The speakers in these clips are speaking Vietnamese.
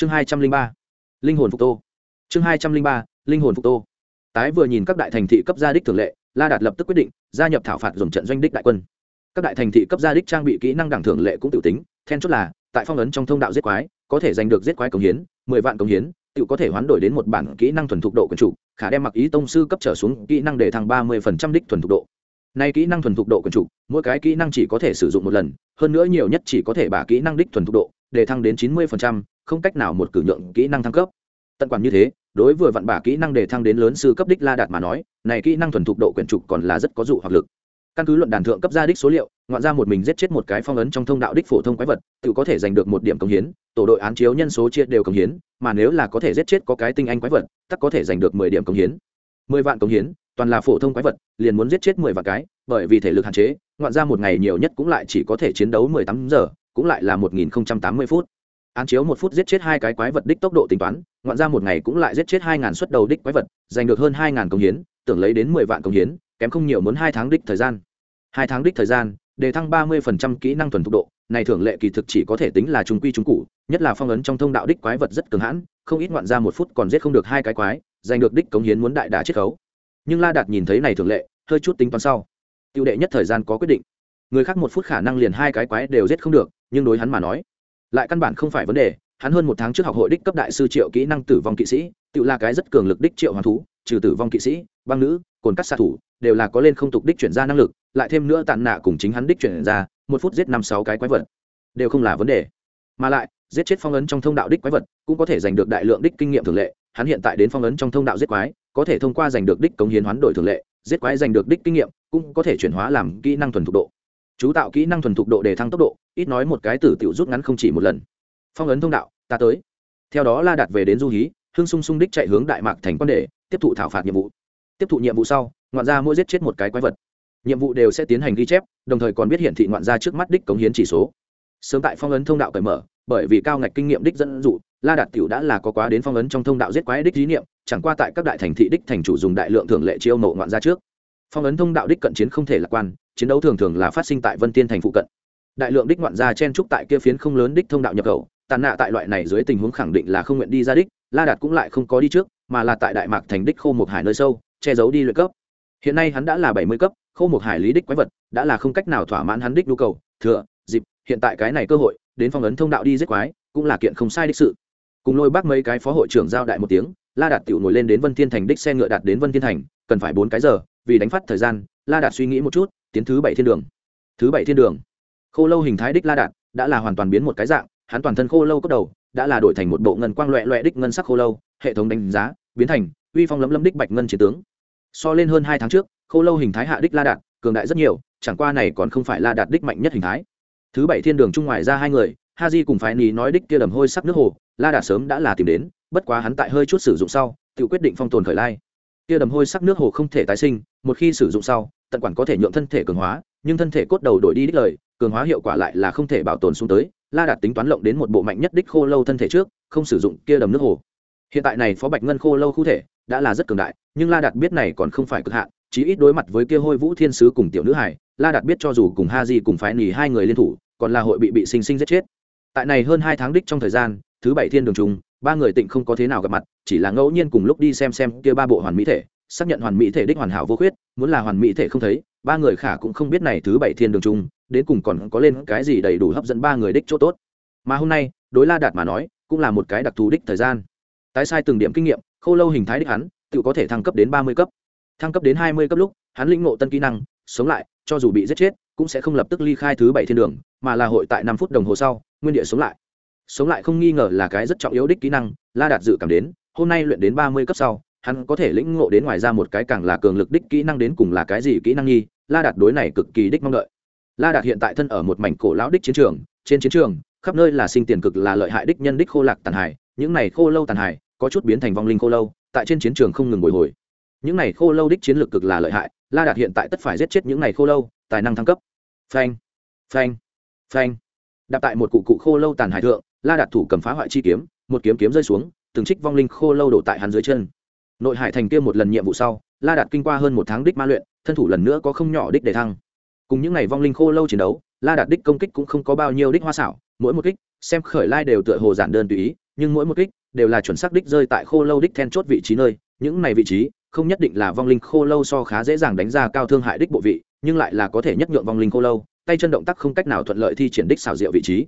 chương hai trăm linh ba, linh hồn phục tô. Chương hai trăm linh ba, linh hồn phục tô. Tái vừa nhìn các đại thành thị cấp gia đích thường lệ, la đạt lập tức quyết định gia nhập thảo phạt dùng trận doanh đích đại quân. Các đại thành thị cấp gia đích trang bị kỹ năng đẳng thường lệ cũng tự tính, then chốt là, tại phong ấn trong thông đạo giết quái, có thể giành được giết quái công hiến, mười vạn công hiến, tự có thể hoán đổi đến một bản kỹ năng thuần thục độ quần chủ, khả đem mặc ý tông sư cấp trở xuống kỹ năng để thăng ba mươi phần trăm đích thuần thục độ. Nay kỹ năng thuần thục độ quần chủ, mỗi cái kỹ năng chỉ có thể sử dụng một lần, hơn nữa nhiều nhất chỉ có thể bả kỹ năng đích thuần thục độ, để thăng đến chín mươi phần trăm không cách nào một cử nhượng kỹ năng thăng cấp. Tận quản như thế, đối vừa vặn bả kỹ năng để thăng đến lớn sư cấp đích la đạt mà nói, này kỹ năng thuần thục độ quyền trục còn là rất có dụ hoặc lực. Căn cứ luận đàn thượng cấp gia đích số liệu, ngoạn ra một mình giết chết một cái phong ấn trong thông đạo đích phổ thông quái vật, tự có thể giành được một điểm công hiến, tổ đội án chiếu nhân số chia đều công hiến, mà nếu là có thể giết chết có cái tinh anh quái vật, tắc có thể giành được mười điểm công hiến. Mười vạn công hiến, toàn là phổ thông quái vật, liền muốn giết chết mười vạn cái, bởi vì thể lực hạn chế, ngoạn ra một ngày nhiều nhất cũng lại chỉ có thể chiến đấu mười tám giờ, cũng lại là một nghìn tám mươi phút án chiếu một phút giết chết hai cái quái vật đích tốc độ tính toán, ngoạn ra một ngày cũng lại giết chết hai ngàn suất đầu đích quái vật, giành được hơn hai ngàn công hiến, tưởng lấy đến mười vạn công hiến, kém không nhiều muốn hai tháng đích thời gian. Hai tháng đích thời gian, đề thăng ba mươi phần trăm kỹ năng thuần thục độ, này thường lệ kỳ thực chỉ có thể tính là trung quy trung cụ nhất là phong ấn trong thông đạo đích quái vật rất cường hãn, không ít ngoạn ra một phút còn giết không được hai cái quái, giành được đích cống hiến muốn đại đá chiết khấu. Nhưng la đạt nhìn thấy này thường lệ, hơi chút tính toán sau. Tiêu đệ nhất thời gian có quyết định. Người khác một phút khả năng liền hai cái quái đều giết không được, nhưng đối hắn mà nói lại căn bản không phải vấn đề, hắn hơn một tháng trước học hội đích cấp đại sư triệu kỹ năng tử vong kỵ sĩ, tự là cái rất cường lực đích triệu hoàng thú, trừ tử vong kỵ sĩ, băng nữ, cồn cắt xạ thủ, đều là có lên không tục đích chuyển ra năng lực, lại thêm nữa tàn nạ cùng chính hắn đích chuyển ra, một phút giết năm sáu cái quái vật, đều không là vấn đề. Mà lại, giết chết phong ấn trong thông đạo đích quái vật, cũng có thể giành được đại lượng đích kinh nghiệm thường lệ, hắn hiện tại đến phong ấn trong thông đạo giết quái, có thể thông qua giành được đích cống hiến hoán đổi thường lệ, giết quái giành được đích kinh nghiệm, cũng có thể chuyển hóa làm kỹ năng thuần thục độ chú tạo kỹ năng thuần thục độ để thăng tốc độ, ít nói một cái tử tiểu rút ngắn không chỉ một lần. Phong ấn thông đạo, ta tới. Theo đó la đạt về đến du hí, hương sung sung đích chạy hướng đại mạc thành quan đề tiếp thụ thảo phạt nhiệm vụ. Tiếp thụ nhiệm vụ sau, ngoạn gia mỗi giết chết một cái quái vật. Nhiệm vụ đều sẽ tiến hành ghi chép, đồng thời còn biết hiển thị ngoạn gia trước mắt đích cống hiến chỉ số. Sớm tại phong ấn thông đạo cởi mở, bởi vì cao ngạch kinh nghiệm đích dẫn dụ, la đạt tiểu đã là có quá đến phong ấn trong thông đạo giết quái đích lý niệm, chẳng qua tại các đại thành thị đích thành chủ dùng đại lượng thường lệ chiêu mộ ngoạn gia trước. Phong ấn thông đạo đích cận chiến không thể lạc quan chiến đấu thường thường là phát sinh tại vân tiên thành phụ cận. Đại lượng đích ngoạn gia chen trúc tại kia phiến không lớn đích thông đạo nhập khẩu, tàn nạ tại loại này dưới tình huống khẳng định là không nguyện đi ra đích, la đạt cũng lại không có đi trước, mà là tại đại mạc thành đích khô một hải nơi sâu, che giấu đi luyện cấp. Hiện nay hắn đã là bảy mươi cấp, khô một hải lý đích quái vật, đã là không cách nào thỏa mãn hắn đích nhu cầu, thừa, dịp, hiện tại cái này cơ hội, đến phong ấn thông đạo đi giết quái, cũng là kiện không sai đích sự. Cùng lôi bác mấy cái phó hội trưởng giao đại một tiếng, la đạt tiểu ngồi lên đến vân thiên thành đích xe ngựa đạt đến vân thiên thành, cần phải bốn cái giờ, vì đánh phát thời gian, la đạt suy nghĩ một chút tiến thứ bảy thiên đường. Thứ bảy thiên đường. Khô lâu hình thái đích la đạt đã là hoàn toàn biến một cái dạng, hắn toàn thân khô lâu cốc đầu đã là đổi thành một bộ ngân quang loẹ loẹ đích ngân sắc khô lâu, hệ thống đánh giá, biến thành uy phong lấm lấm đích bạch ngân chiến tướng. So lên hơn hai tháng trước, khô lâu hình thái hạ đích la đạt cường đại rất nhiều, chẳng qua này còn không phải la đạt đích mạnh nhất hình thái. Thứ bảy thiên đường trung ngoài ra hai người ha di cùng phái ní nói đích kia đầm hôi sắc nước hồ, la đạt sớm đã là tìm đến, bất quá hắn tại hơi chút sử dụng sau, tự quyết định phong tồn khởi lai. Kia đầm hôi sắc nước hồ không thể tái sinh một khi sử dụng sau, tận quản có thể nhượng thân thể cường hóa, nhưng thân thể cốt đầu đổi đi đích lời, cường hóa hiệu quả lại là không thể bảo tồn xuống tới, la đạt tính toán lộng đến một bộ mạnh nhất đích khô lâu thân thể trước, không sử dụng kia đầm nước hồ. Hiện tại này phó bạch ngân khô lâu khu thể đã là rất cường đại, nhưng la đạt biết này còn không phải cực hạn, chí ít đối mặt với kia hôi vũ thiên sứ cùng tiểu nữ hải, la đạt biết cho dù cùng ha di cùng phái nỉ hai người liên thủ, còn là hội bị bị sinh sinh giết chết. Tại này hơn hai tháng đích trong thời gian, thứ bảy thiên đường trùng, ba người tịnh không có thế nào gặp mặt, chỉ là ngẫu nhiên cùng lúc đi xem xem kia ba bộ hoàn mỹ thể xác nhận hoàn mỹ thể đích hoàn hảo vô khuyết, muốn là hoàn mỹ thể không thấy, ba người khả cũng không biết này thứ bảy thiên đường chung, đến cùng còn có lên cái gì đầy đủ hấp dẫn ba người đích chỗ tốt. Mà hôm nay, đối la đạt mà nói, cũng là một cái đặc thù đích thời gian. Tái sai từng điểm kinh nghiệm khô lâu hình thái đích hắn, tự có thể thăng cấp đến ba mươi cấp. Thăng cấp đến hai mươi cấp lúc, hắn lĩnh ngộ tân kỹ năng, sống lại, cho dù bị giết chết, cũng sẽ không lập tức ly khai thứ bảy thiên đường, mà là hội tại năm phút đồng hồ sau, nguyên địa sống lại. Sống lại không nghi ngờ là cái rất trọng yếu đích kỹ năng, la đạt dự cảm đến, hôm nay luyện đến ba mươi cấp sau hắn có thể lĩnh ngộ đến ngoài ra một cái càng là cường lực đích kỹ năng đến cùng là cái gì kỹ năng nghi, la đạt đối này cực kỳ đích mong đợi. La đạt hiện tại thân ở một mảnh cổ lão đích chiến trường, trên chiến trường, khắp nơi là sinh tiền cực là lợi hại đích nhân đích khô lạc tàn hải, những này khô lâu tàn hải, có chút biến thành vong linh khô lâu, tại trên chiến trường không ngừng bồi hồi. Những này khô lâu đích chiến lược cực là lợi hại, la đạt hiện tại tất phải giết chết những này khô lâu, tài năng thăng cấp. Phanh phanh phanh. Đặt tại một cụ cụ khô lâu tàn hải thượng, la đạt thủ cầm phá hoại chi kiếm, một kiếm kiếm rơi xuống, từng trích vong linh khô lâu đổ tại hắn dưới chân nội hải thành kia một lần nhiệm vụ sau, la đạt kinh qua hơn một tháng đích ma luyện, thân thủ lần nữa có không nhỏ đích để thăng. Cùng những ngày vong linh khô lâu chiến đấu, la đạt đích công kích cũng không có bao nhiêu đích hoa xảo, mỗi một kích, xem khởi lai đều tựa hồ giản đơn tùy ý, nhưng mỗi một kích đều là chuẩn xác đích rơi tại khô lâu đích then chốt vị trí nơi, những này vị trí không nhất định là vong linh khô lâu so khá dễ dàng đánh ra cao thương hại đích bộ vị, nhưng lại là có thể nhất nhượng vong linh khô lâu, tay chân động tác không cách nào thuận lợi thi triển đích xảo diệu vị trí.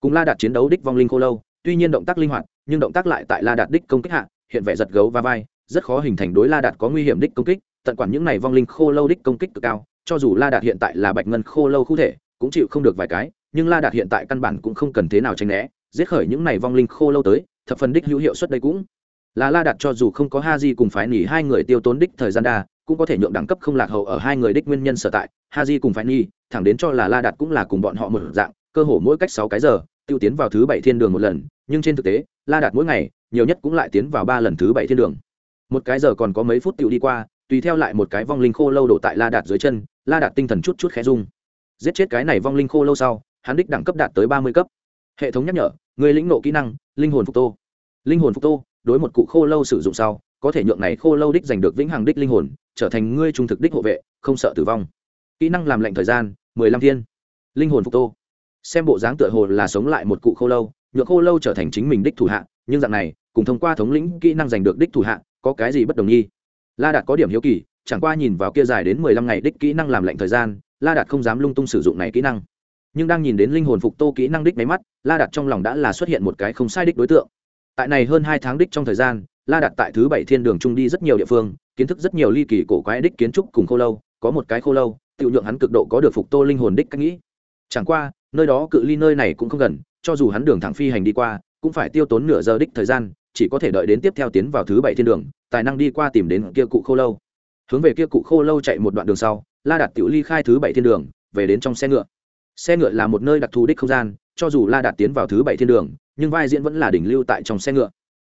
Cùng la đạt chiến đấu đích vong linh khô lâu, tuy nhiên động tác linh hoạt, nhưng động tác lại tại la đạt đích công kích hạ, hiện vẻ giật gấu và vai rất khó hình thành đối la đạt có nguy hiểm đích công kích, tận quản những này vong linh khô lâu đích công kích cực cao, cho dù la đạt hiện tại là bạch ngân khô lâu khu thể, cũng chịu không được vài cái, nhưng la đạt hiện tại căn bản cũng không cần thế nào tránh né, giết khởi những này vong linh khô lâu tới, thập phần đích hữu hiệu suất đây cũng. Là la đạt cho dù không có ha di cùng phái nỉ hai người tiêu tốn đích thời gian đa, cũng có thể nhượng đẳng cấp không lạc hậu ở hai người đích nguyên nhân sở tại. Ha di cùng phái nỉ, thẳng đến cho là la đạt cũng là cùng bọn họ một dạng, cơ hồ mỗi cách sáu cái giờ, tiêu tiến vào thứ bảy thiên đường một lần, nhưng trên thực tế, la đạt mỗi ngày, nhiều nhất cũng lại tiến vào ba lần thứ bảy thiên đường một cái giờ còn có mấy phút tiêu đi qua, tùy theo lại một cái vong linh khô lâu đổ tại la đạt dưới chân, la đạt tinh thần chút chút khẽ rung. Giết chết cái này vong linh khô lâu sau, hắn đích đẳng cấp đạt tới ba mươi cấp. Hệ thống nhắc nhở, người lĩnh nộ kỹ năng, linh hồn phục tô. Linh hồn phục tô, đối một cụ khô lâu sử dụng sau, có thể nhượng này khô lâu đích giành được vĩnh hằng đích linh hồn, trở thành ngươi trung thực đích hộ vệ, không sợ tử vong. Kỹ năng làm lệnh thời gian, mười lăm thiên. Linh hồn phục tô. Xem bộ dáng tựa hồ là sống lại một cụ khô lâu, nhượng khô lâu trở thành chính mình đích thủ hạ, nhưng dạng này, cùng thông qua thống lĩnh kỹ năng giành được đích thủ hạ có cái gì bất đồng nhi? La đạt có điểm hiếu kỳ, chẳng qua nhìn vào kia dài đến mười lăm ngày đích kỹ năng làm lệnh thời gian, la đạt không dám lung tung sử dụng này kỹ năng. Nhưng đang nhìn đến linh hồn phục tô kỹ năng đích máy mắt, la đạt trong lòng đã là xuất hiện một cái không sai đích đối tượng. Tại này hơn hai tháng đích trong thời gian, la đạt tại thứ bảy thiên đường trung đi rất nhiều địa phương, kiến thức rất nhiều ly kỳ cổ quái đích kiến trúc cùng khô lâu, có một cái khô lâu tự nhượng hắn cực độ có được phục tô linh hồn đích cách nghĩ. Chẳng qua, nơi đó cự ly nơi này cũng không gần, cho dù hắn đường thẳng phi hành đi qua, cũng phải tiêu tốn nửa giờ đích thời gian chỉ có thể đợi đến tiếp theo tiến vào thứ bảy thiên đường, tài năng đi qua tìm đến kia cụ khô lâu. Hướng về kia cụ khô lâu chạy một đoạn đường sau, la đạt tự ly khai thứ bảy thiên đường, về đến trong xe ngựa. Xe ngựa là một nơi đặc thù đích không gian, cho dù la đạt tiến vào thứ bảy thiên đường, nhưng vai diễn vẫn là đỉnh lưu tại trong xe ngựa.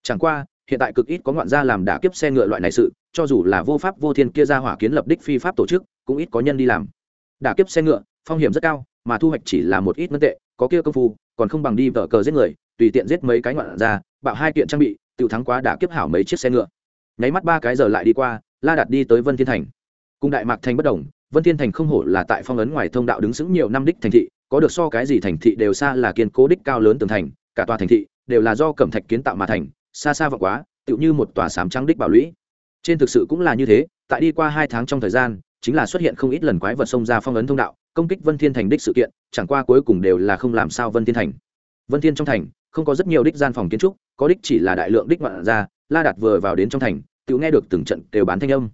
Chẳng qua, hiện tại cực ít có ngoạn gia làm đả kiếp xe ngựa loại này sự, cho dù là vô pháp vô thiên kia ra hỏa kiến lập đích phi pháp tổ chức, cũng ít có nhân đi làm. Đả kiếp xe ngựa, phong hiểm rất cao, mà thu hoạch chỉ là một ít ngân tệ, có kia công phu, còn không bằng đi vợ cờ giết người, tùy tiện giết mấy cái ngoạn ra bạo hai kiện trang bị tự thắng quá đã kiếp hảo mấy chiếc xe ngựa. Nháy mắt ba cái giờ lại đi qua, la đạt đi tới vân thiên thành. Cùng đại mạc thành bất đồng, vân thiên thành không hổ là tại phong ấn ngoài thông đạo đứng sững nhiều năm đích thành thị, có được so cái gì thành thị đều xa là kiên cố đích cao lớn tường thành, cả tòa thành thị đều là do cẩm thạch kiến tạo mà thành, xa xa và quá, tựu như một tòa sám trắng đích bảo lũy. Trên thực sự cũng là như thế, tại đi qua hai tháng trong thời gian, chính là xuất hiện không ít lần quái vật xông ra phong ấn thông đạo, công kích vân thiên thành đích sự kiện, chẳng qua cuối cùng đều là không làm sao vân thiên thành. Vân thiên trong thành, không có rất nhiều đích gian phòng kiến trúc có đích chỉ là đại lượng đích ngoạn ra, la đạt vừa vào đến trong thành, tự nghe được từng trận đều bán thanh âm.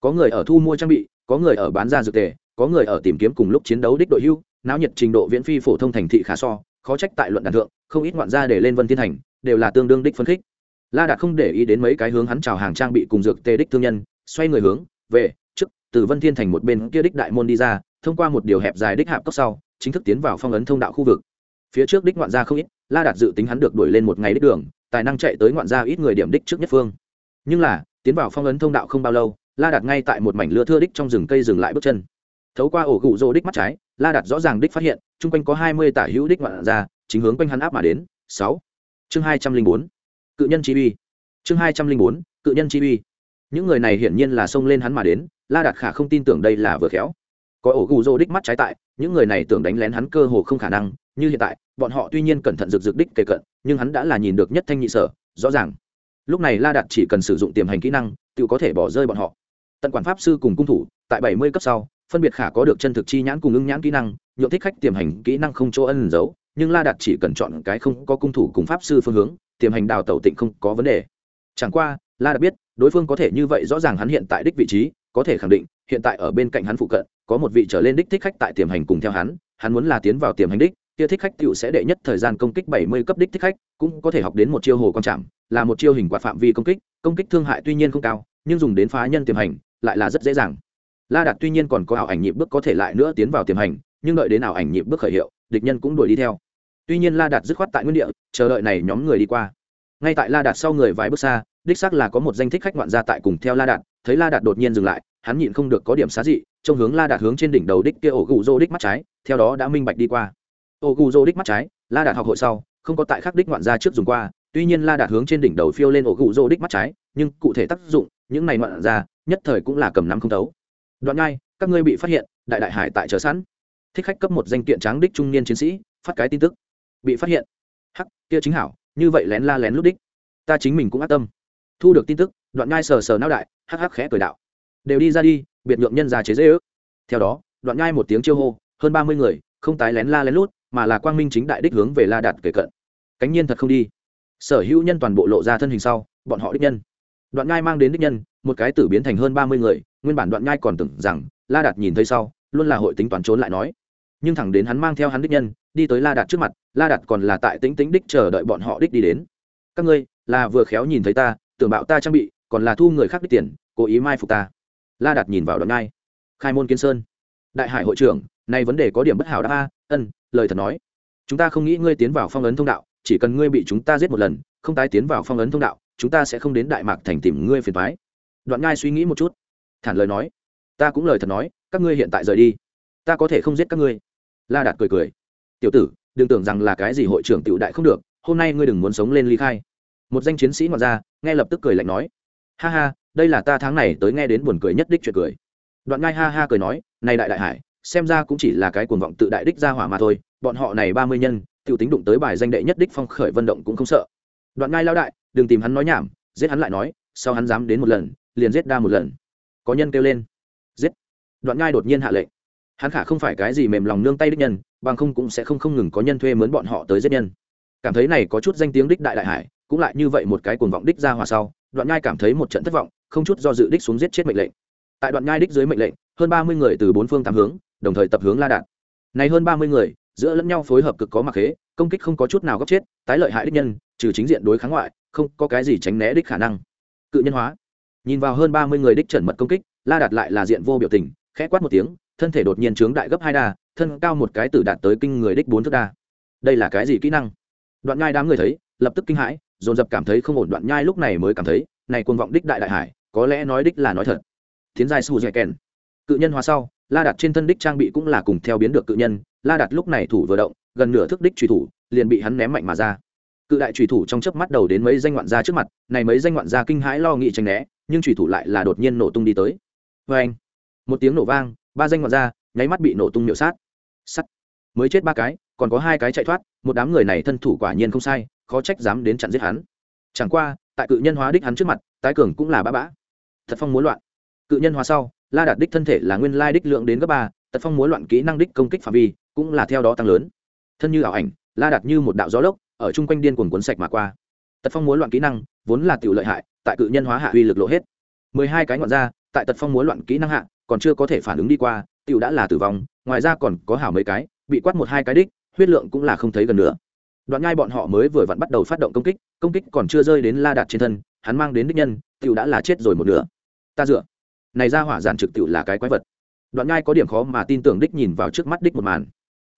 Có người ở thu mua trang bị, có người ở bán ra dược tề, có người ở tìm kiếm cùng lúc chiến đấu đích đội hưu, náo nhiệt trình độ viễn phi phổ thông thành thị khá so, khó trách tại luận đàn thượng, không ít ngoạn gia để lên vân thiên thành, đều là tương đương đích phân khích. La đạt không để ý đến mấy cái hướng hắn chào hàng trang bị cùng dược tề đích thương nhân, xoay người hướng về trước, từ vân thiên thành một bên kia đích đại môn đi ra, thông qua một điều hẹp dài đích hạp cấp sau, chính thức tiến vào phong ấn thông đạo khu vực. Phía trước đích ngoạn gia không ít, la đạt dự tính hắn được đuổi lên một ngày đích đường tài năng chạy tới ngoạn gia ít người điểm đích trước nhất phương. Nhưng là, tiến vào phong ấn thông đạo không bao lâu, la đạt ngay tại một mảnh lưa thưa đích trong rừng cây dừng lại bước chân. Thấu qua ổ gụ rô đích mắt trái, la đạt rõ ràng đích phát hiện, chung quanh có hai mươi tả hữu đích ngoạn ra chính hướng quanh hắn áp mà đến. Sáu. Chương hai trăm linh bốn. Cự nhân chi uy. Chương hai trăm linh bốn, cự nhân chi uy. Những người này hiển nhiên là xông lên hắn mà đến, la đạt khả không tin tưởng đây là vừa khéo. Có ổ gù rô đích mắt trái tại, những người này tưởng đánh lén hắn cơ hồ không khả năng như hiện tại, bọn họ tuy nhiên cẩn thận rực rực đích kề cận, nhưng hắn đã là nhìn được nhất thanh nhị sở, rõ ràng. Lúc này la đạt chỉ cần sử dụng tiềm hành kỹ năng, tự có thể bỏ rơi bọn họ. Tận quản pháp sư cùng cung thủ, tại bảy mươi cấp sau, phân biệt khả có được chân thực chi nhãn cùng ưng nhãn kỹ năng nhộn thích khách tiềm hành kỹ năng không chỗ ân giấu, nhưng la đạt chỉ cần chọn cái không có cung thủ cùng pháp sư phương hướng, tiềm hành đào tẩu tịnh không có vấn đề. Chẳng qua, la đạt biết, đối phương có thể như vậy rõ ràng hắn hiện tại đích vị trí, có thể khẳng định, hiện tại ở bên cạnh hắn phụ cận, có một vị trở lên đích thích khách tại tiềm hành cùng theo hắn hắn muốn là tiến vào tiềm hành đích kia thích khách tiểu sẽ đệ nhất thời gian công kích bảy mươi cấp đích thích khách, cũng có thể học đến một chiêu hồ quan trọng là một chiêu hình quạt phạm vi công kích công kích thương hại tuy nhiên không cao, nhưng dùng đến phá nhân tiềm hành, lại là rất dễ dàng. La đạt tuy nhiên còn có ảo ảnh nhịp bước có thể lại nữa tiến vào tiềm hành, nhưng đợi đến ảo ảnh nhịp bước khởi hiệu, địch nhân cũng đuổi đi theo. Tuy nhiên la đạt dứt khoát tại nguyên địa, chờ đợi này nhóm người đi qua. Ngay tại la đạt sau người vài bước xa, đích xác là có một danh thích khách ngoạn gia tại cùng theo la đạt, thấy la đạt đột nhiên dừng lại, hắn nhịn không được có điểm xá dị trong hướng la đạt hướng trên đỉnh đầu đích kia ổ gù rô đích mắt trái, theo đó đã minh bạch đi qua ô gu dô đích mắt trái la đạt học hội sau không có tại khắc đích ngoạn ra trước dùng qua tuy nhiên la đạt hướng trên đỉnh đầu phiêu lên ổ gù rô đích mắt trái nhưng cụ thể tác dụng những này ngoạn ra, nhất thời cũng là cầm nắm không tấu đoạn ngay các ngươi bị phát hiện đại đại hải tại chờ sẵn. Thích khách cấp một danh kiện tráng đích trung niên chiến sĩ phát cái tin tức. Bị phát hiện. Hắc kia chính hảo như vậy lén la lén lút đích. Ta chính mình cũng ác tâm. Thu được tin tức đoạn Ngai sờ sờ não đại hắc hắc khẽ cười đạo. Đều đi ra đi biệt nhượng nhân già chế dễ ước. Theo đó đoạn Ngai một tiếng chiêu hô hơn ba mươi người không tái lén la lén lút mà là quang minh chính đại đích hướng về la đạt kể cận. Cánh nhiên thật không đi. Sở hữu nhân toàn bộ lộ ra thân hình sau bọn họ đích nhân. Đoạn ngai mang đến đích nhân một cái tử biến thành hơn ba mươi người nguyên bản đoạn ngai còn tưởng rằng la đạt nhìn thấy sau luôn là hội tính toán trốn lại nói. Nhưng thẳng đến hắn mang theo hắn đích nhân đi tới la đạt trước mặt la đạt còn là tại tính tính đích chờ đợi bọn họ đích đi đến. Các ngươi là vừa khéo nhìn thấy ta tưởng bạo ta trang bị còn là thu người khác đích tiền cố ý mai phục ta. La đạt nhìn vào đoạn ngai, khai môn kiến sơn. Đại hải hội trưởng nay vấn đề có điểm bất hảo đáp a ân lời thật nói, chúng ta không nghĩ ngươi tiến vào phong ấn thông đạo, chỉ cần ngươi bị chúng ta giết một lần, không tái tiến vào phong ấn thông đạo, chúng ta sẽ không đến đại mạc thành tìm ngươi phiền thoái đoạn ngai suy nghĩ một chút, thản lời nói, ta cũng lời thật nói, các ngươi hiện tại rời đi, ta có thể không giết các ngươi. La đạt cười cười, tiểu tử, đừng tưởng rằng là cái gì hội trưởng tiểu đại không được, hôm nay ngươi đừng muốn sống lên ly khai. Một danh chiến sĩ ngoại ra nghe lập tức cười lạnh nói, ha ha, đây là ta tháng này tới nghe đến buồn cười nhất đích chuyện cười. Đoạn ngai ha ha cười nói, này đại đại hải xem ra cũng chỉ là cái cuồng vọng tự đại đích ra hỏa mà thôi, bọn họ này ba mươi nhân, tiểu tính đụng tới bài danh đệ nhất đích phong khởi vận động cũng không sợ. Đoạn ngai lao đại, đừng tìm hắn nói nhảm, giết hắn lại nói, sau hắn dám đến một lần, liền giết đa một lần. Có nhân kêu lên. Giết. Đoạn ngai đột nhiên hạ lệnh. Hắn khả không phải cái gì mềm lòng nương tay đích nhân, bằng không cũng sẽ không không ngừng có nhân thuê mướn bọn họ tới giết nhân. Cảm thấy này có chút danh tiếng đích đại đại hải, cũng lại như vậy một cái cuồng vọng đích ra hòa sau, đoạn ngai cảm thấy một trận thất vọng, không chút do dự đích xuống giết chết mệnh lệnh. Tại đoạn ngai đích dưới mệnh lệnh, hơn ba mươi người từ bốn phương tám hướng đồng thời tập hướng la đạt. Này hơn ba mươi người, giữa lẫn nhau phối hợp cực có mặc khế, công kích không có chút nào góc chết, tái lợi hại đích nhân, trừ chính diện đối kháng ngoại, không có cái gì tránh né đích khả năng. Cự nhân hóa. Nhìn vào hơn ba mươi người đích trần mật công kích, la đạt lại là diện vô biểu tình, khẽ quát một tiếng, thân thể đột nhiên trướng đại gấp hai đa, thân cao một cái tử đạt tới kinh người đích bốn thước đa. Đây là cái gì kỹ năng? Đoạn nhai đám người thấy, lập tức kinh hãi, dồn dập cảm thấy không ổn, đoạn nhai lúc này mới cảm thấy, này cuồng vọng đích đại đại hải, có lẽ nói đích là nói thật. Tiến giai su dạy kèn cự nhân hóa sau la đặt trên thân đích trang bị cũng là cùng theo biến được cự nhân, la đặt lúc này thủ vừa động, gần nửa thước đích truy thủ, liền bị hắn ném mạnh mà ra. Cự đại truy thủ trong chớp mắt đầu đến mấy danh ngoạn gia trước mặt, này mấy danh ngoạn gia kinh hãi lo nghị tranh né, nhưng truy thủ lại là đột nhiên nổ tung đi tới. Vê anh, một tiếng nổ vang, ba danh ngoạn gia nháy mắt bị nổ tung miểu sát. Sắt. Mới chết ba cái, còn có hai cái chạy thoát, một đám người này thân thủ quả nhiên không sai, khó trách dám đến chặn giết hắn. Chẳng qua, tại cự nhân hóa đích hắn trước mặt, tái cường cũng là bã bã thật phong muốn loạn. Cự nhân hóa sau la đạt đích thân thể là nguyên lai đích lượng đến gấp ba, tật phong múa loạn kỹ năng đích công kích phạm vi cũng là theo đó tăng lớn. Thân như ảo ảnh, la đạt như một đạo gió lốc, ở chung quanh điên cuồng cuốn sạch mà qua. Tật phong múa loạn kỹ năng vốn là tiểu lợi hại, tại cự nhân hóa hạ uy lực lộ hết. Mười hai cái ngọn ra tại tật phong múa loạn kỹ năng hạ, còn chưa có thể phản ứng đi qua, tiểu đã là tử vong, ngoài ra còn có hảo mấy cái, bị quát một hai cái đích, huyết lượng cũng là không thấy gần nữa. Đoạn ngay bọn họ mới vừa vặn bắt đầu phát động công kích công kích còn chưa rơi đến la đạt trên thân, hắn mang đến đích nhân, tiểu đã là chết rồi một nửa. Ta dựa này ra hỏa giản trực tự là cái quái vật. Đoạn Ngai có điểm khó mà tin tưởng đích nhìn vào trước mắt đích một màn.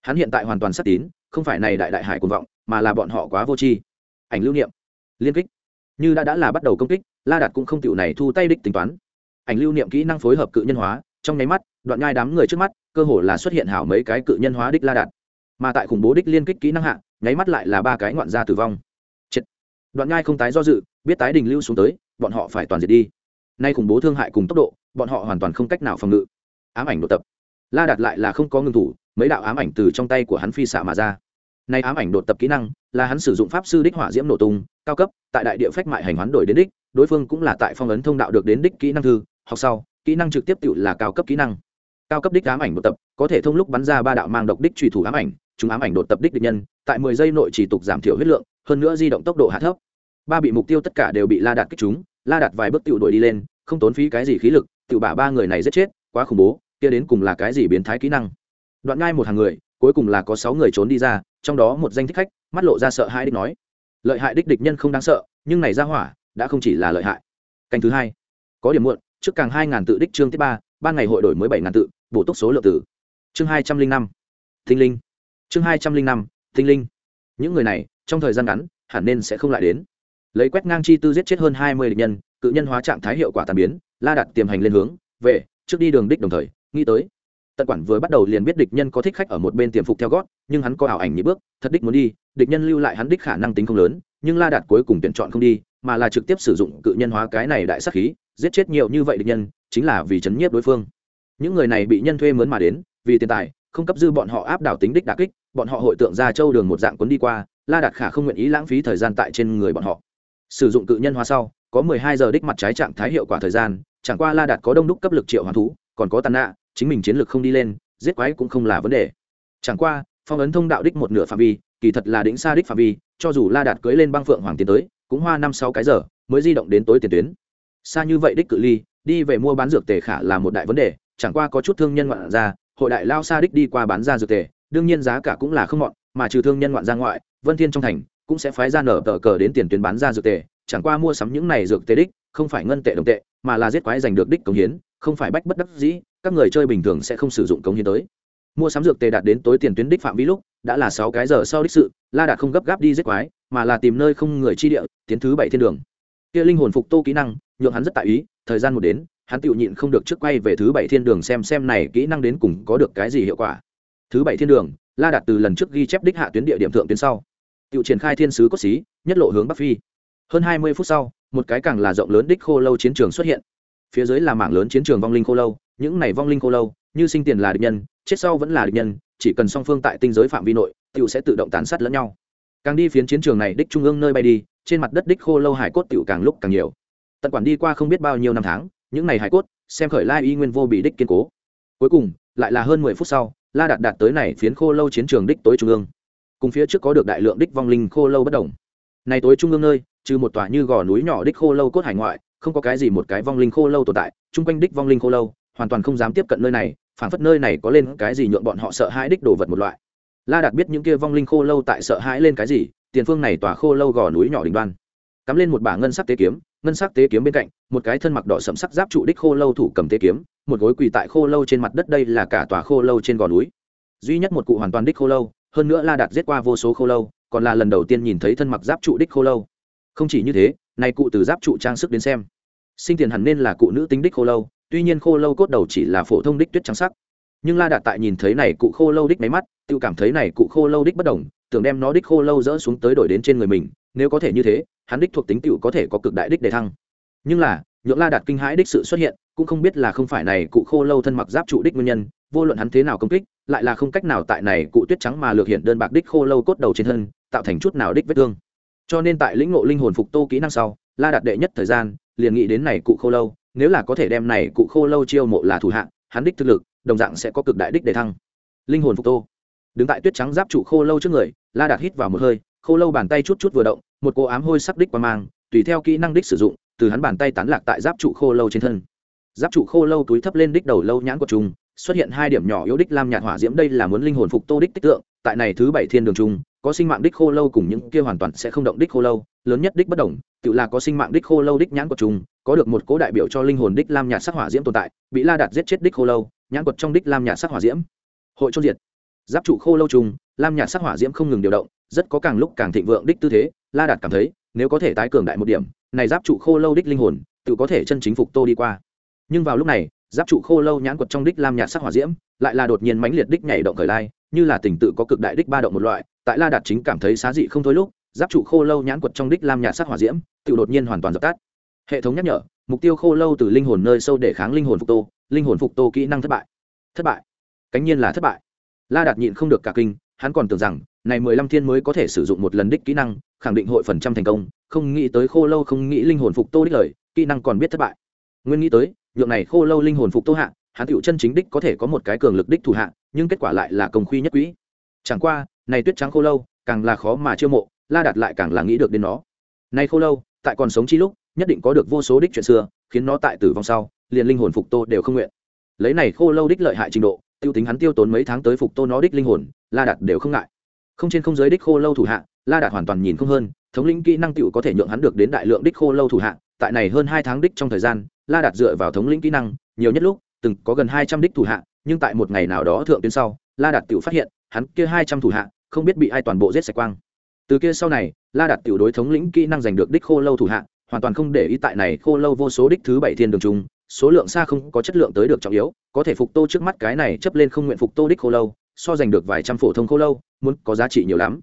Hắn hiện tại hoàn toàn sát tín, không phải này đại đại hải cuồng vọng, mà là bọn họ quá vô tri. Ảnh lưu niệm. Liên kích. Như đã đã là bắt đầu công kích, la đạt cũng không tựu này thu tay đích tính toán. Ảnh lưu niệm kỹ năng phối hợp cự nhân hóa, trong nháy mắt, đoạn Ngai đám người trước mắt, cơ hồ là xuất hiện hảo mấy cái cự nhân hóa đích la đạt. Mà tại khủng bố đích liên kích kỹ năng hạ, nháy mắt lại là ba cái ngoạn gia tử vong. Chết. đoạn Ngai không tái do dự, biết tái đình lưu xuống tới, bọn họ phải toàn diệt đi. Nay khủng bố thương hại cùng tốc độ bọn họ hoàn toàn không cách nào phòng ngự. Ám ảnh đột tập. La đạt lại là không có ngưng thủ, mấy đạo ám ảnh từ trong tay của hắn phi xạ mà ra. Nay ám ảnh đột tập kỹ năng là hắn sử dụng pháp sư đích hỏa diễm nổ tung, cao cấp, tại đại địa phách mại hành hoán đổi đến đích, đối phương cũng là tại phong ấn thông đạo được đến đích kỹ năng thư, học sau, kỹ năng trực tiếp tự là cao cấp kỹ năng. Cao cấp đích ám ảnh đột tập, có thể thông lúc bắn ra ba đạo mang độc đích truy thủ ám ảnh, chúng ám ảnh đột tập đích địch nhân, tại mười giây nội chỉ tục giảm thiểu huyết lượng, hơn nữa di động tốc độ hạ thấp. Ba bị mục tiêu tất cả đều bị la đạt kích chúng la đạt vài bước tự đuổi đi lên, không tốn phí cái gì khí lực tự bả ba người này giết chết, quá khủng bố, kia đến cùng là cái gì biến thái kỹ năng? Đoạn ngay một hàng người, cuối cùng là có sáu người trốn đi ra, trong đó một danh thích khách, mắt lộ ra sợ hãi đích nói, lợi hại đích địch nhân không đáng sợ, nhưng này ra hỏa, đã không chỉ là lợi hại. Canh thứ hai, có điểm muộn, trước càng hai ngàn tự đích chương thứ ba, ban ngày hội đổi mới bảy ngàn tự, bổ túc số lượng tử chương hai trăm linh năm, Thinh linh. Chương hai trăm linh năm, Thinh linh. Những người này, trong thời gian ngắn, hẳn nên sẽ không lại đến. Lấy quét ngang chi tư giết chết hơn hai mươi địch nhân, cự nhân hóa trạng thái hiệu quả tàn biến la đặt tiềm hành lên hướng, về, trước đi đường đích đồng thời, nghĩ tới. Tận quản vừa bắt đầu liền biết địch nhân có thích khách ở một bên tiềm phục theo gót, nhưng hắn có ảo ảnh nhị bước, thật đích muốn đi, địch nhân lưu lại hắn đích khả năng tính không lớn, nhưng la đạt cuối cùng tuyển chọn không đi, mà là trực tiếp sử dụng cự nhân hóa cái này đại sắc khí, giết chết nhiều như vậy địch nhân, chính là vì chấn nhiếp đối phương. Những người này bị nhân thuê mướn mà đến, vì tiền tài, không cấp dư bọn họ áp đảo tính đích đà kích, bọn họ hội tượng ra châu đường một dạng cuốn đi qua, la đạt khả không nguyện ý lãng phí thời gian tại trên người bọn họ. Sử dụng cự nhân hóa sau có mười hai giờ đích mặt trái trạng thái hiệu quả thời gian, chẳng qua la đạt có đông đúc cấp lực triệu hoàn thú, còn có tàn nạ, chính mình chiến lược không đi lên, giết quái cũng không là vấn đề. Chẳng qua, phong ấn thông đạo đích một nửa phạm vi, kỳ thật là đỉnh xa đích phạm vi, cho dù la đạt cưới lên băng phượng hoàng tiến tới, cũng hoa năm sáu cái giờ, mới di động đến tối tiền tuyến. Xa như vậy đích cự ly, đi về mua bán dược tề khả là một đại vấn đề, chẳng qua có chút thương nhân ngoạn ra, hội đại lao xa đích đi qua bán ra dược tề, đương nhiên giá cả cũng là không mọn, mà trừ thương nhân ngoạn ra ngoại, vân thiên trong thành cũng sẽ phái ra nở tờ cờ đến tiền tuyến bán ra dược tề chẳng qua mua sắm những này dược tế đích, không phải ngân tệ đồng tệ, mà là giết quái giành được đích cống hiến, không phải bách bất đắc dĩ, các người chơi bình thường sẽ không sử dụng cống hiến tới. Mua sắm dược tề đạt đến tối tiền tuyến đích phạm vi lúc, đã là sáu cái giờ sau đích sự, la đạt không gấp gáp đi giết quái, mà là tìm nơi không người chi địa, tiến thứ bảy thiên đường. Kia linh hồn phục tô kỹ năng, nhượng hắn rất tại ý, thời gian một đến, hắn tự nhịn không được trước quay về thứ bảy thiên đường xem xem này kỹ năng đến cùng có được cái gì hiệu quả. Thứ bảy thiên đường, la đạt từ lần trước ghi chép đích hạ tuyến địa điểm thượng tuyến sau tự triển khai thiên sứ cốt xí, nhất lộ hướng bắc phi hơn hai mươi phút sau, một cái càng là rộng lớn đích khô lâu chiến trường xuất hiện. Phía dưới là mảng lớn chiến trường vong linh khô lâu, những này vong linh khô lâu, như sinh tiền là địch nhân, chết sau vẫn là địch nhân, chỉ cần song phương tại tinh giới phạm vi nội, tiểu sẽ tự động tàn sát lẫn nhau. Càng đi phiến chiến trường này đích trung ương nơi bay đi, trên mặt đất đích khô lâu hải cốt tiểu càng lúc càng nhiều. Tận quản đi qua không biết bao nhiêu năm tháng, những này hải cốt, xem khởi lai y nguyên vô bị đích kiên cố. Cuối cùng, lại là hơn mười phút sau, la đạt đạt tới này phiến khô lâu chiến trường đích tối trung ương. Cùng phía trước có được đại lượng đích vong linh khô lâu bất đồng. Này tối trung ương nơi trừ một tòa như gò núi nhỏ đích khô lâu cốt hải ngoại, không có cái gì một cái vong linh khô lâu tồn tại, chung quanh đích vong linh khô lâu, hoàn toàn không dám tiếp cận nơi này, phảng phất nơi này có lên cái gì nhượng bọn họ sợ hãi đích đồ vật một loại. La đạt biết những kia vong linh khô lâu tại sợ hãi lên cái gì, tiền phương này tòa khô lâu gò núi nhỏ đỉnh đoan. Cắm lên một bả ngân sắc tế kiếm, ngân sắc tế kiếm bên cạnh, một cái thân mặc đỏ sẫm sắc giáp trụ đích khô lâu thủ cầm tế kiếm, một gối quỳ tại khô lâu trên mặt đất đây là cả tòa khô lâu trên gò núi. Duy nhất một cụ hoàn toàn đích khô lâu, hơn nữa la đạt giết qua vô số khô lâu, còn là lần đầu tiên nhìn thấy thân mặc giáp trụ đích khô lâu không chỉ như thế, nay cụ từ giáp trụ trang sức đến xem. Sinh tiền hẳn nên là cụ nữ tính đích khô lâu, tuy nhiên khô lâu cốt đầu chỉ là phổ thông đích tuyết trắng sắc. Nhưng la đạt tại nhìn thấy này cụ khô lâu đích máy mắt, tự cảm thấy này cụ khô lâu đích bất đồng, tưởng đem nó đích khô lâu dỡ xuống tới đổi đến trên người mình, nếu có thể như thế, hắn đích thuộc tính tựu có thể có cực đại đích đề thăng. Nhưng là, nhượng la đạt kinh hãi đích sự xuất hiện, cũng không biết là không phải này cụ khô lâu thân mặc giáp trụ đích nguyên nhân, vô luận hắn thế nào công kích, lại là không cách nào tại này cụ tuyết trắng mà lược hiện đơn bạc đích khô lâu cốt đầu trên thân, tạo thành chút nào đích vết thương cho nên tại lĩnh ngộ linh hồn phục tô kỹ năng sau, la đạt đệ nhất thời gian, liền nghĩ đến này cụ khô lâu, nếu là có thể đem này cụ khô lâu chiêu mộ là thủ hạng, hắn đích thực lực, đồng dạng sẽ có cực đại đích để thăng. Linh hồn phục tô. Đứng tại tuyết trắng giáp trụ khô lâu trước người, la đạt hít vào một hơi, khô lâu bàn tay chút chút vừa động, một cô ám hôi sắc đích qua mang, tùy theo kỹ năng đích sử dụng, từ hắn bàn tay tán lạc tại giáp trụ khô lâu trên thân. Giáp trụ khô lâu túi thấp lên đích đầu lâu nhãn của chúng, xuất hiện hai điểm nhỏ yếu đích lam nhạt hỏa diễm, đây là muốn linh hồn phục tô đích tích tượng, tại này thứ bảy thiên đường trung có sinh mạng đích khô lâu cùng những kia hoàn toàn sẽ không động đích khô lâu, lớn nhất đích bất đồng, tự là có sinh mạng đích khô lâu đích nhãn của chúng có được một cố đại biểu cho linh hồn đích lam nhạt sắc hỏa diễm tồn tại, bị la đạt giết chết đích khô lâu, nhãn quật trong đích lam nhạt sắc hỏa diễm. Hội trôn diệt. Giáp trụ khô lâu trùng, lam nhạt sắc hỏa diễm không ngừng điều động, rất có càng lúc càng thịnh vượng đích tư thế, la đạt cảm thấy, nếu có thể tái cường đại một điểm, này giáp trụ khô lâu đích linh hồn, tự có thể chân chính phục tô đi qua. Nhưng vào lúc này, giáp trụ khô lâu nhãn quật trong đích lam nhạt sắc hỏa diễm, lại là đột nhiên mãnh liệt đích nhảy động khởi lai, như là tình tự có cực đại đích ba động một loại tại la đạt chính cảm thấy xá dị không thôi lúc, giáp trụ khô lâu nhãn quật trong đích lam nhạt sắc hỏa diễm, tự đột nhiên hoàn toàn dập tắt. Hệ thống nhắc nhở, mục tiêu khô lâu từ linh hồn nơi sâu để kháng linh hồn phục tô, linh hồn phục tô kỹ năng thất bại. Thất bại. Cánh nhiên là thất bại. La đạt nhịn không được cả kinh, hắn còn tưởng rằng, này mười lăm thiên mới có thể sử dụng một lần đích kỹ năng, khẳng định hội phần trăm thành công, không nghĩ tới khô lâu không nghĩ linh hồn phục tô đích lời, kỹ năng còn biết thất bại. Nguyên nghĩ tới, nhượng này khô lâu linh hồn phục tô hạ, hắn tựu chân chính đích có thể có một cái cường lực đích thủ hạ, nhưng kết quả lại là công khuy nhất quỹ. Chẳng qua này tuyết trắng khô lâu, càng là khó mà chiêu mộ, la đạt lại càng là nghĩ được đến nó. Nay khô lâu, tại còn sống chi lúc, nhất định có được vô số đích chuyện xưa, khiến nó tại tử vong sau, liền linh hồn phục tô đều không nguyện. Lấy này khô lâu đích lợi hại trình độ, tiêu tính hắn tiêu tốn mấy tháng tới phục tô nó đích linh hồn, la đạt đều không ngại. Không trên không giới đích khô lâu thủ hạ, la đạt hoàn toàn nhìn không hơn, thống lĩnh kỹ năng tựu có thể nhượng hắn được đến đại lượng đích khô lâu thủ hạ, tại này hơn hai tháng đích trong thời gian, la đạt dựa vào thống lĩnh kỹ năng, nhiều nhất lúc, từng có gần hai trăm đích thủ hạ, nhưng tại một ngày nào đó thượng tuyến sau, la đạt tựu phát hiện hắn kia hai trăm thủ hạ, không biết bị ai toàn bộ giết sạch quang. Từ kia sau này, la đạt tiểu đối thống lĩnh kỹ năng giành được đích khô lâu thủ hạ, hoàn toàn không để ý tại này khô lâu vô số đích thứ bảy thiên đường trung số lượng xa không có chất lượng tới được trọng yếu, có thể phục tô trước mắt cái này chấp lên không nguyện phục tô đích khô lâu, so giành được vài trăm phổ thông khô lâu, muốn có giá trị nhiều lắm.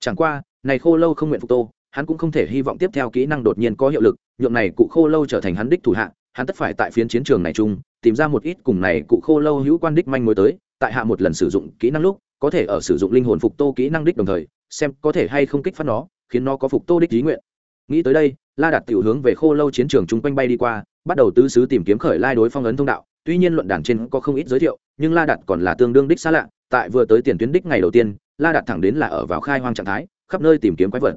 Chẳng qua, này khô lâu không nguyện phục tô, hắn cũng không thể hy vọng tiếp theo kỹ năng đột nhiên có hiệu lực, nhượng này cụ khô lâu trở thành hắn đích thủ hạ, hắn tất phải tại phiến chiến trường này chung, tìm ra một ít cùng này cụ khô lâu hữu quan đích manh mối tới, tại hạ một lần sử dụng kỹ năng lúc có thể ở sử dụng linh hồn phục tô kỹ năng đích đồng thời, xem có thể hay không kích phát nó, khiến nó có phục tô đích ý nguyện. Nghĩ tới đây, la đạt tiểu hướng về khô lâu chiến trường chung quanh bay đi qua, bắt đầu tứ xứ tìm kiếm khởi lai đối phong ấn thông đạo. Tuy nhiên luận đàn trên có không ít giới thiệu, nhưng la đạt còn là tương đương đích xa lạ. Tại vừa tới tiền tuyến đích ngày đầu tiên, la đạt thẳng đến là ở vào khai hoang trạng thái, khắp nơi tìm kiếm quái vật.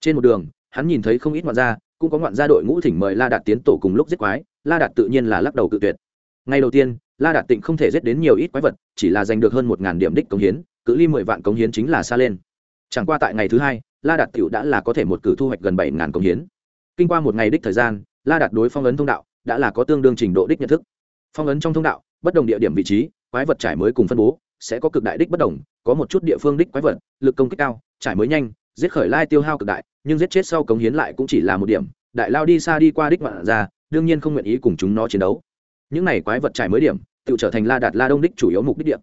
Trên một đường, hắn nhìn thấy không ít ngoạn gia, cũng có ngoạn gia đội ngũ thỉnh mời la đạt tiến tổ cùng lúc giết quái. La đạt tự nhiên là lắc đầu cự tuyệt. Ngày đầu tiên la đạt tịnh không thể giết đến nhiều ít quái vật, chỉ là giành được hơn một ngàn điểm đích cống hiến, cự ly mười vạn cống hiến chính là xa lên. Chẳng qua tại ngày thứ hai, la đạt tiểu đã là có thể một cử thu hoạch gần bảy ngàn cống hiến. Kinh qua một ngày đích thời gian, la đạt đối phong ấn thông đạo đã là có tương đương trình độ đích nhận thức. Phong ấn trong thông đạo, bất đồng địa điểm vị trí, quái vật trải mới cùng phân bố, sẽ có cực đại đích bất đồng, có một chút địa phương đích quái vật, lực công kích cao, trải mới nhanh, giết khởi lai tiêu hao cực đại, nhưng giết chết sau cống hiến lại cũng chỉ là một điểm, đại lao đi xa đi qua đích vạn ra đương nhiên không nguyện ý cùng chúng nó chiến đấu những này quái vật trải mới điểm, tự trở thành la đạt la đông đích chủ yếu mục đích điểm.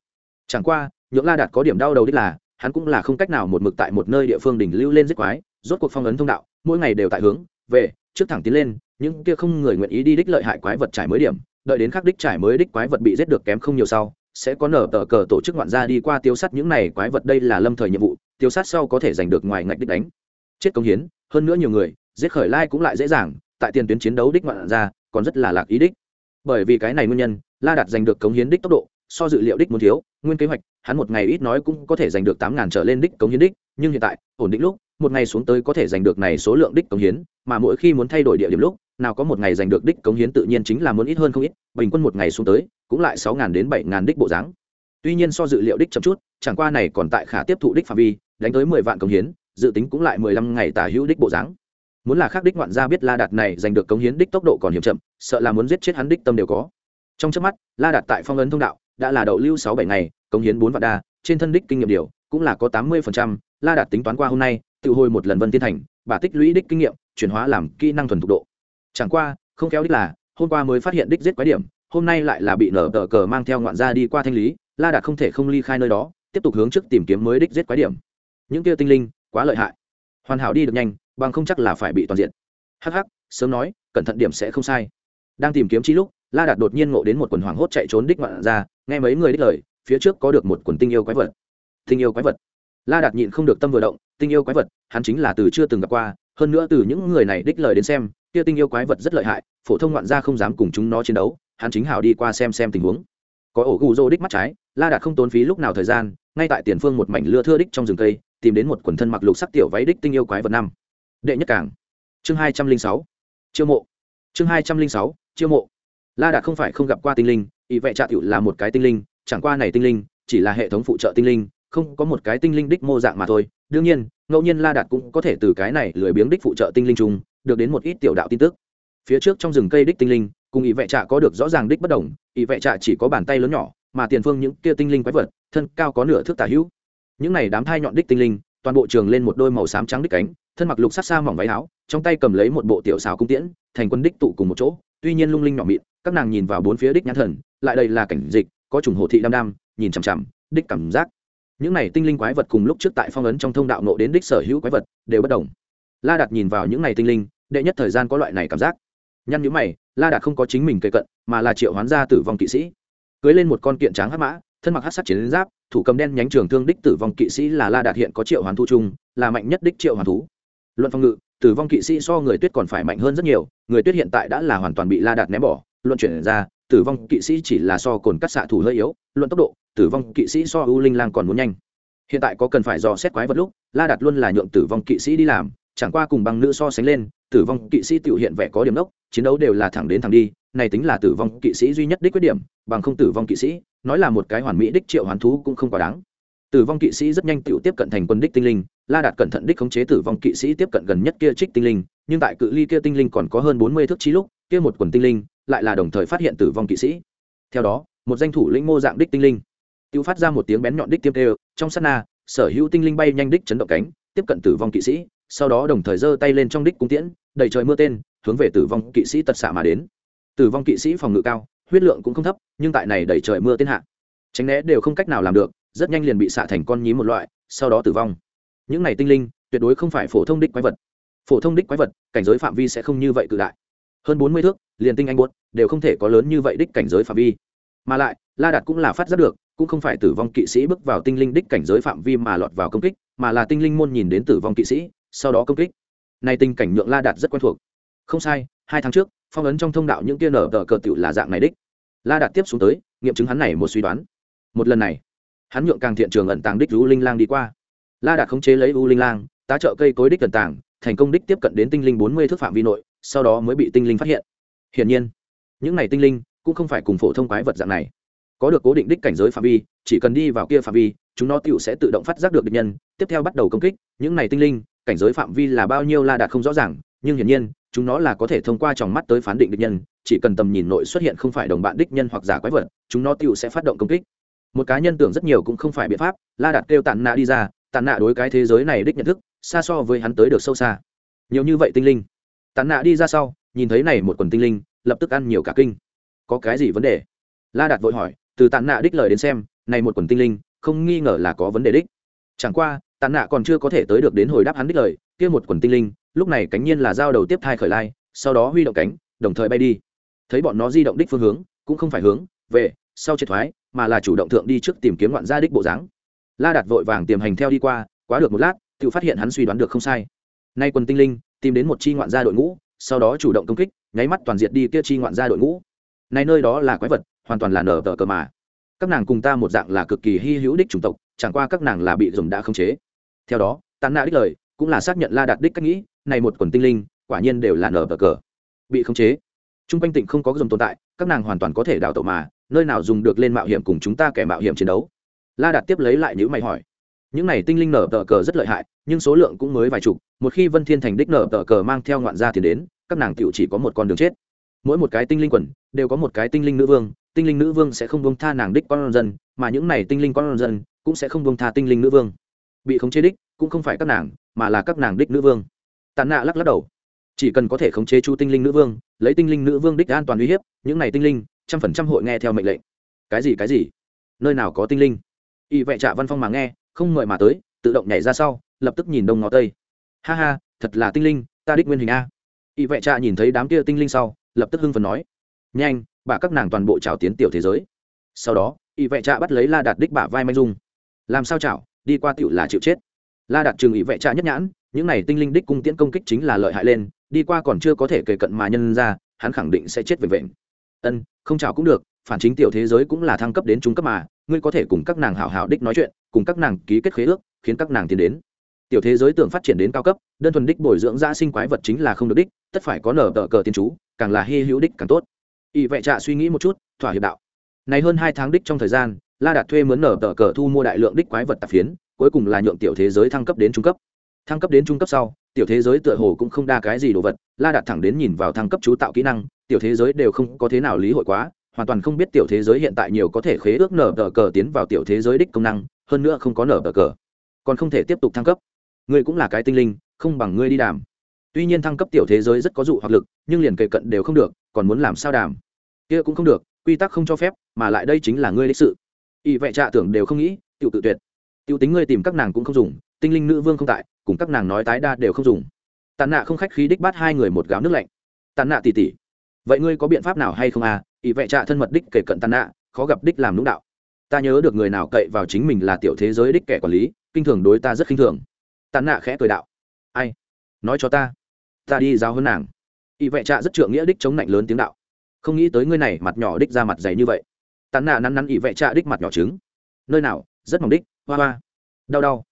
Chẳng qua những la đạt có điểm đau đầu đích là, hắn cũng là không cách nào một mực tại một nơi địa phương đỉnh lưu lên giết quái, rốt cuộc phong ấn thông đạo, mỗi ngày đều tại hướng, về, trước thẳng tiến lên, những kia không người nguyện ý đi đích lợi hại quái vật trải mới điểm, đợi đến khắc đích trải mới đích quái vật bị giết được kém không nhiều sau, sẽ có nở tờ cờ tổ chức ngoạn gia đi qua tiêu sát những này quái vật đây là lâm thời nhiệm vụ, tiêu sát sau có thể giành được ngoài ngạch đích đánh. Chết công hiến, hơn nữa nhiều người, giết khởi lai cũng lại dễ dàng, tại tiền tuyến chiến đấu đích ngoạn ra còn rất là lạc ý đích bởi vì cái này nguyên nhân, la đạt giành được cống hiến đích tốc độ, so dự liệu đích muốn thiếu, nguyên kế hoạch, hắn một ngày ít nói cũng có thể giành được tám ngàn trở lên đích cống hiến đích, nhưng hiện tại, ổn định lúc, một ngày xuống tới có thể giành được này số lượng đích cống hiến, mà mỗi khi muốn thay đổi địa điểm lúc, nào có một ngày giành được đích cống hiến tự nhiên chính là muốn ít hơn không ít, bình quân một ngày xuống tới, cũng lại sáu ngàn đến bảy ngàn đích bộ dáng. Tuy nhiên so dự liệu đích chậm chút, chẳng qua này còn tại khả tiếp thụ đích phạm vi, đánh tới mười vạn cống hiến, dự tính cũng lại mười lăm ngày tả hữu đích bộ dáng muốn là khác đích ngoạn gia biết la đạt này giành được cống hiến đích tốc độ còn hiểm chậm, sợ là muốn giết chết hắn đích tâm đều có. Trong trước mắt, la đạt tại phong ấn thông đạo, đã là đậu lưu sáu bảy ngày, cống hiến bốn vạn đa, trên thân đích kinh nghiệm điều cũng là có tám mươi phần trăm. La đạt tính toán qua hôm nay, tự hồi một lần vân tiên thành, bà tích lũy đích kinh nghiệm, chuyển hóa làm kỹ năng thuần thục độ. Chẳng qua, không kéo đích là, hôm qua mới phát hiện đích giết quái điểm, hôm nay lại là bị nở tờ cờ mang theo ngoạn gia đi qua thanh lý, la đạt không thể không ly khai nơi đó, tiếp tục hướng trước tìm kiếm mới đích giết quái điểm. Những kia tinh linh, quá lợi hại. Hoàn hảo đi được nhanh bằng không chắc là phải bị toàn diện hắc hắc, sớm nói cẩn thận điểm sẽ không sai. Đang tìm kiếm chi lúc la đạt đột nhiên ngộ đến một quần hoàng hốt chạy trốn đích ngoạn ra nghe mấy người đích lời phía trước có được một quần tinh yêu quái vật. Tinh yêu quái vật. La đạt nhịn không được tâm vừa động tinh yêu quái vật hắn chính là từ chưa từng gặp qua hơn nữa từ những người này đích lời đến xem kia tinh yêu quái vật rất lợi hại phổ thông ngoạn gia không dám cùng chúng nó chiến đấu hắn chính hảo đi qua xem xem tình huống. Có ổ gù rô đích mắt trái la đạt không tốn phí lúc nào thời gian ngay tại tiền phương một mảnh lưa thưa đích trong rừng cây tìm đến một quần thân mặc lục sắc tiểu váy đích tinh yêu quái vật năm đệ nhất cảng chương hai trăm linh sáu, chiêu mộ. Chương hai trăm linh sáu, chiêu mộ. La đạt không phải không gặp qua tinh linh ý vệ trạ tiểu là một cái tinh linh, chẳng qua này tinh linh chỉ là hệ thống phụ trợ tinh linh, không có một cái tinh linh đích mô dạng mà thôi. Đương nhiên, ngẫu nhiên la đạt cũng có thể từ cái này lười biếng đích phụ trợ tinh linh chung, được đến một ít tiểu đạo tin tức. Phía trước trong rừng cây đích tinh linh, cùng ý vệ trạ có được rõ ràng đích bất đồng ý vệ trạ chỉ có bàn tay lớn nhỏ, mà tiền phương những kia tinh linh quái vật, thân cao có nửa thước tả hữu. Những này đám thai nhọn đích tinh linh, toàn bộ trường lên một đôi màu xám trắng đích cánh thân mặc lục sát xa mỏng váy áo, trong tay cầm lấy một bộ tiểu xào cung tiễn, thành quân đích tụ cùng một chỗ, tuy nhiên lung linh nhỏ mịn, các nàng nhìn vào bốn phía đích nhãn thần, lại đây là cảnh dịch, có trùng hồ thị đam đam, nhìn chằm chằm, đích cảm giác. Những này tinh linh quái vật cùng lúc trước tại phong ấn trong thông đạo nộ đến đích sở hữu quái vật, đều bất đồng. La đạt nhìn vào những này tinh linh, đệ nhất thời gian có loại này cảm giác. Nhăn nhữ mày, la đạt không có chính mình kề cận, mà là triệu hoán gia tử vong kỵ sĩ. Cưới lên một con kiện tráng hắc mã, thân mặc hát sắc chiến giáp, thủ cầm đen nhánh trường thương đích tử vong kỵ sĩ là la đạt hiện có triệu hoán thu trung là mạnh nhất đích triệu hoán thú luận phòng ngự, tử vong kỵ sĩ so người tuyết còn phải mạnh hơn rất nhiều, người tuyết hiện tại đã là hoàn toàn bị la đạt ném bỏ. Luận chuyển ra, tử vong kỵ sĩ chỉ là so cồn cắt xạ thủ hơi yếu, luận tốc độ, tử vong kỵ sĩ so ưu linh lang còn muốn nhanh. Hiện tại có cần phải dò xét quái vật lúc, la đạt luôn là nhượng tử vong kỵ sĩ đi làm, chẳng qua cùng băng nữ so sánh lên, tử vong kỵ sĩ tự hiện vẻ có điểm đốc, chiến đấu đều là thẳng đến thẳng đi, này tính là tử vong kỵ sĩ duy nhất đích quyết điểm, bằng không tử vong kỵ sĩ, nói là một cái hoàn mỹ đích triệu hoán thú cũng không quá đáng tử vong kỵ sĩ rất nhanh tự tiếp cận thành quân đích tinh linh, la đạt cẩn thận đích khống chế tử vong kỵ sĩ tiếp cận gần nhất kia trích tinh linh, nhưng tại cự ly kia tinh linh còn có hơn bốn mươi thước trí lúc, kia một quần tinh linh lại là đồng thời phát hiện tử vong kỵ sĩ. Theo đó, một danh thủ lĩnh mô dạng đích tinh linh, tự phát ra một tiếng bén nhọn đích tiêm tê trong sát na, sở hữu tinh linh bay nhanh đích chấn động cánh, tiếp cận tử vong kỵ sĩ, sau đó đồng thời giơ tay lên trong đích cung tiễn đầy trời mưa tên, hướng về tử vong kỵ sĩ tật xạ mà đến. Tử vong kỵ sĩ phòng ngự cao, huyết lượng cũng không thấp, nhưng tại này đầy trời mưa tên hạ, tránh né đều không cách nào làm được rất nhanh liền bị xạ thành con nhím một loại, sau đó tử vong. Những này tinh linh, tuyệt đối không phải phổ thông đích quái vật. Phổ thông đích quái vật, cảnh giới phạm vi sẽ không như vậy cự đại. Hơn bốn mươi thước, liền tinh anh buốt, đều không thể có lớn như vậy đích cảnh giới phạm vi. Mà lại, la đạt cũng là phát giác được, cũng không phải tử vong kỵ sĩ bước vào tinh linh đích cảnh giới phạm vi mà lọt vào công kích, mà là tinh linh môn nhìn đến tử vong kỵ sĩ, sau đó công kích. Này tình cảnh nhượng la đạt rất quen thuộc. Không sai, hai tháng trước, phong ấn trong thông đạo những kia nở tờ cờ tiểu là dạng này đích. La đạt tiếp xuống tới, nghiệm chứng hắn này một suy đoán. Một lần này hắn nhượng càng thiện trường ẩn tàng đích u linh lang đi qua. La đạt khống chế lấy u linh lang, tá trợ cây cối đích ẩn tàng, thành công đích tiếp cận đến tinh linh bốn mươi thước phạm vi nội, sau đó mới bị tinh linh phát hiện. Hiển nhiên, những này tinh linh cũng không phải cùng phổ thông quái vật dạng này. Có được cố định đích cảnh giới phạm vi, chỉ cần đi vào kia phạm vi, chúng nó tựu sẽ tự động phát giác được địch nhân, tiếp theo bắt đầu công kích. Những này tinh linh, cảnh giới phạm vi là bao nhiêu la đạt không rõ ràng, nhưng hiển nhiên, chúng nó là có thể thông qua tròng mắt tới phán định địch nhân, chỉ cần tầm nhìn nội xuất hiện không phải đồng bạn đích nhân hoặc giả quái vật, chúng nó tựu sẽ phát động công kích một cá nhân tưởng rất nhiều cũng không phải biện pháp, la đạt kêu tàn nạ đi ra tàn nạ đối cái thế giới này đích nhận thức, xa so với hắn tới được sâu xa. Nhiều như vậy tinh linh. Tàn nạ đi ra sau, nhìn thấy này một quần tinh linh, lập tức ăn nhiều cả kinh. Có cái gì vấn đề? La đạt vội hỏi, từ tàn nạ đích lời đến xem, này một quần tinh linh, không nghi ngờ là có vấn đề đích. Chẳng qua tàn nạ còn chưa có thể tới được đến hồi đáp hắn đích lời, kia một quần tinh linh, lúc này cánh nhiên là giao đầu tiếp thai khởi lai, sau đó huy động cánh, đồng thời bay đi. Thấy bọn nó di động đích phương hướng, cũng không phải hướng, về, sau triệt thoái mà là chủ động thượng đi trước tìm kiếm ngoạn gia đích bộ dáng. La đạt vội vàng tiềm hành theo đi qua, quá được một lát, tự phát hiện hắn suy đoán được không sai. Nay quần tinh linh, tìm đến một chi ngoạn gia đội ngũ, sau đó chủ động công kích, nháy mắt toàn diệt đi kia chi ngoạn gia đội ngũ. Nay nơi đó là quái vật, hoàn toàn là nở tờ cờ mà. Các nàng cùng ta một dạng là cực kỳ hy hữu đích chủng tộc, chẳng qua các nàng là bị dùng đã khống chế. Theo đó tàn nạ đích lời, cũng là xác nhận la đạt đích cách nghĩ, này một quần tinh linh, quả nhiên đều là nở tờ cờ. Bị khống chế. T r u n g quanh tỉnh không có dùng tồn tại, các nàng hoàn toàn có thể đào tẩu mà nơi nào dùng được lên mạo hiểm cùng chúng ta kẻ mạo hiểm chiến đấu? La đạt tiếp lấy lại những mày hỏi. Những này tinh linh nở tờ cờ rất lợi hại, nhưng số lượng cũng mới vài chục, một khi vân thiên thành đích nở tờ cờ mang theo ngoạn gia tiền đến, các nàng tiểu chỉ có một con đường chết. Mỗi một cái tinh linh quần, đều có một cái tinh linh nữ vương, tinh linh nữ vương sẽ không buông tha nàng đích con dân, mà những này tinh linh con dân cũng sẽ không buông tha tinh linh nữ vương. Bị khống chế đích, cũng không phải các nàng, mà là các nàng đích nữ vương. Tàn nạ lắc lắc đầu. Chỉ cần có thể khống chế chu tinh linh nữ vương, lấy tinh linh nữ vương đích an toàn uy hiếp, những này tinh linh trăm phần trăm hội nghe theo mệnh lệnh. Cái gì cái gì? Nơi nào có tinh linh? Y vệ trạ văn phong mà nghe, không ngợi mà tới, tự động nhảy ra sau, lập tức nhìn đông ngó tây. Ha ha, thật là tinh linh, ta đích nguyên hình a. Y vệ trạ nhìn thấy đám kia tinh linh sau, lập tức hưng phần nói. Nhanh, bà các nàng toàn bộ trào tiến tiểu thế giới. Sau đó, y vệ trạ bắt lấy la đạt đích bả vai manh dung. Làm sao chảo, đi qua tiểu là chịu chết. La đạt trường y vệ trạ nhất nhãn, những này tinh linh đích cung tiễn công kích chính là lợi hại lên, đi qua còn chưa có thể kề cận mà nhân ra, hắn khẳng định sẽ chết về vệnh ân, không chào cũng được, phản chính tiểu thế giới cũng là thăng cấp đến trung cấp mà, ngươi có thể cùng các nàng hảo hảo đích nói chuyện, cùng các nàng ký kết khế ước, khiến các nàng tiến đến. Tiểu thế giới tưởng phát triển đến cao cấp, đơn thuần đích bồi dưỡng gia sinh quái vật chính là không được đích, tất phải có nở tờ cờ tiên chú, càng là hy hữu đích càng tốt. Ỵ vệ trạ suy nghĩ một chút, thỏa hiệp đạo. Này hơn hai tháng đích trong thời gian, la đạt thuê mướn nở tờ cờ thu mua đại lượng đích quái vật tạp phiến, cuối cùng là nhượng tiểu thế giới thăng cấp đến trung cấp thăng cấp đến trung cấp sau, tiểu thế giới tựa hồ cũng không đa cái gì đồ vật, la đạt thẳng đến nhìn vào thăng cấp chú tạo kỹ năng, tiểu thế giới đều không có thế nào lý hội quá, hoàn toàn không biết tiểu thế giới hiện tại nhiều có thể khế ước nở tờ cờ tiến vào tiểu thế giới đích công năng, hơn nữa không có nở tờ cờ. Còn không thể tiếp tục thăng cấp. Ngươi cũng là cái tinh linh, không bằng ngươi đi đàm. Tuy nhiên thăng cấp tiểu thế giới rất có dụ hoặc lực, nhưng liền kề cận đều không được, còn muốn làm sao đàm? Kia cũng không được, quy tắc không cho phép, mà lại đây chính là ngươi đích sự. Y vệ trạ tưởng đều không nghĩ tự tự tuyệt. Tiêu tính ngươi tìm các nàng cũng không dùng tinh linh nữ vương không tại, cùng các nàng nói tái đa đều không dùng. Tàn nạ không khách khí đích bắt hai người một gáo nước lạnh. Tàn nạ tỉ tỉ vậy ngươi có biện pháp nào hay không à? Ỷ vệ trạ thân mật đích kể cận tàn nạ, khó gặp đích làm lũng đạo. Ta nhớ được người nào cậy vào chính mình là tiểu thế giới đích kẻ quản lý, kinh thường đối ta rất khinh thường. Tàn nạ khẽ cười đạo. Ai? Nói cho ta. Ta đi giao hơn nàng. Ỷ vệ trạ rất trượng nghĩa đích chống lạnh lớn tiếng đạo. Không nghĩ tới ngươi này mặt nhỏ đích ra mặt dày như vậy. Tàn nạ nắn nắn ỷ vệ trạ đích mặt nhỏ trứng. Nơi nào? Rất mỏng đích. Hoa hoa. Đau đau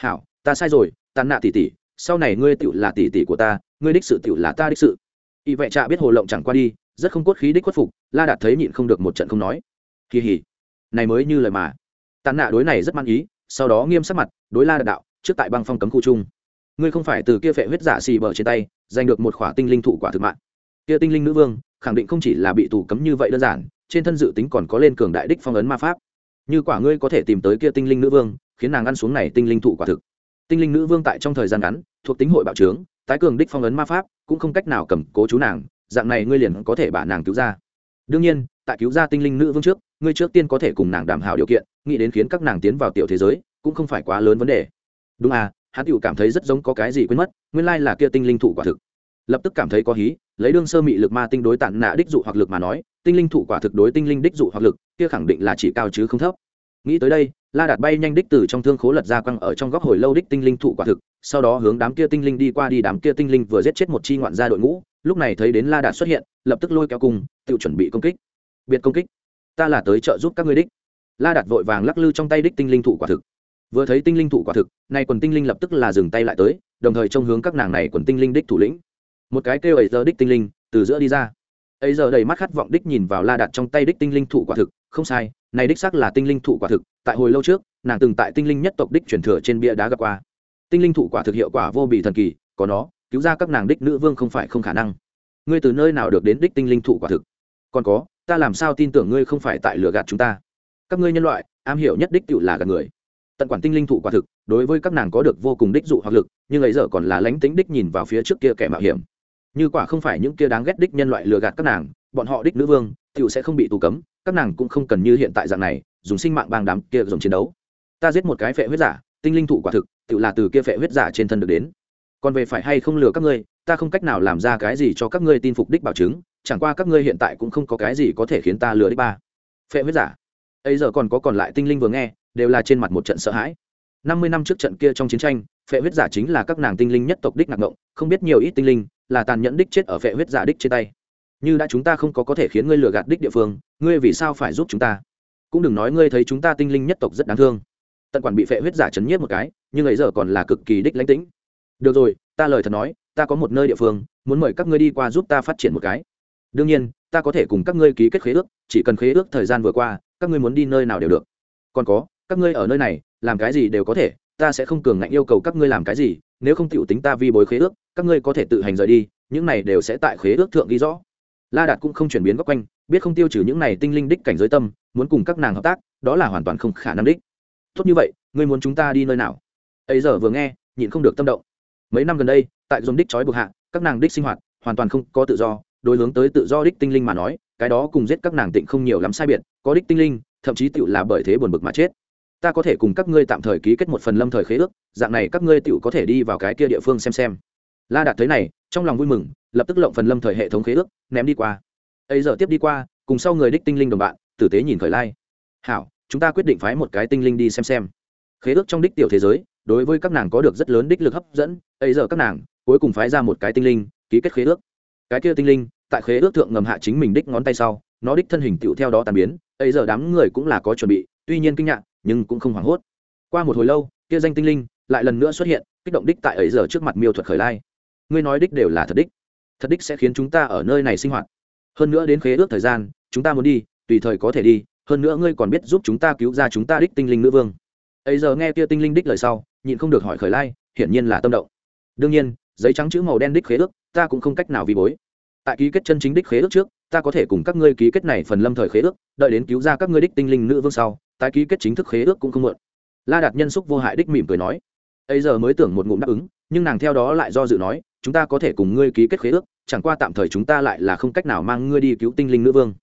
hảo, ta sai rồi tàn nạ tỉ tỉ, sau này ngươi tựu là tỉ tỉ của ta, ngươi đích sự tựu là ta đích sự. Y vệ trạ biết hồ lộng chẳng qua đi, rất không cốt khí đích khuất phục, la đạt thấy nhịn không được một trận không nói. Kỳ hỉ này mới như lời mà. Tàn nạ đối này rất mang ý, sau đó nghiêm sắc mặt, đối la đạt đạo, trước tại băng phong cấm khu chung. Ngươi không phải từ kia phệ huyết giả xì bờ trên tay, giành được một khỏa tinh linh thụ quả thực mạng. Kia tinh linh nữ vương, khẳng định không chỉ là bị tù cấm như vậy đơn giản, trên thân dự tính còn có lên cường đại đích phong ấn ma pháp. Như quả ngươi có thể tìm tới kia tinh linh nữ vương khiến nàng ăn xuống này tinh linh thụ quả thực. Tinh linh nữ vương tại trong thời gian ngắn, thuộc tính hội bạo trướng, tái cường đích phong ấn ma pháp, cũng không cách nào cầm cố chú nàng, dạng này ngươi liền có thể bả nàng cứu ra. Đương nhiên, tại cứu ra tinh linh nữ vương trước, ngươi trước tiên có thể cùng nàng đảm hảo điều kiện, nghĩ đến khiến các nàng tiến vào tiểu thế giới, cũng không phải quá lớn vấn đề. Đúng à hắn tựu cảm thấy rất giống có cái gì quên mất, nguyên lai là kia tinh linh thụ quả thực. Lập tức cảm thấy có hí, lấy đương sơ mị lực ma tinh đối tản nạ đích dụ hoặc lực mà nói, tinh linh thụ quả thực đối tinh linh đích dụ hoặc lực, kia khẳng định là chỉ cao chứ không thấp. Nghĩ tới đây la đạt bay nhanh đích từ trong thương khố lật ra quăng ở trong góc hồi lâu đích tinh linh thụ quả thực, sau đó hướng đám kia tinh linh đi qua đi, đám kia tinh linh vừa giết chết một chi ngoạn gia đội ngũ, lúc này thấy đến la đạt xuất hiện, lập tức lôi kéo cùng, tự chuẩn bị công kích. Biệt công kích, ta là tới trợ giúp các ngươi đích. La đạt vội vàng lắc lư trong tay đích tinh linh thụ quả thực. Vừa thấy tinh linh thụ quả thực, nay quần tinh linh lập tức là dừng tay lại tới, đồng thời trông hướng các nàng này quần tinh linh đích thủ lĩnh. Một cái kêu ấy giờ đích tinh linh từ giữa đi ra. Ấy giờ đầy mắt khát vọng đích nhìn vào la đạt trong tay đích tinh linh thụ quả thực không sai, này đích xác là tinh linh thụ quả thực, tại hồi lâu trước, nàng từng tại tinh linh nhất tộc đích truyền thừa trên bia đá gặp qua. Tinh linh thụ quả thực hiệu quả vô bị thần kỳ, có nó, cứu ra các nàng đích nữ vương không phải không khả năng. Ngươi từ nơi nào được đến đích tinh linh thụ quả thực? Còn có, ta làm sao tin tưởng ngươi không phải tại lừa gạt chúng ta? Các ngươi nhân loại, am hiểu nhất đích tự là gạt người. Tận quản tinh linh thụ quả thực, đối với các nàng có được vô cùng đích dụ hoặc lực, nhưng ấy giờ còn là lánh tính đích nhìn vào phía trước kia kẻ mạo hiểm. Như quả không phải những kia đáng ghét đích nhân loại lừa gạt các nàng, bọn họ đích nữ vương tựu sẽ không bị tù cấm các nàng cũng không cần như hiện tại dạng này, dùng sinh mạng bang đám kia dùng chiến đấu. Ta giết một cái phệ huyết giả, tinh linh thụ quả thực, tự là từ kia phệ huyết giả trên thân được đến. Còn về phải hay không lừa các ngươi, ta không cách nào làm ra cái gì cho các ngươi tin phục đích bảo chứng, chẳng qua các ngươi hiện tại cũng không có cái gì có thể khiến ta lừa đích ba. Phệ huyết giả. Ấy giờ còn có còn lại tinh linh vừa nghe, đều là trên mặt một trận sợ hãi. Năm mươi năm trước trận kia trong chiến tranh, phệ huyết giả chính là các nàng tinh linh nhất tộc đích nạc ngộng, không biết nhiều ít tinh linh là tàn nhẫn đích chết ở phệ huyết giả đích trên tay như đã chúng ta không có có thể khiến ngươi lừa gạt đích địa phương, ngươi vì sao phải giúp chúng ta? Cũng đừng nói ngươi thấy chúng ta tinh linh nhất tộc rất đáng thương. Tận quản bị phệ huyết giả chấn nhiếp một cái, nhưng ấy giờ còn là cực kỳ đích lãnh tĩnh. Được rồi, ta lời thật nói, ta có một nơi địa phương, muốn mời các ngươi đi qua giúp ta phát triển một cái. Đương nhiên, ta có thể cùng các ngươi ký kết khế ước, chỉ cần khế ước thời gian vừa qua, các ngươi muốn đi nơi nào đều được. Còn có, các ngươi ở nơi này, làm cái gì đều có thể, ta sẽ không cường ngạnh yêu cầu các ngươi làm cái gì, nếu không chịu tính ta vi bối khế ước, các ngươi có thể tự hành rời đi, những này đều sẽ tại khế ước thượng ghi rõ la đạt cũng không chuyển biến góc quanh, biết không tiêu trừ những này tinh linh đích cảnh giới tâm, muốn cùng các nàng hợp tác, đó là hoàn toàn không khả năng đích. Tốt như vậy, ngươi muốn chúng ta đi nơi nào? Ấy giờ vừa nghe, nhịn không được tâm động. Mấy năm gần đây, tại dòng đích trói buộc hạ, các nàng đích sinh hoạt hoàn toàn không có tự do, đối hướng tới tự do đích tinh linh mà nói, cái đó cùng giết các nàng tịnh không nhiều lắm sai biệt, có đích tinh linh, thậm chí tựu là bởi thế buồn bực mà chết. Ta có thể cùng các ngươi tạm thời ký kết một phần lâm thời khế ước, dạng này các ngươi tựu có thể đi vào cái kia địa phương xem xem. La đạt thấy này trong lòng vui mừng, lập tức lộng phần lâm thời hệ thống khế ước, ném đi qua. Ấy giờ tiếp đi qua, cùng sau người đích tinh linh đồng bạn, tử tế nhìn khởi lai. Hảo, chúng ta quyết định phái một cái tinh linh đi xem xem. Khế ước trong đích tiểu thế giới, đối với các nàng có được rất lớn đích lực hấp dẫn, ấy giờ các nàng, cuối cùng phái ra một cái tinh linh, ký kết khế ước. Cái kia tinh linh, tại khế ước thượng ngầm hạ chính mình đích ngón tay sau, nó đích thân hình tựu theo đó tàn biến, ấy giờ đám người cũng là có chuẩn bị, tuy nhiên kinh ngạc, nhưng cũng không hoảng hốt. Qua một hồi lâu, kia danh tinh linh, lại lần nữa xuất hiện, kích động đích tại ấy giờ trước mặt miêu thuật khởi lai ngươi nói đích đều là thật đích. Thật đích sẽ khiến chúng ta ở nơi này sinh hoạt. Hơn nữa đến khế ước thời gian, chúng ta muốn đi, tùy thời có thể đi, hơn nữa ngươi còn biết giúp chúng ta cứu ra chúng ta đích tinh linh nữ vương. Ấy giờ nghe kia tinh linh đích lời sau, nhịn không được hỏi khởi lai, hiển nhiên là tâm động. Đương nhiên, giấy trắng chữ màu đen đích khế ước, ta cũng không cách nào vi bối. Tại ký kết chân chính đích khế ước trước, ta có thể cùng các ngươi ký kết này phần lâm thời khế ước, đợi đến cứu ra các ngươi đích tinh linh nữ vương sau, tái ký kết chính thức khế ước cũng không mượn la đạt nhân xúc vô hại đích mỉm cười nói ấy giờ mới tưởng một ngụm đáp ứng, nhưng nàng theo đó lại do dự nói, chúng ta có thể cùng ngươi ký kết khế ước, chẳng qua tạm thời chúng ta lại là không cách nào mang ngươi đi cứu tinh linh nữ vương.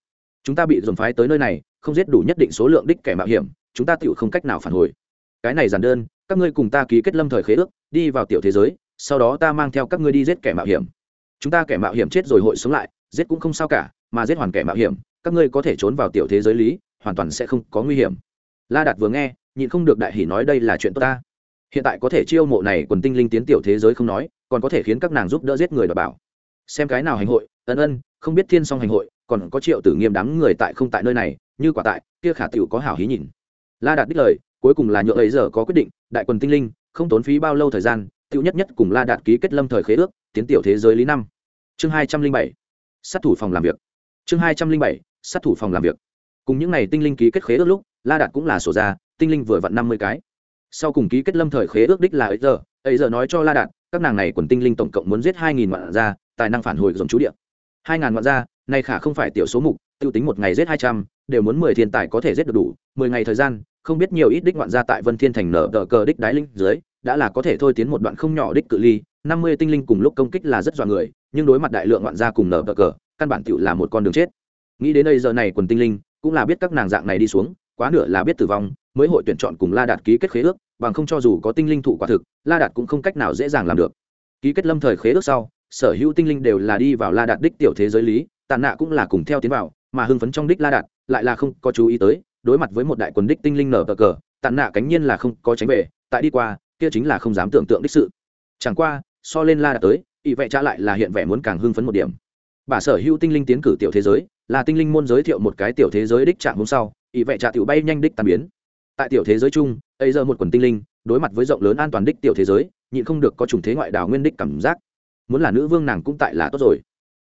Chúng ta bị dồn phái tới nơi này, không giết đủ nhất định số lượng đích kẻ mạo hiểm, chúng ta tự không cách nào phản hồi. Cái này giản đơn, các ngươi cùng ta ký kết lâm thời khế ước, đi vào tiểu thế giới, sau đó ta mang theo các ngươi đi giết kẻ mạo hiểm. Chúng ta kẻ mạo hiểm chết rồi hội sống lại, giết cũng không sao cả, mà giết hoàn kẻ mạo hiểm, các ngươi có thể trốn vào tiểu thế giới lý, hoàn toàn sẽ không có nguy hiểm. La đạt vừa nghe, nhịn không được đại hỷ nói, đây là chuyện tốt ta hiện tại có thể chiêu mộ này quần tinh linh tiến tiểu thế giới không nói, còn có thể khiến các nàng giúp đỡ giết người đ bảo. Xem cái nào hành hội, ân ân, không biết thiên song hành hội, còn có triệu tử nghiêm đám người tại không tại nơi này, như quả tại, kia khả tiểu có hảo hí nhìn. La đạt đích lời, cuối cùng là nhựa ấy giờ có quyết định, đại quần tinh linh, không tốn phí bao lâu thời gian, tiểu nhất nhất cùng la đạt ký kết lâm thời khế ước, tiến tiểu thế giới lý năm. Chương hai trăm linh bảy, sát thủ phòng làm việc. Chương hai trăm linh bảy, sát thủ phòng làm việc. Cùng những n à y tinh linh ký kết khế ước lúc, la đạt cũng là sổ ra, tinh linh vừa vặn năm mươi cái sau cùng ký kết lâm thời khế ước đích là ấy giờ ấy giờ nói cho la đạt, các nàng này quần tinh linh tổng cộng muốn giết hai nghìn vạn ra tài năng phản hồi dòng chú địa. hai ngàn vạn ra nay khả không phải tiểu số mục t i ê u tính một ngày giết hai trăm, đều muốn mười thiên tài có thể giết được đủ, mười ngày thời gian, không biết nhiều ít đích ngoạn gia tại vân thiên thành nở tờ cờ đích đái linh dưới, đã là có thể thôi tiến một đoạn không nhỏ đích cự ly, năm mươi tinh linh cùng lúc công kích là rất dọa người, nhưng đối mặt đại lượng ngoạn gia cùng nở tờ cờ, căn bản tựu là một con đường chết. Nghĩ đến đây giờ này quần tinh linh, cũng là biết các nàng dạng này đi xuống, quá nửa là biết tử vong mới hội tuyển chọn cùng la đạt ký kết khế ước, bằng không cho dù có tinh linh thụ quả thực, la đạt cũng không cách nào dễ dàng làm được. Ký kết lâm thời khế ước sau, sở hữu tinh linh đều là đi vào la đạt đích tiểu thế giới lý, tàn nạ cũng là cùng theo tiến vào, mà hưng phấn trong đích la đạt lại là không có chú ý tới, đối mặt với một đại quần đích tinh linh nở cờ cờ, tàn nạ cánh nhiên là không có tránh về, tại đi qua, kia chính là không dám tưởng tượng đích sự. Chẳng qua, so lên la đạt tới ỵ vệ trả lại là hiện vẻ muốn càng hưng phấn một điểm. Bà sở hữu tinh linh tiến cử tiểu thế giới, là tinh linh môn giới thiệu một cái tiểu thế giới đích trạng hôm sau ỵ vệ trả tiểu bay nhanh đích tàn biến tại tiểu thế giới chung, ấy giờ một quần tinh linh, đối mặt với rộng lớn an toàn đích tiểu thế giới, nhịn không được có chủng thế ngoại đảo nguyên đích cảm giác. Muốn là nữ vương nàng cũng tại là tốt rồi.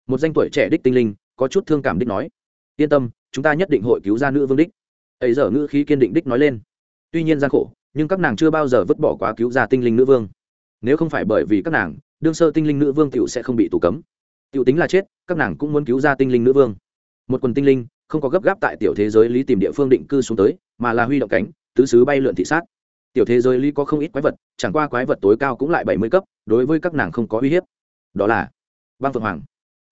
Một danh tuổi trẻ đích tinh linh, có chút thương cảm đích nói, yên tâm, chúng ta nhất định hội cứu ra nữ vương đích. Ấy giờ ngữ khí kiên định đích nói lên, tuy nhiên gian khổ, nhưng các nàng chưa bao giờ vứt bỏ quá cứu ra tinh linh nữ vương. Nếu không phải bởi vì các nàng, đương sơ tinh linh nữ vương tiểu sẽ không bị tù cấm. Tiểu tính là chết, các nàng cũng muốn cứu ra tinh linh nữ vương. Một quần tinh linh, không có gấp gáp tại tiểu thế giới lý tìm địa phương định cư xuống tới, mà là huy động cánh tứ xứ bay lượn thị sát. Tiểu thế giới lý có không ít quái vật, chẳng qua quái vật tối cao cũng lại bảy mươi cấp, đối với các nàng không có uy hiếp. Đó là băng phượng hoàng.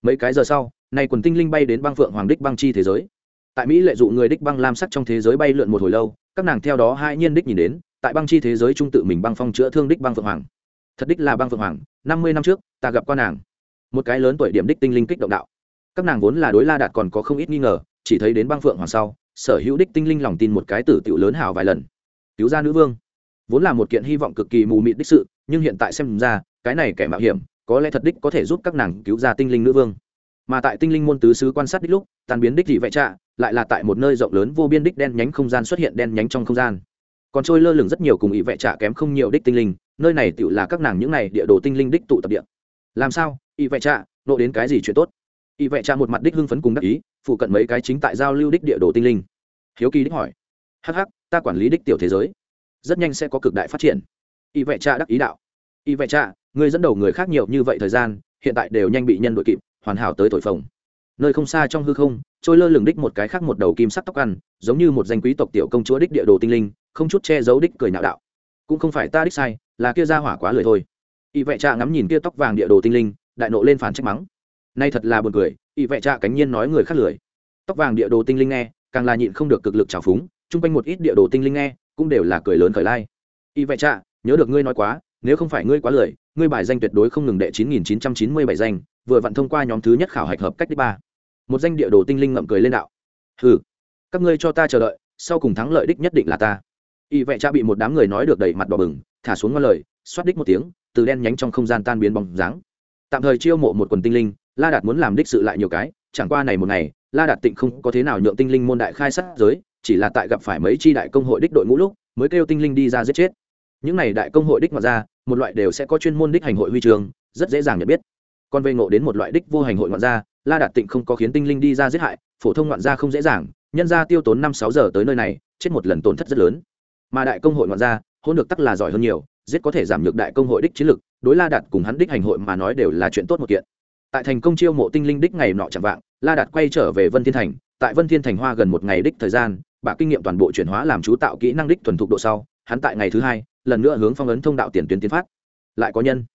Mấy cái giờ sau, nay quần tinh linh bay đến băng phượng hoàng đích băng chi thế giới. Tại mỹ lệ dụ người đích băng lam sắc trong thế giới bay lượn một hồi lâu, các nàng theo đó hai nhiên đích nhìn đến, tại băng chi thế giới trung tự mình băng phong chữa thương đích băng phượng hoàng. Thật đích là băng phượng hoàng, năm mươi năm trước, ta gặp qua nàng. Một cái lớn tuổi điểm đích tinh linh kích động đạo. Các nàng vốn là đối la đạt còn có không ít nghi ngờ, chỉ thấy đến băng phượng hoàng sau sở hữu đích tinh linh lòng tin một cái tử tiểu lớn hào vài lần. Cứu ra nữ vương. Vốn là một kiện hy vọng cực kỳ mù mịt đích sự, nhưng hiện tại xem ra, cái này kẻ mạo hiểm, có lẽ thật đích có thể giúp các nàng cứu ra tinh linh nữ vương. Mà tại tinh linh môn tứ sứ quan sát đích lúc tàn biến đích dị vệ trạ, lại là tại một nơi rộng lớn vô biên đích đen nhánh không gian xuất hiện đen nhánh trong không gian. Còn trôi lơ lửng rất nhiều cùng ý vệ trạ kém không nhiều đích tinh linh, nơi này tựu là các nàng những này địa đồ tinh linh đích tụ tập địa. Làm sao? ý vệ trạ, nộ đến cái gì chuyện tốt? Y vẽ trạ một mặt đích hưng phấn cùng đắc ý, phụ cận mấy cái chính tại giao lưu đích địa đồ tinh linh. Hiếu kỳ đích hỏi hh ta quản lý đích tiểu thế giới, rất nhanh sẽ có cực đại phát triển. Y vẽ trạ đắc ý đạo, y vẽ trạ người dẫn đầu người khác nhiều như vậy thời gian, hiện tại đều nhanh bị nhân đội kịp, hoàn hảo tới thổi phồng. Nơi không xa trong hư không, trôi lơ lửng đích một cái khác một đầu kim sắc tóc ăn, giống như một danh quý tộc tiểu công chúa đích địa đồ tinh linh, không chút che giấu đích cười nạo đạo. Cũng không phải ta đích sai, là kia ra hỏa quá lười thôi. Y vệ trạ ngắm nhìn kia tóc vàng địa đồ tinh linh, đại nộ lên phản trách mắng nay thật là buồn cười, y vệ trạ cánh nhiên nói người khác lười. Tóc vàng địa đồ tinh linh nghe, càng là nhịn không được cực lực trào phúng, chung quanh một ít địa đồ tinh linh nghe, cũng đều là cười lớn khởi lai. Y vệ trạ, nhớ được ngươi nói quá, nếu không phải ngươi quá lười, ngươi bài danh tuyệt đối không ngừng đệ chín nghìn chín trăm chín mươi bảy danh, vừa vặn thông qua nhóm thứ nhất khảo hạch hợp cách đích ba. Một danh địa đồ tinh linh ngậm cười lên đạo. Hừ, các ngươi cho ta chờ đợi, sau cùng thắng lợi đích nhất định là ta. Y vệ cha bị một đám người nói được đầy mặt đỏ bừng, thả xuống ngon lời, xoát đích một tiếng, từ đen nhánh trong không gian tan biến bóng dáng. Tạm thời chiêu mộ một quần tinh linh la đạt muốn làm đích sự lại nhiều cái, chẳng qua này một ngày, la đạt tịnh không có thế nào nhượng tinh linh môn đại khai sát giới, chỉ là tại gặp phải mấy chi đại công hội đích đội ngũ lúc, mới kêu tinh linh đi ra giết chết. Những này đại công hội đích mà ra một loại đều sẽ có chuyên môn đích hành hội huy trường, rất dễ dàng nhận biết. Còn về ngộ đến một loại đích vô hành hội ngoạn gia, la đạt tịnh không có khiến tinh linh đi ra giết hại, phổ thông ngoạn gia không dễ dàng, nhân ra tiêu tốn năm sáu giờ tới nơi này, chết một lần tổn thất rất lớn. Mà đại công hội ngoạn gia hôn được tắc là giỏi hơn nhiều, giết có thể giảm nhược đại công hội đích chiến lực, đối la đạt cùng hắn đích hành hội mà nói đều là chuyện tốt một kiện tại thành công chiêu mộ tinh linh đích ngày nọ chẳng vạng, la đạt quay trở về vân thiên thành. Tại vân thiên thành hoa gần một ngày đích thời gian, bà kinh nghiệm toàn bộ chuyển hóa làm chú tạo kỹ năng đích thuần thục độ sau, hắn tại ngày thứ hai, lần nữa hướng phong ấn thông đạo tiền tuyến tiến phát. Lại có nhân.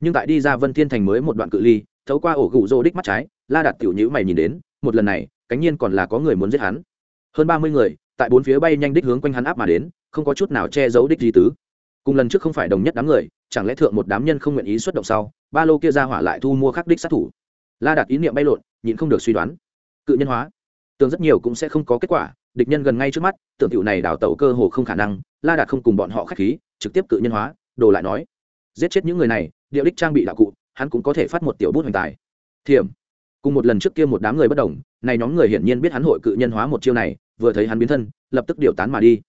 Nhưng tại đi ra vân thiên thành mới một đoạn cự ly, thấu qua ổ gụ rô đích mắt trái, la đạt tiểu nhữ mày nhìn đến, một lần này, cánh nhiên còn là có người muốn giết hắn. Hơn ba mươi người, tại bốn phía bay nhanh đích hướng quanh hắn áp mà đến, không có chút nào che giấu đích di tứ. Cùng lần trước không phải đồng nhất đám người, chẳng lẽ thượng một đám nhân không nguyện ý xuất động sau ba lô kia ra hỏa lại thu mua khắc đích sát thủ. La đạt ý niệm bay lộn, nhịn không được suy đoán. Cự nhân hóa. Tưởng rất nhiều cũng sẽ không có kết quả, địch nhân gần ngay trước mắt, tưởng tiểu này đào tẩu cơ hồ không khả năng, la đạt không cùng bọn họ khách khí, trực tiếp cự nhân hóa, đồ lại nói. Giết chết những người này điệu đích trang bị đạo cụ, hắn cũng có thể phát một tiểu bút hoành tài. Thiểm. Cùng một lần trước kia một đám người bất đồng, này nhóm người hiển nhiên biết hắn hội cự nhân hóa một chiêu này, vừa thấy hắn biến thân, lập tức điều tán mà đi.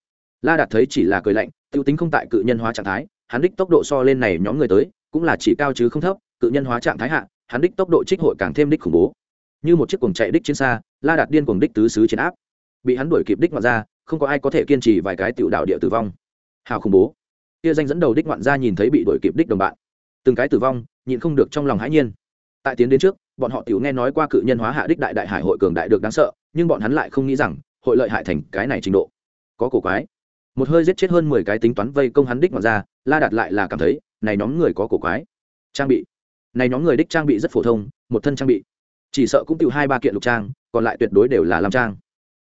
La đạt thấy chỉ là cười lạnh t i ê u tính không tại cự nhân hóa trạng thái, hắn đích tốc độ so lên này nhóm người tới cũng là chỉ cao chứ không thấp, cự nhân hóa trạng thái hạ, hắn đích tốc độ trích hội càng thêm đích khủng bố. Như một chiếc cuồng chạy đích trên xa, la đạt điên cuồng đích tứ xứ chiến áp. Bị hắn đuổi kịp đích ngoạn ra không có ai có thể kiên trì vài cái tiểu đạo địa tử vong. Hào khủng bố. Kia danh dẫn đầu đích ngoạn ra nhìn thấy bị đuổi kịp đích đồng bạn. Từng cái tử vong, nhịn không được trong lòng hãi nhiên. Tại tiến đến trước, bọn họ tiểu nghe nói qua cự nhân hóa hạ đích đại đại hải hội cường đại được đáng sợ, nhưng bọn hắn lại không nghĩ rằng hội lợi hại thành cái này trình độ. Có cổ quái. Một hơi giết chết hơn mười cái tính toán vây công hắn đích ngoạn ra la đạt lại là cảm thấy này nhóm người có cổ quái. Trang bị. Này nhóm người đích trang bị rất phổ thông, một thân trang bị. Chỉ sợ cũng tự hai ba kiện lục trang, còn lại tuyệt đối đều là làm trang.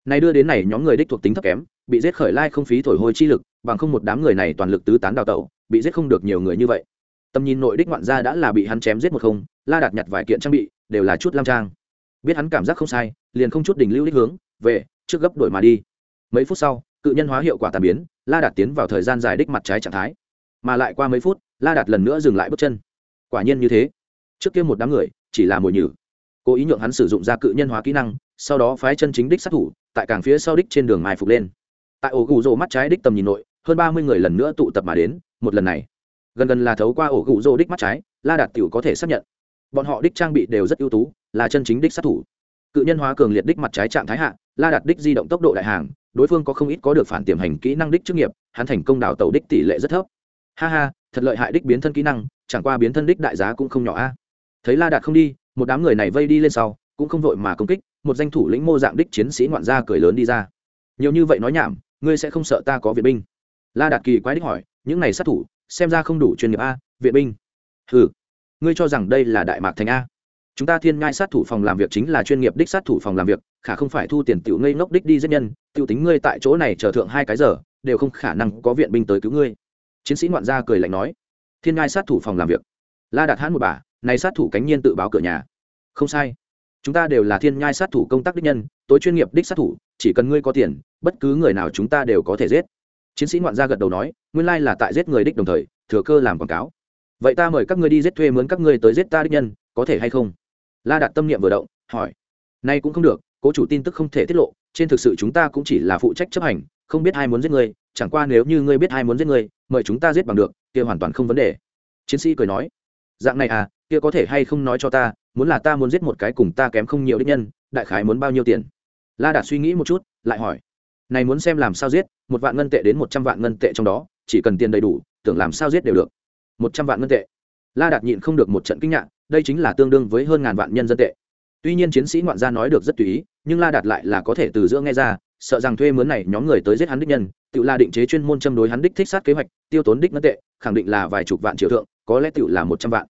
Này đưa đến này nhóm người đích thuộc tính thấp kém, bị giết khởi lai không phí thổi hôi chi lực, bằng không một đám người này toàn lực tứ tán đào tẩu, bị giết không được nhiều người như vậy. Tầm nhìn nội đích ngoạn gia đã là bị hắn chém giết một không, la đạt nhặt vài kiện trang bị, đều là chút lam trang. Biết hắn cảm giác không sai, liền không chút đỉnh lưu đích hướng, về, trước gấp đổi mà đi. Mấy phút sau, cự nhân hóa hiệu quả tàn biến, la đạt tiến vào thời gian dài đích mặt trái trạng thái. Mà lại qua mấy phút la đạt lần nữa dừng lại bước chân. Quả nhiên như thế. Trước kia một đám người, chỉ là mồi nhử. Cố ý nhượng hắn sử dụng ra cự nhân hóa kỹ năng, sau đó phái chân chính đích sát thủ, tại cảng phía sau đích trên đường mai phục lên. Tại ổ gù rồ mắt trái đích tầm nhìn nội, hơn ba mươi người lần nữa tụ tập mà đến, một lần này. Gần gần là thấu qua ổ gù rồ đích mắt trái, la đạt tiểu có thể xác nhận. Bọn họ đích trang bị đều rất ưu tú, là chân chính đích sát thủ. Cự nhân hóa cường liệt đích mặt trái trạng thái hạ, la đạt đích di động tốc độ đại hàng, đối phương có không ít có được phản tiềm hành kỹ năng đích chức nghiệp, hắn thành công đào tàu đích tỷ lệ rất thấp. Ha ha thật lợi hại đích biến thân kỹ năng, chẳng qua biến thân đích đại giá cũng không nhỏ a. Thấy la đạt không đi, một đám người này vây đi lên sau, cũng không vội mà công kích, một danh thủ lĩnh mô dạng đích chiến sĩ ngoạn gia cười lớn đi ra. Nhiều như vậy nói nhảm, ngươi sẽ không sợ ta có viện binh? La đạt kỳ quái đích hỏi, những này sát thủ, xem ra không đủ chuyên nghiệp a, viện binh. Ừ ngươi cho rằng đây là đại mạc thành a? Chúng ta thiên ngai sát thủ phòng làm việc chính là chuyên nghiệp đích sát thủ phòng làm việc, khả không phải thu tiền tiểu ngây ngốc đích đi giết nhân, tiểu tính ngươi tại chỗ này chờ thượng hai cái giờ, đều không khả năng có viện binh tới cứu ngươi chiến sĩ ngoạn gia cười lạnh nói, thiên ngai sát thủ phòng làm việc. La đạt hãn một bà, này sát thủ cánh nhiên tự báo cửa nhà. Không sai. Chúng ta đều là thiên nhai sát thủ công tác đích nhân, tối chuyên nghiệp đích sát thủ, chỉ cần ngươi có tiền, bất cứ người nào chúng ta đều có thể giết. Chiến sĩ ngoạn gia gật đầu nói, nguyên lai là tại giết người đích đồng thời, thừa cơ làm quảng cáo. Vậy ta mời các ngươi đi giết thuê mướn các ngươi tới giết ta đích nhân, có thể hay không? La đạt tâm niệm vừa động, hỏi, nay cũng không được, cố chủ tin tức không thể tiết lộ, trên thực sự chúng ta cũng chỉ là phụ trách chấp hành, không biết ai muốn giết ngươi, chẳng qua nếu như ngươi biết ai muốn giết ngươi mời chúng ta giết bằng được, kia hoàn toàn không vấn đề. Chiến sĩ cười nói, dạng này à kia có thể hay không nói cho ta, muốn là ta muốn giết một cái cùng ta kém không nhiều đích nhân, đại khái muốn bao nhiêu tiền? La đạt suy nghĩ một chút, lại hỏi, này muốn xem làm sao giết, một vạn ngân tệ đến một trăm vạn ngân tệ trong đó, chỉ cần tiền đầy đủ, tưởng làm sao giết đều được. Một trăm vạn ngân tệ. La đạt nhịn không được một trận kinh ngạc, đây chính là tương đương với hơn ngàn vạn nhân dân tệ. Tuy nhiên chiến sĩ ngoạn gia nói được rất tùy ý, nhưng la đạt lại là có thể từ giữa nghe ra sợ rằng thuê mướn này nhóm người tới giết hắn đích nhân, tự là định chế chuyên môn châm đối hắn đích thích sát kế hoạch, tiêu tốn đích ngân tệ, khẳng định là vài chục vạn triệu thượng, có lẽ tự là một trăm vạn.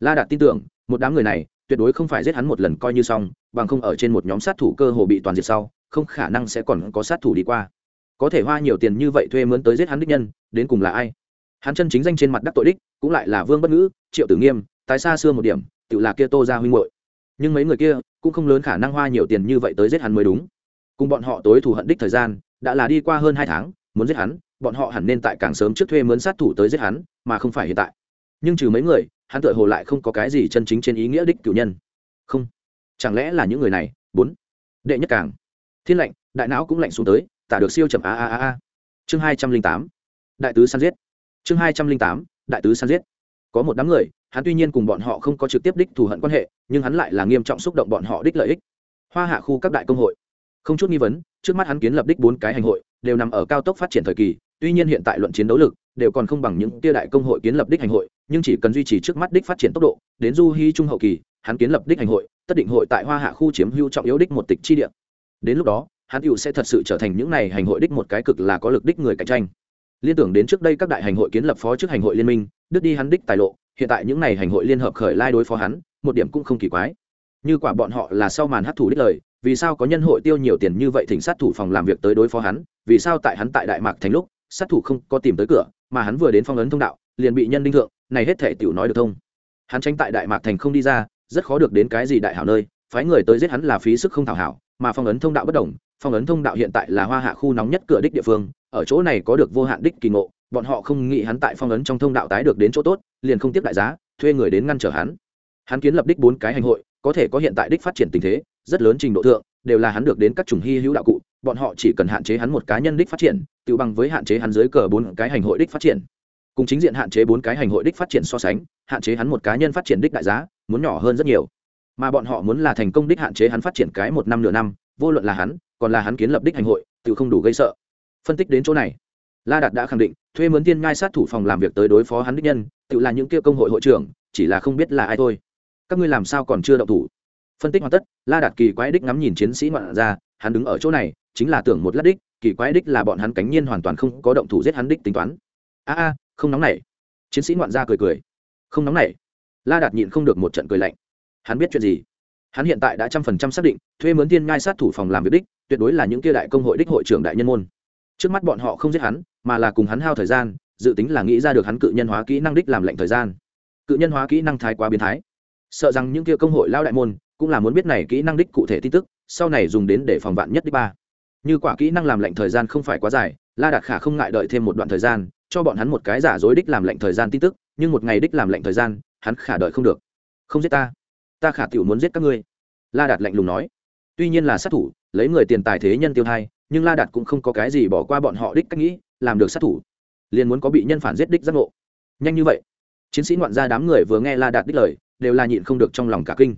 La đạt tin tưởng, một đám người này tuyệt đối không phải giết hắn một lần coi như xong, bằng không ở trên một nhóm sát thủ cơ hồ bị toàn diệt sau, không khả năng sẽ còn có sát thủ đi qua. Có thể hoa nhiều tiền như vậy thuê mướn tới giết hắn đích nhân, đến cùng là ai? Hắn chân chính danh trên mặt đắc tội đích, cũng lại là vương bất ngữ, triệu tử nghiêm tái xa xưa một điểm, tự là kia tô ra huynh hội nhưng mấy người kia cũng không lớn khả năng hoa nhiều tiền như vậy tới giết hắn mới đúng cùng bọn họ tối thù hận đích thời gian, đã là đi qua hơn hai tháng, muốn giết hắn, bọn họ hẳn nên tại càng sớm trước thuê mướn sát thủ tới giết hắn, mà không phải hiện tại. Nhưng trừ mấy người, hắn tựa hồ lại không có cái gì chân chính trên ý nghĩa đích cử nhân. Không. Chẳng lẽ là những người này? Bốn. Đệ nhất càng. Thiên lệnh, đại não cũng lạnh xuống tới, tả được siêu chậm a a a a. Chương hai trăm linh tám. Đại tứ săn giết. Chương hai trăm linh tám, đại tứ săn giết. Có một đám người, hắn tuy nhiên cùng bọn họ không có trực tiếp đích thù hận quan hệ, nhưng hắn lại là nghiêm trọng xúc động bọn họ đích lợi ích. Hoa hạ khu các đại công hội không chút nghi vấn, trước mắt hắn kiến lập đích bốn cái hành hội, đều nằm ở cao tốc phát triển thời kỳ, tuy nhiên hiện tại luận chiến đấu lực, đều còn không bằng những tia đại công hội kiến lập đích hành hội, nhưng chỉ cần duy trì trước mắt đích phát triển tốc độ, đến du hy trung hậu kỳ, hắn kiến lập đích hành hội, tất định hội tại hoa hạ khu chiếm hưu trọng yếu đích một tịch chi địa. Đến lúc đó, hắn cựu sẽ thật sự trở thành những này hành hội đích một cái cực là có lực đích người cạnh tranh. Liên tưởng đến trước đây các đại hành hội kiến lập phó trước hành hội liên minh, đứt đi hắn đích tài lộ, hiện tại những này hành hội liên hợp khởi lai đối phó hắn, một điểm cũng không kỳ quái. Như quả bọn họ là sau màn hấp thủ đích lời vì sao có nhân hội tiêu nhiều tiền như vậy thỉnh sát thủ phòng làm việc tới đối phó hắn, vì sao tại hắn tại đại mạc thành lúc, sát thủ không có tìm tới cửa, mà hắn vừa đến phong ấn thông đạo, liền bị nhân đinh thượng, này hết thể tiểu nói được thông. Hắn tránh tại đại mạc thành không đi ra, rất khó được đến cái gì đại hảo nơi, phái người tới giết hắn là phí sức không thảo hảo, mà phong ấn thông đạo bất đồng, phong ấn thông đạo hiện tại là hoa hạ khu nóng nhất cửa đích địa phương, ở chỗ này có được vô hạn đích kỳ ngộ, bọn họ không nghĩ hắn tại phong ấn trong thông đạo tái được đến chỗ tốt, liền không tiếp đại giá, thuê người đến ngăn trở hắn. Hắn kiến lập đích bốn cái hành hội có thể có hiện tại đích phát triển tình thế, rất lớn trình độ thượng, đều là hắn được đến các chủng hy hữu đạo cụ, bọn họ chỉ cần hạn chế hắn một cá nhân đích phát triển, tự bằng với hạn chế hắn dưới cờ bốn cái hành hội đích phát triển. Cùng chính diện hạn chế bốn cái hành hội đích phát triển so sánh, hạn chế hắn một cá nhân phát triển đích đại giá, muốn nhỏ hơn rất nhiều. Mà bọn họ muốn là thành công đích hạn chế hắn phát triển cái một năm nửa năm, vô luận là hắn, còn là hắn kiến lập đích hành hội, tự không đủ gây sợ. Phân tích đến chỗ này, la đạt đã khẳng định, thuê mướn tiên ngai sát thủ phòng làm việc tới đối phó hắn đích nhân, tự là những kia công hội hội trưởng, chỉ là không biết là ai thôi các ngươi làm sao còn chưa động thủ? Phân tích hoàn tất, la đạt kỳ quái đích ngắm nhìn chiến sĩ ngoạn ra hắn đứng ở chỗ này, chính là tưởng một lát đích, kỳ quái đích là bọn hắn cánh nhiên hoàn toàn không có động thủ giết hắn đích tính toán. A a, không nóng nảy. Chiến sĩ ngoạn ra cười cười. Không nóng nảy. La đạt nhịn không được một trận cười lạnh. Hắn biết chuyện gì? Hắn hiện tại đã trăm phần trăm xác định, thuê mướn tiên ngai sát thủ phòng làm việc đích, tuyệt đối là những kia đại công hội đích hội trưởng đại nhân môn. Trước mắt bọn họ không giết hắn, mà là cùng hắn hao thời gian, dự tính là nghĩ ra được hắn cự nhân hóa kỹ năng đích làm lệnh thời gian. Cự nhân hóa kỹ năng thái quá biến thái sợ rằng những kia công hội lao đại môn cũng là muốn biết này kỹ năng đích cụ thể tin tức, sau này dùng đến để phòng vạn nhất đích ba. Như quả kỹ năng làm lệnh thời gian không phải quá dài, la đạt khả không ngại đợi thêm một đoạn thời gian, cho bọn hắn một cái giả dối đích làm lệnh thời gian tin tức, nhưng một ngày đích làm lệnh thời gian, hắn khả đợi không được. Không giết ta. Ta khả tiểu muốn giết các ngươi. La đạt lạnh lùng nói. Tuy nhiên là sát thủ, lấy người tiền tài thế nhân tiêu thai, nhưng la đạt cũng không có cái gì bỏ qua bọn họ đích cách nghĩ, làm được sát thủ. Liền muốn có bị nhân phản giết đích giác ngộ. Nhanh như vậy. Chiến sĩ ngoạn gia đám người vừa nghe la đạt đích lời đều là nhịn không được trong lòng cả kinh.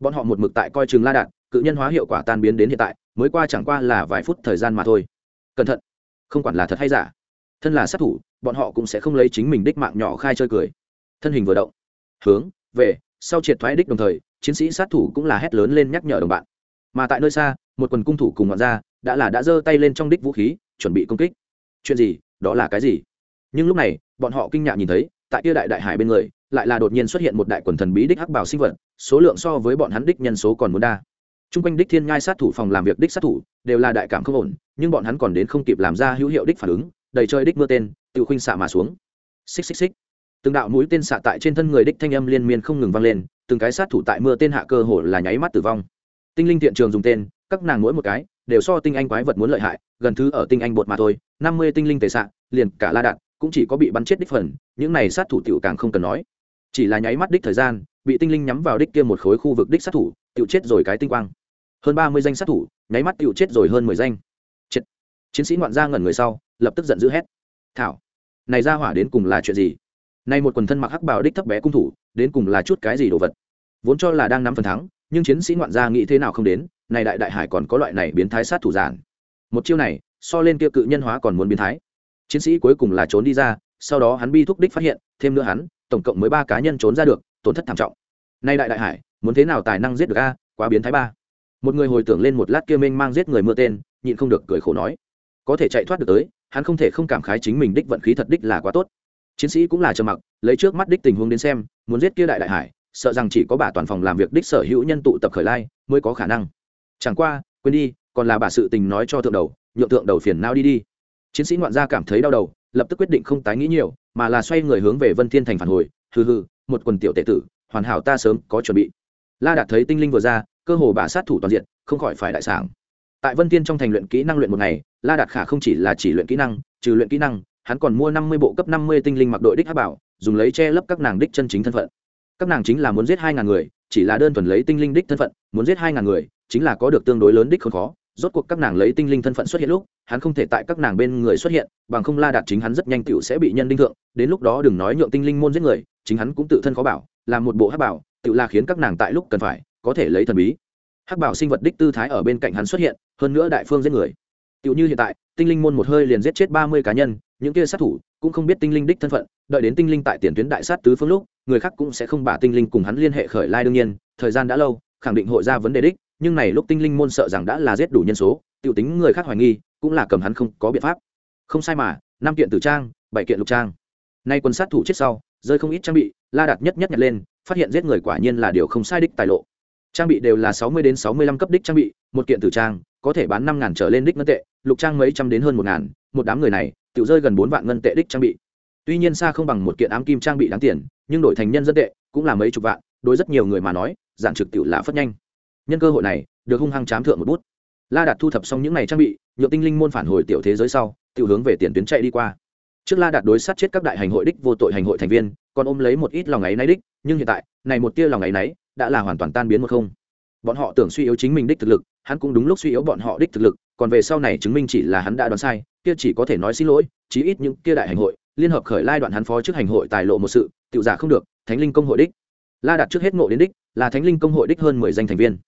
Bọn họ một mực tại coi chừng la đạt, cự nhân hóa hiệu quả tan biến đến hiện tại, mới qua chẳng qua là vài phút thời gian mà thôi. Cẩn thận, không quản là thật hay giả, thân là sát thủ, bọn họ cũng sẽ không lấy chính mình đích mạng nhỏ khai chơi cười. Thân hình vừa động, hướng, về, sau triệt thoái đích đồng thời, chiến sĩ sát thủ cũng là hét lớn lên nhắc nhở đồng bạn. Mà tại nơi xa, một quần cung thủ cùng ngọn ra đã là đã giơ tay lên trong đích vũ khí, chuẩn bị công kích. Chuyện gì? Đó là cái gì? Nhưng lúc này, bọn họ kinh ngạc nhìn thấy, tại kia đại đại hải bên người lại là đột nhiên xuất hiện một đại quần thần bí đích hắc bảo sinh vật, số lượng so với bọn hắn đích nhân số còn muốn đa. T r u n g quanh đích thiên ngai sát thủ phòng làm việc đích sát thủ, đều là đại cảm không ổn, nhưng bọn hắn còn đến không kịp làm ra hữu hiệu đích phản ứng, đầy chơi đích mưa tên, tự khuynh xạ mà xuống. Xích xích xích. Từng đạo mũi tên xạ tại trên thân người đích thanh âm liên miên không ngừng vang lên, từng cái sát thủ tại mưa tên hạ cơ hồ là nháy mắt tử vong. Tinh linh thiện trường dùng tên, các nàng mỗi một cái, đều so tinh anh quái vật muốn lợi hại, gần thứ ở tinh anh bột mà thôi, năm mươi tinh linh tề xạ, liền cả la đạn cũng chỉ có bị bắn chết đích phần, những này sát thủ tiểu càng không cần nói chỉ là nháy mắt đích thời gian, bị tinh linh nhắm vào đích kia một khối khu vực đích sát thủ, tiểu chết rồi cái tinh quang. Hơn ba mươi danh sát thủ, nháy mắt tiểu chết rồi hơn mười danh. Chết. Chiến sĩ ngoạn gia ngẩn người sau, lập tức giận dữ hét. Thảo, này ra hỏa đến cùng là chuyện gì? Nay một quần thân mặc hắc bào đích thấp bé cung thủ, đến cùng là chút cái gì đồ vật? Vốn cho là đang nắm phần thắng, nhưng chiến sĩ ngoạn gia nghĩ thế nào không đến, này đại đại hải còn có loại này biến thái sát thủ giản. Một chiêu này, so lên kia cự nhân hóa còn muốn biến thái. Chiến sĩ cuối cùng là trốn đi ra, sau đó hắn bi thúc đích phát hiện, thêm nữa hắn tổng cộng mới ba cá nhân trốn ra được, tổn thất thảm trọng. Nay đại đại hải, muốn thế nào tài năng giết được a, quá biến thái ba. Một người hồi tưởng lên một lát kia mênh mang giết người mưa tên, nhịn không được cười khổ nói. Có thể chạy thoát được tới, hắn không thể không cảm khái chính mình đích vận khí thật đích là quá tốt. Chiến sĩ cũng là trầm mặc, lấy trước mắt đích tình huống đến xem, muốn giết kia đại đại hải, sợ rằng chỉ có bà toàn phòng làm việc đích sở hữu nhân tụ tập khởi lai, mới có khả năng. Chẳng qua, quên đi, còn là bà sự tình nói cho thượng đầu, nhượng thượng đầu phiền não đi đi. Chiến sĩ ngoạn gia cảm thấy đau đầu, lập tức quyết định không tái nghĩ nhiều mà là xoay người hướng về vân thiên thành phản hồi, hừ hừ, một quần tiểu tệ tử, hoàn hảo ta sớm có chuẩn bị. La đạt thấy tinh linh vừa ra, cơ hồ bà sát thủ toàn diện, không khỏi phải đại sảng. Tại vân thiên trong thành luyện kỹ năng luyện một ngày, la đạt khả không chỉ là chỉ luyện kỹ năng, trừ luyện kỹ năng, hắn còn mua năm mươi bộ cấp năm mươi tinh linh mặc đội đích hát bảo, dùng lấy che lấp các nàng đích chân chính thân phận. Các nàng chính là muốn giết hai ngàn người, chỉ là đơn thuần lấy tinh linh đích thân phận, muốn giết hai ngàn người, chính là có được tương đối lớn đích không khó rốt cuộc các nàng lấy tinh linh thân phận xuất hiện lúc, hắn không thể tại các nàng bên người xuất hiện, bằng không la đạt chính hắn rất nhanh tựu sẽ bị nhân đinh thượng, đến lúc đó đừng nói nhượng tinh linh môn giết người, chính hắn cũng tự thân khó bảo làm một bộ hắc bảo tự là khiến các nàng tại lúc cần phải, có thể lấy thần bí. Hắc bảo sinh vật đích tư thái ở bên cạnh hắn xuất hiện, hơn nữa đại phương giết người. Tựu như hiện tại, tinh linh môn một hơi liền giết chết ba mươi cá nhân, những kia sát thủ cũng không biết tinh linh đích thân phận, đợi đến tinh linh tại tiền tuyến đại sát tứ phương lúc, người khác cũng sẽ không bả tinh linh cùng hắn liên hệ khởi lai đương nhiên, thời gian đã lâu, khẳng định hội ra vấn đề đích nhưng này lúc tinh linh môn sợ rằng đã là giết đủ nhân số, tiểu tính người khác hoài nghi, cũng là cầm hắn không có biện pháp. Không sai mà, năm kiện tử trang, bảy kiện lục trang. Nay quân sát thủ chết sau, rơi không ít trang bị, la đạt nhất nhất nhặt lên, phát hiện giết người quả nhiên là điều không sai đích tài lộ. Trang bị đều là sáu mươi đến sáu mươi lăm cấp đích trang bị, một kiện tử trang, có thể bán năm ngàn trở lên đích ngân tệ, lục trang mấy trăm đến hơn một ngàn, một đám người này tự rơi gần bốn vạn ngân tệ đích trang bị. Tuy nhiên xa không bằng một kiện ám kim trang bị đáng tiền, nhưng đổi thành nhân dân tệ, cũng là mấy chục vạn, đối rất nhiều người mà nói, giản trực tiểu là phất nhanh nhân cơ hội này được hung hăng chám thượng một bút. La đạt thu thập xong những n à y trang bị, nhượng tinh linh môn phản hồi tiểu thế giới sau tự hướng về tiền tuyến chạy đi qua. Trước la đạt đối sát chết các đại hành hội đích vô tội hành hội thành viên, còn ôm lấy một ít lòng áy náy đích, nhưng hiện tại, này một tia lòng áy náy đã là hoàn toàn tan biến một không. Bọn họ tưởng suy yếu chính mình đích thực lực, hắn cũng đúng lúc suy yếu bọn họ đích thực lực, còn về sau này chứng minh chỉ là hắn đã đoán sai, kia chỉ có thể nói xin lỗi, chí ít những kia đại hành hội, liên hợp khởi lai đoạn hắn phó trước hành hội tài lộ một sự tự giả không được, thánh linh công hội đích. La đạt trước hết ngộ đến đích, là thánh linh công hội đích hơn mười danh thành viên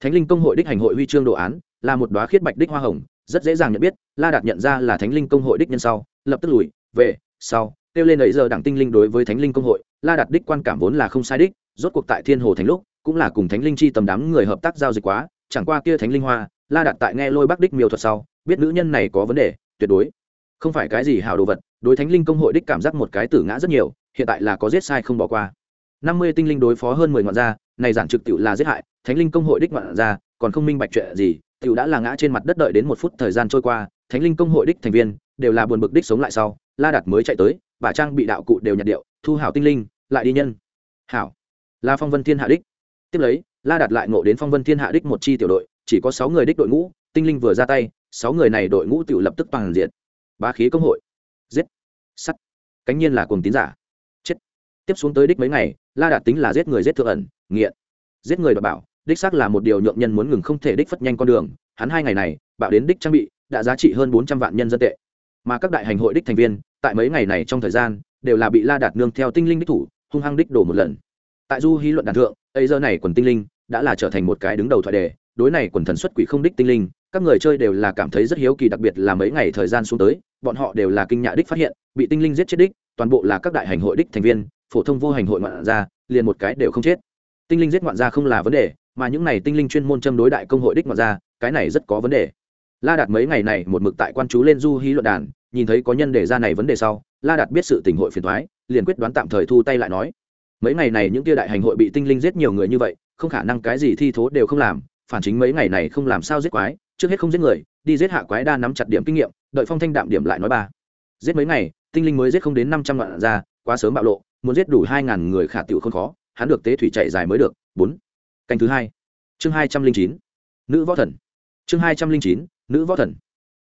thánh linh công hội đích hành hội huy chương đồ án là một đoá khiết bạch đích hoa hồng rất dễ dàng nhận biết la đạt nhận ra là thánh linh công hội đích nhân sau lập tức lùi về sau kêu lên ấy giờ đảng tinh linh đối với thánh linh công hội la đạt đích quan cảm vốn là không sai đích rốt cuộc tại thiên hồ thành lúc cũng là cùng thánh linh chi tầm đám người hợp tác giao dịch quá chẳng qua kia thánh linh hoa la đạt tại nghe lôi bắc đích miêu thuật sau biết nữ nhân này có vấn đề tuyệt đối không phải cái gì hảo đồ vật đối thánh linh công hội đích cảm giác một cái tử ngã rất nhiều hiện tại là có giết sai không bỏ qua. Năm mươi tinh linh đối phó hơn mười ngọn ra, này giản trực tiểu là giết hại thánh linh công hội đích ngoạn ra, còn không minh bạch chuyện gì, tiểu đã là ngã trên mặt đất đợi đến một phút thời gian trôi qua, thánh linh công hội đích thành viên, đều là buồn bực đích sống lại sau, la đạt mới chạy tới, bà trang bị đạo cụ đều nhặt điệu, thu hảo tinh linh, lại đi nhân. Hảo. La phong vân thiên hạ đích. Tiếp lấy, la đạt lại ngộ đến phong vân thiên hạ đích một chi tiểu đội, chỉ có sáu người đích đội ngũ, tinh linh vừa ra tay, sáu người này đội ngũ tiểu lập tức toàn diện bá khí công hội. Giết. Sắt. Cánh nhiên là cùng tín giả. Chết. Tiếp xuống tới đích mấy ngày, la đạt tính là giết người giết thượng ẩn, nghiện. Giết người đọc bảo đích xác là một điều nhượng nhân muốn ngừng không thể đích phất nhanh con đường, hắn hai ngày này, bạo đến đích trang bị, đã giá trị hơn bốn trăm vạn nhân dân tệ. Mà các đại hành hội đích thành viên, tại mấy ngày này trong thời gian, đều là bị la đạt nương theo tinh linh đích thủ, hung hăng đích đổ một lần. Tại du hí luận đàn thượng, ấy giờ này quần tinh linh đã là trở thành một cái đứng đầu thoại đề, đối này quần thần xuất quỷ không đích tinh linh, các người chơi đều là cảm thấy rất hiếu kỳ, đặc biệt là mấy ngày thời gian xuống tới, bọn họ đều là kinh nhạ đích phát hiện, bị tinh linh giết chết đích, toàn bộ là các đại hành hội đích thành viên, phổ thông vô hành hội ngoạn gia liền một cái đều không chết. Tinh linh giết ngoạn gia không là vấn đề mà những này tinh linh chuyên môn châm đối đại công hội đích ngoại ra, cái này rất có vấn đề. La đạt mấy ngày này một mực tại quan chú lên du hí luận đàn, nhìn thấy có nhân đề ra này vấn đề sau, la đạt biết sự tình hội phiền thoái liền quyết đoán tạm thời thu tay lại nói. Mấy ngày này những tia đại hành hội bị tinh linh giết nhiều người như vậy, không khả năng cái gì thi thố đều không làm, phản chính mấy ngày này không làm sao giết quái, trước hết không giết người, đi giết hạ quái đa nắm chặt điểm kinh nghiệm, đợi phong thanh đạm điểm lại nói ba. Giết mấy ngày, tinh linh mới giết không đến năm trăm vạn ra, quá sớm bạo lộ, muốn giết đủ hai ngàn người khả tiểu không khó, hắn được tế thủy chạy dài mới được, bốn canh thứ hai. Chương hai trăm linh chín. Nữ võ thần. Chương hai trăm linh chín. Nữ võ thần.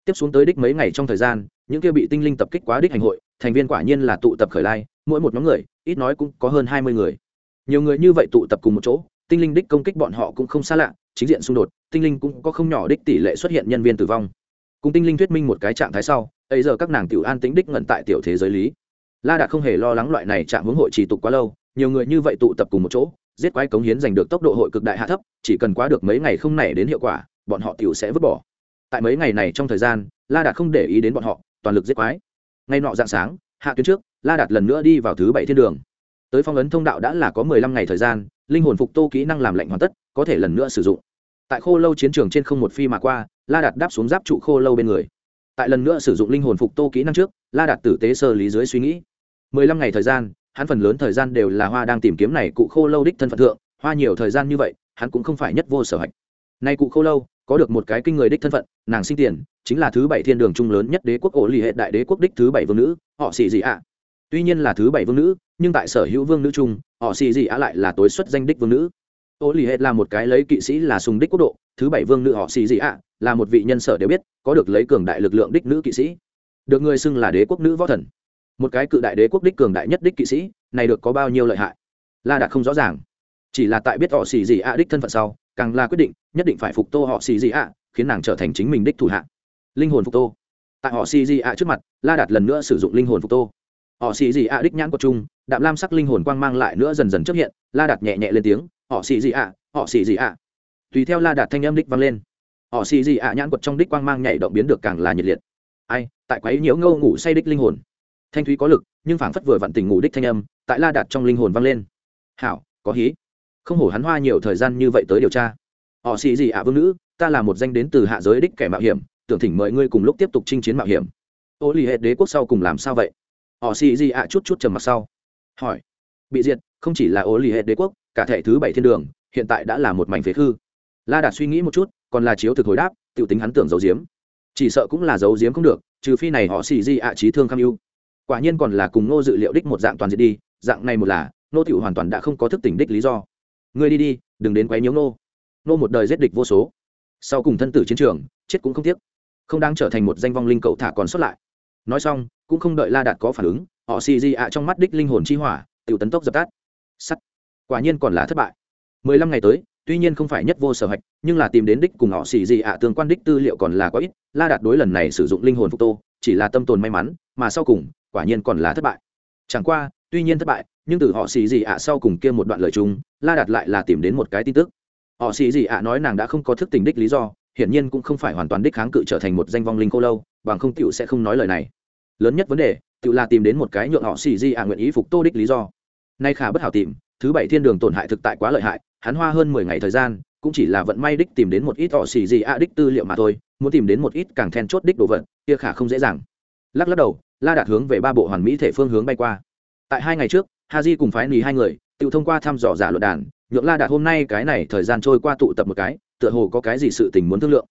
Tiếp xuống tới đích mấy ngày trong thời gian, những kia bị tinh linh tập kích quá đích hành hội, thành viên quả nhiên là tụ tập khởi lai, mỗi một nhóm người, ít nói cũng có hơn hai mươi người. Nhiều người như vậy tụ tập cùng một chỗ, tinh linh đích công kích bọn họ cũng không xa lạ, chính diện xung đột, tinh linh cũng có không nhỏ đích tỷ lệ xuất hiện nhân viên tử vong. Cùng tinh linh thuyết minh một cái trạng thái sau, ấy giờ các nàng tiểu an tính đích ngẩn tại tiểu thế giới lý. La đạt không hề lo lắng loại này chạm hướng hội trì tục quá lâu, nhiều người như vậy tụ tập cùng một chỗ giết quái cống hiến giành được tốc độ hội cực đại hạ thấp, chỉ cần quá được mấy ngày không nảy đến hiệu quả, bọn họ tiểu sẽ vứt bỏ. Tại mấy ngày này trong thời gian, la đạt không để ý đến bọn họ, toàn lực giết quái. Ngay nọ dạng sáng, hạ tuyến trước, la đạt lần nữa đi vào thứ bảy thiên đường. Tới phong ấn thông đạo đã là có mười lăm ngày thời gian, linh hồn phục tô kỹ năng làm lạnh hoàn tất, có thể lần nữa sử dụng. Tại khô lâu chiến trường trên không một phi mà qua, la đạt đáp xuống giáp trụ khô lâu bên người. Tại lần nữa sử dụng linh hồn phục tô kỹ năng trước, la đạt tử tế sơ lý dưới suy nghĩ. mười lăm ngày thời gian hắn phần lớn thời gian đều là hoa đang tìm kiếm này cụ khô lâu đích thân phận thượng, hoa nhiều thời gian như vậy, hắn cũng không phải nhất vô sở hạch. Nay cụ khô lâu, có được một cái kinh người đích thân phận, nàng sinh tiền, chính là thứ bảy thiên đường trung lớn nhất đế quốc ổ lì hệ đại đế quốc đích thứ bảy vương nữ, họ xì gì ạ. Tuy nhiên là thứ bảy vương nữ, nhưng tại sở hữu vương nữ trung họ xì gì ạ lại là tối xuất danh đích vương nữ. Ổ lì hệ là một cái lấy kỵ sĩ là sùng đích quốc độ, thứ bảy vương nữ họ xì gì ạ là một vị nhân sở đều biết, có được lấy cường đại lực lượng đích nữ kỵ sĩ. Được người xưng là đế quốc nữ võ thần một cái cự đại đế quốc đích cường đại nhất đích kỵ sĩ, này được có bao nhiêu lợi hại? La đạt không rõ ràng. Chỉ là tại biết họ xì gì ạ đích thân phận sau, càng là quyết định nhất định phải phục tô họ xì gì ạ, khiến nàng trở thành chính mình đích thủ hạ. Linh hồn phục tô. Tại họ xì gì ạ trước mặt, la đạt lần nữa sử dụng linh hồn phục tô. Họ xì gì ạ đích nhãn của chung đạm lam sắc linh hồn quang mang lại nữa dần dần xuất hiện, la đạt nhẹ nhẹ lên tiếng, họ xì gì ạ, họ xì gì ạ. Tùy theo la đạt thanh âm đích vang lên, họ xì gì ạ nhãn quật trong đích quang mang nhảy động biến được càng là nhiệt liệt. Ai, tại quấy nhiễu ngâu ngủ say đích linh hồn thanh thúy có lực, nhưng phảng phất vừa vặn tình ngủ đích thanh âm, tại la đạt trong linh hồn vang lên. Hảo, có hí. Không hổ hắn hoa nhiều thời gian như vậy tới điều tra. Họ xì gì ạ, vương nữ, ta là một danh đến từ hạ giới đích kẻ mạo hiểm, tưởng thỉnh mời ngươi cùng lúc tiếp tục chinh chiến mạo hiểm. Ô lì hệ đế quốc sau cùng làm sao vậy? Họ xì gì ạ chút chút trầm mặc sau. Hỏi. Bị diệt, không chỉ là ô lì hệ đế quốc, cả thể thứ bảy thiên đường, hiện tại đã là một mảnh phế khư. La đạt suy nghĩ một chút, còn là chiếu thực hồi đáp tự tính hắn tưởng giấu diếm chỉ sợ cũng là giấu diếm không được, trừ phi này họ xì di ạ trí thương kham ưu quả nhiên còn là cùng ngô dự liệu đích một dạng toàn diệt đi, dạng này một là nô tiểu hoàn toàn đã không có thức tỉnh đích lý do. Ngươi đi đi, đừng đến quấy nhiễu nô nô một đời giết địch vô số. Sau cùng thân tử chiến trường, chết cũng không tiếc. Không đang trở thành một danh vong linh cậu thả còn xuất lại. Nói xong, cũng không đợi la đạt có phản ứng, họ xì di ạ trong mắt đích linh hồn chi hỏa, tiểu tấn tốc dập tắt. Sắt. Quả nhiên còn là thất bại. Mười lăm ngày tới, tuy nhiên không phải nhất vô sở hạch, nhưng là tìm đến đích cùng họ xì di ạ tương quan đích tư liệu còn là có ít. La đạt đối lần này sử dụng linh hồn phục tô, chỉ là tâm tồn may mắn, mà sau cùng quả nhiên còn là thất bại. Chẳng qua, tuy nhiên thất bại, nhưng từ họ xì gì ạ sau cùng kia một đoạn lời chung, la đạt lại là tìm đến một cái tin tức. Họ xì gì ạ nói nàng đã không có thức tình đích lý do, hiển nhiên cũng không phải hoàn toàn đích kháng cự trở thành một danh vong linh cô lâu, bằng không tựu sẽ không nói lời này. Lớn nhất vấn đề tựu là tìm đến một cái nhượng họ xì gì ạ nguyện ý phục tô đích lý do. Nay khả bất hảo tìm, thứ bảy thiên đường tổn hại thực tại quá lợi hại, hắn hoa hơn mười ngày thời gian, cũng chỉ là vận may đích tìm đến một ít họ xì gì ạ đích tư liệu mà thôi, muốn tìm đến một ít càng then chốt đích đồ vật, kia khả không dễ dàng. Lắc lắc đầu la đạt hướng về ba bộ hoàn mỹ thể phương hướng bay qua. Tại hai ngày trước ha di cùng phái nì hai người, tự thông qua thăm dò giả luận đàn, nhượng la đạt hôm nay cái này thời gian trôi qua tụ tập một cái, tựa hồ có cái gì sự tình muốn thương lượng.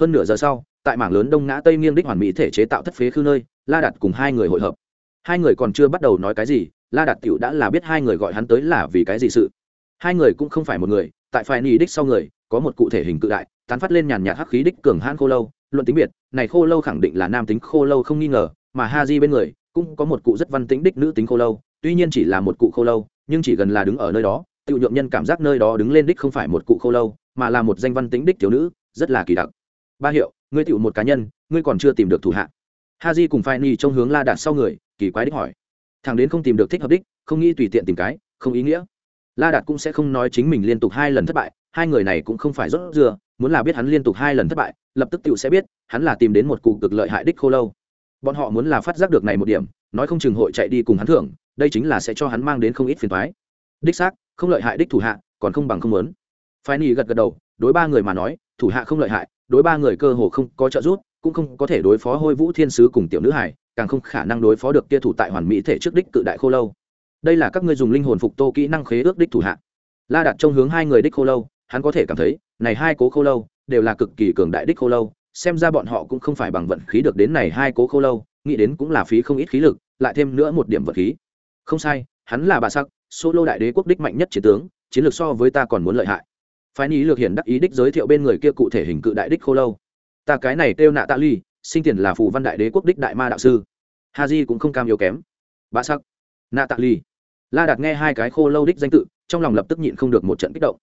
Hơn nửa giờ sau, tại mảng lớn đông ngã tây nghiêng đích hoàn mỹ thể chế tạo thất phế khư nơi, la đạt cùng hai người hội hợp. Hai người còn chưa bắt đầu nói cái gì, la đạt tiểu đã là biết hai người gọi hắn tới là vì cái gì sự. Hai người cũng không phải một người, tại phái nì đích sau người, có một cụ thể hình cự đại, tán phát lên nhàn nhạt hắc khí đích cường hãn khô lâu, luận tính biệt, này khô lâu khẳng định là nam tính khô lâu không nghi ngờ mà ha di bên người cũng có một cụ rất văn tính đích nữ tính khô lâu, tuy nhiên chỉ là một cụ khô lâu, nhưng chỉ gần là đứng ở nơi đó tự nhượng nhân cảm giác nơi đó đứng lên đích không phải một cụ khô lâu, mà là một danh văn tính đích thiếu nữ, rất là kỳ đặc. Ba hiệu, ngươi tựu một cá nhân, ngươi còn chưa tìm được thủ hạ. Ha di cùng phai ni trong hướng la đạt sau người, kỳ quái đích hỏi. Thằng đến không tìm được thích hợp đích, không nghĩ tùy tiện tìm cái, không ý nghĩa. La đạt cũng sẽ không nói chính mình liên tục hai lần thất bại, hai người này cũng không phải rốt dưa muốn là biết hắn liên tục hai lần thất bại, lập tức tựu sẽ biết, hắn là tìm đến một cụ cực lợi hại đích khô lâu bọn họ muốn là phát giác được này một điểm, nói không chừng hội chạy đi cùng hắn thưởng, đây chính là sẽ cho hắn mang đến không ít phiền thoái đích xác, không lợi hại đích thủ hạ, còn không bằng không muốn. Phái ni gật gật đầu, đối ba người mà nói, thủ hạ không lợi hại, đối ba người cơ hồ không có trợ giúp, cũng không có thể đối phó hôi vũ thiên sứ cùng tiểu nữ hải, càng không khả năng đối phó được kia thủ tại hoàn mỹ thể trước đích cự đại khô lâu. Đây là các ngươi dùng linh hồn phục tô kỹ năng khế ước đích thủ hạ. La đặt trong hướng hai người đích khô lâu, hắn có thể cảm thấy, này hai cố khô lâu, đều là cực kỳ cường đại đích khô lâu xem ra bọn họ cũng không phải bằng vận khí được đến này hai cố khô lâu, nghĩ đến cũng là phí không ít khí lực, lại thêm nữa một điểm vận khí. Không sai, hắn là bà sắc, solo đại đế quốc đích mạnh nhất chiến tướng, chiến lược so với ta còn muốn lợi hại. Phái ní lược hiển đắc ý đích giới thiệu bên người kia cụ thể hình cự đại đích khô lâu. Ta cái này kêu nạ tạ ly, sinh tiền là phù văn đại đế quốc đích đại ma đạo sư. Ha di cũng không cam yếu kém. Bà sắc, nạ tạ ly. La đạt nghe hai cái khô lâu đích danh tự, trong lòng lập tức nhịn không được một trận kích động.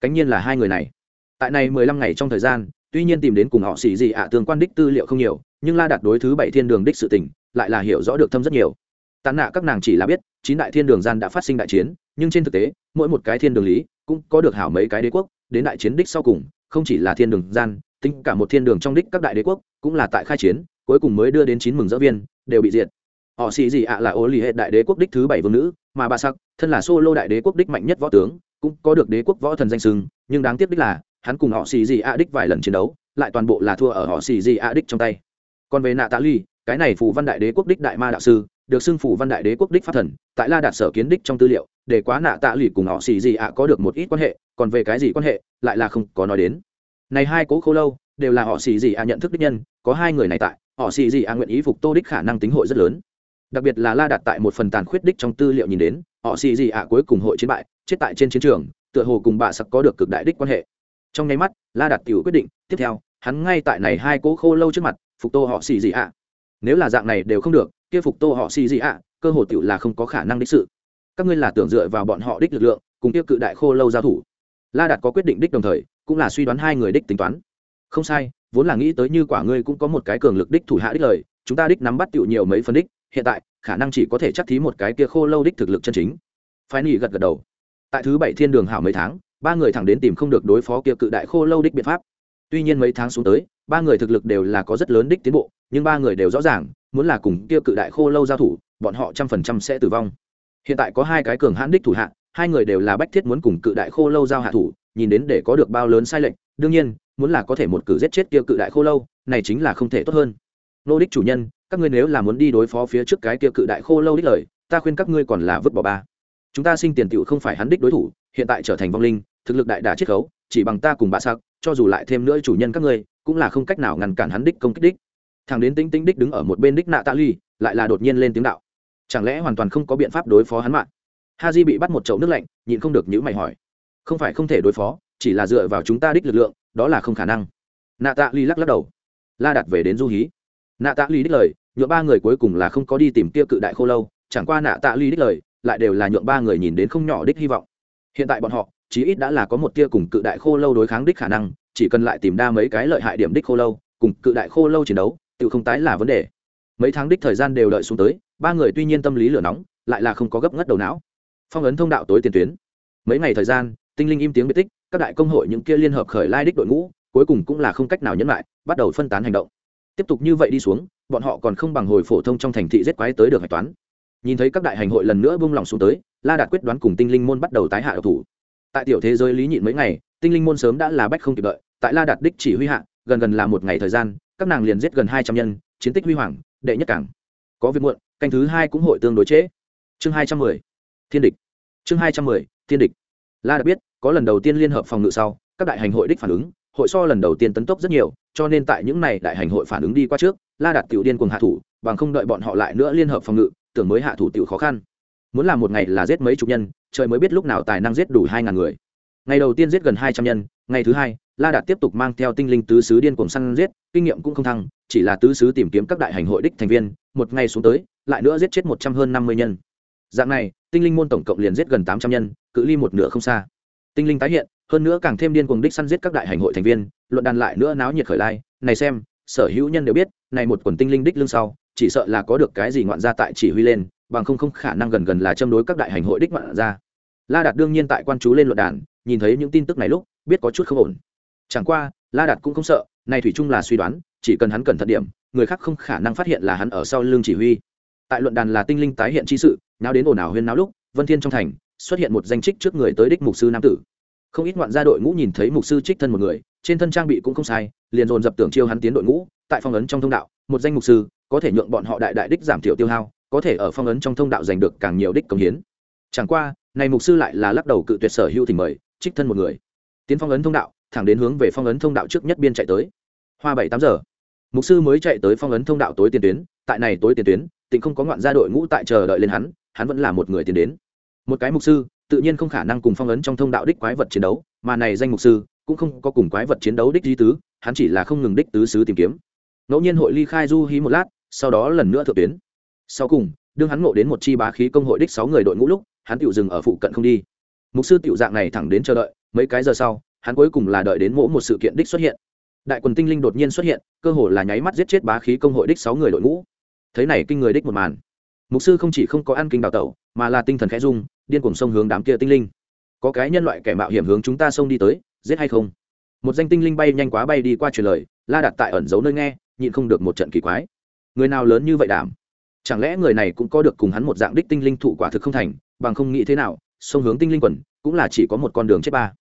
Cánh nhiên là hai người này. Tại này mười lăm ngày trong thời gian tuy nhiên tìm đến cùng họ xì gì ạ, tương quan đích tư liệu không nhiều, nhưng la đạt đối thứ bảy thiên đường đích sự tình, lại là hiểu rõ được thâm rất nhiều. Tàn nạ các nàng chỉ là biết, chín đại thiên đường gian đã phát sinh đại chiến, nhưng trên thực tế, mỗi một cái thiên đường lý, cũng có được hảo mấy cái đế quốc, đến đại chiến đích sau cùng, không chỉ là thiên đường gian, tính cả một thiên đường trong đích các đại đế quốc, cũng là tại khai chiến, cuối cùng mới đưa đến chín mừng dỡ viên, đều bị diệt. Họ xì gì ạ là ô lì hệ đại đế quốc đích thứ bảy vương nữ, mà bà sắc, thân là solo đại đế quốc đích mạnh nhất võ tướng, cũng có được đế quốc võ thần danh sưng nhưng đáng tiếc đích là hắn cùng họ xì gì a đích vài lần chiến đấu, lại toàn bộ là thua ở họ xì gì a đích trong tay. Còn về nạ tạ ly, cái này phù văn đại đế quốc đích đại ma đạo sư, được xưng phù văn đại đế quốc đích pháp thần, tại la đạt sở kiến đích trong tư liệu, để quá nạ tạ lụy cùng họ xì gì ạ có được một ít quan hệ, còn về cái gì quan hệ, lại là không có nói đến. Này hai cố khô lâu, đều là họ xì gì ạ nhận thức đích nhân, có hai người này tại, họ xì gì ạ nguyện ý phục tô đích khả năng tính hội rất lớn. Đặc biệt là la đạt tại một phần tàn khuyết đích trong tư liệu nhìn đến, họ xì gì ạ cuối cùng hội chiến bại, chết tại trên chiến trường, tựa hồ cùng bà sặc có được cực đại đích quan hệ trong nháy mắt, la đạt tiểu quyết định, tiếp theo, hắn ngay tại này hai cố khô lâu trước mặt, phục tô họ xì gì ạ. Nếu là dạng này đều không được, kia phục tô họ xì gì ạ, cơ hồ tiểu là không có khả năng đích sự. Các ngươi là tưởng dựa vào bọn họ đích lực lượng, cùng kia cự đại khô lâu giao thủ. La đạt có quyết định đích đồng thời, cũng là suy đoán hai người đích tính toán. Không sai, vốn là nghĩ tới như quả ngươi cũng có một cái cường lực đích thủ hạ đích lời, chúng ta đích nắm bắt tiểu nhiều mấy phân đích, hiện tại, khả năng chỉ có thể chắc thí một cái kia khô lâu đích thực lực chân chính. Phái nghỉ gật gật đầu. Tại thứ bảy thiên đường hảo mấy tháng ba người thẳng đến tìm không được đối phó kia cự đại khô lâu đích biện pháp. Tuy nhiên mấy tháng xuống tới, ba người thực lực đều là có rất lớn đích tiến bộ, nhưng ba người đều rõ ràng, muốn là cùng kia cự đại khô lâu giao thủ, bọn họ trăm phần trăm sẽ tử vong. Hiện tại có hai cái cường hãn đích thủ hạ, hai người đều là bách thiết muốn cùng cự đại khô lâu giao hạ thủ, nhìn đến để có được bao lớn sai lệch, đương nhiên, muốn là có thể một cử giết chết kia cự đại khô lâu, này chính là không thể tốt hơn. Nô đích chủ nhân, các ngươi nếu là muốn đi đối phó phía trước cái kia cự đại khô lâu đích lời, ta khuyên các ngươi còn là vứt bỏ ba. Chúng ta sinh tiền tựu không phải hắn đích đối thủ, hiện tại trở thành vong linh thực lực đại đà chiết khấu chỉ bằng ta cùng bà sặc, cho dù lại thêm nữa chủ nhân các ngươi cũng là không cách nào ngăn cản hắn đích công kích đích. Thằng đến tinh tinh đích đứng ở một bên đích nạ tạ ly lại là đột nhiên lên tiếng đạo. Chẳng lẽ hoàn toàn không có biện pháp đối phó hắn mạng ha di bị bắt một chậu nước lạnh nhịn không được nhữ mày hỏi. Không phải không thể đối phó chỉ là dựa vào chúng ta đích lực lượng đó là không khả năng. Nạ tạ ly lắc lắc đầu. La đặt về đến du hí. Nạ tạ ly đích lời nhuộm ba người cuối cùng là không có đi tìm kia cự đại khô lâu chẳng qua nạ tạ ly đích lời lại đều là nhuộm ba người nhìn đến không nhỏ đích hy vọng. Hiện tại bọn họ chí ít đã là có một tia cùng cự đại khô lâu đối kháng đích khả năng, chỉ cần lại tìm đa mấy cái lợi hại điểm đích khô lâu, cùng cự đại khô lâu chiến đấu, tự không tái là vấn đề. Mấy tháng đích thời gian đều đợi xuống tới, ba người tuy nhiên tâm lý lửa nóng, lại là không có gấp ngất đầu não. Phong ấn thông đạo tối tiền tuyến. Mấy ngày thời gian, tinh linh im tiếng biệt tích, các đại công hội những kia liên hợp khởi lai đích đội ngũ, cuối cùng cũng là không cách nào nhẫn lại, bắt đầu phân tán hành động. Tiếp tục như vậy đi xuống, bọn họ còn không bằng hồi phổ thông trong thành thị giết quái tới được hạch toán. Nhìn thấy các đại hành hội lần nữa buông lòng xuống tới, la đạt quyết đoán cùng tinh linh môn bắt đầu tái hạ độc thủ tại tiểu thế giới lý nhịn mấy ngày, tinh linh môn sớm đã là bách không kịp đợi, tại la đạt đích chỉ huy hạ, gần gần là một ngày thời gian, các nàng liền giết gần hai trăm nhân, chiến tích huy hoàng, đệ nhất cảng. Có việc muộn, canh thứ hai cũng hội tương đối trễ. Chương hai trăm mười, thiên địch. Chương hai trăm mười, thiên địch. La đã biết, có lần đầu tiên liên hợp phòng ngự sau, các đại hành hội đích phản ứng, hội so lần đầu tiên tấn tốc rất nhiều, cho nên tại những này đại hành hội phản ứng đi qua trước, la đạt tiểu điên cùng hạ thủ, bằng không đợi bọn họ lại nữa liên hợp phòng ngự, tưởng mới hạ thủ tiểu khó khăn muốn làm một ngày là giết mấy chục nhân, trời mới biết lúc nào tài năng giết đủ hai ngàn người. Ngày đầu tiên giết gần hai trăm nhân, ngày thứ hai, la đạt tiếp tục mang theo tinh linh tứ sứ điên cuồng săn giết, kinh nghiệm cũng không thăng, chỉ là tứ sứ tìm kiếm các đại hành hội đích thành viên, một ngày xuống tới, lại nữa giết chết một trăm hơn năm mươi nhân. Dạng này, tinh linh môn tổng cộng liền giết gần tám trăm nhân, cự ly một nửa không xa. Tinh linh tái hiện, hơn nữa càng thêm điên cuồng đích săn giết các đại hành hội thành viên, luận đàn lại nữa náo nhiệt khởi lai. Này xem, sở hữu nhân đều biết, này một quần tinh linh đích lương sau, chỉ sợ là có được cái gì ngoạn ra tại chỉ huy lên bằng không không khả năng gần gần là châm đối các đại hành hội đích ngoạn ra. La đạt đương nhiên tại quan chú lên luận đàn, nhìn thấy những tin tức này lúc, biết có chút không ổn. Chẳng qua, la đạt cũng không sợ này thủy chung là suy đoán, chỉ cần hắn cẩn thận điểm, người khác không khả năng phát hiện là hắn ở sau lưng chỉ huy. Tại luận đàn là tinh linh tái hiện chi sự nào đến ồn ào huyên náo lúc, vân thiên trong thành, xuất hiện một danh trích trước người tới đích mục sư nam tử. Không ít ngoạn gia đội ngũ nhìn thấy mục sư trích thân một người, trên thân trang bị cũng không sai, liền dồn dập tưởng chiêu hắn tiến đội ngũ, tại phong ấn trong thông đạo, một danh mục sư, có thể nhượng bọn họ đại đại đích giảm thiểu tiêu hao có thể ở phong ấn trong thông đạo giành được càng nhiều đích công hiến. Chẳng qua, này mục sư lại là lắc đầu cự tuyệt sở hữu thỉnh mời, trích thân một người. Tiến phong ấn thông đạo, thẳng đến hướng về phong ấn thông đạo trước nhất biên chạy tới. Hoa bảy tám giờ. Mục sư mới chạy tới phong ấn thông đạo tối tiền tuyến, tại này tối tiền tuyến tỉnh không có ngoạn gia đội ngũ tại chờ đợi lên hắn hắn vẫn là một người tiến đến. Một cái mục sư, tự nhiên không khả năng cùng phong ấn trong thông đạo đích quái vật chiến đấu, mà này danh mục sư cũng không có cùng quái vật chiến đấu đích di tứ, hắn chỉ là không ngừng đích tứ xứ tìm kiếm. Ngẫu nhiên hội ly khai du hí một lát, sau đó lần nữa thượng tuyến sau cùng, đương hắn ngộ đến một chi bá khí công hội đích sáu người đội ngũ lúc, hắn tự dừng ở phụ cận không đi. Mục sư tiểu dạng này thẳng đến chờ đợi, mấy cái giờ sau, hắn cuối cùng là đợi đến mỗi một sự kiện đích xuất hiện. Đại quần tinh linh đột nhiên xuất hiện, cơ hồ là nháy mắt giết chết bá khí công hội đích sáu người đội ngũ. Thấy này kinh người đích một màn, mục sư không chỉ không có ăn kinh đào tẩu, mà là tinh thần khẽ dung điên cuồng sông hướng đám kia tinh linh. Có cái nhân loại kẻ mạo hiểm hướng chúng ta xông đi tới, giết hay không? Một danh tinh linh bay nhanh quá bay đi qua truyền lời, la đặt tại ẩn giấu nơi nghe, nhịn không được một trận kỳ quái. Người nào lớn như vậy đảm? Chẳng lẽ người này cũng có được cùng hắn một dạng đích tinh linh thụ quả thực không thành, bằng không nghĩ thế nào, sông hướng tinh linh quần, cũng là chỉ có một con đường chết ba.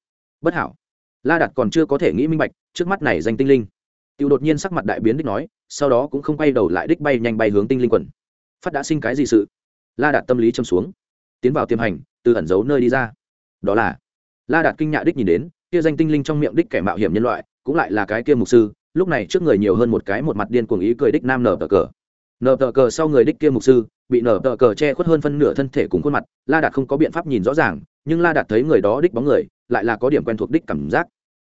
Bất hảo. La đặt còn chưa có thể nghĩ minh bạch, trước mắt này danh tinh linh. Tiêu đột nhiên sắc mặt đại biến đích nói, sau đó cũng không quay đầu lại đích bay nhanh bay hướng tinh linh quần. Phát đã sinh cái gì sự? La đạt tâm lý châm xuống. Tiến vào tiềm hành, từ ẩn giấu nơi đi ra. Đó là, la đạt kinh nhạ đích nhìn đến, kia danh tinh linh trong miệng đích kẻ mạo hiểm nhân loại, cũng lại là cái kia mục sư, lúc này trước người nhiều hơn một cái một mặt điên cuồng ý cười đích nam nở tờ cờ nở tờ cờ sau người đích kia mục sư, bị nở tờ cờ che khuất hơn phân nửa thân thể cùng khuôn mặt, la đạt không có biện pháp nhìn rõ ràng, nhưng la đạt thấy người đó đích bóng người, lại là có điểm quen thuộc đích cảm giác.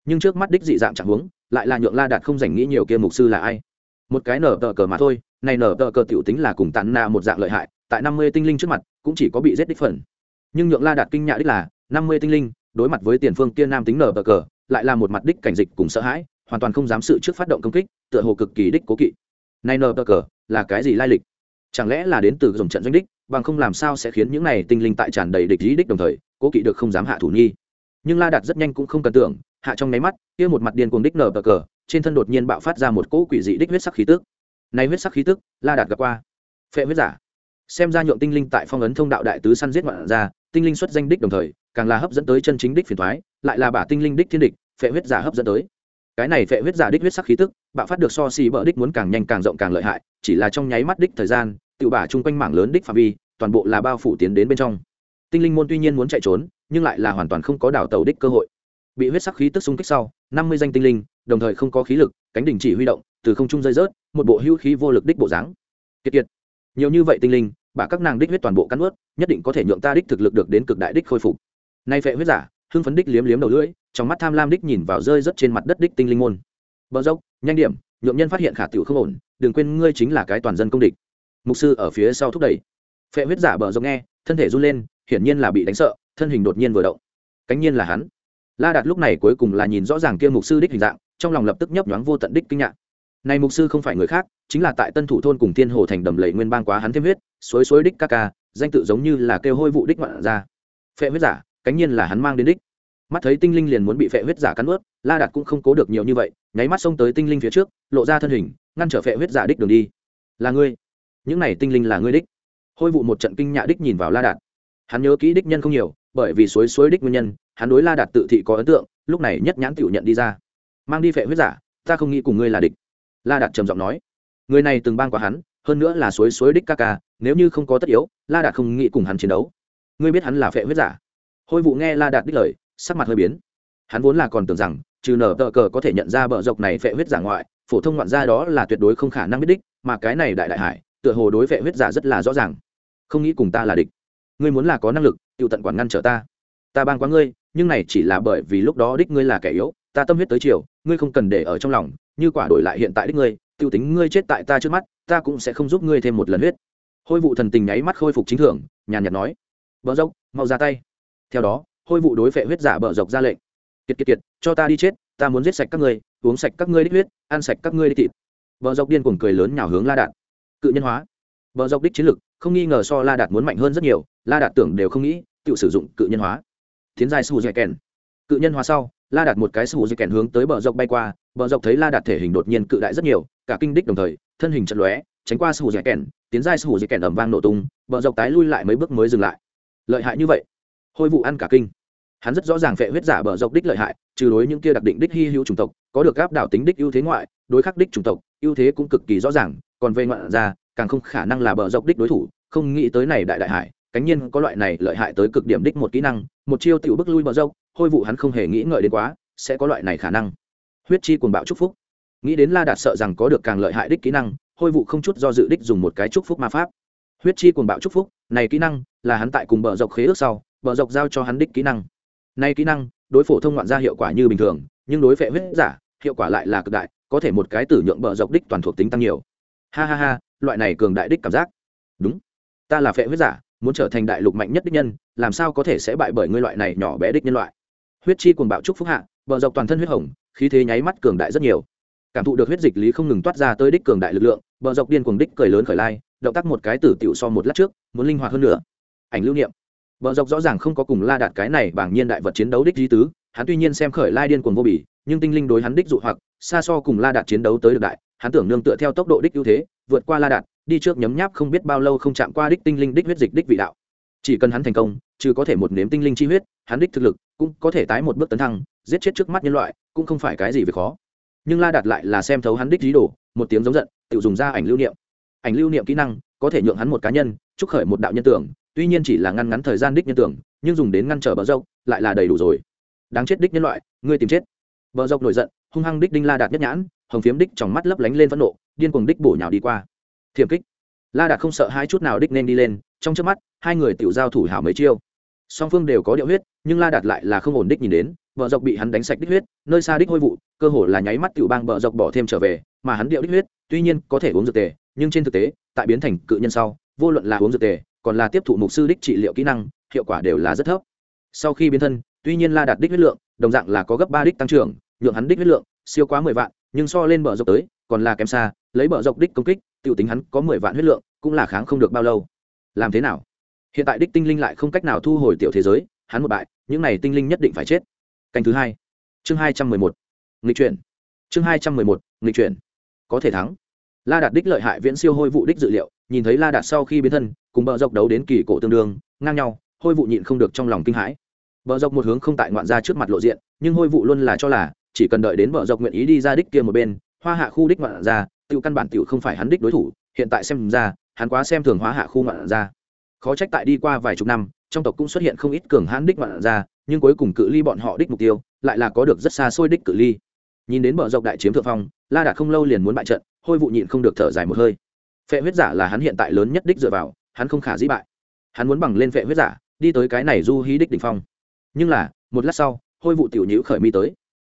Nhưng trước mắt đích dị dạng chẳng huống, lại là nhượng la đạt không dành nghĩ nhiều kia mục sư là ai. Một cái nở tờ cờ mà thôi, này nở tờ cờ tiểu tính là cùng tàn nạ một dạng lợi hại, tại năm mươi tinh linh trước mặt, cũng chỉ có bị giết đích phần. Nhưng nhượng la đạt kinh nhạ đích là, năm mươi tinh linh, đối mặt với tiền phương kia nam tính nở tờ cờ, lại là một mặt đích cảnh dịch cùng sợ hãi, hoàn toàn không dám sự trước phát động công kích, tựa hồ cực kỳ đích cố kỵ. Này nở tờ cờ là cái gì lai lịch? Chẳng lẽ là đến từ dòng trận doanh đích, bằng không làm sao sẽ khiến những này tinh linh tại tràn đầy địch ý đích đồng thời, cố kỵ được không dám hạ thủ nghi? Nhưng la đạt rất nhanh cũng không cần tưởng, hạ trong nháy mắt, kia một mặt điên cuồng đích nở bờ cờ, trên thân đột nhiên bạo phát ra một cỗ quỷ dị đích huyết sắc khí tức. Này huyết sắc khí tức, la đạt gặp qua. Phệ huyết giả. Xem ra nhượng tinh linh tại phong ấn thông đạo đại tứ săn giết ngoạn ra tinh linh xuất danh đích đồng thời, càng là hấp dẫn tới chân chính đích phiền thoái lại là bả tinh linh đích thiên địch, phệ huyết giả hấp dẫn tới cái này phệ huyết giả đích huyết sắc khí tức, bạo phát được so xì bờ đích muốn càng nhanh càng rộng càng lợi hại, chỉ là trong nháy mắt đích thời gian tự bả chung quanh mảng lớn đích phạm vi, toàn bộ là bao phủ tiến đến bên trong. Tinh linh môn tuy nhiên muốn chạy trốn, nhưng lại là hoàn toàn không có đảo tàu đích cơ hội. Bị huyết sắc khí tức xung kích sau, năm mươi danh tinh linh, đồng thời không có khí lực, cánh đình chỉ huy động, từ không trung rơi rớt, một bộ hữu khí vô lực đích bộ dáng. Kiệt kiệt. Nhiều như vậy tinh linh bà các nàng đích huyết toàn bộ cắn ướt nhất định có thể nhượng ta đích thực lực được đến cực đại đích khôi phục. Nay phệ huyết giả, hưng phấn đích liếm liếm đầu lưỡi trong mắt tham lam đích nhìn vào rơi rớt trên mặt đất đích tinh linh môn. Bờ dốc, nhanh điểm nhuộm nhân phát hiện khả tiểu không ổn, đừng quên ngươi chính là cái toàn dân công địch. Mục sư ở phía sau thúc đẩy. Phệ huyết giả bờ dốc nghe, thân thể run lên, hiển nhiên là bị đánh sợ, thân hình đột nhiên vừa động. Cánh nhiên là hắn. La đạt lúc này cuối cùng là nhìn rõ ràng kia mục sư đích hình dạng, trong lòng lập tức nhấp nhoáng vô tận đích kinh ngạc. Này mục sư không phải người khác, chính là tại tân thủ thôn cùng thiên hồ thành đầm lầy nguyên bang quá hắn thêm huyết, suối suối đích ca ca, danh tự giống như là kêu hôi vụ đích ngoạn ra. Phệ huyết giả, cánh nhiên là hắn mang đến đích mắt thấy tinh linh liền muốn bị phệ huyết giả cắn ướt, la đạt cũng không cố được nhiều như vậy, nháy mắt xông tới tinh linh phía trước, lộ ra thân hình, ngăn trở phệ huyết giả đích đường đi. Là ngươi? Những này tinh linh là ngươi đích? Hôi vụ một trận kinh nhạ đích nhìn vào la đạt. Hắn nhớ kỹ đích nhân không nhiều, bởi vì suối suối đích nguyên nhân, hắn đối la đạt tự thị có ấn tượng, lúc này nhất nhãn tiểu nhận đi ra. Mang đi phệ huyết giả, ta không nghĩ cùng ngươi là địch. La đạt trầm giọng nói. Người này từng ban qua hắn, hơn nữa là suối suối đích ca ca, nếu như không có tất yếu, la đạt không nghĩ cùng hắn chiến đấu. Ngươi biết hắn là phệ huyết giả? Hôi vụ nghe la đạt đích lời sắc mặt hơi biến. Hắn vốn là còn tưởng rằng, trừ nở tờ cờ có thể nhận ra bờ dọc này phệ huyết giả ngoại, phổ thông ngoạn gia đó là tuyệt đối không khả năng biết đích, mà cái này đại đại hải, tựa hồ đối phệ huyết giả rất là rõ ràng. Không nghĩ cùng ta là địch. Ngươi muốn là có năng lực tự tận quản ngăn trở ta. Ta ban quá ngươi, nhưng này chỉ là bởi vì lúc đó đích ngươi là kẻ yếu, ta tâm huyết tới chiều, ngươi không cần để ở trong lòng, như quả đổi lại hiện tại đích ngươi, tiêu tính ngươi chết tại ta trước mắt, ta cũng sẽ không giúp ngươi thêm một lần huyết. Hôi vụ thần tình nháy mắt khôi phục chính thưởng nhàn nhạt nói. Bờ dốc mau ra tay. Theo đó hôi vụ đối phệ huyết giả bờ dọc ra lệnh. Kiệt kiệt kiệt, cho ta đi chết, ta muốn giết sạch các ngươi, uống sạch các ngươi đích huyết, ăn sạch các ngươi đích thịt. Bờ dọc điên cuồng cười lớn nhào hướng la đạt. Cự nhân hóa. Bờ dọc đích chiến lực, không nghi ngờ so la đạt muốn mạnh hơn rất nhiều, la đạt tưởng đều không nghĩ, tự sử dụng cự nhân hóa. Tiến giai su dạy kèn. Cự nhân hóa sau, la đạt một cái su dạy kèn hướng tới bờ dọc bay qua, bờ dọc thấy la đạt thể hình đột nhiên cự đại rất nhiều, cả kinh đích đồng thời, thân hình chật lóe, tránh qua su dạy kèn, tiến giai su dạy kèn ẩm vang nổ tung, bờ dọc tái lui lại mấy bước mới dừng lại. Lợi hại như vậy. Hôi vụ ăn cả kinh hắn rất rõ ràng phệ huyết giả bờ dọc đích lợi hại, trừ đối những kia đặc định đích hy hữu chủng tộc, có được gáp đảo tính đích ưu thế ngoại, đối khắc đích chủng tộc, ưu thế cũng cực kỳ rõ ràng, còn về ngoạn ra càng không khả năng là bờ dọc đích đối thủ, không nghĩ tới này đại đại hải cánh nhiên có loại này lợi hại tới cực điểm đích một kỹ năng, một chiêu tiểu bức lui bờ dốc, hôi vụ hắn không hề nghĩ ngợi đến quá, sẽ có loại này khả năng. Huyết chi cuồng bạo chúc phúc. Nghĩ đến la đạt sợ rằng có được càng lợi hại đích kỹ năng, hôi vụ không chút do dự đích dùng một cái chúc phúc ma pháp. Huyết chi cuồng bạo chúc phúc, này kỹ năng là hắn tại cùng bờ dọc khế ước sau, bờ dọc giao cho hắn đích kỹ năng nay kỹ năng, đối phổ thông ngoạn ra hiệu quả như bình thường, nhưng đối phệ huyết giả, hiệu quả lại là cực đại, có thể một cái tử nhượng bờ dọc đích toàn thuộc tính tăng nhiều. Ha ha ha, loại này cường đại đích cảm giác. Đúng. Ta là phệ huyết giả, muốn trở thành đại lục mạnh nhất đích nhân, làm sao có thể sẽ bại bởi ngươi loại này nhỏ bé đích nhân loại? Huyết chi cuồng bạo trúc phúc hạ, bờ dọc toàn thân huyết hồng, khí thế nháy mắt cường đại rất nhiều. Cảm thụ được huyết dịch lý không ngừng toát ra tới đích cường đại lực lượng, bờ dọc điên cuồng đích cười lớn khởi lai, động tác một cái tử tiểu so một lát trước, muốn linh hoạt hơn nữa. Ảnh lưu niệm bờ dọc rõ ràng không có cùng la đạt cái này bảng nhiên đại vật chiến đấu đích di tứ, hắn tuy nhiên xem khởi lai điên cuồng vô bỉ, nhưng tinh linh đối hắn đích dụ hoặc, xa so cùng la đạt chiến đấu tới được đại, hắn tưởng nương tựa theo tốc độ đích ưu thế, vượt qua la đạt, đi trước nhấm nháp không biết bao lâu không chạm qua đích tinh linh đích huyết dịch đích vị đạo. Chỉ cần hắn thành công, trừ có thể một nếm tinh linh chi huyết, hắn đích thực lực cũng có thể tái một bước tấn thăng, giết chết trước mắt nhân loại, cũng không phải cái gì việc khó. Nhưng la đạt lại là xem thấu hắn đích dí đồ, một tiếng giống giận, tự dùng ra ảnh lưu niệm. Ảnh lưu niệm kỹ năng, có thể nhượng hắn một cá nhân, chúc khởi một đạo nhân tưởng tuy nhiên chỉ là ngăn ngắn thời gian đích nhân tưởng, nhưng dùng đến ngăn trở bờ dâu lại là đầy đủ rồi. Đáng chết đích nhân loại, ngươi tìm chết. Bờ dâu nổi giận, hung hăng đích đinh la đạt nhất nhãn, hồng phiếm đích trong mắt lấp lánh lên phẫn nộ, điên cuồng đích bổ nhào đi qua. Thiểm kích. La đạt không sợ hai chút nào đích nên đi lên, trong trước mắt, hai người tiểu giao thủ hảo mấy chiêu. Song phương đều có điệu huyết, nhưng la đạt lại là không ổn đích nhìn đến vợ dọc bị hắn đánh sạch đích huyết, nơi xa đích hôi vụ, cơ hồ là nháy mắt tiểu bang vợ dọc bỏ thêm trở về, mà hắn điệu đích huyết, tuy nhiên có thể uống dược tề, nhưng trên thực tế, tại biến thành cự nhân sau, vô luận là uống dược tề còn là tiếp thụ mục sư đích trị liệu kỹ năng, hiệu quả đều là rất thấp. Sau khi biến thân, tuy nhiên la đạt đích huyết lượng, đồng dạng là có gấp ba đích tăng trưởng, nhượng hắn đích huyết lượng siêu quá mười vạn, nhưng so lên bờ dọc tới, còn là kém xa, lấy bờ dọc đích công kích, tiểu tính hắn có mười vạn huyết lượng, cũng là kháng không được bao lâu. Làm thế nào? Hiện tại đích tinh linh lại không cách nào thu hồi tiểu thế giới, hắn một bại, những này tinh linh nhất định phải chết. Canh thứ hai. Chương hai trăm mười một. Nghịch chuyển. Chương hai trăm mười một. Nghịch chuyển. Có thể thắng la đạt đích lợi hại viễn siêu hôi vụ đích dự liệu, nhìn thấy la đạt sau khi biến thân, cùng bờ dọc đấu đến kỳ cổ tương đương, ngang nhau, hôi vụ nhịn không được trong lòng kinh hãi. Bờ dọc một hướng không tại ngoạn ra trước mặt lộ diện, nhưng hôi vụ luôn là cho là, chỉ cần đợi đến bờ dọc nguyện ý đi ra đích kia một bên, hoa hạ khu đích ngoạn ra tự căn bản tự không phải hắn đích đối thủ, hiện tại xem ra, hắn quá xem thường hóa hạ khu ngoạn ra khó trách tại đi qua vài chục năm, trong tộc cũng xuất hiện không ít cường hãn đích ngoạn ra nhưng cuối cùng cự ly bọn họ đích mục tiêu, lại là có được rất xa xôi đích cự ly. Nhìn đến bờ dọc đại chiếm thượng phong, la đạt không lâu liền muốn bại trận hôi vụ nhịn không được thở dài một hơi. Phệ huyết giả là hắn hiện tại lớn nhất đích dựa vào, hắn không khả dĩ bại. Hắn muốn bằng lên phệ huyết giả, đi tới cái này du hí đích đ ỉ n h phong. Nhưng là, một lát sau, hôi vụ tiểu nhữ khởi mi tới.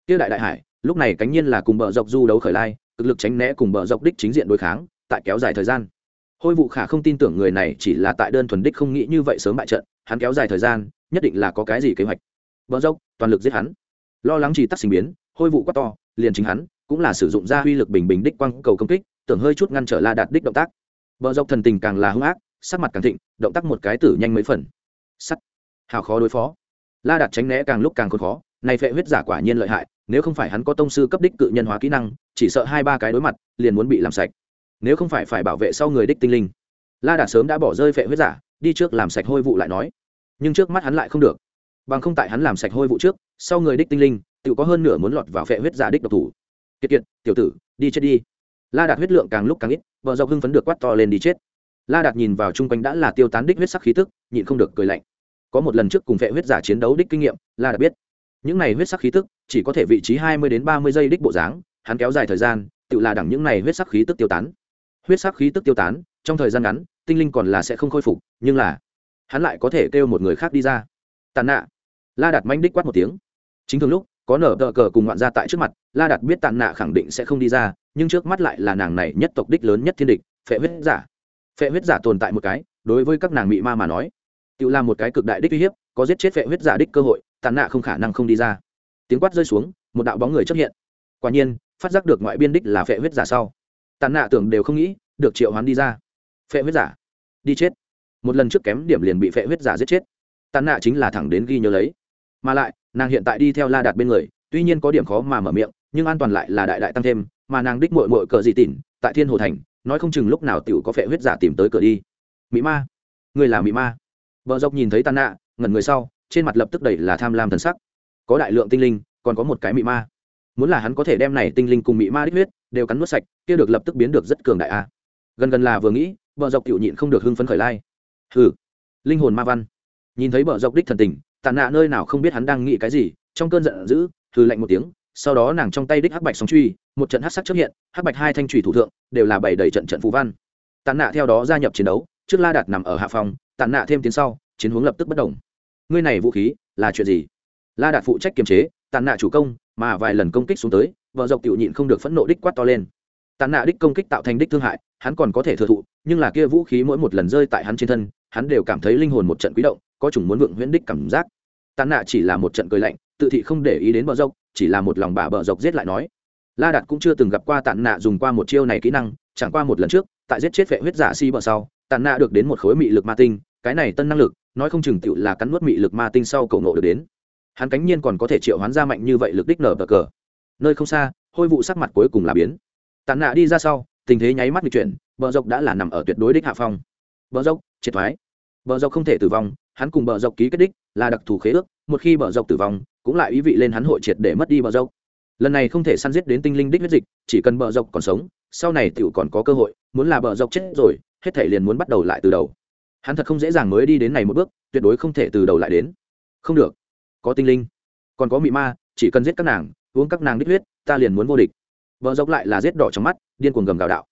Tiêu đại đại hải, lúc này cánh nhiên là cùng bờ dọc du đấu khởi lai, cực lực tránh né cùng bờ dọc đích chính diện đối kháng, tại kéo dài thời gian. Hôi vụ khả không tin tưởng người này chỉ là tại đơn thuần đích không nghĩ như vậy sớm bại trận, hắn kéo dài thời gian, nhất định là có cái gì kế hoạch. Bờ dốc toàn lực giết hắn. Lo lắng chỉ tắc sinh biến, hôi vụ quá to, liền chính hắn cũng là sử dụng ra uy lực bình bình đích quang cầu công kích, tưởng hơi chút ngăn trở la đạt đích động tác. Bờ dốc thần tình càng là hung ác, sắc mặt càng thịnh, động tác một cái tử nhanh mấy phần. Sắt. Hào khó đối phó. La đạt tránh né càng lúc càng khốn khó, này phệ huyết giả quả nhiên lợi hại, nếu không phải hắn có tông sư cấp đích cự nhân hóa kỹ năng, chỉ sợ hai ba cái đối mặt, liền muốn bị làm sạch. Nếu không phải phải bảo vệ sau người đích tinh linh. La đạt sớm đã bỏ rơi phệ huyết giả, đi trước làm sạch hôi vụ lại nói. Nhưng trước mắt hắn lại không được. Bằng không tại hắn làm sạch hôi vụ trước, sau người đích tinh linh, tự có hơn nửa muốn lọt vào phệ huyết giả đích độc thủ kiệt kiệt, tiểu tử, đi chết đi. La đạt huyết lượng càng lúc càng ít, vợ dọc hưng phấn được quát to lên đi chết. La đạt nhìn vào chung quanh đã là tiêu tán đích huyết sắc khí tức, nhịn không được cười lạnh. Có một lần trước cùng vệ huyết giả chiến đấu đích kinh nghiệm, la đạt biết. Những này huyết sắc khí tức, chỉ có thể vị trí hai mươi đến ba mươi giây đích bộ dáng, hắn kéo dài thời gian, tự là đẳng những này huyết sắc khí tức tiêu tán. Huyết sắc khí tức tiêu tán, trong thời gian ngắn, tinh linh còn là sẽ không khôi phục, nhưng là, hắn lại có thể kêu một người khác đi ra. Tàn nạ. La đạt manh đích quát một tiếng. Chính thường lúc có nở tờ cờ cùng ngoạn gia tại trước mặt, la đạt biết tàn nạ khẳng định sẽ không đi ra, nhưng trước mắt lại là nàng này nhất tộc đích lớn nhất thiên địch, phệ huyết giả. Phệ huyết giả tồn tại một cái, đối với các nàng mị ma mà nói, tự làm một cái cực đại đích uy hiếp, có giết chết phệ huyết giả đích cơ hội tàn nạ không khả năng không đi ra. Tiếng quát rơi xuống, một đạo bóng người chấp hiện. Quả nhiên, phát giác được ngoại biên đích là phệ huyết giả sau tàn nạ tưởng đều không nghĩ, được triệu hoán đi ra. Phệ huyết giả, đi chết. Một lần trước kém điểm liền bị phệ huyết giả giết chết. Tàn nạ chính là thẳng đến ghi nhớ lấy mà lại, nàng hiện tại đi theo la đạt bên người, tuy nhiên có điểm khó mà mở miệng, nhưng an toàn lại là đại đại tăng thêm, mà nàng đích mội mội cờ dị tỉn, tại thiên hồ thành, nói không chừng lúc nào t i ể u có phệ huyết giả tìm tới cửa đi. Mỹ ma. Người là mỹ ma. Vợ dốc nhìn thấy tàn nạ, ngẩn người sau, trên mặt lập tức đầy là tham lam thần sắc. Có đại lượng tinh linh, còn có một cái mỹ ma. Muốn là hắn có thể đem này tinh linh cùng mỹ ma đích huyết, đều cắn nuốt sạch, kia được lập tức biến được rất cường đại a. Gần gần là vừa nghĩ, vợ dọc tiểu nhịn không được hưng phấn khởi lai. Hừ. Linh hồn ma văn. Nhìn thấy vợ dọc đích thần tình tàn nạ nơi nào không biết hắn đang nghĩ cái gì, trong cơn giận dữ, hừ lạnh một tiếng, sau đó nàng trong tay đích hắc bạch sóng truy, một trận hắc sắc chấp hiện, hắc bạch hai thanh trùy thủ thượng, đều là bảy đầy trận trận phú văn. Tàn nạ theo đó gia nhập chiến đấu, trước la đạt nằm ở hạ phòng tàn nạ thêm tiến sau, chiến hướng lập tức bất đồng ngươi này vũ khí, là chuyện gì? La đạt phụ trách kiềm chế tàn nạ chủ công, mà vài lần công kích xuống tới, vợ dọc tiểu nhịn không được phẫn nộ đích quát to lên. Tàn nạ đích công kích tạo thành đích thương hại, hắn còn có thể thừa thụ, nhưng là kia vũ khí mỗi một lần rơi tại hắn trên thân, hắn đều cảm thấy linh hồn một trận quý động có chủng muốn vượng huyễn đích cảm giác. Tàn nạ chỉ là một trận cười lạnh, tự thị không để ý đến bờ dốc, chỉ là một lòng bà bờ dốc giết lại nói. La đạt cũng chưa từng gặp qua tàn nạ dùng qua một chiêu này kỹ năng, chẳng qua một lần trước, tại giết chết vệ huyết giả si bờ sau, tàn nạ được đến một khối mị lực ma tinh, cái này tân năng lực, nói không chừng tựu là cắn nuốt mị lực ma tinh sau cầu nộ được đến. Hắn cánh nhiên còn có thể triệu hoán ra mạnh như vậy lực đích nở bờ cờ. Nơi không xa, hôi vụ sắc mặt cuối cùng là biến. Tàn nạ đi ra sau, tình thế nháy mắt bị chuyển, bờ dốc đã là nằm ở tuyệt đối đích hạ phong. Bờ dốc, triệt thoái. Bờ dốc không thể tử vong hắn cùng bờ dọc ký kết đích là đặc thù khế ước, một khi bờ dọc tử vong, cũng lại ý vị lên hắn hội triệt để mất đi bờ dọc lần này không thể săn giết đến tinh linh đích huyết dịch, chỉ cần bờ dọc còn sống, sau này t còn có cơ hội, muốn là bờ dọc chết rồi, hết thể liền muốn bắt đầu lại từ đầu. Hắn thật không dễ dàng mới đi đến này một bước, tuyệt đối không thể từ đầu lại đến. Không được. Có tinh linh, còn có mị ma, chỉ cần giết các nàng, uống các nàng đích huyết, ta liền muốn vô địch. Bờ dốc lại là giết đỏ trong mắt, điên cuồng gầm gào đạo.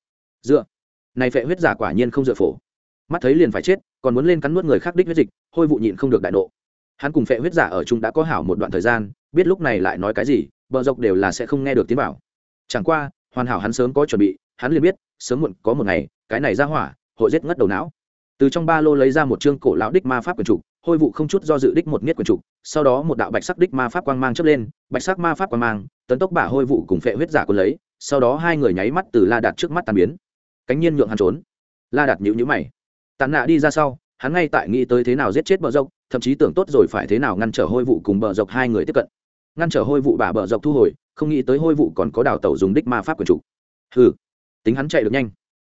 Dựa. Này phệ huyết giả quả nhiên không dựa phổ mắt thấy liền phải chết, còn muốn lên cắn nuốt người khác đích huyết dịch, hôi vụ nhịn không được đại nộ. Hắn cùng phệ huyết giả ở chung đã có hảo một đoạn thời gian, biết lúc này lại nói cái gì, bờ dọc đều là sẽ không nghe được tiếng bảo. Chẳng qua, hoàn hảo hắn sớm có chuẩn bị, hắn liền biết, sớm muộn có một ngày, cái này ra hỏa, hội giết ngất đầu não. Từ trong ba lô lấy ra một chương cổ lão đích ma pháp quyền trục, hôi vụ không chút do dự đích một nghiết quyền trục, sau đó một đạo bạch sắc đích ma pháp quang mang chớp lên, bạch sắc ma pháp quang mang, tấn tốc bả hôi vụ cùng phệ huyết giả quân lấy, sau đó hai người nháy mắt từ la đạt trước mắt tàn biến. Cánh nhiên nhượng hắn trốn. La đạt nhữ nhữ mày tàn nạ đi ra sau, hắn ngay tại nghĩ tới thế nào giết chết bờ dốc, thậm chí tưởng tốt rồi phải thế nào ngăn trở hôi vụ cùng bờ dọc hai người tiếp cận. Ngăn trở hôi vụ bà bờ dọc thu hồi, không nghĩ tới hôi vụ còn có đào tẩu dùng đích ma pháp quyền chủ. Hừ, tính hắn chạy được nhanh.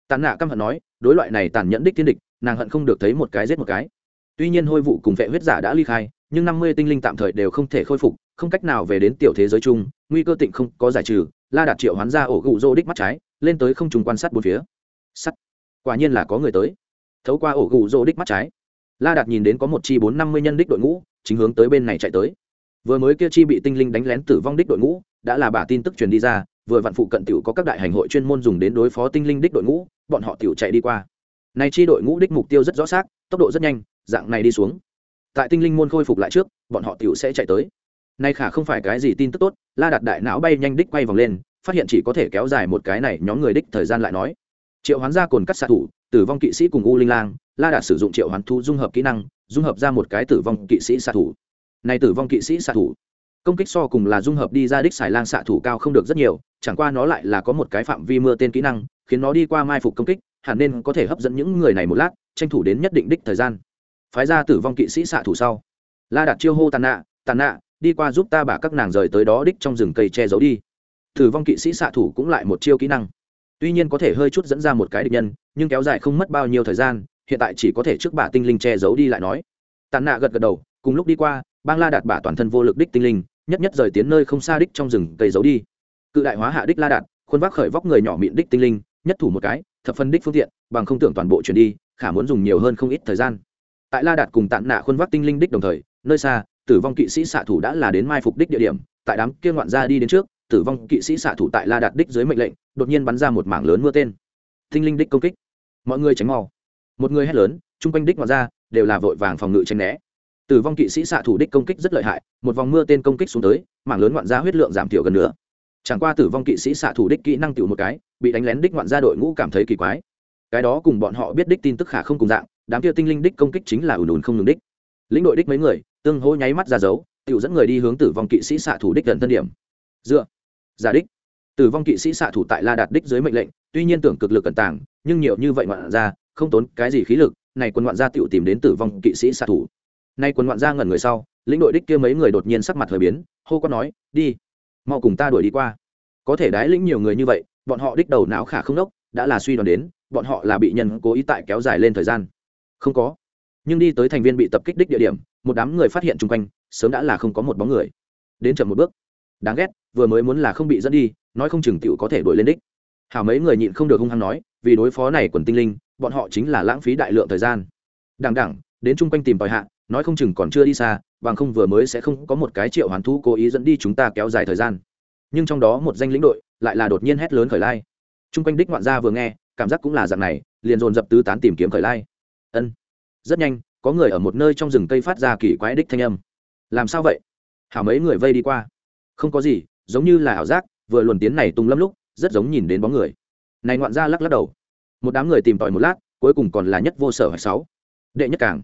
Tàn nạ căm hận nói, đối loại này tàn nhẫn đích thiên địch, nàng hận không được thấy một cái giết một cái. Tuy nhiên hôi vụ cùng vệ huyết giả đã ly khai, nhưng năm mươi tinh linh tạm thời đều không thể khôi phục, không cách nào về đến tiểu thế giới chung, nguy cơ tịnh không có giải trừ, la đạt triệu hoán ra ổ gụ rô đích mắt trái, lên tới không trùng quan sát bốn phía. Sắt. Quả nhiên là có người tới thấu qua ổ gù rô đích mắt trái. La đạt nhìn đến có một chi bốn năm mươi nhân đích đội ngũ, chính hướng tới bên này chạy tới. Vừa mới kia chi bị tinh linh đánh lén tử vong đích đội ngũ, đã là bà tin tức truyền đi ra, vừa vạn phụ cận tiểu có các đại hành hội chuyên môn dùng đến đối phó tinh linh đích đội ngũ, bọn họ tiểu chạy đi qua. Này chi đội ngũ đích mục tiêu rất rõ xác, tốc độ rất nhanh, dạng này đi xuống. Tại tinh linh môn khôi phục lại trước, bọn họ tiểu sẽ chạy tới. Nay khả không phải cái gì tin tức tốt, la đặt đại não bay nhanh đích quay vòng lên, phát hiện chỉ có thể kéo dài một cái này, nhóm người đích thời gian lại nói. Triệu hoán gia cồn cắt xạ thủ tử vong kỵ sĩ cùng u linh lang, la đạt sử dụng triệu hoán thu dung hợp kỹ năng, dung hợp ra một cái tử vong kỵ sĩ xạ thủ. Này tử vong kỵ sĩ xạ thủ, công kích so cùng là dung hợp đi ra đích xài lang xạ thủ cao không được rất nhiều, chẳng qua nó lại là có một cái phạm vi mưa tên kỹ năng, khiến nó đi qua mai phục công kích, hẳn nên có thể hấp dẫn những người này một lát, tranh thủ đến nhất định đích thời gian. Phái ra tử vong kỵ sĩ xạ thủ sau, la đặt chiêu hô tàn nạ tàn nạ, đi qua giúp ta bả các nàng rời tới đó đích trong rừng cây che giấu đi. Tử vong kỵ sĩ xạ thủ cũng lại một chiêu kỹ năng tuy nhiên có thể hơi chút dẫn ra một cái địch nhân, nhưng kéo dài không mất bao nhiêu thời gian, hiện tại chỉ có thể trước bả tinh linh che giấu đi lại nói. Tàn nạ gật gật đầu, cùng lúc đi qua, bang la đạt bả toàn thân vô lực đích tinh linh, nhất nhất rời tiến nơi không xa đích trong rừng cây giấu đi. Cự đại hóa hạ đích la đạt, khuôn vác khởi vóc người nhỏ mịn đích tinh linh, nhất thủ một cái, thập phân đích phương tiện, bằng không tưởng toàn bộ chuyển đi, khả muốn dùng nhiều hơn không ít thời gian. Tại la đạt cùng tàn nạ khuôn vác tinh linh đích đồng thời, nơi xa, tử vong kỵ sĩ xạ thủ đã là đến mai phục đích địa điểm, tại đám kia ngoạn ra đi đến trước tử vong kỵ sĩ xạ thủ tại la đạt đích dưới mệnh lệnh, đột nhiên bắn ra một mảng lớn mưa tên. Tinh linh đích công kích. Mọi người tránh mau. Một người hét lớn, chung quanh đích ngoạn ra, đều là vội vàng phòng ngự tránh né. Tử vong kỵ sĩ xạ thủ đích công kích rất lợi hại, một vòng mưa tên công kích xuống tới, mảng lớn ngoạn gia huyết lượng giảm thiểu gần nữa chẳng qua tử vong kỵ sĩ xạ thủ đích kỹ năng tiểu một cái, bị đánh lén đích ngoạn gia đội ngũ cảm thấy kỳ quái. Cái đó cùng bọn họ biết đích tin tức khả không cùng dạng, đám kia tinh linh đích công kích chính là ùn ùn không ngừng đích. Lĩnh đội đích mấy người, tương hô nháy mắt ra dấu, tiểu dẫn người đi hướng tử vong kỵ sĩ xạ thủ đích gần thân điểm. Dựa giả đích. Tử vong kỵ sĩ xạ thủ tại la đạt đích dưới mệnh lệnh, tuy nhiên tưởng cực lực cẩn tàng, nhưng nhiều như vậy ngoạn ra, không tốn cái gì khí lực, này quân ngoạn gia tựu tìm đến tử vong kỵ sĩ xạ thủ. Nay quân ngoạn gia ngẩn người sau, lĩnh đội đích kia mấy người đột nhiên sắc mặt hơi biến, hô quát nói, đi, mau cùng ta đuổi đi qua. Có thể đái lĩnh nhiều người như vậy, bọn họ đích đầu não khả không đốc, đã là suy đoán đến, bọn họ là bị nhân cố ý tại kéo dài lên thời gian. Không có. Nhưng đi tới thành viên bị tập kích đích địa điểm, một đám người phát hiện chung quanh, sớm đã là không có một bóng người. Đến chậm một bước. Đáng ghét vừa mới muốn là không bị dẫn đi, nói không chừng t có thể đuổi lên đích. Hảo mấy người nhịn không được hung hăng nói, vì đối phó này quần tinh linh, bọn họ chính là lãng phí đại lượng thời gian. Đằng đẳng đến chung quanh tìm tòi hạ, nói không chừng còn chưa đi xa, bằng không vừa mới sẽ không có một cái triệu hoàn thu cố ý dẫn đi chúng ta kéo dài thời gian. Nhưng trong đó một danh lĩnh đội, lại là đột nhiên hét lớn khởi lai. Chung quanh đích ngoạn gia vừa nghe, cảm giác cũng là dạng này, liền dồn dập tứ tán tìm kiếm khởi lai. Ân. Rất nhanh, có người ở một nơi trong rừng cây phát ra kỳ quái đích thanh âm. Làm sao vậy? Hảo mấy người vây đi qua. Không có gì giống như là ảo giác, vừa luồn tiến này tung lâm lúc, rất giống nhìn đến bóng người. Này ngoạn gia lắc lắc đầu. Một đám người tìm tòi một lát, cuối cùng còn là nhất vô sở hay sáu. Đệ nhất cảng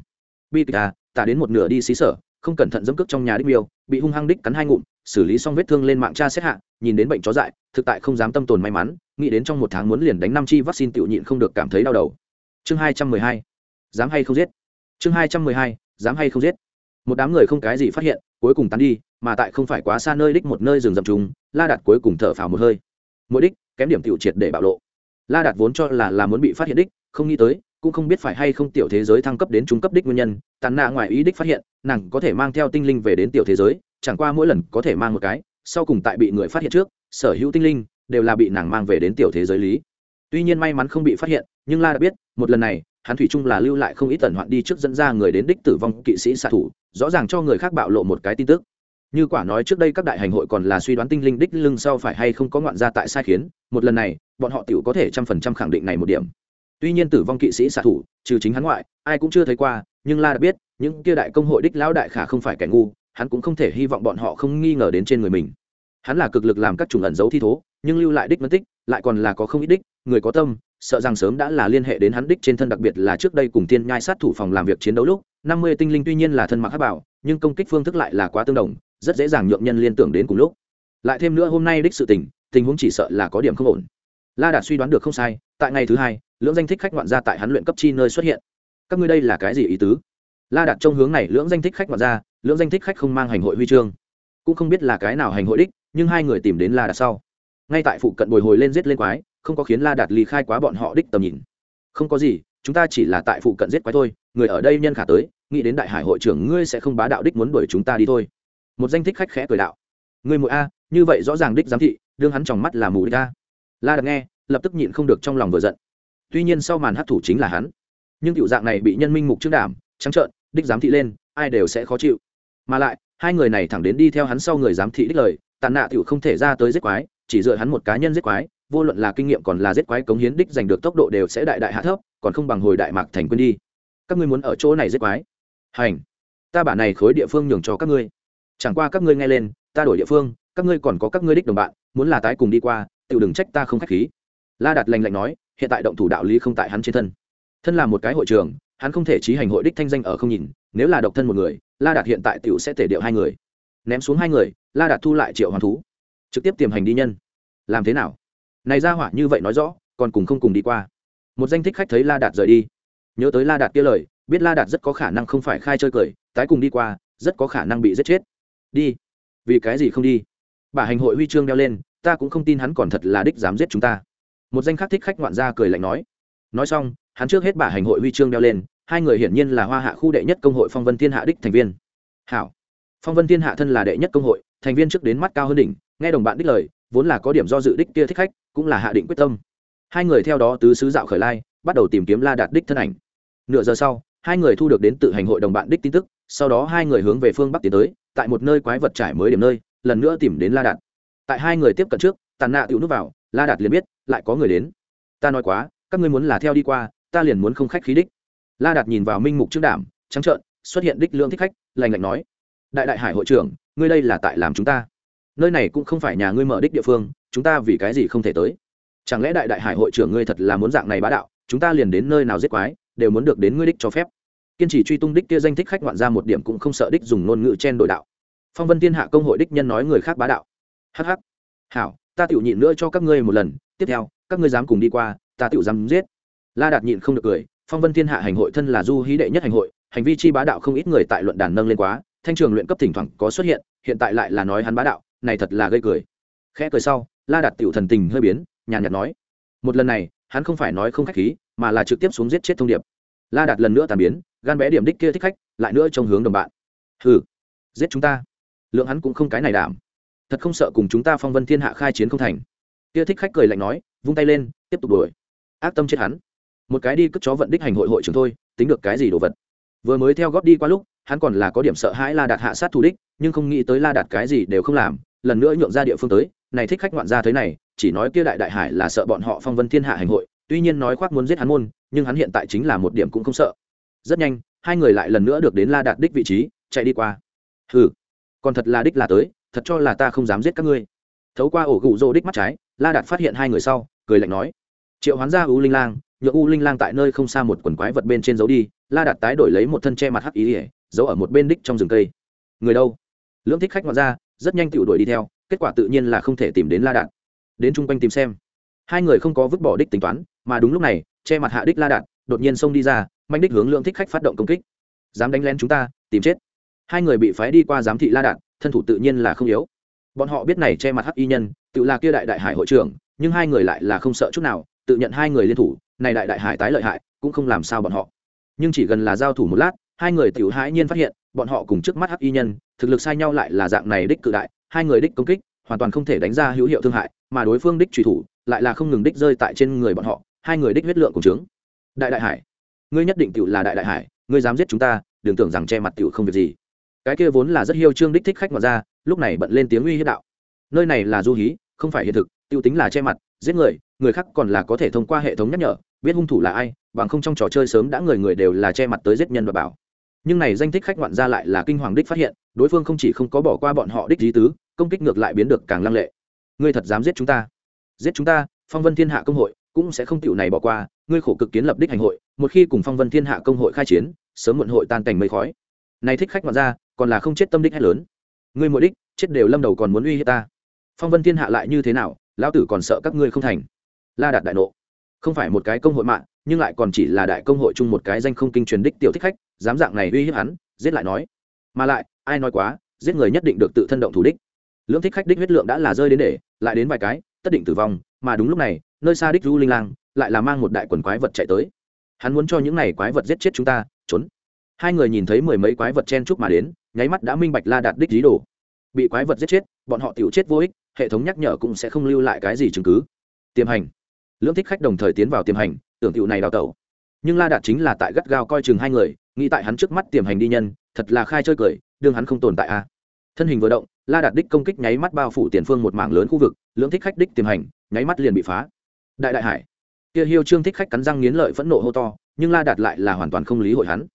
bi kịch à tả đến một nửa đi xí sở, không cẩn thận dẫm cước trong nhà đích miêu, bị hung hăng đích cắn hai ngụm, xử lý xong vết thương lên mạng tra xét hạ, nhìn đến bệnh chó dại, thực tại không dám tâm tồn may mắn, nghĩ đến trong một tháng muốn liền đánh năm chi vaccine tiểu nhịn không được cảm thấy đau đầu. Chương hai trăm mười hai. Dám hay không giết? Chương hai trăm mười hai. Dám hay không giết? Một đám người không cái gì phát hiện, cuối cùng tán đi mà tại không phải quá xa nơi đích một nơi rừng rậm chúng la đạt cuối cùng thở phào một hơi. Mỗi đích, kém điểm tiểu triệt để bạo lộ. La đạt vốn cho là là muốn bị phát hiện đích, không nghĩ tới, cũng không biết phải hay không tiểu thế giới thăng cấp đến trung cấp đích nguyên nhân, tàn nạ ngoài ý đích phát hiện, nàng có thể mang theo tinh linh về đến tiểu thế giới, chẳng qua mỗi lần có thể mang một cái, sau cùng tại bị người phát hiện trước, sở hữu tinh linh đều là bị nàng mang về đến tiểu thế giới lý. Tuy nhiên may mắn không bị phát hiện, nhưng la đã biết, một lần này, hắn thủy chung là lưu lại không ít tần hoạn đi trước dẫn ra người đến đích tử vong kỵ sĩ xạ thủ, rõ ràng cho người khác bạo lộ một cái tin tức như quả nói trước đây các đại hành hội còn là suy đoán tinh linh đích lưng sau phải hay không có ngoạn gia tại sai khiến, một lần này, bọn họ tiểu có thể trăm phần trăm khẳng định này một điểm. Tuy nhiên tử vong kỵ sĩ xạ thủ, trừ chính hắn ngoại, ai cũng chưa thấy qua, nhưng la đã biết, những kia đại công hội đích lão đại khả không phải kẻ ngu, hắn cũng không thể hy vọng bọn họ không nghi ngờ đến trên người mình. Hắn là cực lực làm các chủng ẩn dấu thi thố, nhưng lưu lại đích mất tích, lại còn là có không ít đích, người có tâm, sợ rằng sớm đã là liên hệ đến hắn đích trên thân đặc biệt là trước đây cùng tiên nhai sát thủ phòng làm việc chiến đấu lúc, năm mươi tinh linh tuy nhiên là thân mặc hắc bảo, nhưng công kích phương thức lại là quá tương đồng rất dễ dàng nhượng nhân liên tưởng đến cùng lúc. Lại thêm nữa hôm nay đích sự tình tình huống chỉ sợ là có điểm không ổn. La đạt suy đoán được không sai, tại ngày thứ hai, lưỡng danh thích khách ngoạn gia tại hắn luyện cấp chi nơi xuất hiện. Các ngươi đây là cái gì ý tứ? La đạt trong hướng này lưỡng danh thích khách ngoạn gia, lưỡng danh thích khách không mang hành hội huy chương. Cũng không biết là cái nào hành hội đích, nhưng hai người tìm đến la đạt sau. Ngay tại phụ cận bồi hồi lên giết lên quái, không có khiến la đạt ly khai quá bọn họ đích tầm nhìn. Không có gì, chúng ta chỉ là tại phụ cận giết quái thôi, người ở đây nhân khả tới, nghĩ đến đại hải hội trưởng ngươi sẽ không bá đạo đích muốn đuổi chúng ta đi thôi một danh thích khách khẽ cười đạo. Người mụi a, như vậy rõ ràng đích giám thị, đương hắn trong mắt là mù đích a. La đặt nghe, lập tức nhịn không được trong lòng vừa giận. Tuy nhiên sau màn hát thủ chính là hắn. Nhưng tiểu dạng này bị nhân minh mục trước đảm, trắng trợn, đích giám thị lên, ai đều sẽ khó chịu. Mà lại, hai người này thẳng đến đi theo hắn sau người giám thị đích lời, tàn nạ tiểu không thể ra tới giết quái, chỉ dựa hắn một cá nhân giết quái, vô luận là kinh nghiệm còn là giết quái cống hiến đích giành được tốc độ đều sẽ đại đại hạ thấp, còn không bằng hồi đại mạc thành quân đi. Các ngươi muốn ở chỗ này giết quái? Hành. Ta bản này khối địa phương nhường cho các ngươi chẳng qua các ngươi nghe lên, ta đổi địa phương, các ngươi còn có các ngươi đích đồng bạn, muốn là tái cùng đi qua tự đừng trách ta không khách khí. La đạt lành lạnh nói, hiện tại động thủ đạo lý không tại hắn trên thân. Thân là một cái hội trường hắn không thể trí hành hội đích thanh danh ở không nhìn, nếu là độc thân một người, la đạt hiện tại t i ể u sẽ thể điệu hai người. Ném xuống hai người, la đạt thu lại triệu hoàn thú. Trực tiếp tiềm hành đi nhân. Làm thế nào? Này ra hỏa như vậy nói rõ, còn cùng không cùng đi qua. Một danh thích khách thấy la đạt rời đi. Nhớ tới la đạt kia lời, biết la đạt rất có khả năng không phải khai chơi cười, tái cùng đi qua, rất có khả năng bị giết chết đi. Vì cái gì không đi? Bà hành hội huy chương đeo lên, ta cũng không tin hắn còn thật là đích dám giết chúng ta. Một danh khắc thích khách ngoạn gia cười lạnh nói. Nói xong, hắn trước hết bà hành hội huy chương đeo lên, hai người hiển nhiên là hoa hạ khu đệ nhất công hội phong vân thiên hạ đích thành viên. Hảo. Phong vân thiên hạ thân là đệ nhất công hội, thành viên trước đến mắt cao hơn đỉnh, nghe đồng bạn đích lời, vốn là có điểm do dự đích kia thích khách, cũng là hạ định quyết tâm. Hai người theo đó tứ sứ dạo khởi lai, bắt đầu tìm kiếm la đạt đích thân ảnh. Nửa giờ sau, hai người thu được đến tự hành hội đồng bạn đích tin tức, sau đó hai người hướng về phương bắc tiến tới tại một nơi quái vật trải mới điểm nơi, lần nữa tìm đến la đạt. Tại hai người tiếp cận trước, tàn nạ tựu núp vào, la đạt liền biết, lại có người đến. Ta nói quá, các ngươi muốn là theo đi qua, ta liền muốn không khách khí đích. La đạt nhìn vào minh mục trước đảm trắng trợn, xuất hiện đích lương thích khách lành lạnh nói. Đại đại hải hội trưởng, ngươi đây là tại làm chúng ta. Nơi này cũng không phải nhà ngươi mở đích địa phương, chúng ta vì cái gì không thể tới? Chẳng lẽ đại đại hải hội trưởng ngươi thật là muốn dạng này bá đạo, chúng ta liền đến nơi nào giết quái, đều muốn được đến ngươi đích cho phép? Kiên trì truy tung đích kia danh thích khách ngoạn ra một điểm cũng không sợ đích dùng ngôn ngữ chen đổi đạo. Phong vân thiên hạ công hội đích nhân nói người khác bá đạo. Hh hảo, ta tiểu nhịn nữa cho các ngươi một lần, tiếp theo, các ngươi dám cùng đi qua, ta tiểu dám giết. La đạt nhịn không được cười, phong vân thiên hạ hành hội thân là du hí đệ nhất hành hội, hành vi chi bá đạo không ít người tại luận đàn nâng lên quá, thanh trường luyện cấp thỉnh thoảng có xuất hiện hiện tại lại là nói hắn bá đạo, này thật là gây cười. Khẽ cười sau, la đạt tiểu thần tình hơi biến, nhàn nhạt nói, một lần này, hắn không phải nói không khách khí, mà là trực tiếp xuống giết chết thông điệp la đạt lần nữa tàn biến, gan bé điểm đích kia thích khách, lại nữa trong hướng đồng bạn. Hừ, giết chúng ta. Lượng hắn cũng không cái này đảm. Thật không sợ cùng chúng ta phong vân thiên hạ khai chiến không thành. Kia thích khách cười lạnh nói, vung tay lên, tiếp tục đuổi. Ác tâm chết hắn. Một cái đi cất chó vận đích hành hội hội trưởng thôi, tính được cái gì đồ vật. Vừa mới theo góp đi qua lúc, hắn còn là có điểm sợ hãi la đạt hạ sát thủ đích, nhưng không nghĩ tới la đạt cái gì đều không làm, lần nữa nhượng ra địa phương tới, này thích khách ngoạn ra thế này, chỉ nói kia đại đại hải là sợ bọn họ phong vân thiên hạ hành hội tuy nhiên nói khoác muốn giết hắn môn nhưng hắn hiện tại chính là một điểm cũng không sợ. Rất nhanh hai người lại lần nữa được đến la đạt đích vị trí chạy đi qua. Hừ, còn thật là đích là tới thật cho là ta không dám giết các ngươi. Thấu qua ổ gụ rô đích mắt trái la đạt phát hiện hai người sau cười lạnh nói. Triệu hoán ra u linh lang nhựa u linh lang tại nơi không xa một quần quái vật bên trên giấu đi la đạt tái đổi lấy một thân che mặt hắc ý ỉa giấu ở một bên đích trong rừng cây. Người đâu? Lưỡng thích khách ngoại ra rất nhanh tự đuổi đi theo kết quả tự nhiên là không thể tìm đến la đạt. Đến chung quanh tìm xem hai người không có vứt bỏ đích tính toán, mà đúng lúc này, che mặt hạ đích la đạt, đột nhiên xông đi ra, manh đích hướng lượng thích khách phát động công kích. Dám đánh lén chúng ta, tìm chết. Hai người bị phái đi qua giám thị la đạt, thân thủ tự nhiên là không yếu. Bọn họ biết này che mặt hắc y nhân, tự là kia đại đại hải hội trưởng, nhưng hai người lại là không sợ chút nào, tự nhận hai người liên thủ, này đại đại hải tái lợi hại, cũng không làm sao bọn họ. Nhưng chỉ gần là giao thủ một lát, hai người tiểu hãi nhiên phát hiện, bọn họ cùng trước mắt hắc y nhân, thực lực sai nhau lại là dạng này đích cự đại, hai người đích công kích hoàn toàn không thể đánh ra hữu hiệu thương hại, mà đối phương đích truy thủ lại là không ngừng đích rơi tại trên người bọn họ, hai người đích huyết lượng cùng trướng. Đại đại hải, ngươi nhất định tiểu là đại đại hải, ngươi dám giết chúng ta, đừng tưởng rằng che mặt tiểu không việc gì. Cái kia vốn là rất hiêu trương đích thích khách ngoại ra, lúc này bận lên tiếng uy hiếp đạo. Nơi này là du hí, không phải hiện thực tiêu tính là che mặt, giết người người khác còn là có thể thông qua hệ thống nhắc nhở, biết hung thủ là ai, bằng không trong trò chơi sớm đã người người đều là che mặt tới giết nhân và bảo. Nhưng này danh thích khách ngoạn ra lại là kinh hoàng đích phát hiện, đối phương không chỉ không có bỏ qua bọn họ đích lý tứ công kích ngược lại biến được càng lăng lệ. Ngươi thật dám giết chúng ta? Giết chúng ta, phong vân thiên hạ công hội cũng sẽ không chịu này bỏ qua, ngươi khổ cực kiến lập đích hành hội, một khi cùng phong vân thiên hạ công hội khai chiến, sớm muộn hội tan cảnh mây khói. Này thích khách ngoạn ra còn là không chết tâm đích hay lớn? Ngươi mỗi đích, chết đều lâm đầu còn muốn uy hiếp ta. Phong vân thiên hạ lại như thế nào, lão tử còn sợ các ngươi không thành. La đạt đại nộ. Không phải một cái công hội mạng, nhưng lại còn chỉ là đại công hội chung một cái danh không kinh truyền đích tiểu thích khách, dám dạng này uy hiếp hắn, giết lại nói. Mà lại, ai nói quá, giết người nhất định được tự thân động thủ đích lưỡng thích khách đích huyết lượng đã là rơi đến để, lại đến vài cái, tất định tử vong, mà đúng lúc này, nơi xa đích du linh lang lại là mang một đại quần quái vật chạy tới. Hắn muốn cho những này quái vật giết chết chúng ta, trốn. Hai người nhìn thấy mười mấy quái vật chen chúc mà đến, nháy mắt đã minh bạch la đạt đích dí đồ. Bị quái vật giết chết, bọn họ tiểu chết vô ích, hệ thống nhắc nhở cũng sẽ không lưu lại cái gì chứng cứ. Tiềm hành. Lưỡng thích khách đồng thời tiến vào tiềm hành, tưởng tiểu này đào tẩu. Nhưng la đạt chính là tại gắt gao coi chừng hai người, nghĩ tại hắn trước mắt tiềm hành đi nhân, thật là khai chơi cười, đương hắn không tồn tại a thân hình vừa động la đạt đích công kích nháy mắt bao phủ tiền phương một mảng lớn khu vực, lưỡng thích khách đích tiềm hành, nháy mắt liền bị phá. Đại đại hải. Kia hiêu trương thích khách cắn răng nghiến lợi phẫn nộ hô to, nhưng la đạt lại là hoàn toàn không lý hội hắn.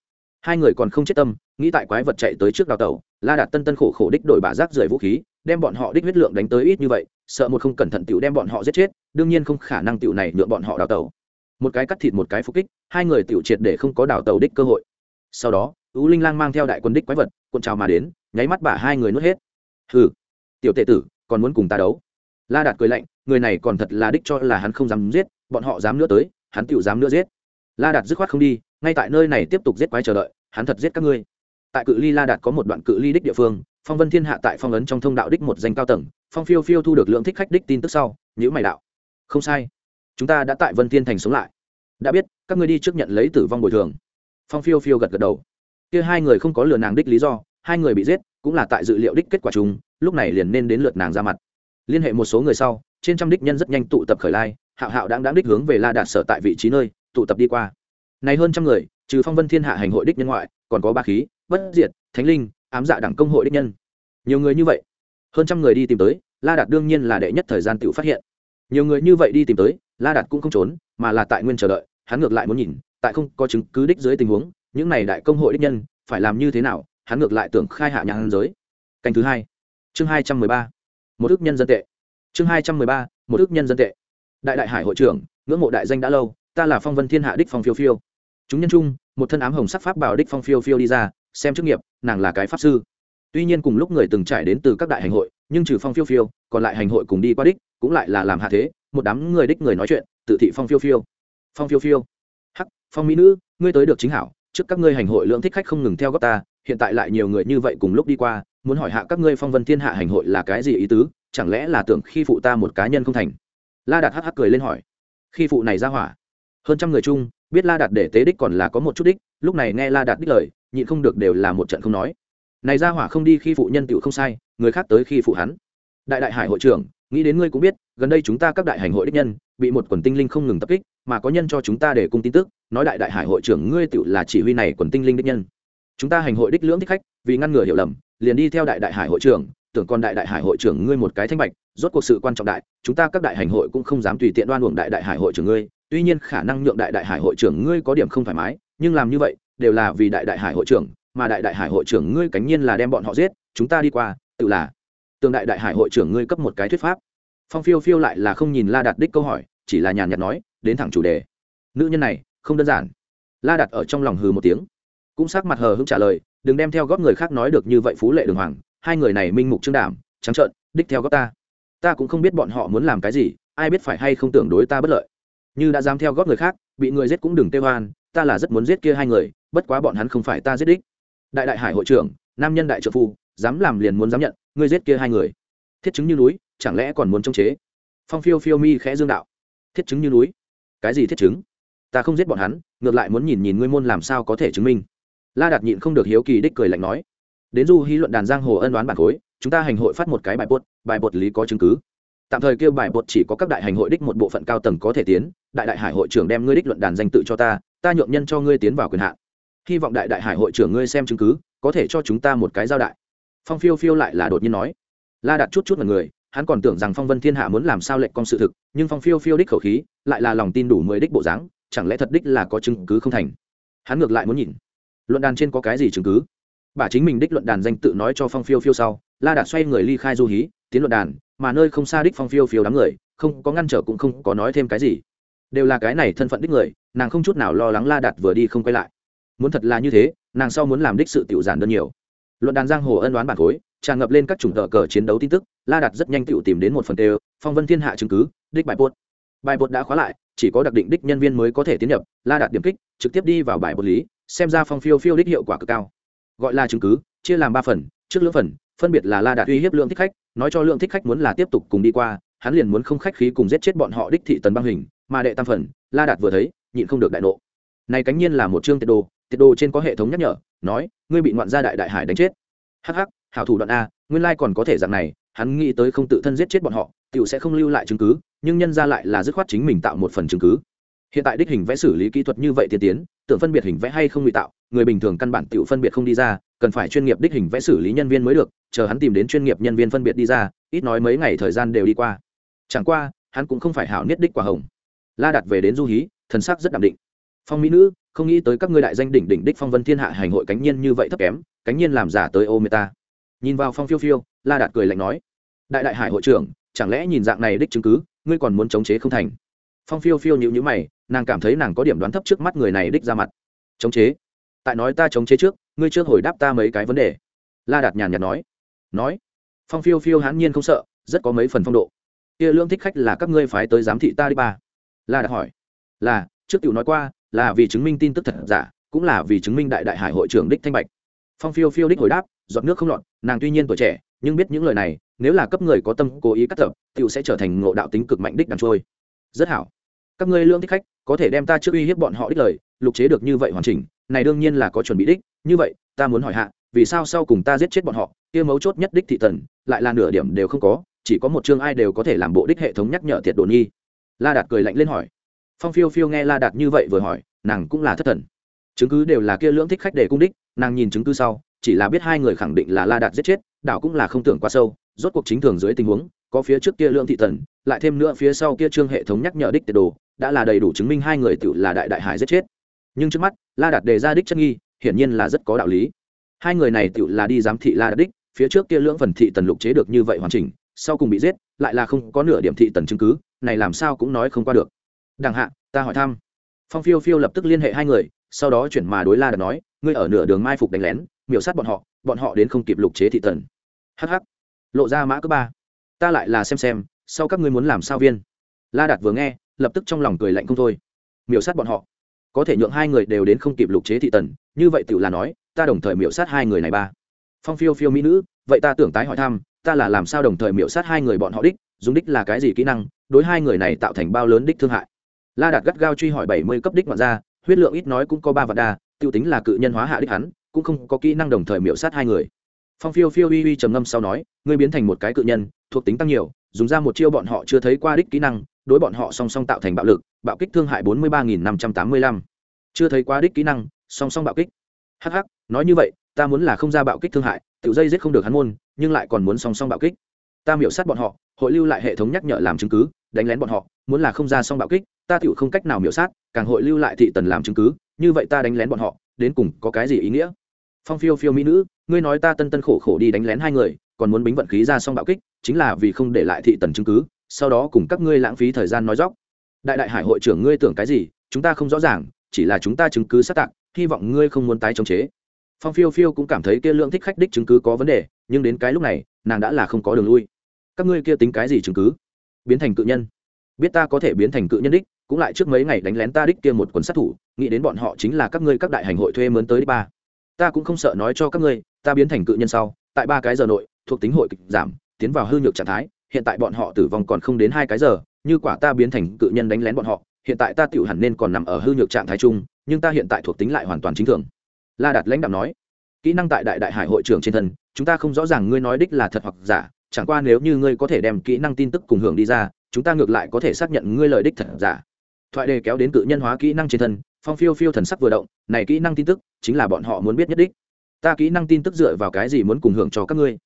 Hai người còn không chết tâm, nghĩ tại quái vật chạy tới trước đào tẩu, la đạt tân tân khổ khổ đích đổi bả rác rời vũ khí, đem bọn họ đích huyết lượng đánh tới ít như vậy, sợ một không cẩn thận tiểu đem bọn họ giết chết, đương nhiên không khả năng tiểu này nhượng bọn họ đào tẩu. Một cái cắt thịt một cái phục kích, hai người tiểu triệt để không có đào tẩu đích cơ hội. Sau đó ú linh lang mang theo đại quân đích quái vật, cuộn trào mà đến, nháy mắt bả hai người nuốt hết hừ, tiểu tệ tử, còn muốn cùng ta đấu? La đạt cười lạnh, người này còn thật là đích cho là hắn không dám giết, bọn họ dám nữa tới, hắn tựu dám nữa giết. La đạt dứt khoát không đi, ngay tại nơi này tiếp tục giết quái chờ đợi, hắn thật giết các ngươi. Tại cự ly la đạt có một đoạn cự ly đích địa phương, phong vân thiên hạ tại phong ấn trong thông đạo đích một danh cao tầng, phong phiêu phiêu thu được lượng thích khách đích tin tức sau nhữ mày đạo. Không sai, chúng ta đã tại vân thiên thành sống lại. Đã biết, các ngươi đi trước nhận lấy tử vong bồi thường. Phong phiêu phiêu gật gật đầu. Kia hai người không có lừa nàng đích lý do hai người bị giết, cũng là tại dự liệu đích kết quả chúng lúc này liền nên đến lượt nàng ra mặt. Liên hệ một số người sau, trên trăm đích nhân rất nhanh tụ tập khởi lai, hạo hạo đang đáng đích hướng về la đạt sở tại vị trí nơi, tụ tập đi qua. Này hơn trăm người, trừ phong vân thiên hạ hành hội đích nhân ngoại, còn có ba khí, bất diệt, thánh linh, ám dạ đẳng công hội đích nhân. Nhiều người như vậy. Hơn trăm người đi tìm tới, la đạt đương nhiên là đệ nhất thời gian tự phát hiện. Nhiều người như vậy đi tìm tới, la đạt cũng không trốn, mà là tại nguyên chờ đợi, hắn ngược lại muốn nhìn, tại không có chứng cứ đích dưới tình huống, những này đại công hội đích nhân, phải làm như thế nào hắn ngược lại tưởng khai hạ nhãn giới. Canh thứ hai. Chương hai trăm mười ba. Một ước nhân dân tệ. Chương hai trăm mười ba. Một ước nhân dân tệ. Đại đại hải hội trưởng, ngưỡng mộ đại danh đã lâu, ta là phong vân thiên hạ đích phong phiêu phiêu. Chúng nhân chung, một thân ám hồng sắc pháp bảo đích phong phiêu phiêu đi ra, xem chức nghiệp, nàng là cái pháp sư. Tuy nhiên cùng lúc người từng trải đến từ các đại hành hội, nhưng trừ phong phiêu phiêu, còn lại hành hội cùng đi qua đích, cũng lại là làm hạ thế, một đám người đích người nói chuyện, tự thị phong phiêu phiêu. Phong phiêu phiêu. Hắc, phong mỹ nữ, ngươi tới được chính hảo, trước các ngươi hành hội lượng thích khách không ngừng theo góp ta hiện tại lại nhiều người như vậy cùng lúc đi qua, muốn hỏi hạ các ngươi phong vân thiên hạ hành hội là cái gì ý tứ, chẳng lẽ là tưởng khi phụ ta một cá nhân không thành? La đạt hắc hắc cười lên hỏi. Khi phụ này ra hỏa. Hơn trăm người chung, biết la đạt để tế đích còn là có một chút đích, lúc này nghe la đạt đích lời, nhịn không được đều là một trận không nói. Này ra hỏa không đi khi phụ nhân tựu không sai, người khác tới khi phụ hắn. Đại đại hải hội trưởng, nghĩ đến ngươi cũng biết, gần đây chúng ta các đại hành hội đích nhân, bị một quần tinh linh không ngừng tập kích, mà có nhân cho chúng ta để cung tin tức, nói đại đại hải hội trưởng ngươi tựu là chỉ huy này quần tinh linh đích nhân chúng ta hành hội đích lưỡng thích khách, vì ngăn ngừa hiểu lầm, liền đi theo đại đại hải hội trưởng, tưởng con đại đại hải hội trưởng ngươi một cái thanh bạch, rốt cuộc sự quan trọng đại, chúng ta các đại hành hội cũng không dám tùy tiện đoan uổng đại đại hải hội trưởng ngươi, tuy nhiên khả năng nhượng đại đại hải hội trưởng ngươi có điểm không thoải mái, nhưng làm như vậy, đều là vì đại đại hải hội trưởng, mà đại đại hải hội trưởng ngươi cánh nhiên là đem bọn họ giết, chúng ta đi qua, tự là tương đại đại hải hội trưởng ngươi cấp một cái thuyết pháp. Phong phiêu phiêu lại là không nhìn la đạt đích câu hỏi, chỉ là nhàn nhạt nói, đến thẳng chủ đề. Nữ nhân này, không đơn giản. La đạt ở trong lòng hừ một tiếng cũng sắc mặt hờ hững trả lời, đừng đem theo góp người khác nói được như vậy, phú lệ đường hoàng, hai người này minh mục trương đảm, trắng trợn, đích theo góp ta. Ta cũng không biết bọn họ muốn làm cái gì, ai biết phải hay không tưởng đối ta bất lợi. Như đã dám theo góp người khác, bị người giết cũng đừng tê hoan ta là rất muốn giết kia hai người, bất quá bọn hắn không phải ta giết đích. Đại đại hải hội trưởng, nam nhân đại trợ phu, dám làm liền muốn dám nhận, ngươi giết kia hai người. Thiết chứng như núi, chẳng lẽ còn muốn chống chế? Phong phiêu phiêu mi khẽ dương đạo. Thiết chứng như núi. Cái gì thiết chứng? Ta không giết bọn hắn, ngược lại muốn nhìn nhìn ngươi môn làm sao có thể chứng minh la đạt nhịn không được hiếu kỳ đích cười lạnh nói, đến du hí luận đàn giang hồ ân đoán bản khối, chúng ta hành hội phát một cái bài bột bài bột lý có chứng cứ. Tạm thời kêu bài bột chỉ có các đại hành hội đích một bộ phận cao tầng có thể tiến, đại đại hải hội trưởng đem ngươi đích luận đàn danh tự cho ta ta nhượng nhân cho ngươi tiến vào quyền hạn. Hy vọng đại đại hải hội trưởng ngươi xem chứng cứ, có thể cho chúng ta một cái giao đại. Phong phiêu phiêu lại là đột nhiên nói. La đặt chút chút là người, hắn còn tưởng rằng phong vân thiên hạ muốn làm sao lệnh con sự thực, nhưng phong phiêu phiêu đích khẩu khí, lại là lòng tin đủ mười đích bộ dáng, chẳng lẽ thật đích là có chứng cứ không thành? Hắn ngược lại muốn nhìn luận đàn trên có cái gì chứng cứ? Bà chính mình đích luận đàn danh tự nói cho phong phiêu phiêu sau, la đạt xoay người ly khai du hí, tiến luận đàn, mà nơi không xa đích phong phiêu phiêu đám người, không có ngăn trở cũng không có nói thêm cái gì. Đều là cái này thân phận đích người, nàng không chút nào lo lắng la đạt vừa đi không quay lại. Muốn thật là như thế, nàng sau muốn làm đích sự tiểu giản đơn nhiều. Luận đàn giang hồ ân đoán bản khối tràn ngập lên các chủng tờ cờ chiến đấu tin tức, la đạt rất nhanh tiểu tìm đến một phần tê phong vân thiên hạ chứng cứ, đích bài bột. Bài bột đã khóa lại, chỉ có đặc định đích nhân viên mới có thể tiến nhập, la đạt điểm kích, trực tiếp đi vào bài bột lý xem ra phong phiêu phiêu đích hiệu quả cực cao. Gọi là chứng cứ, chia làm ba phần, trước lưỡng phần, phân biệt là la đạt uy hiếp lượng thích khách, nói cho lượng thích khách muốn là tiếp tục cùng đi qua, hắn liền muốn không khách khí cùng giết chết bọn họ đích thị tần băng hình, mà đệ tam phần, la đạt vừa thấy, nhịn không được đại nộ. Này cánh nhiên là một chương tiệt đồ tiệt đồ trên có hệ thống nhắc nhở, nói, ngươi bị ngoạn gia đại đại hải đánh chết. Hắc hắc, hảo thủ đoạn a, nguyên lai còn có thể dạng này, hắn nghĩ tới không tự thân giết chết bọn họ, tiểu sẽ không lưu lại chứng cứ, nhưng nhân ra lại là dứt khoát chính mình tạo một phần chứng cứ hiện tại đích hình vẽ xử lý kỹ thuật như vậy tiên tiến, tưởng phân biệt hình vẽ hay không ngụy tạo, người bình thường căn bản tiểu phân biệt không đi ra, cần phải chuyên nghiệp đích hình vẽ xử lý nhân viên mới được, chờ hắn tìm đến chuyên nghiệp nhân viên phân biệt đi ra, ít nói mấy ngày thời gian đều đi qua. Chẳng qua, hắn cũng không phải hảo niết đích quả hồng. La đặt về đến du hí, thần sắc rất đạm định. Phong mỹ nữ, không nghĩ tới các ngươi đại danh đỉnh đỉnh đích phong vân thiên hạ hành hội cánh nhiên như vậy thấp kém, cánh nhiên làm giả tới ô mê ta nhìn vào phong phiêu phiêu, la đạt cười lạnh nói. Đại đại hải hội trưởng, chẳng lẽ nhìn dạng này đích chứng cứ, ngươi còn muốn chống chế không thành? Phong phiêu phiêu nhịu nhữ mày, nàng cảm thấy nàng có điểm đoán thấp trước mắt người này đích ra mặt. Chống chế. Tại nói ta chống chế trước, ngươi trước hồi đáp ta mấy cái vấn đề. La đạt nhàn nhạt nói. Nói. Phong phiêu phiêu hãn nhiên không sợ, rất có mấy phần phong độ. Kia lương thích khách là các ngươi phái tới giám thị ta đi ba. La đạt hỏi. Là, trước tiểu nói qua, là vì chứng minh tin tức thật giả, cũng là vì chứng minh đại đại hải hội trưởng đích thanh bạch. Phong phiêu phiêu đích hồi đáp, giọt nước không lọt, nàng tuy nhiên tuổi trẻ, nhưng biết những lời này, nếu là cấp người có tâm cố ý cắt tập, tiểu sẽ trở thành ngộ đạo tính cực mạnh đích đằng trôi. Rất hảo các ngươi lương thích khách, có thể đem ta trước uy hiếp bọn họ đích lời, lục chế được như vậy hoàn chỉnh, này đương nhiên là có chuẩn bị đích, như vậy, ta muốn hỏi hạ, vì sao sau cùng ta giết chết bọn họ, kia mấu chốt nhất đích thị tần, lại là nửa điểm đều không có, chỉ có một chương ai đều có thể làm bộ đích hệ thống nhắc nhở thiệt đồn nhi. La đạt cười lạnh lên hỏi. Phong phiêu phiêu nghe la đạt như vậy vừa hỏi, nàng cũng là thất thần. Chứng cứ đều là kia lưỡng thích khách để cung đích, nàng nhìn chứng cứ sau, chỉ là biết hai người khẳng định là la đạt giết chết, đảo cũng là không tưởng quá sâu, rốt cuộc chính thường dưới tình huống, có phía trước kia lưỡng thị tần, lại thêm nữa phía sau kia trương hệ thống nhắc nhở đích tiệt đồ đã là đầy đủ chứng minh hai người tự là đại đại hải giết chết. Nhưng trước mắt, la đạt đề ra đích chân nghi, hiển nhiên là rất có đạo lý. Hai người này tự là đi giám thị la đích, phía trước kia lưỡng phần thị tần lục chế được như vậy hoàn chỉnh, sau cùng bị giết, lại là không có nửa điểm thị tần chứng cứ, này làm sao cũng nói không qua được. Đằng hạ, ta hỏi thăm. Phong phiêu phiêu lập tức liên hệ hai người, sau đó chuyển mà đối la đạt nói, ngươi ở nửa đường mai phục đánh lén, miểu sát bọn họ bọn họ đến không kịp lục chế thị tần. Hh lộ ra mã cấp ba. Ta lại là xem xem, sau các ngươi muốn làm sao viên? La đạt vừa nghe lập tức trong lòng cười lạnh không thôi. Miểu sát bọn họ. Có thể nhượng hai người đều đến không kịp lục chế thị tần, như vậy tự là nói, ta đồng thời miểu sát hai người này ba. Phong phiêu phiêu mỹ nữ, vậy ta tưởng tái hỏi thăm, ta là làm sao đồng thời miểu sát hai người bọn họ đích, dùng đích là cái gì kỹ năng, đối hai người này tạo thành bao lớn đích thương hại. La đạt gắt gao truy hỏi bảy mươi cấp đích ngoạn ra huyết lượng ít nói cũng có ba vạn đa t i ê u tính là cự nhân hóa hạ đích hắn, cũng không có kỹ năng đồng thời miểu sát hai người. Phong phiêu phiêu uy uy trầm ngâm sau nói, ngươi biến thành một cái cự nhân, thuộc tính tăng nhiều dùng ra một chiêu bọn họ chưa thấy qua đích kỹ năng, đối bọn họ song song tạo thành bạo lực, bạo kích thương hại bốn mươi ba nghìn năm trăm tám mươi lăm. Chưa thấy qua đích kỹ năng, song song bạo kích. Hh nói như vậy, ta muốn là không ra bạo kích thương hại tự dây giết không được hắn môn, nhưng lại còn muốn song song bạo kích. Ta miểu sát bọn họ, hội lưu lại hệ thống nhắc nhở làm chứng cứ, đánh lén bọn họ, muốn là không ra song bạo kích, ta tựu không cách nào miểu sát, càng hội lưu lại thị tần làm chứng cứ, như vậy ta đánh lén bọn họ, đến cùng có cái gì ý nghĩa? Phong phiêu phiêu mỹ nữ, ngươi nói ta tân tân khổ khổ đi đánh lén hai người còn muốn bính vận khí ra xong bạo kích, chính là vì không để lại thị tần chứng cứ, sau đó cùng các ngươi lãng phí thời gian nói dóc. Đại đại hải hội trưởng ngươi tưởng cái gì, chúng ta không rõ ràng, chỉ là chúng ta chứng cứ xác tạc, hy vọng ngươi không muốn tái chống chế. Phong phiêu phiêu cũng cảm thấy kia lượng thích khách đích chứng cứ có vấn đề, nhưng đến cái lúc này, nàng đã là không có đường lui. Các ngươi kia tính cái gì chứng cứ? Biến thành cự nhân. Biết ta có thể biến thành cự nhân đích, cũng lại trước mấy ngày đánh lén ta đích kia một quần sát thủ, nghĩ đến bọn họ chính là các ngươi các đại hành hội thuê mướn tới đích ba. Ta cũng không sợ nói cho các ngươi, ta biến thành cự nhân sau tại ba cái giờ nội, thuộc tính hội kịch giảm, tiến vào hư nhược trạng thái, hiện tại bọn họ tử vong còn không đến hai cái giờ, như quả ta biến thành cự nhân đánh lén bọn họ, hiện tại ta tiểu hẳn nên còn nằm ở hư nhược trạng thái chung, nhưng ta hiện tại thuộc tính lại hoàn toàn chính thường. La đạt lãnh đạo nói. Kỹ năng tại đại đại hải hội trưởng trên thân, chúng ta không rõ ràng ngươi nói đích là thật hoặc giả, chẳng qua nếu như ngươi có thể đem kỹ năng tin tức cùng hưởng đi ra, chúng ta ngược lại có thể xác nhận ngươi lời đích thật giả. Thoại đề kéo đến cự nhân hóa kỹ năng trên thân, phong phiêu phiêu thần sắc vừa động, này kỹ năng tin tức, chính là bọn họ muốn biết nhất đích ta kỹ năng tin tức dựa vào cái gì muốn cùng hưởng cho các ngươi?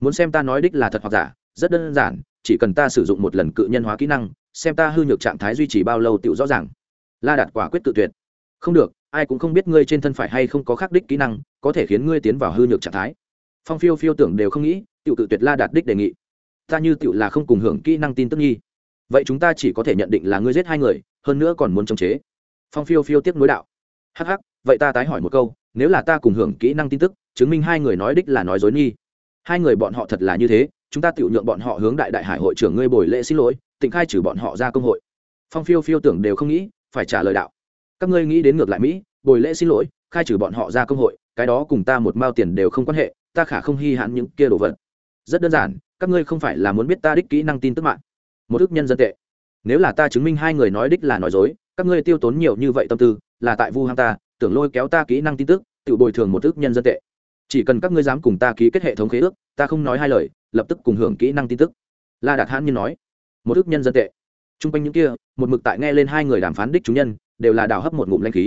Muốn xem ta nói đích là thật hoặc giả, rất đơn giản, chỉ cần ta sử dụng một lần cự nhân hóa kỹ năng, xem ta hư nhược trạng thái duy trì bao lâu tựu rõ ràng. La đạt quả quyết tự tuyệt. Không được, ai cũng không biết ngươi trên thân phải hay không có khắc đích kỹ năng, có thể khiến ngươi tiến vào hư nhược trạng thái. Phong phiêu phiêu tưởng đều không nghĩ tự tự tuyệt la đạt đích đề nghị. Ta như tự là không cùng hưởng kỹ năng tin tức nhi vậy chúng ta chỉ có thể nhận định là ngươi giết hai người, hơn nữa còn muốn chống chế. Phong phiêu phiêu tiếp nối đạo. Hh vậy ta tái hỏi một câu nếu là ta cùng hưởng kỹ năng tin tức, chứng minh hai người nói đích là nói dối nghi. Hai người bọn họ thật là như thế, chúng ta tự nhượng bọn họ hướng đại đại hải hội trưởng ngươi bồi lễ xin lỗi tỉnh khai trừ bọn họ ra công hội. Phong phiêu phiêu tưởng đều không nghĩ, phải trả lời đạo. Các ngươi nghĩ đến ngược lại mỹ, bồi lễ xin lỗi, khai trừ bọn họ ra công hội, cái đó cùng ta một mao tiền đều không quan hệ, ta khả không hy hãn những kia đồ vật. Rất đơn giản, các ngươi không phải là muốn biết ta đích kỹ năng tin tức mạng. Một ước nhân dân tệ. Nếu là ta chứng minh hai người nói đích là nói dối, các ngươi tiêu tốn nhiều như vậy tâm tư, là tại vu hăng ta tưởng lôi kéo ta kỹ năng tin tức, tự bồi thường một ước nhân dân tệ. Chỉ cần các ngươi dám cùng ta ký kết hệ thống khế ước, ta không nói hai lời, lập tức cùng hưởng kỹ năng tin tức. La đạt hãn nhiên nói. Một ước nhân dân tệ. T r u n g quanh những kia, một mực tại nghe lên hai người đàm phán đích chúng nhân, đều là đào hấp một ngụm lanh khí.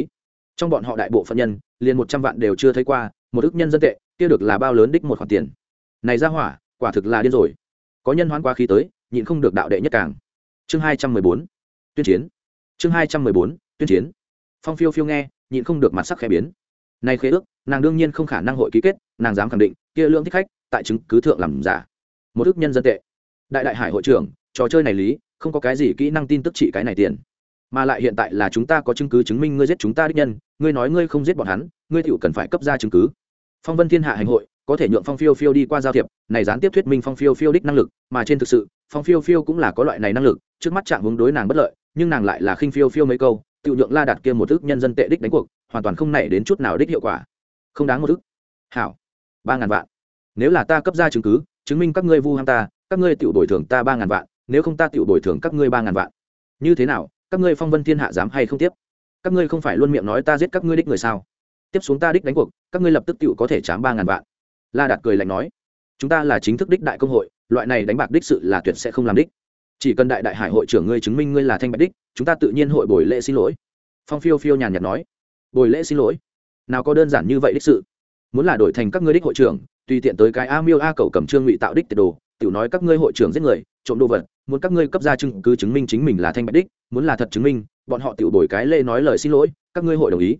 Trong bọn họ đại bộ phận nhân, liền một trăm vạn đều chưa thấy qua, một ước nhân dân tệ, kia được là bao lớn đích một khoản tiền. Này ra hỏa, quả thực là điên rồi. Có nhân hoán qua khí tới, nhịn không được đạo đệ nhất càng. Chương hai trăm mười bốn, tuyên chiến. Chương hai trăm mười bốn, tuyên chiến. Phong phiêu phiêu nghe nhịn không được mặt sắc khẽ biến. Này khế ước, nàng đương nhiên không khả năng hội ký kết, nàng dám khẳng định, kia lượng thích khách, tại chứng cứ thượng làm giả. Một ước nhân dân tệ. Đại đại hải hội trưởng, trò chơi này lý, không có cái gì kỹ năng tin tức trị cái này tiền. Mà lại hiện tại là chúng ta có chứng cứ chứng minh ngươi giết chúng ta đích nhân, ngươi nói ngươi không giết bọn hắn, ngươi tựu cần phải cấp ra chứng cứ. Phong vân thiên hạ hành hội, có thể nhượng phong phiêu phiêu đi qua giao thiệp, này gián tiếp thuyết minh phong phiêu phiêu đích năng lực, mà trên thực sự, phong phiêu phiêu cũng là có loại này năng lực, trước mắt chạm hướng đối nàng bất lợi, nhưng nàng lại là khinh phiêu phiêu mấy câu tự nhượng la đặt kia một ước nhân dân tệ đích đánh cuộc, hoàn toàn không nảy đến chút nào đích hiệu quả. Không đáng một ước. Hảo. Ba ngàn vạn. Nếu là ta cấp ra chứng cứ, chứng minh các ngươi vu ham ta, các ngươi tự bồi thường ta ba ngàn vạn, nếu không ta tự bồi thường các ngươi ba ngàn vạn. Như thế nào, các ngươi phong vân thiên hạ dám hay không tiếp? Các ngươi không phải luôn miệng nói ta giết các ngươi đích người sao? Tiếp xuống ta đích đánh cuộc, các ngươi lập tức tự có thể chám ba ngàn vạn. La đạt cười lạnh nói, chúng ta là chính thức đích đại công hội, loại này đánh bạc đích sự là tuyệt sẽ không làm đích chỉ cần đại đại hải hội trưởng ngươi chứng minh ngươi là thanh bạch đích, chúng ta tự nhiên hội bồi lễ xin lỗi. Phong phiêu phiêu nhàn nhạt nói. Bồi lễ xin lỗi? Nào có đơn giản như vậy đích sự. Muốn là đổi thành các ngươi đích hội trưởng, tùy tiện tới cái a miêu a cầu cầm trương ngụy tạo đích tiệt đồ, tiểu nói các ngươi hội trưởng giết người, trộm đồ vật, muốn các ngươi cấp ra chứng cứ chứng minh chính mình là thanh bạch đích, muốn là thật chứng minh, bọn họ tiểu đổi cái lễ nói lời xin lỗi, các ngươi hội đồng ý.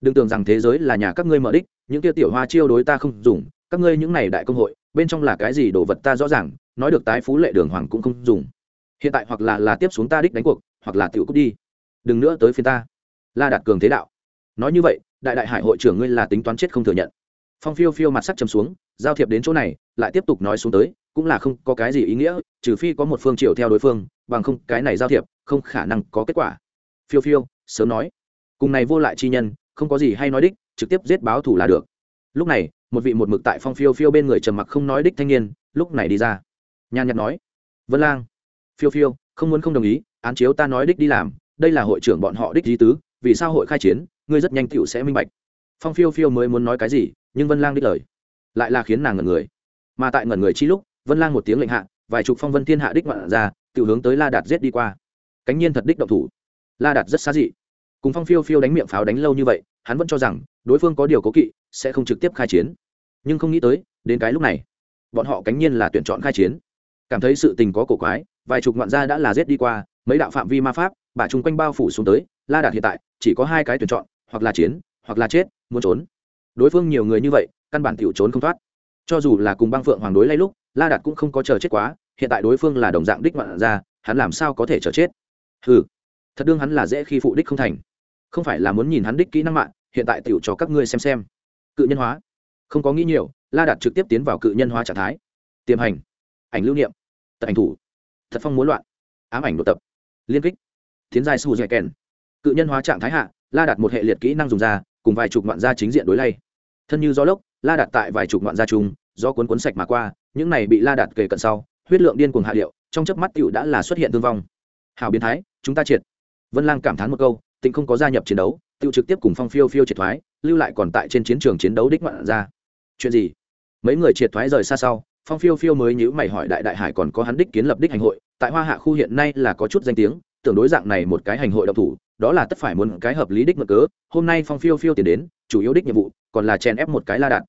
Đừng tưởng rằng thế giới là nhà các ngươi mở đích, những kia tiểu hoa chiêu đối ta không dùng, các ngươi những này đại công hội, bên trong là cái gì đồ vật ta rõ ràng, nói được tái phú lệ đường hoàng cũng không dùng hiện tại hoặc là là tiếp xuống ta đích đánh cuộc, hoặc là tiểu cút đi. Đừng nữa tới phiên ta. La đạt cường thế đạo. Nói như vậy, đại đại hải hội trưởng ngươi là tính toán chết không thừa nhận. Phong phiêu phiêu mặt sắc chầm xuống, giao thiệp đến chỗ này, lại tiếp tục nói xuống tới, cũng là không có cái gì ý nghĩa, trừ phi có một phương triệu theo đối phương, bằng không cái này giao thiệp, không khả năng có kết quả. Phiêu phiêu, sớm nói. Cùng này vô lại chi nhân, không có gì hay nói đích, trực tiếp giết báo thủ là được. Lúc này, một vị một mực tại phong phiêu phiêu bên người trầm mặc không nói đích thanh niên, lúc này đi ra. Nhàn nhạt nói. Vân lang phiêu phiêu, không muốn không đồng ý, án chiếu ta nói đích đi làm, đây là hội trưởng bọn họ đích di tứ, vì sao hội khai chiến, ngươi rất nhanh tựu sẽ minh bạch. Phong phiêu phiêu mới muốn nói cái gì, nhưng vân lang đích lời, lại là khiến nàng ngẩn người. Mà tại ngẩn người chi lúc, vân lang một tiếng lệnh hạ, vài chục phong vân thiên hạ đích ngoạn ra tự hướng tới la đạt giết đi qua. Cánh nhiên thật đích động thủ. La đạt rất xa dị. Cùng phong phiêu phiêu đánh miệng pháo đánh lâu như vậy, hắn vẫn cho rằng, đối phương có điều cố kỵ, sẽ không trực tiếp khai chiến. Nhưng không nghĩ tới, đến cái lúc này, bọn họ cánh nhiên là tuyển chọn khai chiến. Cảm thấy sự tình có cổ quái vài chục ngoạn gia đã là giết đi qua, mấy đạo phạm vi ma pháp, bà chung quanh bao phủ xuống tới, la đạt hiện tại, chỉ có hai cái tuyển chọn, hoặc là chiến, hoặc là chết, muốn trốn. Đối phương nhiều người như vậy, căn bản tiểu trốn không thoát. Cho dù là cùng băng phượng hoàng đối lay lúc, la đạt cũng không có chờ chết quá, hiện tại đối phương là đồng dạng đích ngoạn ra hắn làm sao có thể chờ chết? Ừ thật đương hắn là dễ khi phụ đích không thành. Không phải là muốn nhìn hắn đích kỹ năng mạng, hiện tại tiểu cho các ngươi xem xem. Cự nhân hóa. Không có nghĩ nhiều, la đạt trực tiếp tiến vào cự nhân hóa trạng thái. Tiềm hành. Ảnh lưu niệm. Tận ảnh thủ thật phong muốn loạn. Ám ảnh độ tập. Liên kích. Tiến giai su dạy kèn. Cự nhân hóa trạng thái hạ, la đạt một hệ liệt kỹ năng dùng ra, cùng vài chục ngoạn gia chính diện đối lay. Thân như gió lốc, la đạt tại vài chục ngoạn gia chung do cuốn cuốn sạch mà qua, những này bị la đạt kề cận sau, huyết lượng điên cuồng hạ liệu trong chớp mắt tựu đã là xuất hiện thương vong. Hào biến thái, chúng ta triệt. Vân lang cảm thán một câu, tịnh không có gia nhập chiến đấu tựu trực tiếp cùng phong phiêu phiêu triệt thoái, lưu lại còn tại trên chiến trường chiến đấu đích ngoạn ra chuyện gì? Mấy người triệt thoái rời xa sau phong phiêu phiêu mới nhữ mày hỏi đại đại hải còn có hắn đích kiến lập đích hành hội, tại hoa hạ khu hiện nay là có chút danh tiếng, tưởng đối dạng này một cái hành hội độc thủ, đó là tất phải muốn cái hợp lý đích mực cớ, hôm nay phong phiêu phiêu tiền đến, chủ yếu đích nhiệm vụ, còn là chèn ép một cái la đạn.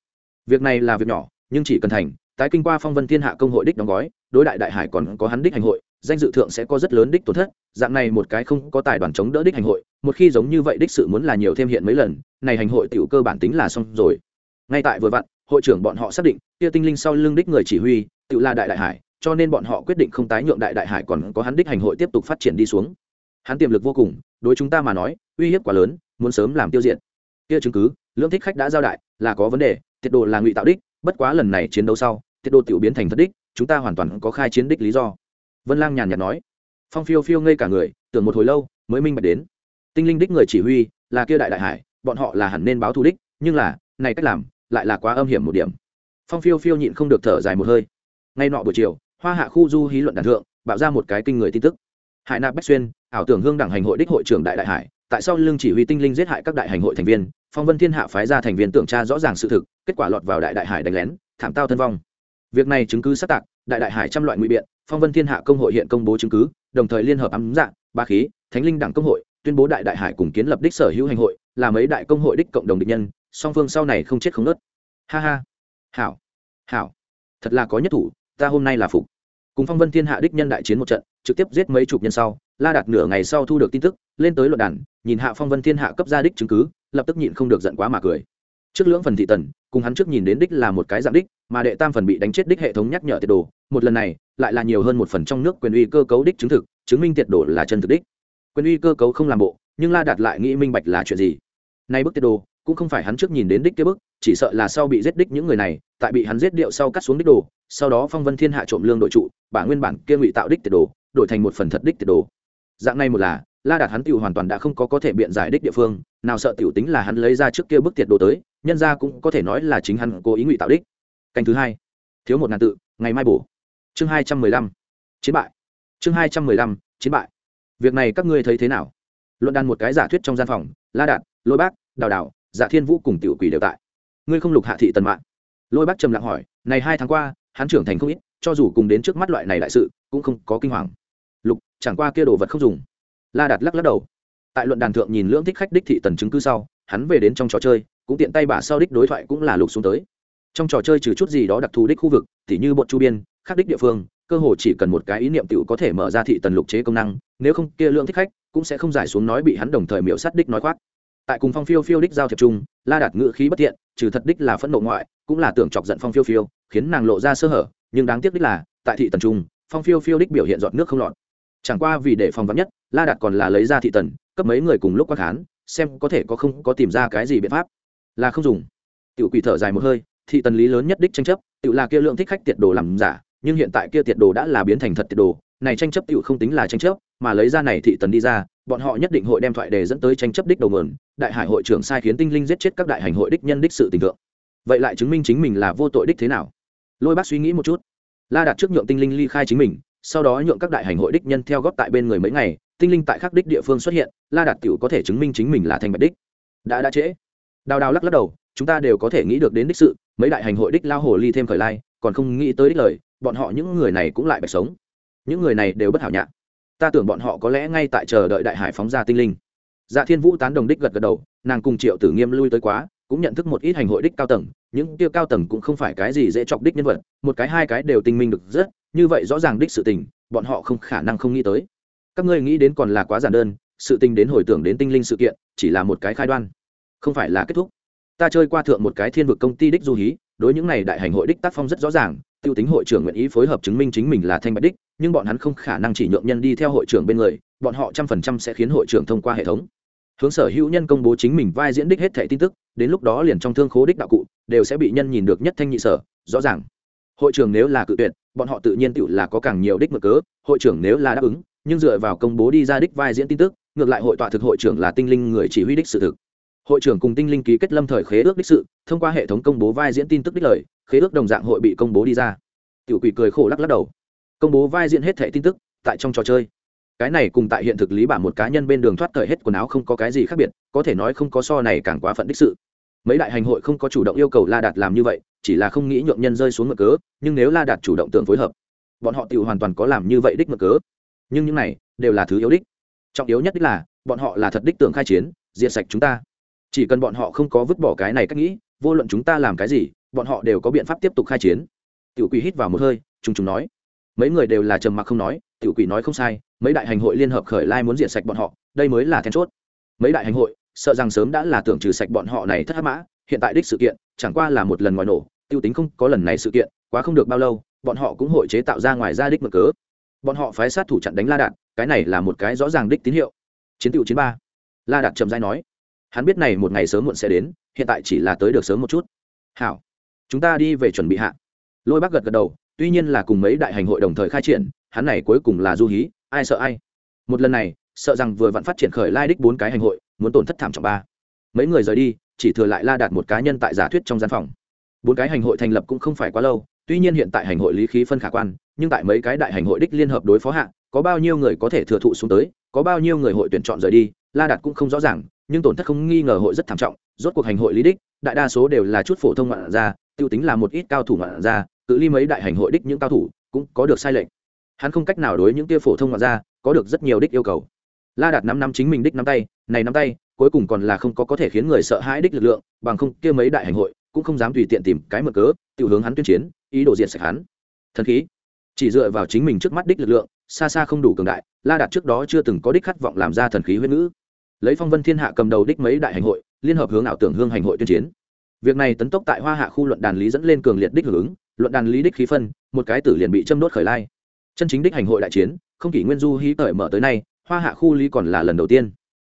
Việc này là việc nhỏ, nhưng chỉ cần thành, tái kinh qua phong vân thiên hạ công hội đích đóng gói, đối đại đại hải còn có hắn đích hành hội, danh dự thượng sẽ có rất lớn đích tổn thất, dạng này một cái không có tài đoàn chống đỡ đích hành hội, một khi giống như vậy đích sự muốn là nhiều thêm hiện mấy lần, này hành hội tiểu cơ bản tính là xong rồi. Ngay tại vừa vặn hội trưởng bọn họ xác định, kia tinh linh sau lưng đích người chỉ huy, tự là đại đại hải, cho nên bọn họ quyết định không tái nhượng đại đại hải còn có hắn đích hành hội tiếp tục phát triển đi xuống. Hắn tiềm lực vô cùng, đối chúng ta mà nói, uy hiếp quá lớn, muốn sớm làm tiêu diệt. Kia chứng cứ, lưỡng thích khách đã giao đại, là có vấn đề tiết độ là ngụy tạo đích, bất quá lần này chiến đấu sau tiết độ tiểu biến thành thất đích, chúng ta hoàn toàn có khai chiến đích lý do. Vân lang nhàn nhạt nói. Phong phiêu phiêu ngây cả người, tưởng một hồi lâu, mới minh bạch đến. Tinh linh đích người chỉ huy, là kia đại đại hải, bọn họ là hẳn nên báo thù đích, nhưng là, này cách làm lại là quá âm hiểm một điểm. Phong phiêu phiêu nhịn không được thở dài một hơi. Ngay nọ buổi chiều, hoa hạ khu du hí luận đàn thượng, bạo ra một cái kinh người tin tức. Hải nạp bách xuyên, ảo tưởng hương đảng hành hội đích hội trưởng đại đại hải, tại sao lương chỉ huy tinh linh giết hại các đại hành hội thành viên, phong vân thiên hạ phái ra thành viên tưởng tra rõ ràng sự thực, kết quả lọt vào đại đại hải đánh lén, thảm tao thân vong. Việc này chứng cứ xác tạc, đại đại hải trăm loại ngụy biện, phong vân thiên hạ công hội hiện công bố chứng cứ, đồng thời liên hợp ám dạng ba khí, thánh linh đảng công hội, tuyên bố đại đại hải cùng kiến lập đích sở hữu hành hội, là mấy đại công hội đích cộng đồng địch nhân song phương sau này không chết không nớt. Ha ha. Hảo. Hảo. Thật là có nhất thủ, ta hôm nay là phục. Cùng phong vân thiên hạ đích nhân đại chiến một trận, trực tiếp giết mấy chục nhân sau, la đạt nửa ngày sau thu được tin tức, lên tới luận đàn, nhìn hạ phong vân thiên hạ cấp ra đích chứng cứ, lập tức nhịn không được giận quá mà cười. Trước lưỡng phần thị tần, cùng hắn trước nhìn đến đích là một cái dạng đích, mà đệ tam phần bị đánh chết đích hệ thống nhắc nhở tiệt đồ, một lần này, lại là nhiều hơn một phần trong nước quyền uy cơ cấu đích chứng thực, chứng minh tiệt đồ là chân thực đích. Quyền uy cơ cấu không làm bộ, nhưng la đạt lại nghĩ minh bạch là chuyện gì. Nay bức tiệt đồ cũng không phải hắn trước nhìn đến đích kia bức, chỉ sợ là sau bị giết đích những người này, tại bị hắn giết điệu sau cắt xuống đích đồ, sau đó phong vân thiên hạ trộm lương đội trụ, bả nguyên bản kia ngụy tạo đích tiệt đồ, đổi thành một phần thật đích tiệt đồ. Dạng này một là, la đạt hắn tiểu hoàn toàn đã không có có thể biện giải đích địa phương, nào sợ tiểu tính là hắn lấy ra trước kia bức tiệt đồ tới, nhân ra cũng có thể nói là chính hắn cố ý ngụy tạo đích. Canh thứ hai, thiếu một ngàn tự, ngày mai bổ. Chương hai trăm mười lăm, chiến bại. Chương hai trăm mười lăm, chiến bại. Việc này các ngươi thấy thế nào? Luận đàn một cái giả thuyết trong gian phòng, la đạt, lôi bác, đào đào dạ thiên vũ cùng tiểu quỷ đều tại. Ngươi không lục hạ thị tần mạng. Lôi bác trầm lặng hỏi, này hai tháng qua, hắn trưởng thành không ít, cho dù cùng đến trước mắt loại này đại sự, cũng không có kinh hoàng. Lục, chẳng qua kia đồ vật không dùng. La đạt lắc lắc đầu. Tại luận đàn thượng nhìn lưỡng thích khách đích thị tần chứng cứ sau, hắn về đến trong trò chơi, cũng tiện tay bả sau đích đối thoại cũng là lục xuống tới. Trong trò chơi trừ chút gì đó đặc thù đích khu vực, tỉ như bọn chu biên khắc đích địa phương, cơ hồ chỉ cần một cái ý niệm tiểu có thể mở ra thị tần lục chế công năng, nếu không kia lượng thích khách cũng sẽ không giải xuống nói bị hắn đồng thời miễu sát đích nói khoác tại cùng phong phiêu phiêu đích giao thiệp chung, la đạt ngự khí bất tiện, trừ thật đích là phẫn nộ ngoại, cũng là tưởng chọc giận phong phiêu phiêu, khiến nàng lộ ra sơ hở, nhưng đáng tiếc đích là, tại thị tần trung phong phiêu phiêu đích biểu hiện dọn nước không lọt. Chẳng qua vì để phòng vắn nhất, la đạt còn là lấy ra thị tần, cấp mấy người cùng lúc quát khán, xem có thể có không có tìm ra cái gì biện pháp. Là không dùng. Tiểu quỷ thở dài một hơi, thị tần lý lớn nhất đích tranh chấp tự là kia lượng thích khách tiệt đồ làm giả, nhưng hiện tại kia tiệt đồ đã là biến thành thật tiệt đồ, này tranh chấp tự không tính là tranh chấp, mà lấy ra này thị tần đi ra bọn họ nhất định hội đem thoại đề dẫn tới tranh chấp đích đầu nguồn, đại hải hội trưởng sai khiến tinh linh giết chết các đại hành hội đích nhân đích sự tình tượng vậy lại chứng minh chính mình là vô tội đích thế nào? Lôi bác suy nghĩ một chút. La đạt trước nhượng tinh linh ly khai chính mình, sau đó nhượng các đại hành hội đích nhân theo góp tại bên người mấy ngày, tinh linh tại khắc đích địa phương xuất hiện, la đạt tiểu có thể chứng minh chính mình là thành bạch đích. Đã đã trễ. Đào đào lắc lắc đầu, chúng ta đều có thể nghĩ được đến đích sự, mấy đại hành hội đích lao hồ ly thêm khởi lai, còn không nghĩ tới đích lời, bọn họ những người này cũng lại bạch sống. Những người này đều bất hảo nhạc ta tưởng bọn họ có lẽ ngay tại chờ đợi đại hải phóng ra tinh linh. Dạ thiên vũ tán đồng đích gật gật đầu, nàng cùng triệu tử nghiêm lui tới quá, cũng nhận thức một ít hành hội đích cao tầng, những tiêu cao tầng cũng không phải cái gì dễ chọc đích nhân vật, một cái hai cái đều tinh minh được rất, như vậy rõ ràng đích sự tình, bọn họ không khả năng không nghĩ tới. Các ngươi nghĩ đến còn là quá giản đơn, sự tình đến hồi tưởng đến tinh linh sự kiện, chỉ là một cái khai đoan, không phải là kết thúc. Ta chơi qua thượng một cái thiên vực công ty đích du hí, đối những này đại hành hội đích tác phong rất rõ ràng, tiêu tính hội trưởng nguyện ý phối hợp chứng minh chính mình là thanh bạch đích nhưng bọn hắn không khả năng chỉ nhượng nhân đi theo hội trưởng bên người, bọn họ trăm phần trăm sẽ khiến hội trưởng thông qua hệ thống. Hướng sở hữu nhân công bố chính mình vai diễn đích hết thẻ tin tức, đến lúc đó liền trong thương khố đích đạo cụ, đều sẽ bị nhân nhìn được nhất thanh nhị sở, rõ ràng. Hội trưởng nếu là cự tuyệt, bọn họ tự nhiên tự là có càng nhiều đích mở cớ, hội trưởng nếu là đáp ứng, nhưng dựa vào công bố đi ra đích vai diễn tin tức, ngược lại hội tọa thực hội trưởng là tinh linh người chỉ huy đích sự thực. Hội trưởng cùng tinh linh ký kết lâm thời khế ước đích sự, thông qua hệ thống công bố vai diễn tin tức đích lời, khế ước đồng dạng hội bị công bố đi ra. Tiểu quỷ cười khổ lắc lắc đầu công bố vai diễn hết thẻ tin tức, tại trong trò chơi. Cái này cùng tại hiện thực lý bản một cá nhân bên đường thoát thời hết quần áo không có cái gì khác biệt, có thể nói không có so này càng quá phận đích sự. Mấy đại hành hội không có chủ động yêu cầu la đạt làm như vậy, chỉ là không nghĩ nhượng nhân rơi xuống ngựa cớ, nhưng nếu la đạt chủ động tưởng phối hợp, bọn họ tự hoàn toàn có làm như vậy đích ngựa cớ. Nhưng những này đều là thứ yếu đích. Trọng yếu nhất đích là, bọn họ là thật đích tưởng khai chiến, diệt sạch chúng ta. Chỉ cần bọn họ không có vứt bỏ cái này cách nghĩ, vô luận chúng ta làm cái gì, bọn họ đều có biện pháp tiếp tục khai chiến. Tiểu quỷ hít vào một hơi, trùng trùng nói mấy người đều là trầm mặc không nói, tiểu quỷ nói không sai, mấy đại hành hội liên hợp khởi lai muốn diệt sạch bọn họ, đây mới là then chốt. Mấy đại hành hội, sợ rằng sớm đã là tưởng trừ sạch bọn họ này thất hát mã, hiện tại đích sự kiện, chẳng qua là một lần ngoài nổ, tiêu tính không có lần này sự kiện, quá không được bao lâu, bọn họ cũng hội chế tạo ra ngoài ra đích mở cớ. Bọn họ phái sát thủ chặn đánh la đạt, cái này là một cái rõ ràng đích tín hiệu. Chiến tiệu chiến ba. La đạt trầm dai nói, hắn biết này một ngày sớm muộn sẽ đến, hiện tại chỉ là tới được sớm một chút. Hảo, chúng ta đi về chuẩn bị hạ. Lôi bác gật gật đầu tuy nhiên là cùng mấy đại hành hội đồng thời khai triển, hắn này cuối cùng là du hí, ai sợ ai? Một lần này, sợ rằng vừa vặn phát triển khởi lai đích bốn cái hành hội, muốn tổn thất thảm trọng ba. Mấy người rời đi, chỉ thừa lại la đạt một cá nhân tại giả thuyết trong gian phòng. Bốn cái hành hội thành lập cũng không phải quá lâu, tuy nhiên hiện tại hành hội lý khí phân khả quan, nhưng tại mấy cái đại hành hội đích liên hợp đối phó hạ, có bao nhiêu người có thể thừa thụ xuống tới, có bao nhiêu người hội tuyển chọn rời đi, la đạt cũng không rõ ràng, nhưng tổn thất không nghi ngờ hội rất thảm trọng, rốt cuộc hành hội lý đích, đại đa số đều là chút phổ thông ngoạn gia, tiêu tính là một ít cao thủ ngoạn gia cự ly mấy đại hành hội đích những cao thủ cũng có được sai lệnh, hắn không cách nào đối những tia phổ thông ngoạn ra có được rất nhiều đích yêu cầu. La đạt năm năm chính mình đích nắm tay này nắm tay cuối cùng còn là không có có thể khiến người sợ hãi đích lực lượng bằng không kia mấy đại hành hội cũng không dám tùy tiện tìm cái mở cớ tự hướng hắn tuyên chiến ý đồ diện sạch hắn. Thần khí chỉ dựa vào chính mình trước mắt đích lực lượng xa xa không đủ cường đại la đạt trước đó chưa từng có đích khát vọng làm ra thần khí huyết ngữ. Lấy phong vân thiên hạ cầm đầu đích mấy đại hành hội liên hợp hướng ảo tưởng hương hành hội tuyên chiến việc này tấn tốc tại hoa hạ khu luận đàn lý dẫn lên cường liệt đích hưởng ứng, luận đàn lý đích khí phân, một cái tử liền bị châm đốt khởi lai. Chân chính đích hành hội đại chiến, không kỷ nguyên du hí cởi mở tới nay, hoa hạ khu lý còn là lần đầu tiên.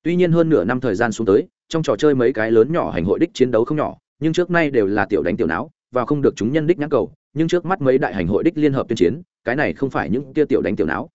Tuy nhiên hơn nửa năm thời gian xuống tới, trong trò chơi mấy cái lớn nhỏ hành hội đích chiến đấu không nhỏ, nhưng trước nay đều là tiểu đánh tiểu não và không được chúng nhân đích nhãn cầu, nhưng trước mắt mấy đại hành hội đích liên hợp tuyên chiến, cái này không phải những kia tiểu đánh tiểu não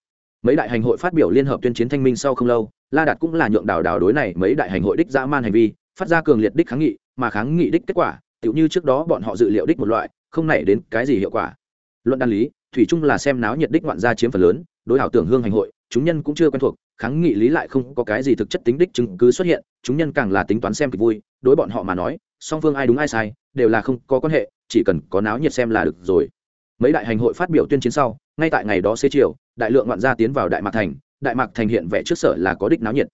mấy đại hành hội phát biểu liên hợp tuyên chiến thanh minh sau không lâu, la đạt cũng là nhượng đào đào đối này mấy đại hành hội đích dã man hành vi phát ra cường liệt đích kháng nghị, mà kháng nghị đích kết quả, tựu như trước đó bọn họ dự liệu đích một loại, không nảy đến cái gì hiệu quả. Luận đan lý, thủy chung là xem náo nhiệt đích ngoạn gia chiếm phần lớn, đối ảo tưởng hương hành hội, chúng nhân cũng chưa quen thuộc, kháng nghị lý lại không có cái gì thực chất tính đích chứng cứ xuất hiện, chúng nhân càng là tính toán xem kịch vui, đối bọn họ mà nói, song phương ai đúng ai sai, đều là không có quan hệ, chỉ cần có náo nhiệt xem là được rồi. Mấy đại hành hội phát biểu tuyên chiến sau, ngay tại ngày đó xế chiều, đại lượng ngoạn gia tiến vào đại mạc thành, đại mạc thành hiện vẽ trước sở là có đích náo nhiệt.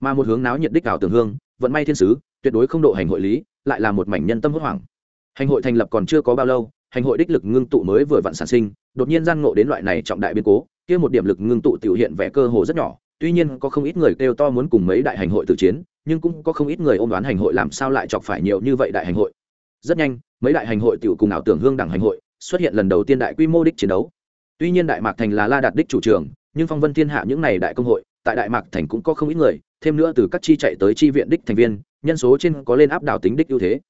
Mà một hướng náo nhiệt đích ảo tưởng hương vận may thiên sứ, tuyệt đối không độ hành hội lý, lại là một mảnh nhân tâm hốt hoảng. Hành hội thành lập còn chưa có bao lâu, hành hội đích lực ngưng tụ mới vừa vặn sản sinh, đột nhiên gian ngộ đến loại này trọng đại biến cố, kia một điểm lực ngưng tụ tiểu hiện vẻ cơ hồ rất nhỏ, tuy nhiên có không ít người kêu to muốn cùng mấy đại hành hội tử chiến, nhưng cũng có không ít người ôm đoán hành hội làm sao lại chọc phải nhiều như vậy đại hành hội. Rất nhanh, mấy đại hành hội tiểu cùng ảo tưởng hương đẳng hành hội xuất hiện lần đầu tiên đại quy mô đích chiến đấu. Tuy nhiên đại mạc thành là la đạt đích chủ trường nhưng phong vân thiên hạ những này đại công hội tại đại mạc thành cũng có không ít người, thêm nữa từ các chi chạy tới chi viện đích thành viên, nhân số trên có lên áp đảo tính đích ưu thế.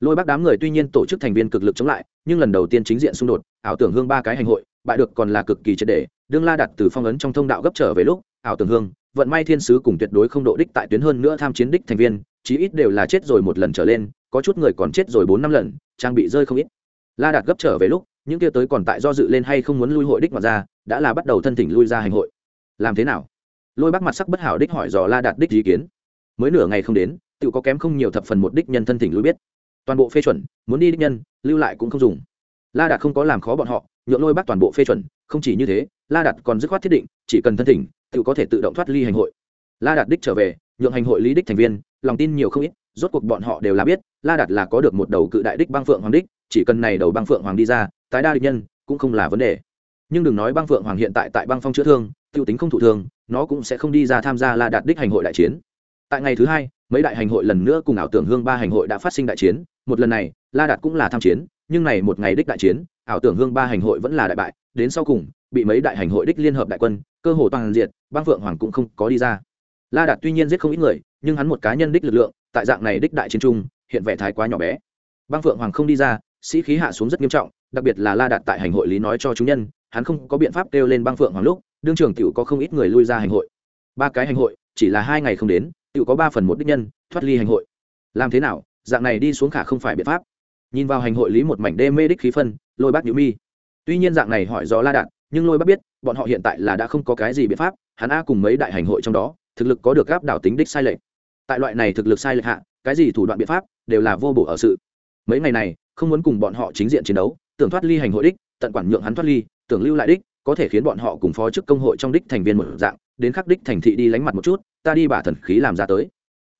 Lôi bác đám người tuy nhiên tổ chức thành viên cực lực chống lại, nhưng lần đầu tiên chính diện xung đột, ảo tưởng hương ba cái hành hội, bại được còn là cực kỳ triệt đề đương la đặt từ phong ấn trong thông đạo gấp trở về lúc, ảo tưởng hương, vận may thiên sứ cùng tuyệt đối không độ đích tại tuyến hơn nữa tham chiến đích thành viên, chí ít đều là chết rồi một lần trở lên, có chút người còn chết rồi bốn năm lần, trang bị rơi không ít. La đạt gấp trở về lúc, những kia tới còn tại do dự lên hay không muốn lui hội đích mà ra, đã là bắt đầu thân thỉnh lui ra hành hội. Làm thế nào? Lôi bác mặt sắc bất hảo đích hỏi dò la đạt đích ý kiến. Mới nửa ngày không đến tự có kém không nhiều thập phần một đích nhân thân thỉnh lui biết. Toàn bộ phê chuẩn, muốn đi đích nhân, lưu lại cũng không dùng. La đạt không có làm khó bọn họ, nhượng lôi bác toàn bộ phê chuẩn, không chỉ như thế, la đạt còn dứt khoát thiết định, chỉ cần thân thỉnh tự có thể tự động thoát ly hành hội. La đạt đích trở về, nhượng hành hội lý đích thành viên, lòng tin nhiều không ít, rốt cuộc bọn họ đều là biết, la đạt là có được một đầu cự đại đích băng phượng hoàng đích, chỉ cần này đầu băng phượng hoàng đi ra, tái đa địch nhân, cũng không là vấn đề. Nhưng đừng nói băng phượng hoàng hiện tại tại băng phong chữa thương tiêu tính không thụ thương nó cũng sẽ không đi ra tham gia la đạt đích hành hội đại chiến. Tại ngày thứ hai, mấy đại hành hội lần nữa cùng ảo tưởng hương ba hành hội đã phát sinh đại chiến. Một lần này, la đạt cũng là tham chiến, nhưng này một ngày đích đại chiến, ảo tưởng hương ba hành hội vẫn là đại bại. Đến sau cùng, bị mấy đại hành hội đích liên hợp đại quân, cơ hồ toàn diệt, băng phượng hoàng cũng không có đi ra. La đạt tuy nhiên giết không ít người, nhưng hắn một cá nhân đích lực lượng, tại dạng này đích đại chiến trung hiện vẻ thái quá nhỏ bé. Băng phượng hoàng không đi ra, sĩ khí hạ xuống rất nghiêm trọng, đặc biệt là la đạt tại hành hội lý nói cho chúng nhân, hắn không có biện pháp kêu lên băng phượng hoàng lúc đương trường tiểu có không ít người lui ra hành hội. Ba cái hành hội, chỉ là hai ngày không đến, tiểu có ba phần một đích nhân, thoát ly hành hội. Làm thế nào, dạng này đi xuống khả không phải biện pháp. Nhìn vào hành hội lý một mảnh đê mê đích khí phân, lôi bác nhữ mi. Tuy nhiên dạng này hỏi do la đạt nhưng lôi bác biết, bọn họ hiện tại là đã không có cái gì biện pháp, hắn a cùng mấy đại hành hội trong đó, thực lực có được gáp đảo tính đích sai lệch. Tại loại này thực lực sai lệch hạ, cái gì thủ đoạn biện pháp, đều là vô bổ ở sự. Mấy ngày này, không muốn cùng bọn họ chính diện chiến đấu, tưởng thoát ly hành hội đích, tận quản nhượng hắn thoát ly, tưởng lưu lại đích có thể khiến bọn họ cùng phó chức công hội trong đích thành viên một dạng, đến khắc đích thành thị đi lánh mặt một chút, ta đi bả thần khí làm ra tới.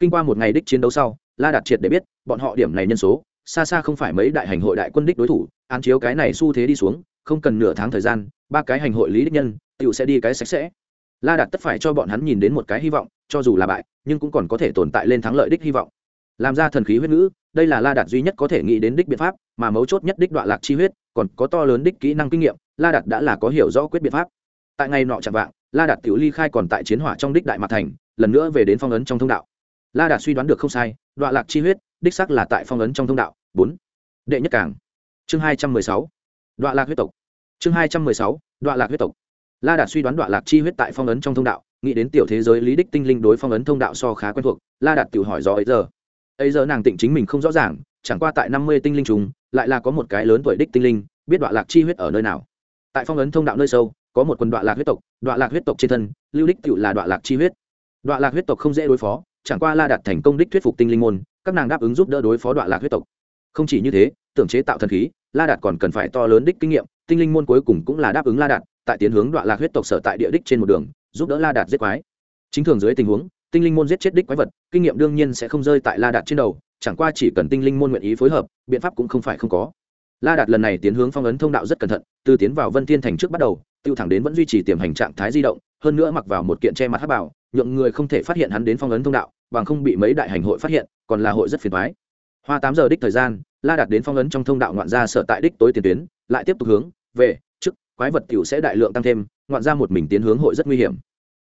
Kinh qua một ngày đích chiến đấu sau, la đạt triệt để biết, bọn họ điểm này nhân số, xa xa không phải mấy đại hành hội đại quân đích đối thủ, án chiếu cái này xu thế đi xuống, không cần nửa tháng thời gian, ba cái hành hội lý đích nhân tựu sẽ đi cái sạch sẽ. La đạt tất phải cho bọn hắn nhìn đến một cái hy vọng, cho dù là bại, nhưng cũng còn có thể tồn tại lên thắng lợi đích hy vọng. Làm ra thần khí huyết ngữ, đây là la đạt duy nhất có thể nghĩ đến đích biện pháp, mà mấu chốt nhất đích đoạn lạc chi huyết, còn có to lớn đích kỹ năng kinh nghiệm la đạt đã là có hiểu rõ quyết biện pháp. Tại ngày nọ chạm vạng, la đạt tiểu ly khai còn tại chiến hỏa trong đích đại mạc thành, lần nữa về đến phong ấn trong thông đạo. La đạt suy đoán được không sai đoạn lạc chi huyết, đích sắc là tại phong ấn trong thông đạo. Bốn. Đệ nhất cảng. Chương hai trăm mười sáu. Đoạn lạc huyết tộc. Chương hai trăm mười sáu đoạn lạc huyết tộc. La đạt suy đoán đoạn lạc chi huyết tại phong ấn trong thông đạo, nghĩ đến tiểu thế giới lý đích tinh linh đối phong ấn thông đạo so khá quen thuộc, la đạt tự hỏi do ấy giờ. Ấy giờ nàng tịnh chính mình không rõ ràng, chẳng qua tại năm mươi tinh linh trùng, lại là có một cái lớn tuổi đích tinh linh, biết đoạn lạc chi huyết ở nơi nào tại phong ấn thông đạo nơi sâu, có một quần đoạn lạc huyết tộc đoạn lạc huyết tộc trên thân, lưu đích tự là đoạn lạc chi huyết. Đoạn lạc huyết tộc không dễ đối phó, chẳng qua la đạt thành công đích thuyết phục tinh linh môn, các nàng đáp ứng giúp đỡ đối phó đoạn lạc huyết tộc. Không chỉ như thế, tưởng chế tạo thần khí, la đạt còn cần phải to lớn đích kinh nghiệm, tinh linh môn cuối cùng cũng là đáp ứng la đạt, tại tiến hướng đoạn lạc huyết tộc sở tại địa đích trên một đường, giúp đỡ la đạt giết quái. Chính thường dưới tình huống, tinh linh môn giết chết đích quái vật, kinh nghiệm đương nhiên sẽ không rơi tại la đạt trên đầu, chẳng qua chỉ cần tinh linh môn nguyện ý phối hợp, biện pháp cũng không phải không có la đạt lần này tiến hướng phong ấn thông đạo rất cẩn thận, từ tiến vào vân thiên thành trước bắt đầu, tiêu thẳng đến vẫn duy trì tiềm hành trạng thái di động, hơn nữa mặc vào một kiện che mặt hắc bảo, nhượng người không thể phát hiện hắn đến phong ấn thông đạo, bằng không bị mấy đại hành hội phát hiện, còn là hội rất phiền toái. Hoa tám giờ đích thời gian, la đạt đến phong ấn trong thông đạo ngoạn gia sở tại đích tối tiền tuyến, lại tiếp tục hướng về trước, quái vật tiểu sẽ đại lượng tăng thêm, ngoạn ra một mình tiến hướng hội rất nguy hiểm.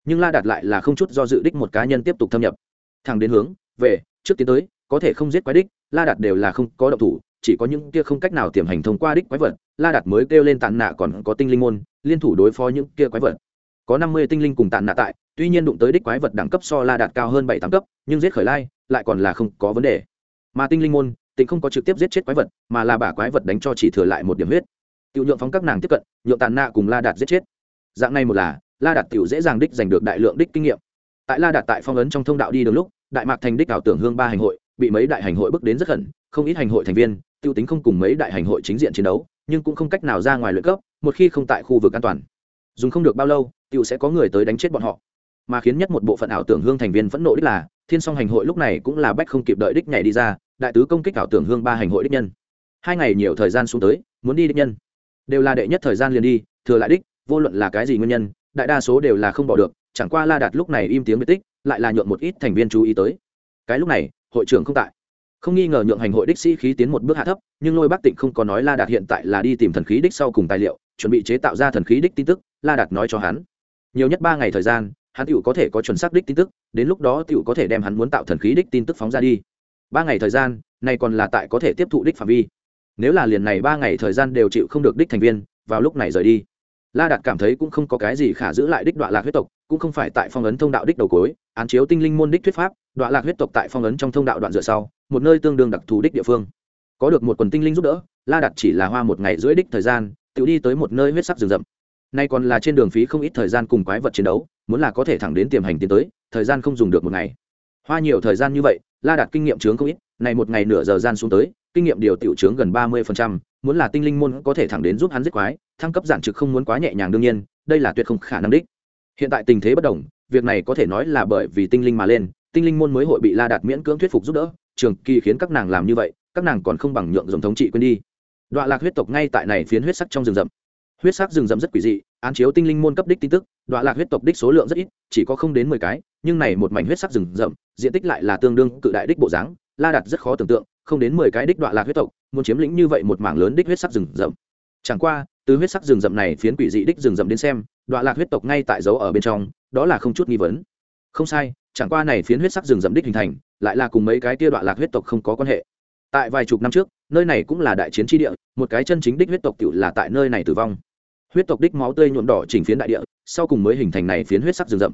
Nhưng la đạt lại là không chút do dự đích một cá nhân tiếp tục thâm nhập. Thẳng đến hướng về trước tiến tới, có thể không giết quái đích, la đạt đều là không có động thủ chỉ có những kia không cách nào tiềm hành thông qua đích quái vật, la đạt mới kêu lên tàn nạ còn có tinh linh môn, liên thủ đối phó những kia quái vật. Có năm mươi tinh linh cùng tàn nạ tại, tuy nhiên đụng tới đích quái vật đẳng cấp so la đạt cao hơn bảy tám cấp, nhưng giết khởi lai, lại còn là không có vấn đề. Mà tinh linh môn tịnh không có trực tiếp giết chết quái vật, mà là bả quái vật đánh cho chỉ thừa lại một điểm huyết. Tiểu nhượng phóng các nàng tiếp cận, nhượng tàn nạ cùng la đạt giết chết. Dạng này một là, la đạt tiểu dễ dàng đích giành được đại lượng đích kinh nghiệm. Tại la đạt tại phong ấn trong thông đạo đi đường lúc, đại mạc thành đích ảo tưởng hương ba hành hội, bị mấy đại hành hội bước đến rất khẩn không ít hành hội thành viên tiêu tính không cùng mấy đại hành hội chính diện chiến đấu, nhưng cũng không cách nào ra ngoài luyện cấp, một khi không tại khu vực an toàn. Dùng không được bao lâu, tiêu sẽ có người tới đánh chết bọn họ. Mà khiến nhất một bộ phận ảo tưởng hương thành viên phẫn nộ đích là, thiên song hành hội lúc này cũng là bách không kịp đợi đích nhảy đi ra, đại tứ công kích ảo tưởng hương ba hành hội đích nhân. Hai ngày nhiều thời gian xuống tới, muốn đi đích nhân. Đều là đệ nhất thời gian liền đi, thừa lại đích, vô luận là cái gì nguyên nhân, đại đa số đều là không bỏ được, chẳng qua la đạt lúc này im tiếng biệt tích, lại là nhuộn một ít thành viên chú ý tới. Cái lúc này, hội trưởng không tại không nghi ngờ nhượng hành hội đích sĩ khí tiến một bước hạ thấp, nhưng lôi bắc tịnh không có nói la đạt hiện tại là đi tìm thần khí đích sau cùng tài liệu, chuẩn bị chế tạo ra thần khí đích tin tức, la đạt nói cho hắn. Nhiều nhất ba ngày thời gian, hắn tựu có thể có chuẩn xác đích tin tức, đến lúc đó tựu có thể đem hắn muốn tạo thần khí đích tin tức phóng ra đi. Ba ngày thời gian này còn là tại có thể tiếp thụ đích phạm vi. Nếu là liền này ba ngày thời gian đều chịu không được đích thành viên, vào lúc này rời đi. La đạt cảm thấy cũng không có cái gì khả giữ lại đích đoạn lạc huyết tộc, cũng không phải tại phong ấn thông đạo đích đầu cối án chiếu tinh linh môn đích thuyết pháp đoạn lạc huyết tộc tại phong ấn trong thông đạo đoạn dựa sau một nơi tương đương đặc thù đích địa phương. Có được một quần tinh linh giúp đỡ la đạt chỉ là hoa một ngày rưỡi đích thời gian tự đi tới một nơi huyết sắc rừng rậm. Nay còn là trên đường phí không ít thời gian cùng quái vật chiến đấu muốn là có thể thẳng đến tiềm hành tiến tới thời gian không dùng được một ngày. Hoa nhiều thời gian như vậy la đạt kinh nghiệm chướng không ít này một ngày nửa giờ gian xuống tới kinh nghiệm điều tiểu chướng gần ba mươi phần trăm, muốn là tinh linh môn có thể thẳng đến giúp hắn giết quái thăng cấp giản trực không muốn quá nhẹ nhàng đương nhiên đây là tuyệt không khả năng đích. Hiện tại tình thế bất đồng việc này có thể nói là bởi vì tinh linh mà lên, tinh linh môn mới hội bị la đạt miễn cưỡng thuyết phục giúp đỡ, trường kỳ khiến các nàng làm như vậy, các nàng còn không bằng nhượng dòng thống trị quên đi. Đoạn lạc huyết tộc ngay tại này phiến huyết sắc trong rừng rậm. Huyết sắc rừng rậm rất quỷ dị, án chiếu tinh linh môn cấp đích tin tức đoạn lạc huyết tộc đích số lượng rất ít, chỉ có không đến mười cái, nhưng này một mảnh huyết sắc rừng rậm, diện tích lại là tương đương cự đại đích bộ dáng, la đạt rất khó tưởng tượng, không đến mười cái đích đoạn lạc huyết tộc, muốn chiếm lĩnh như vậy một mảng lớn đích huyết sắc rừng rậm. Chẳng qua từ huyết sắc rừng rậm này phiến quỷ dị đích rừng rậm đến xem đoạn lạc huyết tộc ngay tại dấu ở bên trong, đó là không chút nghi vấn. Không sai, chẳng qua này phiến huyết sắc rừng rậm đích hình thành, lại là cùng mấy cái tia đoạn lạc huyết tộc không có quan hệ. Tại vài chục năm trước, nơi này cũng là đại chiến tri địa, một cái chân chính đích huyết tộc tự là tại nơi này tử vong. Huyết tộc đích máu tươi nhuộm đỏ chỉnh phiến đại địa, sau cùng mới hình thành này phiến huyết sắc rừng rậm.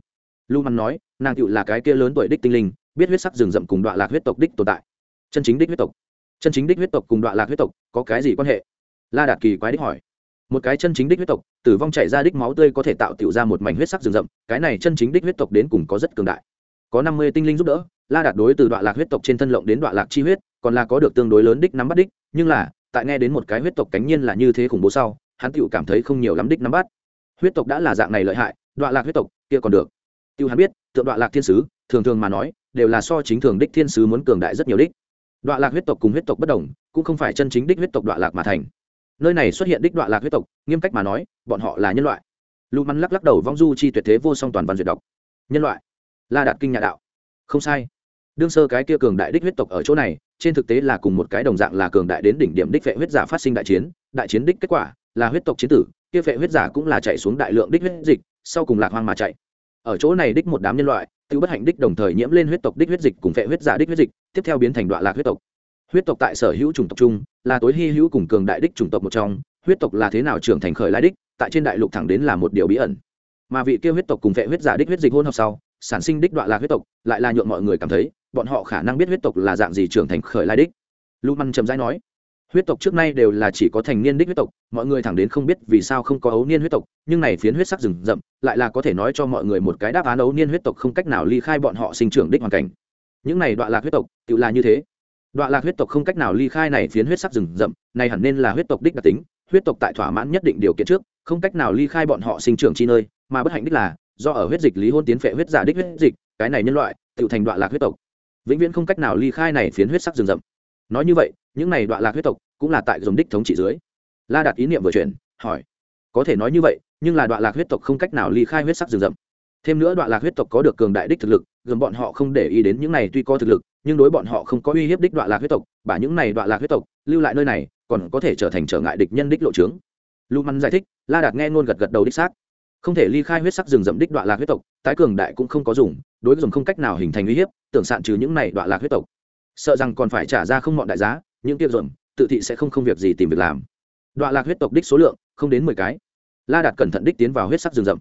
Lưu mắn nói, nàng tự là cái kia lớn tuổi đích tinh linh, biết huyết sắc rừng rậm cùng đoạn lạc huyết tộc đích tồn tại. Chân chính đích huyết tộc. Chân chính đích huyết tộc cùng đoạn lạc huyết tộc có cái gì quan hệ? La đạt kỳ quái đích hỏi một cái chân chính đích huyết tộc, tử vong chảy ra đích máu tươi có thể tạo tiểu ra một mảnh huyết sắc rừng rậm, cái này chân chính đích huyết tộc đến cùng có rất cường đại. Có năm mươi tinh linh giúp đỡ, la đạt đối từ đoạn lạc huyết tộc trên thân lộng đến đoạn lạc chi huyết, còn là có được tương đối lớn đích nắm bắt đích, nhưng là, tại nghe đến một cái huyết tộc cánh nhiên là như thế khủng bố sau, hắn tựu cảm thấy không nhiều lắm đích nắm bắt. Huyết tộc đã là dạng này lợi hại, đoạn lạc huyết tộc, kia còn được. Tiêu hắn biết, tượng đoạn lạc thiên sứ, thường thường mà nói, đều là so chính thường đích thiên sứ muốn cường đại rất nhiều đích. Đoạn lạc huyết tộc cùng huyết tộc bất đồng, cũng không phải chân chính đích huyết tộc đoạn lạc mà thành nơi này xuất hiện đích đoạn lạc huyết tộc, nghiêm cách mà nói, bọn họ là nhân loại. Lưu mắn lắc lắc đầu, vong du chi tuyệt thế vô song toàn văn duyệt đọc. Nhân loại? La đạt kinh nhà đạo. Không sai. Đương sơ cái kia cường đại đích huyết tộc ở chỗ này, trên thực tế là cùng một cái đồng dạng là cường đại đến đỉnh điểm đích vệ huyết giả phát sinh đại chiến đại chiến đích kết quả là huyết tộc chiến tử, kia vệ huyết giả cũng là chạy xuống đại lượng đích huyết dịch, sau cùng lạc hoang mà chạy. Ở chỗ này đích một đám nhân loại tự bất hạnh đích đồng thời nhiễm lên huyết tộc đích huyết dịch cùng vệ huyết giả đích huyết dịch, tiếp theo biến thành đoạn lạc huyết tộc huyết tộc tại sở hữu chủng tộc chung, là tối hy hữu cùng cường đại đích chủng tộc một trong. Huyết tộc là thế nào trưởng thành khởi lai đích, tại trên đại lục thẳng đến là một điều bí ẩn. Mà vị kia huyết tộc cùng vệ huyết giả đích huyết dịch hôn hợp sau, sản sinh đích đoạn là huyết tộc, lại là nhượng mọi người cảm thấy, bọn họ khả năng biết huyết tộc là dạng gì trưởng thành khởi lai đích. Lu măn trầm rãi nói, huyết tộc trước nay đều là chỉ có thành niên đích huyết tộc, mọi người thẳng đến không biết vì sao không có ấu niên huyết tộc, nhưng này phiến huyết sắc rừng rậm, lại là có thể nói cho mọi người một cái đáp án ấu niên huyết tộc không cách nào ly khai bọn họ sinh trưởng đích hoàn cảnh. Những này đoạn lạc huyết tộc, tự là như thế đoạn lạc huyết tộc không cách nào ly khai này phiến huyết sắc rừng rậm, này hẳn nên là huyết tộc đích đặc tính, huyết tộc tại thỏa mãn nhất định điều kiện trước, không cách nào ly khai bọn họ sinh trưởng chi nơi, mà bất hạnh đích là, do ở huyết dịch lý hôn tiến phệ huyết giả đích huyết dịch, cái này nhân loại, tự thành đoạn lạc huyết tộc. Vĩnh viễn không cách nào ly khai này phiến huyết sắc rừng rậm. Nói như vậy, những này đoạn lạc huyết tộc cũng là tại dùng đích thống trị dưới. La đạt ý niệm vừa chuyển, hỏi, có thể nói như vậy, nhưng là đoạn lạc huyết tộc không cách nào ly khai huyết sắc rừng rậm. Thêm nữa đoạn lạc huyết tộc có được cường đại đích thực lực, gần bọn họ không để ý đến những này tuy có thực lực nhưng đối bọn họ không có uy hiếp đích đoạn lạc huyết tộc bả những này đoạn lạc huyết tộc, lưu lại nơi này, còn có thể trở thành trở ngại địch nhân đích lộ trướng. Lưu mắn giải thích, la đạt nghe ngôn gật gật đầu đích xác. Không thể ly khai huyết sắc rừng rậm đích đoạn lạc huyết tộc, tái cường đại cũng không có dùng, đối dùng không cách nào hình thành uy hiếp, tưởng sạn trừ những này đoạn lạc huyết tộc. Sợ rằng còn phải trả ra không mọn đại giá, những tiệc dồn tự thị sẽ không không việc gì tìm việc làm. Đoạn lạc huyết tộc đích số lượng, không đến mười cái. La đạt cẩn thận đích tiến vào huyết sắc rừng rậm.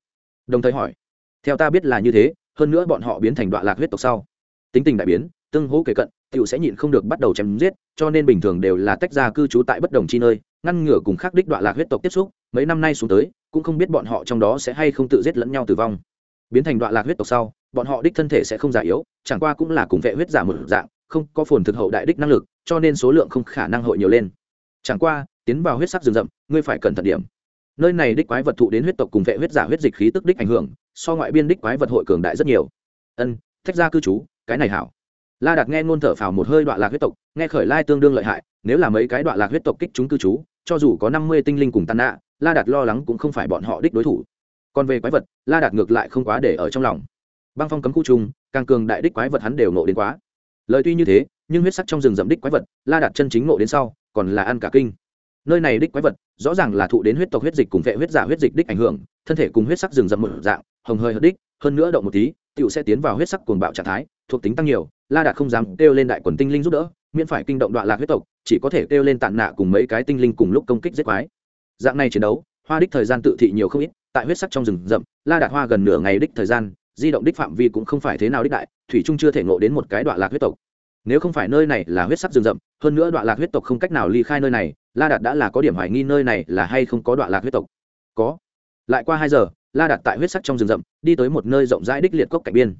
Đồng thời hỏi, theo ta biết là như thế, hơn nữa bọn họ biến thành đoạn lạc huyết tộc sau, tính tình đại biến tương hỗ kể cận t sẽ nhịn không được bắt đầu chém giết, cho nên bình thường đều là tách ra cư trú tại bất đồng chi nơi, ngăn ngừa cùng khác đích đoạn lạc huyết tộc tiếp xúc, mấy năm nay xuống tới, cũng không biết bọn họ trong đó sẽ hay không tự giết lẫn nhau tử vong. Biến thành đoạn lạc huyết tộc sau, bọn họ đích thân thể sẽ không già yếu, chẳng qua cũng là cùng vệ huyết giả một dạng, không có phồn thực hậu đại đích năng lực, cho nên số lượng không khả năng hội nhiều lên. Chẳng qua, tiến vào huyết sắc rừng rậm, ngươi phải cẩn thận điểm. Nơi này đích quái vật thụ đến huyết tộc cùng vệ huyết giả huyết dịch khí tức đích ảnh hưởng, so ngoại biên đích quái vật hội cường đại rất nhiều. Ân thách ra cư trú, cái này hảo la đạt nghe ngôn thở phào một hơi đoạn lạc huyết tộc, nghe khởi lai tương đương lợi hại, nếu là mấy cái đoạn lạc huyết tộc kích chúng cư trú, cho dù có năm mươi tinh linh cùng tàn nạ, la đạt lo lắng cũng không phải bọn họ đích đối thủ. Còn về quái vật, la đạt ngược lại không quá để ở trong lòng. Băng phong cấm khu chung càng cường đại đích quái vật hắn đều nộ đến quá. Lời tuy như thế, nhưng huyết sắc trong rừng rậm đích quái vật, la đạt chân chính nộ đến sau, còn là ăn cả kinh. Nơi này đích quái vật, rõ ràng là thụ đến huyết tộc huyết dịch cùng vệ huyết giả huyết dịch đích ảnh hưởng, thân thể cùng huyết sắc rừng rậm một dạng, hồng hơi hợt đích, hơn nữa động một tí Tiểu sẽ tiến vào huyết sắc cuồng bạo trạng thái, thuộc tính tăng nhiều, la đạt không dám kêu lên đại quần tinh linh giúp đỡ, miễn phải kinh động đoạn lạc huyết tộc, chỉ có thể kêu lên tàn nạ cùng mấy cái tinh linh cùng lúc công kích giết quái. Dạng này chiến đấu, hoa đích thời gian tự thị nhiều không ít, tại huyết sắc trong rừng rậm, la đạt hoa gần nửa ngày đích thời gian, di động đích phạm vi cũng không phải thế nào đích đại, thủy trung chưa thể ngộ đến một cái đoạn lạc huyết tộc. Nếu không phải nơi này là huyết sắc rừng rậm, hơn nữa đoạn lạc huyết tộc không cách nào ly khai nơi này, la đạt đã là có điểm hoài nghi nơi này là hay không có đoạn lạc huyết tộc. Có. Lại qua hai giờ la đạt tại huyết sắc trong rừng rậm, đi tới một nơi rộng rãi đích liệt cốc cạnh biên.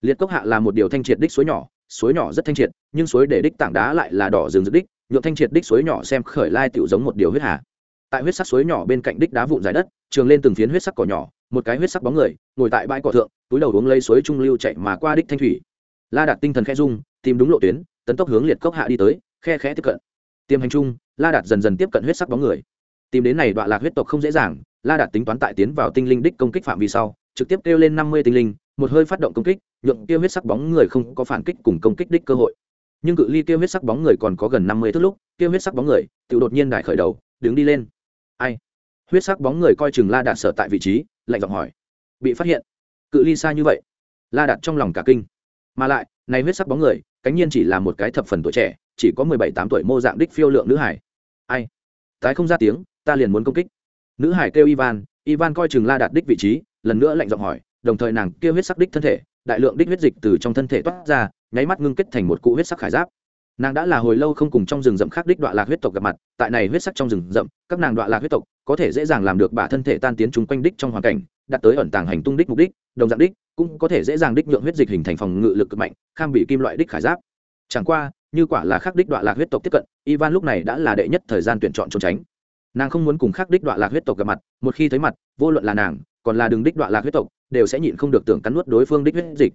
Liệt cốc hạ là một điều thanh triệt đích suối nhỏ suối nhỏ rất thanh triệt, nhưng suối để đích tảng đá lại là đỏ rừng rực đích nhuộm thanh triệt đích suối nhỏ xem khởi lai tựu giống một điều huyết hà. Tại huyết sắc suối nhỏ bên cạnh đích đá vụn dài đất, trường lên từng phiến huyết sắc cỏ nhỏ, một cái huyết sắc bóng người, ngồi tại bãi cỏ thượng, túi đầu uống lấy suối trung lưu chạy mà qua đích thanh thủy. La đạt tinh thần khẽ dung tìm đúng lộ tuyến, tấn tốc hướng liệt cốc hạ đi tới, khe khẽ tiếp cận. Tiêm hành trung, la đạt dần dần tiếp cận huyết sắc bóng người. Tìm đến này đoạn lạc huyết tộc không dễ dàng la đạt tính toán tại tiến vào tinh linh đích công kích phạm vi sau, trực tiếp kêu lên năm mươi tinh linh, một hơi phát động công kích nhuộm kia huyết sắc bóng người không có phản kích cùng công kích đích cơ hội. Nhưng cự ly kia huyết sắc bóng người còn có gần năm mươi thước lúc, kia huyết sắc bóng người tự đột nhiên đại khởi đầu, đứng đi lên. Ai? Huyết sắc bóng người coi chừng la đạt sở tại vị trí, lạnh giọng hỏi. Bị phát hiện. Cự ly xa như vậy. La đạt trong lòng cả kinh. Mà lại, này huyết sắc bóng người, cánh nhiên chỉ là một cái thập phần tuổi trẻ, chỉ có mười bảy tám tuổi mô dạng đích phiêu lượng nữ hải. Ai? Tái không ra tiếng, ta liền muốn công kích nữ hải kêu ivan ivan coi chừng la đạt đích vị trí, lần nữa lạnh giọng hỏi, đồng thời nàng kêu huyết sắc đích thân thể, đại lượng đích huyết dịch từ trong thân thể toát ra, nháy mắt ngưng kết thành một cụ huyết sắc khải giáp. Nàng đã là hồi lâu không cùng trong rừng rậm khác đích đoạn lạc huyết tộc gặp mặt, tại này huyết sắc trong rừng rậm, các nàng đoạn lạc huyết tộc có thể dễ dàng làm được bả thân thể tan tiến chung quanh đích trong hoàn cảnh, đạt tới ẩn tàng hành tung đích mục đích, đồng dạng đích, cũng có thể dễ dàng đích nhượng huyết dịch hình thành phòng ngự lực cực mạnh, kham bị kim loại đích khải giáp. Chẳng qua, như quả là khắc đích đoạn lạc huyết tộc tiếp cận, ivan lúc này đã là đệ nhất thời gian tuyển chọn trốn tránh nàng không muốn cùng khắc đích đoạn lạc huyết tộc gặp mặt, một khi thấy mặt, vô luận là nàng, còn là đường đích đoạn lạc huyết tộc, đều sẽ nhịn không được tưởng cắn nuốt đối phương đích huyết dịch.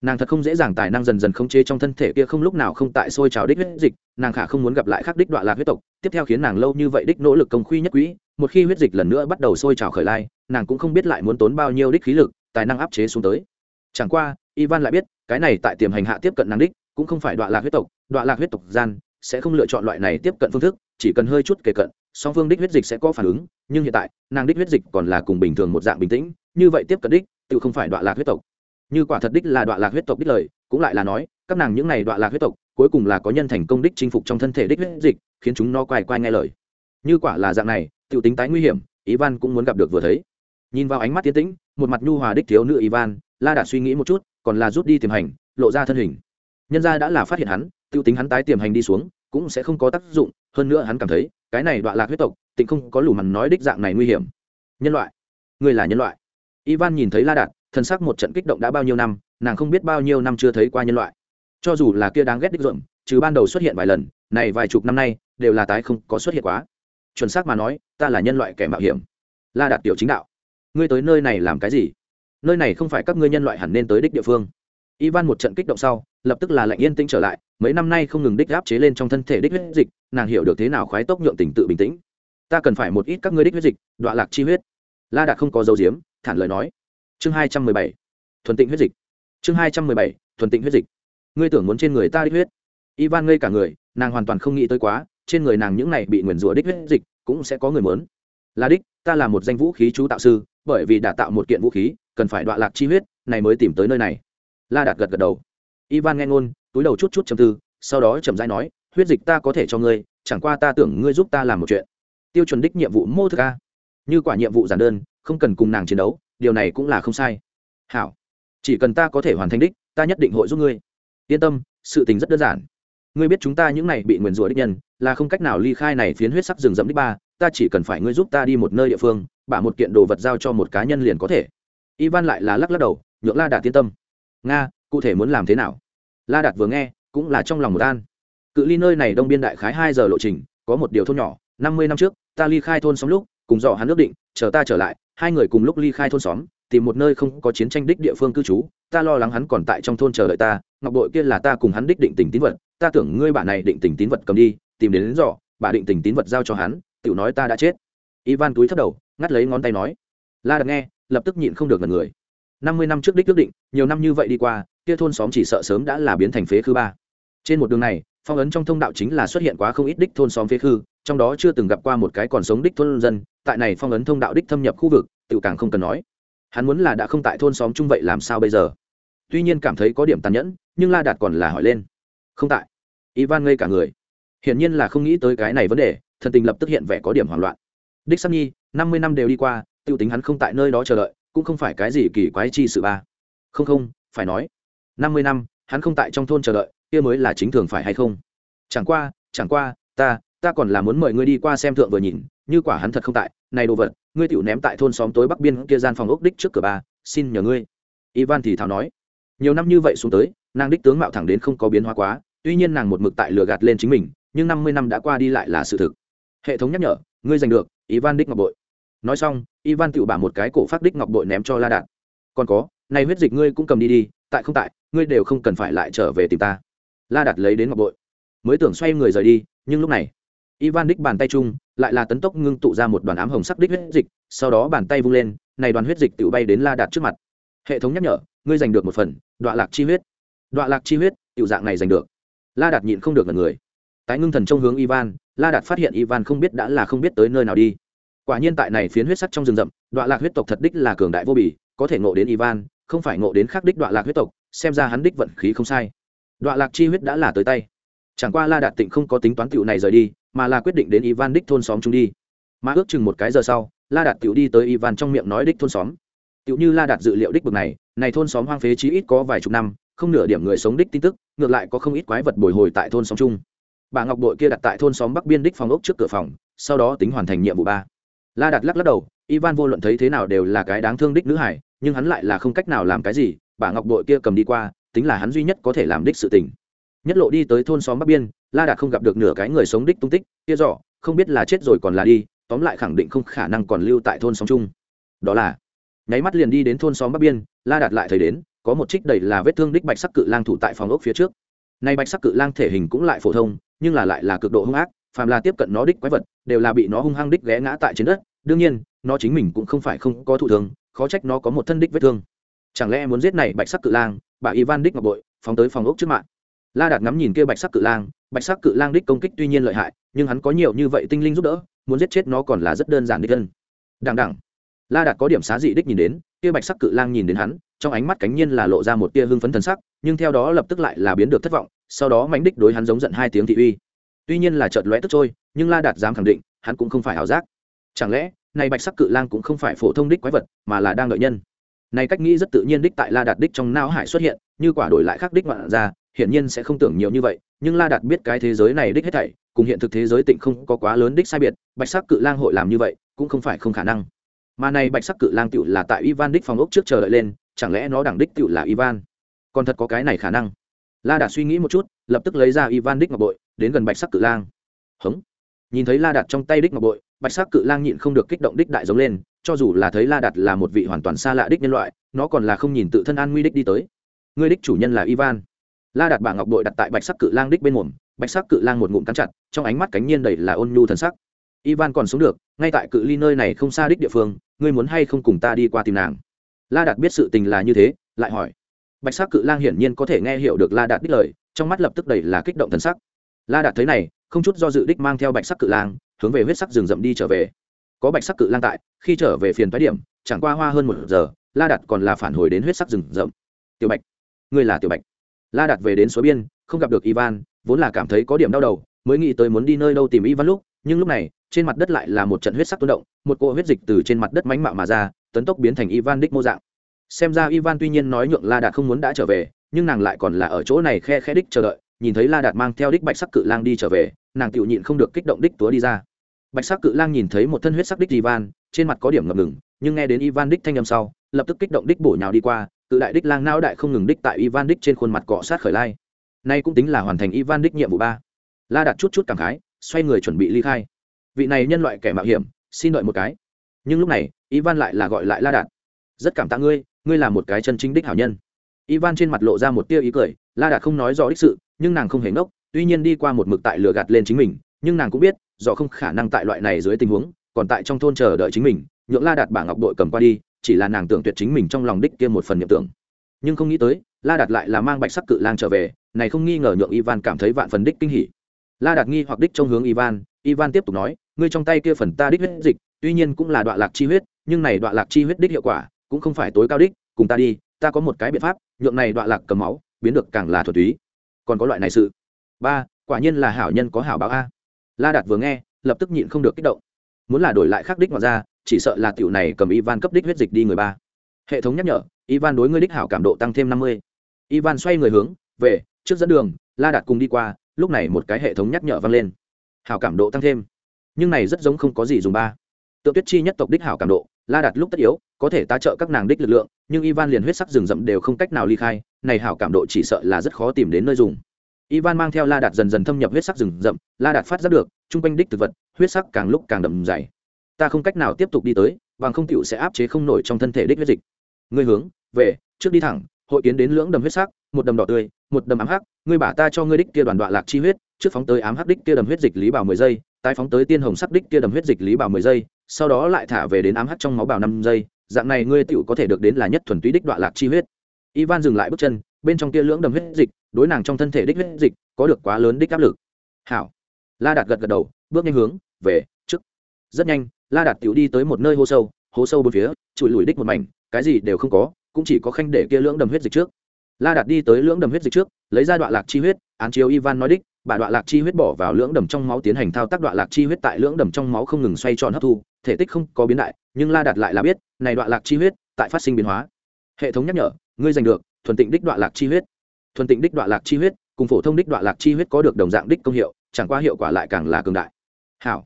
Nàng thật không dễ dàng tài năng dần dần khống chế trong thân thể kia không lúc nào không tại sôi trào đích huyết dịch, nàng khả không muốn gặp lại khắc đích đoạn lạc huyết tộc, tiếp theo khiến nàng lâu như vậy đích nỗ lực công khuy nhất quỹ một khi huyết dịch lần nữa bắt đầu sôi trào khởi lai, nàng cũng không biết lại muốn tốn bao nhiêu đích khí lực, tài năng áp chế xuống tới. Chẳng qua, ivan lại biết, cái này tại tiềm hành hạ tiếp cận nàng đích, cũng không phải đoạn lạc huyết tộc, đoạn lạc huyết tộc gian sẽ không lựa chọn loại này tiếp cận phương thức, chỉ cần hơi chút kể cận song phương đích huyết dịch sẽ có phản ứng, nhưng hiện tại, nàng đích huyết dịch còn là cùng bình thường một dạng bình tĩnh, như vậy tiếp cận đích, tự không phải đoạn lạc huyết tộc. Như quả thật đích là đoạn lạc huyết tộc đích lời, cũng lại là nói, các nàng những này đoạn lạc huyết tộc, cuối cùng là có nhân thành công đích chinh phục trong thân thể đích huyết dịch, khiến chúng nó quay quay nghe lời. Như quả là dạng này tự tính tái nguy hiểm, ivan cũng muốn gặp được vừa thấy. Nhìn vào ánh mắt tiến tĩnh, một mặt nhu hòa đích thiếu nữ ivan, la đã suy nghĩ một chút, còn là rút đi tiềm hành, lộ ra thân hình. Nhân ra đã là phát hiện hắn tự tính hắn tái tiềm hành đi xuống, cũng sẽ không có tác dụng, hơn nữa hắn cảm thấy cái này đoạn lạc huyết tộc, tịnh không có lù mằn nói đích dạng này nguy hiểm. Nhân loại. Người là nhân loại. Ivan nhìn thấy la đạt thân xác một trận kích động đã bao nhiêu năm, nàng không biết bao nhiêu năm chưa thấy qua nhân loại. Cho dù là kia đáng ghét đích ruộng, trừ ban đầu xuất hiện vài lần, này vài chục năm nay, đều là tái không có xuất hiện quá. Chuẩn xác mà nói, ta là nhân loại kẻ mạo hiểm. La đạt tiểu chính đạo. Ngươi tới nơi này làm cái gì? Nơi này không phải các ngươi nhân loại hẳn nên tới đích địa phương ivan một trận kích động sau, lập tức là lạnh yên tĩnh trở lại, mấy năm nay không ngừng đích áp chế lên trong thân thể đích huyết dịch, nàng hiểu được thế nào khoái tốc nhượng tình tự bình tĩnh. Ta cần phải một ít các ngươi đích huyết dịch đoạn lạc chi huyết. La đạt không có dấu diếm thản lời nói. Chương hai trăm mười bảy, thuần tịnh huyết dịch. Chương hai trăm mười bảy, thuần tịnh huyết dịch. Ngươi tưởng muốn trên người ta đích huyết. Ivan ngây cả người, nàng hoàn toàn không nghĩ tới quá, trên người nàng những này bị nguyền rủa đích huyết dịch, cũng sẽ có người muốn. Là đích, ta là một danh vũ khí chú tạo sư, bởi vì đã tạo một kiện vũ khí, cần phải đoạn lạc chi huyết, này mới tìm tới nơi này la đạt gật gật đầu. Ivan nghe ngôn, túi đầu chút chút chầm tư, sau đó chầm rãi nói, huyết dịch ta có thể cho ngươi, chẳng qua ta tưởng ngươi giúp ta làm một chuyện. Tiêu chuẩn đích nhiệm vụ mô thức a. Như quả nhiệm vụ giản đơn, không cần cùng nàng chiến đấu, điều này cũng là không sai. Hảo. Chỉ cần ta có thể hoàn thành đích, ta nhất định hội giúp ngươi. Yên tâm, sự tình rất đơn giản. Ngươi biết chúng ta những này bị nguyền rủa đích nhân, là không cách nào ly khai này phiến huyết sắc rừng rậm đích ba, ta chỉ cần phải ngươi giúp ta đi một nơi địa phương, bả một kiện đồ vật giao cho một cá nhân liền có thể. Ivan lại là lắc lắc đầu, nhượng la đạt tiên tâm nga cụ thể muốn làm thế nào? La đạt vừa nghe cũng là trong lòng một an. Cự ly nơi này đông biên đại khái hai giờ lộ trình có một điều thôn nhỏ năm mươi năm trước ta ly khai thôn xóm lúc cùng dò hắn ước định chờ ta trở lại hai người cùng lúc ly khai thôn xóm tìm một nơi không có chiến tranh đích địa phương cư trú ta lo lắng hắn còn tại trong thôn chờ đợi ta ngọc bội kia là ta cùng hắn đích định tình tín vật ta tưởng ngươi bạn này định tình tín vật cầm đi tìm đến, đến dò bà định tình tín vật giao cho hắn tự nói ta đã chết. Ivan túi thấp đầu ngắt lấy ngón tay nói. La đặt nghe lập tức nhịn không được ngần người năm mươi năm trước đích ước định, nhiều năm như vậy đi qua, kia thôn xóm chỉ sợ sớm đã là biến thành phế khư ba. Trên một đường này, phong ấn trong thông đạo chính là xuất hiện quá không ít đích thôn xóm phế khư, trong đó chưa từng gặp qua một cái còn sống đích thôn dân, tại này phong ấn thông đạo đích thâm nhập khu vực tự càng không cần nói. Hắn muốn là đã không tại thôn xóm chung vậy làm sao bây giờ? Tuy nhiên cảm thấy có điểm tàn nhẫn, nhưng la đạt còn là hỏi lên. Không tại. Ivan ngây cả người. Hiển nhiên là không nghĩ tới cái này vấn đề, thần tình lập tức hiện vẻ có điểm hoảng loạn. Đích sắc nhi, năm mươi năm đều đi qua t i ê u tính hắn không tại nơi đó chờ đợi cũng không phải cái gì kỳ quái chi sự ba. Không không, phải nói, năm mươi năm, hắn không tại trong thôn chờ đợi, kia mới là chính thường phải hay không? Chẳng qua chẳng qua, ta ta còn là muốn mời ngươi đi qua xem thượng vừa nhìn, như quả hắn thật không tại, này đồ vật, ngươi tiểu ném tại thôn xóm tối bắc biên kia gian phòng ốc đích trước cửa ba, xin nhờ ngươi. Ivan thì thào nói. Nhiều năm như vậy xuống tới, nàng đích tướng mạo thẳng đến không có biến hóa quá, tuy nhiên nàng một mực tại lừa gạt lên chính mình, nhưng năm mươi năm đã qua đi lại là sự thực. Hệ thống nhắc nhở, ngươi giành được, ivan đích ngọc bội nói xong, ivan tự bả một cái cổ phát đích ngọc bội ném cho la đạt. Còn có, này huyết dịch ngươi cũng cầm đi đi, tại không tại, ngươi đều không cần phải lại trở về tìm ta. La đạt lấy đến ngọc bội. Mới tưởng xoay người rời đi, nhưng lúc này, ivan đích bàn tay chung lại là tấn tốc ngưng tụ ra một đoàn ám hồng sắc đích huyết dịch, sau đó bàn tay vung lên, này đoàn huyết dịch tự bay đến la đạt trước mặt. Hệ thống nhắc nhở, ngươi giành được một phần đoạn lạc chi huyết. Đoạn lạc chi huyết tự dạng này giành được. La đạt nhịn không được là người. Tái ngưng thần trong hướng ivan, la đạt phát hiện ivan không biết đã là không biết tới nơi nào đi quả nhiên tại này phiến huyết sắc trong rừng rậm đoạn lạc huyết tộc thật đích là cường đại vô bỉ có thể ngộ đến ivan, không phải ngộ đến khắc đích đoạn lạc huyết tộc, xem ra hắn đích vận khí không sai. Đoạn lạc chi huyết đã là tới tay. Chẳng qua la đạt tịnh không có tính toán tựu này rời đi, mà là quyết định đến ivan đích thôn xóm chúng đi. Mà ước chừng một cái giờ sau, la đạt tựu đi tới ivan trong miệng nói đích thôn xóm. Tựu như la đạt dự liệu đích bực này này thôn xóm hoang phế chí ít có vài chục năm, không nửa điểm người sống đích tin tức, ngược lại có không ít quái vật bồi hồi tại thôn xóm chung. Bà ngọc đội kia đặt tại thôn xóm bắc biên đích phòng ốc trước cửa phòng, sau đó tính hoàn thành nhiệm vụ ba la đạt lắc lắc đầu ivan vô luận thấy thế nào đều là cái đáng thương đích nữ hải nhưng hắn lại là không cách nào làm cái gì bà ngọc đội kia cầm đi qua tính là hắn duy nhất có thể làm đích sự tình. Nhất lộ đi tới thôn xóm bắc biên la đạt không gặp được nửa cái người sống đích tung tích kia rõ, không biết là chết rồi còn là đi tóm lại khẳng định không khả năng còn lưu tại thôn xóm chung. Đó là nháy mắt liền đi đến thôn xóm bắc biên la đạt lại thấy đến có một trích đầy là vết thương đích bạch sắc cự lang thủ tại phòng ốc phía trước. Nay bạch sắc cự lang thể hình cũng lại phổ thông nhưng là lại là cực độ hung ác phàm là tiếp cận nó đích quái vật, đều là bị nó hung hăng đích ghé ngã tại trên đất. Đương nhiên, nó chính mình cũng không phải không có thụ thương, khó trách nó có một thân đích vết thương. Chẳng lẽ muốn giết này bạch sắc cự lang, bà ivan đích ngọc bội, phóng tới phòng ốc trước mạng? La đạt ngắm nhìn kia bạch sắc cự lang, bạch sắc cự lang đích công kích tuy nhiên lợi hại, nhưng hắn có nhiều như vậy tinh linh giúp đỡ, muốn giết chết nó còn là rất đơn giản đích thân đằng đẳng la đạt có điểm xá dị đích nhìn đến, kia bạch sắc cự lang nhìn đến hắn, trong ánh mắt cánh nhiên là lộ ra một tia hưng phấn thần sắc, nhưng theo đó lập tức lại là biến được thất vọng, sau đó mánh đích đối hắn giống giận hai tiếng thị uy tuy nhiên là chợt lóe tức trôi, nhưng la đạt dám khẳng định, hắn cũng không phải ảo giác. Chẳng lẽ, này bạch sắc cự lang cũng không phải phổ thông đích quái vật, mà là đang đợi nhân? Này cách nghĩ rất tự nhiên đích tại la đạt đích trong não hải xuất hiện, như quả đổi lại khác đích ngoạn ra, hiển nhiên sẽ không tưởng nhiều như vậy, nhưng la đạt biết cái thế giới này đích hết thảy, cùng hiện thực thế giới tịnh không có quá lớn đích sai biệt, bạch sắc cự lang hội làm như vậy, cũng không phải không khả năng. Mà này bạch sắc cự lang tựu là tại ivan đích phòng ốc trước chờ đợi lên, chẳng lẽ nó đẳng đích tựu là ivan? Còn thật có cái này khả năng la đạt suy nghĩ một chút, lập tức lấy ra ivan đích ngọc bội, đến gần bạch sắc cự lang. Hống. Nhìn thấy la đạt trong tay đích ngọc bội, bạch sắc cự lang nhịn không được kích động đích đại giống lên, cho dù là thấy la đạt là một vị hoàn toàn xa lạ đích nhân loại, nó còn là không nhìn tự thân an nguy đích đi tới. Người đích chủ nhân là ivan. La đạt bả ngọc bội đặt tại bạch sắc cự lang đích bên mồm, bạch sắc cự lang một ngụm cắn chặt, trong ánh mắt cánh nhiên đầy là ôn nhu thần sắc. Ivan còn sống được, ngay tại cự ly nơi này không xa đích địa phương, ngươi muốn hay không cùng ta đi qua tìm nàng? La đạt biết sự tình là như thế, lại hỏi bạch sắc cự lang hiển nhiên có thể nghe hiểu được la đạt đích lời, trong mắt lập tức đầy là kích động thần sắc. La đạt thấy này, không chút do dự đích mang theo bạch sắc cự lang, hướng về huyết sắc rừng rậm đi trở về. Có bạch sắc cự lang tại, khi trở về phiền phái điểm, chẳng qua hoa hơn một giờ, la đạt còn là phản hồi đến huyết sắc rừng rậm. Tiểu bạch, ngươi là tiểu bạch. La đạt về đến suối biên, không gặp được ivan, vốn là cảm thấy có điểm đau đầu, mới nghĩ tới muốn đi nơi đâu tìm ivan lúc, nhưng lúc này, trên mặt đất lại là một trận huyết sắc tuôn động, một cỗ huyết dịch từ trên mặt đất mánh mạo mà ra, tấn tốc biến thành ivan đích mô dạng xem ra ivan tuy nhiên nói nhượng la đạt không muốn đã trở về, nhưng nàng lại còn là ở chỗ này khe khe đích chờ đợi, nhìn thấy la đạt mang theo đích bạch sắc cự lang đi trở về, nàng tự nhịn không được kích động đích túa đi ra. Bạch sắc cự lang nhìn thấy một thân huyết sắc đích ivan, trên mặt có điểm ngập ngừng, nhưng nghe đến ivan đích thanh âm sau, lập tức kích động đích bổ nhào đi qua, cự đại đích lang nao đại không ngừng đích tại ivan đích trên khuôn mặt cọ sát khởi lai. Nay cũng tính là hoàn thành ivan đích nhiệm vụ ba. La đạt chút chút cảm khái, xoay người chuẩn bị ly khai. Vị này nhân loại kẻ mạo hiểm, xin đợi một cái. Nhưng lúc này, ivan lại là gọi lại la đạt. Rất cảm tạ ngươi ngươi là một cái chân chính đích hảo nhân. Ivan trên mặt lộ ra một tia ý cười, la đạt không nói rõ đích sự, nhưng nàng không hề ngốc, tuy nhiên đi qua một mực tại lừa gạt lên chính mình, nhưng nàng cũng biết, do không khả năng tại loại này dưới tình huống, còn tại trong thôn chờ đợi chính mình, nhượng la đạt bảng ngọc đội cầm qua đi, chỉ là nàng tưởng tuyệt chính mình trong lòng đích kia một phần niệm tưởng. Nhưng không nghĩ tới, la đạt lại là mang bạch sắc cự lang trở về, này không nghi ngờ nhượng ivan cảm thấy vạn phần đích kinh hỉ. La đạt nghi hoặc đích trong hướng ivan ivan tiếp tục nói, ngươi trong tay kia phần ta đích huyết dịch, tuy nhiên cũng là đoạn lạc chi huyết, nhưng này đoạn lạc chi huyết đích hiệu quả cũng không phải tối cao đích, cùng ta đi, ta có một cái biện pháp, nhượng này đoạn lạc cầm máu, biến được càng là thuật túy. Còn có loại này sự. Ba, quả nhiên là hảo nhân có hảo báo a. La đạt vừa nghe, lập tức nhịn không được kích động. Muốn là đổi lại khắc đích ngoài ra chỉ sợ là tiểu này cầm ivan cấp đích huyết dịch đi người ba. Hệ thống nhắc nhở, ivan đối ngươi đích hảo cảm độ tăng thêm năm mươi. Ivan xoay người hướng, về, trước dẫn đường, la đạt cùng đi qua, lúc này một cái hệ thống nhắc nhở vang lên. Hảo cảm độ tăng thêm. Nhưng này rất giống không có gì dùng ba tượng tuyết chi nhất tộc đích hảo cảm độ, la đạt lúc tất yếu, có thể tá trợ các nàng đích lực lượng, nhưng ivan liền huyết sắc rừng rậm đều không cách nào ly khai, này hảo cảm độ chỉ sợ là rất khó tìm đến nơi dùng. Ivan mang theo la đạt dần dần thâm nhập huyết sắc rừng rậm, la đạt phát giác được, chung quanh đích thực vật, huyết sắc càng lúc càng đậm dày. Ta không cách nào tiếp tục đi tới, bằng không cựu sẽ áp chế không nổi trong thân thể đích huyết dịch. Ngươi hướng, về, trước đi thẳng, hội kiến đến lưỡng đầm huyết sắc, một đầm đỏ tươi, một đầm ám hắc, ngươi bả ta cho ngươi đích kia đoàn đoạn lạc chi huyết, trước phóng tới ám hắc đích kia đầm huyết dịch lý bảo mười giây, tái phóng tới tiên hồng sắc đích kia đầm huyết dịch lý bảo mười giây sau đó lại thả về đến ám hắt trong máu bào năm giây, dạng này ngươi tựu có thể được đến là nhất thuần túy đích đoạn lạc chi huyết. Ivan dừng lại bước chân, bên trong kia lưỡng đầm huyết dịch, đối nàng trong thân thể đích huyết dịch, có được quá lớn đích áp lực. Hảo. La đạt gật gật đầu, bước nhanh hướng về trước. Rất nhanh, la đạt tựu đi tới một nơi hố sâu hố sâu bốn phía, trụi lùi đích một mảnh, cái gì đều không có, cũng chỉ có khanh để kia lưỡng đầm huyết dịch trước. La đạt đi tới lưỡng đầm huyết dịch trước, lấy ra đoạn lạc chi huyết, án chiếu ivan nói đích bà đoạn lạc chi huyết bỏ vào lưỡng đầm trong máu tiến hành thao tác đoạn lạc chi huyết tại lưỡng đầm trong máu không ngừng xoay tròn hấp thu, thể tích không có biến đại, nhưng la đạt lại là biết, này đoạn lạc chi huyết tại phát sinh biến hóa. Hệ thống nhắc nhở, ngươi giành được, thuần tịnh đích đoạn lạc chi huyết. Thuần tịnh đích đoạn lạc chi huyết, cùng phổ thông đích đoạn lạc chi huyết có được đồng dạng đích công hiệu, chẳng qua hiệu quả lại càng là cường đại. Hảo.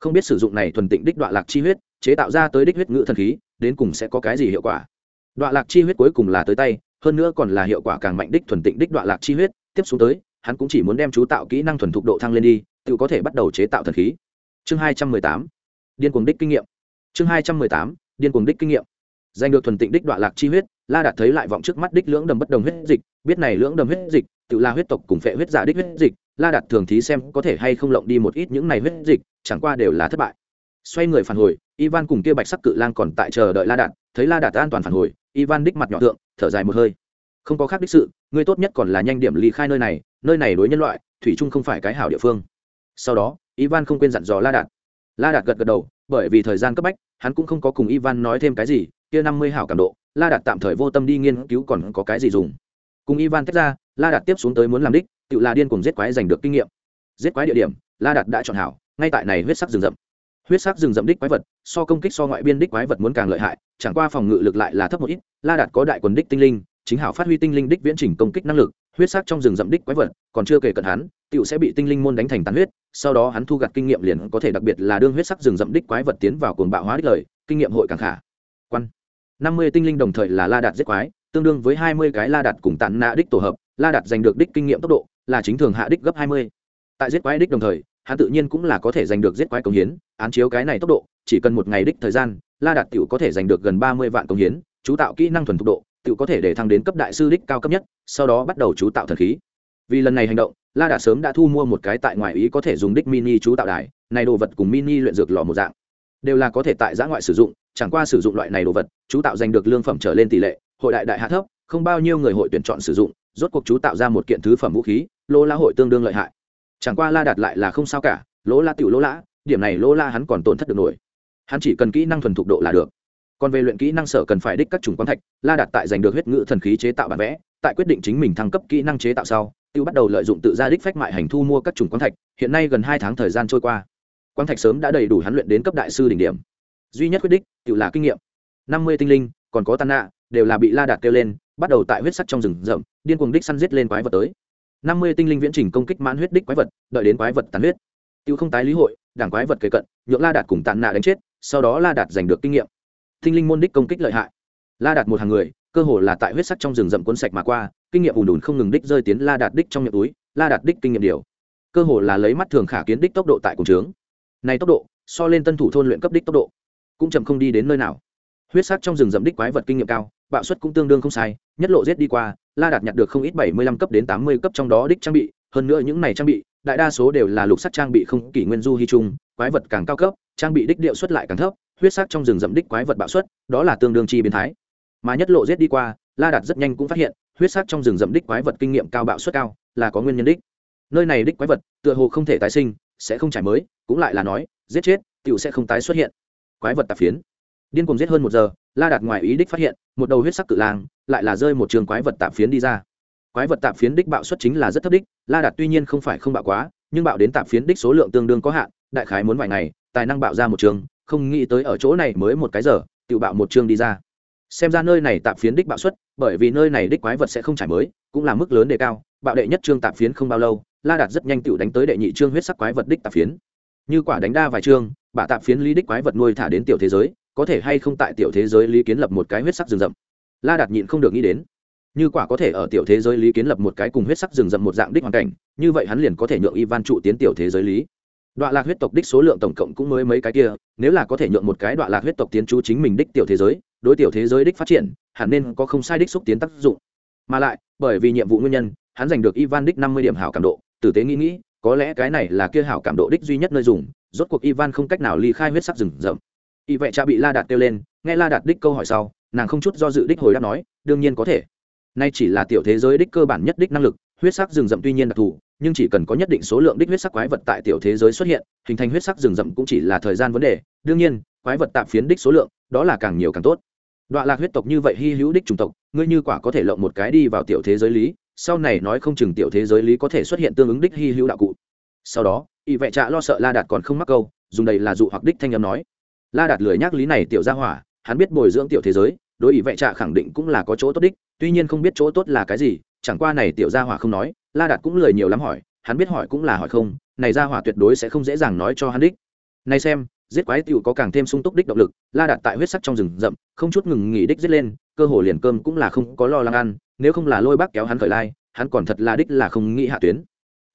Không biết sử dụng này thuần tịnh đích đoạn lạc chi huyết, chế tạo ra tới đích huyết ngữ thần khí, đến cùng sẽ có cái gì hiệu quả? Đoạn lạc chi huyết cuối cùng là tới tay, hơn nữa còn là hiệu quả càng mạnh đích thuần tịnh đích đoạn lạc chi huyết, tiếp xuống tới hắn cũng chỉ muốn đem chú tạo kỹ năng thuần thục độ thăng lên đi, tự có thể bắt đầu chế tạo thần khí. Chương hai trăm mười tám, điên cuồng đích kinh nghiệm. Chương hai trăm mười tám, điên cuồng đích kinh nghiệm. Giành được thuần tịnh đích đoạn lạc chi huyết, la đạt thấy lại vọng trước mắt đích lưỡng đầm bất đồng huyết dịch, biết này lưỡng đầm huyết dịch, tự la huyết tộc cùng phệ huyết giả đích huyết dịch, la đạt thường thí xem có thể hay không lộng đi một ít những này huyết dịch, chẳng qua đều là thất bại. Xoay người phản hồi, ivan cùng kia bạch sắc cự lang còn tại chờ đợi la đạt, thấy la đạt an toàn phản hồi, ivan đích mặt nhỏ thượng, thở dài một hơi không có khác đích sự, ngươi tốt nhất còn là nhanh điểm ly khai nơi này nơi này đối nhân loại, thủy chung không phải cái hảo địa phương. Sau đó, ivan không quên dặn dò la đạt. La đạt gật gật đầu, bởi vì thời gian cấp bách, hắn cũng không có cùng ivan nói thêm cái gì, kia năm mươi hảo cảm độ, la đạt tạm thời vô tâm đi nghiên cứu còn có cái gì dùng. Cùng ivan tách ra, la đạt tiếp xuống tới muốn làm đích, tự là điên cùng giết quái giành được kinh nghiệm. Giết quái địa điểm, la đạt đã chọn hảo, ngay tại này huyết sắc rừng rậm. Huyết sắc rừng rậm đích quái vật, so công kích so ngoại biên đích quái vật muốn càng lợi hại, chẳng qua phòng ngự lực lại là thấp một ít, la đạt có đại quần đích tinh linh chính hảo phát huy tinh linh đích viễn trình công kích năng lực, huyết sắc trong rừng rậm đích quái vật, còn chưa kể cận hắn tựu sẽ bị tinh linh môn đánh thành tàn huyết, sau đó hắn thu gặt kinh nghiệm liền có thể đặc biệt là đương huyết sắc rừng rậm đích quái vật tiến vào cuồng bạo hóa đích lời, kinh nghiệm hội càng khả quan. Năm mươi tinh linh đồng thời là la đạt giết quái, tương đương với hai mươi cái la đạt cùng tàn nạ đích tổ hợp, la đạt giành được đích kinh nghiệm tốc độ là chính thường hạ đích gấp hai mươi. Tại giết quái đích đồng thời, hắn tự nhiên cũng là có thể giành được giết quái công hiến, án chiếu cái này tốc độ, chỉ cần một ngày đích thời gian, la đạt tiểu có thể giành được gần ba mươi vạn công hiến, chú tạo kỹ năng thuần thục độ tự có thể để thăng đến cấp đại sư đích cao cấp nhất, sau đó bắt đầu chú tạo thần khí. Vì lần này hành động, la đã sớm đã thu mua một cái tại ngoại ý có thể dùng đích mini chú tạo đài, này đồ vật cùng mini luyện dược lò một dạng. Đều là có thể tại giã ngoại sử dụng, chẳng qua sử dụng loại này đồ vật, chú tạo giành được lương phẩm trở lên tỷ lệ, hội đại đại hạ thấp, không bao nhiêu người hội tuyển chọn sử dụng, rốt cuộc chú tạo ra một kiện thứ phẩm vũ khí, lỗ la hội tương đương lợi hại. Chẳng qua la đạt lại là không sao cả, lỗ la tiểu lỗ lã điểm này lỗ la hắn còn tổn thất được nổi. Hắn chỉ cần kỹ năng thuần thục độ là được còn về luyện kỹ năng sở cần phải đích các chủng quan thạch, la đạt tại giành được huyết ngữ thần khí chế tạo bản vẽ, tại quyết định chính mình thăng cấp kỹ năng chế tạo sau, tiêu bắt đầu lợi dụng tự gia đích phách mại hành thu mua các chủng quan thạch, hiện nay gần hai tháng thời gian trôi qua. Quan thạch sớm đã đầy đủ hắn luyện đến cấp đại sư đỉnh điểm. Duy nhất quyết đích, tự là kinh nghiệm. năm mươi tinh linh, còn có tàn nạ, đều là bị la đạt kêu lên, bắt đầu tại huyết sắt trong rừng rậm, điên cuồng đích săn giết lên quái vật tới. năm mươi tinh linh viễn trình công kích mãn huyết đích quái vật, đợi đến quái vật tàn huyết. Tiêu không tái lý hội, đảng quái vật kề cận, nhượng la đạt cùng tàn nạ đánh chết, sau đó la đạt giành được kinh nghiệm tinh linh môn đích công kích lợi hại. La đạt một hàng người, cơ hồ là tại huyết sắc trong rừng rậm cuốn sạch mà qua, kinh nghiệm ùn ùn không ngừng đích rơi tiến la đạt đích trong miệng túi, la đạt đích kinh nghiệm điều. Cơ hồ là lấy mắt thường khả kiến đích tốc độ tại cùng trướng. Này tốc độ, so lên tân thủ thôn luyện cấp đích tốc độ, cũng chậm không đi đến nơi nào. Huyết sắc trong rừng rậm đích quái vật kinh nghiệm cao, bạo suất cũng tương đương không sai, nhất lộ giết đi qua, la đạt nhặt được không ít bảy mươi lăm cấp đến tám mươi cấp trong đó đích trang bị, hơn nữa những này trang bị, đại đa số đều là lục sắc trang bị không kỷ nguyên du hy trung, quái vật càng cao cấp, trang bị đích điệu xuất lại càng thấp huyết sắc trong rừng rậm đích quái vật bạo suất đó là tương đương chi biến thái. Mà nhất lộ giết đi qua, la đạt rất nhanh cũng phát hiện, huyết sắc trong rừng rậm đích quái vật kinh nghiệm cao bạo suất cao, là có nguyên nhân đích. Nơi này đích quái vật, tựa hồ không thể tái sinh, sẽ không trải mới, cũng lại là nói, giết chết, tiểu sẽ không tái xuất hiện. Quái vật tạp phiến. Điên cùng giết hơn một giờ, la đạt ngoài ý đích phát hiện, một đầu huyết sắc cự lang, lại là rơi một trường quái vật tạp phiến đi ra. Quái vật tạp phiến đích bạo suất chính là rất thấp đích, la đạt tuy nhiên không phải không bạo quá, nhưng bạo đến tạp phiến đích số lượng tương đương có hạn, đại khái muốn vài ngày, tài năng bạo ra một trường không nghĩ tới ở chỗ này mới một cái giờ tự bạo một chương đi ra. Xem ra nơi này tạp phiến đích bạo suất bởi vì nơi này đích quái vật sẽ không trải mới, cũng là mức lớn đề cao, bạo đệ nhất trương tạp phiến không bao lâu, la đạt rất nhanh tự đánh tới đệ nhị trương huyết sắc quái vật đích tạp phiến. Như quả đánh đa vài trương bả tạp phiến lý đích quái vật nuôi thả đến tiểu thế giới, có thể hay không tại tiểu thế giới lý kiến lập một cái huyết sắc rừng rậm? La đạt nhịn không được nghĩ đến. Như quả có thể ở tiểu thế giới lý kiến lập một cái cùng huyết sắc rừng rậm một dạng đích hoàn cảnh, như vậy hắn liền có thể nhượng ivan trụ tiến tiểu thế giới lý đoạn lạc huyết tộc đích số lượng tổng cộng cũng mới mấy cái kia, nếu là có thể nhượng một cái đoạn lạc huyết tộc tiến chú chính mình đích tiểu thế giới, đối tiểu thế giới đích phát triển, hẳn nên có không sai đích xúc tiến tác dụng. Mà lại, bởi vì nhiệm vụ nguyên nhân, hắn giành được ivan đích năm mươi điểm hảo cảm độ, tử tế nghĩ nghĩ, có lẽ cái này là kia hảo cảm độ đích duy nhất nơi dùng, rốt cuộc ivan không cách nào ly khai huyết sắc rừng rậm. Y vệ cha bị la đạt kêu lên, nghe la đạt đích câu hỏi sau, nàng không chút do dự đích hồi đáp nói, đương nhiên có thể. Nay chỉ là tiểu thế giới đích cơ bản nhất đích năng lực, huyết sắc rừng rậm tuy nhiên đặc thù nhưng chỉ cần có nhất định số lượng đích huyết sắc quái vật tại tiểu thế giới xuất hiện, hình thành huyết sắc rừng rậm cũng chỉ là thời gian vấn đề. Đương nhiên, quái vật tạm phiến đích số lượng, đó là càng nhiều càng tốt. Đọa lạc huyết tộc như vậy hy hữu đích chủng tộc, ngươi như quả có thể lộng một cái đi vào tiểu thế giới lý, sau này nói không chừng tiểu thế giới lý có thể xuất hiện tương ứng đích hy hữu đạo cụ. Sau đó y vệ trạ lo sợ la đạt còn không mắc câu, dùng đây là dụ hoặc đích thanh âm nói. La đạt lười nhắc lý này tiểu ra hỏa, hắn biết bồi dưỡng tiểu thế giới, đối ý vệ trạ khẳng định cũng là có chỗ tốt đích, tuy nhiên không biết chỗ tốt là cái gì, chẳng qua này tiểu gia hỏa không nói la đạt cũng lười nhiều lắm hỏi, hắn biết hỏi cũng là hỏi không, này Ra hỏa tuyệt đối sẽ không dễ dàng nói cho hắn đích. Này xem, giết quái tiểu có càng thêm sung túc đích động lực, la đạt tại huyết sắc trong rừng rậm, không chút ngừng nghỉ đích giết lên, cơ hồ liền cơm cũng là không có lo lắng ăn, nếu không là lôi bác kéo hắn khởi lai, hắn còn thật là đích là không nghĩ hạ tuyến.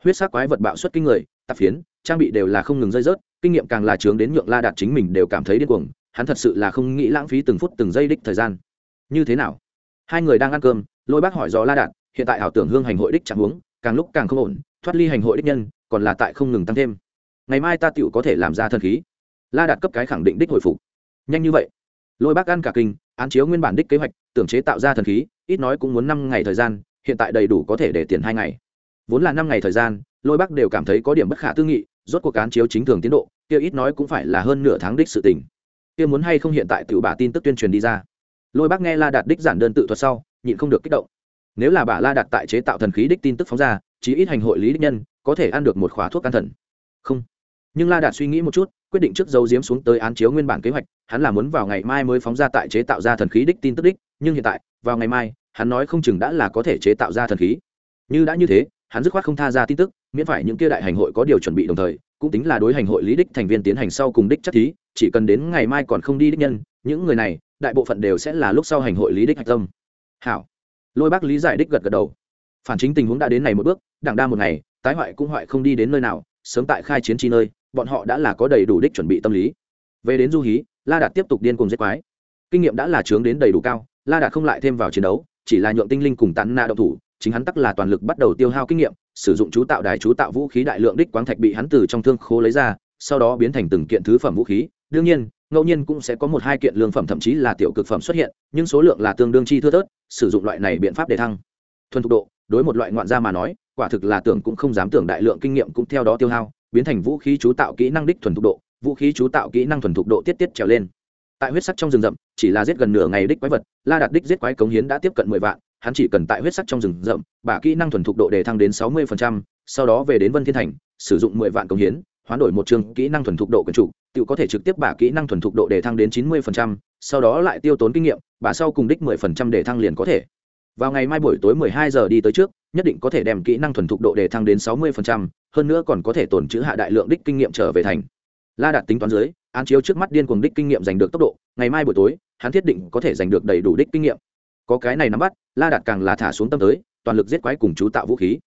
Huyết sắc quái vật bạo xuất kinh người, tạp phiến, trang bị đều là không ngừng rơi rớt, kinh nghiệm càng là chướng đến nhượng la đạt chính mình đều cảm thấy điên cuồng, hắn thật sự là không nghĩ lãng phí từng phút từng giây đích thời gian. Như thế nào? Hai người đang ăn cơm, lôi bác hỏi do la đạt, hiện tại ảo tưởng hương hành hội đích chẳng uống càng lúc càng không ổn, thoát ly hành hội đích nhân, còn là tại không ngừng tăng thêm. Ngày mai ta tựu có thể làm ra thần khí. La đạt cấp cái khẳng định đích hồi phục. Nhanh như vậy. Lôi bác ăn cả kinh, án chiếu nguyên bản đích kế hoạch, tưởng chế tạo ra thần khí, ít nói cũng muốn năm ngày thời gian, hiện tại đầy đủ có thể để tiền hai ngày. Vốn là năm ngày thời gian, lôi bác đều cảm thấy có điểm bất khả tư nghị, rốt cuộc án chiếu chính thường tiến độ, kia ít nói cũng phải là hơn nửa tháng đích sự tình. Kia muốn hay không hiện tại tự bà tin tức tuyên truyền đi ra. Lôi bác nghe la đạt đích giản đơn tự thuật sau, nhịn không được kích động nếu là bà la đạt tại chế tạo thần khí đích tin tức phóng ra, chí ít hành hội lý đích nhân có thể ăn được một khóa thuốc can thần. Không. Nhưng la đạt suy nghĩ một chút, quyết định trước dấu diếm xuống tới án chiếu nguyên bản kế hoạch, hắn là muốn vào ngày mai mới phóng ra tại chế tạo ra thần khí đích tin tức đích, nhưng hiện tại, vào ngày mai, hắn nói không chừng đã là có thể chế tạo ra thần khí. Như đã như thế, hắn dứt khoát không tha ra tin tức, miễn phải những kia đại hành hội có điều chuẩn bị đồng thời, cũng tính là đối hành hội lý đích thành viên tiến hành sau cùng đích chắc thí, chỉ cần đến ngày mai còn không đi đích nhân, những người này, đại bộ phận đều sẽ là lúc sau hành hội lý đích hạch tâm. Hảo lôi bác lý giải đích gật gật đầu. Phản chính tình huống đã đến này một bước, đảng đa một ngày, tái hoại cũng hoại không đi đến nơi nào, sớm tại khai chiến chi nơi, bọn họ đã là có đầy đủ đích chuẩn bị tâm lý. Về đến du hí, la đạt tiếp tục điên cùng giết quái. Kinh nghiệm đã là trướng đến đầy đủ cao, la đạt không lại thêm vào chiến đấu, chỉ là nhượng tinh linh cùng tàn na động thủ, chính hắn tắc là toàn lực bắt đầu tiêu hao kinh nghiệm, sử dụng chú tạo đài chú tạo vũ khí đại lượng đích quáng thạch bị hắn từ trong thương khố lấy ra, sau đó biến thành từng kiện thứ phẩm vũ khí. Đương nhiên ngẫu nhiên cũng sẽ có một hai kiện lương phẩm, thậm chí là tiểu cực phẩm xuất hiện, nhưng số lượng là tương đương chi thưa thớt, sử dụng loại này biện pháp để thăng. Thuần thục độ, đối một loại ngoạn gia mà nói, quả thực là tưởng cũng không dám tưởng đại lượng kinh nghiệm cũng theo đó tiêu hao, biến thành vũ khí chú tạo kỹ năng đích thuần thục độ, vũ khí chú tạo kỹ năng thuần thục độ tiết tiết trèo lên. Tại huyết sắc trong rừng rậm, chỉ là giết gần nửa ngày đích quái vật, la đạt đích giết quái cống hiến đã tiếp cận mười vạn, hắn chỉ cần tại huyết sắc trong rừng rậm, bả kỹ năng thuần thục độ để thăng đến sáu mươi sau đó về đến vân thiên thành, sử dụng mười vạn cống hiến hoán đổi một chương kỹ năng thuần thục độ quyền chủ tự có thể trực tiếp bả kỹ năng thuần thục độ để thăng đến chín mươi sau đó lại tiêu tốn kinh nghiệm, bả sau cùng đích mười phần trăm để thăng liền có thể. Vào ngày mai buổi tối mười hai giờ đi tới trước, nhất định có thể đem kỹ năng thuần thục độ để thăng đến sáu mươi hơn nữa còn có thể tổn trữ hạ đại lượng đích kinh nghiệm trở về thành. La đạt tính toán dưới, án chiếu trước mắt điên cuồng đích kinh nghiệm giành được tốc độ, ngày mai buổi tối, hắn thiết định có thể giành được đầy đủ đích kinh nghiệm. Có cái này nắm bắt, la đạt càng là thả xuống tâm tới, toàn lực giết quái cùng chú tạo vũ khí.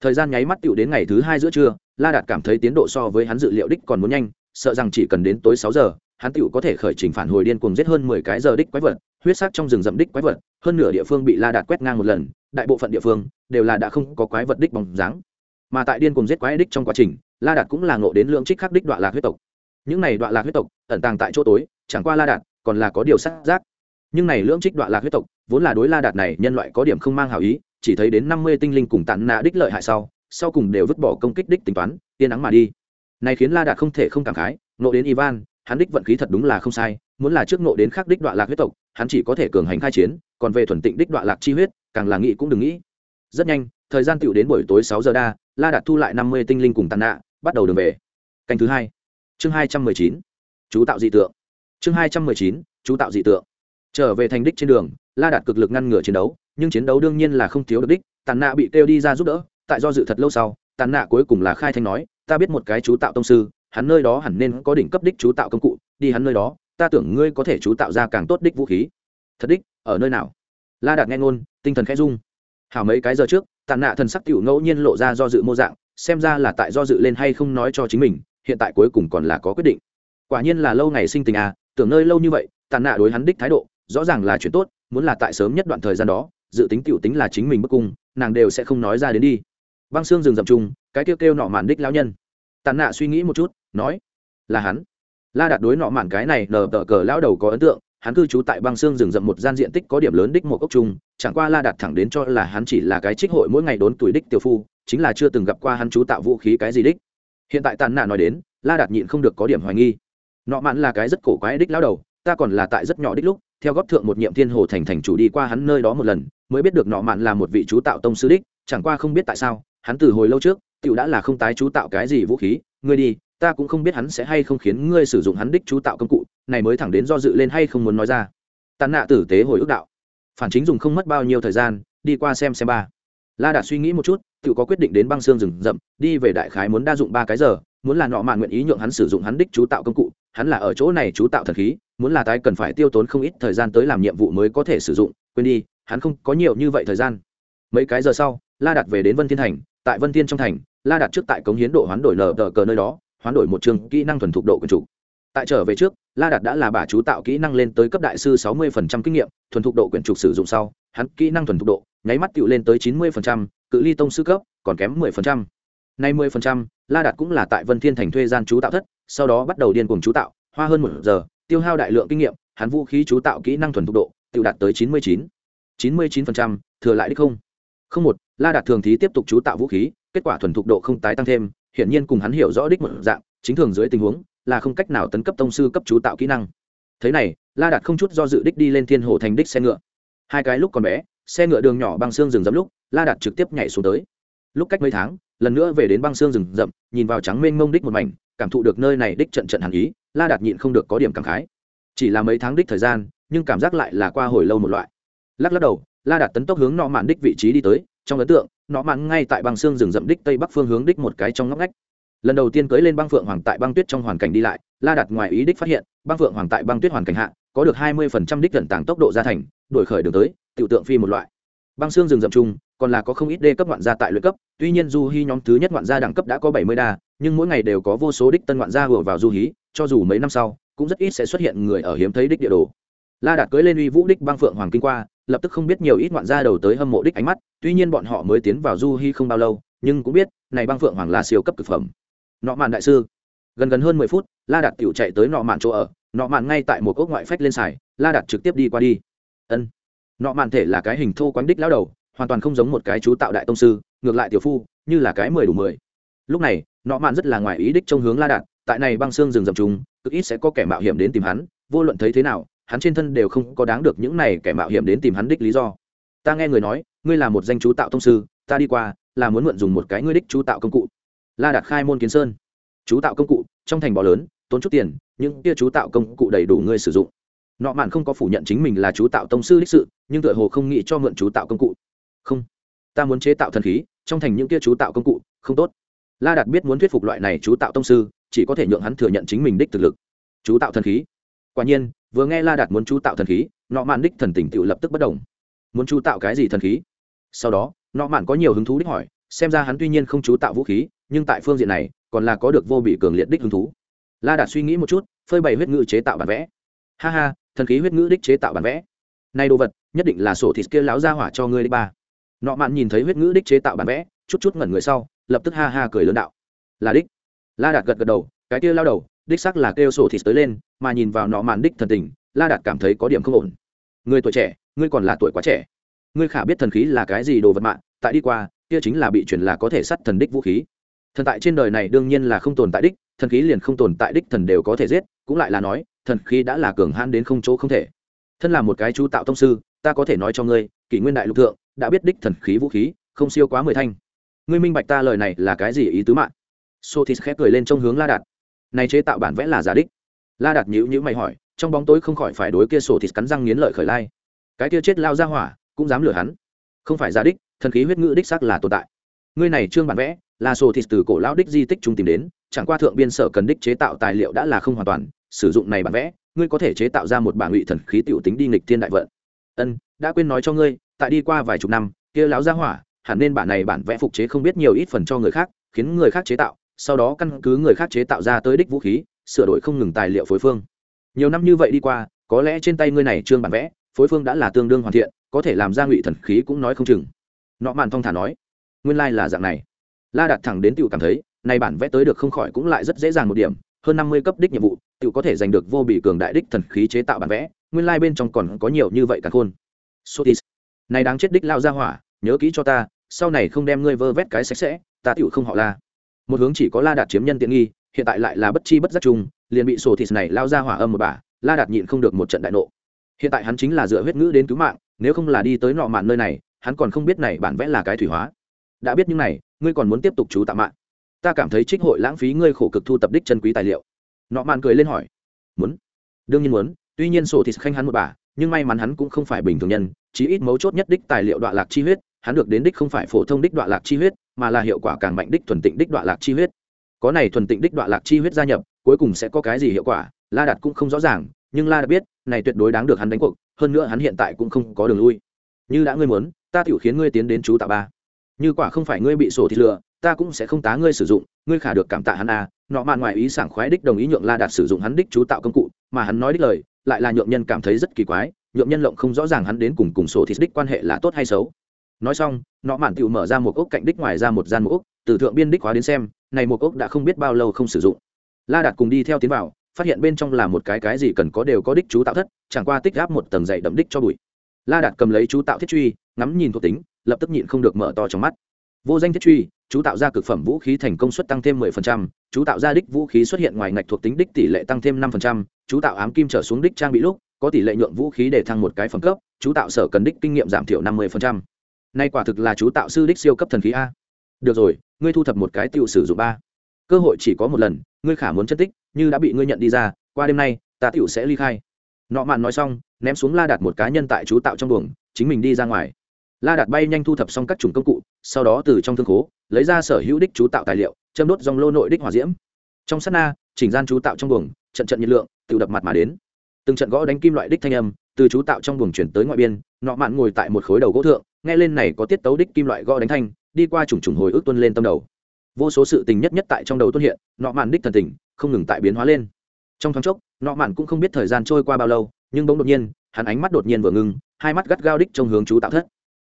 Thời gian nháy mắt tiểu đến ngày thứ hai giữa trưa la đạt cảm thấy tiến độ so với hắn dự liệu đích còn muốn nhanh, sợ rằng chỉ cần đến tối sáu giờ, hắn tựu có thể khởi trình phản hồi điên cuồng giết hơn mười cái giờ đích quái vật, huyết sắc trong rừng rậm đích quái vật, hơn nửa địa phương bị la đạt quét ngang một lần, đại bộ phận địa phương đều là đã không có quái vật đích bóng dáng. Mà tại điên cuồng giết quái đích trong quá trình, la đạt cũng là ngộ đến lượng trích khắc đích đoạn lạc huyết tộc. Những này đoạn lạc huyết tộc ẩn tàng tại chỗ tối, chẳng qua la đạt còn là có điều sắc giác. Nhưng này lưỡng trích đoạn lạc huyết tộc vốn là đối la đạt này nhân loại có điểm không mang hảo ý, chỉ thấy đến năm mươi tinh linh cùng tàn nạ đích lợi hại sau sau cùng đều vứt bỏ công kích đích tính toán tiên ắng mà đi. Này khiến la đạt không thể không cảm khái nộ đến ivan, hắn đích vận khí thật đúng là không sai, muốn là trước nộ đến khác đích đoạn lạc huyết tộc, hắn chỉ có thể cường hành khai chiến, còn về thuần tịnh đích đoạn lạc chi huyết, càng là nghĩ cũng đừng nghĩ. Rất nhanh, thời gian tựu đến buổi tối sáu giờ đa, la đạt thu lại năm mươi tinh linh cùng tàn nạ, bắt đầu đường về. Canh thứ hai, chương hai trăm mười chín, chú tạo dị tượng. Chương hai trăm mười chín, chú tạo dị tượng. Trở về thành đích trên đường, la đạt cực lực ngăn ngừa chiến đấu, nhưng chiến đấu đương nhiên là không thiếu được đích, tàn nạ bị kêu đi ra giúp đỡ tại do dự thật lâu sau, tàn nạ cuối cùng là khai thanh nói, ta biết một cái chú tạo tông sư, hắn nơi đó hẳn nên có đỉnh cấp đích chú tạo công cụ, đi hắn nơi đó, ta tưởng ngươi có thể chú tạo ra càng tốt đích vũ khí. Thật đích, ở nơi nào? La đạt nghe ngôn, tinh thần khẽ rung. Hảo mấy cái giờ trước, tàn nạ thần sắc tiểu ngẫu nhiên lộ ra do dự mô dạng, xem ra là tại do dự lên hay không nói cho chính mình, hiện tại cuối cùng còn là có quyết định. Quả nhiên là lâu ngày sinh tình à tưởng nơi lâu như vậy, tàn nạ đối hắn đích thái độ, rõ ràng là chuyện tốt, muốn là tại sớm nhất đoạn thời gian đó, dự tính tiểu tính là chính mình bức cung, nàng đều sẽ không nói ra đến đi băng xương rừng rậm chung cái kêu kêu nọ mạn đích lão nhân. Tàn nạ suy nghĩ một chút, nói, là hắn. La đạt đối nọ mạn cái này nờ tờ cờ lão đầu có ấn tượng, hắn cư trú tại băng xương rừng rậm một gian diện tích có điểm lớn đích một cốc trung chẳng qua la đạt thẳng đến cho là hắn chỉ là cái trích hội mỗi ngày đốn tuổi đích tiểu phu, chính là chưa từng gặp qua hắn chú tạo vũ khí cái gì đích. Hiện tại tàn nạ nói đến, la đạt nhịn không được có điểm hoài nghi. Nọ mạn là cái rất cổ quái đích lão đầu, ta còn là tại rất nhỏ đích lúc, theo góp thượng một nhiệm thiên hồ thành thành chủ đi qua hắn nơi đó một lần, mới biết được nọ mạn là một vị chú tạo tông sư đích, chẳng qua không biết tại sao hắn từ hồi lâu trước, tiểu đã là không tái chú tạo cái gì vũ khí, ngươi đi, ta cũng không biết hắn sẽ hay không khiến ngươi sử dụng hắn đích chú tạo công cụ, này mới thẳng đến do dự lên hay không muốn nói ra. Tàn nạ tử tế hồi ước đạo. Phản chính dùng không mất bao nhiêu thời gian, đi qua xem xem ba. La đạt suy nghĩ một chút tự có quyết định đến băng xương rừng rậm, đi về đại khái muốn đa dụng ba cái giờ, muốn là nọ mạn nguyện ý nhượng hắn sử dụng hắn đích chú tạo công cụ, hắn là ở chỗ này chú tạo thần khí, muốn là tái cần phải tiêu tốn không ít thời gian tới làm nhiệm vụ mới có thể sử dụng, quên đi, hắn không có nhiều như vậy thời gian. Mấy cái giờ sau, la đạt về đến vân thiên thành tại vân thiên trong thành la đạt trước tại cống hiến độ hoán đổi nở tờ cờ nơi đó hoán đổi một trường kỹ năng thuần thục độ quyền chủ tại trở về trước la đạt đã là bà chú tạo kỹ năng lên tới cấp đại sư sáu mươi kinh nghiệm thuần thục độ quyền trục sử dụng sau hắn kỹ năng thuần thục độ nháy mắt tựu lên tới chín mươi cự ly tông sư cấp còn kém 10%. Nay 10%, La Đạt cũng là tại Vân Thiên Thành thuê gian chú tạo thất, sau đó bắt đầu điên cuồng chú tạo, hoa hơn một giờ, tiêu hao đại lượng kinh nghiệm, hắn vũ khí chú tạo kỹ năng thuần thục độ, tựu đạt tới 99. 99%, thừa lại đích không. Không một, La Đạt thường thí tiếp tục chú tạo vũ khí, kết quả thuần thục độ không tái tăng thêm, hiển nhiên cùng hắn hiểu rõ đích một dạng, chính thường dưới tình huống là không cách nào tấn cấp tông sư cấp chú tạo kỹ năng. Thế này, La Đạt không chút do dự đích đi lên Thiên Hồ thành đích xe ngựa. Hai cái lúc còn bé, xe ngựa đường nhỏ băng xương rừng rậm lúc, La Đạt trực tiếp nhảy xuống tới. Lúc cách mấy tháng, lần nữa về đến băng xương rừng rậm, nhìn vào trắng mênh mông đích một mảnh, cảm thụ được nơi này đích trận trận hàn ý, La Đạt nhịn không được có điểm cảm khái. Chỉ là mấy tháng đích thời gian, nhưng cảm giác lại là qua hồi lâu một loại. Lắc lắc đầu, La Đạt tấn tốc hướng nọ mạn đích vị trí đi tới, trong ấn tượng, nọ mạn ngay tại băng xương rừng rậm đích tây bắc phương hướng đích một cái trong ngóc ngách. Lần đầu tiên cưỡi lên băng phượng hoàng tại băng tuyết trong hoàn cảnh đi lại, La Đạt ngoài ý đích phát hiện, băng phượng hoàng tại băng tuyết hoàn cảnh hạ, có được hai mươi phần trăm đích gần tàng tốc độ gia thành, đổi khởi đường tới, tiểu tượng phi một loại. Băng xương rừng rậm chung, còn là có không ít đê cấp ngoạn gia tại luyện cấp tuy nhiên du hy nhóm thứ nhất ngoạn gia đẳng cấp đã có bảy mươi đa nhưng mỗi ngày đều có vô số đích tân ngoạn gia hùa vào du hí cho dù mấy năm sau cũng rất ít sẽ xuất hiện người ở hiếm thấy đích địa đồ la đạt cưới lên uy vũ đích băng phượng hoàng kinh qua, lập tức không biết nhiều ít ngoạn gia đầu tới hâm mộ đích ánh mắt, tuy nhiên bọn họ mới tiến vào du hy không bao lâu, nhưng cũng biết, này băng phượng hoàng là siêu cấp thực phẩm. Nọ mạn đại sư, gần gần hơn mười phút, la đạt tiểu chạy tới nọ mạn chỗ ở, nọ mạn ngay tại một cốc ngoại phách lên xài, la đạt trực tiếp đi qua đi. Ân. Nọ mạn thể là cái hình thô quán đích lao đầu, hoàn toàn không giống một cái chú tạo đại tông sư, ngược lại tiểu phu, như là cái mười đủ mười. Lúc này, nọ mạn rất là ngoài ý đích trong hướng la đạt, tại này băng xương rừng rậm chúng cực ít sẽ có kẻ mạo hiểm đến tìm hắn, vô luận thấy thế nào hắn trên thân đều không có đáng được những này kẻ mạo hiểm đến tìm hắn đích lý do. Ta nghe người nói, ngươi là một danh chú tạo tông sư, ta đi qua, là muốn mượn dùng một cái ngươi đích chú tạo công cụ. La đạt khai môn kiến sơn. Chú tạo công cụ, trong thành bò lớn, tốn chút tiền, những kia chú tạo công cụ đầy đủ ngươi sử dụng. Nọ mạn không có phủ nhận chính mình là chú tạo tông sư đích sự, nhưng tựa hồ không nghĩ cho mượn chú tạo công cụ. Không, ta muốn chế tạo thần khí, trong thành những kia chú tạo công cụ, không tốt. La đạt biết muốn thuyết phục loại này chú tạo tông sư, chỉ có thể nhượng hắn thừa nhận chính mình đích thực lực. Chú tạo thần khí. Quả nhiên vừa nghe la đạt muốn chú tạo thần khí, nọ mạn đích thần tỉnh tự lập tức bất đồng. Muốn chú tạo cái gì thần khí? Sau đó, nọ mạn có nhiều hứng thú đích hỏi, xem ra hắn tuy nhiên không chú tạo vũ khí, nhưng tại phương diện này, còn là có được vô bị cường liệt đích hứng thú. La đạt suy nghĩ một chút, phơi bày huyết ngữ chế tạo bản vẽ. Ha ha, thần khí huyết ngữ đích chế tạo bản vẽ. Nay đồ vật, nhất định là sổ thịt kia láo ra hỏa cho ngươi đích ba. Nọ mạn nhìn thấy huyết ngữ đích chế tạo bản vẽ, chút chút ngẩn người sau, lập tức ha ha cười lớn đạo. Là đích. La đạt gật gật đầu, cái kia lao đầu đích xác là kêu sổ thịt tới lên, mà nhìn vào nọ mạn đích thần tình, la đạt cảm thấy có điểm không ổn. Người tuổi trẻ, ngươi còn là tuổi quá trẻ. Ngươi khả biết thần khí là cái gì đồ vật mạng, tại đi qua, kia chính là bị chuyển là có thể sắt thần đích vũ khí. Thần tại trên đời này đương nhiên là không tồn tại đích, thần khí liền không tồn tại đích thần đều có thể giết, cũng lại là nói, thần khí đã là cường hãn đến không chỗ không thể. Thân là một cái chú tạo tông sư, ta có thể nói cho ngươi, kỷ nguyên đại lục thượng, đã biết đích thần khí vũ khí, không siêu quá mười thanh. Ngươi minh bạch ta lời này là cái gì ý tứ mạng? Sothis khép cười lên trong hướng la đạt này chế tạo bản vẽ là giả đích. La đạt nhữ nhữ mày hỏi, trong bóng tối không khỏi phải đối kia sổ thịt cắn răng nghiến lợi khởi lai. Cái kia chết lao ra hỏa, cũng dám lừa hắn. Không phải giả đích, thần khí huyết ngữ đích xác là tồn tại. Ngươi này trương bản vẽ, là thịt từ cổ lao đích di tích trung tìm đến, chẳng qua thượng biên sở cần đích chế tạo tài liệu đã là không hoàn toàn, sử dụng này bản vẽ, ngươi có thể chế tạo ra một bản ngụy thần khí tiểu tính đi nghịch thiên đại vận. Ân, đã quên nói cho ngươi, tại đi qua vài chục năm, kia lão gia hỏa, hẳn nên bản này bản vẽ phục chế không biết nhiều ít phần cho người khác, khiến người khác chế tạo sau đó căn cứ người khác chế tạo ra tới đích vũ khí, sửa đổi không ngừng tài liệu phối phương. Nhiều năm như vậy đi qua, có lẽ trên tay ngươi này trương bản vẽ, phối phương đã là tương đương hoàn thiện, có thể làm ra ngụy thần khí cũng nói không chừng. Nọ mạn thong thả nói, nguyên lai、like、là dạng này. La đặt thẳng đến tựu cảm thấy, này bản vẽ tới được không khỏi cũng lại rất dễ dàng một điểm, hơn năm mươi cấp đích nhiệm vụ tựu có thể giành được vô bị cường đại đích thần khí chế tạo bản vẽ, nguyên lai、like、bên trong còn có nhiều như vậy cả khôn. Sotis, này đáng chết đích lao ra hỏa, nhớ kỹ cho ta, sau này không đem ngươi vơ vét cái sạch sẽ, ta tựu không họ la một hướng chỉ có la đạt chiếm nhân tiện nghi, hiện tại lại là bất chi bất giác chung, liền bị sổ thịt này lao ra hỏa âm một bà, la đạt nhịn không được một trận đại nộ. Hiện tại hắn chính là dựa huyết ngữ đến cứu mạng, nếu không là đi tới nọ mạn nơi này, hắn còn không biết này bản vẽ là cái thủy hóa. Đã biết những này, ngươi còn muốn tiếp tục chú tạm mạng. Ta cảm thấy trích hội lãng phí ngươi khổ cực thu tập đích chân quý tài liệu. Nọ mạn cười lên hỏi. Muốn. Đương nhiên muốn, tuy nhiên sổ thịt khanh hắn một bà, nhưng may mắn hắn cũng không phải bình thường nhân, chí ít mấu chốt nhất đích tài liệu đoạn lạc chi huyết, hắn được đến đích không phải phổ thông đích đoạn lạc chi huyết mà là hiệu quả càng mạnh đích thuần tịnh đích đoạn lạc chi huyết. Có này thuần tịnh đích đoạn lạc chi huyết gia nhập, cuối cùng sẽ có cái gì hiệu quả, la đạt cũng không rõ ràng, nhưng la đạt biết, này tuyệt đối đáng được hắn đánh cuộc, hơn nữa hắn hiện tại cũng không có đường lui. Như đã ngươi muốn, ta tiểu khiến ngươi tiến đến chú tạ ba. Như quả không phải ngươi bị sổ thịt lừa, ta cũng sẽ không tá ngươi sử dụng, ngươi khả được cảm tạ hắn à. Nọ mạn ngoài ý sảng khoái đích đồng ý nhượng la đạt sử dụng hắn đích chú tạo công cụ, mà hắn nói đích lời, lại là nhượng nhân cảm thấy rất kỳ quái, nhượng nhân lộng không rõ ràng hắn đến cùng cùng sổ thịt đích quan hệ là tốt hay xấu nói xong nọ mạn tựu mở ra một ốc cạnh đích ngoài ra một gian một ốc từ thượng biên đích hóa đến xem này một ốc đã không biết bao lâu không sử dụng. La đạt cùng đi theo tiến vào phát hiện bên trong là một cái cái gì cần có đều có đích chú tạo thất chẳng qua tích gáp một tầng dày đậm đích cho bụi. La đạt cầm lấy chú tạo thiết truy ngắm nhìn thuộc tính lập tức nhịn không được mở to trong mắt. Vô danh thiết truy chú tạo ra cực phẩm vũ khí thành công suất tăng thêm 10%, chú tạo ra đích vũ khí xuất hiện ngoài ngạch thuộc tính đích tỷ lệ tăng thêm 5%, chú tạo ám kim trở xuống đích trang bị lúc có tỷ lệ nhượng vũ khí để thăng một cái phẩm cấp chú tạo sở cần đích kinh nghiệm giảm thiểu 50% nay quả thực là chú tạo sư đích siêu cấp thần khí a. Được rồi, ngươi thu thập một cái tiểu sử dụng ba. Cơ hội chỉ có một lần, ngươi khả muốn chất tích, như đã bị ngươi nhận đi ra, qua đêm nay, ta tiểu sẽ ly khai. Nọ mạn nói xong, ném xuống la đạt một cá nhân tại chú tạo trong buồng, chính mình đi ra ngoài. La đạt bay nhanh thu thập xong các chủng công cụ, sau đó từ trong thương khố, lấy ra sở hữu đích chú tạo tài liệu, châm đốt dòng lô nội đích hỏa diễm. Trong sát na, chỉnh gian chú tạo trong buồng, trận trận nhiệt lượng, tự đập mặt mà đến. Từng trận gõ đánh kim loại đích thanh âm, từ chú tạo trong buồng chuyển tới ngoại biên, nọ mạn ngồi tại một khối đầu gỗ thượng nghe lên này có tiết tấu đích kim loại gõ đánh thanh, đi qua trùng trùng hồi ức tuân lên tâm đầu. Vô số sự tình nhất nhất tại trong đầu tuân hiện, nọ mạn đích thần tình không ngừng tại biến hóa lên. Trong thoáng chốc, nọ mạn cũng không biết thời gian trôi qua bao lâu, nhưng bỗng đột nhiên, hắn ánh mắt đột nhiên vừa ngưng, hai mắt gắt gao đích trong hướng chú tạo thất.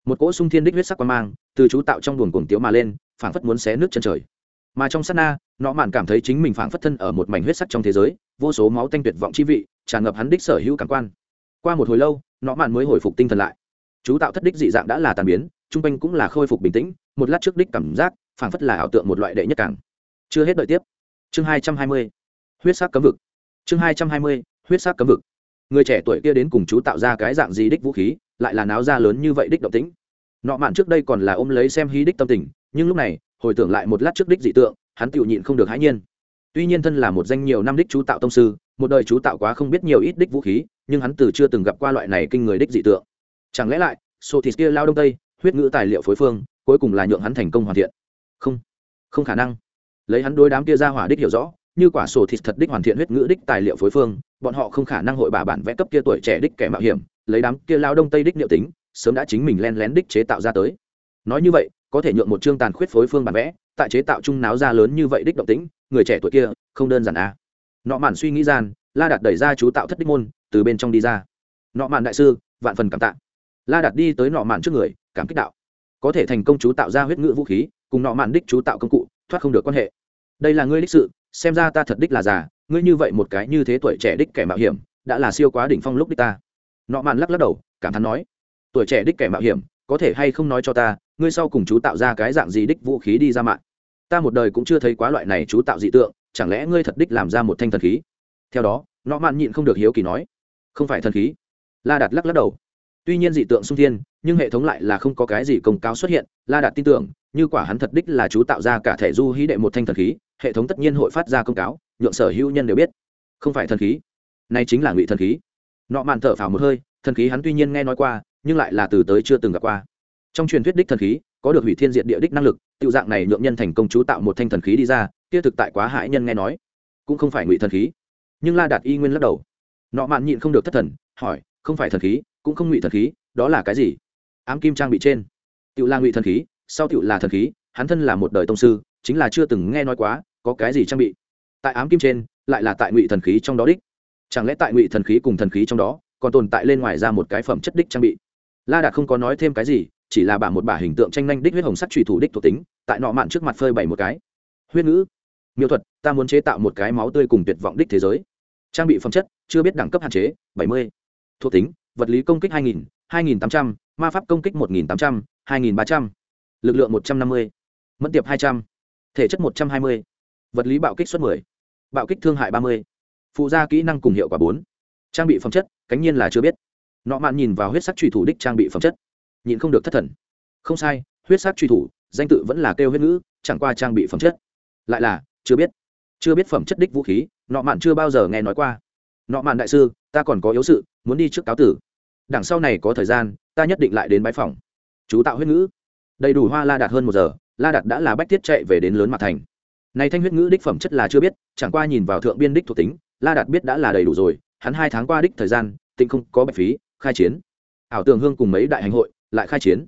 Một cỗ sung thiên đích huyết sắc quan mang, từ chú tạo trong buồng cuồng tiếu mà lên, phảng phất muốn xé nước chân trời. Mà trong sát na, nọ mạn cảm thấy chính mình phảng phất thân ở một mảnh huyết sắc trong thế giới, vô số máu tanh tuyệt vọng chi vị, tràn ngập hắn đích sở hữu cảm quan. Qua một hồi lâu, nọ mạn mới hồi phục tinh thần lại chú tạo thất đích dị dạng đã là tàn biến trung quanh cũng là khôi phục bình tĩnh, một lát trước đích cảm giác, phảng phất là ảo tượng một loại đệ nhất càng. Chưa hết đợi tiếp. Chương hai trăm hai mươi, huyết sắc cấm vực. Chương hai trăm hai mươi, huyết sắc cấm vực. Người trẻ tuổi kia đến cùng chú tạo ra cái dạng gì đích vũ khí, lại là náo ra lớn như vậy đích động tĩnh. Nọ mạn trước đây còn là ôm lấy xem hí đích tâm tình, nhưng lúc này, hồi tưởng lại một lát trước đích dị tượng, hắn tự nhịn không được hãi nhiên. Tuy nhiên thân là một danh nhiều năm đích chú tạo tông sư, một đời chú tạo quá không biết nhiều ít đích vũ khí, nhưng hắn từ chưa từng gặp qua loại này kinh người đích dị tượng chẳng lẽ lại sô thịt kia lao đông tây, huyết ngữ tài liệu phối phương, cuối cùng là nhượng hắn thành công hoàn thiện? Không không khả năng. Lấy hắn đối đám kia ra hỏa đích hiểu rõ, như quả sổ thịt thật đích hoàn thiện huyết ngữ đích tài liệu phối phương, bọn họ không khả năng hội bà bản vẽ cấp kia tuổi trẻ đích kẻ mạo hiểm, lấy đám kia lao đông tây đích liệu tính, sớm đã chính mình len lén đích chế tạo ra tới. Nói như vậy, có thể nhượng một chương tàn khuyết phối phương bản vẽ, tại chế tạo chung náo ra lớn như vậy đích động tĩnh, người trẻ tuổi kia, không đơn giản à. Nọ mạn suy nghĩ gian, la đạt đẩy ra chú tạo thất đích môn, từ bên trong đi ra. Nọ mạn đại sư, vạn phần cảm tạ la đạt đi tới nọ mạn trước người, cảm kích đạo. Có thể thành công chú tạo ra huyết ngữ vũ khí, cùng nọ mạn đích chú tạo công cụ, thoát không được quan hệ. Đây là ngươi đích sự, xem ra ta thật đích là già, ngươi như vậy một cái như thế tuổi trẻ đích kẻ mạo hiểm, đã là siêu quá đỉnh phong lúc đích ta. Nọ mạn lắc lắc đầu, cảm thán nói, tuổi trẻ đích kẻ mạo hiểm, có thể hay không nói cho ta, ngươi sau cùng chú tạo ra cái dạng gì đích vũ khí đi ra mạng? Ta một đời cũng chưa thấy quá loại này chú tạo dị tượng, chẳng lẽ ngươi thật đích làm ra một thanh thần khí? Theo đó, nọ mạn nhịn không được hiếu kỳ nói, không phải thần khí. La đạt lắc lắc đầu tuy nhiên dị tượng sung thiên, nhưng hệ thống lại là không có cái gì công cáo xuất hiện, la đạt tin tưởng, như quả hắn thật đích là chú tạo ra cả thể du hí đệ một thanh thần khí, hệ thống tất nhiên hội phát ra công cáo, nhượng sở hữu nhân đều biết. Không phải thần khí, nay chính là ngụy thần khí. Nọ mạn thở phào một hơi, thần khí hắn tuy nhiên nghe nói qua, nhưng lại là từ tới chưa từng gặp qua. Trong truyền thuyết đích thần khí, có được hủy thiên diện địa đích năng lực tự dạng này nhượng nhân thành công chú tạo một thanh thần khí đi ra, kia thực tại quá hại nhân nghe nói. Cũng không phải ngụy thần khí. Nhưng la đạt y nguyên lắc đầu. Nọ mạn nhịn không được thất thần, hỏi, không phải thần khí cũng không ngụy thần khí, đó là cái gì? Ám kim trang bị trên. Tự là ngụy thần khí, sau tự là thần khí, hắn thân là một đời tông sư, chính là chưa từng nghe nói quá, có cái gì trang bị. Tại ám kim trên, lại là tại ngụy thần khí trong đó đích. Chẳng lẽ tại ngụy thần khí cùng thần khí trong đó, còn tồn tại lên ngoài ra một cái phẩm chất đích trang bị? La đạt không có nói thêm cái gì, chỉ là bả một bả hình tượng tranh nhanh đích huyết hồng sắc trùy thủ đích thuộc tính, tại nọ mạn trước mặt phơi bày một cái. Huyết ngữ. Miêu thuật, ta muốn chế tạo một cái máu tươi cùng tuyệt vọng đích thế giới. Trang bị phẩm chất, chưa biết đẳng cấp hạn chế, bảy mươi. Thuộc tính vật lý công kích 2000, 2800, ma pháp công kích 1800, 2300, lực lượng 150, mẫn tiệp 200, thể chất 120, vật lý bạo kích suất 10, bạo kích thương hại 30, phụ gia kỹ năng cùng hiệu quả 4, trang bị phẩm chất, cánh nhiên là chưa biết. Nọ mạn nhìn vào huyết sắc truy thủ đích trang bị phẩm chất, nhìn không được thất thần. Không sai, huyết sắc truy thủ, danh tự vẫn là kêu huyết ngữ, chẳng qua trang bị phẩm chất, lại là chưa biết, chưa biết phẩm chất đích vũ khí, nọ mạn chưa bao giờ nghe nói qua. Nọ mạn đại sư, ta còn có yếu sự, muốn đi trước cáo tử. Đằng sau này có thời gian, ta nhất định lại đến bãi phòng chú tạo huyết ngữ. Đầy đủ hoa la đạt hơn một giờ, la đạt đã là bách tiết chạy về đến lớn mặt thành. Này thanh huyết ngữ đích phẩm chất là chưa biết, chẳng qua nhìn vào thượng biên đích thuộc tính, la đạt biết đã là đầy đủ rồi, hắn hai tháng qua đích thời gian, tịnh không có bạch phí, khai chiến. Ảo tường hương cùng mấy đại hành hội lại khai chiến.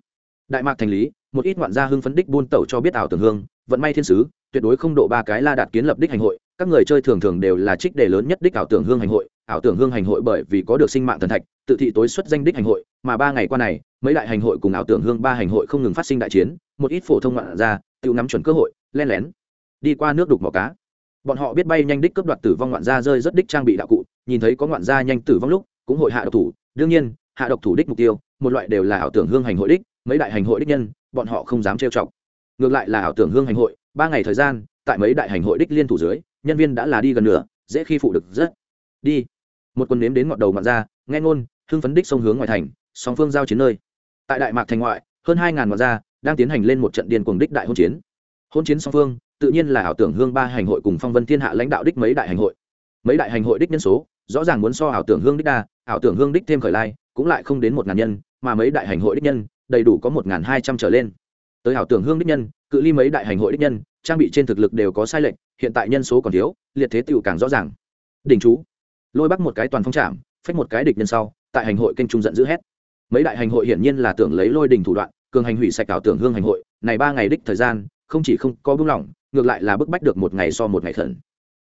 Đại mạc thành lý, một ít ngoạn gia hưng phấn đích buôn tẩu cho biết ảo tường hương, vận may thiên sứ, tuyệt đối không độ ba cái la đạt kiến lập đích hành hội, các người chơi thường thường đều là trích đề lớn nhất đích ảo tưởng hương hành hội ảo tưởng hương hành hội bởi vì có được sinh mạng thần thạch, tự thị tối xuất danh đích hành hội, mà ba ngày qua này, mấy đại hành hội cùng ảo tưởng hương ba hành hội không ngừng phát sinh đại chiến, một ít phổ thông ngoạn ra, tự nắm chuẩn cơ hội, len lén đi qua nước đục mỏ cá. Bọn họ biết bay nhanh đích cướp đoạt tử vong ngoạn gia rơi rất đích trang bị đạo cụ, nhìn thấy có ngoạn gia nhanh tử vong lúc, cũng hội hạ độc thủ. Đương nhiên, hạ độc thủ đích mục tiêu, một loại đều là ảo tưởng hương hành hội đích, mấy đại hành hội đích nhân, bọn họ không dám trêu chọc. Ngược lại là ảo tưởng hương hành hội, ba ngày thời gian, tại mấy đại hành hội đích liên thủ dưới, nhân viên đã là đi gần nửa, dễ khi phụ được rất đi. Một quân nếm đến ngọn đầu mặn ra, nghe ngôn, hưng phấn đích sông hướng ngoài thành, song phương giao chiến nơi. Tại đại mạc thành ngoại, hơn hai ngàn ngọn ra đang tiến hành lên một trận điên cuồng đích đại hôn chiến. Hôn chiến song phương, tự nhiên là ảo tưởng hương ba hành hội cùng phong vân thiên hạ lãnh đạo đích mấy đại hành hội. Mấy đại hành hội đích nhân số, rõ ràng muốn so ảo tưởng hương đích đa, ảo tưởng hương đích thêm khởi lai, cũng lại không đến một ngàn nhân, mà mấy đại hành hội đích nhân, đầy đủ có một ngàn hai trăm trở lên. Tới ảo tưởng hương đích nhân, cự ly mấy đại hành hội đích nhân, trang bị trên thực lực đều có sai lệch, hiện tại nhân số còn thiếu, liệt thế tựu càng rõ ràng. Đỉnh chú lôi bắc một cái toàn phong trạm, phách một cái địch nhân sau, tại hành hội kênh trung giận dữ hét. Mấy đại hành hội hiển nhiên là tưởng lấy lôi đình thủ đoạn, cường hành hủy sạch ảo tưởng hương hành hội, này ba ngày đích thời gian, không chỉ không có bưng lỏng, ngược lại là bức bách được một ngày so một ngày khẩn.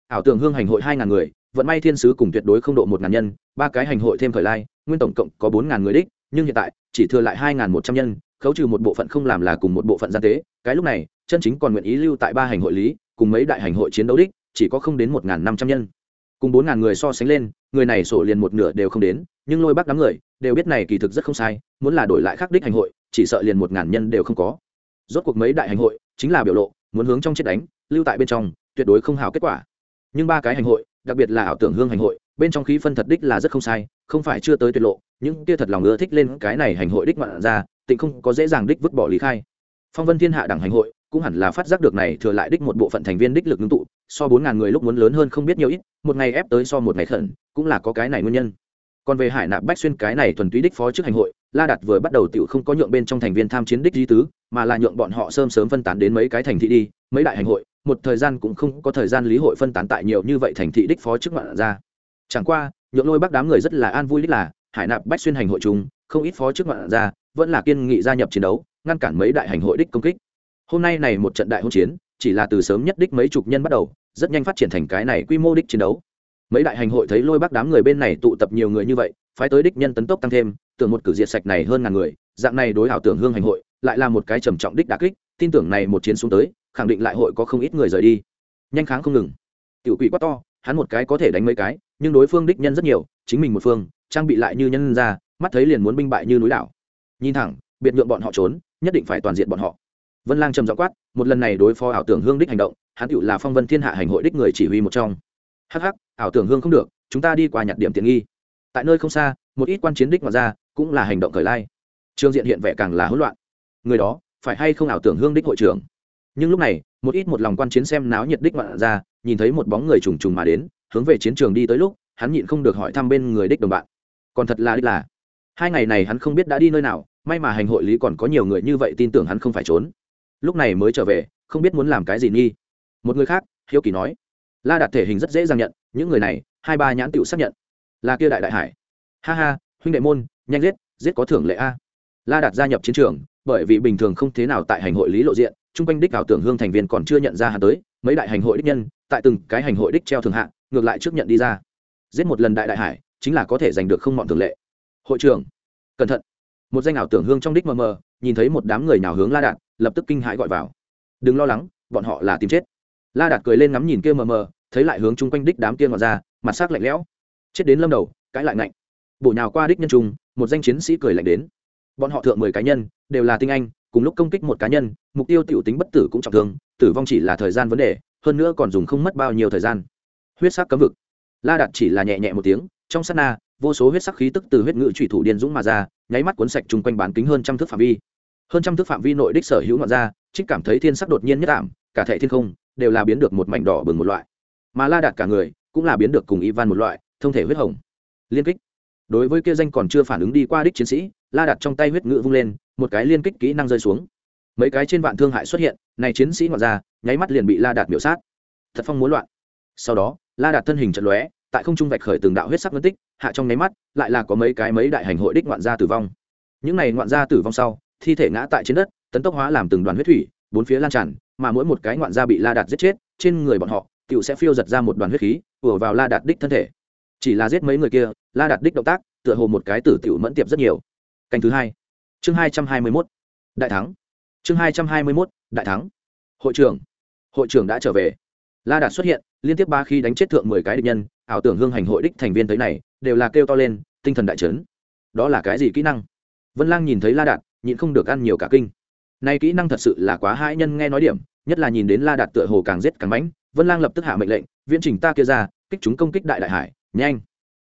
Ảo tưởng hương hành hội hai ngàn người, vận may thiên sứ cùng tuyệt đối không độ một ngàn nhân, ba cái hành hội thêm khởi lai, nguyên tổng cộng có bốn ngàn người đích, nhưng hiện tại, chỉ thừa lại hai ngàn một trăm nhân, khấu trừ một bộ phận không làm là cùng một bộ phận gian tế, cái lúc này, chân chính còn nguyện ý lưu tại ba hành hội lý, cùng mấy đại hành hội chiến đấu đích, chỉ có không đến một ngàn năm trăm nhân cùng bốn ngàn người so sánh lên, người này sổ liền một nửa đều không đến, nhưng lôi bác đám người đều biết này kỳ thực rất không sai, muốn là đổi lại khác đích hành hội, chỉ sợ liền một ngàn nhân đều không có. Rốt cuộc mấy đại hành hội, chính là biểu lộ, muốn hướng trong chết đánh, lưu tại bên trong, tuyệt đối không hào kết quả. Nhưng ba cái hành hội, đặc biệt là ảo tưởng hương hành hội, bên trong khí phân thật đích là rất không sai, không phải chưa tới tuyệt lộ, những kia thật lòng ưa thích lên cái này hành hội đích ngoạn ra, tịnh không có dễ dàng đích vứt bỏ lý khai. Phong vân thiên hạ đẳng hành hội cũng hẳn là phát giác được này thừa lại đích một bộ phận thành viên đích lực ngưng tụ, so bốn ngàn người lúc muốn lớn hơn không biết nhiều ít, một ngày ép tới so một ngày khẩn, cũng là có cái này nguyên nhân. Còn về hải nạp bách xuyên cái này thuần túy đích phó trước hành hội, la đặt vừa bắt đầu tiểu không có nhượng bên trong thành viên tham chiến đích di tứ, mà là nhượng bọn họ sớm sớm phân tán đến mấy cái thành thị đi, mấy đại hành hội, một thời gian cũng không có thời gian lý hội phân tán tại nhiều như vậy thành thị đích phó trước ngoạn ra. Chẳng qua, nhượng lôi bác đám người rất là an vui đích là, hải nạp bách xuyên hành hội chúng không ít phó trước ngoạn ra, vẫn là kiên nghị gia nhập chiến đấu, ngăn cản mấy đại hành hội đích công kích hôm nay này một trận đại hôn chiến, chỉ là từ sớm nhất đích mấy chục nhân bắt đầu, rất nhanh phát triển thành cái này quy mô đích chiến đấu. Mấy đại hành hội thấy lôi bác đám người bên này tụ tập nhiều người như vậy, phái tới đích nhân tấn tốc tăng thêm, tưởng một cử diệt sạch này hơn ngàn người, dạng này đối ảo tưởng hương hành hội, lại là một cái trầm trọng đích đà kích, tin tưởng này một chiến xuống tới, khẳng định lại hội có không ít người rời đi. Nhanh kháng không ngừng. Tiểu quỷ quá to, hắn một cái có thể đánh mấy cái, nhưng đối phương đích nhân rất nhiều, chính mình một phương, trang bị lại như nhân ra, mắt thấy liền muốn binh bại như núi đảo. Nhìn thẳng, biệt nhượng bọn họ trốn, nhất định phải toàn diện bọn họ vân lang trầm dọ quát, một lần này đối phó ảo tưởng hương đích hành động, hắn tựu là phong vân thiên hạ hành hội đích người chỉ huy một trong. Hh ảo tưởng hương không được, chúng ta đi qua nhặt điểm tiện nghi. Tại nơi không xa, một ít quan chiến đích mà ra cũng là hành động khởi lai. Trương diện hiện vẻ càng là hỗn loạn. Người đó, phải hay không ảo tưởng hương đích hội trưởng? Nhưng lúc này, một ít một lòng quan chiến xem náo nhiệt đích ngoạn ra nhìn thấy một bóng người trùng trùng mà đến, hướng về chiến trường đi tới lúc, hắn nhịn không được hỏi thăm bên người đích đồng bạn. Còn thật là đích là, hai ngày này hắn không biết đã đi nơi nào, may mà hành hội lý còn có nhiều người như vậy tin tưởng hắn không phải trốn lúc này mới trở về, không biết muốn làm cái gì nghi. Một người khác, hiếu kỳ nói, la đạt thể hình rất dễ dàng nhận, những người này, hai ba nhãn tựu xác nhận. Là kia đại đại hải. Ha ha, huynh đệ môn, nhanh giết giết có thưởng lệ a. La đạt gia nhập chiến trường, bởi vì bình thường không thế nào tại hành hội lý lộ diện, chung quanh đích ảo tưởng hương thành viên còn chưa nhận ra hắn tới, mấy đại hành hội đích nhân, tại từng cái hành hội đích treo thường hạng ngược lại trước nhận đi ra. Giết một lần đại đại hải, chính là có thể giành được không mọn thường lệ. Hội trưởng, cẩn thận. Một danh ảo tưởng hương trong đích mờ mờ, nhìn thấy một đám người nào hướng la đạt lập tức kinh hãi gọi vào. Đừng lo lắng, bọn họ là tìm chết. La đạt cười lên ngắm nhìn kia mờ mờ, thấy lại hướng chung quanh đích đám kia ngọt ra, mặt sắc lạnh lẽo. Chết đến lâm đầu cãi lại ngạnh. Bổ nhào qua đích nhân trung một danh chiến sĩ cười lạnh đến. Bọn họ thượng mười cá nhân, đều là tinh anh, cùng lúc công kích một cá nhân, mục tiêu t i ể u tính bất tử cũng trọng thương, tử vong chỉ là thời gian vấn đề, hơn nữa còn dùng không mất bao nhiêu thời gian. Huyết sắc cấm vực. La đạt chỉ là nhẹ nhẹ một tiếng, trong sát na, vô số huyết sắc khí tức từ huyết ngự trụy thủ điên dũng mà ra, nháy mắt cuốn sạch chung quanh bán kính hơn trăm thước phạm vi hơn trăm thước phạm vi nội đích sở hữu ngoạn ra trích cảm thấy thiên sắc đột nhiên nhất ảm, cả thệ thiên không đều là biến được một mảnh đỏ bừng một loại. Mà la đạt cả người cũng là biến được cùng ivan một loại, thông thể huyết hồng. Liên kích. Đối với kia danh còn chưa phản ứng đi qua đích chiến sĩ, la đặt trong tay huyết ngự vung lên, một cái liên kích kỹ năng rơi xuống. Mấy cái trên vạn thương hại xuất hiện, này chiến sĩ ngoại ra nháy mắt liền bị la đạt biểu sát. Thật phong muốn loạn. Sau đó, la đạt thân hình trận lóe, tại không trung vạch khởi từng đạo huyết sắc phân tích, hạ trong nháy mắt, lại là có mấy cái mấy đại hành hội đích ngoạn gia tử vong. Những này ngoạn gia tử vong sau thi thể ngã tại trên đất, tấn tốc hóa làm từng đoàn huyết thủy, bốn phía lan tràn, mà mỗi một cái ngoạn gia bị la đạt giết chết, trên người bọn họ tựu sẽ phiêu giật ra một đoàn huyết khí, ùa vào la đạt đích thân thể. Chỉ là giết mấy người kia, la đạt đích động tác, tựa hồ một cái tử tiểu mẫn tiệp rất nhiều. Canh thứ hai. Chương hai trăm hai mươi mốt. Đại thắng. Chương hai trăm hai mươi mốt, đại thắng. Hội trưởng. Hội trưởng đã trở về. La đạt xuất hiện, liên tiếp ba khi đánh chết thượng mười cái địch nhân, ảo tưởng hương hành hội đích thành viên tới này, đều là kêu to lên, tinh thần đại trấn đó là cái gì kỹ năng? Vân lang nhìn thấy la đạt nhịn không được ăn nhiều cả kinh. Nay kỹ năng thật sự là quá hãi nhân nghe nói điểm, nhất là nhìn đến la đạt tựa hồ càng giết càng mãnh, vân lang lập tức hạ mệnh lệnh, viễn trình ta kia ra, kích chúng công kích đại đại hải, nhanh.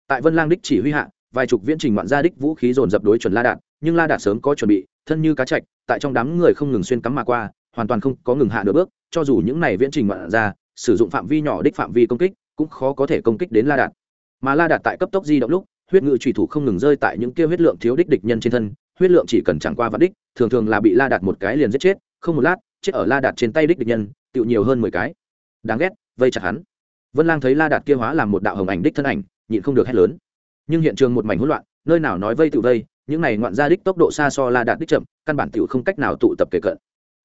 Tại vân lang đích chỉ huy hạ, vài chục viễn trình ngoạn gia đích vũ khí dồn dập đối chuẩn la đạt, nhưng la đạt sớm có chuẩn bị, thân như cá chạch, tại trong đám người không ngừng xuyên cắm mà qua, hoàn toàn không có ngừng hạ nửa bước, cho dù những này viễn trình ngoạn gia sử dụng phạm vi nhỏ đích phạm vi công kích, cũng khó có thể công kích đến la đạt. Mà la đạt tại cấp tốc di động lúc, huyết ngự trùy thủ không ngừng rơi tại những kia huyết lượng thiếu đích địch nhân trên thân huyết lượng chỉ cần chẳng qua vạn đích, thường thường là bị la đạt một cái liền giết chết, không một lát, chết ở la đạt trên tay đích địch nhân, tựu nhiều hơn mười cái. Đáng ghét, vây chặt hắn. Vân lang thấy la đạt kia hóa làm một đạo hồng ảnh đích thân ảnh, nhịn không được hét lớn. Nhưng hiện trường một mảnh hỗn loạn, nơi nào nói vây tự vây, những này ngoạn gia đích tốc độ xa so la đạt đích chậm, căn bản tiểu không cách nào tụ tập kể cận.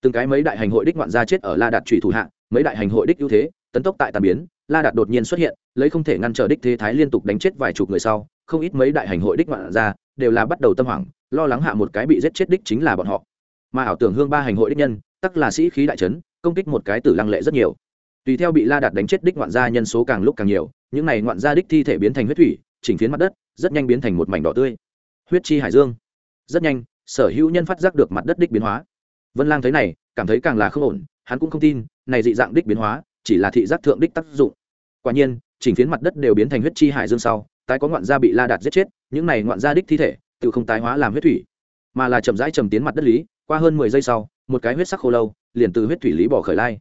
Từng cái mấy đại hành hội đích ngoạn gia chết ở la đạt trùy thủ hạ, mấy đại hành hội đích ưu thế, tấn tốc tại tàn biến, la đạt đột nhiên xuất hiện, lấy không thể ngăn trở đích thế thái liên tục đánh chết vài chục người sau, không ít mấy đại hành hội đích ngoạn gia đều là bắt đầu tâm hoảng lo lắng hạ một cái bị giết chết đích chính là bọn họ. Mà ảo tưởng hương ba hành hội đích nhân, tắc là sĩ khí đại trấn công kích một cái tử lăng lệ rất nhiều. Tùy theo bị la đạt đánh chết đích ngoạn gia nhân số càng lúc càng nhiều, những này ngoạn gia đích thi thể biến thành huyết thủy, chỉnh phiến mặt đất, rất nhanh biến thành một mảnh đỏ tươi. Huyết chi hải dương. Rất nhanh, sở hữu nhân phát giác được mặt đất đích biến hóa. Vân lang thấy này, cảm thấy càng là không ổn, hắn cũng không tin, này dị dạng đích biến hóa, chỉ là thị giác thượng đích tác dụng. Quả nhiên, chỉnh phiến mặt đất đều biến thành huyết chi hải dương sau, tái có ngoạn gia bị la đạt giết chết, những này ngoạn gia đích thi thể tự không tái hóa làm huyết thủy mà là chậm rãi chầm tiến mặt đất lý qua hơn mười giây sau một cái huyết sắc khô lâu liền từ huyết thủy lý bỏ khởi lai.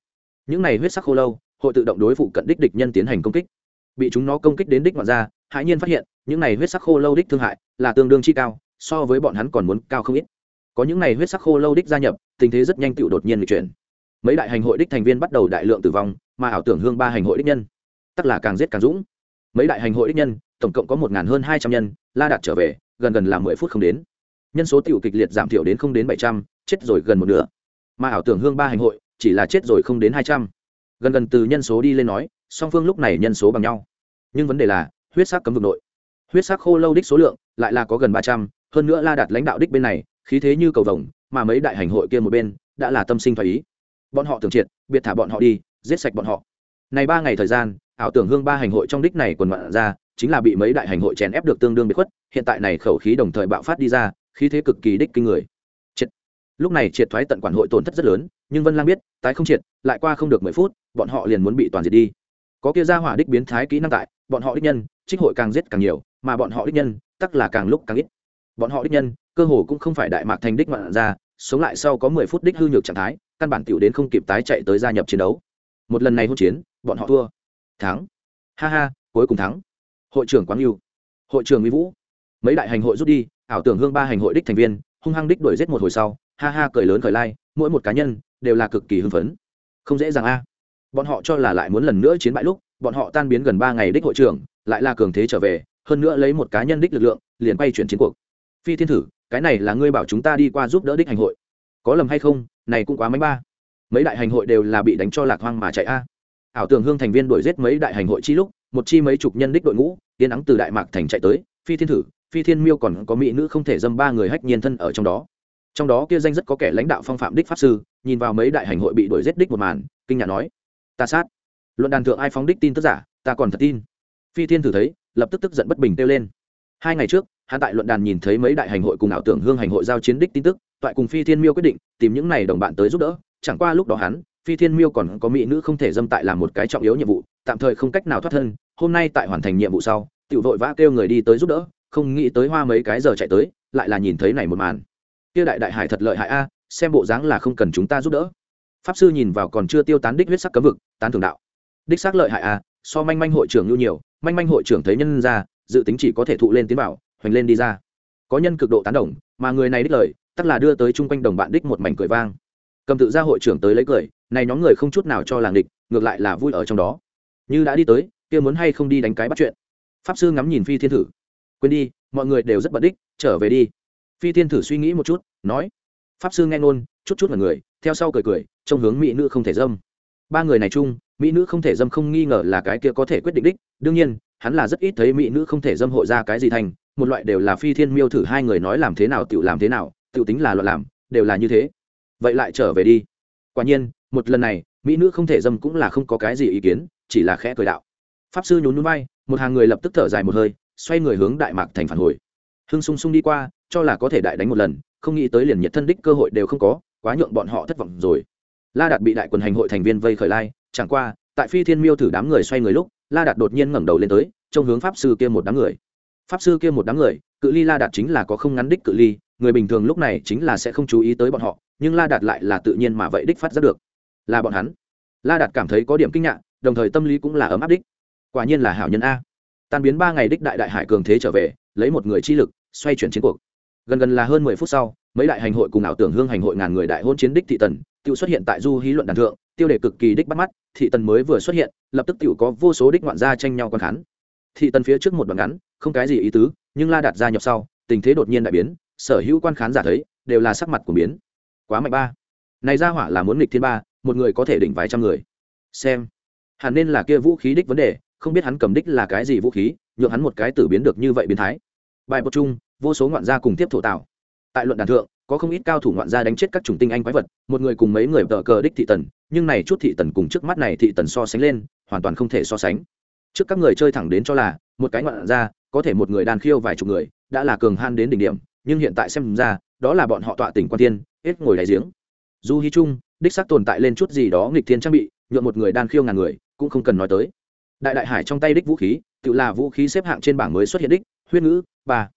Những này huyết sắc khô lâu hội tự động đối phụ cận đích địch nhân tiến hành công kích. Bị chúng nó công kích đến đích ngoạn ra, hãi nhiên phát hiện những này huyết sắc khô lâu đích thương hại là tương đương chi cao so với bọn hắn còn muốn cao không ít. Có những này huyết sắc khô lâu đích gia nhập tình thế rất nhanh tựu đột nhiên lịch chuyển. Mấy đại hành hội đích thành viên bắt đầu đại lượng tử vong mà ảo tưởng hương ba hành hội đích nhân tức là càng giết càng dũng. Mấy đại hành hội đích nhân tổng cộng có một hơn hai trăm nhân la đạt trở về gần gần là mười phút không đến. Nhân số tiểu kịch liệt giảm thiểu đến không đến bảy trăm, chết rồi gần một nửa. Mà ảo tưởng hương ba hành hội, chỉ là chết rồi không đến hai trăm. Gần gần từ nhân số đi lên nói, song phương lúc này nhân số bằng nhau. Nhưng vấn đề là, huyết sắc cấm vực nội. Huyết sắc khô lâu đích số lượng lại là có gần ba trăm, hơn nữa la đạt lãnh đạo đích bên này, khí thế như cầu vồng, mà mấy đại hành hội kia một bên, đã là tâm sinh thoái ý. Bọn họ tưởng triệt, biệt thả bọn họ đi, giết sạch bọn họ. Này ba ngày thời gian, ảo tưởng hương ba hành hội trong đích này quần ngoạn ra chính là bị mấy đại hành hội chèn ép được tương đương bị khuất, hiện tại này khẩu khí đồng thời bạo phát đi ra, khí thế cực kỳ đích kinh người. Triệt. lúc này triệt thoái tận quản hội tổn thất rất lớn, nhưng vân lang biết, tái không triệt, lại qua không được mười phút, bọn họ liền muốn bị toàn diệt đi. Có kia ra hỏa đích biến thái kỹ năng tại, bọn họ đích nhân, trích hội càng giết càng nhiều, mà bọn họ đích nhân, tắc là càng lúc càng ít. Bọn họ đích nhân, cơ hồ cũng không phải đại mạc thành đích ngoạn ra, sống lại sau có mười phút đích hư nhược trạng thái, căn bản tiểu đến không kịp tái chạy tới gia nhập chiến đấu. Một lần này hôn chiến, bọn họ thua. Thắng. Ha ha, cuối cùng thắng hội trưởng quang lưu, hội trưởng mỹ vũ. Mấy đại hành hội rút đi, ảo tưởng hương ba hành hội đích thành viên, hung hăng đích đuổi giết một hồi sau, ha ha cười lớn khởi lai, mỗi một cá nhân đều là cực kỳ hưng phấn. Không dễ dàng a. Bọn họ cho là lại muốn lần nữa chiến bại lúc, bọn họ tan biến gần ba ngày đích hội trưởng, lại là cường thế trở về, hơn nữa lấy một cá nhân đích lực lượng, liền quay chuyển chiến cuộc. Phi thiên thử, cái này là ngươi bảo chúng ta đi qua giúp đỡ đích hành hội. Có lầm hay không, này cũng quá mấy ba. Mấy đại hành hội đều là bị đánh cho lạc hoang mà chạy a. Ảo tưởng hương thành viên đuổi giết mấy đại hành hội chi lúc một chi mấy chục nhân đích đội ngũ tiến ắng từ đại mạc thành chạy tới, phi thiên thử, phi thiên miêu còn có mỹ nữ không thể dâm ba người hách nhiên thân ở trong đó. Trong đó kia danh rất có kẻ lãnh đạo phong phạm đích pháp sư, nhìn vào mấy đại hành hội bị đuổi giết đích một màn, kinh nhà nói, ta sát. Luận đàn thượng ai phóng đích tin tức giả, ta còn thật tin. Phi thiên thử thấy, lập tức tức giận bất bình kêu lên. Hai ngày trước, hắn tại luận đàn nhìn thấy mấy đại hành hội cùng ảo tưởng hương hành hội giao chiến đích tin tức, toại cùng phi thiên miêu quyết định tìm những này đồng bạn tới giúp đỡ. Chẳng qua lúc đó hắn, phi thiên miêu còn có mỹ nữ không thể dâm tại làm một cái trọng yếu nhiệm vụ tạm thời không cách nào thoát thân, hôm nay tại hoàn thành nhiệm vụ sau, Tiểu vội vã kêu người đi tới giúp đỡ, không nghĩ tới hoa mấy cái giờ chạy tới, lại là nhìn thấy này một màn. Kia đại đại hải thật lợi hại a, xem bộ dáng là không cần chúng ta giúp đỡ. Pháp sư nhìn vào còn chưa tiêu tán đích huyết sắc cấm vực, tán thường đạo. Đích xác lợi hại a, so manh manh hội trưởng nhu nhiều, manh manh hội trưởng thấy nhân ra, dự tính chỉ có thể thụ lên tiến bảo, hoành lên đi ra. Có nhân cực độ tán đồng, mà người này đích lời, tắc là đưa tới chung quanh đồng bạn đích một mảnh cười vang. Cầm tự ra hội trưởng tới lấy cười, này nhóm người không chút nào cho làng địch ngược lại là vui ở trong đó như đã đi tới, kia muốn hay không đi đánh cái bắt chuyện. Pháp sư ngắm nhìn phi thiên thử. Quên đi, mọi người đều rất bận đích, trở về đi. Phi thiên thử suy nghĩ một chút, nói. Pháp sư nghe ngôn, chút chút là người, theo sau cười cười trong hướng mỹ nữ không thể dâm. Ba người này chung, mỹ nữ không thể dâm không nghi ngờ là cái kia có thể quyết định đích. Đương nhiên, hắn là rất ít thấy mỹ nữ không thể dâm hội ra cái gì thành, một loại đều là phi thiên miêu thử hai người nói làm thế nào tự làm thế nào tự tính là loạn làm, đều là như thế. Vậy lại trở về đi. Quả nhiên, một lần này mỹ nữ không thể dâm cũng là không có cái gì ý kiến, chỉ là khẽ cười đạo. Pháp sư nhún núi bay một hàng người lập tức thở dài một hơi, xoay người hướng đại mạc thành phản hồi. Hưng sung sung đi qua, cho là có thể đại đánh một lần, không nghĩ tới liền nhiệt thân đích cơ hội đều không có, quá nhượng bọn họ thất vọng rồi. La đạt bị đại quần hành hội thành viên vây khởi lai, chẳng qua, tại phi thiên miêu thử đám người xoay người lúc, la đạt đột nhiên ngẩng đầu lên tới, trông hướng pháp sư kia một đám người. Pháp sư kia một đám người, cự ly la đạt chính là có không ngắn đích cự ly, người bình thường lúc này chính là sẽ không chú ý tới bọn họ, nhưng la đạt lại là tự nhiên mà vậy đích phát ra được là bọn hắn. La đạt cảm thấy có điểm kinh ngạc, đồng thời tâm lý cũng là ấm áp đích. Quả nhiên là hảo nhân a. Tan biến ba ngày đích đại đại hải cường thế trở về, lấy một người chi lực, xoay chuyển chiến cuộc. Gần gần là hơn mười phút sau, mấy đại hành hội cùng ảo tưởng hương hành hội ngàn người đại hôn chiến đích thị tần tự xuất hiện tại du hí luận đàn thượng, tiêu đề cực kỳ đích bắt mắt, thị tần mới vừa xuất hiện, lập tức tự có vô số đích ngoạn gia tranh nhau quan khán. Thị tần phía trước một đoạn ngắn, không cái gì ý tứ, nhưng la đạt gia nhập sau, tình thế đột nhiên đại biến, sở hữu quan khán giả thấy, đều là sắc mặt của biến. Quá mạnh ba. Này ra hỏa là muốn nghịch thiên ba một người có thể đỉnh vài trăm người. Xem. Hẳn nên là kia vũ khí đích vấn đề, không biết hắn cầm đích là cái gì vũ khí, nhượng hắn một cái tử biến được như vậy biến thái. Bài bột chung, vô số ngoạn gia cùng tiếp thổ tạo. Tại luận đàn thượng, có không ít cao thủ ngoạn gia đánh chết các chủng tinh anh quái vật, một người cùng mấy người tờ cờ đích thị tần, nhưng này chút thị tần cùng trước mắt này thị tần so sánh lên, hoàn toàn không thể so sánh. Trước các người chơi thẳng đến cho là, một cái ngoạn gia, có thể một người đàn khiêu vài chục người, đã là cường han đến đỉnh điểm, nhưng hiện tại xem ra, đó là bọn họ tọa tỉnh quan tiên, hết ngồi đáy giếng. Du hy trung đích xác tồn tại lên chút gì đó nghịch thiên trang bị, nhuộm một người đan khiêu ngàn người, cũng không cần nói tới. Đại đại hải trong tay đích vũ khí, tự là vũ khí xếp hạng trên bảng mới xuất hiện đích, huyết ngữ, ba.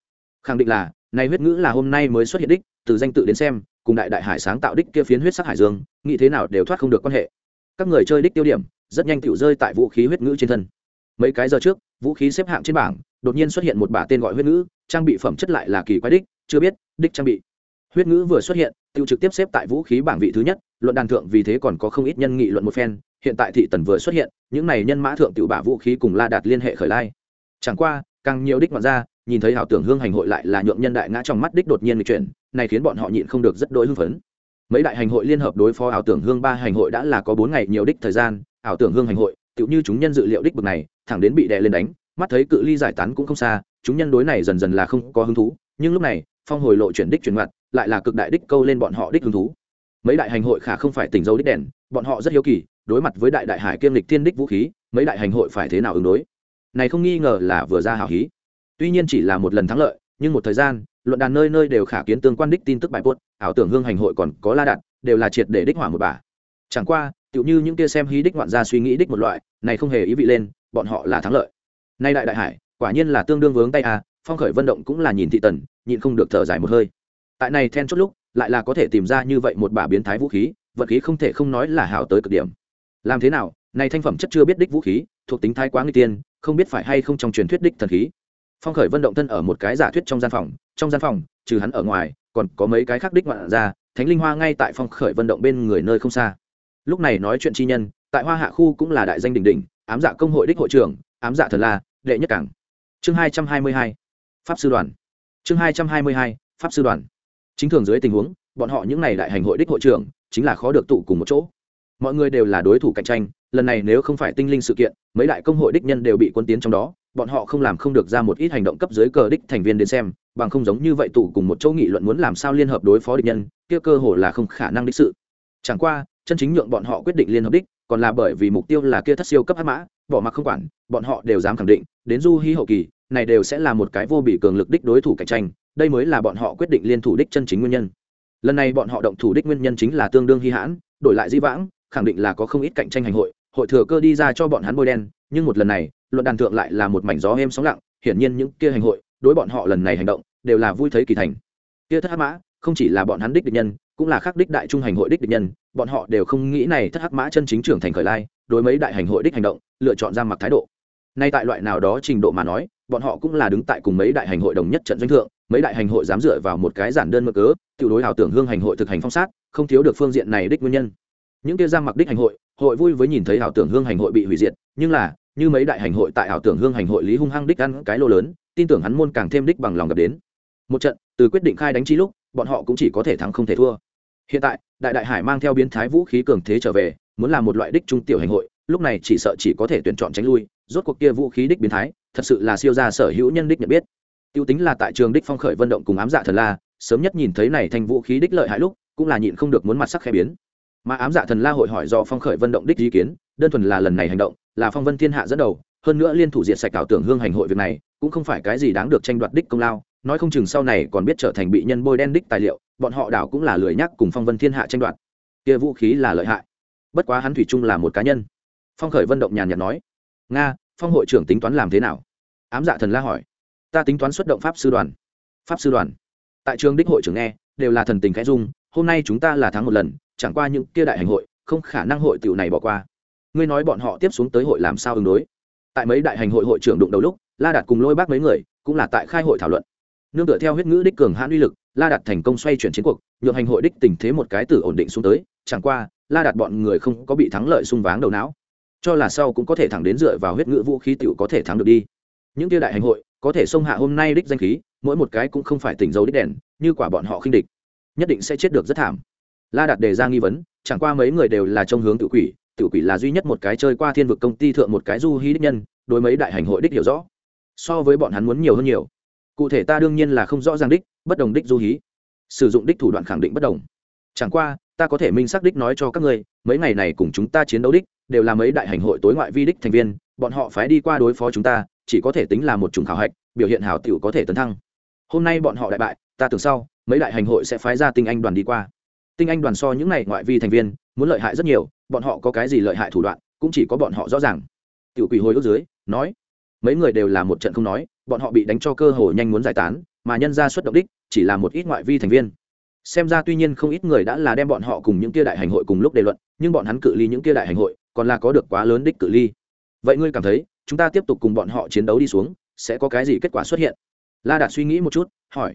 Khẳng định là, này huyết ngữ là hôm nay mới xuất hiện đích, từ danh tự đến xem, cùng đại đại hải sáng tạo đích kia phiến huyết sắc hải dương, nghĩ thế nào đều thoát không được quan hệ. Các người chơi đích tiêu điểm, rất nhanh tự rơi tại vũ khí huyết ngữ trên thân. Mấy cái giờ trước, vũ khí xếp hạng trên bảng, đột nhiên xuất hiện một bả tên gọi huyết ngữ, trang bị phẩm chất lại là kỳ quái đích, chưa biết, đích trang bị. Huyết ngữ vừa xuất hiện tự trực tiếp xếp tại vũ khí bảng vị thứ nhất luận đàn thượng vì thế còn có không ít nhân nghị luận một phen, hiện tại thị tần vừa xuất hiện, những này nhân mã thượng tự bả vũ khí cùng la đạt liên hệ khởi lai. Chẳng qua, càng nhiều đích ngoạn ra, nhìn thấy hảo tưởng hương hành hội lại là nhượng nhân đại ngã trong mắt đích đột nhiên lịch chuyển, này khiến bọn họ nhịn không được rất đỗi hưng phấn. Mấy đại hành hội liên hợp đối phó ảo tưởng hương ba hành hội đã là có bốn ngày nhiều đích thời gian ảo tưởng hương hành hội, tựu như chúng nhân dự liệu đích bực này, thẳng đến bị đè lên đánh, mắt thấy cự ly giải tán cũng không xa, chúng nhân đối này dần dần là không có hứng thú, nhưng lúc này, phong hồi lộ chuyển đích chuyển ngoặt, lại là cực đại đích câu lên bọn họ đích hứng thú mấy đại hành hội khả không phải tỉnh dấu đích đèn, bọn họ rất hiếu kỳ, đối mặt với đại đại hải kiêm lịch thiên đích vũ khí, mấy đại hành hội phải thế nào ứng đối? Này không nghi ngờ là vừa ra hào hí. Tuy nhiên chỉ là một lần thắng lợi, nhưng một thời gian, luận đàn nơi nơi đều khả kiến tương quan đích tin tức bài buốt, ảo tưởng hương hành hội còn có la đạn, đều là triệt để đích hỏa một bà. Chẳng qua, tựu như những kia xem hí đích ngoạn ra suy nghĩ đích một loại, này không hề ý vị lên, bọn họ là thắng lợi. Nay đại đại hải, quả nhiên là tương đương vướng tay à phong khởi vận động cũng là nhìn thị tần, nhịn không được thở dài một hơi. Tại này then chốt lúc lại là có thể tìm ra như vậy một bả biến thái vũ khí, vật khí không thể không nói là hảo tới cực điểm. Làm thế nào? Này thanh phẩm chất chưa biết đích vũ khí, thuộc tính thái quá nguy tiên, không biết phải hay không trong truyền thuyết đích thần khí. Phong khởi vân động thân ở một cái giả thuyết trong gian phòng, trong gian phòng, trừ hắn ở ngoài, còn có mấy cái khác đích ngoạn ra thánh linh hoa ngay tại phong khởi vân động bên người nơi không xa. Lúc này nói chuyện chi nhân, tại hoa hạ khu cũng là đại danh đỉnh đỉnh, ám dạ công hội đích hội trưởng, ám dạ thần la, đệ nhất cảng. Chương hai trăm hai mươi hai, pháp sư đoàn. Chương hai trăm hai mươi hai, pháp sư đoàn chính thường dưới tình huống, bọn họ những n à y đại hành hội đích hội trưởng, chính là khó được tụ cùng một chỗ. Mọi người đều là đối thủ cạnh tranh, lần này nếu không phải tinh linh sự kiện, mấy đại công hội đích nhân đều bị quân tiến trong đó, bọn họ không làm không được ra một ít hành động cấp dưới cờ đích thành viên đến xem, bằng không giống như vậy tụ cùng một chỗ nghị luận muốn làm sao liên hợp đối phó địch nhân, kia cơ hồ là không khả năng đích sự. Chẳng qua, chân chính nhượng bọn họ quyết định liên hợp đích, còn là bởi vì mục tiêu là kia thất siêu cấp hắc mã, bỏ mặc không quản, bọn họ đều dám khẳng định, đến du hy hậu kỳ, này đều sẽ là một cái vô bị cường lực đích đối thủ cạnh tranh đây mới là bọn họ quyết định liên thủ đích chân chính nguyên nhân. Lần này bọn họ động thủ đích nguyên nhân chính là tương đương hy hãn, đổi lại di vãng, khẳng định là có không ít cạnh tranh hành hội hội thừa cơ đi ra cho bọn hắn bôi đen, nhưng một lần này, luận đàn thượng lại là một mảnh gió êm sóng lặng, hiển nhiên những kia hành hội, đối bọn họ lần này hành động, đều là vui thấy kỳ thành. Kia thất hắc mã, không chỉ là bọn hắn đích địch nhân, cũng là khắc đích đại trung hành hội đích địch nhân, bọn họ đều không nghĩ này thất hắc mã chân chính trưởng thành khởi lai, đối mấy đại hành hội đích hành động, lựa chọn ra mặc thái độ. Nay tại loại nào đó trình độ mà nói, bọn họ cũng là đứng tại cùng mấy đại hành hội đồng nhất trận doanh thượng mấy đại hành hội dám dựa vào một cái giản đơn mơ cớ tự đối ảo tưởng hương hành hội thực hành phong sát, không thiếu được phương diện này đích nguyên nhân. Những kia giang mặc đích hành hội hội vui với nhìn thấy ảo tưởng hương hành hội bị hủy diệt, nhưng là, như mấy đại hành hội tại ảo tưởng hương hành hội lý hung hăng đích ăn cái lô lớn, tin tưởng hắn môn càng thêm đích bằng lòng gặp đến. Một trận, từ quyết định khai đánh chi lúc, bọn họ cũng chỉ có thể thắng không thể thua. Hiện tại, đại đại hải mang theo biến thái vũ khí cường thế trở về, muốn làm một loại đích trung tiểu hành hội, lúc này chỉ sợ chỉ có thể tuyển chọn tránh lui, rốt cuộc kia vũ khí đích biến thái, thật sự là siêu gia sở hữu nhân đích nhận biết tiêu tính là tại trường đích phong khởi vận động cùng ám dạ thần la, sớm nhất nhìn thấy này thành vũ khí đích lợi hại lúc, cũng là nhịn không được muốn mặt sắc khẽ biến. Mà ám dạ thần la hội hỏi do phong khởi vận động đích ý kiến, đơn thuần là lần này hành động, là phong vân thiên hạ dẫn đầu, hơn nữa liên thủ diệt sạch ảo tưởng hương hành hội việc này, cũng không phải cái gì đáng được tranh đoạt đích công lao, nói không chừng sau này còn biết trở thành bị nhân bôi đen đích tài liệu, bọn họ đảo cũng là lười nhắc cùng phong vân thiên hạ tranh đoạt. Kia vũ khí là lợi hại. Bất quá hắn thủy chung là một cá nhân. Phong khởi vận động nhàn nhạt nói, nga, phong hội trưởng tính toán làm thế nào? Ám dạ thần la hỏi ta tính toán xuất động pháp sư đoàn. Pháp sư đoàn. Tại trường đích hội trưởng nghe, đều là thần tình khẽ dung hôm nay chúng ta là thắng một lần, chẳng qua những kia đại hành hội, không khả năng hội tiểu này bỏ qua. Ngươi nói bọn họ tiếp xuống tới hội làm sao ứng đối? Tại mấy đại hành hội hội trưởng đụng đầu lúc, la đạt cùng lôi bác mấy người, cũng là tại khai hội thảo luận. Nương tựa theo huyết ngữ đích cường hãn uy lực, la đạt thành công xoay chuyển chiến cuộc, nhượng hành hội đích tình thế một cái từ ổn định xuống tới, chẳng qua, la đạt bọn người không có bị thắng lợi xung váng đầu não. Cho là sau cũng có thể thẳng đến dựa vào huyết ngữ vũ khí tiểu có thể thắng được đi. Những kia đại hành hội có thể xông hạ hôm nay đích danh khí, mỗi một cái cũng không phải tỉnh dấu đích đèn, như quả bọn họ khinh địch. Nhất định sẽ chết được rất thảm. La đạt đề ra nghi vấn, chẳng qua mấy người đều là trong hướng tự quỷ tự quỷ là duy nhất một cái chơi qua thiên vực công ty thượng một cái du hí đích nhân, đối mấy đại hành hội đích hiểu rõ. So với bọn hắn muốn nhiều hơn nhiều. Cụ thể ta đương nhiên là không rõ ràng đích, bất đồng đích du hí. Sử dụng đích thủ đoạn khẳng định bất đồng. Chẳng qua, ta có thể minh xác đích nói cho các ngươi, mấy ngày này cùng chúng ta chiến đấu đích, đều là mấy đại hành hội tối ngoại vi đích thành viên, bọn họ phái đi qua đối phó chúng ta chỉ có thể tính là một chủng khảo hạch, biểu hiện hảo tiểu có thể tấn thăng. Hôm nay bọn họ đại bại, ta tưởng sau, mấy đại hành hội sẽ phái ra tinh anh đoàn đi qua. Tinh anh đoàn so những này ngoại vi thành viên, muốn lợi hại rất nhiều, bọn họ có cái gì lợi hại thủ đoạn, cũng chỉ có bọn họ rõ ràng. Tiểu quỷ hồi ước dưới, nói, mấy người đều là một trận không nói, bọn họ bị đánh cho cơ hội nhanh muốn giải tán, mà nhân ra xuất động đích, chỉ là một ít ngoại vi thành viên. Xem ra tuy nhiên không ít người đã là đem bọn họ cùng những kia đại hành hội cùng lúc đề luận, nhưng bọn hắn cự ly những kia đại hành hội, còn là có được quá lớn đích cự ly. Vậy ngươi cảm thấy chúng ta tiếp tục cùng bọn họ chiến đấu đi xuống, sẽ có cái gì kết quả xuất hiện? La đạt suy nghĩ một chút, hỏi.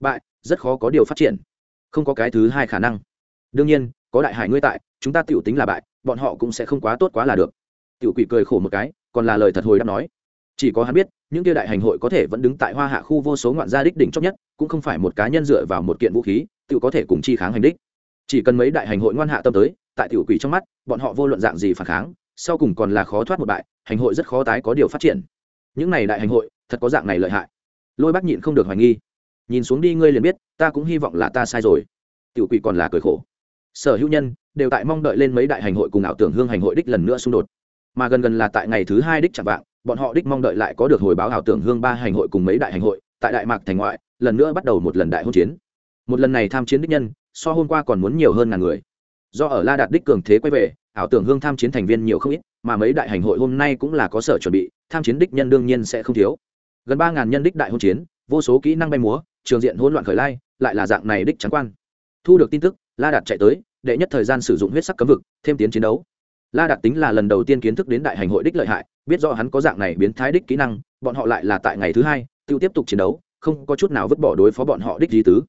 Bại, rất khó có điều phát triển. Không có cái thứ hai khả năng. Đương nhiên, có đại hải ngươi tại, chúng ta tiểu tính là bại, bọn họ cũng sẽ không quá tốt quá là được. Tiểu quỷ cười khổ một cái, còn là lời thật hồi đáp nói. Chỉ có hắn biết, những kia đại hành hội có thể vẫn đứng tại hoa hạ khu vô số ngoạn gia đích đỉnh chót nhất, cũng không phải một cá nhân dựa vào một kiện vũ khí tự có thể cùng chi kháng hành đích. Chỉ cần mấy đại hành hội ngoan hạ tâm tới, tại tiểu quỷ trong mắt, bọn họ vô luận dạng gì phản kháng sau cùng còn là khó thoát một bại, hành hội rất khó tái có điều phát triển. Những này đại hành hội, thật có dạng này lợi hại. Lôi bác nhịn không được hoài nghi. Nhìn xuống đi ngươi liền biết, ta cũng hy vọng là ta sai rồi. Tiểu quỷ còn là cười khổ. Sở hữu nhân, đều tại mong đợi lên mấy đại hành hội cùng ảo tưởng hương hành hội đích lần nữa xung đột. Mà gần gần là tại ngày thứ hai đích chạm vạng, bọn họ đích mong đợi lại có được hồi báo ảo tưởng hương ba hành hội cùng mấy đại hành hội, tại đại mạc thành ngoại, lần nữa bắt đầu một lần đại hôn chiến. Một lần này tham chiến đích nhân, so hôm qua còn muốn nhiều hơn ngàn người. Do ở la đạt đích cường thế quay về ảo tưởng hương tham chiến thành viên nhiều không ít, mà mấy đại hành hội hôm nay cũng là có sở chuẩn bị, tham chiến đích nhân đương nhiên sẽ không thiếu. Gần ba ngàn nhân đích đại hôn chiến, vô số kỹ năng bay múa, trường diện hỗn loạn khởi lai, lại là dạng này đích trắng quan. Thu được tin tức, la đạt chạy tới, đệ nhất thời gian sử dụng huyết sắc cấm vực, thêm tiến chiến đấu. La đạt tính là lần đầu tiên kiến thức đến đại hành hội đích lợi hại, biết rõ hắn có dạng này biến thái đích kỹ năng, bọn họ lại là tại ngày thứ hai, tự tiếp tục chiến đấu, không có chút nào vứt bỏ đối phó bọn họ đích di tứ.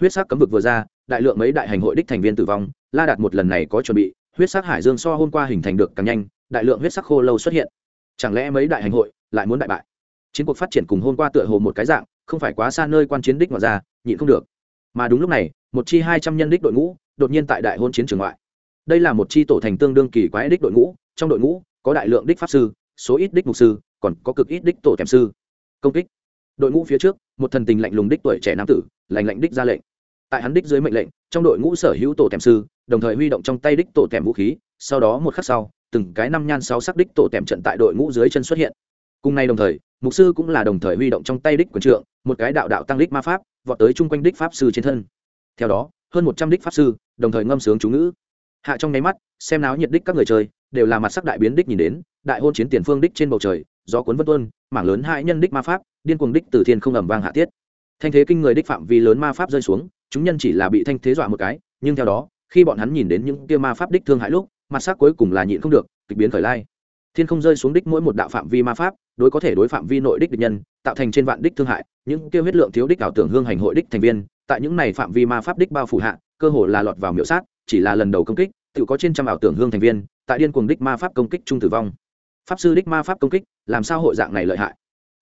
Huyết sắc cấm vực vừa ra, đại lượng mấy đại hành hội đích thành viên tử vong, la đạt một lần này có chuẩn bị huyết sắc hải dương so hôm qua hình thành được càng nhanh, đại lượng huyết sắc khô lâu xuất hiện. Chẳng lẽ mấy đại hành hội lại muốn đại bại? Chiến cuộc phát triển cùng hôm qua tựa hồ một cái dạng, không phải quá xa nơi quan chiến đích ngoài ra, nhịn không được. Mà đúng lúc này, một chi hai trăm nhân đích đội ngũ đột nhiên tại đại hôn chiến trường ngoại. Đây là một chi tổ thành tương đương kỳ quái đích đội ngũ, trong đội ngũ có đại lượng đích pháp sư, số ít đích mục sư, còn có cực ít đích tổ kèm sư. Công kích. Đội ngũ phía trước, một thần tình lạnh lùng đích tuổi trẻ nam tử lành lạnh đích ra lệnh tại hắn đích dưới mệnh lệnh, trong đội ngũ sở hữu tổ kèm sư, đồng thời huy động trong tay đích tổ kèm vũ khí, sau đó một khắc sau, từng cái năm nhan sáu sắc đích tổ kèm trận tại đội ngũ dưới chân xuất hiện. Cùng nay đồng thời, mục sư cũng là đồng thời huy động trong tay đích quần trượng, một cái đạo đạo tăng đích ma pháp, vọt tới chung quanh đích pháp sư trên thân. Theo đó, hơn một trăm đích pháp sư, đồng thời ngâm sướng chú ngữ. Hạ trong nháy mắt, xem náo nhiệt đích các người chơi, đều là mặt sắc đại biến đích nhìn đến, đại hôn chiến tiền phương đích trên bầu trời do cuốn vân tuân mảng lớn hai nhân đích ma pháp, điên cuồng đích từ thiên không ẩm vang hạ tiết. Thanh thế kinh người đích phạm vi lớn ma pháp rơi xuống chúng nhân chỉ là bị thanh thế dọa một cái, nhưng theo đó, khi bọn hắn nhìn đến những kia ma pháp đích thương hại lúc, mặt sắc cuối cùng là nhịn không được, kịch biến khởi lai thiên không rơi xuống đích mỗi một đạo phạm vi ma pháp, đối có thể đối phạm vi nội đích địch nhân, tạo thành trên vạn đích thương hại, những kia huyết lượng thiếu đích ảo tưởng hương hành hội đích thành viên, tại những này phạm vi ma pháp đích bao phủ hạ, cơ hồ là lọt vào miểu sát, chỉ là lần đầu công kích, tự có trên trăm ảo tưởng hương thành viên, tại điên cuồng đích ma pháp công kích trung tử vong pháp sư đích ma pháp công kích, làm sao hội dạng này lợi hại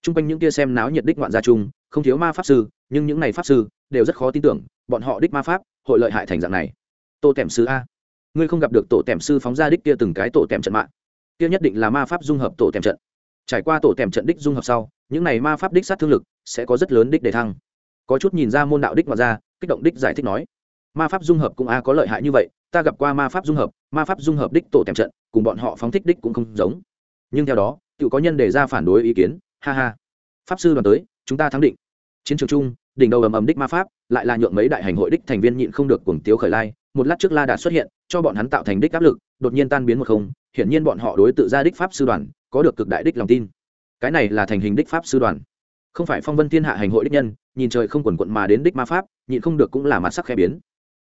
t r u n g quanh những kia xem náo nhiệt đích ngoạn gia trung không thiếu ma pháp sư nhưng những này pháp sư đều rất khó tin tưởng bọn họ đích ma pháp hội lợi hại thành dạng này. Tô tẻm sư a. Ngươi không gặp được tổ tẻm sư phóng ra đích kia từng cái tổ tẻm trận mạng. Kia nhất định là ma pháp dung hợp tổ tẻm trận. Trải qua tổ tẻm trận đích dung hợp sau những này ma pháp đích sát thương lực sẽ có rất lớn đích để thăng. Có chút nhìn ra môn đạo đích ngoạn ra, kích động đích giải thích nói ma pháp dung hợp cũng a có lợi hại như vậy ta gặp qua ma pháp dung hợp ma pháp dung hợp đích tổ tèm trận cùng bọn họ phóng thích đích cũng không giống. Nhưng theo đó tự có nhân đề ra phản đối ý kiến. Ha ha. Pháp sư đoàn tới chúng ta thắng định. Chiến trường chung, đỉnh đầu ầm ầm đích ma pháp, lại là nhượng mấy đại hành hội đích thành viên nhịn không được cuồng tiếu khởi lai. Một lát trước la đạt xuất hiện, cho bọn hắn tạo thành đích áp lực, đột nhiên tan biến một không, hiển nhiên bọn họ đối tự ra đích pháp sư đoàn, có được cực đại đích lòng tin. Cái này là thành hình đích pháp sư đoàn. Không phải phong vân thiên hạ hành hội đích nhân, nhìn trời không quần quận mà đến đích ma pháp, nhịn không được cũng là mặt sắc khẽ biến.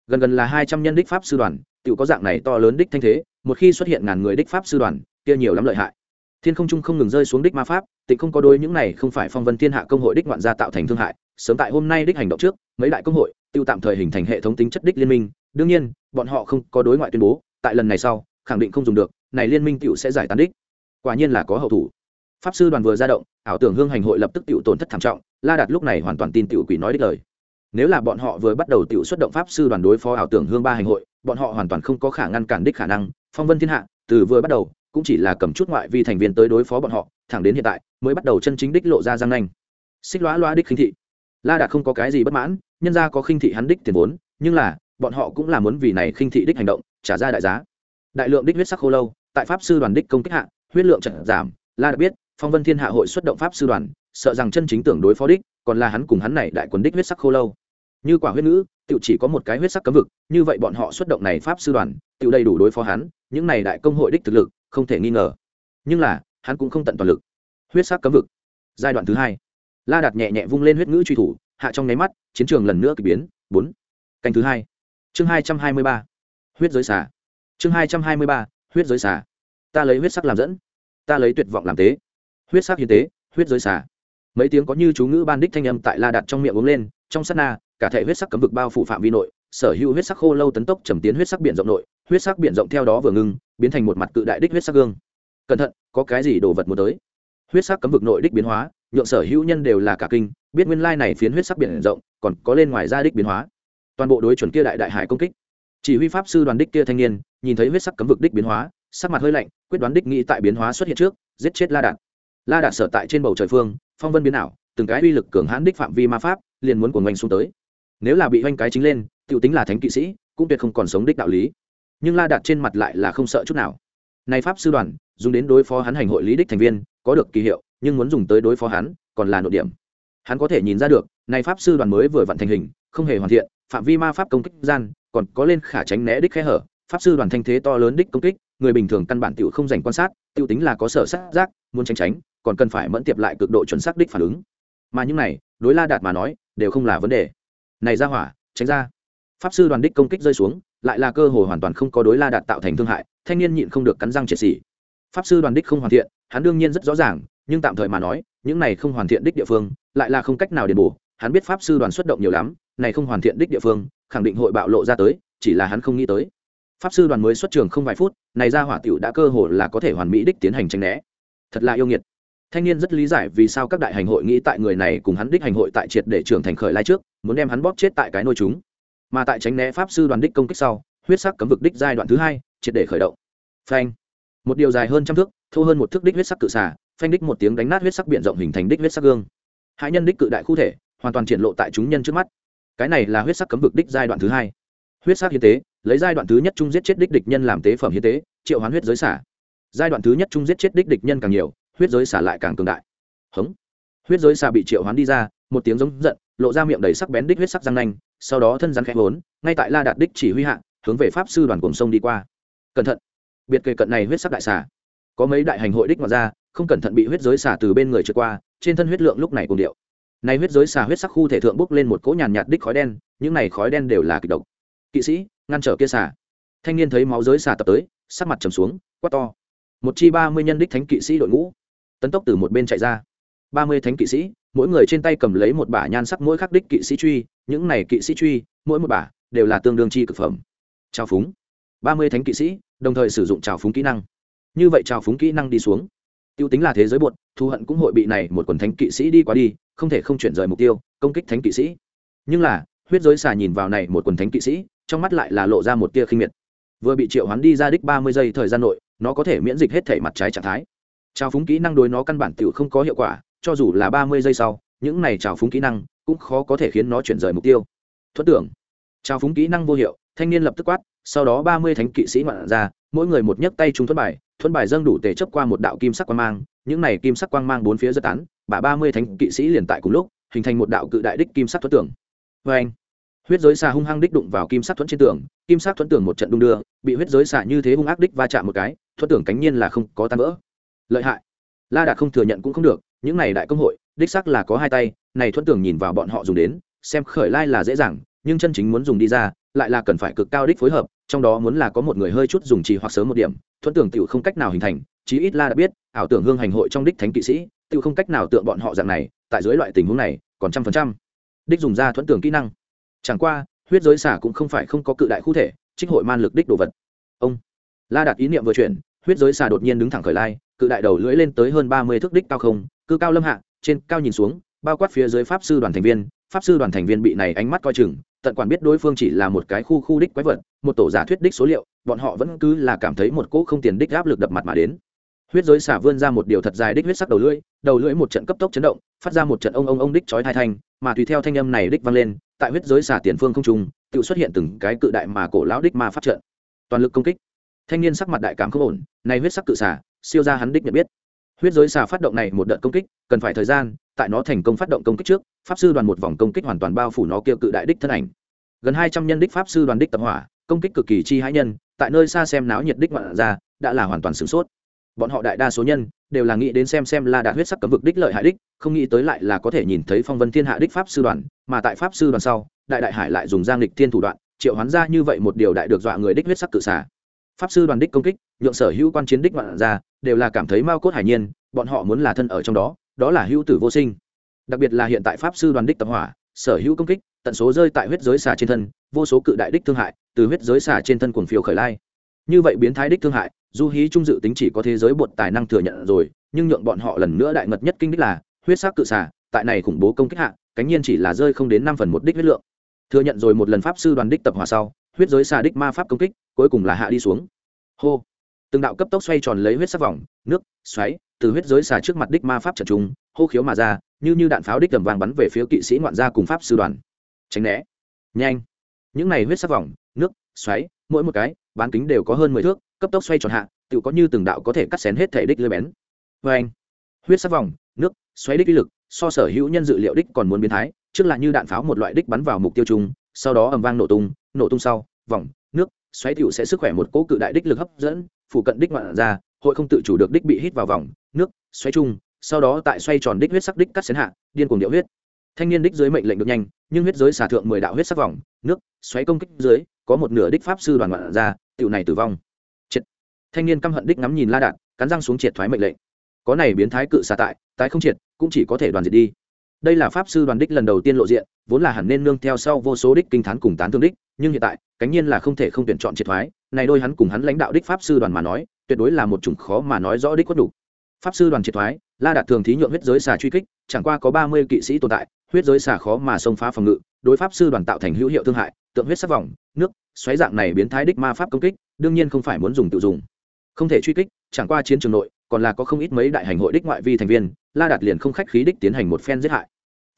Gần gần là hai trăm nhân đích pháp sư đoàn tự có dạng này to lớn đích thanh thế, một khi xuất hiện ngàn người đích pháp sư đoàn, kia nhiều lắm lợi hại. Thiên không trung không ngừng rơi xuống đích ma pháp tịnh không có đôi những này không phải phong vân thiên hạ công hội đích ngoạn gia tạo thành thương hại, sớm tại hôm nay đích hành động trước, mấy đại công hội, tiêu tạm thời hình thành hệ thống tính chất đích liên minh. Đương nhiên, bọn họ không có đối ngoại tuyên bố, tại lần này sau, khẳng định không dùng được, này liên minh tiểu sẽ giải tán đích. Quả nhiên là có hậu thủ. Pháp sư đoàn vừa ra động, ảo tưởng hương hành hội lập tức tiểu tổn thất thảm trọng, la đạt lúc này hoàn toàn tin tiểu quỷ nói đích lời. Nếu là bọn họ vừa bắt đầu tiểu xuất động pháp sư đoàn đối phó ảo tưởng hương ba hành hội, bọn họ hoàn toàn không có khả ngăn cản đích khả năng. Phong vân thiên hạ, từ vừa bắt đầu cũng chỉ là cầm chút ngoại vi thành viên tới đối phó bọn họ, thẳng đến hiện tại, mới bắt đầu chân chính đích lộ ra giang nanh. Xích lóa loa đích khinh thị. La đạt không có cái gì bất mãn, nhân ra có khinh thị hắn đích tiền vốn, nhưng là, bọn họ cũng là muốn vì này khinh thị đích hành động, trả ra đại giá. Đại lượng đích huyết sắc khô lâu, tại pháp sư đoàn đích công kích hạ, huyết lượng trận giảm. La đã biết, phong vân thiên hạ hội xuất động pháp sư đoàn, sợ rằng chân chính tưởng đối phó đích, còn là hắn cùng hắn này đại quần đích huyết sắc khô lâu. Như quả huyết ngữ tự chỉ có một cái huyết sắc cấm vực, như vậy bọn họ xuất động này pháp sư đoàn tự đầy đủ đối phó hắn, những này đại công hội đích thực lực không thể nghi ngờ. Nhưng là, hắn cũng không tận toàn lực. Huyết sắc cấm vực. Giai đoạn thứ hai. La đạt nhẹ nhẹ vung lên huyết ngữ truy thủ, hạ trong nháy mắt, chiến trường lần nữa k ỳ biến. Bốn. Canh thứ hai. Chương hai trăm hai mươi ba. Huyết giới xả chương hai trăm hai mươi ba. Huyết giới xả ta lấy huyết sắc làm dẫn. Ta lấy tuyệt vọng làm tế. Huyết sắc hiến tế, huyết giới xả mấy tiếng có như chú ngữ ban đích thanh âm tại la đạt trong miệng uống lên, trong sát na, cả thể huyết sắc cấm vực bao phủ phạm vi nội, sở hữu huyết sắc khô lâu tấn tốc trầm tiến huyết sắc biển rộng nội, huyết sắc biển rộng theo đó vừa ngưng biến thành một mặt cự đại đích huyết sắc gương. Cẩn thận, có cái gì đồ vật muốn tới? Huyết sắc cấm vực nội đích biến hóa, nhượng sở hữu nhân đều là cả kinh, biết nguyên lai này phiến huyết sắc biển rộng, còn có lên ngoài ra đích biến hóa. Toàn bộ đối chuẩn kia đại đại hải công kích. Chỉ huy pháp sư đoàn đích kia thanh niên, nhìn thấy huyết sắc cấm vực đích biến hóa, sắc mặt hơi lạnh, quyết đoán đích nghĩ tại biến hóa xuất hiện trước, giết chết la đạt. La đạt sở tại trên bầu trời phương, phong vân biến ảo, từng cái uy lực cường hãn đích phạm vi ma pháp, liền muốn cuồng xuống tới. Nếu là bị oanh cái chính lên t tính là thánh kỵ sĩ, cũng tuyệt không còn sống đích đạo lý nhưng la đạt trên mặt lại là không sợ chút nào. Này pháp sư đoàn, dùng đến đối phó hắn hành hội lý đích thành viên, có được kỳ hiệu, nhưng muốn dùng tới đối phó hắn, còn là nội điểm. Hắn có thể nhìn ra được, này pháp sư đoàn mới vừa vặn thành hình, không hề hoàn thiện, phạm vi ma pháp công kích gian, còn có lên khả tránh né đích khe hở. Pháp sư đoàn thanh thế to lớn đích công kích, người bình thường căn bản tiểu không dành quan sát, tiểu tính là có sở sát giác, muốn tránh tránh, còn cần phải mẫn tiệp lại cực độ chuẩn xác đích phản ứng. Mà những này, đối la đạt mà nói, đều không là vấn đề. Này ra hỏa, tránh ra pháp sư đoàn đích công kích rơi xuống, lại là cơ hội hoàn toàn không có đối la đạt tạo thành thương hại, thanh niên nhịn không được cắn răng triệt xỉ. Pháp sư đoàn đích không hoàn thiện, hắn đương nhiên rất rõ ràng, nhưng tạm thời mà nói, những này không hoàn thiện đích địa phương, lại là không cách nào đền bù. Hắn biết pháp sư đoàn xuất động nhiều lắm, này không hoàn thiện đích địa phương, khẳng định hội bạo lộ ra tới, chỉ là hắn không nghĩ tới. Pháp sư đoàn mới xuất trường không vài phút, này ra hỏa tiểu đã cơ hồ là có thể hoàn mỹ đích tiến hành tranh né. Thật là yêu nghiệt. Thanh niên rất lý giải vì sao các đại hành hội nghĩ tại người này cùng hắn đích hành hội tại triệt để trưởng thành khởi lai trước, muốn đem hắn bóp chết tại cái nôi chúng mà tại tránh né pháp sư đoàn đích công kích sau, huyết sắc cấm vực đích giai đoạn thứ hai, triệt để khởi động. Phanh. Một điều dài hơn trăm thước, thô hơn một thước đích huyết sắc cự xả phanh đích một tiếng đánh nát huyết sắc biện rộng hình thành đích huyết sắc gương. Hai nhân đích cự đại khu thể, hoàn toàn triển lộ tại chúng nhân trước mắt. Cái này là huyết sắc cấm vực đích giai đoạn thứ hai. Huyết sắc hiến tế, lấy giai đoạn thứ nhất chung giết chết đích địch nhân làm tế phẩm hiến tế, triệu hoán huyết giới xả. Giai đoạn thứ nhất chung giết chết đích địch nhân càng nhiều, huyết giới xả lại càng cường đại. Hống. Huyết giới xả bị triệu hoán đi ra, một tiếng giống giận, lộ ra miệng đầy sắc bén đích huyết sắc răng nanh sau đó thân rắn khẽ vốn ngay tại la đạt đích chỉ huy hạng hướng về pháp sư đoàn cùng sông đi qua. Cẩn thận. Biệt kề cận này huyết sắc đại xả có mấy đại hành hội đích ngoài ra, không cẩn thận bị huyết giới xả từ bên người trượt qua, trên thân huyết lượng lúc này cùng điệu. Này huyết giới xả huyết sắc khu thể thượng bốc lên một cỗ nhàn nhạt đích khói đen, những này khói đen đều là kịch độc. Kỵ sĩ, ngăn trở kia xả thanh niên thấy máu giới xả tập tới, sắc mặt trầm xuống, quát to. Một chi ba mươi nhân đích thánh kỵ sĩ đội ngũ. Tấn tốc từ một bên chạy ra. Ba mươi thánh kỵ sĩ mỗi người trên tay cầm lấy một bả nhan sắc mỗi khắc đích kỵ sĩ truy, những này kỵ sĩ truy, mỗi một bả đều là tương đương chi cực phẩm. Trào phúng. Ba mươi thánh kỵ sĩ, đồng thời sử dụng trào phúng kỹ năng. Như vậy trào phúng kỹ năng đi xuống. Tiêu tính là thế giới bột, thù hận cũng hội bị này một quần thánh kỵ sĩ đi qua đi, không thể không chuyển rời mục tiêu, công kích thánh kỵ sĩ. Nhưng là, huyết giới xà nhìn vào này một quần thánh kỵ sĩ, trong mắt lại là lộ ra một tia khinh miệt. Vừa bị triệu hoán đi ra đích ba mươi giây thời gian nội, nó có thể miễn dịch hết thể mặt trái trạng thái. Trào phúng kỹ năng đối nó căn bản t không có hiệu quả cho dù là ba mươi giây sau, những này trào phúng kỹ năng cũng khó có thể khiến nó chuyển rời mục tiêu. Thuất tưởng, trào phúng kỹ năng vô hiệu, thanh niên lập tức quát, sau đó ba mươi thánh kỵ sĩ ngoạn ra, mỗi người một nhấc tay trung thuất bài thuất bài dâng đủ tề chấp qua một đạo kim sắc quang mang, những này kim sắc quang mang bốn phía giật tán bà ba mươi thánh kỵ sĩ liền tại cùng lúc, hình thành một đạo cự đại đích kim sắc thuất tưởng. Vê anh huyết giới xà hung hăng đích đụng vào kim sắc thuẫn trên tường, kim sắc thuẫn tưởng một trận đung đưa, bị huyết giới xà như thế hung ác đích va chạm một cái thuẫn tưởng cánh nhiên là không có tan vỡ. Lợi hại. La đạt không thừa nhận cũng không được những này đại công hội, đích sắc là có hai tay, này thuẫn tưởng nhìn vào bọn họ dùng đến, xem khởi lai là dễ dàng, nhưng chân chính muốn dùng đi ra, lại là cần phải cực cao đích phối hợp, trong đó muốn là có một người hơi chút dùng trì hoặc sớm một điểm thuẫn tưởng tiểu không cách nào hình thành, chí ít la đã biết, ảo tưởng hương hành hội trong đích thánh kỵ sĩ, tiểu không cách nào tượng bọn họ dạng này, tại dưới loại tình huống này, còn trăm phần trăm. Đích dùng ra thuẫn tưởng kỹ năng. Chẳng qua, huyết giới xả cũng không phải không có cự đại khu thể, trích hội man lực đích đồ vật. Ông, la đạt ý niệm vừa chuyển, huyết giới xà đột nhiên đứng thẳng khởi lai cự đại đầu lưỡi lên tới hơn ba mươi thước đích cao không, cư cao lâm hạ, trên cao nhìn xuống, bao quát phía dưới pháp sư đoàn thành viên, pháp sư đoàn thành viên bị này ánh mắt coi chừng, tận quản biết đối phương chỉ là một cái khu khu đích quái vật, một tổ giả thuyết đích số liệu, bọn họ vẫn cứ là cảm thấy một cỗ không tiền đích áp lực đập mặt mà đến. Huyết giới xả vươn ra một điều thật dài đích huyết sắc đầu lưỡi đầu lưỡi một trận cấp tốc chấn động, phát ra một trận ông ông ông đích chói thai thanh, mà tùy theo thanh âm này đích vang lên, tại huyết giới xả tiền phương không trung tự xuất hiện từng cái cự đại mà cổ lão đích ma phát trận. Toàn lực công kích. Thanh niên sắc mặt đại cảm không ổn, này huyết sắc cự xả siêu ra hắn đích nhận biết. Huyết giới xà phát động này một đợt công kích, cần phải thời gian, tại nó thành công phát động công kích trước, pháp sư đoàn một vòng công kích hoàn toàn bao phủ nó kia cự đại đích thân ảnh. Gần hai trăm nhân đích pháp sư đoàn đích tập hỏa, công kích cực kỳ chi hãi nhân, tại nơi xa xem náo nhiệt đích ngoạn ra, đã là hoàn toàn sửng sốt. Bọn họ đại đa số nhân, đều là nghĩ đến xem xem là đạt huyết sắc cấm vực đích lợi hại đích, không nghĩ tới lại là có thể nhìn thấy phong vân thiên hạ đích pháp sư đoàn, mà tại pháp sư đoàn sau, đại đại hải lại dùng giang lịch thiên thủ đoạn, triệu hoán ra như vậy một điều đại được dọa người đích huyết sắc cự xả pháp sư đoàn đích công kích, nhượng sở hữu quan chiến đích ngoạn ra, đều là cảm thấy mao cốt hải nhiên, bọn họ muốn là thân ở trong đó đó là hữu tử vô sinh. Đặc biệt là hiện tại pháp sư đoàn đích tập hỏa, sở hữu công kích, tận số rơi tại huyết giới xà trên thân, vô số cự đại đích thương hại, từ huyết giới xà trên thân cuồng phiêu khởi lai. Như vậy biến thái đích thương hại, du hí trung dự tính chỉ có thế giới bột tài năng thừa nhận rồi, nhưng nhượng bọn họ lần nữa đại ngật nhất kinh đích là, huyết sắc cự xà, tại này khủng bố công kích hạ, cánh nhiên chỉ là rơi không đến năm phần một đích huyết lượng. Thừa nhận rồi một lần pháp sư đoàn đích tập hòa sau huyết giới xà đích ma pháp công kích, cuối cùng là hạ đi xuống. Hô. Từng đạo cấp tốc xoay tròn lấy huyết sắc vòng, nước, xoáy, từ huyết giới xà trước mặt đích ma pháp trận trung hô khiếu mà ra, như như đạn pháo đích tầm vàng bắn về phía kỵ sĩ ngoạn gia cùng pháp sư đoàn. Tránh né. Nhanh. Những này huyết sắc vòng, nước, xoáy, mỗi một cái, bán kính đều có hơn mười thước, cấp tốc xoay tròn hạ, tự có như từng đạo có thể cắt xén hết thể đích lưới bén. Vê anh huyết sắc vòng, nước, xoáy đích uy lực, so sở hữu nhân dự liệu đích còn muốn biến thái, trước là như đạn pháo một loại đích bắn vào mục tiêu chung sau đó ầm vang nổ tung nổ tung sau, vòng, nước, xoáy tiểu sẽ sức khỏe một cỗ cự đại đích lực hấp dẫn, phụ cận đích ngoạn ra, hội không tự chủ được đích bị hít vào vòng, nước, xoáy chung, sau đó tại xoay tròn đích huyết sắc đích cắt xén hạ, điên cuồng điệu huyết. Thanh niên đích dưới mệnh lệnh được nhanh, nhưng huyết giới xả thượng mười đạo huyết sắc vòng, nước, xoáy công kích dưới, có một nửa đích pháp sư đoàn ngoạn ra, tiểu này tử vong. Triệt. Thanh niên căm hận đích ngắm nhìn la đạn cắn răng xuống triệt thoái mệnh lệnh. Có này biến thái cự xả tại, tái không triệt, cũng chỉ có thể đoàn diệt đi đây là pháp sư đoàn đích lần đầu tiên lộ diện, vốn là hẳn nên nương theo sau vô số đích kinh thán cùng tán thương đích, nhưng hiện tại, cánh nhiên là không thể không tuyển chọn triệt thoái, này đôi hắn cùng hắn lãnh đạo đích pháp sư đoàn mà nói, tuyệt đối là một chủng khó mà nói rõ đích quất đủ. Pháp sư đoàn triệt thoái, la đạt thường thí nhượng huyết giới xà truy kích, chẳng qua có ba mươi kỵ sĩ tồn tại, huyết giới xà khó mà xông phá phòng ngự, đối pháp sư đoàn tạo thành hữu hiệu thương hại, tượng huyết sắc vòng, nước, xoáy dạng này biến thái đích ma pháp công kích, đương nhiên không phải muốn dùng tự dùng. Không thể truy kích, chẳng qua chiến trường nội còn là có không ít mấy đại hành hội đích ngoại vi thành viên, la đạt liền không khách khí đích tiến hành một phen giết hại.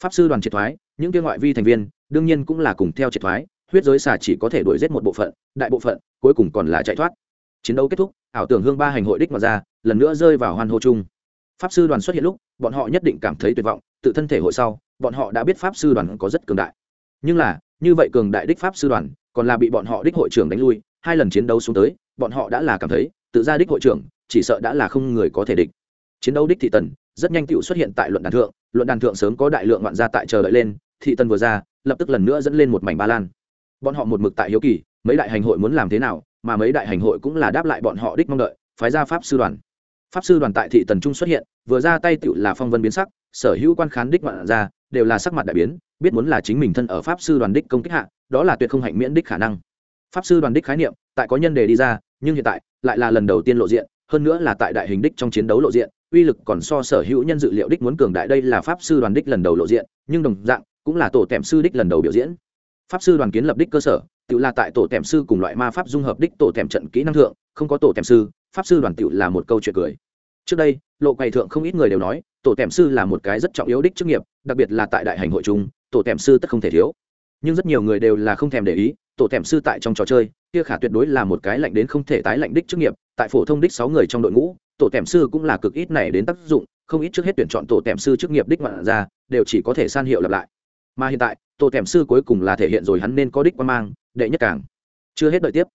Pháp sư đoàn triệt thoái, những kia ngoại vi thành viên, đương nhiên cũng là cùng theo triệt thoái, huyết giới xà chỉ có thể đuổi giết một bộ phận, đại bộ phận, cuối cùng còn là chạy thoát. Chiến đấu kết thúc, ảo tưởng hương ba hành hội đích mà ra, lần nữa rơi vào hoan hô chung. Pháp sư đoàn xuất hiện lúc, bọn họ nhất định cảm thấy tuyệt vọng, tự thân thể hội sau, bọn họ đã biết pháp sư đoàn có rất cường đại. Nhưng là, như vậy cường đại đích pháp sư đoàn, còn là bị bọn họ đích hội trưởng đánh lui, hai lần chiến đấu xuống tới, bọn họ đã là cảm thấy, tự ra đích hội trưởng chỉ sợ đã là không người có thể địch. Chiến đấu đích thị tần, rất nhanh tựu xuất hiện tại luận đàn thượng, luận đàn thượng sớm có đại lượng ngoạn gia tại chờ đợi lên, thị tần vừa ra, lập tức lần nữa dẫn lên một mảnh ba lan. Bọn họ một mực tại hiếu kỳ, mấy đại hành hội muốn làm thế nào, mà mấy đại hành hội cũng là đáp lại bọn họ đích mong đợi, phái ra pháp sư đoàn. Pháp sư đoàn tại thị tần trung xuất hiện, vừa ra tay tựu là phong vân biến sắc, sở hữu quan khán đích ngoạn gia đều là sắc mặt đại biến, biết muốn là chính mình thân ở pháp sư đoàn đích công kích hạ, đó là tuyệt không hạnh miễn đích khả năng. Pháp sư đoàn đích khái niệm, tại có nhân đề đi ra, nhưng hiện tại lại là lần đầu tiên lộ diện hơn nữa là tại đại hình đích trong chiến đấu lộ diện, uy lực còn so sở hữu nhân dự liệu đích muốn cường đại đây là pháp sư đoàn đích lần đầu lộ diện, nhưng đồng dạng, cũng là tổ tèm sư đích lần đầu biểu diễn. Pháp sư đoàn kiến lập đích cơ sở tự là tại tổ tèm sư cùng loại ma pháp dung hợp đích tổ tèm trận kỹ năng thượng, không có tổ tèm sư, pháp sư đoàn tự là một câu chuyện cười. Trước đây, lộ quầy thượng không ít người đều nói, tổ tèm sư là một cái rất trọng yếu đích chức nghiệp, đặc biệt là tại đại hành hội chung, tổ tèm sư tất không thể thiếu. Nhưng rất nhiều người đều là không thèm để ý, tổ tèm sư tại trong trò chơi kia khả tuyệt đối là một cái lạnh đến không thể tái lạnh đích chức nghiệp, tại phổ thông đích sáu người trong đội ngũ, tổ tèm sư cũng là cực ít này đến tác dụng, không ít trước hết tuyển chọn tổ tèm sư chức nghiệp đích ngoạn ra đều chỉ có thể san hiệu lặp lại. Mà hiện tại, tổ tèm sư cuối cùng là thể hiện rồi hắn nên có đích quan mang, đệ nhất càng. Chưa hết đợi tiếp.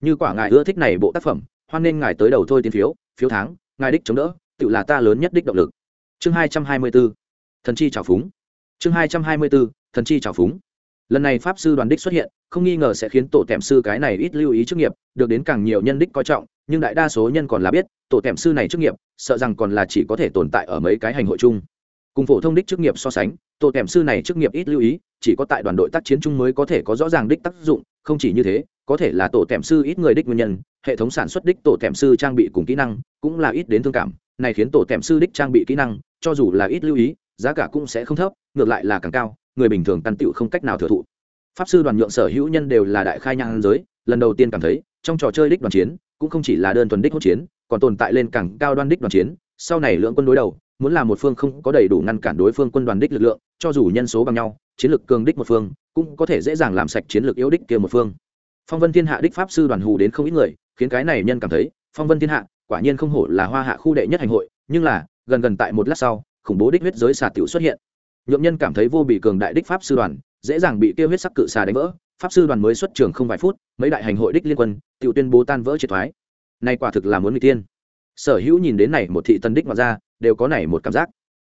Như quả ngài ưa thích này bộ tác phẩm, hoan nên ngài tới đầu thôi tiền phiếu phiếu tháng, ngài đích chống đỡ, tự là ta lớn nhất đích động lực. Chương hai trăm hai mươi bốn thần chi trào phúng. Chương hai trăm hai mươi bốn thần chi trào phúng lần này pháp sư đoàn đích xuất hiện, không nghi ngờ sẽ khiến tổ tèm sư cái này ít lưu ý chức nghiệp, được đến càng nhiều nhân đích coi trọng, nhưng đại đa số nhân còn là biết, tổ tèm sư này chức nghiệp, sợ rằng còn là chỉ có thể tồn tại ở mấy cái hành hội chung. Cùng phổ thông đích chức nghiệp so sánh, tổ tèm sư này chức nghiệp ít lưu ý, chỉ có tại đoàn đội tác chiến chung mới có thể có rõ ràng đích tác dụng, không chỉ như thế, có thể là tổ tèm sư ít người đích nguyên nhân, hệ thống sản xuất đích tổ tèm sư trang bị cùng kỹ năng cũng là ít đến thương cảm, này khiến tổ tèm sư đích trang bị kỹ năng, cho dù là ít lưu ý giá cả cũng sẽ không thấp, ngược lại là càng cao, người bình thường căn tựu không cách nào thừa thụ. Pháp sư đoàn nhượng sở hữu nhân đều là đại khai nhang giới, lần đầu tiên cảm thấy, trong trò chơi đích đoàn chiến, cũng không chỉ là đơn thuần đích hỗn chiến, còn tồn tại lên càng cao đoan đích đoàn chiến, sau này lượng quân đối đầu, muốn là một phương không có đầy đủ ngăn cản đối phương quân đoàn đích lực lượng, cho dù nhân số bằng nhau, chiến lược cường đích một phương, cũng có thể dễ dàng làm sạch chiến lược yếu đích kia một phương. Phong vân thiên hạ đích pháp sư đoàn hù đến không ít người, khiến cái này nhân cảm thấy, phong vân thiên hạ, quả nhiên không hổ là hoa hạ khu đệ nhất hành hội, nhưng là, gần gần tại một lát sau khủng bố đích huyết giới xà tiểu xuất hiện. Nhượng nhân cảm thấy vô bị cường đại đích pháp sư đoàn, dễ dàng bị tiêu huyết sắc cự xà đánh vỡ. Pháp sư đoàn mới xuất trường không vài phút, mấy đại hành hội đích liên quân, tiểu tuyên bố tan vỡ triệt thoái. Nay quả thực là muốn người tiên. Sở hữu nhìn đến này một thị tân đích mà ra, đều có này một cảm giác.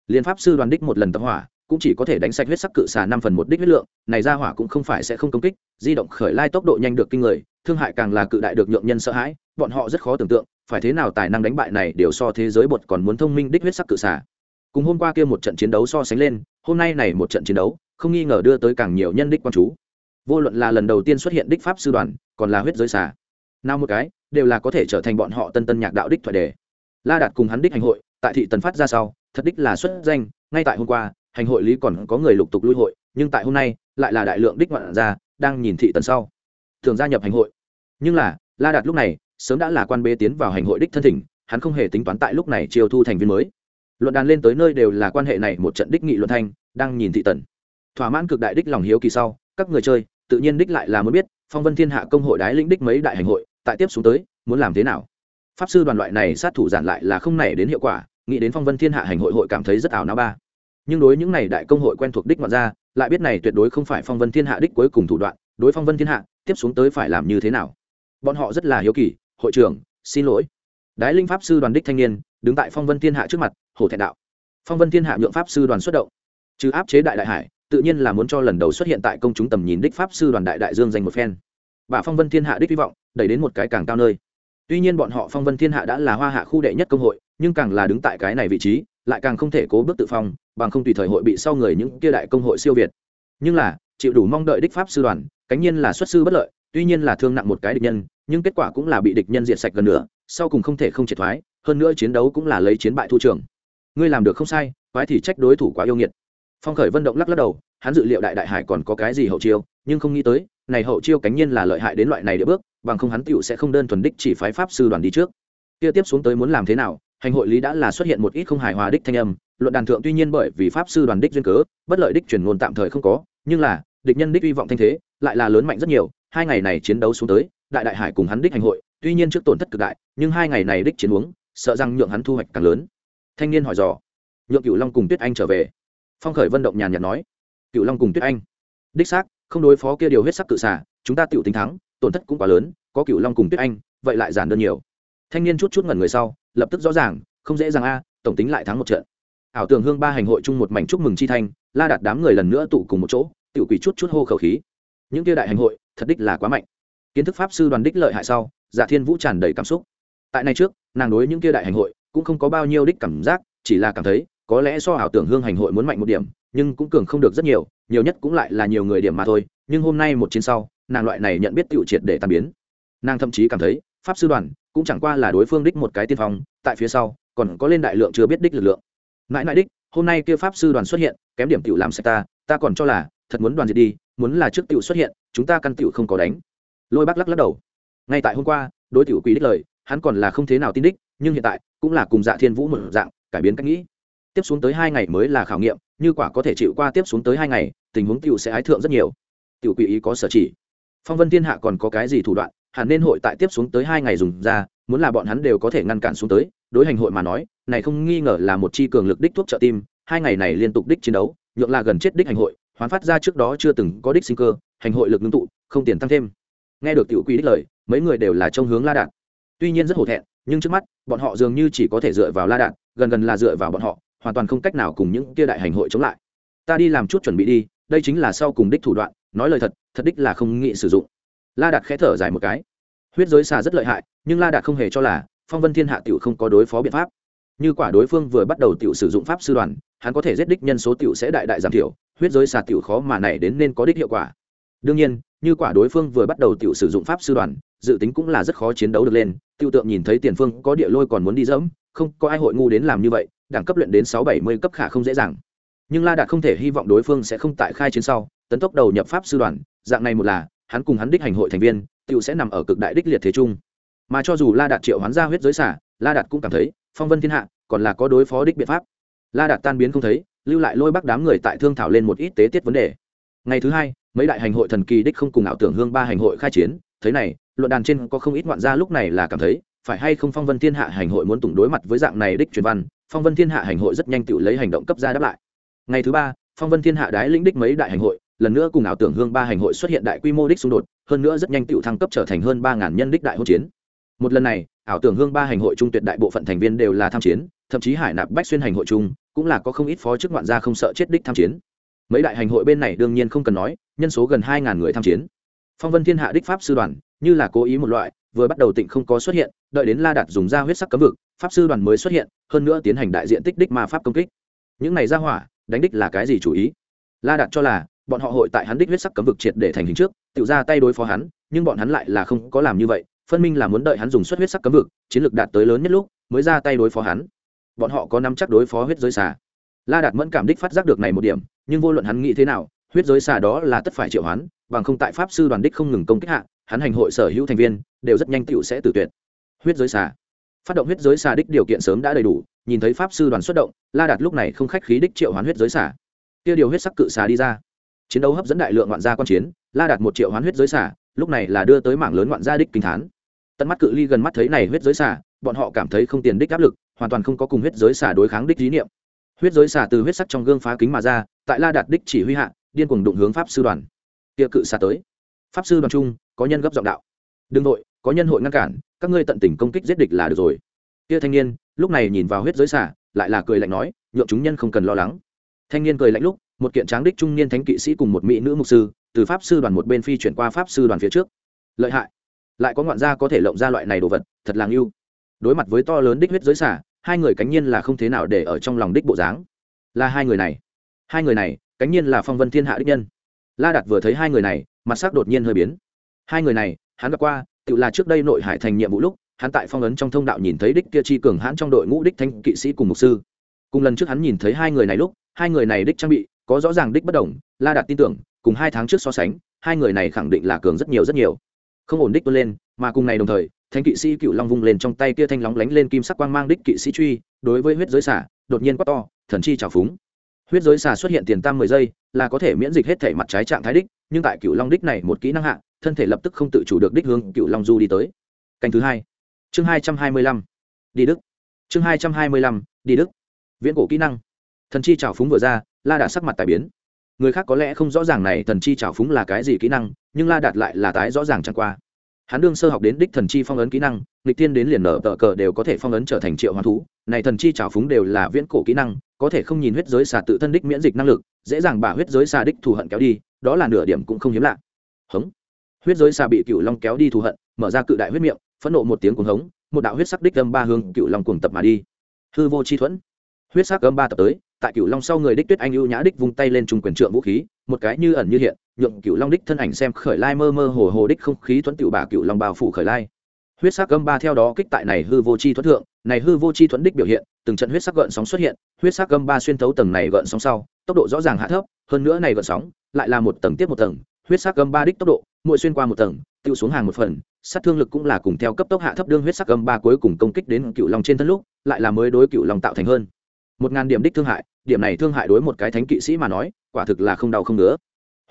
Liên pháp sư đoàn đích một lần tập hỏa, cũng chỉ có thể đánh sạch huyết sắc cự xà năm phần một đích huyết lượng, này ra hỏa cũng không phải sẽ không công kích, di động khởi lai tốc độ nhanh được kinh người, thương hại càng là cự đại được nhượng nhân sợ hãi, bọn họ rất khó tưởng tượng, phải thế nào tài năng đánh bại này đều so thế giới bột còn muốn thông minh đích huyết sắc cự xà cùng hôm qua kia một trận chiến đấu so sánh lên, hôm nay này một trận chiến đấu, không nghi ngờ đưa tới càng nhiều nhân đích quan chú. Vô luận là lần đầu tiên xuất hiện đích pháp sư đoàn, còn là huyết giới xà, nào một cái, đều là có thể trở thành bọn họ tân tân nhạc đạo đích thoại đề. La đạt cùng hắn đích hành hội, tại thị tần phát ra sau, thật đích là xuất danh, ngay tại hôm qua, hành hội lý còn có người lục tục lui hội, nhưng tại hôm nay, lại là đại lượng đích ngoạn ra đang nhìn thị tần sau. Thường gia nhập hành hội. Nhưng là, la đạt lúc này, sớm đã là quan bê tiến vào hành hội đích thân thỉnh, hắn không hề tính toán tại lúc này chiêu thu thành viên mới luận đàn lên tới nơi đều là quan hệ này một trận đích nghị luận thanh, đang nhìn thị tần. Thỏa mãn cực đại đích lòng hiếu kỳ sau, các người chơi, tự nhiên đích lại là muốn biết, phong vân thiên hạ công hội đái lĩnh đích mấy đại hành hội, tại tiếp xuống tới, muốn làm thế nào? Pháp sư đoàn loại này sát thủ giản lại là không nảy đến hiệu quả, nghĩ đến phong vân thiên hạ hành hội hội cảm thấy rất ảo não ba. Nhưng đối những này đại công hội quen thuộc đích ngoạn ra lại biết này tuyệt đối không phải phong vân thiên hạ đích cuối cùng thủ đoạn, đối phong vân thiên hạ, tiếp xuống tới phải làm như thế nào? Bọn họ rất là hiếu kỳ, hội trưởng, xin lỗi. Đái linh pháp sư đoàn đích thanh niên, đứng tại phong vân thiên hạ trước mặt hồ thẹn đạo. Phong vân thiên hạ nhượng pháp sư đoàn xuất động. Trừ áp chế đại đại hải tự nhiên là muốn cho lần đầu xuất hiện tại công chúng tầm nhìn đích pháp sư đoàn đại đại dương dành một phen. Bà phong vân thiên hạ đích hy vọng đẩy đến một cái càng cao nơi. Tuy nhiên bọn họ phong vân thiên hạ đã là hoa hạ khu đệ nhất công hội nhưng càng là đứng tại cái này vị trí lại càng không thể cố bước tự phong bằng không tùy thời hội bị sau người những kia đại công hội siêu việt. Nhưng là chịu đủ mong đợi đích pháp sư đoàn cánh nhiên là xuất sư bất lợi tuy nhiên là thương nặng một cái địch nhân nhưng kết quả cũng là bị địch nhân diệt sạch gần nửa, sau cùng không thể không triệt thoái hơn nữa chiến đấu cũng là lấy chiến bại thu trường ngươi làm được không sai, quái thì trách đối thủ quá yêu nghiệt. Phong khởi vân động lắc lắc đầu, hắn dự liệu đại đại hải còn có cái gì hậu chiêu, nhưng không nghĩ tới, này hậu chiêu cánh nhiên là lợi hại đến loại này địa bước, bằng không hắn tựu sẽ không đơn thuần đích chỉ phái pháp sư đoàn đi trước. Kia tiếp xuống tới muốn làm thế nào, hành hội lý đã là xuất hiện một ít không hài hòa đích thanh âm, luận đàn thượng tuy nhiên bởi vì pháp sư đoàn đích duyên cớ, bất lợi đích truyền ngôn tạm thời không có, nhưng là, địch nhân đích hy vọng thanh thế, lại là lớn mạnh rất nhiều, hai ngày này chiến đấu xuống tới, đại đại hải cùng hắn đích hành hội, tuy nhiên trước tổn thất cực đại, nhưng hai ngày này đích chiến uống, sợ rằng nhượng hắn thu hoạch càng lớn thanh niên hỏi dò. Nhượng cựu long cùng tuyết anh trở về. Phong khởi vân động nhàn nhạt nói. Cựu long cùng tuyết anh. Đích xác, không đối phó kia điều huyết sắc cự xả chúng ta tựu tính thắng, tổn thất cũng quá lớn, có cựu long cùng tuyết anh, vậy lại giản đơn nhiều. Thanh niên chút chút ngẩn người sau, lập tức rõ ràng, không dễ dàng a, tổng tính lại thắng một trận. Ảo tưởng hương ba hành hội chung một mảnh chúc mừng chi thanh, la đặt đám người lần nữa tụ cùng một chỗ tự quỷ chút chút hô khẩu khí. Những kia đại hành hội, thật đích là quá mạnh. Kiến thức pháp sư đoàn đích lợi hại sau Giả thiên vũ tràn đầy cảm xúc. Tại này trước, nàng đối những kia đại hành hội cũng không có bao nhiêu đích cảm giác, chỉ là cảm thấy, có lẽ so ảo tưởng hương hành hội muốn mạnh một điểm, nhưng cũng cường không được rất nhiều nhiều nhất cũng lại là nhiều người điểm mà thôi, nhưng hôm nay một chiến sau, nàng loại này nhận biết tiệu triệt để tàn biến. Nàng thậm chí cảm thấy, pháp sư đoàn cũng chẳng qua là đối phương đích một cái tiên phong, tại phía sau, còn có lên đại lượng chưa biết đích lực lượng. Mãi mãi đích, hôm nay kia pháp sư đoàn xuất hiện, kém điểm tiểu làm sạch ta ta còn cho là, thật muốn đoàn diệt đi, muốn là trước tiểu xuất hiện, chúng ta căn tiểu không có đánh. Lôi bác lắc lắc đầu. Ngay tại hôm qua, đối tiểu quý đích lời, hắn còn là không thế nào tin đích nhưng hiện tại cũng là cùng dạ thiên vũ một dạng, cải biến cách nghĩ. Tiếp xuống tới hai ngày mới là khảo nghiệm, như quả có thể chịu qua tiếp xuống tới hai ngày, tình huống tiểu sẽ ái thượng rất nhiều. Tiểu quỷ ý có sở chỉ. Phong vân thiên hạ còn có cái gì thủ đoạn, hẳn nên hội tại tiếp xuống tới hai ngày dùng ra, muốn là bọn hắn đều có thể ngăn cản xuống tới, đối hành hội mà nói, này không nghi ngờ là một chi cường lực đích thuốc trợ tim, hai ngày này liên tục đích chiến đấu, nhượng là gần chết đích hành hội, hoán phát ra trước đó chưa từng có đích sinh cơ, hành hội lực ngưng tụ, không tiền tăng thêm. Nghe được tiểu quỷ đích lời, mấy người đều là trong hướng la đạn tuy nhiên rất hổ thẹn, nhưng trước mắt, bọn họ dường như chỉ có thể dựa vào la đạn, gần gần là dựa vào bọn họ, hoàn toàn không cách nào cùng những kia đại hành hội chống lại. Ta đi làm chút chuẩn bị đi, đây chính là sau cùng đích thủ đoạn, nói lời thật thật đích là không nghĩ sử dụng. La đạt khẽ thở dài một cái. Huyết giới xà rất lợi hại, nhưng la đạt không hề cho là, phong vân thiên hạ tiểu không có đối phó biện pháp. Như quả đối phương vừa bắt đầu tiểu sử dụng pháp sư đoàn, hắn có thể giết đích nhân số tiểu sẽ đại đại giảm thiểu, huyết giới xà tiểu khó mà này đến nên có đích hiệu quả. Đương nhiên, như quả đối phương vừa bắt đầu tiểu sử dụng pháp sư đoàn dự tính cũng là rất khó chiến đấu được lên. Tiêu tượng nhìn thấy tiền phương có địa lôi còn muốn đi dẫm, không có ai hội ngu đến làm như vậy, đẳng cấp luyện đến sáu bảy mươi cấp khả không dễ dàng. Nhưng la đạt không thể hy vọng đối phương sẽ không tại khai chiến sau, tấn tốc đầu nhập pháp sư đoàn, dạng này một là, hắn cùng hắn đích hành hội thành viên tựu sẽ nằm ở cực đại đích liệt thế trung mà cho dù la đạt triệu hoán ra huyết giới xả, la đạt cũng cảm thấy, phong vân thiên hạ, còn là có đối phó đích biện pháp. La đạt tan biến không thấy, lưu lại lôi bắc đám người tại thương thảo lên một ít tế tiết vấn đề. Ngày thứ hai, mấy đại hành hội thần kỳ đích không cùng ảo tưởng hương ba hành hội khai chiến thế này luận đàn trên có không ít ngoạn gia lúc này là cảm thấy, phải hay không phong vân thiên hạ hành hội muốn tùng đối mặt với dạng này đích truyền văn, phong vân thiên hạ hành hội rất nhanh tự lấy hành động cấp ra đáp lại. Ngày thứ ba, phong vân thiên hạ đái lĩnh đích mấy đại hành hội, lần nữa cùng ảo tưởng hương ba hành hội xuất hiện đại quy mô đích xung đột, hơn nữa rất nhanh tự thăng cấp trở thành hơn ba ngàn nhân đích đại hỗn chiến. Một lần này, ảo tưởng hương ba hành hội trung tuyệt đại bộ phận thành viên đều là tham chiến, thậm chí hải nạp bách xuyên hành hội chung cũng là có không ít phó chức ngoạn gia không sợ chết đích tham chiến. Mấy đại hành hội bên này đương nhiên không cần nói, nhân số gần hai ngàn người tham chiến. Phong vân thiên hạ đích pháp sư đoàn như là cố ý một loại, vừa bắt đầu tịnh không có xuất hiện, đợi đến la đạt dùng ra huyết sắc cấm vực, pháp sư đoàn mới xuất hiện, hơn nữa tiến hành đại diện tích đích ma pháp công kích. Những này ra hỏa, đánh đích là cái gì chủ ý? La đạt cho là, bọn họ hội tại hắn đích huyết sắc cấm vực triệt để thành hình trước, tự ra tay đối phó hắn, nhưng bọn hắn lại là không có làm như vậy, phân minh là muốn đợi hắn dùng xuất huyết sắc cấm vực, chiến lược đạt tới lớn nhất lúc, mới ra tay đối phó hắn. Bọn họ có nắm chắc đối phó huyết giới xà. La đạt mẫn cảm đích phát giác được này một điểm, nhưng vô luận hắn nghĩ thế nào huyết giới xà đó là tất phải triệu hoán, bằng không tại pháp sư đoàn đích không ngừng công kích hạ hắn hành hội sở hữu thành viên đều rất nhanh tựu sẽ tử tuyệt. Huyết giới xà. Phát động huyết giới xà đích điều kiện sớm đã đầy đủ nhìn thấy pháp sư đoàn xuất động la đạt lúc này không khách khí đích triệu hoán huyết giới xà. Kia điều huyết sắc cự xà đi ra. Chiến đấu hấp dẫn đại lượng ngoạn gia quan chiến la đạt một triệu hoán huyết giới xà lúc này là đưa tới mảng lớn ngoạn gia đích kinh thán. Tận mắt cự ly gần mắt thấy này huyết giới xà bọn họ cảm thấy không tiền đích áp lực hoàn toàn không có cùng huyết giới xà đối kháng đích lý niệm. Huyết giới xà từ huyết sắc trong gương phá kính mà ra tại la đạt đích chỉ huy hạ điên cuồng đụng hướng pháp sư đoàn. Kia cự xa tới. Pháp sư đoàn trung có nhân gấp giọng đạo. Đương nội có nhân hội ngăn cản, các ngươi tận tình công kích giết địch là được rồi. Kia thanh niên, lúc này nhìn vào huyết giới xả lại là cười lạnh nói, nhượng chúng nhân không cần lo lắng. Thanh niên cười lạnh lúc, một kiện tráng đích trung niên thánh kỵ sĩ cùng một mỹ nữ mục sư, từ pháp sư đoàn một bên phi chuyển qua pháp sư đoàn phía trước. Lợi hại. Lại có ngoạn gia có thể lộng ra loại này đồ vật, thật là ngưu. Đối mặt với to lớn đích huyết giới xả hai người cánh nhiên là không thế nào để ở trong lòng đích bộ dáng. Là hai người này. Hai người này cánh nhiên là phong vân thiên hạ đích nhân. La đạt vừa thấy hai người này, mặt sắc đột nhiên hơi biến. Hai người này, hắn gặp qua, tự là trước đây nội hải thành nhiệm vụ lúc, hắn tại phong ấn trong thông đạo nhìn thấy đích kia chi cường hãn trong đội ngũ đích thanh kỵ sĩ cùng mục sư. Cùng lần trước hắn nhìn thấy hai người này lúc, hai người này đích trang bị có rõ ràng đích bất đồng, la đạt tin tưởng, cùng hai tháng trước so sánh, hai người này khẳng định là cường rất nhiều rất nhiều. Không ổn đích vươn lên, mà cùng này đồng thời thanh kỵ sĩ cựu long vung lên trong tay kia thanh lóng lánh lên kim sắc quang mang đích kỵ sĩ truy, đối với huyết giới xả, đột nhiên quát to, thần chi trào phúng huyết giới xà xuất hiện tiền tam mười giây, là có thể miễn dịch hết thể mặt trái trạng thái đích, nhưng tại cựu long đích này một kỹ năng hạ, thân thể lập tức không tự chủ được đích hướng cựu long du đi tới. Canh thứ hai. Chương hai trăm hai mươi lăm. Đi đức. Chương hai trăm hai mươi lăm, đi đức. Viễn cổ kỹ năng. Thần chi trào phúng vừa ra, la đạt sắc mặt tài biến. Người khác có lẽ không rõ ràng này thần chi trào phúng là cái gì kỹ năng, nhưng la đạt lại là tái rõ ràng chẳng qua hắn đương sơ học đến đích thần chi phong ấn kỹ năng, nghịch tiên đến liền nở tờ cờ đều có thể phong ấn trở thành triệu hoàn thú. Này thần chi trào phúng đều là viễn cổ kỹ năng, có thể không nhìn huyết giới xà tự thân đích miễn dịch năng lực, dễ dàng bả huyết giới xà đích thù hận kéo đi, đó là nửa điểm cũng không hiếm lạ. Hống. Huyết giới xà bị cựu long kéo đi thù hận, mở ra cự đại huyết miệng, phẫn nộ một tiếng cuồng hống, một đạo huyết sắc đích âm ba hương cựu long cuồng tập mà đi. Hư vô chi thuẫn. Huyết sắc âm ba tập tới, tại cựu long sau người đích tuyết anh ưu nhã đích vung tay lên trung quyền trượng vũ khí, một cái như ẩn như hiện nhượng cựu long đích thân ảnh xem khởi lai mơ mơ hồ hồ đích không khí thuẫn tiểu bà cựu long bao phủ khởi lai. Huyết sắc gâm ba theo đó kích tại này hư vô chi thuẫn thượng, này hư vô chi thuẫn đích biểu hiện, từng trận huyết sắc gợn sóng xuất hiện, huyết sắc gâm ba xuyên thấu tầng này gợn sóng sau, tốc độ rõ ràng hạ thấp, hơn nữa này gợn sóng lại là một tầng tiếp một tầng, huyết sắc gâm ba đích tốc độ, mỗi xuyên qua một tầng, tiêu xuống hàng một phần, sát thương lực cũng là cùng theo cấp tốc hạ thấp đương huyết sắc gâm ba cuối cùng công kích đến cựu long trên thân lúc, lại là mới đối cựu long tạo thành hơn. Một ngàn điểm đích thương hại, điểm này thương hại đối một cái thánh kỵ sĩ mà nói, quả thực là không đau không nữa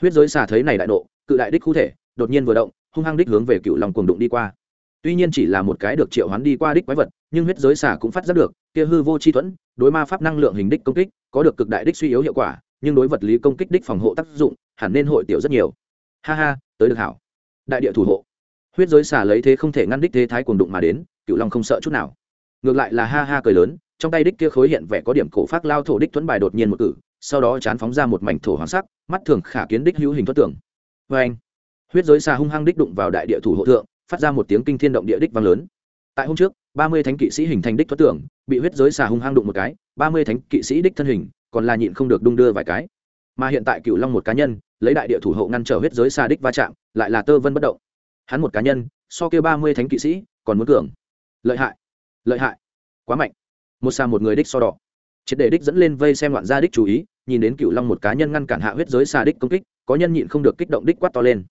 huyết giới xà thấy này đại nộ, cự đại đích khu thể, đột nhiên vừa động, hung hăng đích hướng về cựu long cuồng đụng đi qua. Tuy nhiên chỉ là một cái được triệu hoán đi qua đích quái vật, nhưng huyết giới xà cũng phát giác được, kia hư vô chi thuẫn, đối ma pháp năng lượng hình đích công kích, có được cực đại đích suy yếu hiệu quả, nhưng đối vật lý công kích đích phòng hộ tác dụng, hẳn nên hội tiểu rất nhiều. Ha ha, tới được hảo. Đại địa thủ hộ. Huyết giới xà lấy thế không thể ngăn đích thế thái cuồng đụng mà đến cựu long không sợ chút nào. Ngược lại là ha ha cười lớn, trong tay đích kia khối hiện vẻ có điểm cổ phát lao thổ đích thuẫn bài đột nhiên một cử sau đó chán phóng ra một mảnh thổ hoàng sắc, mắt thường khả kiến đích hữu hình thoát tưởng vê anh, huyết giới xa hung hăng đích đụng vào đại địa thủ hộ thượng, phát ra một tiếng kinh thiên động địa đích vang lớn. Tại hôm trước, ba mươi thánh kỵ sĩ hình thành đích thoát tưởng bị huyết giới xà hung hăng đụng một cái, ba mươi thánh kỵ sĩ đích thân hình, còn là nhịn không được đung đưa vài cái. Mà hiện tại cựu long một cá nhân, lấy đại địa thủ hộ ngăn trở huyết giới xà đích va chạm, lại là tơ vân bất động. Hắn một cá nhân, so kia ba mươi thánh kỵ sĩ, còn muốn cường. Lợi hại lợi hại, quá mạnh. Một xa một người đích so đỏ triệt để đích dẫn lên vây xem loạn gia đích chú ý, nhìn đến cựu long một cá nhân ngăn cản hạ huyết giới xa đích công kích, có nhân nhịn không được kích động đích quát to lên.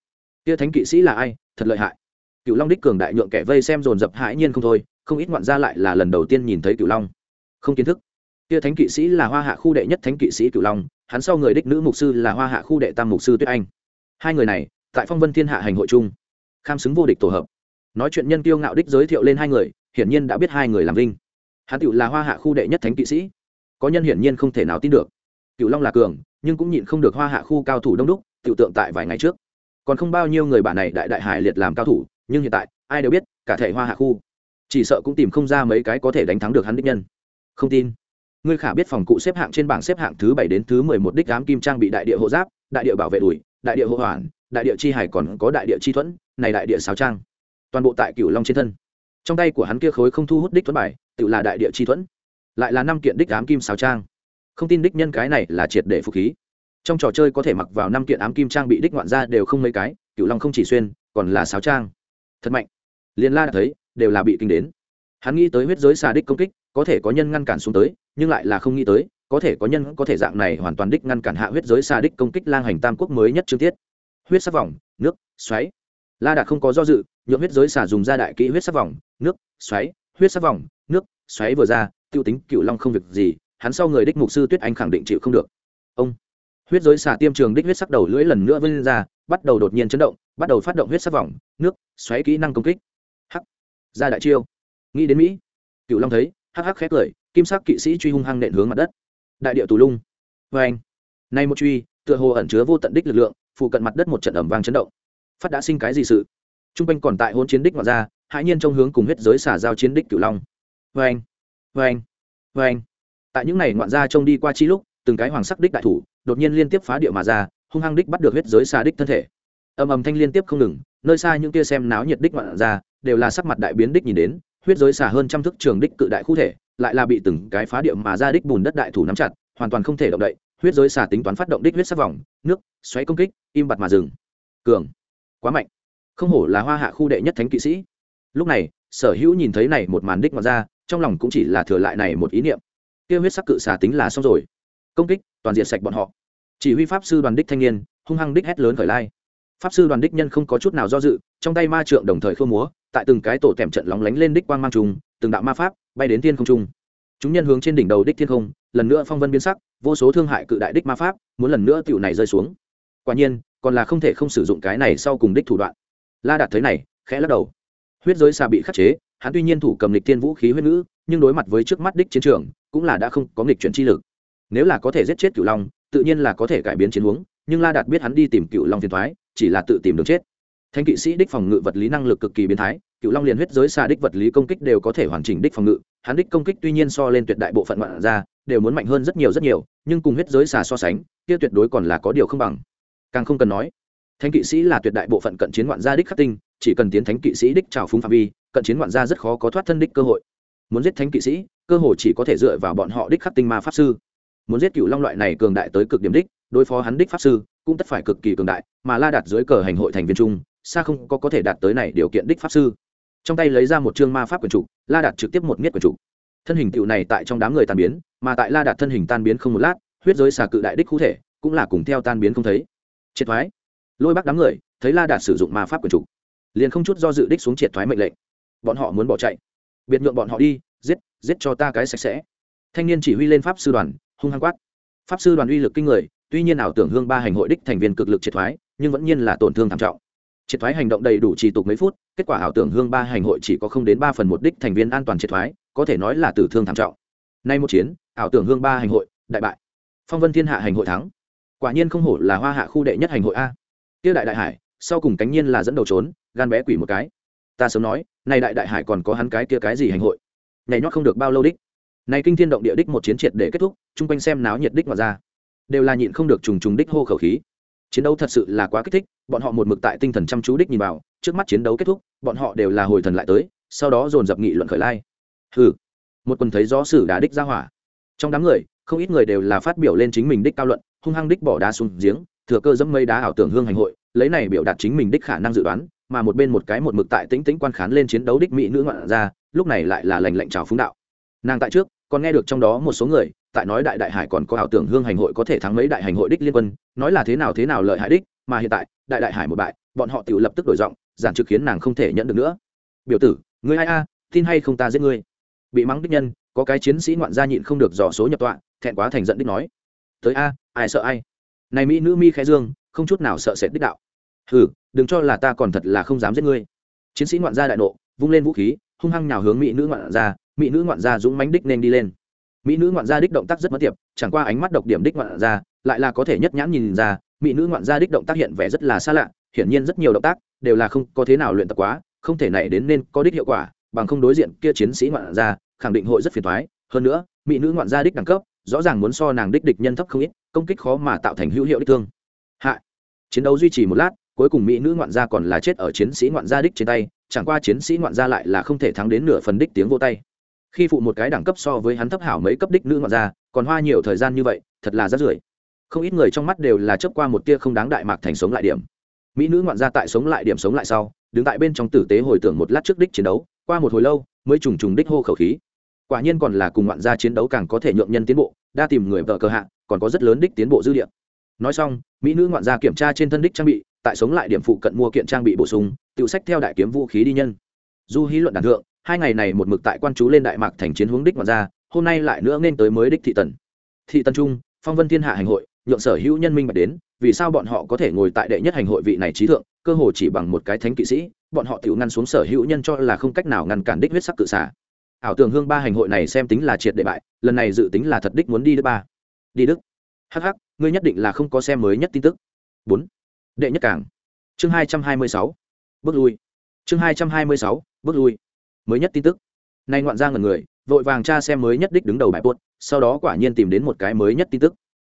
Kia thánh kỵ sĩ là ai? Thật lợi hại. Cựu long đích cường đại nhượng kẻ vây xem dồn dập hãi nhiên không thôi, không ít ngoạn gia lại là lần đầu tiên nhìn thấy cựu long. Không kiến thức. Kia thánh kỵ sĩ là hoa hạ khu đệ nhất thánh kỵ sĩ cựu long, hắn sau người đích nữ mục sư là hoa hạ khu đệ tam mục sư tuyết anh. Hai người này, tại phong vân thiên hạ hành hội chung, kham xứng vô địch tổ hợp. Nói chuyện nhân tiêu ngạo đích giới thiệu lên hai người, hiển nhiên đã biết hai người làm linh hắn tựu là hoa hạ khu đệ nhất thánh kỵ sĩ có nhân hiển nhiên không thể nào tin được. Cựu long là cường, nhưng cũng nhịn không được hoa hạ khu cao thủ đông đúc tự tượng tại vài ngày trước. Còn không bao nhiêu người bản này đại đại hải liệt làm cao thủ, nhưng hiện tại, ai đều biết, cả thể hoa hạ khu. Chỉ sợ cũng tìm không ra mấy cái có thể đánh thắng được hắn đích nhân. Không tin. Ngươi khả biết phòng cụ xếp hạng trên bảng xếp hạng thứ bảy đến thứ mười một đích ám kim trang bị đại địa hộ giáp, đại địa bảo vệ đùi đại địa hộ hoàn, đại địa chi hải còn có đại địa chi thuẫn, này đại địa sáo trang. Toàn bộ tại cửu long trên thân. Trong tay của hắn kia khối không thu hút đích thuẫn bài, tự là đại địa chi thuẫn lại là năm kiện đích ám kim sáo trang. Không tin đích nhân cái này là triệt để phục khí. Trong trò chơi có thể mặc vào năm kiện ám kim trang bị đích ngoạn ra đều không mấy cái cựu long không chỉ xuyên, còn là sáo trang. Thật mạnh. Liên la đã thấy, đều là bị kinh đến. Hắn nghĩ tới huyết giới xà đích công kích, có thể có nhân ngăn cản xuống tới, nhưng lại là không nghĩ tới, có thể có nhân có thể dạng này hoàn toàn đích ngăn cản hạ huyết giới xà đích công kích lang hành tam quốc mới nhất trương tiết. Huyết sắc vòng, nước, xoáy. La đạt không có do dự, nhượng huyết giới xà dùng ra đại kỹ huyết sắc vòng, nước, xoáy, huyết sắc vòng, nước, xoáy vừa ra tiêu tính cựu long không việc gì, hắn sau người đích mục sư tuyết anh khẳng định chịu không được. Ông, huyết giới xà tiêm trường đích huyết sắc đầu lưỡi lần nữa vươn ra, bắt đầu đột nhiên chấn động, bắt đầu phát động huyết sắc vòng, nước, xoáy kỹ năng công kích. Hắc, ra đại chiêu. Nghĩ đến mỹ, cựu long thấy, hắc hắc khét cười kim sắc kỵ sĩ truy hung hăng nện hướng mặt đất. Đại địa tù lung. Vê anh, nay một truy, tựa hồ ẩn chứa vô tận đích lực lượng, phụ cận mặt đất một trận ẩm vang chấn động. Phát đã sinh cái gì sự? T r u n g quanh còn tại hôn chiến đích ngoại ra hãi nhiên trong hướng cùng huyết giới xả giao chiến đích cửu long. Vê anh vê anh vê anh. Tại những ngày ngoạn gia trông đi qua chi lúc, từng cái hoàng sắc đích đại thủ đột nhiên liên tiếp phá địa mà ra, hung hăng đích bắt được huyết giới xa đích thân thể. Ầm ầm thanh liên tiếp không ngừng, nơi xa những kia xem náo nhiệt đích ngoạn ra đều là sắc mặt đại biến đích nhìn đến, huyết giới xả hơn trăm thước trường đích cự đại khu thể, lại là bị từng cái phá địa mà ra đích bùn đất đại thủ nắm chặt, hoàn toàn không thể động đậy, huyết giới xả tính toán phát động đích huyết sắc vòng, nước, xoáy công kích, im bặt mà dừng. Cường, quá mạnh. Không hổ là hoa hạ khu đệ nhất thánh kỵ sĩ. Lúc này, sở hữu nhìn thấy này một màn đích ngoạn ra trong lòng cũng chỉ là thừa lại này một ý niệm. Kia huyết sắc cự xà tính là xong rồi. Công kích, toàn diện sạch bọn họ. Chỉ huy pháp sư đoàn đích thanh niên, hung hăng đích hét lớn khởi lai. Pháp sư đoàn đích nhân không có chút nào do dự, trong tay ma trượng đồng thời khơ múa, tại từng cái tổ tẻm trận lóng lánh lên đích quang mang trùng, từng đạo ma pháp bay đến thiên không trung chúng nhân hướng trên đỉnh đầu đích thiên không, lần nữa phong vân biến sắc, vô số thương hại cự đại đích ma pháp muốn lần nữa tiểu này rơi xuống. Quả nhiên, còn là không thể không sử dụng cái này sau cùng đích thủ đoạn. La đạt thấy này, khẽ lắc đầu. Huyết giới xà bị khắc chế hắn tuy nhiên thủ cầm lịch tiên vũ khí huyết ngữ, nhưng đối mặt với trước mắt đích chiến trường, cũng là đã không có nghịch chuyển chi lực. Nếu là có thể giết chết cựu long, tự nhiên là có thể cải biến chiến hướng nhưng la đạt biết hắn đi tìm cựu long phiền thoái chỉ là tự tìm đường chết. Thanh kỵ sĩ đích phòng ngự vật lý năng lực cực kỳ biến thái cựu long liền huyết giới xa đích vật lý công kích đều có thể hoàn chỉnh đích phòng ngự, hắn đích công kích tuy nhiên so lên tuyệt đại bộ phận ngoạn ra đều muốn mạnh hơn rất nhiều rất nhiều, nhưng cùng huyết giới xà so sánh, kia tuyệt đối còn là có điều không bằng. Càng không cần nói, thánh kỵ sĩ là tuyệt đại bộ phận cận chiến ngoạn gia đích khắc tinh, chỉ cần tiến thánh kỵ sĩ đích trào phúng phạm vi cận chiến ngoạn gia rất khó có thoát thân đích cơ hội. Muốn giết thánh kỵ sĩ, cơ hội chỉ có thể dựa vào bọn họ đích khắc tinh ma pháp sư. Muốn giết cựu long loại này cường đại tới cực điểm đích, đối phó hắn đích pháp sư, cũng tất phải cực kỳ cường đại, mà la đặt dưới cờ hành hội thành viên trung xa không có có thể đạt tới này điều kiện đích pháp sư. Trong tay lấy ra một chương ma pháp quyền trục la đạt trực tiếp một miết quyền trục thân hình cựu này tại trong đám người tan biến, mà tại la đạt thân hình tan biến không một lát, huyết giới xà cự đại đích cụ thể, cũng là cùng theo tan biến không thấy. Triệt thoái. Lôi bắc đám người, thấy la đạt sử dụng ma pháp quyền trục liền không chút do dự đích xuống triệt thoái mệnh lệnh bọn họ muốn bỏ chạy. Biệt nhượng bọn họ đi, giết giết cho ta cái sạch sẽ. Thanh niên chỉ huy lên pháp sư đoàn, hung hăng quát. Pháp sư đoàn uy lực kinh người, tuy nhiên ảo tưởng hương ba hành hội đích thành viên cực lực triệt thoái, nhưng vẫn nhiên là tổn thương thảm trọng. Triệt thoái hành động đầy đủ trì tục mấy phút, kết quả ảo tưởng hương ba hành hội chỉ có không đến ba phần một đích thành viên an toàn triệt thoái, có thể nói là tử thương thảm trọng. Nay một chiến, ảo tưởng hương ba hành hội, đại bại. Phong vân thiên hạ hành hội thắng. Quả nhiên không hổ là hoa hạ khu đệ nhất hành hội a. Tiêu đại đại hải, sau cùng cánh nhiên là dẫn đầu trốn, gan bé quỷ một cái ta sớm nói, nay đại đại hải còn có hắn cái kia cái gì hành hội? Nhảy nhót không được bao lâu đích. Nay kinh thiên động địa đích một chiến triệt để kết thúc, chung quanh xem náo nhiệt đích mà ra. Đều là nhịn không được trùng trùng đích hô khẩu khí. Chiến đấu thật sự là quá kích thích, bọn họ một mực tại tinh thần chăm chú đích nhìn vào, trước mắt chiến đấu kết thúc, bọn họ đều là hồi thần lại tới, sau đó dồn dập nghị luận khởi lai. Hừ, một quần thấy gió sử đá đích ra hỏa. Trong đám người, không ít người đều là phát biểu lên chính mình đích cao luận, hung hăng đích bỏ đá xuống giếng, thừa cơ dẫm mây đá ảo tưởng hương hành hội, lấy này biểu đạt chính mình đích khả năng dự đoán mà một bên một cái một mực tại tĩnh tĩnh quan khán lên chiến đấu đích mỹ nữ ngoạn ra, lúc này lại là lành lệnh chào phúng đạo. Nàng tại trước, còn nghe được trong đó một số người, tại nói đại đại hải còn có ảo tưởng hương hành hội có thể thắng mấy đại hành hội đích liên quân, nói là thế nào thế nào lợi hại đích, mà hiện tại, đại đại hải một bại, bọn họ tự lập tức đổi giọng, giản trực khiến nàng không thể nhận được nữa. Biểu tử, ngươi ai a, tin hay không ta giết ngươi? Bị mắng đích nhân, có cái chiến sĩ ngoạn gia nhịn không được dò số nhập tọa, thẹn quá thành giận đích nói. Tới a, ai sợ ai? Này mỹ nữ mi khẽ dương, không chút nào sợ sệt đích đạo. Hừ đừng cho là ta còn thật là không dám giết ngươi. Chiến sĩ ngoạn gia đại nộ, vung lên vũ khí, hung hăng nhào hướng mỹ nữ ngoạn gia, mỹ nữ ngoạn gia dũng mánh đích nên đi lên. Mỹ nữ ngoạn gia đích động tác rất mất tiệp, chẳng qua ánh mắt độc điểm đích ngoạn gia, lại là có thể nhất nhãn nhìn ra, mỹ nữ ngoạn gia đích động tác hiện vẻ rất là xa lạ, hiển nhiên rất nhiều động tác đều là không có thế nào luyện tập quá, không thể này đến nên có đích hiệu quả, bằng không đối diện kia chiến sĩ ngoạn gia, khẳng định hội rất phiền toái. Hơn nữa, mỹ nữ ngoạn gia đích đẳng cấp, rõ ràng muốn so nàng đích địch nhân thấp không ít, công kích khó mà tạo thành hữu hiệu đích thương. Hạ, chiến đấu duy trì một lát cuối cùng mỹ nữ ngoạn gia còn là chết ở chiến sĩ ngoạn gia đích trên tay, chẳng qua chiến sĩ ngoạn gia lại là không thể thắng đến nửa phần đích tiếng vô tay. Khi phụ một cái đẳng cấp so với hắn thấp hảo mấy cấp đích nữ ngoạn gia, còn hoa nhiều thời gian như vậy, thật là rất rưởi. Không ít người trong mắt đều là chấp qua một tia không đáng đại mạc thành sống lại điểm. Mỹ nữ ngoạn gia tại sống lại điểm sống lại sau, đứng tại bên trong tử tế hồi tưởng một lát trước đích chiến đấu, qua một hồi lâu, mới trùng trùng đích hô khẩu khí. Quả nhiên còn là cùng ngoạn gia chiến đấu càng có thể nhượng nhân tiến bộ, đa tìm người vợ cơ hạ, còn có rất lớn đích tiến bộ dư địa. Nói xong, mỹ nữ ngoạn gia kiểm tra trên thân đích trang bị tại sống lại điểm phụ cận mua kiện trang bị bổ sung tự sách theo đại kiếm vũ khí đi nhân. Du hí luận đàn thượng, hai ngày này một mực tại quan chú lên đại mạc thành chiến hướng đích mà ra, hôm nay lại nữa nên tới mới đích thị tần. Thị tần trung, phong vân thiên hạ hành hội, nhượng sở hữu nhân minh bạch đến, vì sao bọn họ có thể ngồi tại đệ nhất hành hội vị này trí thượng, cơ hồ chỉ bằng một cái thánh kỵ sĩ, bọn họ tự ngăn xuống sở hữu nhân cho là không cách nào ngăn cản đích huyết sắc cự xả. Ảo tưởng hương ba hành hội này xem tính là triệt đệ bại, lần này dự tính là thật đích muốn đi đức ba. Đi đức. Hh ngươi nhất định là không có xem mới nhất tin tức. Bốn đệ nhất cảng. Chương hai trăm hai mươi sáu, bước lui. Chương hai trăm hai mươi sáu, bước lui. Mới nhất tin tức. Nay ngoạn ra ngần người, vội vàng tra xem mới nhất đích đứng đầu bài buốt sau đó quả nhiên tìm đến một cái mới nhất tin tức.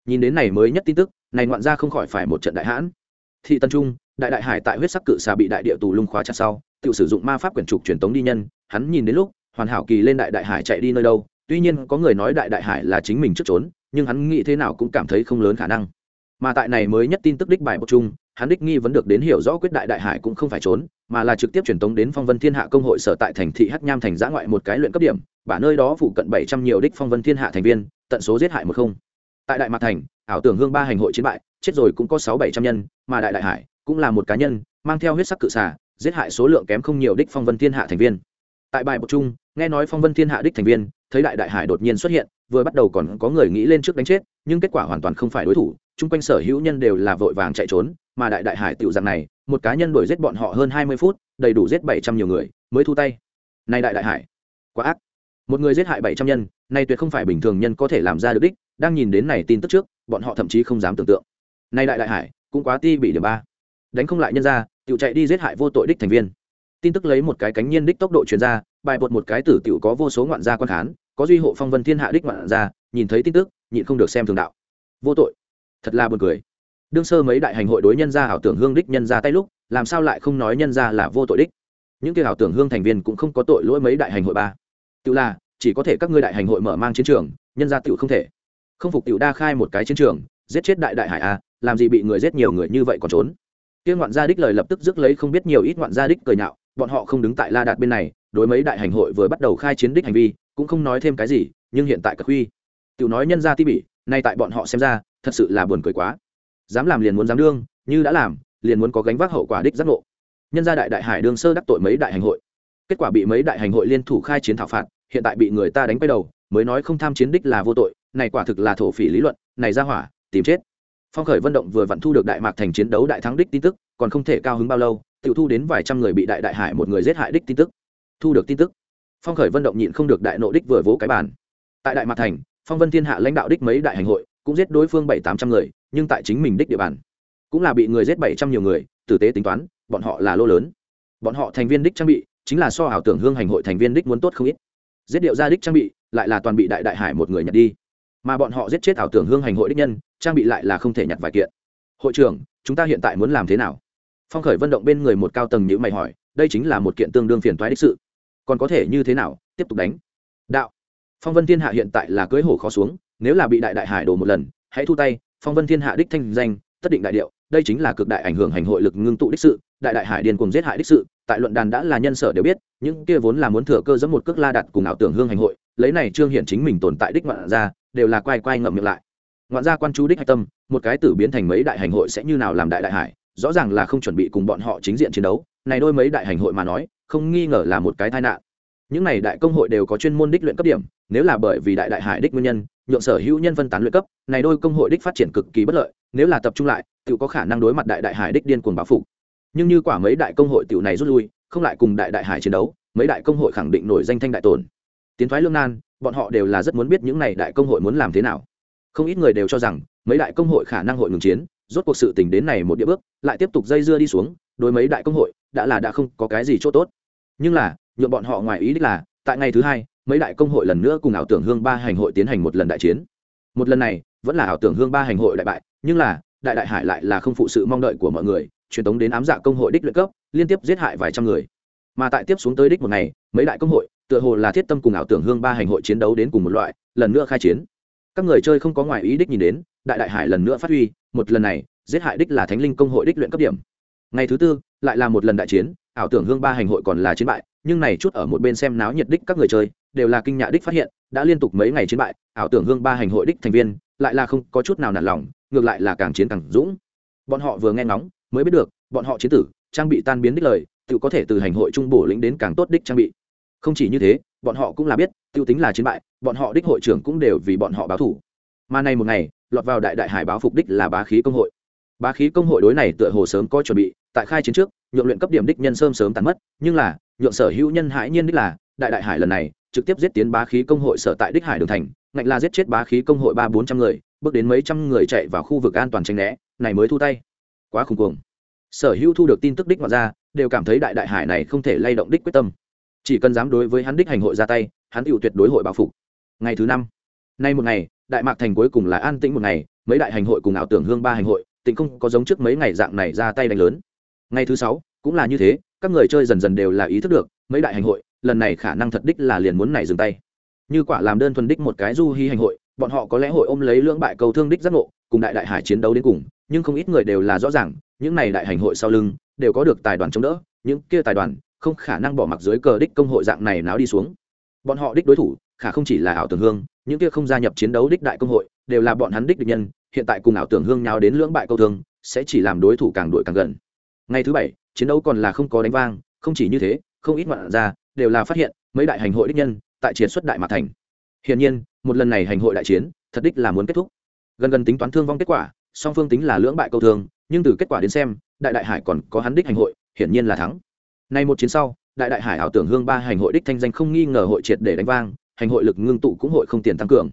Nhìn đến này mới nhất tin tức, này ngoạn ra không khỏi phải một trận đại hãn. Thị tân trung, đại đại hải tại huyết sắc cự xà bị đại địa tù lung khóa chặt sau, tự sử dụng ma pháp quyển trục truyền tống đi nhân, hắn nhìn đến lúc, hoàn hảo kỳ lên đại đại hải chạy đi nơi đâu. Tuy nhiên có người nói đại đại hải là chính mình trước trốn, nhưng hắn nghĩ thế nào cũng cảm thấy không lớn khả năng mà tại này mới nhất tin tức đích bài bậc chung, hắn đích nghi vẫn được đến hiểu rõ quyết đại đại hải cũng không phải trốn, mà là trực tiếp truyền tống đến phong vân thiên hạ công hội sở tại thành thị hắc nham thành giã ngoại một cái luyện cấp điểm, bả nơi đó phụ cận bảy trăm nhiều đích phong vân thiên hạ thành viên, tận số giết hại một không. Tại đại mạc thành, ảo tưởng hương ba hành hội chiến bại, chết rồi cũng có sáu bảy trăm nhân, mà đại đại hải cũng là một cá nhân, mang theo huyết sắc cự xả giết hại số lượng kém không nhiều đích phong vân thiên hạ thành viên. Tại bài bậc chung, nghe nói phong vân thiên hạ đích thành viên, thấy đại đại hải đột nhiên xuất hiện, vừa bắt đầu còn có người nghĩ lên trước đánh chết, nhưng kết quả hoàn toàn không phải đối thủ chung quanh sở hữu nhân đều là vội vàng chạy trốn, mà đại đại hải tiểu rằng này, một cá nhân đuổi giết bọn họ hơn hai mươi phút, đầy đủ giết bảy trăm nhiều người, mới thu tay. Nay đại đại hải, quá ác. Một người giết hại bảy trăm nhân nay tuyệt không phải bình thường nhân có thể làm ra được đích, đang nhìn đến này tin tức trước, bọn họ thậm chí không dám tưởng tượng. Nay đại đại hải, cũng quá ti bị điểm ba. Đánh không lại nhân ra, tiểu chạy đi giết hại vô tội đích thành viên. Tin tức lấy một cái cánh nhiên đích tốc độ truyền ra, bài bột một cái tử tiểu có vô số ngoạn gia quan khán, có duy hộ phong vân thiên hạ đích ngoạn gia, nhìn thấy tin tức, nhịn không được xem thường đạo. Vô tội thật là buồn cười. Đương sơ mấy đại hành hội đối nhân gia ảo tưởng hương đích nhân ra tay lúc, làm sao lại không nói nhân ra là vô tội đích? Những kia ảo tưởng hương thành viên cũng không có tội lỗi mấy đại hành hội ba. Tự là, chỉ có thể các ngươi đại hành hội mở mang chiến trường, nhân gia tự không thể. Không phục tiểu đa khai một cái chiến trường, giết chết đại đại hải a, làm gì bị người giết nhiều người như vậy còn trốn? Kia ngoạn gia đích lời lập tức rước lấy không biết nhiều ít ngoạn gia đích cười nhạo, bọn họ không đứng tại la đạt bên này, đối mấy đại hành hội vừa bắt đầu khai chiến đích hành vi, cũng không nói thêm cái gì, nhưng hiện tại cực huy tiểu nói nhân gia ti bỉ, nay tại bọn họ xem ra thật sự là buồn cười quá. Dám làm liền muốn dám đương, như đã làm, liền muốn có gánh vác hậu quả đích giác ngộ. Nhân gia đại đại hải đương sơ đắc tội mấy đại hành hội. Kết quả bị mấy đại hành hội liên thủ khai chiến thảo phạt, hiện tại bị người ta đánh quay đầu, mới nói không tham chiến đích là vô tội, này quả thực là thổ phỉ lý luận, này ra hỏa, tìm chết. Phong khởi vận động vừa vặn thu được đại mạc thành chiến đấu đại thắng đích tin tức, còn không thể cao hứng bao lâu tự thu đến vài trăm người bị đại đại hải một người giết hại đích tin tức. Thu được tin tức. Phong khởi vận động nhịn không được đại nộ đích vừa vỗ cái bàn. Tại đại mạc thành, phong vân thiên hạ lãnh đạo đích mấy đại hành hội cũng giết đối phương bảy tám trăm người, nhưng tại chính mình đích địa bàn, cũng là bị người giết bảy trăm nhiều người, tử tế tính toán, bọn họ là lô lớn. Bọn họ thành viên đích trang bị, chính là so ảo tưởng hương hành hội thành viên đích muốn tốt không ít. Giết điệu ra đích trang bị, lại là toàn bị đại đại hải một người nhặt đi. Mà bọn họ giết chết ảo tưởng hương hành hội đích nhân, trang bị lại là không thể nhặt vài kiện. Hội trưởng, chúng ta hiện tại muốn làm thế nào? Phong khởi vận động bên người một cao tầng nhữ mày hỏi, đây chính là một kiện tương đương phiền toái đích sự. Còn có thể như thế nào? Tiếp tục đánh. Đạo. Phong vân thiên hạ hiện tại là cưới hổ khó xuống nếu là bị đại đại hải đổ một lần, hãy thu tay, phong vân thiên hạ đích thanh danh, tất định đại điệu, đây chính là cực đại ảnh hưởng hành hội lực ngưng tụ đích sự, đại đại hải điên cùng giết hại đích sự, tại luận đàn đã là nhân sở đều biết, những kia vốn là muốn thừa cơ dẫn một cước la đặt cùng ảo tưởng hương hành hội, lấy này trương hiện chính mình tồn tại đích ngoạn ra đều là quay quay ngậm miệng lại. Ngoạn gia quan chú đích hạch tâm, một cái tử biến thành mấy đại hành hội sẽ như nào làm đại đại hải, rõ ràng là không chuẩn bị cùng bọn họ chính diện chiến đấu, này đôi mấy đại hành hội mà nói, không nghi ngờ là một cái tai nạn. Những này đại công hội đều có chuyên môn đích luyện cấp điểm, nếu là bởi vì đại đại hải đích nguyên nhân nhượng sở hữu nhân phân tán luyện cấp, này đôi công hội đích phát triển cực kỳ bất lợi, nếu là tập trung lại tự có khả năng đối mặt đại đại hải đích điên cuồng báo phục. Nhưng như quả mấy đại công hội tiểu này rút lui, không lại cùng đại đại hải chiến đấu, mấy đại công hội khẳng định nổi danh thanh đại tổn tiến thoái lương nan, bọn họ đều là rất muốn biết những này đại công hội muốn làm thế nào. Không ít người đều cho rằng, mấy đại công hội khả năng hội ngừng chiến, rốt cuộc sự tình đến này một địa bước, lại tiếp tục dây dưa đi xuống, đối mấy đại công hội, đã là đã không có cái gì chỗ tốt. Nhưng là nhuộm bọn họ ngoài ý đích là, tại ngày thứ hai mấy đại công hội lần nữa cùng ảo tưởng hương ba hành hội tiến hành một lần đại chiến. Một lần này, vẫn là ảo tưởng hương ba hành hội đại bại, nhưng là, đại đại hải lại là không phụ sự mong đợi của mọi người, truyền tống đến ám dạ công hội đích luyện cấp, liên tiếp giết hại vài trăm người. Mà tại tiếp xuống tới đích một ngày, mấy đại công hội, tựa hồ là thiết tâm cùng ảo tưởng hương ba hành hội chiến đấu đến cùng một loại, lần nữa khai chiến. Các người chơi không có ngoài ý đích nhìn đến, đại đại hải lần nữa phát huy, một lần này, giết hại đích là thánh linh công hội đích luyện cấp điểm. Ngày thứ tư, lại là một lần đại chiến, ảo tưởng hương ba hành hội còn là chiến bại, nhưng này chút ở một bên xem náo nhiệt đích các người chơi đều là kinh nhạ đích phát hiện, đã liên tục mấy ngày chiến bại, ảo tưởng hương ba hành hội đích thành viên, lại là không có chút nào nản lòng, ngược lại là càng chiến càng dũng. Bọn họ vừa nghe ngóng, mới biết được, bọn họ chiến tử, trang bị tan biến đích lời, tự có thể từ hành hội trung bổ lĩnh đến càng tốt đích trang bị. Không chỉ như thế, bọn họ cũng là biết tiêu tính là chiến bại, bọn họ đích hội trưởng cũng đều vì bọn họ báo thủ. Mà này một ngày, lọt vào đại đại hải báo phục đích là bá khí công hội. Bá khí công hội đối này tựa hồ sớm có chuẩn bị, tại khai chiến trước, nhượng luyện cấp điểm đích nhân sớm sớm tàn mất, nhưng là, nhượng sở hữu nhân hãi nhiên đích là, đại đại hải lần này trực tiếp giết tiến bá khí công hội sở tại đích hải đường thành, ngạnh là giết chết bá khí công hội ba bốn trăm người, bước đến mấy trăm người chạy vào khu vực an toàn tranh né, này mới thu tay. Quá khủng cuồng. Sở hữu thu được tin tức đích ngoạn ra, đều cảm thấy đại đại hải này không thể lay động đích quyết tâm. Chỉ cần dám đối với hắn đích hành hội ra tay, hắn tựu tuyệt đối hội báo phục. Ngày thứ năm, nay một ngày, đại mạc thành cuối cùng là an tĩnh một ngày, mấy đại hành hội cùng ảo tưởng hương ba hành hội tỉnh không có giống trước mấy ngày dạng này ra tay đánh lớn. Ngày thứ sáu, cũng là như thế các người chơi dần dần đều là ý thức được, mấy đại hành hội, lần này khả năng thật đích là liền muốn này dừng tay. Như quả làm đơn thuần đích một cái du hy hành hội, bọn họ có lẽ hội ôm lấy lưỡng bại cầu thương đích giác ngộ, cùng đại đại hải chiến đấu đến cùng, nhưng không ít người đều là rõ ràng, những này đại hành hội sau lưng, đều có được tài đoàn chống đỡ, những kia tài đoàn không khả năng bỏ mặc dưới cờ đích công hội dạng này náo đi xuống. Bọn họ đích đối thủ, khả không chỉ là ảo tưởng hương, những kia không gia nhập chiến đấu đích đại công hội, đều là bọn hắn đích địch nhân, hiện tại cùng ảo tưởng hương nhào đến lưỡng bại câu thương, sẽ chỉ làm đối thủ càng đuổi càng gần ngày thứ bảy, chiến đấu còn là không có đánh vang, không chỉ như thế, không ít ngoạn ra đều là phát hiện mấy đại hành hội đích nhân tại chiến xuất đại mạc thành. Hiển nhiên, một lần này hành hội đại chiến, thật đích là muốn kết thúc. Gần gần tính toán thương vong kết quả, song phương tính là lưỡng bại câu thương, nhưng từ kết quả đến xem, đại đại hải còn có hắn đích hành hội, hiển nhiên là thắng. Nay một chiến sau, đại đại hải ảo tưởng hương ba hành hội đích thanh danh không nghi ngờ hội triệt để đánh vang, hành hội lực ngưng tụ cũng hội không tiền tăng cường.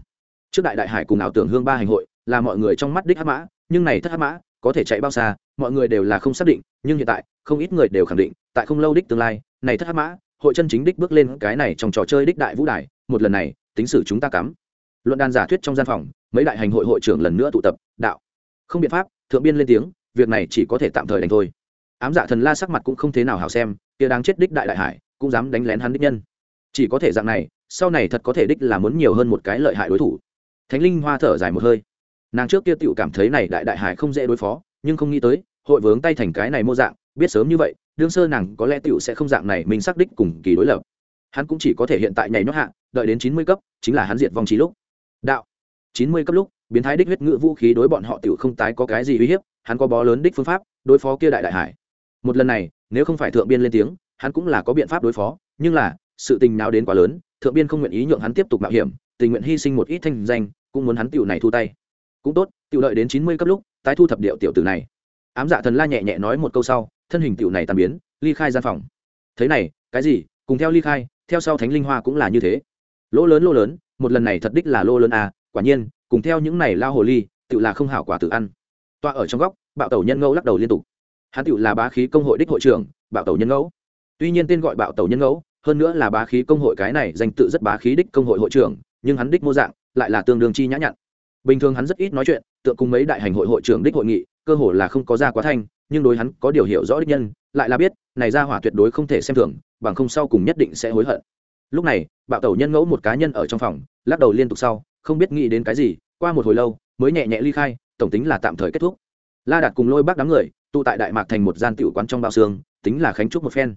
Trước đại đại hải cùng ảo tưởng hương ba hành hội là mọi người trong mắt đích hắc mã, nhưng này thất hắc mã có thể chạy bao xa mọi người đều là không xác định, nhưng hiện tại, không ít người đều khẳng định, tại không lâu đích tương lai, này thất hắc mã, hội chân chính đích bước lên cái này trong trò chơi đích đại vũ đài, một lần này, tính sử chúng ta cắm. Luận đàn giả thuyết trong gian phòng, mấy đại hành hội hội trưởng lần nữa tụ tập, đạo. Không biện pháp, thượng biên lên tiếng, việc này chỉ có thể tạm thời đánh thôi. Ám giả thần la sắc mặt cũng không thế nào hào xem, kia đang chết đích đại đại hải, cũng dám đánh lén hắn đích nhân. Chỉ có thể dạng này, sau này thật có thể đích là muốn nhiều hơn một cái lợi hại đối thủ. Thánh linh hoa thở dài một hơi. Nàng trước kia tựu cảm thấy này đại đại hải không dễ đối phó nhưng không nghĩ tới, hội vướng tay thành cái này mô dạng, biết sớm như vậy, đương sơ nàng có lẽ tựu sẽ không dạng này mình xác đích cùng kỳ đối lập. Hắn cũng chỉ có thể hiện tại nhảy nhót hạ, đợi đến chín mươi cấp, chính là hắn diệt vong trí lúc. Đạo. Chín mươi cấp lúc, biến thái đích huyết ngự vũ khí đối bọn họ tựu không tái có cái gì uy hiếp, hắn có bó lớn đích phương pháp, đối phó kia đại đại hải. Một lần này, nếu không phải thượng biên lên tiếng, hắn cũng là có biện pháp đối phó, nhưng là, sự tình nào đến quá lớn, thượng biên không nguyện ý nhượng hắn tiếp tục mạo hiểm, tình nguyện hy sinh một ít thanh danh, cũng muốn hắn tiểu này thu tay. Cũng tốt, tiểu đợi đến chín mươi cấp lúc tái thu thập điệu tiểu tử này. Ám dạ thần la nhẹ nhẹ nói một câu sau, thân hình tiểu này tàn biến, ly khai gian phòng. Thế này, cái gì? Cùng theo ly khai, theo sau thánh linh hoa cũng là như thế. Lỗ lớn lỗ lớn, một lần này thật đích là lô lớn à quả nhiên, cùng theo những này lao hồ ly tự là không hảo quả tự ăn. Toa ở trong góc, bạo tẩu nhân ngẫu lắc đầu liên tục. Hắn tự là bá khí công hội đích hội trưởng, bạo tẩu nhân ngẫu. Tuy nhiên tên gọi bạo tẩu nhân ngẫu, hơn nữa là bá khí công hội cái này danh tự rất bá khí đích công hội hội trưởng, nhưng hắn đích mô dạng lại là tương đương chi nhã nhặn. Bình thường hắn rất ít nói chuyện tượng cùng mấy đại hành hội hội trưởng đích hội nghị, cơ hồ là không có ra quá thanh, nhưng đối hắn có điều hiểu rõ đích nhân, lại là biết, này ra hỏa tuyệt đối không thể xem thường, bằng không sau cùng nhất định sẽ hối hận. Lúc này, bạo tẩu nhân ngẫu một cá nhân ở trong phòng, lắc đầu liên tục sau, không biết nghĩ đến cái gì, qua một hồi lâu, mới nhẹ nhẹ ly khai, tổng tính là tạm thời kết thúc. La đạt cùng lôi bác đám người, tụ tại đại mạc thành một gian tiểu quán trong bao xương, tính là khánh trúc một phen.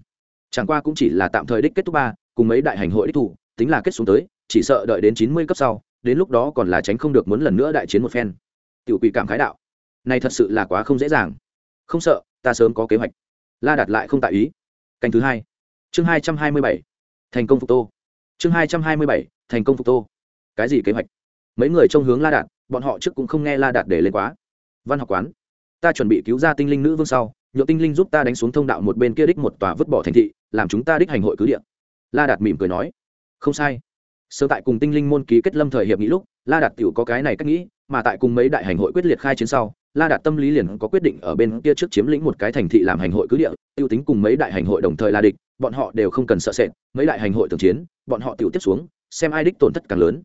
Chẳng qua cũng chỉ là tạm thời đích kết thúc ba, cùng mấy đại hành hội đích thủ, tính là kết xuống tới, chỉ sợ đợi đến chín mươi cấp sau, đến lúc đó còn là tránh không được muốn lần nữa đại chiến một phen tiểu quỷ cảm khái đạo, này thật sự là quá không dễ dàng. Không sợ, ta sớm có kế hoạch. La đặt lại không tại ý. Canh thứ hai. Chương hai trăm hai mươi bảy. Thành công phục tô. Chương hai trăm hai mươi bảy. Thành công phục tô. Cái gì kế hoạch? Mấy người trông hướng la đạt, bọn họ trước cũng không nghe la đạt để lên quá. Văn học quán. Ta chuẩn bị cứu ra tinh linh nữ vương sau nhựa tinh linh giúp ta đánh xuống thông đạo một bên kia đích một tòa vứt bỏ thành thị, làm chúng ta đích hành hội cứ địa. La đạt mỉm cười nói. Không sai. Sơ tại cùng tinh linh môn ký kết lâm thời hiệp nghĩ lúc, la đạt t có cái này cách nghĩ mà tại cùng mấy đại hành hội quyết liệt khai chiến sau, la đạt tâm lý liền có quyết định ở bên kia trước chiếm lĩnh một cái thành thị làm hành hội cứ địa tiêu tính cùng mấy đại hành hội đồng thời là địch, bọn họ đều không cần sợ sệt, mấy đại hành hội tưởng chiến, bọn họ tiểu tiếp xuống, xem ai đích tổn thất càng lớn.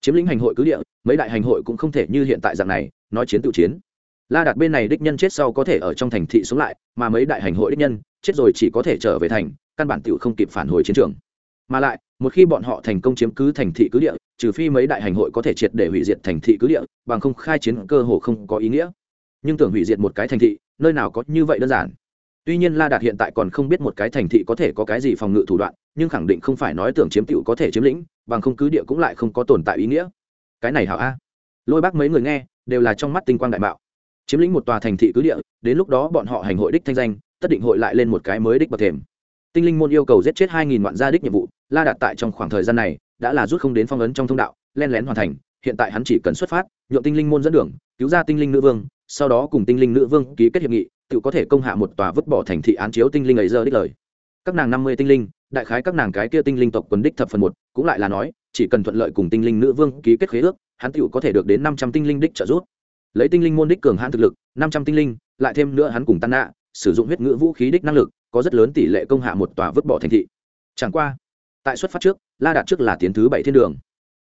Chiếm lĩnh hành hội cứ địa, mấy đại hành hội cũng không thể như hiện tại dạng này, nói chiến tự chiến. La đạt bên này đích nhân chết sau có thể ở trong thành thị sống lại, mà mấy đại hành hội đích nhân, chết rồi chỉ có thể trở về thành, căn bản tự không kịp phản hồi chiến trường. Mà lại một khi bọn họ thành công chiếm cứ thành thị cứ địa, trừ phi mấy đại hành hội có thể triệt để hủy diệt thành thị cứ địa, bằng không khai chiến cơ hồ không có ý nghĩa. Nhưng tưởng hủy diệt một cái thành thị, nơi nào có như vậy đơn giản. Tuy nhiên la đạt hiện tại còn không biết một cái thành thị có thể có cái gì phòng ngự thủ đoạn, nhưng khẳng định không phải nói tưởng chiếm cựu có thể chiếm lĩnh, bằng không cứ địa cũng lại không có tồn tại ý nghĩa. Cái này hảo a. Lôi bác mấy người nghe, đều là trong mắt tinh quang đại mạo. Chiếm lĩnh một tòa thành thị cứ địa, đến lúc đó bọn họ hành hội đích thanh danh, tất định hội lại lên một cái mới đích bậc thềm tinh linh môn yêu cầu giết chết hai nghìn ngoạn gia đích nhiệm vụ, la đạt tại trong khoảng thời gian này đã là rút không đến phong ấn trong thông đạo, len lén hoàn thành, hiện tại hắn chỉ cần xuất phát, nhượng tinh linh môn dẫn đường, cứu ra tinh linh nữ vương, sau đó cùng tinh linh nữ vương ký kết hiệp nghị, tự có thể công hạ một tòa vứt bỏ thành thị án chiếu tinh linh ấy giờ đích lời. Các nàng năm mươi tinh linh, đại khái các nàng cái kia tinh linh tộc quần đích thập phần một, cũng lại là nói, chỉ cần thuận lợi cùng tinh linh nữ vương ký kết khế ước, hắn tựu có thể được đến năm trăm tinh linh đích trợ giúp. Lấy tinh linh môn đích cường hãn thực lực, năm trăm tinh linh, lại thêm nữa hắn cùng tan nạ, sử dụng huyết ngữ vũ khí đích năng lực có rất lớn tỷ lệ công hạ một tòa vứt bỏ thành thị. Chẳng qua, tại xuất phát trước, la đạt trước là tiến thứ bảy thiên đường.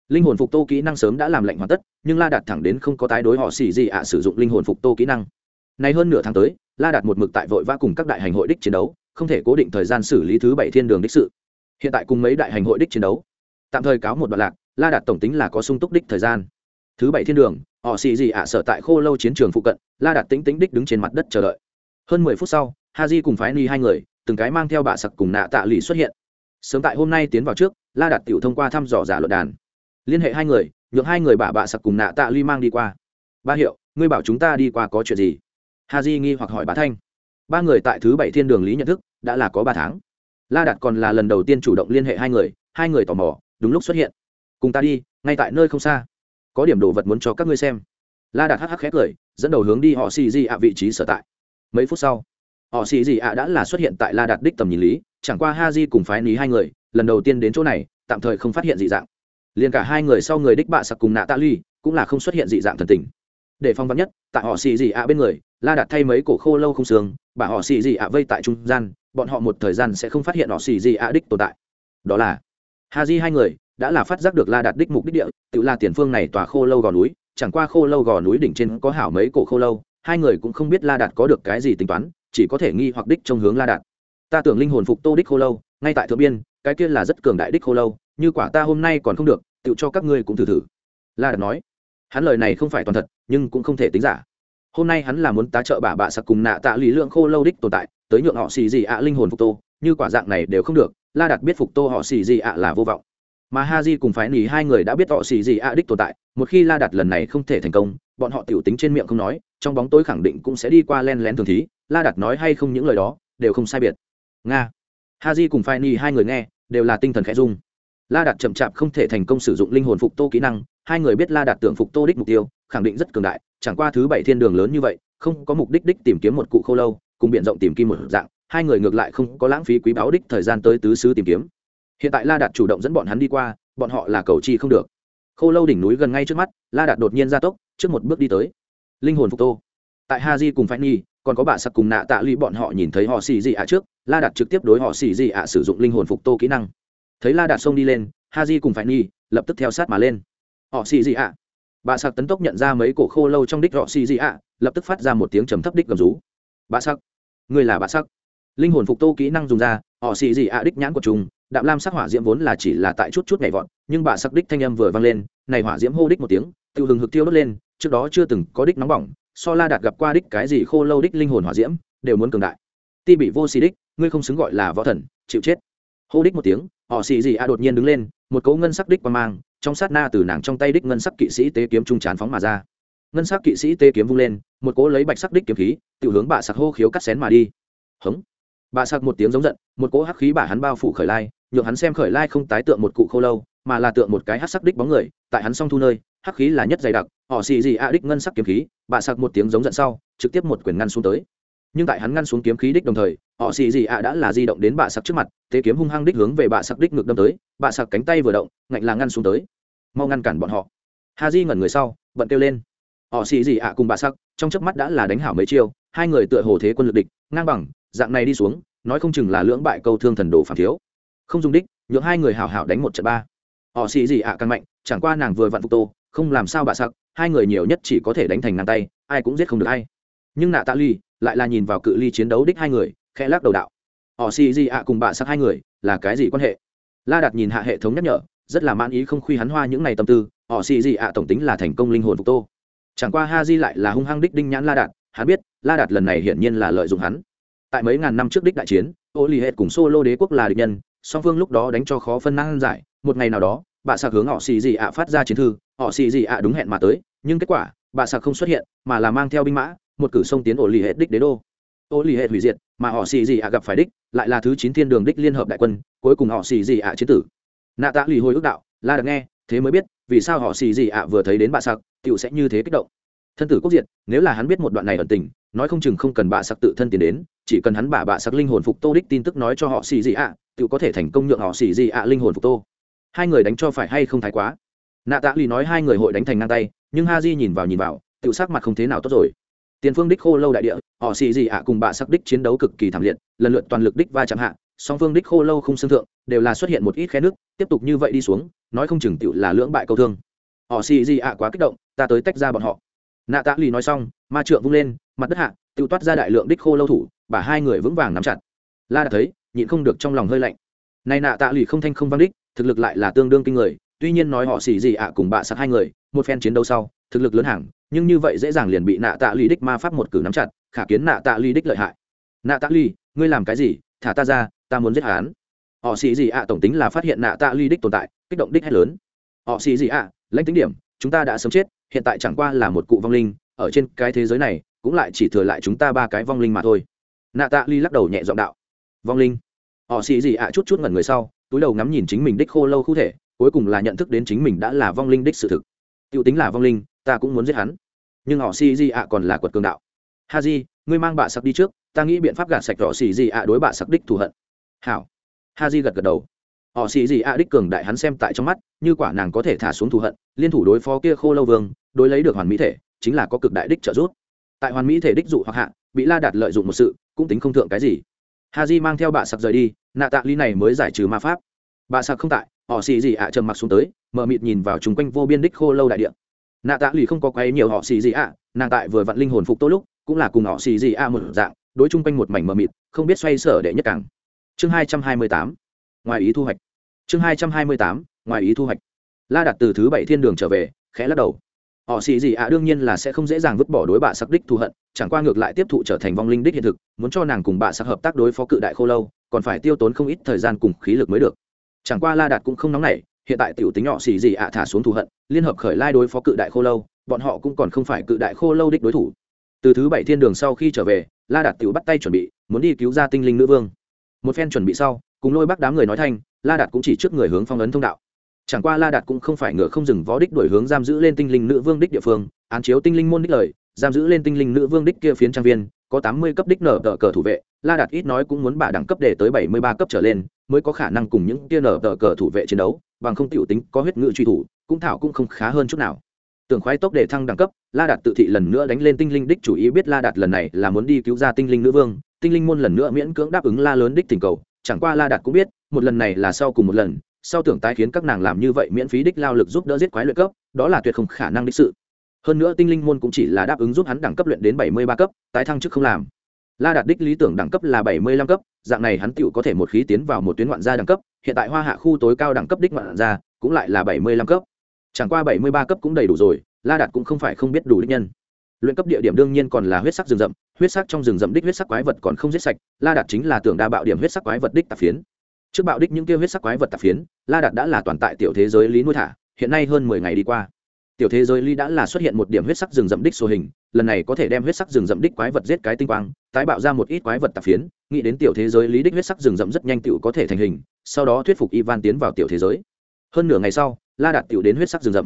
Linh hồn phục tô kỹ năng sớm đã làm lệnh hoàn tất, nhưng la đạt thẳng đến không có tái đối họ xì gì ạ à sử dụng linh hồn phục tô kỹ năng. Nay hơn nửa tháng tới, la đạt một mực tại vội vã cùng các đại hành hội đích chiến đấu, không thể cố định thời gian xử lý thứ bảy thiên đường đích sự. Hiện tại cùng mấy đại hành hội đích chiến đấu, tạm thời cáo một đoạn lạc, la đạt tổng tính là có sung túc đích thời gian. Thứ bảy thiên đường, họ xì gì ạ à sở tại khô lâu chiến trường phụ cận, la đạt tính tính đích đứng trên mặt đất chờ đợi. Hơn mười phút sau ha di cùng phái ni hai người, từng cái mang theo bà sặc cùng nạ tạ lì xuất hiện. Sớm tại hôm nay tiến vào trước, la đạt tiểu thông qua thăm dò giả luận đàn. Liên hệ hai người, nhượng hai người bà bạ sặc cùng nạ tạ ly mang đi qua. Ba hiệu, ngươi bảo chúng ta đi qua có chuyện gì? Ha di nghi hoặc hỏi bá thanh. Ba người tại thứ bảy thiên đường lý nhận thức, đã là có ba tháng. La đạt còn là lần đầu tiên chủ động liên hệ hai người hai người tò mò, đúng lúc xuất hiện. Cùng ta đi, ngay tại nơi không xa. Có điểm đồ vật muốn cho các ngươi xem. La đạt hắc hắc khét cười, dẫn đầu hướng đi họ xì di ạ vị trí sở tại. Mấy phút sau họ xì gì ạ đã là xuất hiện tại la đạt đích tầm nhìn lý, chẳng qua ha di cùng phái ní hai người, lần đầu tiên đến chỗ này, tạm thời không phát hiện dị dạng. Liền cả hai người sau người đích bạ sặc cùng nạ tạ ly cũng là không xuất hiện dị dạng thần tình. Để phong vắn nhất, tại họ xì gì ạ bên người, la đạt thay mấy cổ khô lâu không xương, bà họ xì gì ạ vây tại trung gian, bọn họ một thời gian sẽ không phát hiện họ xì gì ạ đích tồn tại. Đó là ha di hai người đã là phát giác được la đạt đích mục đích địa, tự là tiền phương này tòa khô lâu gò núi, chẳng qua khô lâu gò núi đỉnh trên có hảo mấy cổ khô lâu, hai người cũng không biết la đạt có được cái gì tính toán chỉ có thể nghi hoặc đích trong hướng la đạt. Ta tưởng linh hồn phục tô đích khô lâu, ngay tại thượng biên, cái kia là rất cường đại đích khô lâu, như quả ta hôm nay còn không được, tự cho các ngươi cũng thử thử. La đạt nói. Hắn lời này không phải toàn thật, nhưng cũng không thể tính giả. Hôm nay hắn là muốn tá trợ bà bạ sặc cùng nạ tạ lý lượng khô lâu đích tồn tại, tới nhượng họ xì gì ạ linh hồn phục tô, như quả dạng này đều không được, la đạt biết phục tô họ xì gì ạ là vô vọng. Mà ha di cùng phái nỉ hai người đã biết họ xì gì ạ đích tồn tại, một khi la đạt lần này không thể thành công, bọn họ tiểu tính trên miệng không nói, trong bóng tối khẳng định cũng sẽ đi qua len lén thường thí la đạt nói hay không những lời đó, đều không sai biệt. Nga. Ha j cùng phai ni, hai người nghe, đều là tinh thần khẽ dung la đạt chậm chạp không thể thành công sử dụng linh hồn phục tô kỹ năng, hai người biết la đạt tưởng phục tô đích mục tiêu, khẳng định rất cường đại, chẳng qua thứ bảy thiên đường lớn như vậy, không có mục đích đích tìm kiếm một cụ khâu lâu, cùng b rộng tìm kim một dạng, hai người ngược lại không có lãng phí quý báo đích thời gian tới tứ xứ tìm kiếm. Hiện tại la đạt chủ động dẫn bọn hắn đi qua, bọn họ là cầu chi không được. Khô lâu đỉnh núi gần ngay trước mắt, la đạt đột nhiên ra tốc, trước một bước đi tới. Linh hồn phục tô tại ha di cùng Phải nhi, còn có bà sặc cùng nạ tạ ly bọn họ nhìn thấy họ xì dị ạ trước, la đạt trực tiếp đối họ xì dị ạ sử dụng linh hồn phục tô kỹ năng. Thấy la đạt xông đi lên ha di cùng phải nhi lập tức theo sát mà lên. Họ xì dị ạ? Bà sặc tấn tốc nhận ra mấy cổ khô lâu trong đích họ xì dị ạ, lập tức phát ra một tiếng trầm thấp đích gầm rú. Bà sắc người là bà sắc linh hồn phục tô kỹ năng dùng ra, họ xì dị ạ đích nhãn của chúng, đạm lam sắc hỏa diễm vốn là chỉ là tại chút chút nhảy vọt, nhưng bà sắc đích thanh âm vừa vang lên, này hỏa diễm hô đích một tiếng tự hừng hực tiêu đốt lên, trước đó chưa từng có đích nóng bỏng so la đạt gặp qua đích cái gì khô lâu đích linh hồn hỏa diễm, đều muốn cường đại. Ti bị vô xì đích, ngươi không xứng gọi là võ thần, chịu chết. Hô đích một tiếng, họ xì gì a đột nhiên đứng lên, một cấu ngân sắc đích qua mang, trong sát na từ nàng trong tay đích ngân sắc kỵ sĩ tế kiếm trung chán phóng mà ra. Ngân sắc kỵ sĩ tế kiếm vung lên, một cỗ lấy bạch sắc đích kiếm khí, tự hướng bạ sặc hô khiếu cắt xén mà đi. Hống. Bạ sặc một tiếng giống giận, một cỗ hắc khí bả hắn bao phủ khởi lai, nhượng hắn xem khởi lai không tái tượng một cụ khô lâu, mà là tượng một cái hắc sắc đích bóng người, tại hắn song thu nơi, hắc khí là nhất dày đặc họ xì gì a đích ngân sắc kiếm khí bạ sặc một tiếng giống giận sau, trực tiếp một quyền ngăn xuống tới. Nhưng tại hắn ngăn xuống kiếm khí đích đồng thời, họ xì gì a đã là di động đến bạ sặc trước mặt, thế kiếm hung hăng đích hướng về bạ sặc đích ngược đâm tới bạ sặc cánh tay vừa động, ngạnh là ngăn xuống tới. Mau ngăn cản bọn họ. Ha di ngẩn người sau, bận kêu lên. Họ xì gì a cùng bạ sặc trong chớp mắt đã là đánh hảo mấy chiêu, hai người tựa hồ thế quân lực địch, ngang bằng, dạng này đi xuống, nói không chừng là lưỡng bại câu thương thần đồ phản thiếu. Không dùng đích, nhượng hai người hảo hảo đánh một trận ba. Họ xì gì ạ càng mạnh, chẳng qua nàng vừa vặn phục tô không làm sao bà sặc, hai người nhiều nhất chỉ có thể đánh thành ngang tay, ai cũng giết không được ai. Nhưng nạ tạ ly lại là nhìn vào cự ly chiến đấu đích hai người, khẽ lắc đầu đạo. Họ xì gì ạ cùng bà sặc hai người là cái gì quan hệ? La đạt nhìn hạ hệ thống nhắc nhở, rất là mãn ý không khuy hắn hoa những ngày tâm tư, họ xì gì ạ tổng tính là thành công linh hồn phục tô. Chẳng qua ha di lại là hung hăng đích đinh nhãn la đạt, hắn biết la đạt lần này hiển nhiên là lợi dụng hắn. Tại mấy ngàn năm trước đích đại chiến, ô lì hệ cùng solo đế quốc là địch nhân, song phương lúc đó đánh cho khó phân năng giải, một ngày nào đó, bà sạc hướng họ xì gì ạ phát ra chiến thư họ xì gì ạ, đúng hẹn mà tới, nhưng kết quả, bà sạc không xuất hiện, mà là mang theo binh mã, một cử sông tiến ổ lì hệ đích đế đô. Ô lì hệ hủy diệt, mà họ xì gì ạ gặp phải đích, lại là thứ chín thiên đường đích liên hợp đại quân, cuối cùng họ xì gì ạ chiến tử. Nạ tạ lì hồi ước đạo, la được nghe, thế mới biết, vì sao họ xì gì ạ vừa thấy đến bà sạc tựu sẽ như thế kích động. Thân tử quốc diệt, nếu là hắn biết một đoạn này ẩn tình, nói không chừng không cần bà sạc tự thân tiến đến, chỉ cần hắn bà bà sạc linh hồn phục tô đích tin tức nói cho họ xì gì ạ tựu có thể thành công nhượng họ xì gì ạ linh hồn phục tô. Hai người đánh cho phải hay không thái quá? Nạ tạ lì nói hai người hội đánh thành ngang tay, nhưng ha di nhìn vào nhìn vào tự sắc mặt không thế nào tốt rồi. Tiền phương đích khô lâu đại địa, họ xì gì ạ cùng bạ sắc đích chiến đấu cực kỳ thảm liệt, lần lượt toàn lực đích va chạm hạ, song phương đích khô lâu không xương thượng, đều là xuất hiện một ít khe nước, tiếp tục như vậy đi xuống, nói không chừng tựu là lưỡng bại câu thương. Họ xì gì ạ quá kích động, ta tới tách ra bọn họ. Nạ tạ lì nói xong, ma trượng vung lên, mặt đất hạ, tự toát ra đại lượng đích khô lâu thủ, bà hai người vững vàng nắm chặt. La đã thấy, nhịn không được trong lòng hơi lạnh. Nay nạ tạ lì không thanh không vang đích, thực lực lại là tương đương kinh người tuy nhiên nói họ xì gì ạ cùng bạ sặc hai người, một phen chiến đấu sau, thực lực lớn hàng, nhưng như vậy dễ dàng liền bị nạ tạ ly đích ma pháp một cử nắm chặt, khả kiến nạ tạ ly đích lợi hại. Nạ tạ ly ngươi làm cái gì? Thả ta ra, ta muốn giết hắn. Họ xì gì ạ tổng tính là phát hiện nạ tạ ly đích tồn tại, kích động đích hết lớn. Họ xì gì ạ, lãnh tính điểm, chúng ta đã sớm chết, hiện tại chẳng qua là một cụ vong linh, ở trên cái thế giới này, cũng lại chỉ thừa lại chúng ta ba cái vong linh mà thôi. Nạ tạ ly lắc đầu nhẹ giọng đạo. Vong linh. Họ xì gì ạ chút chút ngẩn người sau, túi đầu ngắm nhìn chính mình đích khô lâu khu thể cuối cùng là nhận thức đến chính mình đã là vong linh đích sự thực. T i u tính là vong linh, ta cũng muốn giết hắn. Nhưng họ xì di ạ còn là quật cường đạo. Ha di ngươi mang bạ sặc đi trước, ta nghĩ biện pháp gạt sạch họ xì di ạ đối bạ sặc đích thù hận. Hảo. Ha di gật gật đầu. Họ xì di ạ đích cường đại hắn xem tại trong mắt, như quả nàng có thể thả xuống thù hận, liên thủ đối phó kia khô lâu vương, đối lấy được hoàn mỹ thể, chính là có cực đại đích trợ giúp. Tại hoàn mỹ thể đích dụ hoặc hạ, bị la đạt lợi dụng một sự, cũng tính không thượng cái gì. Ha di mang theo bạ sặc rời đi, nạ tạ ly này mới giải trừ ma pháp. Bạ sặc không tại họ xì gì ạ trầm mặc xuống tới, mở mịt nhìn vào chung quanh vô biên đích khô lâu đại địa. Nạ tạ lì không có quấy nhiều họ xì gì ạ, nàng tại vừa vặn linh hồn phục tốt lúc, cũng là cùng họ xì gì ạ một dạng, đối chung quanh một mảnh mờ mịt, không biết xoay sở đệ nhất càng chương hai trăm hai mươi tám, ngoài ý thu hoạch. Chương hai trăm hai mươi tám, ngoài ý thu hoạch. La đặt từ thứ bảy thiên đường trở về, khẽ lắc đầu. Họ xì gì ạ đương nhiên là sẽ không dễ dàng vứt bỏ đối bà sắc đích thù hận, chẳng qua ngược lại tiếp thụ trở thành vong linh đích hiện thực, muốn cho nàng cùng bà sắc hợp tác đối phó cự đại khô lâu, còn phải tiêu tốn không ít thời gian cùng khí lực mới được chẳng qua la đạt cũng không nóng nảy, hiện tại tiểu tính nhỏ xì gì ạ thả xuống thù hận, liên hợp khởi lai đối phó cự đại khô lâu, bọn họ cũng còn không phải cự đại khô lâu đích đối thủ. Từ thứ bảy thiên đường sau khi trở về, la đạt tiểu bắt tay chuẩn bị, muốn đi cứu ra tinh linh nữ vương. Một phen chuẩn bị sau, cùng lôi bác đám người nói thanh, la đạt cũng chỉ trước người hướng phong ấn thông đạo. Chẳng qua la đạt cũng không phải ngựa không dừng vó đích đổi hướng giam giữ lên tinh linh nữ vương đích địa phương, án chiếu tinh linh môn đích lời, giam giữ lên tinh linh nữ vương đích kia phiến trang viên, có tám mươi cấp đích nở tờ cờ thủ vệ la đạt ít nói cũng muốn bà đẳng cấp để tới bảy mươi ba cấp trở lên, mới có khả năng cùng những tia nở tờ cờ thủ vệ chiến đấu, bằng không tiểu tính có huyết ngự truy thủ, cũng thảo cũng không khá hơn chút nào. Tưởng khoái tốc để thăng đẳng cấp, la đạt tự thị lần nữa đánh lên tinh linh đích chủ ý biết la đạt lần này là muốn đi cứu ra tinh linh nữ vương, tinh linh môn lần nữa miễn cưỡng đáp ứng la lớn đích tình cầu, chẳng qua la đạt cũng biết, một lần này là sau cùng một lần, sau tưởng tái khiến các nàng làm như vậy miễn phí đích lao lực giúp đỡ giết quái luyện cấp, đó là tuyệt không khả năng đích sự. Hơn nữa tinh linh môn cũng chỉ là đáp ứng giúp hắn đẳng cấp luyện đến bảy mươi ba cấp, tái thăng chức không làm la đạt đích lý tưởng đẳng cấp là bảy mươi lăm cấp, dạng này hắn tựu có thể một khí tiến vào một tuyến ngoạn gia đẳng cấp, hiện tại hoa hạ khu tối cao đẳng cấp đích ngoạn gia cũng lại là bảy mươi lăm cấp. Chẳng qua bảy mươi ba cấp cũng đầy đủ rồi, la đạt cũng không phải không biết đủ đích nhân. Luyện cấp địa điểm đương nhiên còn là huyết sắc rừng rậm, huyết sắc trong rừng rậm đích huyết sắc quái vật còn không giết sạch, la đạt chính là tưởng đa bạo điểm huyết sắc quái vật đích tạp phiến. Trước bạo đích những kia huyết sắc quái vật tạp phiến, la đạt đã là toàn tại tiểu thế giới lý nuôi thả, hiện nay hơn mười ngày đi qua. Tiểu thế giới lý đã là xuất hiện một điểm huyết sắc rừng rậm đích số hình lần này có thể đem huyết sắc rừng rậm đích quái vật giết cái tinh quang, tái bạo ra một ít quái vật tạp phiến, nghĩ đến tiểu thế giới lý đích huyết sắc rừng rậm rất nhanh tựu có thể thành hình, sau đó thuyết phục ivan tiến vào tiểu thế giới. Hơn nửa ngày sau, la đạt tựu đến huyết sắc rừng rậm.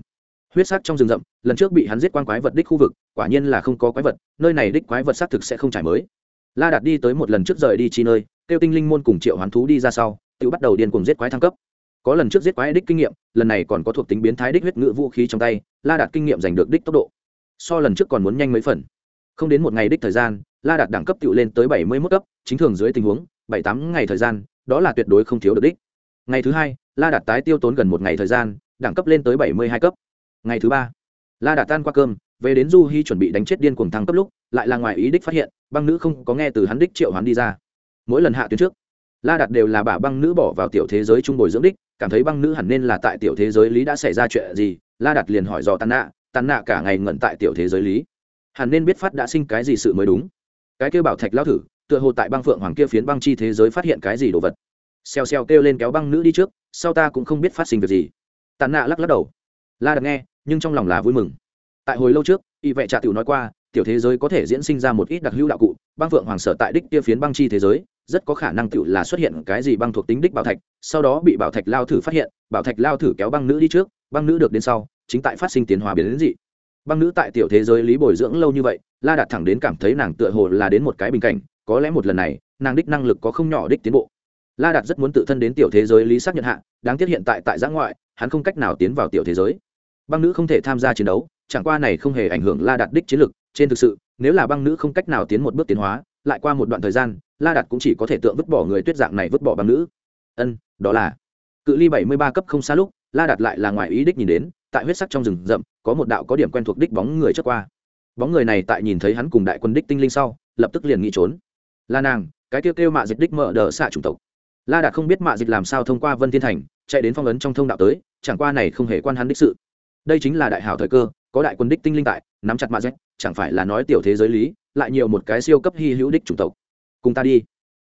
Huyết sắc trong rừng rậm, lần trước bị hắn giết quan quái vật đích khu vực, quả nhiên là không có quái vật, nơi này đích quái vật xác thực sẽ không trải mới. La đạt đi tới một lần trước rời đi chi nơi, kêu tinh linh môn cùng triệu hoán thú đi ra sau tự bắt đầu điên cùng giết quái thăng cấp. Có lần trước giết quái đích kinh nghiệm, lần này còn có thuộc tính biến thái đích huyết ngự vũ khí trong tay, la đạt kinh nghiệm giành được đích tốc độ so lần trước còn muốn nhanh mấy phần. Không đến một ngày đích thời gian, la đạt đẳng cấp tự lên tới bảy mươi mốt cấp, chính thường dưới tình huống, bảy tám ngày thời gian, đó là tuyệt đối không thiếu được đích. Ngày thứ hai, la đạt tái tiêu tốn gần một ngày thời gian, đẳng cấp lên tới bảy mươi hai cấp. Ngày thứ ba, la đạt tan qua cơm, về đến du hy chuẩn bị đánh chết điên cuồng thăng cấp lúc, lại là ngoài ý đích phát hiện, băng nữ không có nghe từ hắn đích triệu hắn đi ra. Mỗi lần hạ tuyến trước, la đạt đều là bà băng nữ bỏ vào tiểu thế giới trung bồi dưỡng đích, cảm thấy băng nữ hẳn nên là tại tiểu thế giới lý đã xảy ra chuyện gì, la đạt liền hỏi dò tàn nạ tàn nạ cả ngày ngẩn tại tiểu thế giới lý. Hẳn nên biết phát đã sinh cái gì sự mới đúng. Cái kêu bảo thạch lao thử, tựa hồ tại băng phượng hoàng kia phiến băng chi thế giới phát hiện cái gì đồ vật. Xèo xèo kêu lên kéo băng nữ đi trước, sau ta cũng không biết phát sinh việc gì. Tàn nạ lắc lắc đầu. La đặt nghe, nhưng trong lòng là vui mừng. Tại hồi lâu trước, y vệ trà tiểu nói qua, tiểu thế giới có thể diễn sinh ra một ít đặc hữu đạo cụ, băng phượng hoàng sở tại đích kia phiến băng chi thế giới, rất có khả năng tiểu là xuất hiện cái gì băng thuộc tính đích bảo thạch, sau đó bị bảo thạch lao thử phát hiện, bảo thạch lao thử kéo băng nữ đi trước băng nữ được đến sau, chính tại phát sinh tiến hóa biến đến dị. Băng nữ tại tiểu thế giới lý bồi dưỡng lâu như vậy, la đạt thẳng đến cảm thấy nàng tựa hồ là đến một cái bình cảnh, có lẽ một lần này, nàng đích năng lực có không nhỏ đích tiến bộ. La đạt rất muốn tự thân đến tiểu thế giới lý xác nhận hạ, đáng tiếc hiện tại tại giã ngoại, hắn không cách nào tiến vào tiểu thế giới. Băng nữ không thể tham gia chiến đấu, chẳng qua này không hề ảnh hưởng la đạt đích chiến lực, trên thực sự, nếu là băng nữ không cách nào tiến một bước tiến hóa, lại qua một đoạn thời gian, la đạt cũng chỉ có thể tượng vứt bỏ người tuyết dạng này vứt bỏ băng nữ. Ân, đó là cự ly bảy mươi ba cấp không xa lúc la đặt lại là ngoài ý đích nhìn đến, tại huyết sắc trong rừng rậm, có một đạo có điểm quen thuộc đích bóng người trước qua. Bóng người này tại nhìn thấy hắn cùng đại quân đích tinh linh sau, lập tức liền nghĩ trốn. La nàng, cái kêu kêu mạ dịch đích mở đờ xạ chủng tộc. La đạt không biết mạ dịch làm sao thông qua vân thiên thành, chạy đến phong ấn trong thông đạo tới, chẳng qua này không hề quan hắn đích sự. Đây chính là đại hảo thời cơ, có đại quân đích tinh linh tại, nắm chặt mạ dịch, chẳng phải là nói tiểu thế giới lý, lại nhiều một cái siêu cấp hy hữu đích chủng tộc. Cùng ta đi.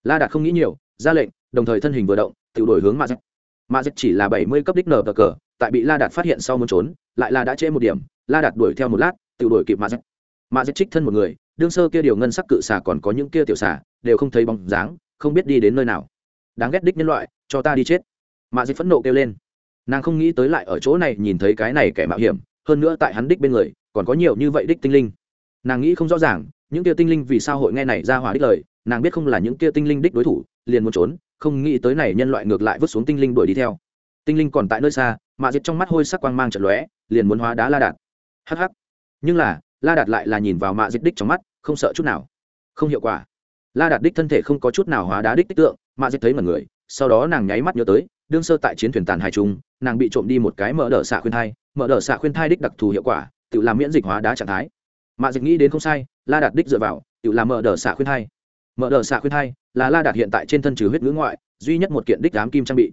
La đạt không nghĩ nhiều, ra lệnh, đồng thời thân hình vừa động, tự đổi hướng mạ dịch mà dịch chỉ là bảy mươi cấp đích nở cờ cờ, tại bị la đạt phát hiện sau muốn trốn, lại là đã trễ một điểm, la đạt đuổi theo một lát, tự đuổi kịp mà dịch. Mạ dịch trích thân một người, đương sơ kia điều ngân sắc cự xà còn có những kia tiểu xà, đều không thấy bóng dáng, không biết đi đến nơi nào. Đáng ghét đích nhân loại, cho ta đi chết. Mạ dịch phẫn nộ kêu lên. Nàng không nghĩ tới lại ở chỗ này nhìn thấy cái này kẻ mạo hiểm, hơn nữa tại hắn đích bên người, còn có nhiều như vậy đích tinh linh. Nàng nghĩ không rõ ràng, những kia tinh linh vì sao hội nghe này ra hỏa đích lời nàng biết không là những kia tinh linh đích đối thủ, liền muốn trốn, không nghĩ tới này nhân loại ngược lại vứt xuống tinh linh đuổi đi theo. Tinh linh còn tại nơi xa mạ diệt trong mắt hôi sắc quang mang trận lóe, liền muốn hóa đá la đạt. Hh nhưng là, la đạt lại là nhìn vào mạ diệt đích trong mắt, không sợ chút nào. Không hiệu quả. La đạt đích thân thể không có chút nào hóa đá đích tích tượng, mạ diệt thấy mọi người, sau đó nàng nháy mắt nhớ tới, đương sơ tại chiến thuyền tàn hải trung nàng bị trộm đi một cái mở đờ xạ khuyên thai, mở đờ xạ khuyên thai đích đặc thù hiệu quả, tự làm miễn dịch hóa đá trạng thái. Mạ dịch nghĩ đến không sai, la đạt đích dựa vào, tự làm mở đờ xạ khuyên thai mở đờ xạ khuyên thai là la đạt hiện tại trên thân trừ huyết ngữ ngoại, duy nhất một kiện đích đám kim trang bị.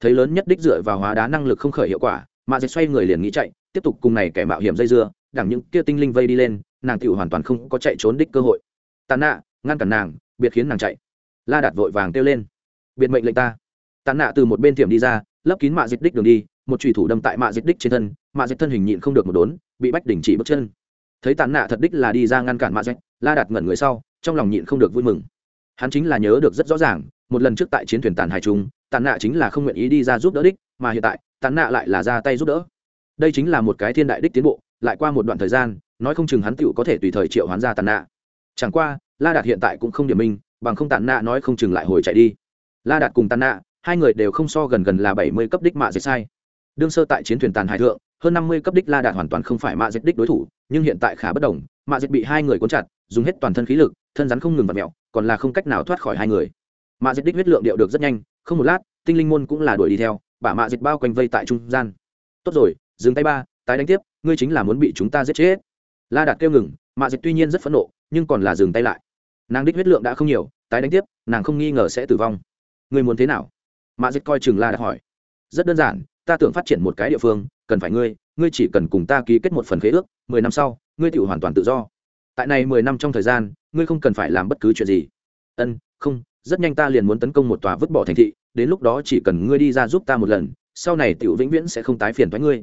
Thấy lớn nhất đích dựa vào hóa đá năng lực không khởi hiệu quả mạ dệt xoay người liền nghĩ chạy, tiếp tục cùng này kẻ mạo hiểm dây dưa, đẳng những kia tinh linh vây đi lên, nàng tiểu hoàn toàn không có chạy trốn đích cơ hội. Tàn nạ, ngăn cản nàng, biệt khiến nàng chạy. La đạt vội vàng kêu lên. Biệt mệnh lệnh ta. Tàn nạ từ một bên tiệm đi ra, lấp kín mạ dịch đích đường đi, một chùy thủ đâm tại mạ dịch đích trên thân, mạ dịch thân hình nhịn không được một đốn, bị bách đình chỉ bước chân. Thấy tàn nạ thật đích là đi ra ngăn cản mạ dịch la đạt ngẩn người sau trong lòng nhịn không được vui mừng. Hắn chính là nhớ được rất rõ ràng, một lần trước tại chiến thuyền tàn hải trung tàn nạ chính là không nguyện ý đi ra giúp đỡ đích, mà hiện tại tàn nạ lại là ra tay giúp đỡ. Đây chính là một cái thiên đại đích tiến bộ, lại qua một đoạn thời gian, nói không chừng hắn tựu có thể tùy thời triệu hoán ra tàn nạ. Chẳng qua, la đạt hiện tại cũng không điểm minh bằng không tàn nạ nói không chừng lại hồi chạy đi. La đạt cùng tàn nạ, hai người đều không so gần gần là bảy mươi cấp đích mạ dệt sai. Đương sơ tại chiến thuyền tàn hải thượng, hơn năm mươi cấp đích la đạt hoàn toàn không phải mạ dệt đích đối thủ, nhưng hiện tại khá bất đồng, mạ dệt bị hai người cuốn chặt, dùng hết toàn thân khí lực thân rắn không ngừng vặt mẹo, còn là không cách nào thoát khỏi hai người. Mạ dịch đích huyết lượng điệu được rất nhanh, không một lát, tinh linh môn cũng là đuổi đi theo, bả mạ dịch bao quanh vây tại trung gian. Tốt rồi, dừng tay ba, tái đánh tiếp, ngươi chính là muốn bị chúng ta giết chết. La đạt kêu ngừng, mạ dịch tuy nhiên rất phẫn nộ, nhưng còn là dừng tay lại. Nàng đích huyết lượng đã không nhiều, tái đánh tiếp, nàng không nghi ngờ sẽ tử vong. Ngươi muốn thế nào? Mạ dịch coi chừng la đạt hỏi. Rất đơn giản, ta tưởng phát triển một cái địa phương, cần phải ngươi ngươi chỉ cần cùng ta ký kết một phần khế ước, mười năm sau, ngươi tự hoàn toàn tự do tại này mười năm trong thời gian, ngươi không cần phải làm bất cứ chuyện gì. Ân, không, rất nhanh ta liền muốn tấn công một tòa vứt bỏ thành thị, đến lúc đó chỉ cần ngươi đi ra giúp ta một lần, sau này tiểu vĩnh viễn sẽ không tái phiền thoái ngươi.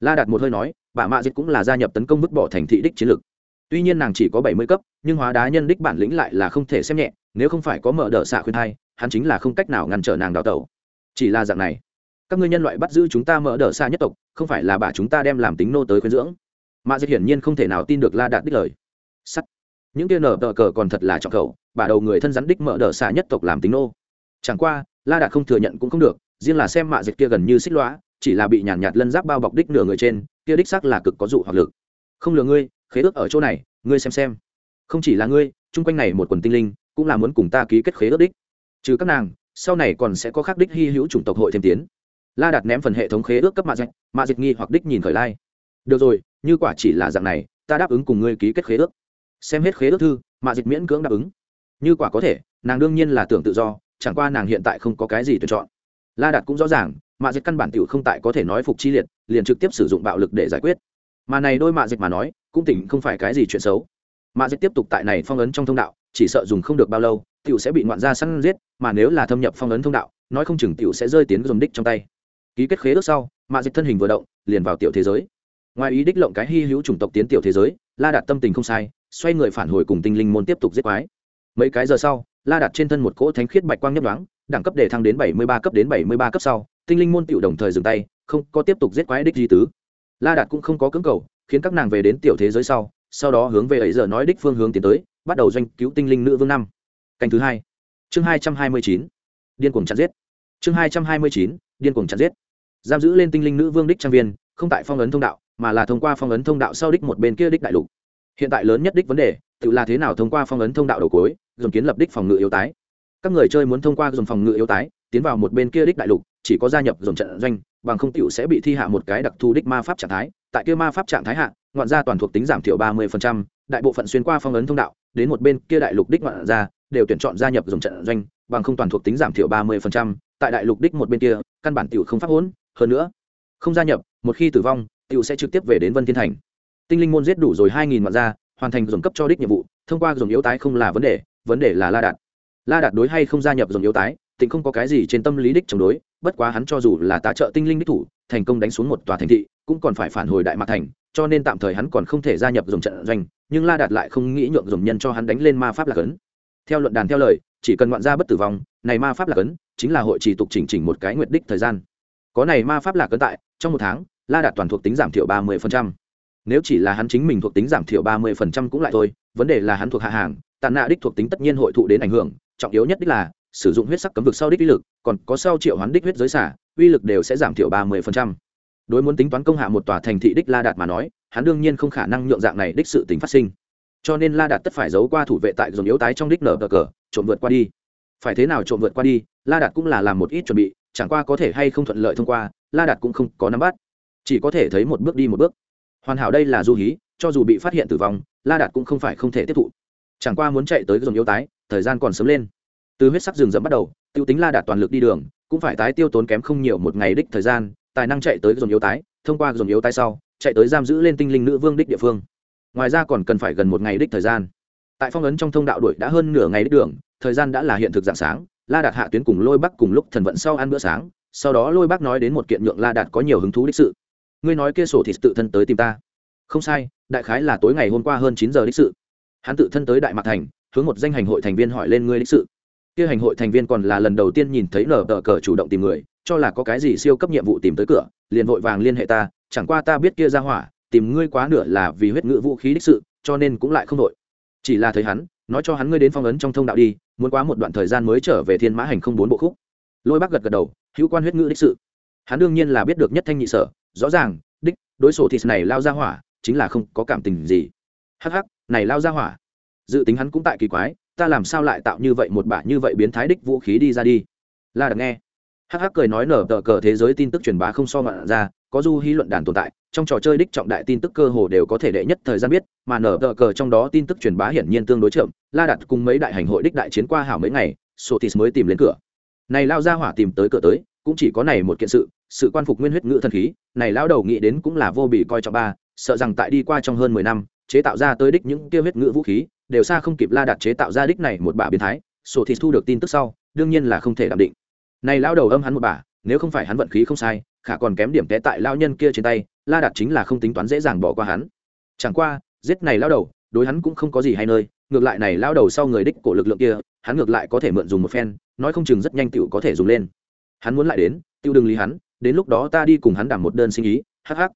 La đạt một hơi nói, bà mạ dịch cũng là gia nhập tấn công vứt bỏ thành thị đích chiến lược. Tuy nhiên nàng chỉ có bảy mươi cấp, nhưng hóa đá nhân đích bản lĩnh lại là không thể xem nhẹ, nếu không phải có mở đỡ xạ khuyên thai, hắn chính là không cách nào ngăn trở nàng đào tẩu. Chỉ là dạng này, các ngươi nhân loại bắt giữ chúng ta mở đỡ xa nhất tộc, không phải là bà chúng ta đem làm tính nô tới khuyên dưỡng. Mạ dịch hiển nhiên không thể nào tin được la đạt đích lời sắt. Những kia nở tờ cờ còn thật là trọng khẩu bà đầu người thân rắn đích mở đỡ xạ nhất tộc làm tính nô. Chẳng qua la đạt không thừa nhận cũng không được riêng là xem mạ dịch kia gần như xích lõa chỉ là bị nhàn nhạt, lân giáp bao bọc đích nửa người trên kia đích xác là cực có dụ hoặc lực. Không lừa ngươi khế ước ở chỗ này ngươi xem xem. Không chỉ là ngươi chung quanh này một quần tinh linh cũng là muốn cùng ta ký kết khế ước đích. Trừ các nàng sau này còn sẽ có khắc đích hy hữu chủng tộc hội thêm tiến. La đặt ném phần hệ thống khế ước cấp mạ dịch mạ dịch nghi hoặc đích nhìn khởi lai. Được rồi như quả chỉ là dạng này ta đáp ứng cùng ngươi ký kết khế ước xem hết khế ước thư mạ dịch miễn cưỡng đáp ứng. Như quả có thể, nàng đương nhiên là tưởng tự do, chẳng qua nàng hiện tại không có cái gì tuyển chọn. La đạt cũng rõ ràng, mạ dịch căn bản t không tại có thể nói phục chi liệt, liền trực tiếp sử dụng bạo lực để giải quyết. Mà này đôi mạ dịch mà nói, cũng tỉnh không phải cái gì chuyện xấu. Mạ dịch tiếp tục tại này phong ấn trong thông đạo, chỉ sợ dùng không được bao lâu t sẽ bị ngoạn gia săn giết, mà nếu là thâm nhập phong ấn thông đạo, nói không chừng t sẽ rơi tiến dồn đích trong tay. Ký kết khế ước sau, mạ dịch thân hình vừa động, liền vào tiểu thế giới. Ngoài ý đích lộng cái hy hữu chủng tộc tiến tiểu thế giới, la đạt tâm tình không sai xoay người phản hồi cùng tinh linh môn tiếp tục giết quái. Mấy cái giờ sau, la đặt trên thân một cỗ thánh khiết bạch quang nhấp đoáng đẳng cấp để thăng đến bảy mươi ba, cấp đến bảy mươi ba cấp sau, tinh linh môn tiểu đồng thời dừng tay, không có tiếp tục giết quái đích di tứ. La đạt cũng không có cưỡng cầu, khiến các nàng về đến tiểu thế giới sau sau đó hướng về ấy giờ nói đích phương hướng tiến tới, bắt đầu doanh cứu tinh linh nữ vương năm. Canh thứ hai. Chương hai trăm hai mươi chín. Điên cuồng chặn giết. Chương hai trăm hai mươi chín. Điên cuồng chặn giết. Giam giữ lên tinh linh nữ vương đích trang viên, không tại phong ấn thông đạo, mà là thông qua phong ấn thông đạo sau đích một bên kia đích đại lục hiện tại lớn nhất đích vấn đề, tự là thế nào thông qua phong ấn thông đạo đầu cối dùng kiến lập đích phòng ngự yếu tái. Các người chơi muốn thông qua dùng phòng ngự yếu tái, tiến vào một bên kia đích đại lục, chỉ có gia nhập dùng trận doanh, bằng không tiểu sẽ bị thi hạ một cái đặc thù đích ma pháp trạng thái. Tại kia ma pháp trạng thái hạ, ngoạn gia toàn thuộc tính giảm thiểu ba mươi đại bộ phận xuyên qua phong ấn thông đạo, đến một bên kia đại lục đích ngoạn gia, đều tuyển chọn gia nhập dùng trận doanh, bằng không toàn thuộc tính giảm thiểu ba mươi tại đại lục đích một bên kia, căn bản tiểu không pháp hỗn hơn nữa, không gia nhập, một khi tử vong, tiểu sẽ trực tiếp về đến vân thiên thành tinh linh môn giết đủ rồi hai nghìn mặt ra, hoàn thành dùng cấp cho đích nhiệm vụ thông qua dùng yếu tái không là vấn đề vấn đề là la đạt. La đạt đối hay không gia nhập dùng yếu tái tỉnh không có cái gì trên tâm lý đích chống đối bất quá hắn cho dù là tá trợ tinh linh đích thủ thành công đánh xuống một tòa thành thị cũng còn phải phản hồi đại mạc thành cho nên tạm thời hắn còn không thể gia nhập dùng trận doanh nhưng la đạt lại không nghĩ nhượng dùng nhân cho hắn đánh lên ma pháp lạc ấn theo luận đàn theo lời chỉ cần ngoạn gia bất tử vong này ma pháp lạc ấn chính là hội trì tục chỉnh chỉnh một cái nguyệt đích thời gian. Có này ma pháp lạc ấn tại trong một tháng la đạt toàn thuộc tính giảm thiểu ba mươi phần trăm nếu chỉ là hắn chính mình thuộc tính giảm thiểu ba mươi cũng lại thôi, vấn đề là hắn thuộc hạ hàng, tàn nạ đích thuộc tính tất nhiên hội thụ đến ảnh hưởng, trọng yếu nhất đích là, sử dụng huyết sắc cấm vực sau đích uy lực, còn có sau triệu hoán đích huyết giới xả, uy lực đều sẽ giảm thiểu ba mươi đối muốn tính toán công hạ một tòa thành thị đích la đạt mà nói, hắn đương nhiên không khả năng nhượng dạng này đích sự tính phát sinh. Cho nên la đạt tất phải giấu qua thủ vệ tại dòng yếu tái trong đích nở cờ cờ, trộm vượt qua đi. Phải thế nào trộm vượt qua đi, la đạt cũng là làm một ít chuẩn bị, chẳng qua có thể hay không thuận lợi thông qua, la đạt cũng không có nắm bắt. Chỉ có thể thấy một bước đi một bước hoàn hảo đây là du hí, cho dù bị phát hiện tử vong, la đạt cũng không phải không thể tiếp thụ. Chẳng qua muốn chạy tới dòng yếu tái, thời gian còn sớm lên. Từ huyết sắc rừng rậm bắt đầu t i ê u tính la đạt toàn lực đi đường, cũng phải tái tiêu tốn kém không nhiều một ngày đích thời gian, tài năng chạy tới dòng yếu tái, thông qua dòng yếu tái sau, chạy tới giam giữ lên tinh linh nữ vương đích địa phương. Ngoài ra còn cần phải gần một ngày đích thời gian. Tại phong ấn trong thông đạo đuổi đã hơn nửa ngày đích đường, thời gian đã là hiện thực dạng sáng, la đạt hạ tuyến cùng lôi bắc cùng lúc thần vận sau ăn bữa sáng, sau đó lôi bắc nói đến một kiện nhượng la đạt có nhiều hứng thú đích sự ngươi nói kia sổ thịt tự thân tới tìm ta. Không sai, đại khái là tối ngày hôm qua hơn chín giờ đích sự. Hắn tự thân tới đại mạc thành, hướng một danh hành hội thành viên hỏi lên ngươi đích sự. Kia hành hội thành viên còn là lần đầu tiên nhìn thấy nở tờ cờ chủ động tìm người, cho là có cái gì siêu cấp nhiệm vụ tìm tới cửa, liền vội vàng liên hệ ta, chẳng qua ta biết kia ra hỏa, tìm ngươi quá nửa là vì huyết ngự vũ khí đích sự, cho nên cũng lại không đội chỉ là thấy hắn, nói cho hắn ngươi đến phong ấn trong thông đạo đi, muốn quá một đoạn thời gian mới trở về thiên mã hành không bốn bộ khúc. Lôi bác gật gật đầu, hữu quan huyết ngữ đích sự. Hắn đương nhiên là biết được nhất thanh nhị sở rõ ràng, đích, đối sổ thịt này lao ra hỏa, chính là không có cảm tình gì. Hắc hắc, này lao ra hỏa. Dự tính hắn cũng tại kỳ quái, ta làm sao lại tạo như vậy một bả như vậy biến thái đích vũ khí đi ra đi. La đặc nghe. Hắc hắc cười nói nở tờ cờ thế giới tin tức truyền bá không so ngọn ra, có du hí luận đàn tồn tại, trong trò chơi đích trọng đại tin tức cơ hồ đều có thể đệ nhất thời gian biết, mà nở tờ cờ trong đó tin tức truyền bá hiển nhiên tương đối chậm, la đặt cùng mấy đại hành hội đích đại chiến qua hảo mấy ngày sotis mới tìm đến cửa. Này lao ra hỏa tìm tới cửa tới, cũng chỉ có này một kiện sự sự quan phục nguyên huyết ngữ thần khí, này lão đầu nghĩ đến cũng là vô bị coi trọng ba, sợ rằng tại đi qua trong hơn mười năm, chế tạo ra tới đích những kia huyết ngữ vũ khí, đều xa không kịp la đạt chế tạo ra đích này một bả biến thái, sổ thì thu được tin tức sau, đương nhiên là không thể đảm định. Này lão đầu âm hắn một bả, nếu không phải hắn vận khí không sai, khả còn kém điểm té tại lao nhân kia trên tay, la đạt chính là không tính toán dễ dàng bỏ qua hắn. Chẳng qua, giết này lao đầu, đối hắn cũng không có gì hay nơi, ngược lại này lao đầu sau người đích cổ lực lượng kia, hắn ngược lại có thể mượn dùng một phen, nói không chừng rất nhanh tựu có thể dùng lên. Hắn muốn lại đến tựu đừng lý hắn đến lúc đó ta đi cùng hắn đảm một đơn sinh ý, hắc hắc.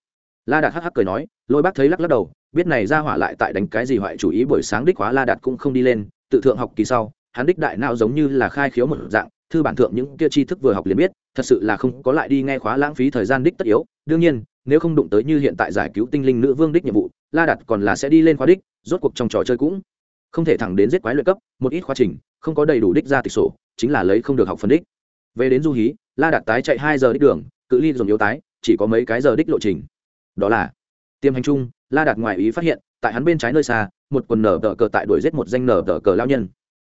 La đạt hắc hắc cười nói, lôi bác thấy lắc lắc đầu, biết này ra hỏa lại tại đánh cái gì hoại chủ ý buổi sáng đích hóa la đạt cũng không đi lên, tự thượng học kỳ sau, hắn đích đại não giống như là khai khiếu một dạng, thư bản thượng những kia tri thức vừa học liền biết, thật sự là không có lại đi nghe khóa lãng phí thời gian đích tất yếu, đương nhiên, nếu không đụng tới như hiện tại giải cứu tinh linh nữ vương đích nhiệm vụ, la đạt còn là sẽ đi lên khóa đích, rốt cuộc trong trò chơi cũng không thể thẳng đến giết quái luyện cấp, một ít khóa trình, không có đầy đủ đích ra tịch sổ, chính là lấy không được học phần đích. Về đến du hí, la đạt tái chạy hai giờ đích đường cự ly dùng yếu tái, chỉ có mấy cái giờ đích lộ trình. Đó là, tiêm hành Trung, la đạt ngoài ý phát hiện, tại hắn bên trái nơi xa, một quần nở tờ cờ tại đuổi giết một danh nở tờ cờ lao nhân.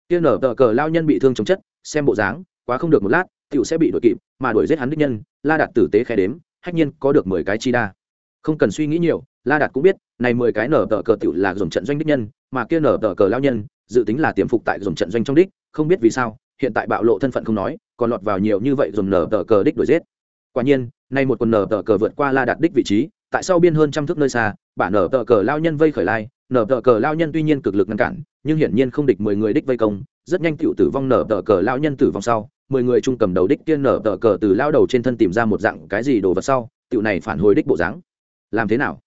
Kia nở tờ cờ lao nhân bị thương chống chất, xem bộ dáng, quá không được một lát tựu sẽ bị đuổi kịp, mà đuổi giết hắn đích nhân, la đạt tử tế khe đếm, hách nhiên có được mười cái chi đa. Không cần suy nghĩ nhiều, la đạt cũng biết, này mười cái nở tờ cờ tựu là dòng trận doanh đích nhân, mà kia nở tờ cờ lao nhân, dự tính là tiềm phục tại dòng trận doanh trong đích, không biết vì sao, hiện tại bạo lộ thân phận không nói, còn lọt vào nhiều như vậy dùng nở tờ cờ đích đuổi giết quả nhiên nay một quần nở tờ cờ vượt qua la đạt đích vị trí tại sau biên hơn trăm thước nơi xa bả nở tờ cờ lao nhân vây khởi lai. Nở tờ cờ lao nhân tuy nhiên cực lực ngăn cản nhưng hiển nhiên không địch mười người đích vây công. Rất nhanh tựu tử vong nở tờ cờ lao nhân tử vong sau mười người chung cầm đầu đích tiên nở tờ cờ từ lao đầu trên thân tìm ra một dạng cái gì đồ vật sau tựu này phản hồi đích bộ dáng. Làm thế nào?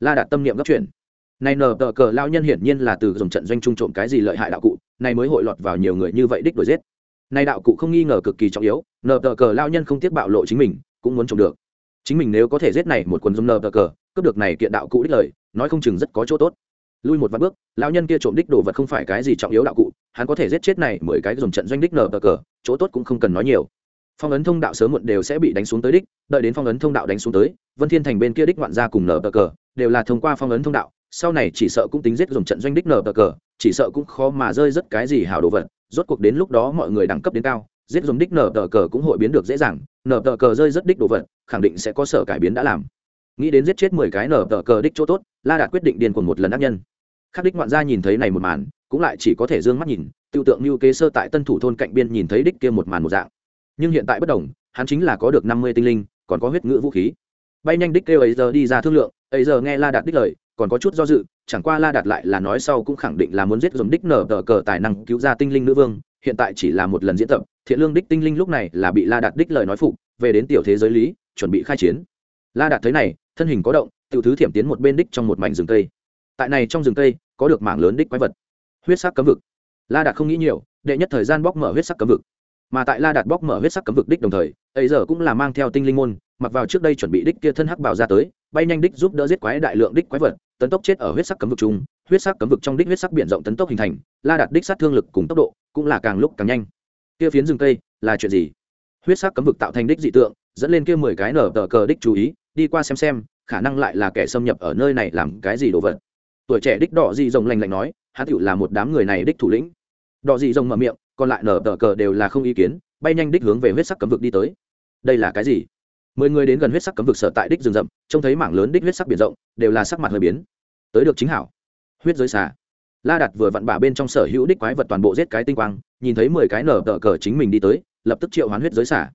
La đạt tâm niệm gấp chuyển, này nở tờ cờ lao nhân hiển nhiên là từ dùng trận doanh trung trộm cái gì lợi hại đạo cụ này mới hội lọt vào nhiều người như vậy đích đuổi giết. Nay đạo cụ không nghi ngờ cực kỳ trọng yếu nở tờ cờ lao nhân không tiếc bạo lộ chính mình cũng muốn trộm được. Chính mình nếu có thể giết này một quần dung nờ tờ cờ, cướp được này kiện đạo cụ đích lời, nói không chừng rất có chỗ tốt. Lui một vạn bước, lão nhân kia trộm đích đồ vật không phải cái gì trọng yếu đạo cụ, hắn có thể giết chết này mười cái dùng trận doanh đích nờ tờ cờ, chỗ tốt cũng không cần nói nhiều. Phong ấn thông đạo sớm muộn đều sẽ bị đánh xuống tới đích, đợi đến phong ấn thông đạo đánh xuống tới, vân thiên thành bên kia đích ngoạn gia cùng nở tờ cờ, đều là thông qua phong ấn thông đạo, sau này chỉ sợ cũng tính giết dùng trận doanh đích nở tờ cờ, chỉ sợ cũng khó mà rơi rất cái gì hảo đồ vật, rốt cuộc đến lúc đó mọi người đẳng cấp đến cao giết dùng đích nở tờ cờ cũng hội biến được dễ dàng, nở tờ cờ rơi rất đích đồ vật, khẳng định sẽ có sở cải biến đã làm. Nghĩ đến giết chết mười cái nở tờ cờ đích chỗ tốt, la đạt quyết định điền của một lần ác nhân. Khắc đích ngoạn gia nhìn thấy này một màn, cũng lại chỉ có thể d ư ơ n g mắt nhìn, tiêu tượng như kế sơ tại tân thủ thôn cạnh biên nhìn thấy đích kia một màn một dạng. Nhưng hiện tại bất đồng, hắn chính là có được năm mươi tinh linh, còn có huyết ngữ vũ khí. Bay nhanh đích kêu ấy giờ đi ra thương lượng, ấy giờ nghe la đạt đích lời, còn có chút do dự, chẳng qua la đạt lại là nói sau cũng khẳng định là muốn giết dùng đích nở tờ cờ tài năng cứu ra tinh linh nữ vương, hiện tại chỉ là một lần diễn tập thiện lương đích tinh linh lúc này là bị la đạt đích lời nói phụ về đến tiểu thế giới lý, chuẩn bị khai chiến. La đạt thấy này, thân hình có động, tiểu thứ thiểm tiến một bên đích trong một mảnh rừng cây. Tại này trong rừng cây, có được mảng lớn đích quái vật. Huyết sắc cấm vực. La đạt không nghĩ nhiều, đệ nhất thời gian bóc mở huyết sắc cấm vực. Mà tại la đạt bóc mở huyết sắc cấm vực đích đồng thời, ấy giờ cũng là mang theo tinh linh môn, mặc vào trước đây chuẩn bị đích kia thân hắc bảo ra tới, bay nhanh đích giúp đỡ giết quái đại lượng đích quái vật, tấn tốc chết ở huyết sắc cấm vực chung. Huyết sắc cấm vực trong đích huyết sắc biển rộng tấn tốc hình thành, la đạt đích sát thương lực cùng tốc độ cũng là càng lúc càng nhanh kia phiến rừng cây, là chuyện gì? Huyết sắc cấm vực tạo thành đích dị tượng, dẫn lên kia mười cái nở tờ cờ đích chú ý, đi qua xem xem, khả năng lại là kẻ xâm nhập ở nơi này làm cái gì đồ vật. Tuổi trẻ đích đỏ dị rồng lành lạnh nói, hắn tựu là một đám người này đích thủ lĩnh. Đỏ dị rồng mở miệng, còn lại nở tờ cờ đều là không ý kiến, bay nhanh đích hướng về huyết sắc cấm vực đi tới. Đây là cái gì? Mười người đến gần huyết sắc cấm vực sở tại đích rừng rậm, trông thấy mảng lớn đích huyết sắc biển rộng, đều là sắc mặt hơi biến. Tới được chính hảo. Huyết giới xà la đặt vừa vặn bả bên trong sở hữu đích quái vật toàn bộ giết cái tinh quang nhìn thấy mười cái nở tờ cờ chính mình đi tới lập tức triệu hoán huyết giới xả,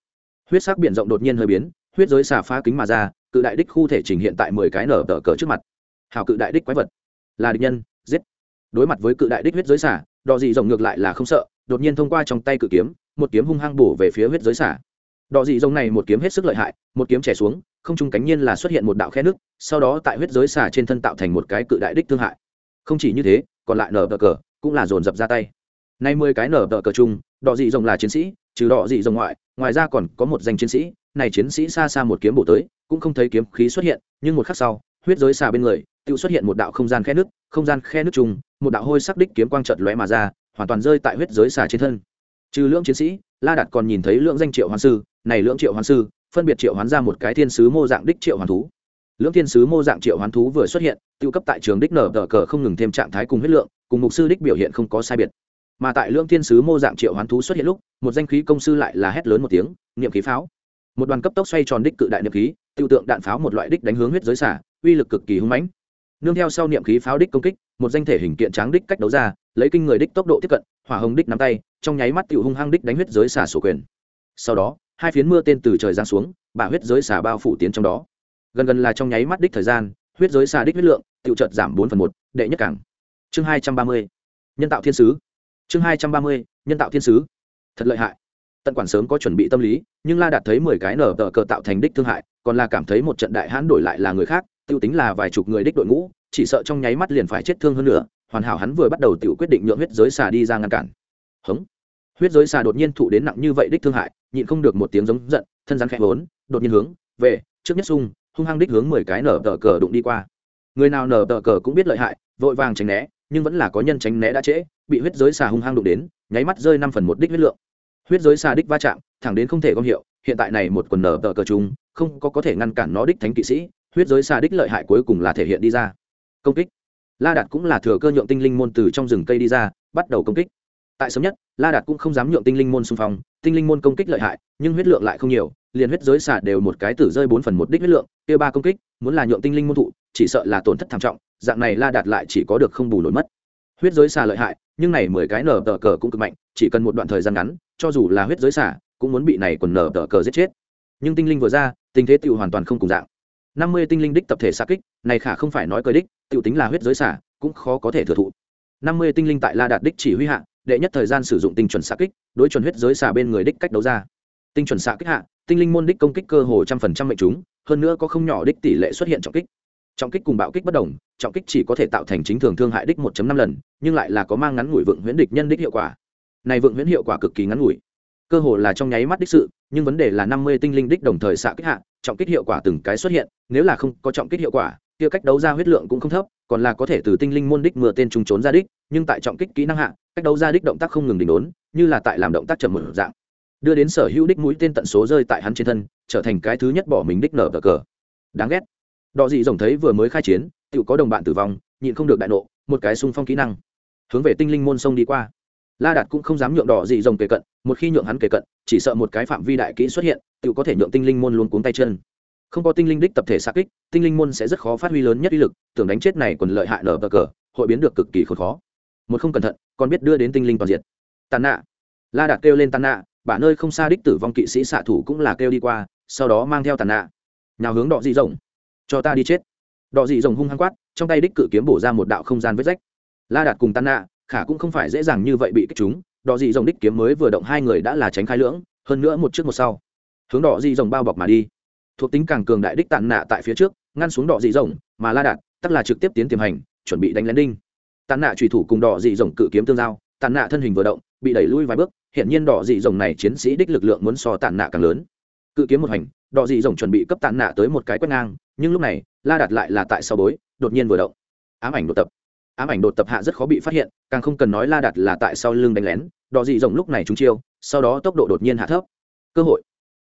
huyết sắc biển rộng đột nhiên hơi biến huyết giới xả phá kính mà ra cự đại đích khu thể trình hiện tại mười cái nở tờ cờ trước mặt. Hào cự đại đích quái vật. Là địch nhân giết. Đối mặt với cự đại đích huyết giới xả đò dị rồng ngược lại là không sợ đột nhiên thông qua trong tay cự kiếm một kiếm hung hăng bổ về phía huyết giới xả. Đò dị rồng này một kiếm hết sức lợi hại một kiếm chẻ xuống không trung cánh nhiên là xuất hiện một đạo khe nước sau đó tại huyết giới xả trên thân tạo thành một cái cự đại đích thương hại. Không chỉ như thế còn lại nở tờ cờ, cũng là dồn dập ra tay. Nay mười cái nở tờ cờ chung, đỏ dị rồng là chiến sĩ, trừ đỏ dị rồng ngoại, ngoài ra còn có một danh chiến sĩ. Này chiến sĩ xa xa một kiếm bổ tới, cũng không thấy kiếm khí xuất hiện, nhưng một khắc sau, huyết giới xà bên người, tự xuất hiện một đạo không gian khe nước không gian khe nước chung, một đạo hôi sắc đích kiếm quang trợt lóe mà ra, hoàn toàn rơi tại huyết giới xà trên thân. Trừ lưỡng chiến sĩ, la đạt còn nhìn thấy lưỡng danh triệu hoàn sư, này lưỡng triệu hoàn sư, phân biệt triệu hoán ra một cái thiên sứ mô dạng đích triệu hoàn thú lưỡng thiên sứ mô dạng triệu hoán thú vừa xuất hiện, tiêu cấp tại trường đích nở đỡ cờ không ngừng thêm trạng thái cùng huyết lượng, cùng mục sư đích biểu hiện không có sai biệt. Mà tại lưỡng thiên sứ mô dạng triệu hoán thú xuất hiện lúc, một danh khí công sư lại là hét lớn một tiếng, niệm khí pháo! Một đoàn cấp tốc xoay tròn đích cự đại niệm khí, tiêu tượng đạn pháo một loại đích đánh hướng huyết giới xả, uy lực cực kỳ hung mãnh. Nương theo sau niệm khí pháo đích công kích, một danh thể hình kiện tráng đích cách đấu ra, lấy kinh người đích tốc độ tiếp cận, hỏa hồng đích nắm tay, trong nháy mắt tiểu hung hăng đích đánh huyết giới xả sổ quyền. Sau đó, hai phiến mưa tên từ trời giáng xuống bà huyết giới xả bao phủ tiến trong đó gần gần là trong nháy mắt đích thời gian, huyết giới xà đích huyết lượng tự trợt giảm bốn phần một, đệ nhất cảng. Chương hai trăm ba mươi, nhân tạo thiên sứ. Chương hai trăm ba mươi, nhân tạo thiên sứ. Thật lợi hại. Tận quản sớm có chuẩn bị tâm lý, nhưng la đạt thấy mười cái nở tờ cờ tạo thành đích thương hại, còn là cảm thấy một trận đại hãn đổi lại là người khác t i ê u tính là vài chục người đích đội ngũ, chỉ sợ trong nháy mắt liền phải chết thương hơn nữa, hoàn hảo hắn vừa bắt đầu t i ể u quyết định nhượng huyết giới xà đi ra ngăn cản. Hống. Huyết giới xà đột nhiên thụ đến nặng như vậy đích thương hại, nhịn không được một tiếng giống giận, thân rắn khẽ vốn đột nhiên hướng về, trước nhất sung hung hăng đích hướng mười cái nở tờ cờ đụng đi qua. Người nào nở tờ cờ cũng biết lợi hại, vội vàng tránh né, nhưng vẫn là có nhân tránh né đã trễ, bị huyết giới xà hung hăng đụng đến, nháy mắt rơi năm phần một đích huyết lượng. Huyết giới xà đích va chạm, thẳng đến không thể công hiệu, hiện tại này một quần nở tờ cờ chúng không có có thể ngăn cản nó đích thánh kỵ sĩ, huyết giới xà đích lợi hại cuối cùng là thể hiện đi ra. Công kích. La đạt cũng là thừa cơ nhượng tinh linh môn từ trong rừng cây đi ra, bắt đầu công kích tại sớm nhất, la đạt cũng không dám nhượng tinh linh môn xung phong, tinh linh môn công kích lợi hại, nhưng huyết lượng lại không nhiều, liền huyết giới xà đều một cái tử rơi bốn phần một đích huyết lượng, kia ba công kích, muốn là nhượng tinh linh môn thụ, chỉ sợ là tổn thất thảm trọng, dạng này la đạt lại chỉ có được không bù nổi mất. Huyết giới xà lợi hại, nhưng này mười cái nở tờ cờ cũng cực mạnh, chỉ cần một đoạn thời gian ngắn, cho dù là huyết giới xả, cũng muốn bị này quần nở tờ cờ giết chết. Nhưng tinh linh vừa ra, tình thế tựu hoàn toàn không cùng dạng. Năm mươi tinh linh đích tập thể xa kích, này khả không phải nói cờ đích, tựu tính là huyết giới xả, cũng khó có thể thừa thụ. Năm mươi tinh linh tại la đạt đích chỉ huy hạ đệ nhất thời gian sử dụng tinh chuẩn xạ kích, đối chuẩn huyết giới xà bên người đích cách đấu ra. Tinh chuẩn xạ kích hạ, tinh linh môn đích công kích cơ hồ trăm phần trăm mệnh chúng, hơn nữa có không nhỏ đích tỷ lệ xuất hiện trọng kích. Trọng kích cùng bạo kích bất đồng, trọng kích chỉ có thể tạo thành chính thường thương hại đích 1 năm lần, nhưng lại là có mang ngắn ngủi vượng huyễn địch nhân đích hiệu quả. Này vượng huyễn hiệu quả cực kỳ ngắn ngủi. Cơ hồ là trong nháy mắt đích sự, nhưng vấn đề là năm mươi tinh linh đích đồng thời xạ kích hạ, trọng kích hiệu quả từng cái xuất hiện, nếu là không có trọng kích hiệu quả, kia cách đấu ra huyết lượng cũng không thấp, còn là có thể từ tinh linh môn đích mưa tên trùng trốn ra đích nhưng tại trọng kích kỹ năng hạ, cách đấu ra đích động tác không ngừng đình đốn, như là tại làm động tác chậm một dạng. Đưa đến sở hữu đích mũi tên tận số rơi tại hắn trên thân, trở thành cái thứ nhất bỏ mình đích nở cờ cờ. Đáng ghét. Đỏ dị rồng thấy vừa mới khai chiến tự có đồng bạn tử vong, nhịn không được đại nộ, một cái xung phong kỹ năng. Hướng về tinh linh môn sông đi qua. La đạt cũng không dám nhượng đỏ dị rồng kề cận, một khi nhượng hắn kề cận, chỉ sợ một cái phạm vi đại kỹ xuất hiện tự có thể nhượng tinh linh môn luôn cuống tay chân. Không có tinh linh đích tập thể xa kích, tinh linh môn sẽ rất khó phát huy lớn nhất uy lực, tưởng đánh chết này còn lợi hại nở bờ cờ, hội biến được cực kỳ khốn khó một không cẩn thận, còn biết đưa đến tinh linh toàn diện tàn nạ. La đạt kêu lên tàn nạ bả nơi không xa đích tử vong kỵ sĩ xạ thủ cũng là kêu đi qua, sau đó mang theo tàn nạ. Nào hướng đọ dị rồng cho ta đi chết. Đọ dị rồng hung hăng quát, trong tay đích cự kiếm bổ ra một đạo không gian vết rách. La đạt cùng tàn nạ, khả cũng không phải dễ dàng như vậy bị kích chúng đọ dị rồng đích kiếm mới vừa động hai người đã là tránh khai lưỡng, hơn nữa một trước một sau. Hướng đỏ dị rồng bao bọc mà đi. Thuộc tính càng cường đại đích tàn nạ tại phía trước, ngăn xuống đỏ dị rồng mà la đạt, tắc là trực tiếp tiến tiềm hành, chuẩn bị đánh lén đinh tàn nạ trùy thủ cùng đỏ dị rồng cự kiếm tương giao, tàn nạ thân hình vừa động, bị đẩy lui vài bước hiện nhiên đỏ dị rồng này chiến sĩ đích lực lượng muốn so tàn nạ càng lớn. Cự kiếm một hành, đỏ dị rồng chuẩn bị cấp tàn nạ tới một cái quét ngang, nhưng lúc này, la đặt lại là tại sau bối, đột nhiên vừa động. Ám ảnh đột tập. Ám ảnh đột tập hạ rất khó bị phát hiện, càng không cần nói la đặt là tại sau lưng đánh lén, đỏ dị rồng lúc này trúng chiêu, sau đó tốc độ đột nhiên hạ thấp. Cơ hội.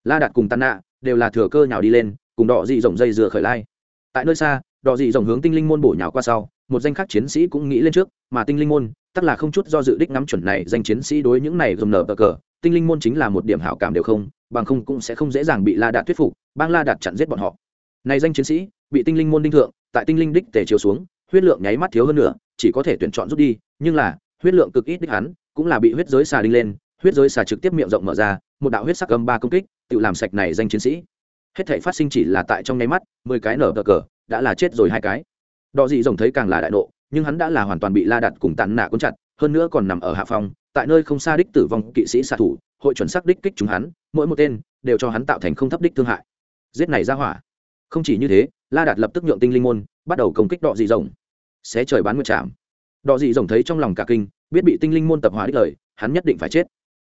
La đặt cùng tàn nạ đều là thừa cơ nhào đi lên, cùng đỏ dị rồng dây dừa khởi lai. Tại nơi xa đỏ dị rồng hướng tinh linh môn bổ nhào qua sau, một danh khác chiến sĩ cũng nghĩ lên trước, mà tinh linh môn tất là không chút do dự đích ngắm chuẩn này danh chiến sĩ đối những này gồm nở bờ cờ. Tinh linh môn chính là một điểm hảo cảm đều không, bằng không cũng sẽ không dễ dàng bị la đạt thuyết phục, bang la đạt chặn giết bọn họ. Này danh chiến sĩ, bị tinh linh môn đinh thượng, tại tinh linh đích tề chiếu xuống, huyết lượng nháy mắt thiếu hơn nữa, chỉ có thể tuyển chọn rút đi, nhưng là, huyết lượng cực ít đích hắn, cũng là bị huyết giới xà đinh lên, huyết giới xà trực tiếp miệng rộng mở ra, một đạo huyết sắc âm ba công kích, tự làm sạch này danh chiến sĩ hết thể phát sinh chỉ là tại trong nháy mắt, mười cái nở cờ cờ, đã là chết rồi hai cái. Đỏ dị rồng thấy càng là đại nộ, nhưng hắn đã là hoàn toàn bị la đặt cùng tàn nạ cuốn chặt, hơn nữa còn nằm ở hạ phòng, tại nơi không xa đích tử vong kỵ sĩ xạ thủ, hội chuẩn xác đích kích chúng hắn, mỗi một tên đều cho hắn tạo thành không thấp đích thương hại. Giết này ra hỏa. Không chỉ như thế, la đạt lập tức nhượng tinh linh môn, bắt đầu công kích đọ dị rồng. Xé trời bán nguyệt chạm đọ dị rồng thấy trong lòng cả kinh, biết bị tinh linh môn tập hóa đích lời, hắn nhất định phải chết.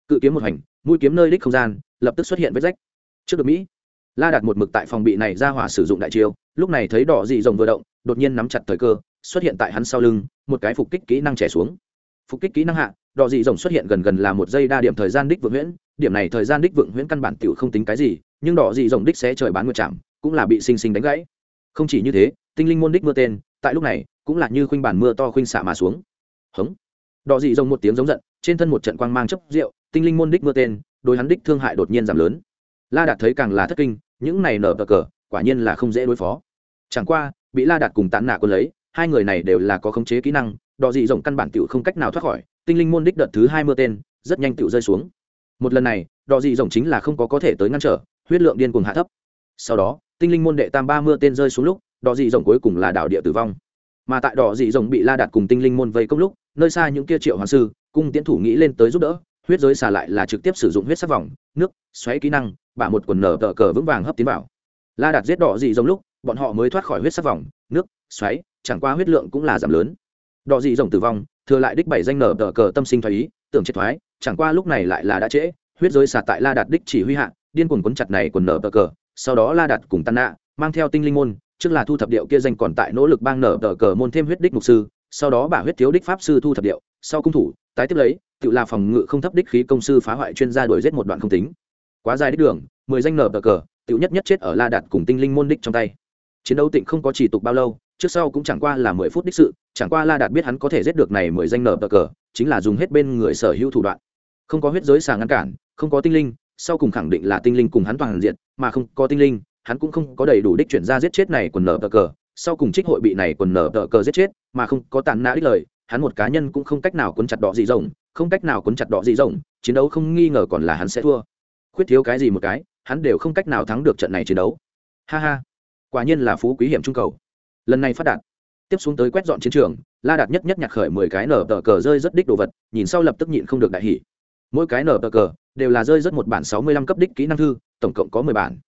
Cự kiếm một hành, mũi kiếm nơi đích không gian, lập tức xuất hiện vết rách. Trước được mỹ la đạt một mực tại phòng bị này ra hỏa sử dụng đại chiêu, lúc này thấy đỏ dị rồng vừa động, đột nhiên nắm chặt thời cơ, xuất hiện tại hắn sau lưng, một cái phục kích kỹ năng trẻ xuống. Phục kích kỹ năng hạ, đỏ dị rồng xuất hiện gần gần là một giây đa điểm thời gian đích vượng huyễn, điểm này thời gian đích vượng huyễn căn bản tiểu không tính cái gì, nhưng đỏ dị rồng đích sẽ trời bán ngược chạm, cũng là bị sinh sinh đánh gãy. Không chỉ như thế, tinh linh môn đích mưa tên, tại lúc này, cũng là như khuynh bản mưa to khuynh xạ mà xuống. Hống. Đỏ dị rồng một tiếng giống giận, trên thân một trận quang mang chấp rượu, tinh linh môn đích mưa tên, đối hắn đích thương hại đột nhiên giảm lớn. La đạt thấy càng là thất kinh những này nở cờ cờ, quả nhiên là không dễ đối phó. Chẳng qua, bị la đạt cùng tán nạ quân lấy, hai người này đều là có khống chế kỹ năng đỏ dị rộng căn bản tựu không cách nào thoát khỏi, tinh linh môn đích đợt thứ hai mưa tên, rất nhanh tựu rơi xuống. Một lần này đỏ dị rộng chính là không có có thể tới ngăn trở, huyết lượng điên cuồng hạ thấp. Sau đó, tinh linh môn đệ tam ba mưa tên rơi xuống lúc đỏ dị rộng cuối cùng là đảo địa tử vong. Mà tại đỏ dị rộng bị la đạt cùng tinh linh môn vây công lúc, nơi xa những kia triệu hoàng sư, cung tiến thủ nghĩ lên tới giúp đỡ, huyết giới xả lại là trực tiếp sử dụng huyết sắc vòng, nước, xoáy kỹ năng bả một quần nở tờ cờ vững vàng hấp tiến vào. La đạt giết đỏ dị giống lúc, bọn họ mới thoát khỏi huyết sắc vòng, nước, xoáy, chẳng qua huyết lượng cũng là giảm lớn. Đỏ dị rồng tử vong, thừa lại đích bảy danh nở tờ cờ tâm sinh thoái ý, tưởng chết thoái, chẳng qua lúc này lại là đã trễ, huyết giới xả tại la đạt đích chỉ huy hạ, điên cuồng quấn chặt này quần nở tờ cờ, sau đó la đạt cùng tan nạ, mang theo tinh linh môn, trước là thu thập điệu kia danh còn tại nỗ lực bang nở tờ cờ môn thêm huyết đích mục sư, sau đó bả huyết thiếu đích pháp sư thu thập điệu, sau cung thủ, tái tiếp lấy, tự là phòng ngự không thấp đích khí công sư phá hoại chuyên gia đuổi giết một đoạn không tính quá dài đích đường, mười danh nở bờ cờ, tiểu nhất nhất chết ở la đạt cùng tinh linh môn đích trong tay. Chiến đấu tịnh không có chỉ tục bao lâu, trước sau cũng chẳng qua là mười phút đích sự, chẳng qua la đạt biết hắn có thể giết được này mười danh nở cờ, chính là dùng hết bên người sở hữu thủ đoạn. Không có huyết giới xà ngăn cản, không có tinh linh, sau cùng khẳng định là tinh linh cùng hắn toàn diện, mà không có tinh linh, hắn cũng không có đầy đủ đích chuyển ra giết chết này quần nở cờ. Sau cùng trích hội bị này quần nở cờ giết chết, mà không có tàn nã đích lời, hắn một cá nhân cũng không cách nào cuốn chặt đỏ dị rồng không cách nào cuốn chặt đỏ dị rồng chiến đấu không nghi ngờ còn là hắn sẽ thua khuyết thiếu cái gì một cái, hắn đều không cách nào thắng được trận này chiến đấu. Ha ha, quả nhiên là phú quý hiểm trung cầu. Lần này phát đạt, tiếp xuống tới quét dọn chiến trường, la đạt nhất nhất nhặt khởi mười cái nở tờ cờ rơi rất đích đồ vật, nhìn sau lập tức nhịn không được đại hỉ. Mỗi cái nở tờ cờ đều là rơi rất một bản sáu mươi lăm cấp đích kỹ năng thư, tổng cộng có mười bản.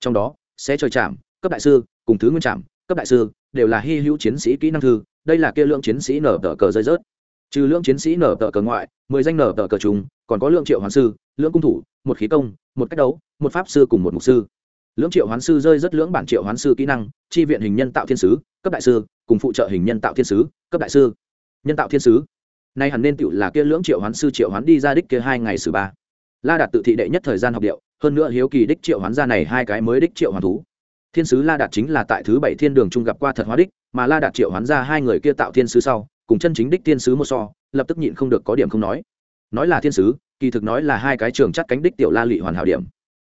Trong đó sẽ trời chạm cấp đại sư, cùng thứ nguyên chạm cấp đại sư đều là hy hữu chiến sĩ kỹ năng thư, đây là kia lượng chiến sĩ nở tờ cờ rơi rớt trừ lượng chiến sĩ nở tờ cờ ngoại, mười danh nở tờ cờ chúng còn có lượng triệu hoàn sư lượng cung thủ, một khí công, một cách đấu, một pháp sư cùng một mục sư. Lưỡng triệu hoán sư rơi rất lưỡng bản triệu hoán sư kỹ năng, chi viện hình nhân tạo thiên sứ, cấp đại sư, cùng phụ trợ hình nhân tạo thiên sứ, cấp đại sư. Nhân tạo thiên sứ. Nay hẳn nên tựu là kia lưỡng triệu hoán sư triệu hoán đi ra đích kia hai ngày xử ba. La đạt tự thị đệ nhất thời gian học điệu, hơn nữa hiếu kỳ đích triệu hoán ra này hai cái mới đích triệu hoán thú. Thiên sứ la đạt chính là tại thứ bảy thiên đường trung gặp qua thật hóa đích, mà la đạt triệu hoán ra hai người kia tạo thiên sứ sau cùng chân chính đích tiên sứ một so, lập tức nhịn không được có điểm không nói. Nói là thiên sứ, kỳ thực nói là hai cái trường chắc cánh đích tiểu la lị hoàn hảo điểm.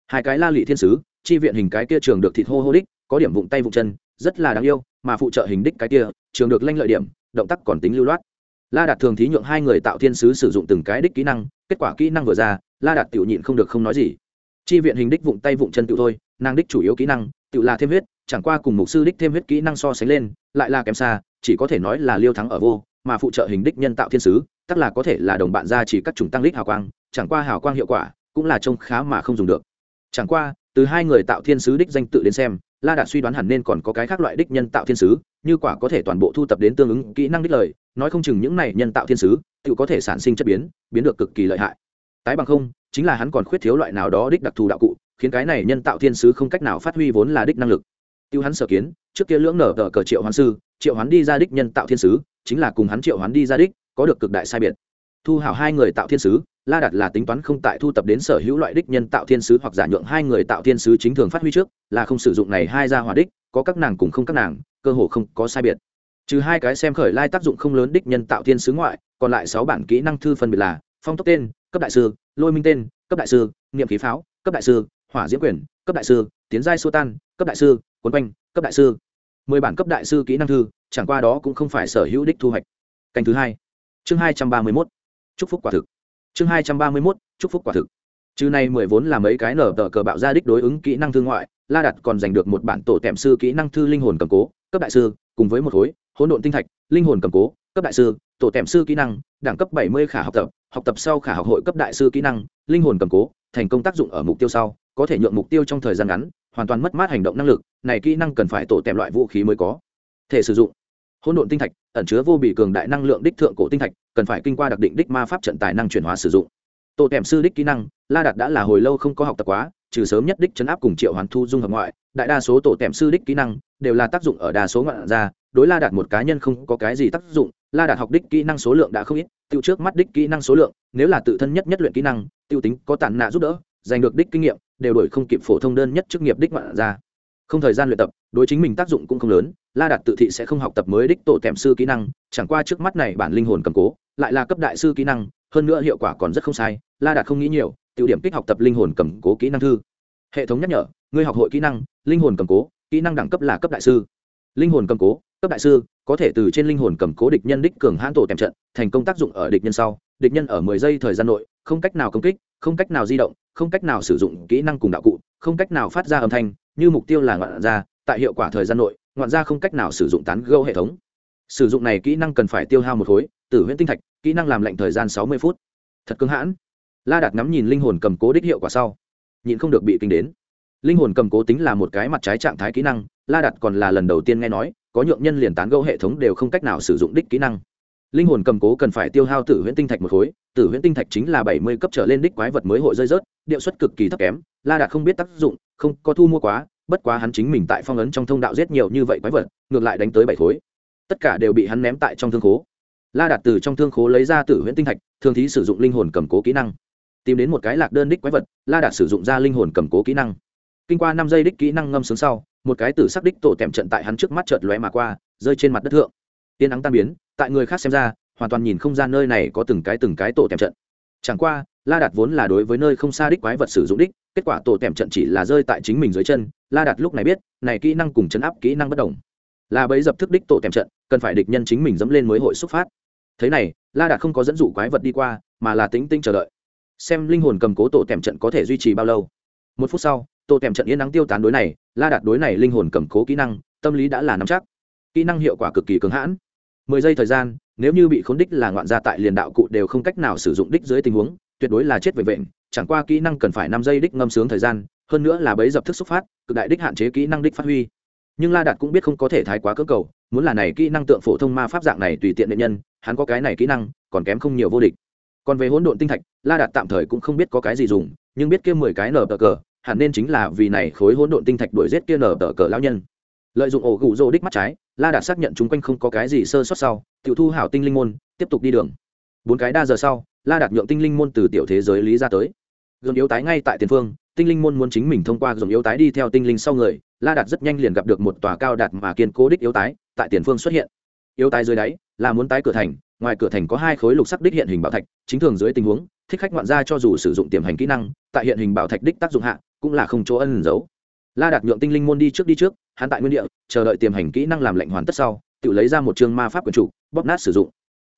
Hai cái la lị thiên sứ, chi viện hình cái kia trường được thịt hô hô đích, có điểm vụng tay vụng chân, rất là đáng yêu, mà phụ trợ hình đích cái kia, trường được lanh lợi điểm, động tác còn tính lưu loát. La đạt thường thí nhượng hai người tạo thiên sứ sử dụng từng cái đích kỹ năng, kết quả kỹ năng vừa ra, la đạt tiểu nhịn không được không nói gì. Chi viện hình đích vụng tay vụng chân tự thôi năng đích chủ yếu kỹ năng tự là thêm huyết, chẳng qua cùng mục sư đích thêm huyết kỹ năng so sánh lên, lại là kém xa, chỉ có thể nói là liêu thắng ở vô mà phụ trợ hình đích nhân tạo thiên sứ tức là có thể là đồng bạn ra chỉ các chủng tăng đích hào quang, chẳng qua hào quang hiệu quả cũng là trông khá mà không dùng được. Chẳng qua, từ hai người tạo thiên sứ đích danh tự đến xem, la đạt suy đoán hẳn nên còn có cái khác loại đích nhân tạo thiên sứ, như quả có thể toàn bộ thu tập đến tương ứng kỹ năng đích lời, nói không chừng những này nhân tạo thiên sứ, tự có thể sản sinh chất biến biến được cực kỳ lợi hại. Tái bằng không, chính là hắn còn khuyết thiếu loại nào đó đích đặc thù đạo cụ, khiến cái này nhân tạo thiên sứ không cách nào phát huy vốn là đích năng lực. Tiêu hắn sở kiến, trước kia lưỡng nở tờ cờ triệu hoan sư triệu hoán đi ra đích nhân tạo thiên sứ, chính là cùng hắn triệu hoán đi ra đích, có được cực đại sai biệt. Thu hảo hai người tạo thiên sứ, la đặt là tính toán không tại thu tập đến sở hữu loại đích nhân tạo thiên sứ hoặc giả nhượng hai người tạo thiên sứ chính thường phát huy trước, là không sử dụng này hai ra hòa đích, có các nàng cùng không các nàng, cơ hồ không có sai biệt. Trừ hai cái xem khởi lai tác dụng không lớn đích nhân tạo thiên sứ ngoại, còn lại sáu bản kỹ năng thư phân biệt là phong tốc tên, cấp đại sư, lôi minh tên, cấp đại sư nghiệm khí pháo, cấp đại sư, hỏa diễm quyền, cấp đại sư, tiến giai xô tan, cấp đại sư quấn quanh, cấp đại sư mười bản cấp đại sư kỹ năng thư, chẳng qua đó cũng không phải sở hữu đích thu hoạch. Canh thứ hai. Chương hai trăm ba mươi mốt. Chúc phúc quả thực. Chương hai trăm ba mươi mốt. Chúc phúc quả thực. Chứ này mười vốn là mấy cái nở tờ cờ bạo ra đích đối ứng kỹ năng thư ngoại, la đặt còn giành được một bản tổ tèm sư kỹ năng thư linh hồn cầm cố, cấp đại sư, cùng với một khối hỗn độn tinh thạch, linh hồn cầm cố, cấp đại sư, tổ tèm sư kỹ năng, đẳng cấp bảy mươi khả học tập học tập sau khả học hội cấp đại sư kỹ năng, linh hồn cầm cố, thành công tác dụng ở mục tiêu sau, có thể nhượng mục tiêu trong thời gian ngắn hoàn toàn mất mát hành động năng lực, này kỹ năng cần phải tổ tèm loại vũ khí mới có. Thể sử dụng. Hỗn độn tinh thạch, ẩn chứa vô bị cường đại năng lượng đích thượng cổ tinh thạch, cần phải kinh qua đặc định đích ma pháp trận tài năng chuyển hóa sử dụng. Tổ tèm sư đích kỹ năng, la đạt đã là hồi lâu không có học tập quá, trừ sớm nhất đích chấn áp cùng triệu hoàn thu dung hợp ngoại, đại đa số tổ tèm sư đích kỹ năng đều là tác dụng ở đa số ngoạn ra đối la đạt một cá nhân không có cái gì tác dụng, la đạt học đích kỹ năng số lượng đã không ít, tiêu trước mắt đích kỹ năng số lượng, nếu là tự thân nhất nhất luyện kỹ năng, tiêu tính có tàn nạ giúp đỡ, giành được đích kinh nghiệm đều đổi không kịp phổ thông đơn nhất chức nghiệp đích ngoạn ra không thời gian luyện tập, đối chính mình tác dụng cũng không lớn, la đạt tự thị sẽ không học tập mới đích tổ tèm sư kỹ năng, chẳng qua trước mắt này bản linh hồn cầm cố, lại là cấp đại sư kỹ năng, hơn nữa hiệu quả còn rất không sai, la đạt không nghĩ nhiều, tiêu điểm kích học tập linh hồn cầm cố kỹ năng thư. Hệ thống nhắc nhở, ngươi học hội kỹ năng, linh hồn cầm cố, kỹ năng đẳng cấp là cấp đại sư. Linh hồn cầm cố, cấp đại sư, có thể từ trên linh hồn cầm cố địch nhân đích cường hãn tổ tèm trận, thành công tác dụng ở địch nhân sau, địch nhân ở mười giây thời gian nội, không cách nào công kích không cách nào di động, không cách nào sử dụng kỹ năng cùng đạo cụ, không cách nào phát ra âm thanh, như mục tiêu là ngoạn gia, tại hiệu quả thời gian nội, ngoạn gia không cách nào sử dụng tán gâu hệ thống. Sử dụng này kỹ năng cần phải tiêu hao một khối, tử huyễn tinh thạch, kỹ năng làm lệnh thời gian sáu mươi phút. Thật cứng hãn. La đạt ngắm nhìn linh hồn cầm cố đích hiệu quả sau. Nhịn không được bị kinh đến. Linh hồn cầm cố tính là một cái mặt trái trạng thái kỹ năng, la đạt còn là lần đầu tiên nghe nói, có nhượng nhân liền tán gẫu hệ thống đều không cách nào sử dụng đích kỹ năng linh hồn cầm cố cần phải tiêu hao tử huyễn tinh thạch một khối, tử huyễn tinh thạch chính là bảy mươi cấp trở lên đích quái vật mới hội rơi rớt điệu suất cực kỳ thấp kém, la đạt không biết tác dụng, không có thu mua quá, bất quá hắn chính mình tại phong ấn trong thông đạo giết nhiều như vậy quái vật, ngược lại đánh tới bảy khối. Tất cả đều bị hắn ném tại trong thương khố. La đạt từ trong thương khố lấy ra tử huyễn tinh thạch, thường thí sử dụng linh hồn cầm cố kỹ năng. Tìm đến một cái lạc đơn đích quái vật, la đạt sử dụng ra linh hồn cầm cố kỹ năng. Kinh qua năm giây đích kỹ năng ngâm sướng sau, một cái tử sắc đích tổ tèm trận tại hắn trước mắt chợt lóe mà qua, rơi trên mặt đất thượng tiên ắng tan biến, tại người khác xem ra, hoàn toàn nhìn không ra nơi này có từng cái từng cái tổ tèm trận. Chẳng qua, la đạt vốn là đối với nơi không xa đích quái vật sử dụng đích, kết quả tổ tèm trận chỉ là rơi tại chính mình dưới chân, la đạt lúc này biết, này kỹ năng cùng chấn áp kỹ năng bất đồng. Là bấy dập thức đích tổ tèm trận, cần phải địch nhân chính mình dẫm lên mới hội xuất phát. Thế này, la đạt không có dẫn dụ quái vật đi qua, mà là tính tinh chờ đợi. Xem linh hồn cầm cố tổ tèm trận có thể duy trì bao lâu. Một phút sau, tổ tèm trận yên nắng tiêu tán đối này, la đạt đối này linh hồn cầm cố kỹ năng, tâm lý đã là nắm chắc. Kỹ năng hiệu quả cực kỳ cứng hãn mười giây thời gian, nếu như bị khốn đích là ngoạn gia tại liền đạo cụ đều không cách nào sử dụng đích dưới tình huống, tuyệt đối là chết về vệnh, chẳng qua kỹ năng cần phải năm giây đích ngâm sướng thời gian, hơn nữa là bấy dập thức xuất phát, cực đại đích hạn chế kỹ năng đích phát huy. Nhưng la đạt cũng biết không có thể thái quá cơ cầu, muốn là này kỹ năng tượng phổ thông ma pháp dạng này tùy tiện nghệ nhân, hắn có cái này kỹ năng, còn kém không nhiều vô địch. Còn về hỗn độn tinh thạch, la đạt tạm thời cũng không biết có cái gì dùng, nhưng biết kia mười cái nở tờ cờ, hẳn nên chính là vì này khối hỗn độn tinh thạch đuổi giết kia nở tờ cờ lão nhân. Lợi dụng ổ gù rô đích mắt trái la đạt xác nhận chúng quanh không có cái gì sơ sót sau, tiểu thu hảo tinh linh môn, tiếp tục đi đường. Bốn cái đa giờ sau, la đạt nhượng tinh linh môn từ tiểu thế giới lý ra tới. Gồm yếu tái ngay tại tiền phương, tinh linh môn muốn chính mình thông qua dòng yếu tái đi theo tinh linh sau người, la đạt rất nhanh liền gặp được một tòa cao đạt mà kiên cố đích yếu tái, tại tiền phương xuất hiện. Yếu tái dưới đáy, là muốn tái cửa thành, ngoài cửa thành có hai khối lục sắc đích hiện hình bảo thạch, chính thường dưới tình huống, thích khách ngoạn ra cho dù sử dụng tiềm hành kỹ năng, tại hiện hình bảo thạch đích tác dụng hạ, cũng là không chỗ ân giấu la đạt nhượng tinh linh môn đi trước đi trước, hắn tại nguyên địa, chờ đợi tiềm hành kỹ năng làm lệnh hoàn tất sau, tự lấy ra một chương ma pháp quyền chủ, bóp nát sử dụng.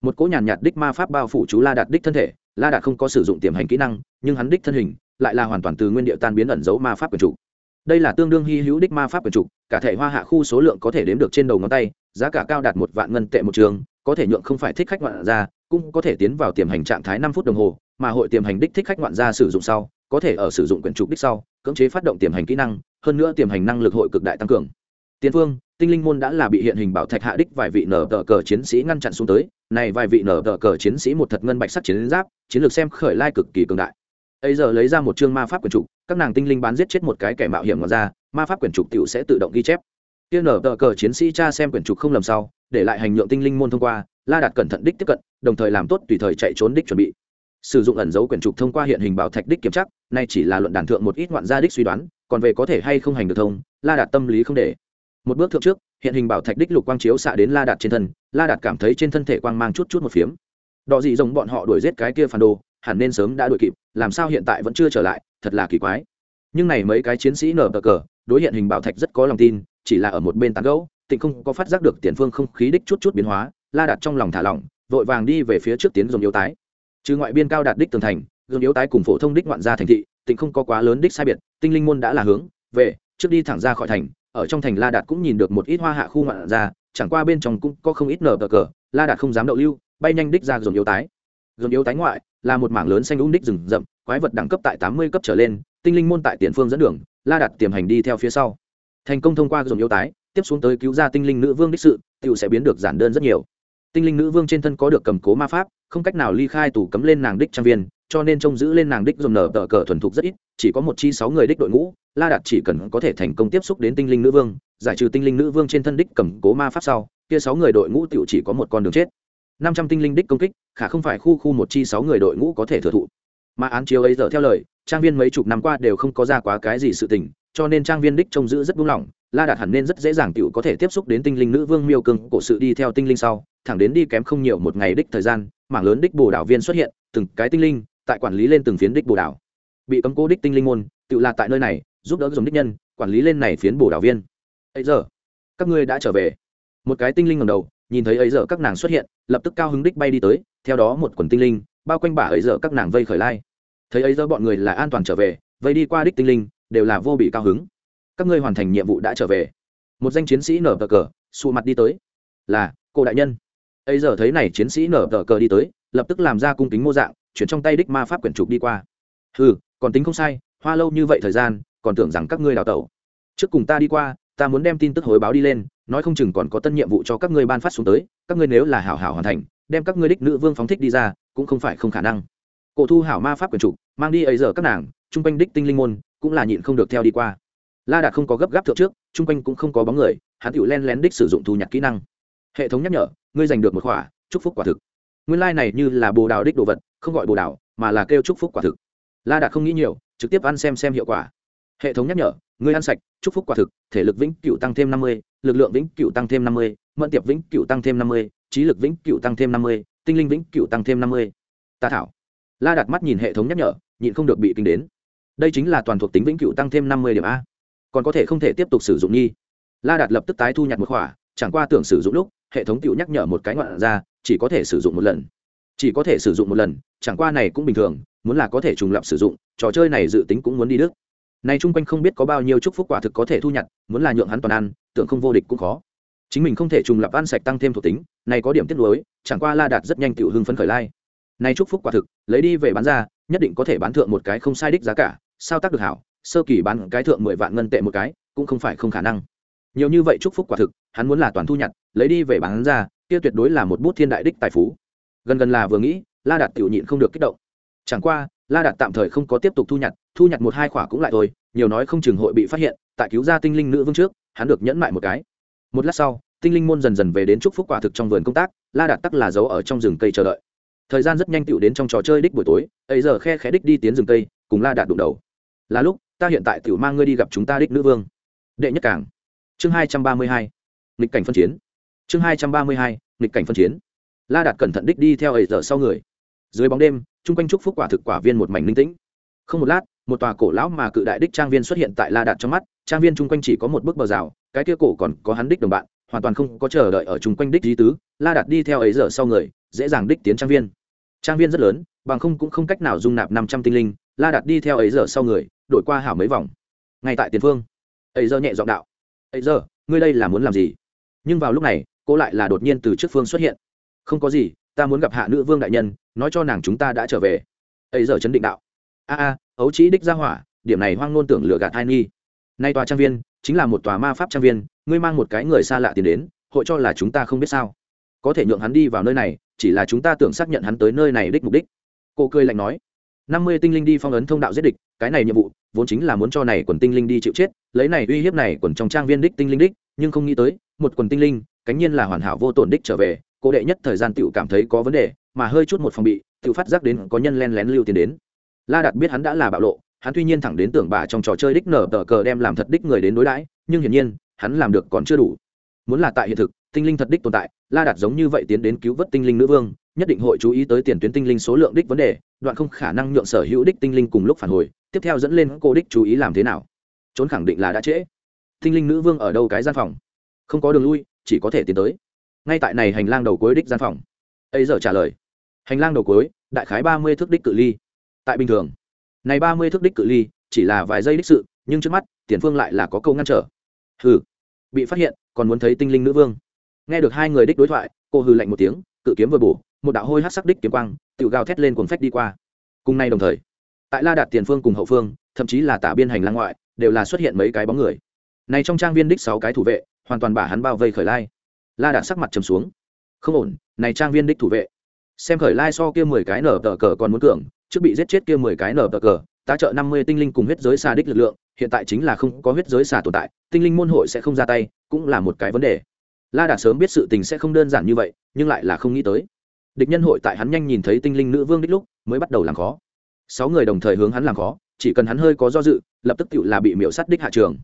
Một cỗ nhàn nhạt đích ma pháp bao phủ chú la đạt đích thân thể, la đạt không có sử dụng tiềm hành kỹ năng, nhưng hắn đích thân hình lại là hoàn toàn từ nguyên địa tan biến ẩn giấu ma pháp quyền chủ. Đây là tương đương hy hữu đích ma pháp quyền chủ, cả thể hoa hạ khu số lượng có thể đếm được trên đầu ngón tay, giá cả cao đạt một vạn ngân tệ một trường, có thể nhượng không phải thích khách ngoạn ra cũng có thể tiến vào tiềm hành trạng thái năm phút đồng hồ, mà hội tiềm hành đích thích khách ngoạn ra sử dụng sau, có thể ở sử dụng quyền trục đích sau, cưỡng chế phát động tiềm hành kỹ năng hơn nữa tiềm hành năng lực hội cực đại tăng cường. Tiến phương tinh linh môn đã là bị hiện hình bảo thạch hạ đích vài vị nở tờ cờ chiến sĩ ngăn chặn xuống tới. Này vài vị nở tờ cờ chiến sĩ một thật ngân bạch sắc chiến giáp, chiến lược xem khởi lai cực kỳ cường đại. Ấy giờ lấy ra một chương ma pháp quyển trục, các nàng tinh linh bán giết chết một cái kẻ mạo hiểm ngoài ra, ma pháp quyển trục tiểu sẽ tự động ghi chép. Kia nở tờ cờ chiến sĩ cha xem quyển trục không lầm sau, để lại hành nhượng tinh linh môn thông qua, la đạt cẩn thận đích tiếp cận, đồng thời làm tốt tùy thời chạy trốn đích chuẩn bị sử dụng ẩn dấu quyển trục thông qua hiện hình bảo thạch đích kiểm chắc nay chỉ là luận đàn thượng một ít ngoạn gia đích suy đoán, còn về có thể hay không hành được thông, la đạt tâm lý không để. Một bước thượng trước, hiện hình bảo thạch đích lục quang chiếu xạ đến la đạt trên thân, la đạt cảm thấy trên thân thể quang mang chút chút một phiếm. Đỏ dị giống bọn họ đuổi giết cái kia phản đồ, hẳn nên sớm đã đuổi kịp, làm sao hiện tại vẫn chưa trở lại, thật là kỳ quái. Nhưng này mấy cái chiến sĩ nở bờ cờ, đối hiện hình bảo thạch rất có lòng tin, chỉ là ở một bên tán gẫu, tịnh không có phát giác được tiền phương không khí đích chút chút biến hóa, la đạt trong lòng thả lỏng, vội vàng đi về phía trước tiến dùng yếu tái trừ ngoại biên cao đạt đích tường thành, gương yếu tái cùng phổ thông đích ngoạn gia thành thị, tỉnh không có quá lớn đích sai biệt, tinh linh môn đã là hướng, về, trước đi thẳng ra khỏi thành, ở trong thành la đạt cũng nhìn được một ít hoa hạ khu ngoạn gia, chẳng qua bên trong cũng có không ít nở cờ cờ, la đạt không dám đậu lưu, bay nhanh đích ra dùng yếu tái. Dùng yếu tái ngoại là một mảng lớn xanh úng đích rừng rậm, quái vật đẳng cấp tại tám mươi cấp trở lên, tinh linh môn tại tiền phương dẫn đường, la đặt tiềm hành đi theo phía sau. Thành công thông qua dùng yếu tái, tiếp xuống tới cứu ra tinh linh nữ vương đích sự tựu sẽ biến được giản đơn rất nhiều. Tinh linh nữ vương trên thân có được cầm cố ma pháp không cách nào ly khai tủ cấm lên nàng đích trang viên, cho nên trông giữ lên nàng đích dùng nở tờ cờ thuần thục rất ít, chỉ có một chi sáu người đích đội ngũ, la đạt chỉ cần có thể thành công tiếp xúc đến tinh linh nữ vương, giải trừ tinh linh nữ vương trên thân đích cầm cố ma pháp sau, kia sáu người đội ngũ tựu chỉ có một con đường chết. Năm trăm tinh linh đích công kích, khả không phải khu khu một chi sáu người đội ngũ có thể thừa thụ. Mà án chiếu ấy giờ theo lời, trang viên mấy chục năm qua đều không có ra quá cái gì sự tình cho nên trang viên đích trông giữ rất buông lỏng, la đạt hẳn nên rất dễ dàng t có thể tiếp xúc đến tinh linh nữ vương miêu cương cổ sự đi theo tinh linh sau, thẳng đến đi kém không nhiều một ngày đích thời gian, mảng lớn đích bồ đảo viên xuất hiện, từng cái tinh linh, tại quản lý lên từng phiến đích bồ đảo. Bị cấm cố đích tinh linh môn tự là tại nơi này, giúp đỡ dùng đích nhân, quản lý lên này phiến bồ đảo viên. Ấy giờ, các ngươi đã trở về. Một cái tinh linh ngầm đầu, nhìn thấy ấy giờ các nàng xuất hiện, lập tức cao hứng đích bay đi tới, theo đó một quần tinh linh, bao quanh bả ấy giờ các nàng vây khởi lai. Thấy ấy giờ bọn người là an toàn trở về, vây đi qua đích tinh linh đều là vô bị cao hứng. Các ngươi hoàn thành nhiệm vụ đã trở về. Một danh chiến sĩ nở tờ cờ xù mặt đi tới. Là, cô đại nhân. Ấy giờ thấy này chiến sĩ nở tờ cờ đi tới, lập tức làm ra cung kính mô dạng, chuyển trong tay đích ma pháp quyển trục đi qua. Ừ còn tính không sai, hoa lâu như vậy thời gian, còn tưởng rằng các ngươi đào tẩu. Trước cùng ta đi qua, ta muốn đem tin tức hồi báo đi lên, nói không chừng còn có tân nhiệm vụ cho các ngươi ban phát xuống tới, các ngươi nếu là hảo hảo hoàn thành, đem các ngươi đích nữ vương phóng thích đi ra, cũng không phải không khả năng. Cổ thu hảo ma pháp quyền trục, mang đi ấy giờ các nàng chung quanh đích tinh linh môn cũng là nhịn không được theo đi qua. La đạt không có gấp gáp thượng trước, chung quanh cũng không có bóng người, hắn tự len lén đích sử dụng thu nhặt kỹ năng. Hệ thống nhắc nhở, ngươi giành được một khỏa, chúc phúc quả thực. Nguyên lai、like、này như là bồ đào đích đồ vật, không gọi bồ đào, mà là kêu chúc phúc quả thực. La đạt không nghĩ nhiều, trực tiếp ăn xem xem hiệu quả. Hệ thống nhắc nhở, ngươi ăn sạch, chúc phúc quả thực, thể lực vĩnh cựu tăng thêm năm mươi, lực lượng vĩnh cựu tăng thêm năm mươi mận tiệp vĩnh cựu tăng thêm năm mươi, trí lực vĩnh cựu tăng thêm năm mươi, tinh linh vĩnh cựu tăng thêm năm mươi. Ta thảo. La đặt mắt nhìn hệ thống nhắc nhở, nhịn không được bị kinh đến đây chính là toàn thuộc tính vĩnh cựu tăng thêm năm mươi điểm a. Còn có thể không thể tiếp tục sử dụng nghi. La đạt lập tức tái thu nhặt một khỏa, chẳng qua tưởng sử dụng lúc, hệ thống cựu nhắc nhở một cái ngoạn ra, chỉ có thể sử dụng một lần. Chỉ có thể sử dụng một lần, chẳng qua này cũng bình thường, muốn là có thể trùng lập sử dụng, trò chơi này dự tính cũng muốn đi đức. Này chung quanh không biết có bao nhiêu chúc phúc quả thực có thể thu nhặt, muốn là nhượng hắn toàn ăn, tưởng không vô địch cũng khó. Chính mình không thể trùng lập ăn sạch tăng thêm thuộc tính, này có điểm tiết lối chẳng qua la đạt rất nhanh tự hưng phấn khởi lai. Này chúc phúc quả thực, lấy đi về bán ra, nhất định có thể bán thượng một cái không sai đích giá cả sao tác được hảo, sơ kỳ bán cái thượng mười vạn ngân tệ một cái, cũng không phải không khả năng. Nhiều như vậy chúc phúc quả thực, hắn muốn là toàn thu nhặt, lấy đi về bán ra, kia tuyệt đối là một bút thiên đại đích tài phú. Gần gần là vừa nghĩ, la đạt tiểu nhịn không được kích động. Chẳng qua, la đạt tạm thời không có tiếp tục thu nhặt thu nhặt một hai khỏa cũng lại thôi, nhiều nói không chừng hội bị phát hiện, tại cứu ra tinh linh nữ vương trước, hắn được nhẫn mại một cái. Một lát sau, tinh linh môn dần dần về đến chúc phúc quả thực trong vườn công tác, la đạt tắc là giấu ở trong rừng cây chờ đợi. Thời gian rất nhanh tựu đến trong trò chơi đích buổi tối, ấy giờ khe khẽ đích đi tiến rừng cây, cùng la đạt đụng đầu là lúc ta hiện tại tiểu mang ngươi đi gặp chúng ta đích nữ vương. Đệ nhất cảng. Chương hai trăm ba mươi hai. Nghịch cảnh phân chiến. Chương hai trăm ba mươi hai, nghịch cảnh phân chiến. La đạt cẩn thận đích đi theo ấy giờ sau người. Dưới bóng đêm, chung quanh trúc phúc quả thực quả viên một mảnh linh tĩnh. Không một lát, một tòa cổ lão mà cự đại đích trang viên xuất hiện tại la đạt trong mắt, trang viên chung quanh chỉ có một bức bờ rào, cái kia cổ còn có hắn đích đồng bạn, hoàn toàn không có chờ đợi ở chung quanh đích di tứ, la đạt đi theo ấy giờ sau người, dễ dàng đích tiến trang viên. Trang viên rất lớn, bằng không cũng không cách nào dung nạp năm trăm tinh linh, la đạt đi theo ấy giờ sau người đổi qua hảo mấy vòng. Ngay tại tiền phương ấy giờ nhẹ giọng đạo ấy giờ ngươi đây là muốn làm gì? Nhưng vào lúc này, cô lại là đột nhiên từ trước phương xuất hiện. Không có gì, ta muốn gặp hạ nữ vương đại nhân, nói cho nàng chúng ta đã trở về. Ấy giờ chấn định đạo, a a, ấu trí đích ra hỏa, điểm này hoang nôn tưởng lừa gạt hai nghi. Nay tòa trang viên chính là một tòa ma pháp trang viên, ngươi mang một cái người xa lạ tiền đến, hội cho là chúng ta không biết sao. Có thể nhượng hắn đi vào nơi này, chỉ là chúng ta tưởng xác nhận hắn tới nơi này đích mục đích. Cô cười lạnh nói năm mươi tinh linh đi phong ấn thông đạo giết địch, cái này nhiệm vụ, vốn chính là muốn cho này quần tinh linh đi chịu chết, lấy này uy hiếp này quần trong trang viên đích tinh linh đích, nhưng không nghĩ tới, một quần tinh linh, cánh nhiên là hoàn hảo vô tổn đích trở về, cô đệ nhất thời gian tựu cảm thấy có vấn đề, mà hơi chút một phòng bị tựu phát giác đến có nhân len lén lưu tiền đến. La đạt biết hắn đã là bạo lộ, hắn tuy nhiên thẳng đến tưởng bà trong trò chơi đích nở tờ cờ đem làm thật đích người đến đối đãi, nhưng hiển nhiên, hắn làm được còn chưa đủ. Muốn là tại hiện thực, tinh linh thật đích tồn tại, la đạt giống như vậy tiến đến cứu vớt tinh linh nữ vương nhất định hội chú ý tới tiền tuyến tinh linh số lượng đích vấn đề, đoạn không khả năng nhượng sở hữu đích tinh linh cùng lúc phản hồi, tiếp theo dẫn lên cô đích chú ý làm thế nào. Trốn khẳng định là đã trễ. Tinh linh nữ vương ở đâu cái gian phòng? Không có đường lui, chỉ có thể tiến tới. Ngay tại này hành lang đầu cuối đích gian phòng. Ấy giờ trả lời. Hành lang đầu cuối, đại khái ba mươi thước đích cự ly. Tại bình thường, này ba mươi thước đích cự ly chỉ là vài giây đích sự, nhưng trước mắt, tiền phương lại là có câu ngăn trở. Hừ, bị phát hiện, còn muốn thấy tinh linh nữ vương. Nghe được hai người đích đối thoại, cô hừ lạnh một tiếng, cự kiếm vừa bổ một đạo hôi hát sắc đích kiếm quang, tự gào thét lên cuồng phách đi qua. Cùng nay đồng thời, tại la đạt tiền phương cùng hậu phương, thậm chí là tả biên hành lang ngoại, đều là xuất hiện mấy cái bóng người. Này trong trang viên đích sáu cái thủ vệ, hoàn toàn bả hắn bao vây khởi lai. La đạt sắc mặt trầm xuống. Không ổn, này trang viên đích thủ vệ. Xem khởi lai so kia mười cái nở tờ cờ còn muốn cường, trước bị giết chết kia mười cái nở tờ cờ ta trợ năm mươi tinh linh cùng huyết giới xà đích lực lượng, hiện tại chính là không có huyết giới xà tồn tại, tinh linh môn hội sẽ không ra tay, cũng là một cái vấn đề. La đạt sớm biết sự tình sẽ không đơn giản như vậy, nhưng lại là không nghĩ tới địch nhân hội tại hắn nhanh nhìn thấy tinh linh nữ vương đích lúc, mới bắt đầu làm khó. Sáu người đồng thời hướng hắn làm khó, chỉ cần hắn hơi có do dự, lập tức tự là bị miễu sắt đích hạ trường.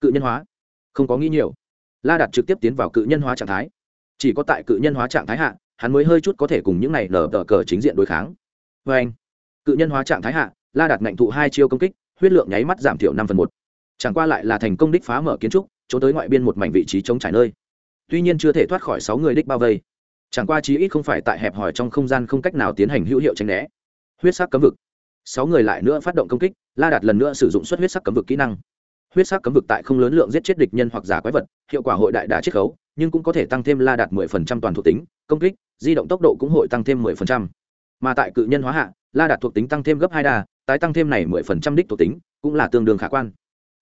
Cự nhân hóa. Không có nghĩ nhiều. La đạt trực tiếp tiến vào cự nhân hóa trạng thái. Chỉ có tại cự nhân hóa trạng thái hạ, hắn mới hơi chút có thể cùng những này nở tờ cờ chính diện đối kháng. Vê anh, cự nhân hóa trạng thái hạ, la đạt ngạnh thụ hai chiêu công kích, huyết lượng nháy mắt giảm thiểu năm phần một. Chẳng qua lại là thành công đích phá mở kiến trúc, trốn tới ngoại biên một mảnh vị trí chống trải nơi. Tuy nhiên chưa thể thoát khỏi sáu người đích bao vây chẳng qua chí ít không phải tại hẹp hòi trong không gian không cách nào tiến hành hữu hiệu tránh né. Huyết sắc cấm vực. Sáu người lại nữa phát động công kích, la đạt lần nữa sử dụng suất huyết sắc cấm vực kỹ năng. Huyết sắc cấm vực tại không lớn lượng giết chết địch nhân hoặc giả quái vật, hiệu quả hội đại đã chiết khấu, nhưng cũng có thể tăng thêm la đạt mười phần trăm toàn thuộc tính, công kích, di động tốc độ cũng hội tăng thêm mười phần trăm. Mà tại cự nhân hóa hạ, la đạt thuộc tính tăng thêm gấp hai đà, tái tăng thêm này mười phần trăm đích thuộc tính, cũng là tương đương khả quan.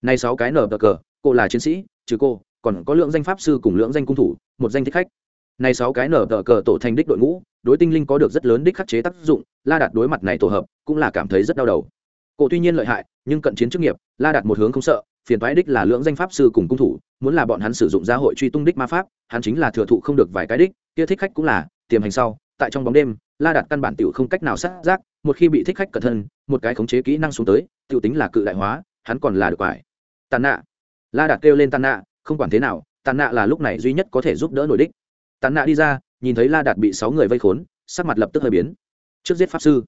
Này sáu cái nở bờ cờ, cô là chiến sĩ, trừ cô, còn có lượng danh pháp sư cùng lượng danh cung thủ, một danh thích khách này sáu cái nở tờ cờ tổ thành đích đội ngũ, đối tinh linh có được rất lớn đích khắc chế tác dụng, la đạt đối mặt này tổ hợp, cũng là cảm thấy rất đau đầu. Cổ tuy nhiên lợi hại, nhưng cận chiến chức nghiệp, la đạt một hướng không sợ, phiền toái đích là lưỡng danh pháp sư cùng cung thủ, muốn là bọn hắn sử dụng gia hội truy tung đích ma pháp, hắn chính là thừa thụ không được vài cái đích, kia thích khách cũng là, tiềm hành sau, tại trong bóng đêm, la đạt căn bản tiểu không cách nào sát giác, một khi bị thích khách cẩn thân một cái khống chế kỹ năng xuống tới, tiểu tính là cự đại hóa, hắn còn là được phải tàn nạ. La đạt kêu lên tàn nạ, không quản thế nào, tàn nạ là lúc này duy nhất có thể giúp đỡ nổi đích tàn nạ đi ra, nhìn thấy la đạt bị sáu người vây khốn, sắc mặt lập tức hơi biến. Trước giết pháp sư.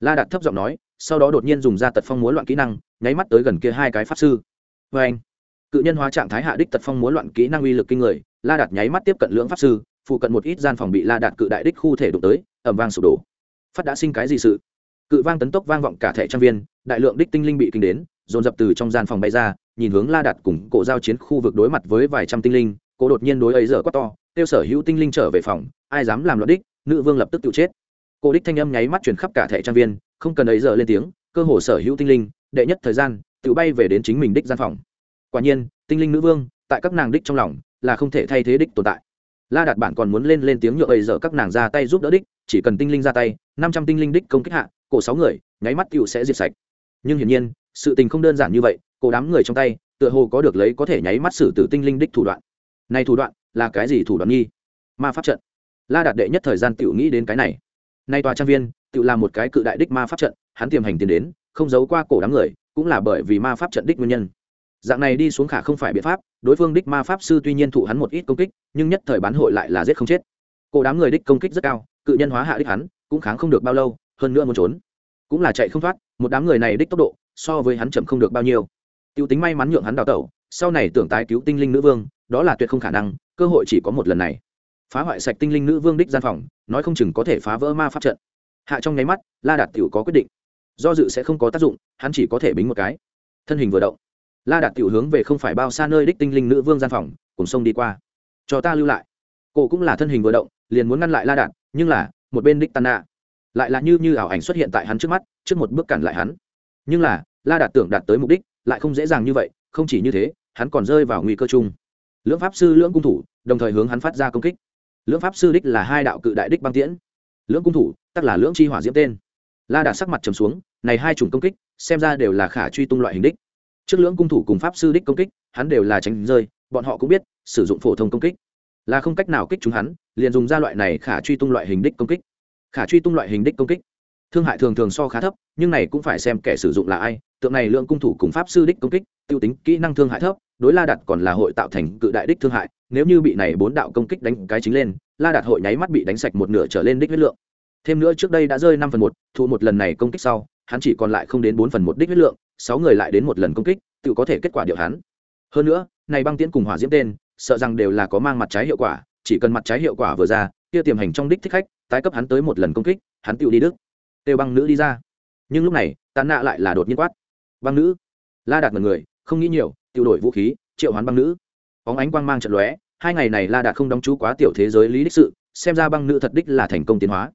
La đạt thấp giọng nói, sau đó đột nhiên dùng ra tật phong múa loạn kỹ năng, nháy mắt tới gần kia hai cái pháp sư. Vê anh, cự nhân hóa trạng thái hạ đích tật phong múa loạn kỹ năng uy lực kinh người, la đạt nháy mắt tiếp cận lưỡng pháp sư, phụ cận một ít gian phòng bị la đạt cự đại đích khu thể đụng tới ẩm vang sụp đổ. Phát đã sinh cái gì sự? Cự vang tấn tốc vang vọng cả thẻ trang viên, đại lượng đích tinh linh bị kinh đến, dồn dập từ trong gian phòng bay ra, nhìn hướng la đạt cùng cổ giao chiến khu vực đối mặt với vài trăm tinh linh Cô đột nhiên đối ấy giờ quá to, tiêu sở hữu tinh linh trở về phòng, ai dám làm loạn đích, nữ vương lập tức tự chết. Cô đích thanh âm nháy mắt chuyển khắp cả thẻ trang viên, không cần ấy giờ lên tiếng, cơ hồ sở hữu tinh linh, đệ nhất thời gian, tự bay về đến chính mình đích gian phòng. Quả nhiên, tinh linh nữ vương, tại các nàng đích trong lòng, là không thể thay thế đích tồn tại. La đạt bản còn muốn lên lên tiếng nhựa ấy giờ các nàng ra tay giúp đỡ đích, chỉ cần tinh linh ra tay, năm trăm tinh linh đích công kích hạ, cổ sáu người, nháy mắt tựu sẽ diệt sạch. Nhưng hiển nhiên, sự tình không đơn giản như vậy, cổ đám người trong tay, tựa hồ có được lấy có thể nháy mắt xử tử tinh linh đích thủ đoạn này thủ đoạn, là cái gì thủ đoạn nghi? Ma pháp trận. La đạt đệ nhất thời gian tựu nghĩ đến cái này. Nay tòa trang viên tựu là một cái cự đại đích ma pháp trận, hắn tiềm hành tiến đến, không giấu qua cổ đám người, cũng là bởi vì ma pháp trận đích nguyên nhân. Dạng này đi xuống khả không phải biện pháp, đối phương đích ma pháp sư tuy nhiên thụ hắn một ít công kích, nhưng nhất thời bán hội lại là giết không chết. Cổ đám người đích công kích rất cao, cự nhân hóa hạ đích hắn, cũng kháng không được bao lâu, hơn nữa muốn trốn. Cũng là chạy không thoát, một đám người này đích tốc độ, so với hắn chậm không được bao nhiêu. T i ê u tính may mắn nhượng hắn đào tẩu, sau này tưởng tái cứu tinh linh nữ vương đó là tuyệt không khả năng, cơ hội chỉ có một lần này. Phá hoại sạch tinh linh nữ vương đích gian phòng, nói không chừng có thể phá vỡ ma pháp trận. Hạ trong nháy mắt, la đạt t i ể u có quyết định. Do dự sẽ không có tác dụng, hắn chỉ có thể bính một cái. Thân hình vừa động, la đạt t i ể u hướng về không phải bao xa nơi đích tinh linh nữ vương gian phòng, cùng sông đi qua. Cho ta lưu lại. Cổ cũng là thân hình vừa động, liền muốn ngăn lại la đạt, nhưng là, một bên đích tàn nạ lại là như như ảo ảnh xuất hiện tại hắn trước mắt, trước một bước cản lại hắn. Nhưng là, la đạt tưởng đạt tới mục đích, lại không dễ dàng như vậy, không chỉ như thế, hắn còn rơi vào nguy cơ chung lưỡng pháp sư lưỡng cung thủ, đồng thời hướng hắn phát ra công kích. Lưỡng pháp sư đích là hai đạo cự đại đích băng tiễn. Lưỡng cung thủ, tắc là lưỡng chi hỏa diễm tên. La đạt sắc mặt trầm xuống, này hai chủng công kích, xem ra đều là khả truy tung loại hình đích. Trước lưỡng cung thủ cùng pháp sư đích công kích, hắn đều là tránh rơi, bọn họ cũng biết, sử dụng phổ thông công kích. Là không cách nào kích chúng hắn, liền dùng ra loại này khả truy tung loại hình đích công kích. Khả truy tung loại hình đích công kích. Thương hại thường thường so khá thấp, nhưng này cũng phải xem kẻ sử dụng là ai, tượng này lượng cung thủ cùng pháp sư đích công kích t i ê u tính kỹ năng thương hại thấp đối la đạt còn là hội tạo thành cự đại đích thương hại, nếu như bị này bốn đạo công kích đánh cái chính lên, la đạt hội nháy mắt bị đánh sạch một nửa trở lên đích huyết lượng. Thêm nữa trước đây đã rơi năm phần một thụ một lần này công kích sau, hắn chỉ còn lại không đến bốn phần một đích huyết lượng, sáu người lại đến một lần công kích, tự có thể kết quả điều hắn. Hơn nữa, này băng tiễn cùng hỏa diễm tên, sợ rằng đều là có mang mặt trái hiệu quả, chỉ cần mặt trái hiệu quả vừa ra, kia tiềm hành trong đích thích khách, tái cấp hắn tới một lần công kích, hắn tự đi đức têu băng nữ đi ra. Nhưng lúc này tàn nạ lại là đột nhiên quát. Băng nữ. La đạt mật người, không nghĩ nhiều tiêu đổi vũ khí, triệu hoán băng nữ. Óng ánh quang mang trận lóe, hai ngày này la đạt không đóng chú quá tiểu thế giới lý đích sự, xem ra băng nữ thật đích là thành công tiến hóa.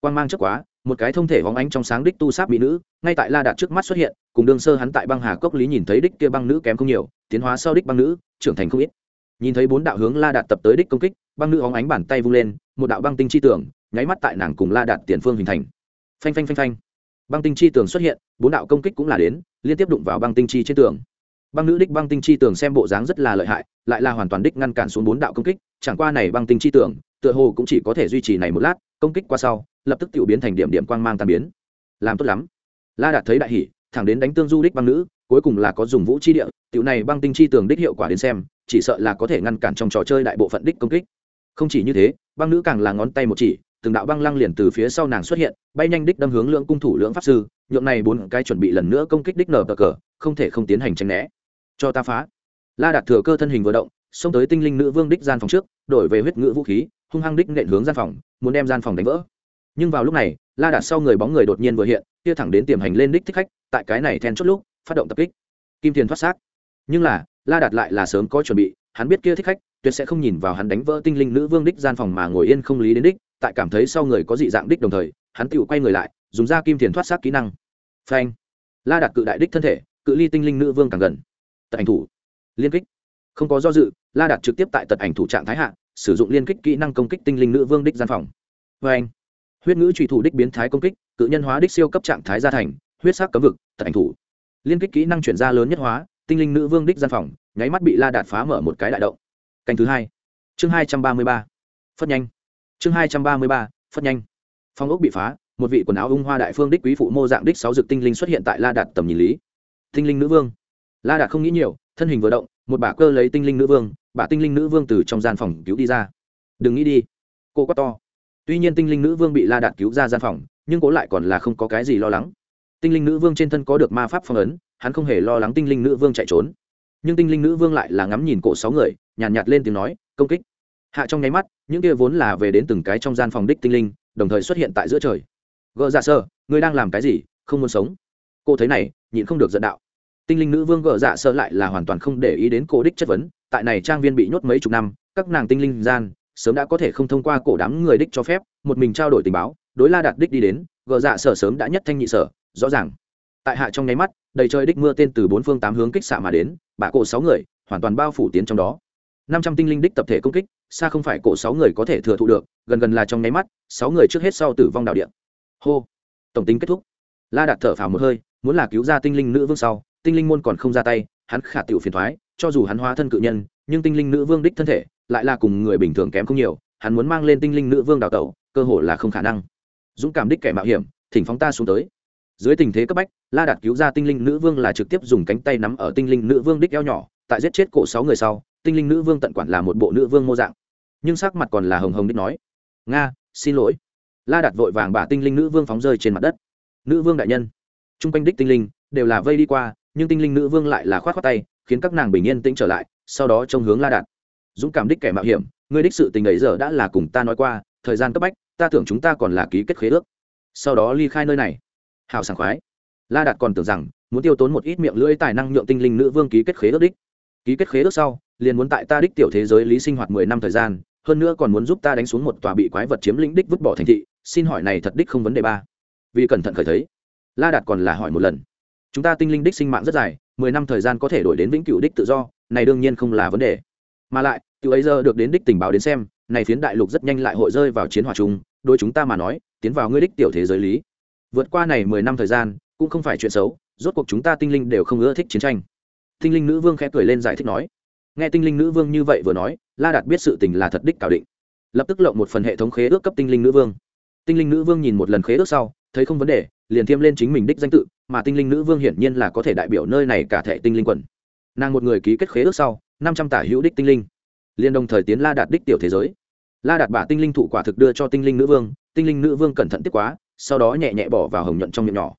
Quang mang chất quá, một cái thông thể bóng ánh trong sáng đích tu sáp mỹ nữ, ngay tại la đạt trước mắt xuất hiện, cùng đương sơ hắn tại băng hà cốc lý nhìn thấy đích kia băng nữ kém không nhiều, tiến hóa sau đích băng nữ, trưởng thành không ít. Nhìn thấy bốn đạo hướng la đạt tập tới đích công kích, băng nữ óng ánh bàn tay vung lên, một đạo băng tinh chi tưởng nháy mắt tại nàng cùng la đạt tiền phương hình thành. Phanh phanh phanh phanh. Băng tinh chi tường xuất hiện, bốn đạo công kích cũng là đến, liên tiếp đụng vào băng tinh chi trên tường băng nữ đích băng tinh chi tường xem bộ dáng rất là lợi hại lại là hoàn toàn đích ngăn cản xuống bốn đạo công kích chẳng qua này băng tinh chi tường tựa hồ cũng chỉ có thể duy trì này một lát công kích qua sau lập tức tự biến thành điểm điểm quang mang tàn biến. Làm tốt lắm. La đạt thấy đại hỉ, thẳng đến đánh tương du đích băng nữ cuối cùng là có dùng vũ chi địa tiểu này băng tinh chi tường đích hiệu quả đến xem chỉ sợ là có thể ngăn cản trong trò chơi đại bộ phận đích công kích. Không chỉ như thế băng nữ càng là ngón tay một chỉ từng đạo băng lăng liền từ phía sau nàng xuất hiện bay nhanh đích đâm hướng lượng cung thủ lượng pháp sư nhượng này bốn cái chuẩn bị lần nữa công kích đích nở bờ cờ không thể không tiến hành tránh né cho ta phá. La đạt thừa cơ thân hình vừa động, xông tới tinh linh nữ vương đích gian phòng trước, đổi về huyết ngữ vũ khí, hung hăng đích nện hướng gian phòng, muốn đem gian phòng đánh vỡ. Nhưng vào lúc này, la đạt sau người bóng người đột nhiên vừa hiện, kia thẳng đến tiềm hành lên đích thích khách, tại cái này then chốt lúc, phát động tập kích. Kim tiền thoát xác. Nhưng là, la đạt lại là sớm có chuẩn bị, hắn biết kia thích khách, tuyệt sẽ không nhìn vào hắn đánh vỡ tinh linh nữ vương đích gian phòng mà ngồi yên không lý đến đích, tại cảm thấy sau người có dị dạng đích đồng thời, hắn tự quay người lại, dùng ra kim tiền thoát xác kỹ năng. Phanh. La đạt cự đại đích thân thể, cự ly tinh linh nữ vương càng gần tật ảnh thủ. Liên kích. Không có do dự, la đạt trực tiếp tại tật ảnh thủ trạng thái hạ, sử dụng liên kích kỹ năng công kích tinh linh nữ vương đích gian phòng. Phanh huyết ngữ trùy thủ đích biến thái công kích, cự nhân hóa đích siêu cấp trạng thái gia thành, huyết sắc cấm vực, tật ảnh thủ. Liên kích kỹ năng chuyển ra lớn nhất hóa, tinh linh nữ vương đích gian phòng, nháy mắt bị la đạt phá mở một cái đại động. Canh thứ hai. Chương hai trăm ba mươi ba. Phất nhanh. Chương hai trăm ba mươi ba, phất nhanh. Phong ốc bị phá, một vị quần áo ung hoa đại phương đích quý phụ mô dạng đích sáu dực tinh linh xuất hiện tại la đạt tầm nhìn lý. Tinh linh nữ vương la đạt không nghĩ nhiều thân hình vừa động một bà cơ lấy tinh linh nữ vương bà tinh linh nữ vương từ trong gian phòng cứu đi ra. Đừng nghĩ đi. Cô quá to. Tuy nhiên tinh linh nữ vương bị la đạt cứu ra gian phòng nhưng cố lại còn là không có cái gì lo lắng. Tinh linh nữ vương trên thân có được ma pháp phong ấn hắn không hề lo lắng tinh linh nữ vương chạy trốn. Nhưng tinh linh nữ vương lại là ngắm nhìn cổ sáu người nhàn nhạt, nhạt lên tiếng nói công kích. Hạ trong nháy mắt những kia vốn là về đến từng cái trong gian phòng đích tinh linh đồng thời xuất hiện tại giữa trời. Gỡ ra dạ sơ ngươi đang làm cái gì? Không muốn sống. Cô thấy này nhịn không được giận đạo tinh linh nữ vương gỡ dạ sợ lại là hoàn toàn không để ý đến cổ đích chất vấn, tại này trang viên bị nhốt mấy chục năm, các nàng tinh linh gian, sớm đã có thể không thông qua cổ đám người đích cho phép, một mình trao đổi tình báo, đối la đạt đích đi đến gỡ dạ sở sớm đã nhất thanh nhị sở rõ ràng. Tại hạ trong nháy mắt, đầy trời đích mưa tên từ bốn phương tám hướng kích xạ mà đến bạ cổ sáu người, hoàn toàn bao phủ tiến trong đó. Năm trăm tinh linh đích tập thể công kích, xa không phải cổ sáu người có thể thừa thụ được, gần gần là trong nháy mắt, sáu người trước hết sau tử vong đạo điện hô. Tổng tính kết thúc. La đạt thở phào một hơi, muốn là cứu ra tinh linh nữ vương sau tinh linh môn còn không ra tay, hắn khả tiểu phiền thoái, cho dù hắn hóa thân cự nhân, nhưng tinh linh nữ vương đích thân thể, lại là cùng người bình thường kém không nhiều, hắn muốn mang lên tinh linh nữ vương đào tẩu, cơ hội là không khả năng. Dũng cảm đích kẻ mạo hiểm, thỉnh phóng ta xuống tới. Dưới tình thế cấp bách, la đạt cứu ra tinh linh nữ vương là trực tiếp dùng cánh tay nắm ở tinh linh nữ vương đích eo nhỏ, tại giết chết cổ sáu người sau, tinh linh nữ vương tận quản là một bộ nữ vương mô dạng. Nhưng sắc mặt còn là hồng hồng đích nói. Nga, xin lỗi. La đạt vội vàng bả tinh linh nữ vương phóng rơi trên mặt đất. Nữ vương đại nhân. T r u n g quanh đích tinh linh đều là vây đi qua nhưng tinh linh nữ vương lại là khoát khoát tay, khiến các nàng bình yên tĩnh trở lại, sau đó trông hướng la đạt. Dũng cảm đích kẻ mạo hiểm, người đích sự tình ấy giờ đã là cùng ta nói qua, thời gian cấp bách, ta tưởng chúng ta còn là ký kết khế ước. Sau đó ly khai nơi này. Hào sảng khoái. La đạt còn tưởng rằng, muốn tiêu tốn một ít miệng lưỡi tài năng nhượng tinh linh nữ vương ký kết khế ước đích. Ký kết khế ước sau, liền muốn tại ta đích tiểu thế giới lý sinh hoạt mười năm thời gian, hơn nữa còn muốn giúp ta đánh xuống một tòa bị quái vật chiếm lĩnh đích vứt bỏ thành thị, xin hỏi này thật đích không vấn đề ba. Vì cẩn thận khởi thấy, la đạt còn là hỏi một lần chúng ta tinh linh đích sinh mạng rất dài, mười năm thời gian có thể đổi đến vĩnh cửu đích tự do, này đương nhiên không là vấn đề. Mà lại tự ấy giờ được đến đích tình báo đến xem, này phiến đại lục rất nhanh lại hội rơi vào chiến hỏa chung đôi chúng ta mà nói, tiến vào ngươi đích tiểu thế giới lý. Vượt qua này mười năm thời gian, cũng không phải chuyện xấu, rốt cuộc chúng ta tinh linh đều không ưa thích chiến tranh. Tinh linh nữ vương khẽ cười lên giải thích nói. Nghe tinh linh nữ vương như vậy vừa nói, la đạt biết sự tình là thật đích cảo định. Lập tức lộng một phần hệ thống khế ước cấp tinh linh nữ vương. Tinh linh nữ vương nhìn một lần khế ước sau, thấy không vấn đề, liền thiêm lên chính mình đích danh tự mà tinh linh nữ vương hiển nhiên là có thể đại biểu nơi này cả thệ tinh linh quần. Nàng một người ký kết khế ước sau, năm trăm tả hữu đích tinh linh. Liền đồng thời tiến la đạt đích tiểu thế giới. La đạt bả tinh linh thụ quả thực đưa cho tinh linh nữ vương, tinh linh nữ vương cẩn thận tiếp quá, sau đó nhẹ nhẹ bỏ vào hồng nhuận trong miệng nhỏ.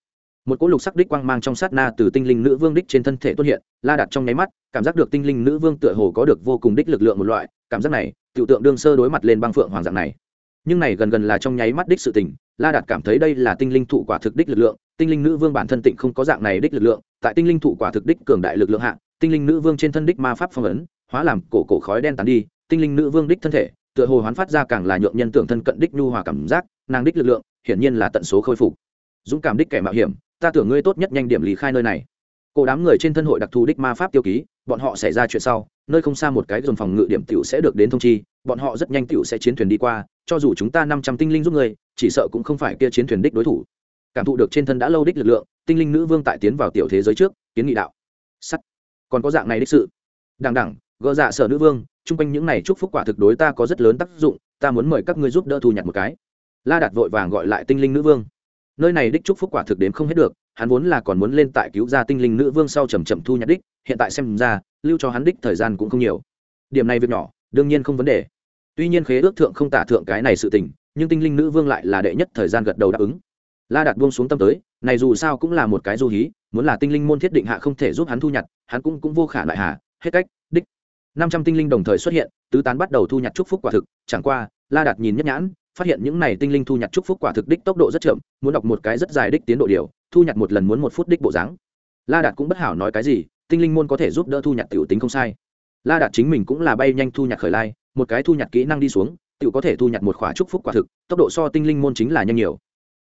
Một cỗ lục sắc đích quang mang trong sát na từ tinh linh nữ vương đích trên thân thể tuôn hiện, la đặt trong nháy mắt, cảm giác được tinh linh nữ vương tựa hồ có được vô cùng đích lực lượng một loại, cảm giác này, tiểu tượng đương sơ đối mặt lên băng phượng hoàng dạng này. Nhưng này gần gần là trong nháy mắt đích sự tình, la đạt cảm thấy đây là tinh linh thụ quả thực đích lực lượng tinh linh nữ vương bản thân tịnh không có dạng này đích lực lượng, tại tinh linh thụ quả thực đích cường đại lực lượng hạ, tinh linh nữ vương trên thân đích ma pháp phong ấn, hóa làm cổ cổ khói đen tàn đi, tinh linh nữ vương đích thân thể, tựa hồ hoán phát ra càng là nhượng nhân tưởng thân cận đích nhu hòa cảm giác, nàng đích lực lượng, hiển nhiên là tận số khôi phục. Dũng cảm đích kẻ mạo hiểm, ta tưởng ngươi tốt nhất nhanh điểm lý khai nơi này. Cổ đám người trên thân hội đặc thù đích ma pháp tiêu ký, bọn họ xảy ra chuyện sau, nơi không xa một cái dồn phòng ngự điểm tiểu sẽ được đến thông chi, bọn họ rất nhanh tiểu sẽ chiến thuyền đi qua, cho dù chúng ta năm trăm tinh linh giúp người chỉ sợ cũng không phải kia chiến thuyền đích đối thủ cảm thụ được trên thân đã lâu đích lực lượng, tinh linh nữ vương tại tiến vào tiểu thế giới trước, kiến nghị đạo. Sắt. Còn có dạng này đích sự. Đằng đẳng gỡ dạ sở nữ vương, chung quanh những này chúc phúc quả thực đối ta có rất lớn tác dụng, ta muốn mời các ngươi giúp đỡ thu nhặt một cái. La đạt vội vàng gọi lại tinh linh nữ vương. Nơi này đích chúc phúc quả thực đến không hết được, hắn vốn là còn muốn lên tại cứu ra tinh linh nữ vương sau chầm chậm thu nhặt đích, hiện tại xem ra, lưu cho hắn đích thời gian cũng không nhiều. Điểm này việc nhỏ, đương nhiên không vấn đề. Tuy nhiên khế ước thượng không tả thượng cái này sự tình, nhưng tinh linh nữ vương lại là đệ nhất thời gian gật đầu đáp ứng la đạt buông xuống tâm tới, này dù sao cũng là một cái du hí, muốn là tinh linh môn thiết định hạ không thể giúp hắn thu nhặt, hắn cũng cũng vô khả lại hạ. hết cách, đích. Năm trăm tinh linh đồng thời xuất hiện, tứ tán bắt đầu thu nhặt chúc phúc quả thực, chẳng qua, la đạt nhìn nhất nhãn, phát hiện những này tinh linh thu nhặt chúc phúc quả thực đích tốc độ rất chậm, muốn đọc một cái rất dài đích tiến độ điều, thu nhặt một lần muốn một phút đích bộ dáng. La đạt cũng bất hảo nói cái gì, tinh linh môn có thể giúp đỡ thu nhặt tiểu tính không sai. La đạt chính mình cũng là bay nhanh thu nhặt khởi lai, một cái thu nhặt kỹ năng đi xuống, tiểu có thể thu nhặt một khỏa chúc phúc quả thực, tốc độ so tinh linh môn chính là nhanh nhiều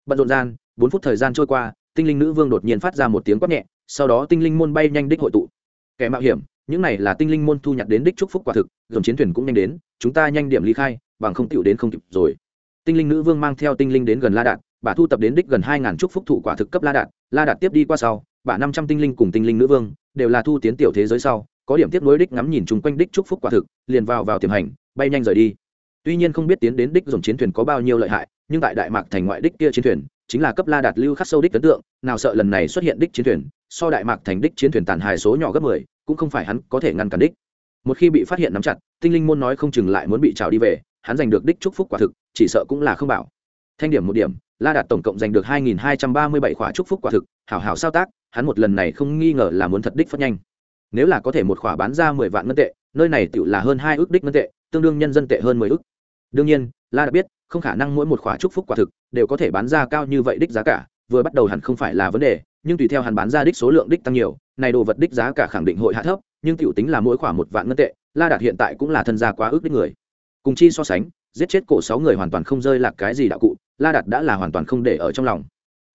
bận rộn gian, bốn phút thời gian trôi qua, tinh linh nữ vương đột nhiên phát ra một tiếng quát nhẹ, sau đó tinh linh môn bay nhanh đích hội tụ. Kẻ mạo hiểm, những này là tinh linh môn thu nhặt đến đích chúc phúc quả thực, dòng chiến thuyền cũng nhanh đến, chúng ta nhanh điểm ly khai, bằng không tiểu đến không kịp rồi. Tinh linh nữ vương mang theo tinh linh đến gần la đạt, bà thu tập đến đích gần hai ngàn trúc phúc thụ quả thực cấp la đạt la đạt tiếp đi qua sau, bà năm trăm tinh linh cùng tinh linh nữ vương, đều là thu tiến tiểu thế giới sau, có điểm tiếp nối đích ngắm nhìn chung quanh đích trúc phúc quả thực, liền vào vào tiềm hành, bay nhanh rời đi. Tuy nhiên không biết tiến đến đích dòng chiến thuyền có bao nhiêu lợi hại nhưng tại đại mạc thành ngoại đích kia chiến thuyền, chính là cấp la đạt lưu khắc sâu đích ấn tượng, nào sợ lần này xuất hiện đích chiến thuyền, so đại mạc thành đích chiến thuyền tàn hài số nhỏ gấp mười, cũng không phải hắn có thể ngăn cản đích. Một khi bị phát hiện nắm chặt, tinh linh môn nói không chừng lại muốn bị trào đi về, hắn giành được đích chúc phúc quả thực, chỉ sợ cũng là không bảo. Thanh điểm một điểm, la đạt tổng cộng giành được hai nghìn hai trăm ba mươi bảy khỏa chúc phúc quả thực, hảo hảo sao tác, hắn một lần này không nghi ngờ là muốn thật đích phát nhanh. Nếu là có thể một khỏa bán ra mười vạn ngân tệ, nơi này tự là hơn hai ước đích ngân tệ, tương đương nhân dân tệ hơn mười ước đương nhiên, la đạt biết, không khả năng mỗi một khóa chúc phúc quả thực đều có thể bán ra cao như vậy đích giá cả, vừa bắt đầu hẳn không phải là vấn đề, nhưng tùy theo hắn bán ra đích số lượng đích tăng nhiều, này đồ vật đích giá cả khẳng định hội hạ thấp, nhưng tiểu tính là mỗi khoảng một vạn ngân tệ, la đạt hiện tại cũng là thân gia quá ước đích người. Cùng chi so sánh, giết chết cổ sáu người hoàn toàn không rơi lạc cái gì đạo cụ, la đạt đã là hoàn toàn không để ở trong lòng.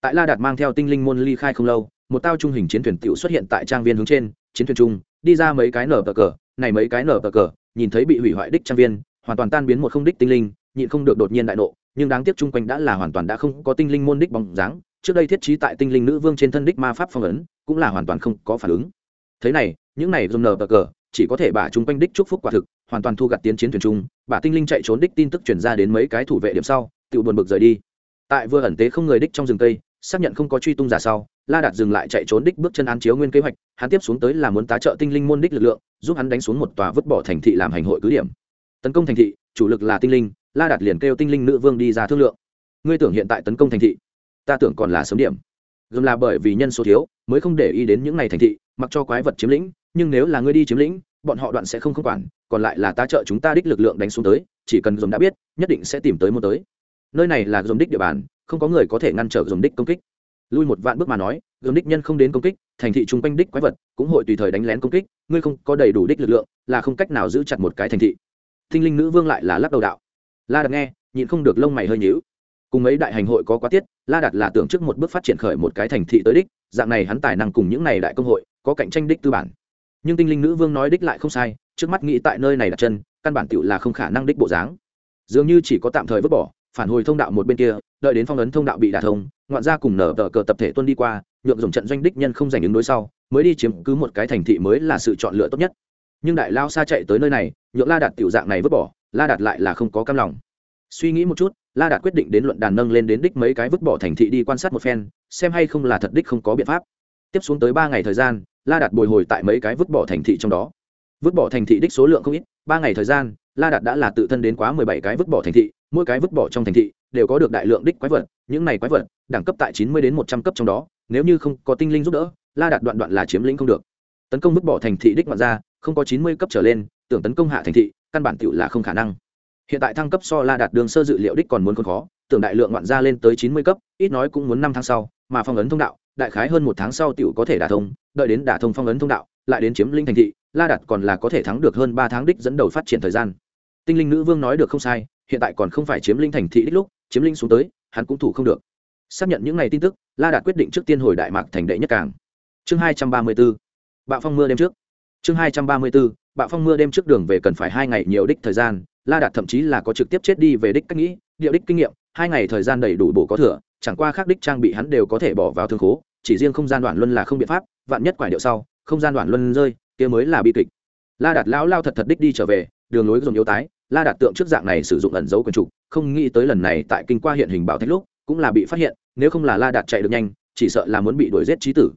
Tại la đạt mang theo tinh linh môn ly khai không lâu, một tao trung hình chiến thuyền tiểu xuất hiện tại trang viên hướng trên, chiến thuyền trung, đi ra mấy cái nở bờ cờ, này mấy cái nở bờ cờ, nhìn thấy bị hủy hoại đích trang viên hoàn toàn tan biến một không đích tinh linh, nhịn không được đột nhiên đại nộ, nhưng đáng tiếc chung quanh đã là hoàn toàn đã không có tinh linh môn đích bóng dáng. Trước đây thiết trí tại tinh linh nữ vương trên thân đích ma pháp phong ấn, cũng là hoàn toàn không có phản ứng. Thế này, những này dùng nờ bờ cờ, chỉ có thể bả chung quanh đích chúc phúc quả thực, hoàn toàn thu gặt tiến chiến thuyền trung bả tinh linh chạy trốn đích tin tức chuyển ra đến mấy cái thủ vệ điểm sau, tự buồn bực rời đi. Tại vừa ẩn tế không người đích trong rừng tây xác nhận không có truy tung giả sau, la đạt dừng lại chạy trốn đích bước chân án chiếu nguyên kế hoạch, hắn tiếp xuống tới là muốn tá trợ tinh linh môn đích lực lượng, giúp hắn đánh xuống một tòa vứt bỏ thành thị làm hành hội cứ điểm tấn công thành thị, chủ lực là tinh linh, la đạt liền kêu tinh linh nữ vương đi ra thương lượng. Ngươi tưởng hiện tại tấn công thành thị, ta tưởng còn là sớm điểm. Gồm là bởi vì nhân số thiếu, mới không để ý đến những ngày thành thị, mặc cho quái vật chiếm lĩnh, nhưng nếu là ngươi đi chiếm lĩnh, bọn họ đoạn sẽ không không quản, còn lại là ta trợ chúng ta đích lực lượng đánh xuống tới, chỉ cần dồn đã biết, nhất định sẽ tìm tới một tới. Nơi này là dồn đích địa bàn, không có người có thể ngăn trở dồn đích công kích. Lui một vạn bước mà nói dồn đích nhân không đến công kích, thành thị chung quanh đích quái vật cũng hội tùy thời đánh lén công kích, ngươi không có đầy đủ đích lực lượng, là không cách nào giữ chặt một cái thành thị tinh linh nữ vương lại là lắc đầu đạo. La đặt nghe, nhịn không được lông mày hơi nhíu. Cùng mấy đại hành hội có quá tiết, la đặt là tưởng trước một bước phát triển khởi một cái thành thị tới đích, dạng này hắn tài năng cùng những này đại công hội, có cạnh tranh đích tư bản. Nhưng tinh linh nữ vương nói đích lại không sai, trước mắt nghĩ tại nơi này đặt chân, căn bản tựu là không khả năng đích bộ dáng. Dường như chỉ có tạm thời vứt bỏ, phản hồi thông đạo một bên kia, đợi đến phong ấn thông đạo bị đả thông, ngoạn ra cùng nở tờ cờ tập thể tuân đi qua, nhượng dùng trận doanh đích nhân không giành ứng đối sau, mới đi chiếm cứ một cái thành thị mới là sự chọn lựa tốt nhất nhưng đại lao xa chạy tới nơi này, nhượng la đạt tiểu dạng này vứt bỏ, la đạt lại là không có cam lòng. Suy nghĩ một chút, la đạt quyết định đến luận đàn nâng lên đến đích mấy cái vứt bỏ thành thị đi quan sát một phen, xem hay không là thật đích không có biện pháp. Tiếp xuống tới ba ngày thời gian, la đạt bồi hồi tại mấy cái vứt bỏ thành thị trong đó. Vứt bỏ thành thị đích số lượng không ít, ba ngày thời gian, la đạt đã là tự thân đến quá mười bảy cái vứt bỏ thành thị, mỗi cái vứt bỏ trong thành thị đều có được đại lượng đích quái vật, những này quái vật, đẳng cấp tại chín mươi đến một trăm cấp trong đó, nếu như không có tinh linh giúp đỡ, la đạt đoạn đoạn là chiếm lĩnh không được. Tấn công vứt bỏ thành thị đích ngoạn ra không có chín mươi cấp trở lên, tưởng tấn công hạ thành thị, căn bản tựu là không khả năng. Hiện tại thăng cấp so la đạt đường sơ dự liệu đích còn muốn còn khó, tưởng đại lượng ngoạn ra lên tới chín mươi cấp, ít nói cũng muốn năm tháng sau, mà phong ấn thông đạo, đại khái hơn một tháng sau tựu có thể đả thông, đợi đến đả thông phong ấn thông đạo, lại đến chiếm linh thành thị, la đạt còn là có thể thắng được hơn ba tháng đích dẫn đầu phát triển thời gian. Tinh linh nữ vương nói được không sai, hiện tại còn không phải chiếm linh thành thị đích lúc, chiếm linh xuống tới, hắn cũng thủ không được. Xác nhận những ngày tin tức, la đạt quyết định trước tiên hồi đại mạc thành đệ nhất cảng chương hai trăm ba mươi b ố bạo phong mưa đêm trước chương hai trăm ba mươi b ố bạo phong mưa đêm trước đường về cần phải hai ngày nhiều đích thời gian, la đạt thậm chí là có trực tiếp chết đi về đích cách nghĩ, địa đích kinh nghiệm, hai ngày thời gian đầy đủ bổ có thừa, chẳng qua khác đích trang bị hắn đều có thể bỏ vào thương khố, chỉ riêng không gian đoạn luân là không biện pháp, vạn nhất quả điệu sau, không gian đoạn luân rơi, kia mới là bi kịch. La đạt lão lao thật thật đích đi trở về, đường lối dùng yếu tái, la đạt tượng trước dạng này sử dụng ẩn dấu quần trục không nghĩ tới lần này tại kinh qua hiện hình bảo thạch lúc, cũng là bị phát hiện, nếu không là la đạt chạy được nhanh, chỉ sợ là muốn bị đuổi giết trí tử.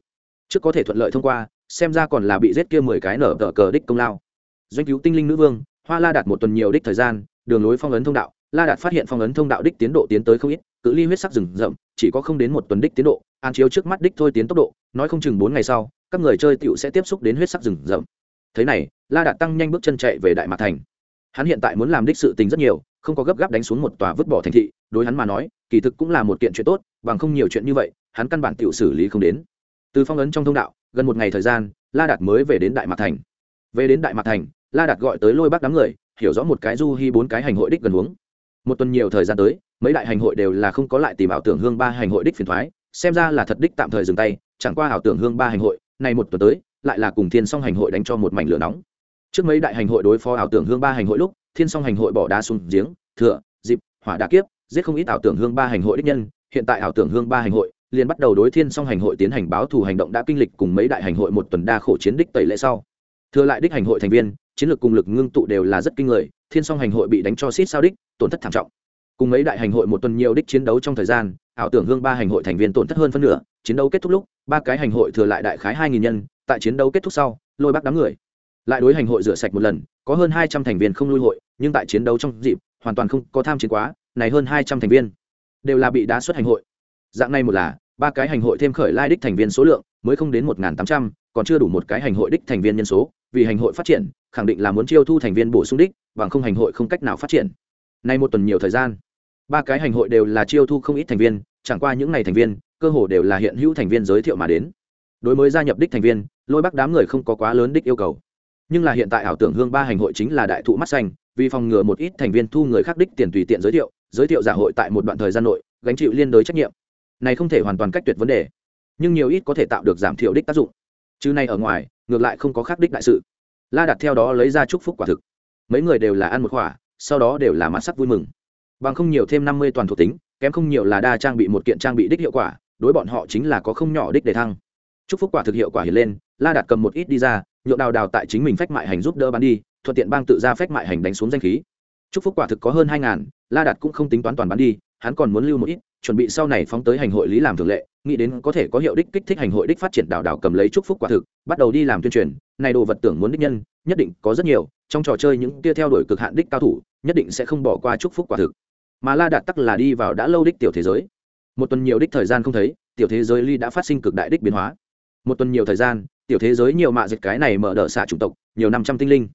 Trước có thể thuận lợi thông qua xem ra còn là bị giết kia mười cái nở tờ cờ đích công lao. Doanh cứu tinh linh nữ vương, hoa la đạt một tuần nhiều đích thời gian, đường lối phong ấn thông đạo, la đạt phát hiện phong ấn thông đạo đích tiến độ tiến tới không ít, cự ly huyết sắc rừng rậm, chỉ có không đến một tuần đích tiến độ, an chiếu trước mắt đích thôi tiến tốc độ, nói không chừng bốn ngày sau, các người chơi tựu sẽ tiếp xúc đến huyết sắc rừng rậm. Thế này, la đạt tăng nhanh bước chân chạy về đại mạc thành. Hắn hiện tại muốn làm đích sự tình rất nhiều, không có gấp gáp đánh xuống một tòa vứt bỏ thành thị, đối hắn mà nói, kỳ thực cũng là một kiện chuyện tốt, bằng không nhiều chuyện như vậy, hắn căn bản tự xử lý không đến. Từ phong ấn trong thông đạo gần một ngày thời gian, la đạt mới về đến đại mạc thành. Về đến đại mạc thành, la đạt gọi tới lôi bác đám người, hiểu rõ một cái du hy bốn cái hành hội đích gần huống. Một tuần nhiều thời gian tới, mấy đại hành hội đều là không có lại tìm ảo tưởng hương ba hành hội đích phiền thoái, xem ra là thật đích tạm thời dừng tay, chẳng qua ảo tưởng hương ba hành hội, này một tuần tới, lại là cùng thiên song hành hội đánh cho một mảnh lửa nóng. Trước mấy đại hành hội đối phó ảo tưởng hương ba hành hội lúc, thiên song hành hội bỏ đá xuống giếng thừa dịp, hỏa đà kiếp, giết không ít ảo tưởng hương ba hành hội đích nhân. Hiện tại ảo tưởng hương ba hành hội liền bắt đầu đối thiên song hành hội tiến hành báo thù hành động đã kinh lịch cùng mấy đại hành hội một tuần đa khổ chiến đích tẩy lệ sau. Thừa lại đích hành hội thành viên, chiến lược cùng lực ngưng tụ đều là rất kinh người, thiên song hành hội bị đánh cho xít sao đích, tổn thất thảm trọng. Cùng mấy đại hành hội một tuần nhiều đích chiến đấu trong thời gian, ảo tưởng hương ba hành hội thành viên tổn thất hơn phân nửa, chiến đấu kết thúc lúc, ba cái hành hội thừa lại đại khái hai nghìn nhân, tại chiến đấu kết thúc sau, lôi bác đám người. Lại đối hành hội rửa sạch một lần, có hơn hai trăm thành viên không lui hội, nhưng tại chiến đấu trong dịp, hoàn toàn không có tham chiến quá, này hơn hai trăm thành viên đều là bị đá xuất hành hội dạng này một là, ba cái hành hội thêm khởi lai đích thành viên số lượng mới không đến một tám trăm, còn chưa đủ một cái hành hội đích thành viên nhân số. Vì hành hội phát triển, khẳng định là muốn chiêu thu thành viên bổ sung đích, bằng không hành hội không cách nào phát triển. Nay một tuần nhiều thời gian, ba cái hành hội đều là chiêu thu không ít thành viên, chẳng qua những n à y thành viên, cơ hồ đều là hiện hữu thành viên giới thiệu mà đến. Đối mới gia nhập đích thành viên, lôi bắc đám người không có quá lớn đích yêu cầu. Nhưng là hiện tại ảo tưởng hương ba hành hội chính là đại thụ mắt xanh, vì phòng ngừa một ít thành viên thu người khác đích tiền tùy tiện giới thiệu giới thiệu giả hội tại một đoạn thời gian nội, gánh chịu liên đối trách nhiệm này không thể hoàn toàn cách tuyệt vấn đề nhưng nhiều ít có thể tạo được giảm thiểu đích tác dụng. Chứ này ở ngoài ngược lại không có khác đích đại sự. La đặt theo đó lấy ra chúc phúc quả thực. Mấy người đều là ăn một quả, sau đó đều là mặt sắc vui mừng. Bằng không nhiều thêm năm mươi toàn thuộc tính kém không nhiều là đa trang bị một kiện trang bị đích hiệu quả đối bọn họ chính là có không nhỏ đích để thăng. Chúc phúc quả thực hiệu quả hiện lên la đặt cầm một ít đi ra nhượng đào đào tại chính mình phách mại hành giúp đỡ bán đi thuận tiện bang tự ra phách mại hành đánh xuống danh khí. Chúc phúc quả thực có hơn hai ngàn la đặt cũng không tính toán toàn bán đi hắn còn muốn lưu một ít chuẩn bị sau này phóng tới hành hội lý làm thường lệ, nghĩ đến có thể có hiệu đích kích thích hành hội đích phát triển đảo đảo cầm lấy chúc phúc quả thực, bắt đầu đi làm tuyên truyền, này đồ vật tưởng muốn đích nhân, nhất định có rất nhiều, trong trò chơi những kia theo đuổi cực hạn đích cao thủ, nhất định sẽ không bỏ qua chúc phúc quả thực. Mà la đạt tắc là đi vào đã lâu đích tiểu thế giới. Một tuần nhiều đích thời gian không thấy, tiểu thế giới ly đã phát sinh cực đại đích biến hóa. Một tuần nhiều thời gian, tiểu thế giới nhiều mạ dịch cái này mở đỡ xạ chủng tộc, nhiều năm trăm tinh linh.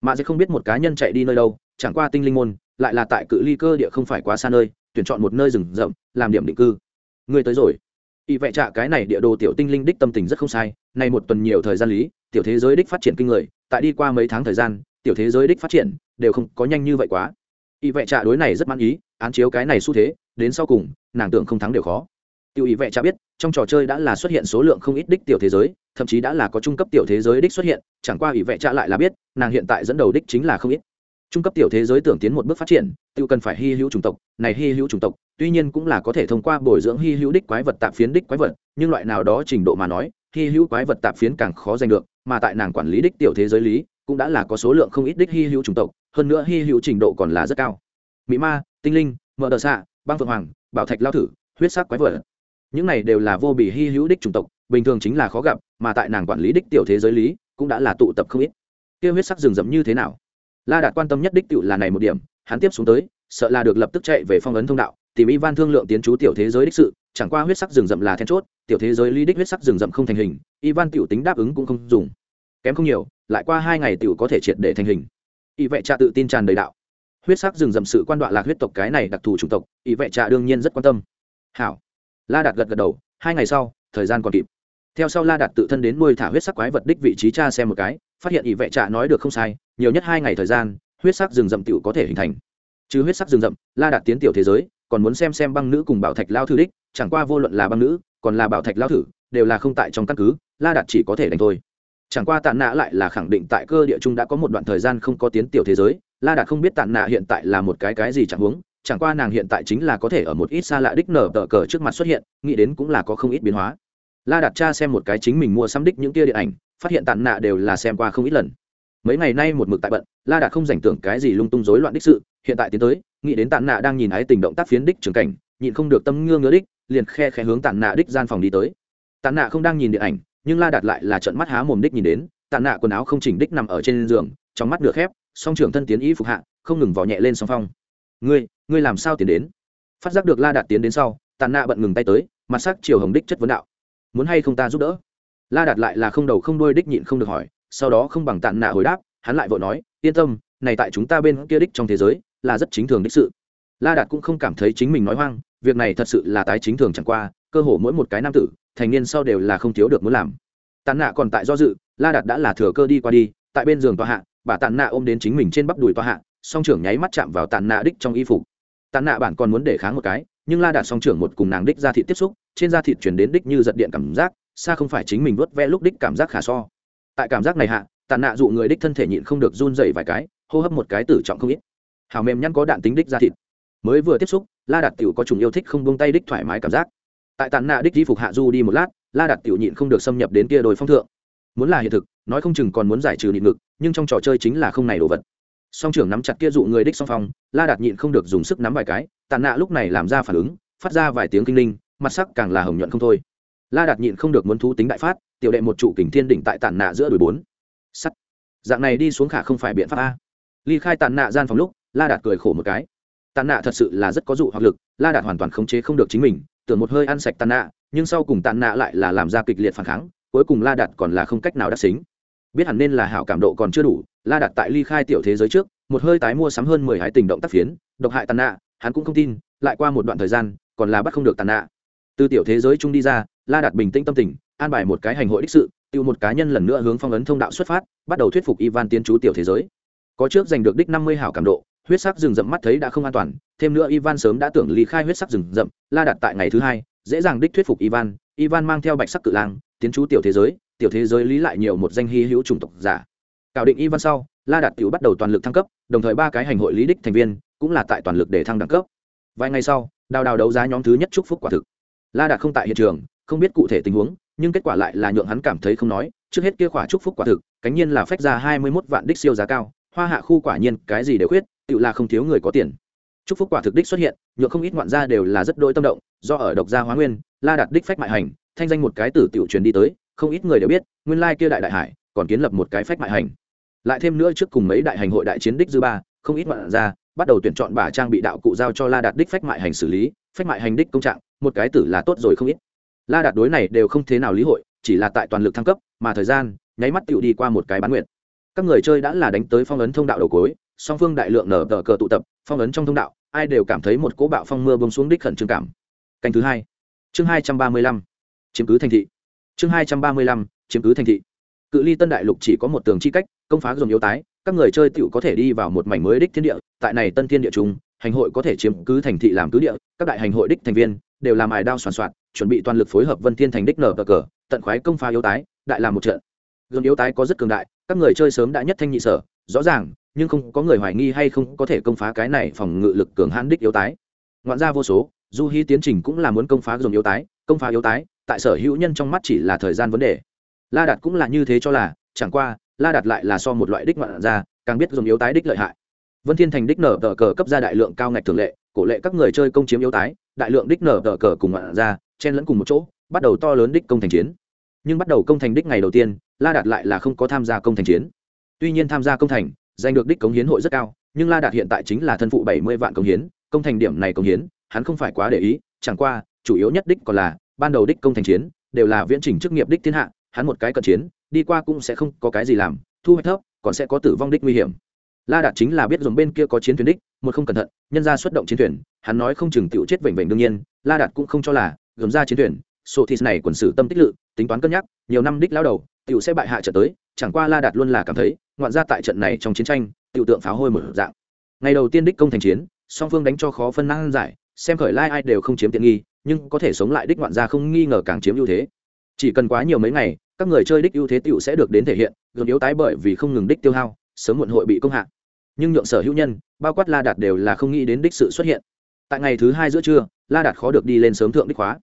Mạ dịch không biết một cá nhân chạy đi nơi đâu, chẳng qua tinh linh môn, lại là tại cự ly cơ địa không phải quá xa nơi tuyển chọn một nơi rừng rậm, làm điểm định cư. Người tới rồi. Y vẽ trạ cái này địa đồ tiểu tinh linh đích tâm tình rất không sai, nay một tuần nhiều thời gian lý, tiểu thế giới đích phát triển kinh người, tại đi qua mấy tháng thời gian, tiểu thế giới đích phát triển đều không có nhanh như vậy quá. Y vẽ trạ đối này rất mãn ý, án chiếu cái này xu thế, đến sau cùng, nàng tưởng không thắng đều khó. Tiểu y vẽ trạ biết, trong trò chơi đã là xuất hiện số lượng không ít đích tiểu thế giới, thậm chí đã là có trung cấp tiểu thế giới đích xuất hiện, chẳng qua y vẽ trạ lại là biết, nàng hiện tại dẫn đầu đích chính là không ít trung cấp tiểu thế giới tưởng tiến một bước phát triển tự cần phải hy hữu chủng tộc, này hy hữu chủng tộc, tuy nhiên cũng là có thể thông qua bồi dưỡng hy hữu đích quái vật tạp phiến đích quái vật, nhưng loại nào đó trình độ mà nói, hy hữu quái vật tạp phiến càng khó giành được, mà tại nàng quản lý đích tiểu thế giới lý, cũng đã là có số lượng không ít đích hy hữu chủng tộc, hơn nữa hy hữu trình độ còn là rất cao. Mỹ ma, tinh linh mở đờ xạ, băng phượng hoàng, bảo thạch lao thử, huyết sắc quái vật. Những này đều là vô bị hy hữu đích chủng tộc, bình thường chính là khó gặp, mà tại nàng quản lý đích tiểu thế giới lý, cũng đã là tụ tập không ít. Kia huyết sắc rừng rậm như thế nào? La đạt quan tâm nhất đích tựu là này một điểm, hắn tiếp xuống tới, sợ là được lập tức chạy về phong ấn thông đạo, tìm Ivan thương lượng tiến chú tiểu thế giới đích sự, chẳng qua huyết sắc rừng rậm là then chốt, tiểu thế giới ly đích huyết sắc rừng rậm không thành hình, Ivan tiểu tính đáp ứng cũng không dùng. Kém không nhiều, lại qua hai ngày tiểu có thể triệt để thành hình. Y vệ trạ tự tin tràn đầy đạo. Huyết sắc rừng rậm sự quan đoạn lạc huyết tộc cái này đặc thù chủng tộc y vệ trạ đương nhiên rất quan tâm. Hảo. La đạt gật gật đầu, hai ngày sau, thời gian còn kịp. Theo sau la đạt tự thân đến nuôi thả huyết sắc quái vật đích vị trí cha xem một cái, phát hiện y vệ trạ nói được không sai nhiều nhất hai ngày thời gian, huyết sắc rừng rậm tựu có thể hình thành. Chứ huyết sắc rừng rậm, la đạt tiến tiểu thế giới, còn muốn xem xem băng nữ cùng bảo thạch lao thử đích, chẳng qua vô luận là băng nữ, còn là bảo thạch lao thử, đều là không tại trong căn cứ, la đạt chỉ có thể đánh thôi. Chẳng qua tạ nạ lại là khẳng định tại cơ địa trung đã có một đoạn thời gian không có tiến tiểu thế giới, la đạt không biết tạ nạ hiện tại là một cái cái gì chẳng huống, chẳng qua nàng hiện tại chính là có thể ở một ít xa lạ đích nở tờ cờ trước mặt xuất hiện, nghĩ đến cũng là có không ít biến hóa. La đạt cha xem một cái chính mình mua xăm đích những tia điện ảnh, phát hiện tàn nạ đều là xem qua không ít lần mấy ngày nay một mực tại bận, la đạt không dành tưởng cái gì lung tung rối loạn đích sự, hiện tại tiến tới, nghĩ đến tàn nạ đang nhìn ái tình động tác phiến đích trường cảnh, nhịn không được tâm ngương ngứa đích, liền khe khe hướng tàn nạ đích gian phòng đi tới. Tàn nạ không đang nhìn điện ảnh, nhưng la đạt lại là trận mắt há mồm đích nhìn đến tàn nạ quần áo không chỉnh đích nằm ở trên giường, trong mắt được khép, song trưởng thân tiến ý phục hạ, không ngừng vò nhẹ lên song phong. Ngươi ngươi làm sao tiến đến? Phát giác được la đạt tiến đến sau tàn nạ bận ngừng tay tới, mặt sắc chiều hồng đích chất vấn đạo. Muốn hay không ta giúp đỡ? La đạt lại là không đầu không đuôi đích nhịn không được hỏi sau đó không bằng tàn nạ hồi đáp, hắn lại vội nói, yên tâm, này tại chúng ta bên kia đích trong thế giới là rất chính thường đích sự. La đạt cũng không cảm thấy chính mình nói hoang, việc này thật sự là tái chính thường chẳng qua, cơ hồ mỗi một cái nam tử, thành niên sau đều là không thiếu được muốn làm. Tàn nạ còn tại do dự, la đạt đã là thừa cơ đi qua đi, tại bên giường tòa hạ, bà tàn nạ ôm đến chính mình trên bắp đùi tòa hạ, song trưởng nháy mắt chạm vào tàn nạ đích trong y phục. Tàn nạ bản còn muốn để kháng một cái, nhưng la đạt song trưởng một cùng nàng đích ra thịt tiếp xúc, trên da thịt chuyển đến đích như giật điện cảm giác, xa không phải chính mình vớt ve lúc đích cảm giác khả so tại cảm giác này hạ, tàn nạ dụ người đích thân thể nhịn không được run dày vài cái, hô hấp một cái tử trọng không ít. Hào mềm nhăn có đạn tính đích ra thịt. Mới vừa tiếp xúc, la đạt tiểu có trùng yêu thích không buông tay đích thoải mái cảm giác. Tại tàn nạ đích di phục hạ du đi một lát, la đạt tiểu nhịn không được xâm nhập đến kia đồi phong thượng. Muốn là hiện thực, nói không chừng còn muốn giải trừ nhịn ngực nhưng trong trò chơi chính là không này đồ vật. Song trưởng nắm chặt kia dụ người đích song phong, la đạt nhịn không được dùng sức nắm vài cái, tàn nạ lúc này làm ra phản ứng, phát ra vài tiếng kinh linh, mặt sắc càng là hồng nhuận không thôi la đạt nhịn không được muốn thú tính đại phát, tiểu đệ một trụ kình thiên đỉnh tại tàn nạ giữa đồi bốn. Sắt. Dạng này đi xuống khả không phải biện pháp a. Ly khai tàn nạ gian phòng lúc, la đạt cười khổ một cái. Tàn nạ thật sự là rất có dụ hoặc lực, la đạt hoàn toàn khống chế không được chính mình, tưởng một hơi ăn sạch tàn nạ, nhưng sau cùng tàn nạ lại là làm ra kịch liệt phản kháng, cuối cùng la đạt còn là không cách nào đắc xính. Biết hẳn nên là hảo cảm độ còn chưa đủ, la đạt tại ly khai tiểu thế giới trước, một hơi tái mua sắm hơn mười hai tình động tác phiến, độc hại tàn nạ, hắn cũng không tin, lại qua một đoạn thời gian, còn là bắt không được tàn nạ. Từ tiểu thế giới chung đi ra la đạt bình tĩnh tâm tình, an bài một cái hành hội đích sự, tiêu một cá nhân lần nữa hướng phong ấn thông đạo xuất phát, bắt đầu thuyết phục ivan tiến chú tiểu thế giới. Có trước giành được đích năm mươi hảo cảm độ, huyết sắc rừng rậm mắt thấy đã không an toàn, thêm nữa ivan sớm đã tưởng ly khai huyết sắc rừng rậm, la đặt tại ngày thứ hai, dễ dàng đích thuyết phục ivan ivan mang theo bạch sắc cự lang tiến chú tiểu thế giới, tiểu thế giới lý lại nhiều một danh hy hữu chủng tộc giả. Cạo định Ivan sau, la đạt tiểu bắt đầu toàn lực thăng cấp, đồng thời ba cái hành hội lý đích thành viên, cũng là tại toàn lực để thăng đẳng cấp. Vài ngày sau, đào đào đấu giá nhóm thứ nhất chúc phúc quả thực. La đạt không tại hiện trường không biết cụ thể tình huống, nhưng kết quả lại là nhượng hắn cảm thấy không nói, trước hết kia quả chúc phúc quả thực, cánh nhiên là phách ra hai mươi mốt vạn đích siêu giá cao, hoa hạ khu quả nhiên cái gì đều khuyết, tự là không thiếu người có tiền. Chúc phúc quả thực đích xuất hiện, nhượng không ít ngoạn gia đều là rất đôi tâm động, do ở độc gia hóa nguyên, la đạt đích phách mại hành, thanh danh một cái tử tiểu truyền đi tới, không ít người đều biết, nguyên lai kia đại đại hải, còn kiến lập một cái phách mại hành. Lại thêm nữa trước cùng mấy đại hành hội đại chiến đích dư ba, không ít ngoạn gia bắt đầu tuyển chọn bà trang bị đạo cụ giao cho la đạt đích phách mại hành xử lý, phách mại hành đích công trạng, một cái tử là tốt rồi không ít la đạt đối này đều không thế nào lý hội, chỉ là tại toàn lực thăng cấp, mà thời gian, nháy mắt tựu đi qua một cái bán nguyện các người chơi đã là đánh tới phong ấn thông đạo đầu cối song phương đại lượng nở tờ cờ tụ tập, phong ấn trong thông đạo, ai đều cảm thấy một cỗ bạo phong mưa bông xuống đích khẩn trương cảm. Canh thứ hai. Chương hai trăm ba mươi lăm. Chiếm cứ thành thị. Chương hai trăm ba mươi lăm, chiếm cứ thành thị. Cự ly tân đại lục chỉ có một tường chi cách, công phá dùng yếu tái, các người chơi tựu có thể đi vào một mảnh mới đích thiên địa, tại này tân thiên địa trung, hành hội có thể chiếm cứ thành thị làm cứ địa, các đại hành hội đích thành viên đều làm ải đao soàn soạt, chuẩn bị toàn lực phối hợp vân thiên thành đích nở cờ cờ, tận khoái công phá yếu tái, đại làm một trận. Gương yếu tái có rất cường đại, các người chơi sớm đã nhất thanh nhị sở, rõ ràng, nhưng không có người hoài nghi hay không có thể công phá cái này phòng ngự lực cường hãn đích yếu tái. Ngoạn ra vô số, du hy tiến trình cũng là muốn công phá dùng yếu tái, công phá yếu tái, tại sở hữu nhân trong mắt chỉ là thời gian vấn đề. La đạt cũng là như thế cho là, chẳng qua, la đạt lại là so một loại đích ngoạn ra, càng biết dùng yếu tái đích lợi hại. Vân thiên thành đích nở tờ cờ cấp ra đại lượng cao ngạch thường lệ, cổ lệ các người chơi công chiếm yếu tái đại lượng đích nở tờ cờ cùng ngoạn ra, chen lẫn cùng một chỗ, bắt đầu to lớn đích công thành chiến. Nhưng bắt đầu công thành đích ngày đầu tiên, la đạt lại là không có tham gia công thành chiến. Tuy nhiên tham gia công thành, giành được đích cống hiến hội rất cao, nhưng la đạt hiện tại chính là thân phụ bảy mươi vạn cống hiến, công thành điểm này cống hiến, hắn không phải quá để ý, chẳng qua, chủ yếu nhất đích còn là, ban đầu đích công thành chiến, đều là viễn trình chức nghiệp đích thiên hạ, hắn một cái cận chiến, đi qua cũng sẽ không có cái gì làm, thu hoạch thấp, còn sẽ có tử vong đích nguy hiểm. La đạt chính là biết dùng bên kia có chiến thuyền đích một không cẩn thận, nhân ra xuất động chiến thuyền, hắn nói không chừng tựu chết vểnh vểnh đương nhiên, la đạt cũng không cho là gồm ra chiến thuyền sổ thịt này quần sử tâm tích lự, tính toán cân nhắc, nhiều năm đích lao đầu tựu sẽ bại hạ trận tới, chẳng qua la đạt luôn là cảm thấy, ngoạn ra tại trận này trong chiến tranh tựu tượng pháo hôi một dạng. Ngày đầu tiên đích công thành chiến, song phương đánh cho khó phân năng giải, xem khởi lai ai đều không chiếm tiện nghi, nhưng có thể sống lại đích ngoạn ra không nghi ngờ càng chiếm ưu thế. Chỉ cần quá nhiều mấy ngày, các người chơi đích ưu thế tựu sẽ được đến thể hiện gần yếu tái bởi vì không ngừng đích tiêu hao, sớm muộn hội bị công hạ nhưng nhượng sở hữu nhân, bao quát la đạt đều là không nghĩ đến đích sự xuất hiện. Tại ngày thứ hai giữa trưa, la đạt khó được đi lên sớm thượng đích khóa.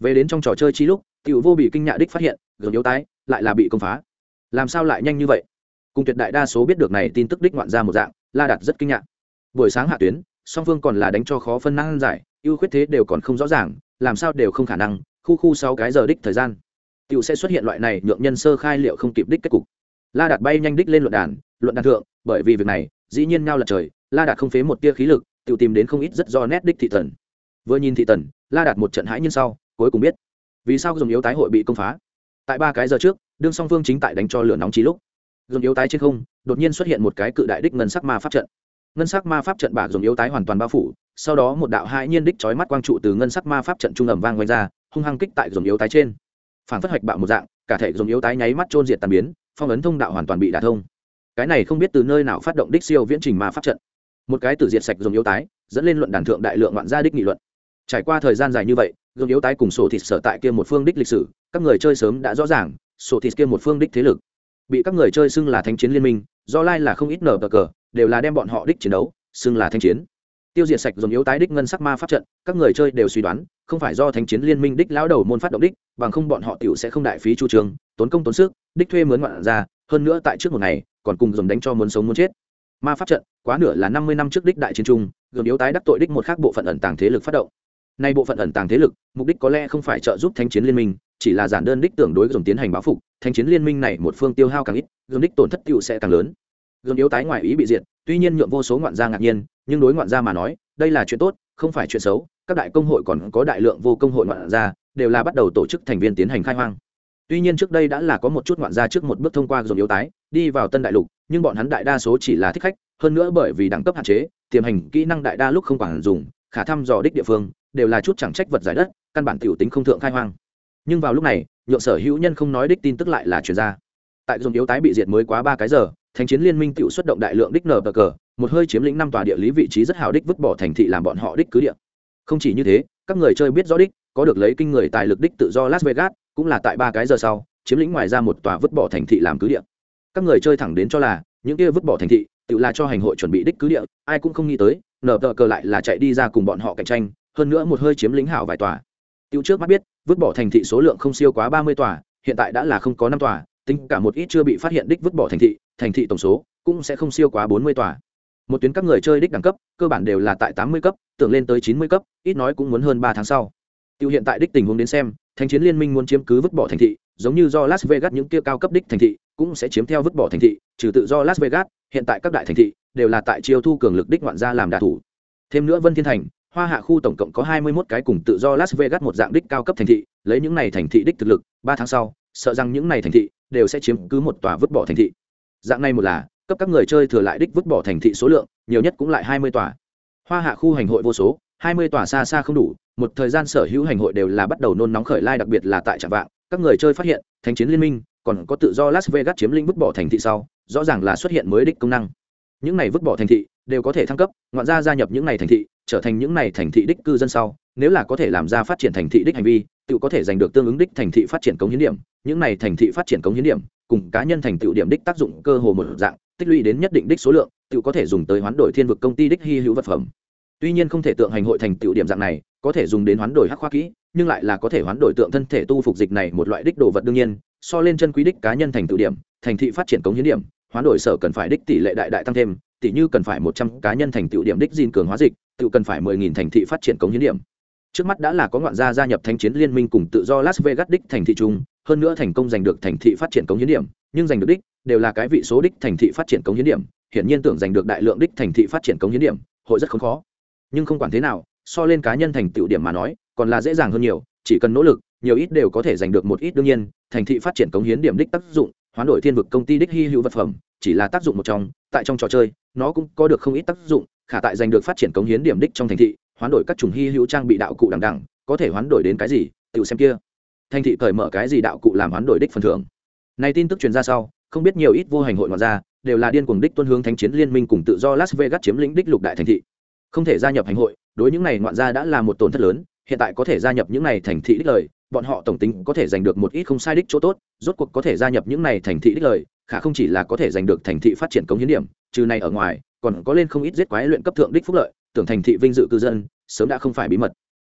Về đến trong trò chơi chi lúc, tiểu vô bị kinh nhạ đích phát hiện gần yếu tái, lại là bị công phá. Làm sao lại nhanh như vậy? Cùng tuyệt đại đa số biết được này tin tức đích ngoạn ra một dạng, la đạt rất kinh ngạc buổi sáng hạ tuyến, song phương còn là đánh cho khó phân năng giải, ưu khuyết thế đều còn không rõ ràng, làm sao đều không khả năng, khu khu sau cái giờ đích thời gian. Tiểu sẽ xuất hiện loại này, nhượng nhân sơ khai liệu không kịp đích kết cục. La đạt bay nhanh đích lên luận đàn luận đàn thượng, bởi vì việc này dĩ nhiên ngao lật trời, la đạt không phế một tia khí lực, tự tìm đến không ít rất do nét đích thị thần. Vừa nhìn thị tần la đạt một trận hãi nhiên sau, cuối cùng biết vì sao dùng yếu tái hội bị công phá. Tại ba cái giờ trước, đương song phương chính tại đánh cho lửa nóng trí lúc dùng yếu tái trên không, đột nhiên xuất hiện một cái cự đại đích ngân sắc ma pháp trận. Ngân sắc ma pháp trận bạc dùng yếu tái hoàn toàn bao phủ, sau đó một đạo hãi nhiên đích chói mắt quang trụ từ ngân sắc ma pháp trận trung ẩm vang quanh ra, hung hăng kích tại dùng yếu tái trên. Phản phất hoạch bạo một dạng, cả thể dùng yếu tái nháy mắt trôn diệt tàn biến, phong ấn thông đạo hoàn toàn bị đả thông cái này không biết từ nơi nào phát động đích siêu viễn trình ma pháp trận. Một cái từ diệt sạch dùng yếu tái, dẫn lên luận đàn thượng đại lượng ngoạn gia đích nghị luận. Trải qua thời gian dài như vậy dùng yếu tái cùng sổ thịt sở tại kia một phương đích lịch sử, các người chơi sớm đã rõ ràng, sổ thịt kia một phương đích thế lực. Bị các người chơi xưng là thanh chiến liên minh, do lai là không ít nở cờ cờ, đều là đem bọn họ đích chiến đấu, xưng là thanh chiến. Tiêu diệt sạch dùng yếu tái đích ngân sắc ma pháp trận, các người chơi đều suy đoán, không phải do thanh chiến liên minh đích lão đầu môn phát động đích, bằng không bọn họ tiểu sẽ không đại phí chu trường, tốn công tốn sức, đích thuê mướn ngoạn ra hơn nữa tại trước một ngày, còn cùng dồn đánh cho muốn sống muốn chết. Ma pháp trận, quá nửa là năm mươi năm trước đích đại chiến trung gồm yếu tái đắc tội đích một khác bộ phận ẩn tàng thế lực phát động. Nay bộ phận ẩn tàng thế lực, mục đích có lẽ không phải trợ giúp thanh chiến liên minh, chỉ là giản đơn đích tưởng đối dồn tiến hành báo phục thanh chiến liên minh này một phương tiêu hao càng ít gồm đích tổn thất tiêu sẽ càng lớn. Gồm yếu tái ngoài ý bị diệt, tuy nhiên nhượng vô số ngoạn gia ngạc nhiên, nhưng đối ngoạn gia mà nói, đây là chuyện tốt, không phải chuyện xấu, các đại công hội còn có đại lượng vô công hội ngoạn gia, đều là bắt đầu tổ chức thành viên tiến hành khai hoang tuy nhiên trước đây đã là có một chút ngoạn gia trước một bước thông qua dùng yếu tái, đi vào tân đại lục, nhưng bọn hắn đại đa số chỉ là thích khách, hơn nữa bởi vì đẳng cấp hạn chế, tiềm hành kỹ năng đại đa lúc không quản dùng, khả thăm dò đích địa phương, đều là chút chẳng trách vật giải đất, căn bản tiểu tính không thượng khai hoang. Nhưng vào lúc này, nhượng sở hữu nhân không nói đích tin tức lại là chuyển ra. Tại dùng yếu tái bị diệt mới quá ba cái giờ thành chiến liên minh tiểu xuất động đại lượng đích nở cờ, một hơi chiếm lĩnh năm tòa địa lý vị trí rất hào đích vứt bỏ thành thị làm bọn họ đích cứ địa. Không chỉ như thế, các người chơi biết rõ đích, có được lấy kinh người tài lực đích tự do las vegas cũng là tại ba cái giờ sau, chiếm lĩnh ngoài ra một tòa vứt bỏ thành thị làm cứ địa. Các người chơi thẳng đến cho là, những kia vứt bỏ thành thị, tự là cho hành hội chuẩn bị đích cứ địa, ai cũng không nghĩ tới nở tờ cờ lại là chạy đi ra cùng bọn họ cạnh tranh, hơn nữa một hơi chiếm lĩnh hảo vài tòa. Tiêu trước mắt biết, vứt bỏ thành thị số lượng không siêu quá ba mươi tòa, hiện tại đã là không có năm tòa, tính cả một ít chưa bị phát hiện đích vứt bỏ thành thị thành thị tổng số cũng sẽ không siêu quá bốn mươi tòa. Một tuyến các người chơi đích đẳng cấp, cơ bản đều là tại tám mươi cấp, tưởng lên tới chín mươi cấp, ít nói cũng muốn hơn ba tháng sau. Tiêu hiện tại đích tình huống đến xem thành chiến liên minh muốn chiếm cứ vứt bỏ thành thị, giống như do las vegas những kia cao cấp đích thành thị, cũng sẽ chiếm theo vứt bỏ thành thị, trừ tự do las vegas, hiện tại các đại thành thị đều là tại chiêu thu cường lực đích ngoạn gia làm đạ thủ. Thêm nữa vân thiên thành, hoa hạ khu tổng cộng có hai mươi 21 cái cùng tự do las vegas một dạng đích cao cấp thành thị, lấy những này thành thị đích thực lực, ba tháng sau, sợ rằng những này thành thị đều sẽ chiếm cứ một tòa vứt bỏ thành thị. Dạng này một là, cấp các người chơi thừa lại đích vứt bỏ thành thị số lượng, nhiều nhất cũng lại hai mươi tòa. Hoa hạ khu hành hội vô số, hai mươi tòa xa xa không đủ một thời gian sở hữu hành hội đều là bắt đầu nôn nóng khởi lai, đặc biệt là tại trạm vạng, các người chơi phát hiện thành chiến liên minh, còn có tự do las vegas chiếm lĩnh vứt bỏ thành thị sau, rõ ràng là xuất hiện mới đích công năng. Những này vứt bỏ thành thị, đều có thể thăng cấp, ngoạn ra gia nhập những này thành thị, trở thành những này thành thị đích cư dân sau, nếu là có thể làm ra phát triển thành thị đích hành vi, tự có thể giành được tương ứng đích thành thị phát triển cống hiến điểm. Những này thành thị phát triển cống hiến điểm, cùng cá nhân thành tựu điểm đích tác dụng cơ hồ một dạng, tích lũy đến nhất định đích số lượng, tự có thể dùng tới hoán đổi thiên vực công ty đích hy hữu vật phẩm tuy nhiên không thể tượng hành hội thành tựu điểm dạng này, có thể dùng đến hoán đổi hắc khoa kỹ, nhưng lại là có thể hoán đổi tượng thân thể tu phục dịch này một loại đích đồ vật đương nhiên, so lên chân quý đích cá nhân thành tựu điểm, thành thị phát triển cống hiến điểm, hoán đổi sở cần phải đích tỷ lệ đại đại tăng thêm tỷ như cần phải một trăm cá nhân thành tựu điểm đích diên cường hóa dịch tự cần phải mười nghìn thành thị phát triển cống hiến điểm. Trước mắt đã là có ngoạn gia gia nhập thánh chiến liên minh cùng tự do las vegas đích thành thị trung hơn nữa thành công giành được thành thị phát triển cống hiến điểm, nhưng giành được đích đều là cái vị số đích thành thị phát triển cống hiến điểm, hiển nhiên tưởng giành được đại lượng đích thành thị phát triển cống hiến điểm, hội rất khó khó nhưng không quản thế nào, so lên cá nhân thành tựu điểm mà nói, còn là dễ dàng hơn nhiều, chỉ cần nỗ lực, nhiều ít đều có thể giành được một ít đương nhiên, thành thị phát triển cống hiến điểm đích tác dụng, hoán đổi thiên vực công ty đích hy hữu vật phẩm, chỉ là tác dụng một trong, tại trong trò chơi, nó cũng có được không ít tác dụng, khả tại giành được phát triển cống hiến điểm đích trong thành thị, hoán đổi các chủng hy hữu trang bị đạo cụ đằng đẳng có thể hoán đổi đến cái gì, tự xem kia. Thành thị cởi mở cái gì đạo cụ làm hoán đổi đích phần thưởng. Này tin tức truyền ra sau, không biết nhiều ít vô hành hội ngoại ra đều là điên cuồng đích tuân hướng thánh chiến liên minh cùng tự do las vegas chiếm lĩnh đích lục đại thành thị không thể gia nhập hành hội, đối những này ngoạn gia đã là một tổn thất lớn, hiện tại có thể gia nhập những này thành thị đích lời, bọn họ tổng tính có thể giành được một ít không sai đích chỗ tốt, rốt cuộc có thể gia nhập những này thành thị đích lời, khả không chỉ là có thể giành được thành thị phát triển cống hiến điểm, trừ này ở ngoài, còn có lên không ít giết quái luyện cấp thượng đích phúc lợi, tưởng thành thị vinh dự cư dân, sớm đã không phải bí mật.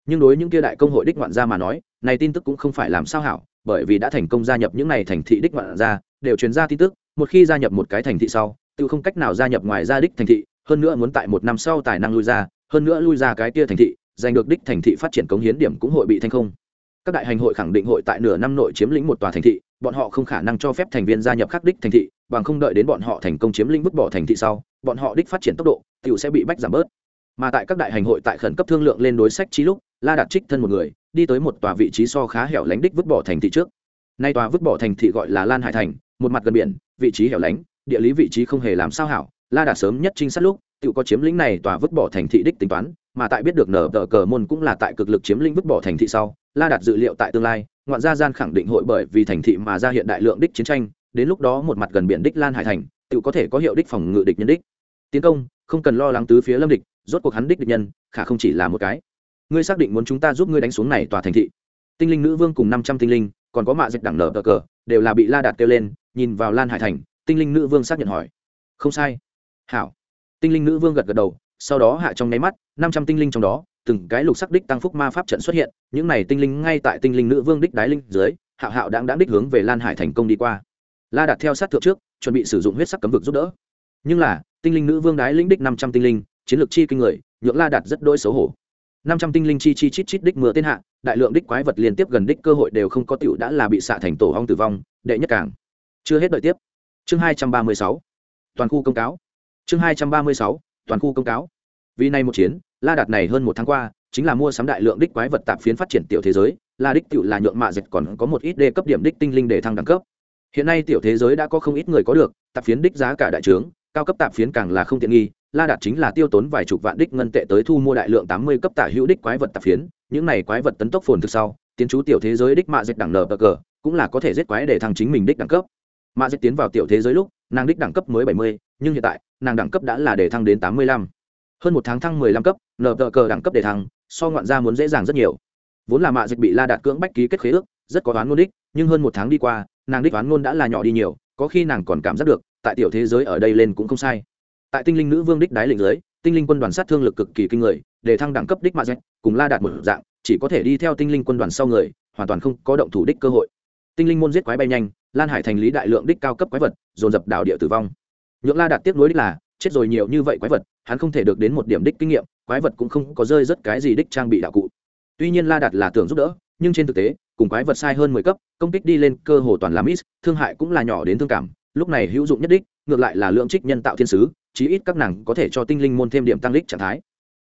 Nhưng đối những kia đại công hội đích ngoạn gia mà nói, này tin tức cũng không phải làm sao hảo, bởi vì đã thành công gia nhập những này thành thị đích ngoạn gia, đều truyền ra tin tức, một khi gia nhập một cái thành thị sau, tự không cách nào gia nhập ngoài gia đích thành thị hơn nữa muốn tại một năm sau tài năng lui ra, hơn nữa lui ra cái kia thành thị, giành được đích thành thị phát triển cống hiến điểm cũng hội bị thanh không. Các đại hành hội khẳng định hội tại nửa năm nội chiếm lĩnh một tòa thành thị, bọn họ không khả năng cho phép thành viên gia nhập khắc đích thành thị, bằng không đợi đến bọn họ thành công chiếm lĩnh vứt bỏ thành thị sau, bọn họ đích phát triển tốc độ t sẽ bị bách giảm bớt. Mà tại các đại hành hội tại khẩn cấp thương lượng lên đối sách trí lúc, la đạt trích thân một người, đi tới một tòa vị trí so khá hẻo lánh đích vứt bỏ thành thị trước. Nay tòa vứt bỏ thành thị gọi là lan hải thành, một mặt gần biển, vị trí hẻo lánh, địa lý vị trí không hề làm sao hảo la đạt sớm nhất trinh sát lúc tự có chiếm lĩnh này tòa vứt bỏ thành thị đích tính toán, mà tại biết được nở tờ cờ môn cũng là tại cực lực chiếm lĩnh vứt bỏ thành thị sau, la đạt dự liệu tại tương lai, ngoạn gia gian khẳng định hội bởi vì thành thị mà ra hiện đại lượng đích chiến tranh, đến lúc đó một mặt gần biển đích lan hải thành tự có thể có hiệu đích phòng ngự địch nhân đích. Tiến công, không cần lo lắng tứ phía lâm địch, rốt cuộc hắn đích địch nhân, khả không chỉ là một cái. Ngươi xác định muốn chúng ta giúp ngươi đánh xuống này tòa thành thị. Tinh linh nữ vương cùng năm trăm tinh linh, còn có mạ dịch đẳng nở cờ cờ, đều là bị la đạt kêu lên, nhìn vào lan hải thành, tinh linh nữ vương xác nhận hỏi. Không sai hảo. Tinh linh nữ vương gật gật đầu, sau đó hạ trong nháy mắt, năm trăm tinh linh trong đó, từng cái lục sắc đích tăng phúc ma pháp trận xuất hiện, những này tinh linh ngay tại tinh linh nữ vương đích đái linh dưới, hạo hạo đáng đáng đích hướng về lan hải thành công đi qua. La đặt theo sát thượng trước, chuẩn bị sử dụng huyết sắc cấm vực giúp đỡ. Nhưng là, tinh linh nữ vương đái linh đích năm trăm tinh linh, chiến lược chi kinh người, nhượng la đặt rất đỗi xấu hổ. năm trăm tinh linh chi chi chít chít đích mưa tên hạ, đại lượng đích quái vật liên tiếp gần đích cơ hội đều không có tiểu đã là bị xạ thành tổ hong tử vong, đệ nhất cảng chưa hết đợi tiếp. Chương hai trăm ba mươi sáu. Toàn khu công cáo chương hai trăm ba mươi sáu, toàn khu công cáo. Vì này một chiến, la đạt này hơn một tháng qua, chính là mua sắm đại lượng đích quái vật tạp phiến phát triển tiểu thế giới. La đích tiểu là nhượng mạ dịch còn có một ít đề cấp điểm đích tinh linh để thăng đẳng cấp. Hiện nay tiểu thế giới đã có không ít người có được, tạp phiến đích giá cả đại trướng, cao cấp tạp phiến càng là không tiện nghi. La đạt chính là tiêu tốn vài chục vạn đích ngân tệ tới thu mua đại lượng tám mươi cấp tả hữu đích quái vật tạp phiến. Những này quái vật tấn tốc phồn thực sau, tiến chú tiểu thế giới đích mạ dịch đẳng nở bờ cờ, cũng là có thể giết quái để thăng chính mình đích đẳng cấp. Mạ dịch tiến vào tiểu thế giới lúc nàng đích đẳng cấp mới bảy mươi, nhưng hiện tại, nàng đẳng cấp đã là để thăng đến tám mươi lăm. Hơn một tháng thăng mười lăm cấp, nợ tờ cờ đẳng cấp để thăng, so ngoạn gia muốn dễ dàng rất nhiều. Vốn là mạ dịch bị la đạt cưỡng bách ký kết khế ước, rất có đoán ngôn đích, nhưng hơn một tháng đi qua, nàng đích đoán ngôn đã là nhỏ đi nhiều, có khi nàng còn cảm giác được, tại tiểu thế giới ở đây lên cũng không sai. Tại tinh linh nữ vương đích đái lệnh giới tinh linh quân đoàn sát thương lực cực kỳ kinh người để thăng đẳng cấp đích mạ dịch, cùng la đạt một dạng, chỉ có thể đi theo tinh linh quân đoàn sau người, hoàn toàn không có động thủ đích cơ hội tinh linh môn giết quái bay nhanh, lan hải thành lý đại lượng đích cao cấp quái vật, dồn dập đảo địa tử vong. Nhượng la đạt tiếp nối đích là, chết rồi nhiều như vậy quái vật, hắn không thể được đến một điểm đích kinh nghiệm, quái vật cũng không có rơi rất cái gì đích trang bị đạo cụ. Tuy nhiên la đạt là tưởng giúp đỡ, nhưng trên thực tế, cùng quái vật sai hơn mười cấp, công kích đi lên cơ hồ toàn là miss, thương hại cũng là nhỏ đến thương cảm, lúc này hữu dụng nhất đích, ngược lại là lượng trích nhân tạo thiên sứ, chí ít các nàng có thể cho tinh linh môn thêm điểm tăng đích trạng thái.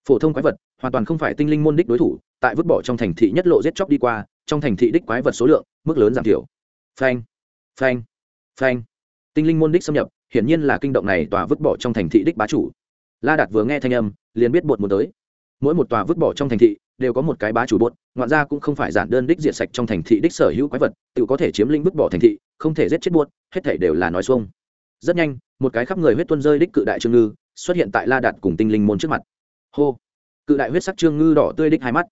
Phổ thông quái vật, hoàn toàn không phải tinh linh môn đích đối thủ, tại vứt bỏ trong thành thị nhất lộ giết chóc đi qua trong thành thị đích quái vật số lượng, mức lớn giảm thiểu. Phanh phanh phanh. Tinh linh môn đích xâm nhập, hiển nhiên là kinh động này tòa vứt bỏ trong thành thị đích bá chủ. La đạt vừa nghe thanh âm, liền biết bột muốn tới. Mỗi một tòa vứt bỏ trong thành thị đều có một cái bá chủ bột, ngoạn ra cũng không phải giản đơn đích diệt sạch trong thành thị đích sở hữu quái vật, tự có thể chiếm lĩnh vứt bỏ thành thị, không thể giết chết buốt hết thể đều là nói xuông. Rất nhanh, một cái khắp người huyết tuân rơi đích cự đại trương ngư xuất hiện tại la đạt cùng tinh linh môn trước mặt. Hô! Cự đại huyết sắc trương ngư đỏ tươi đích hai mắt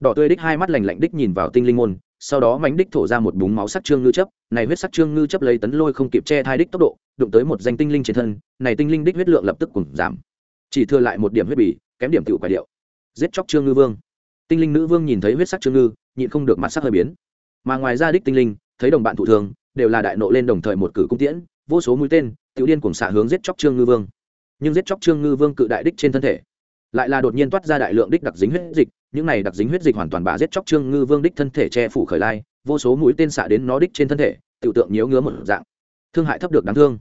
đỏ tươi đích hai mắt lành lạnh đích nhìn vào tinh linh môn, sau đó mánh đích thổ ra một búng máu sắc trương ngư chấp, này huyết sắc trương ngư chấp lấy tấn lôi không kịp che thai đích tốc độ, đụng tới một danh tinh linh trên thân, này tinh linh đích huyết lượng lập tức cùng giảm. Chỉ thừa lại một điểm huyết bì, kém điểm cựu quả điệu. Giết chóc trương ngư vương. Tinh linh nữ vương nhìn thấy huyết sắc trương ngư, nhịn không được mặt sắc hơi biến. Mà ngoài ra đích tinh linh, thấy đồng bạn thụ thường, đều là đại nộ lên đồng thời một cử cung tiễn, vô số mũi tên, tiểu điên cùng xạ hướng giết chóc trương ngư vương. Nhưng giết chóc trương ngư vương cự đại đích trên thân thể lại là đột nhiên toát ra đại lượng đích đặc dính huyết dịch, những này đặc dính huyết dịch hoàn toàn bả giết chóc trương ngư vương đích thân thể che phủ khởi lai, vô số mũi tên xạ đến nó đích trên thân thể, tiểu tượng nhớ ngứa một dạng. Thương hại thấp được đáng thương.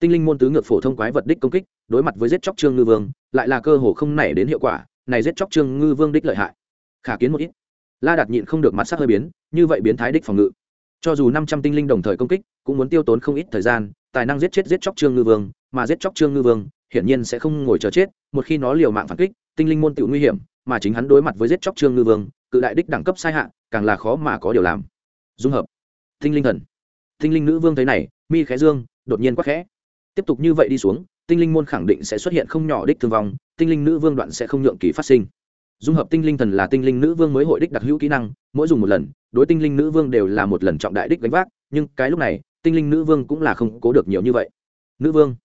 Tinh linh môn tứ ngược phổ thông quái vật đích công kích, đối mặt với giết chóc trương ngư vương, lại là cơ hồ không nảy đến hiệu quả, này giết chóc trương ngư vương đích lợi hại. Khả kiến một ít. La đạt nhịn không được mặt sắc hơi biến, như vậy biến thái đích phòng ngự. Cho dù năm trăm tinh linh đồng thời công kích, cũng muốn tiêu tốn không ít thời gian, tài năng giết chết giết chóc trương ngư vương, mà giết chóc trương ngư vương hiển nhiên sẽ không ngồi chờ chết, một khi nó liều mạng phản kích, tinh linh môn tự nguy hiểm, mà chính hắn đối mặt với giết chóc trương ngư vương, cự đại đích đẳng cấp sai hạ, càng là khó mà có điều làm. Dung hợp. Tinh linh thần. Tinh linh nữ vương thấy này, mi khẽ dương, đột nhiên quắc khẽ. Tiếp tục như vậy đi xuống, tinh linh môn khẳng định sẽ xuất hiện không nhỏ đích thương vong, tinh linh nữ vương đoạn sẽ không nhượng kỳ phát sinh. Dung hợp tinh linh thần là tinh linh nữ vương mới hội đích đặc hữu kỹ năng, mỗi dùng một lần, đối tinh linh nữ vương đều là một lần trọng đại đích gánh vác, nhưng cái lúc này, tinh linh nữ vương cũng là không cố được nhiều như vậy. Nữ vương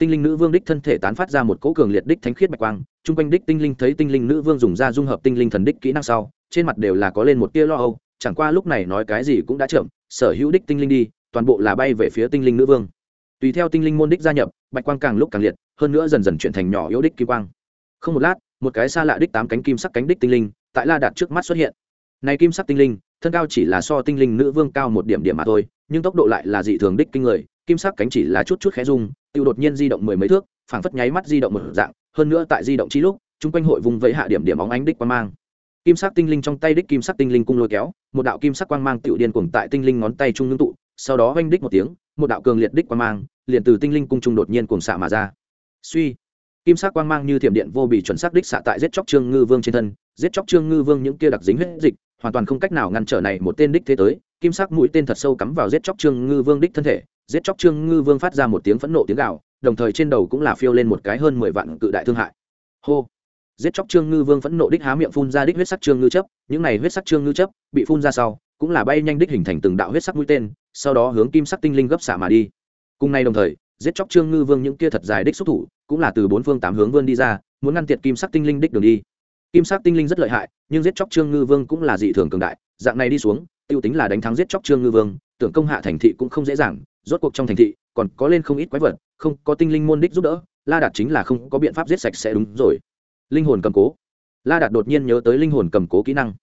tinh linh nữ vương đích thân thể tán phát ra một cỗ cường liệt đích thánh khiết bạch quang, chung quanh đích tinh linh thấy tinh linh nữ vương dùng ra dung hợp tinh linh thần đích kỹ năng sau, trên mặt đều là có lên một tia lo âu, chẳng qua lúc này nói cái gì cũng đã chậm, sở hữu đích tinh linh đi, toàn bộ là bay về phía tinh linh nữ vương. Tùy theo tinh linh môn đích gia nhập, bạch quang càng lúc càng liệt, hơn nữa dần dần chuyển thành nhỏ yếu đích kim quang. Không một lát, một cái xa lạ đích tám cánh kim sắc cánh đích tinh linh, tại la đạt trước mắt xuất hiện. Này kim sắc tinh linh, thân cao chỉ là so tinh linh nữ vương cao một điểm điểm mà thôi, nhưng tốc độ lại là dị thường đích kinh người, kim sắc cánh chỉ là chút chút khẽ rung tiêu đột nhiên di động mười mấy thước, phảng phất nháy mắt di động một dạng, hơn nữa tại di động chi lúc, chung quanh hội vùng vẫy hạ điểm điểm óng ánh đích quang mang. Kim sắc tinh linh trong tay đích kim sắc tinh linh cung lôi kéo, một đạo kim sắc quang mang tiểu điên cuồng tại tinh linh ngón tay trung ngưng tụ, sau đó oanh đích một tiếng, một đạo cường liệt đích quang mang, liền từ tinh linh cung trung đột nhiên cuồng xạ mà ra. Suy, kim sắc quang mang như thiểm điện vô bị chuẩn xác đích xạ tại giết chóc trương ngư vương trên thân. Giết chóc trương ngư vương những kia đặc dính huyết dịch, hoàn toàn không cách nào ngăn trở này một tên đích thế tới. Kim sắc mũi tên thật sâu cắm vào giết chóc trương ngư vương đích thân thể giết chóc trương ngư vương phát ra một tiếng phẫn nộ tiếng gạo đồng thời trên đầu cũng là phiêu lên một cái hơn mười vạn cự đại thương hại. Hô! Giết chóc trương ngư vương phẫn nộ đích há miệng phun ra đích huyết sắc trương ngư chấp, những này huyết sắc trương ngư chấp bị phun ra sau, cũng là bay nhanh đích hình thành từng đạo huyết sắc mũi tên, sau đó hướng kim sắc tinh linh gấp xả mà đi. Cùng nay đồng thời, giết chóc trương ngư vương những kia thật dài đích xúc thủ, cũng là từ bốn phương tám hướng vươn đi ra, muốn ngăn tiệt kim sắc tinh linh đích đường đi. Kim sắc tinh linh rất lợi hại, nhưng giết chóc trương ngư vương cũng là dị thường cường đại, dạng này đi xuống, tiêu tính là đánh thắng giết chóc trương ngư vương tưởng công hạ thành thị cũng không dễ dàng, rốt cuộc trong thành thị còn có lên không ít quái vật, không có tinh linh môn đích giúp đỡ, la đạt chính là không có biện pháp giết sạch sẽ đúng rồi. Linh hồn cầm cố. La đạt đột nhiên nhớ tới linh hồn cầm cố kỹ năng.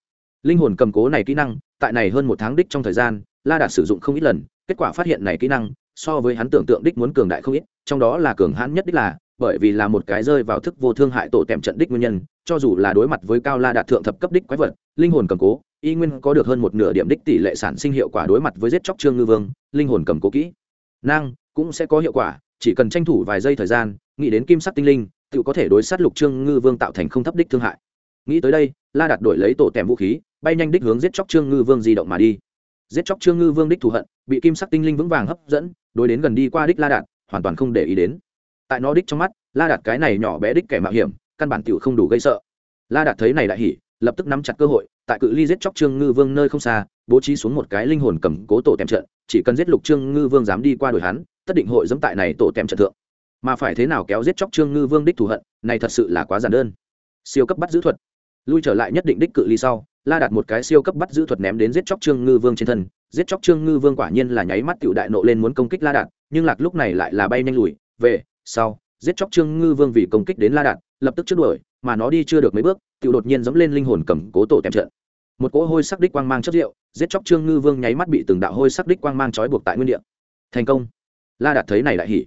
Linh hồn cầm cố này kỹ năng, tại này hơn một tháng đích trong thời gian, la đạt sử dụng không ít lần, kết quả phát hiện này kỹ năng, so với hắn tưởng tượng đích muốn cường đại không ít, trong đó là cường hãn nhất đích là, bởi vì là một cái rơi vào thức vô thương hại tổ tèm trận đích nguyên nhân, cho dù là đối mặt với cao la đạt thượng thập cấp đích quái vật, linh hồn cầm cố y nguyên có được hơn một nửa điểm đích tỷ lệ sản sinh hiệu quả đối mặt với giết chóc trương ngư vương, linh hồn cầm cố kỹ. Năng cũng sẽ có hiệu quả, chỉ cần tranh thủ vài giây thời gian, nghĩ đến kim sắc tinh linh, tự có thể đối sát lục trương ngư vương tạo thành không thấp đích thương hại. Nghĩ tới đây, la đạt đổi lấy tổ tèm vũ khí, bay nhanh đích hướng giết chóc trương ngư vương di động mà đi. Giết chóc trương ngư vương đích thù hận, bị kim sắc tinh linh vững vàng hấp dẫn, đối đến gần đi qua đích la đạt, hoàn toàn không để ý đến. Tại nó đích trong mắt, la đạt cái này nhỏ bé đích kẻ mạo hiểm, căn bản tiểu không đủ gây sợ. La đạt thấy này đại hỉ, lập tức nắm chặt cơ hội tại cự ly giết chóc trương ngư vương nơi không xa, bố trí xuống một cái linh hồn cầm cố tổ tèm trận, chỉ cần giết lục trương ngư vương dám đi qua đổi hắn, tất định hội dẫm tại này tổ tèm trận thượng. Mà phải thế nào kéo giết chóc trương ngư vương đích thù hận, này thật sự là quá giản đơn. Siêu cấp bắt giữ thuật. Lui trở lại nhất định đích cự ly sau, la đặt một cái siêu cấp bắt giữ thuật ném đến giết chóc trương ngư vương trên thân. Giết chóc trương ngư vương quả nhiên là nháy mắt tiểu đại nộ lên muốn công kích la đạt, nhưng lạc lúc này lại là bay nhanh lùi, về, sau, giết chóc trương ngư vương vì công kích đến la đạt, lập tức trước đuổi mà nó đi chưa được mấy bước tự đột nhiên dẫm lên linh hồn cầm cố tổ tèm trận. Một cỗ hôi sắc đích quang mang chất rượu, giết chóc trương ngư vương nháy mắt bị từng đạo hôi sắc đích quang mang trói buộc tại nguyên địa. Thành công. La đạt thấy này lại hỉ.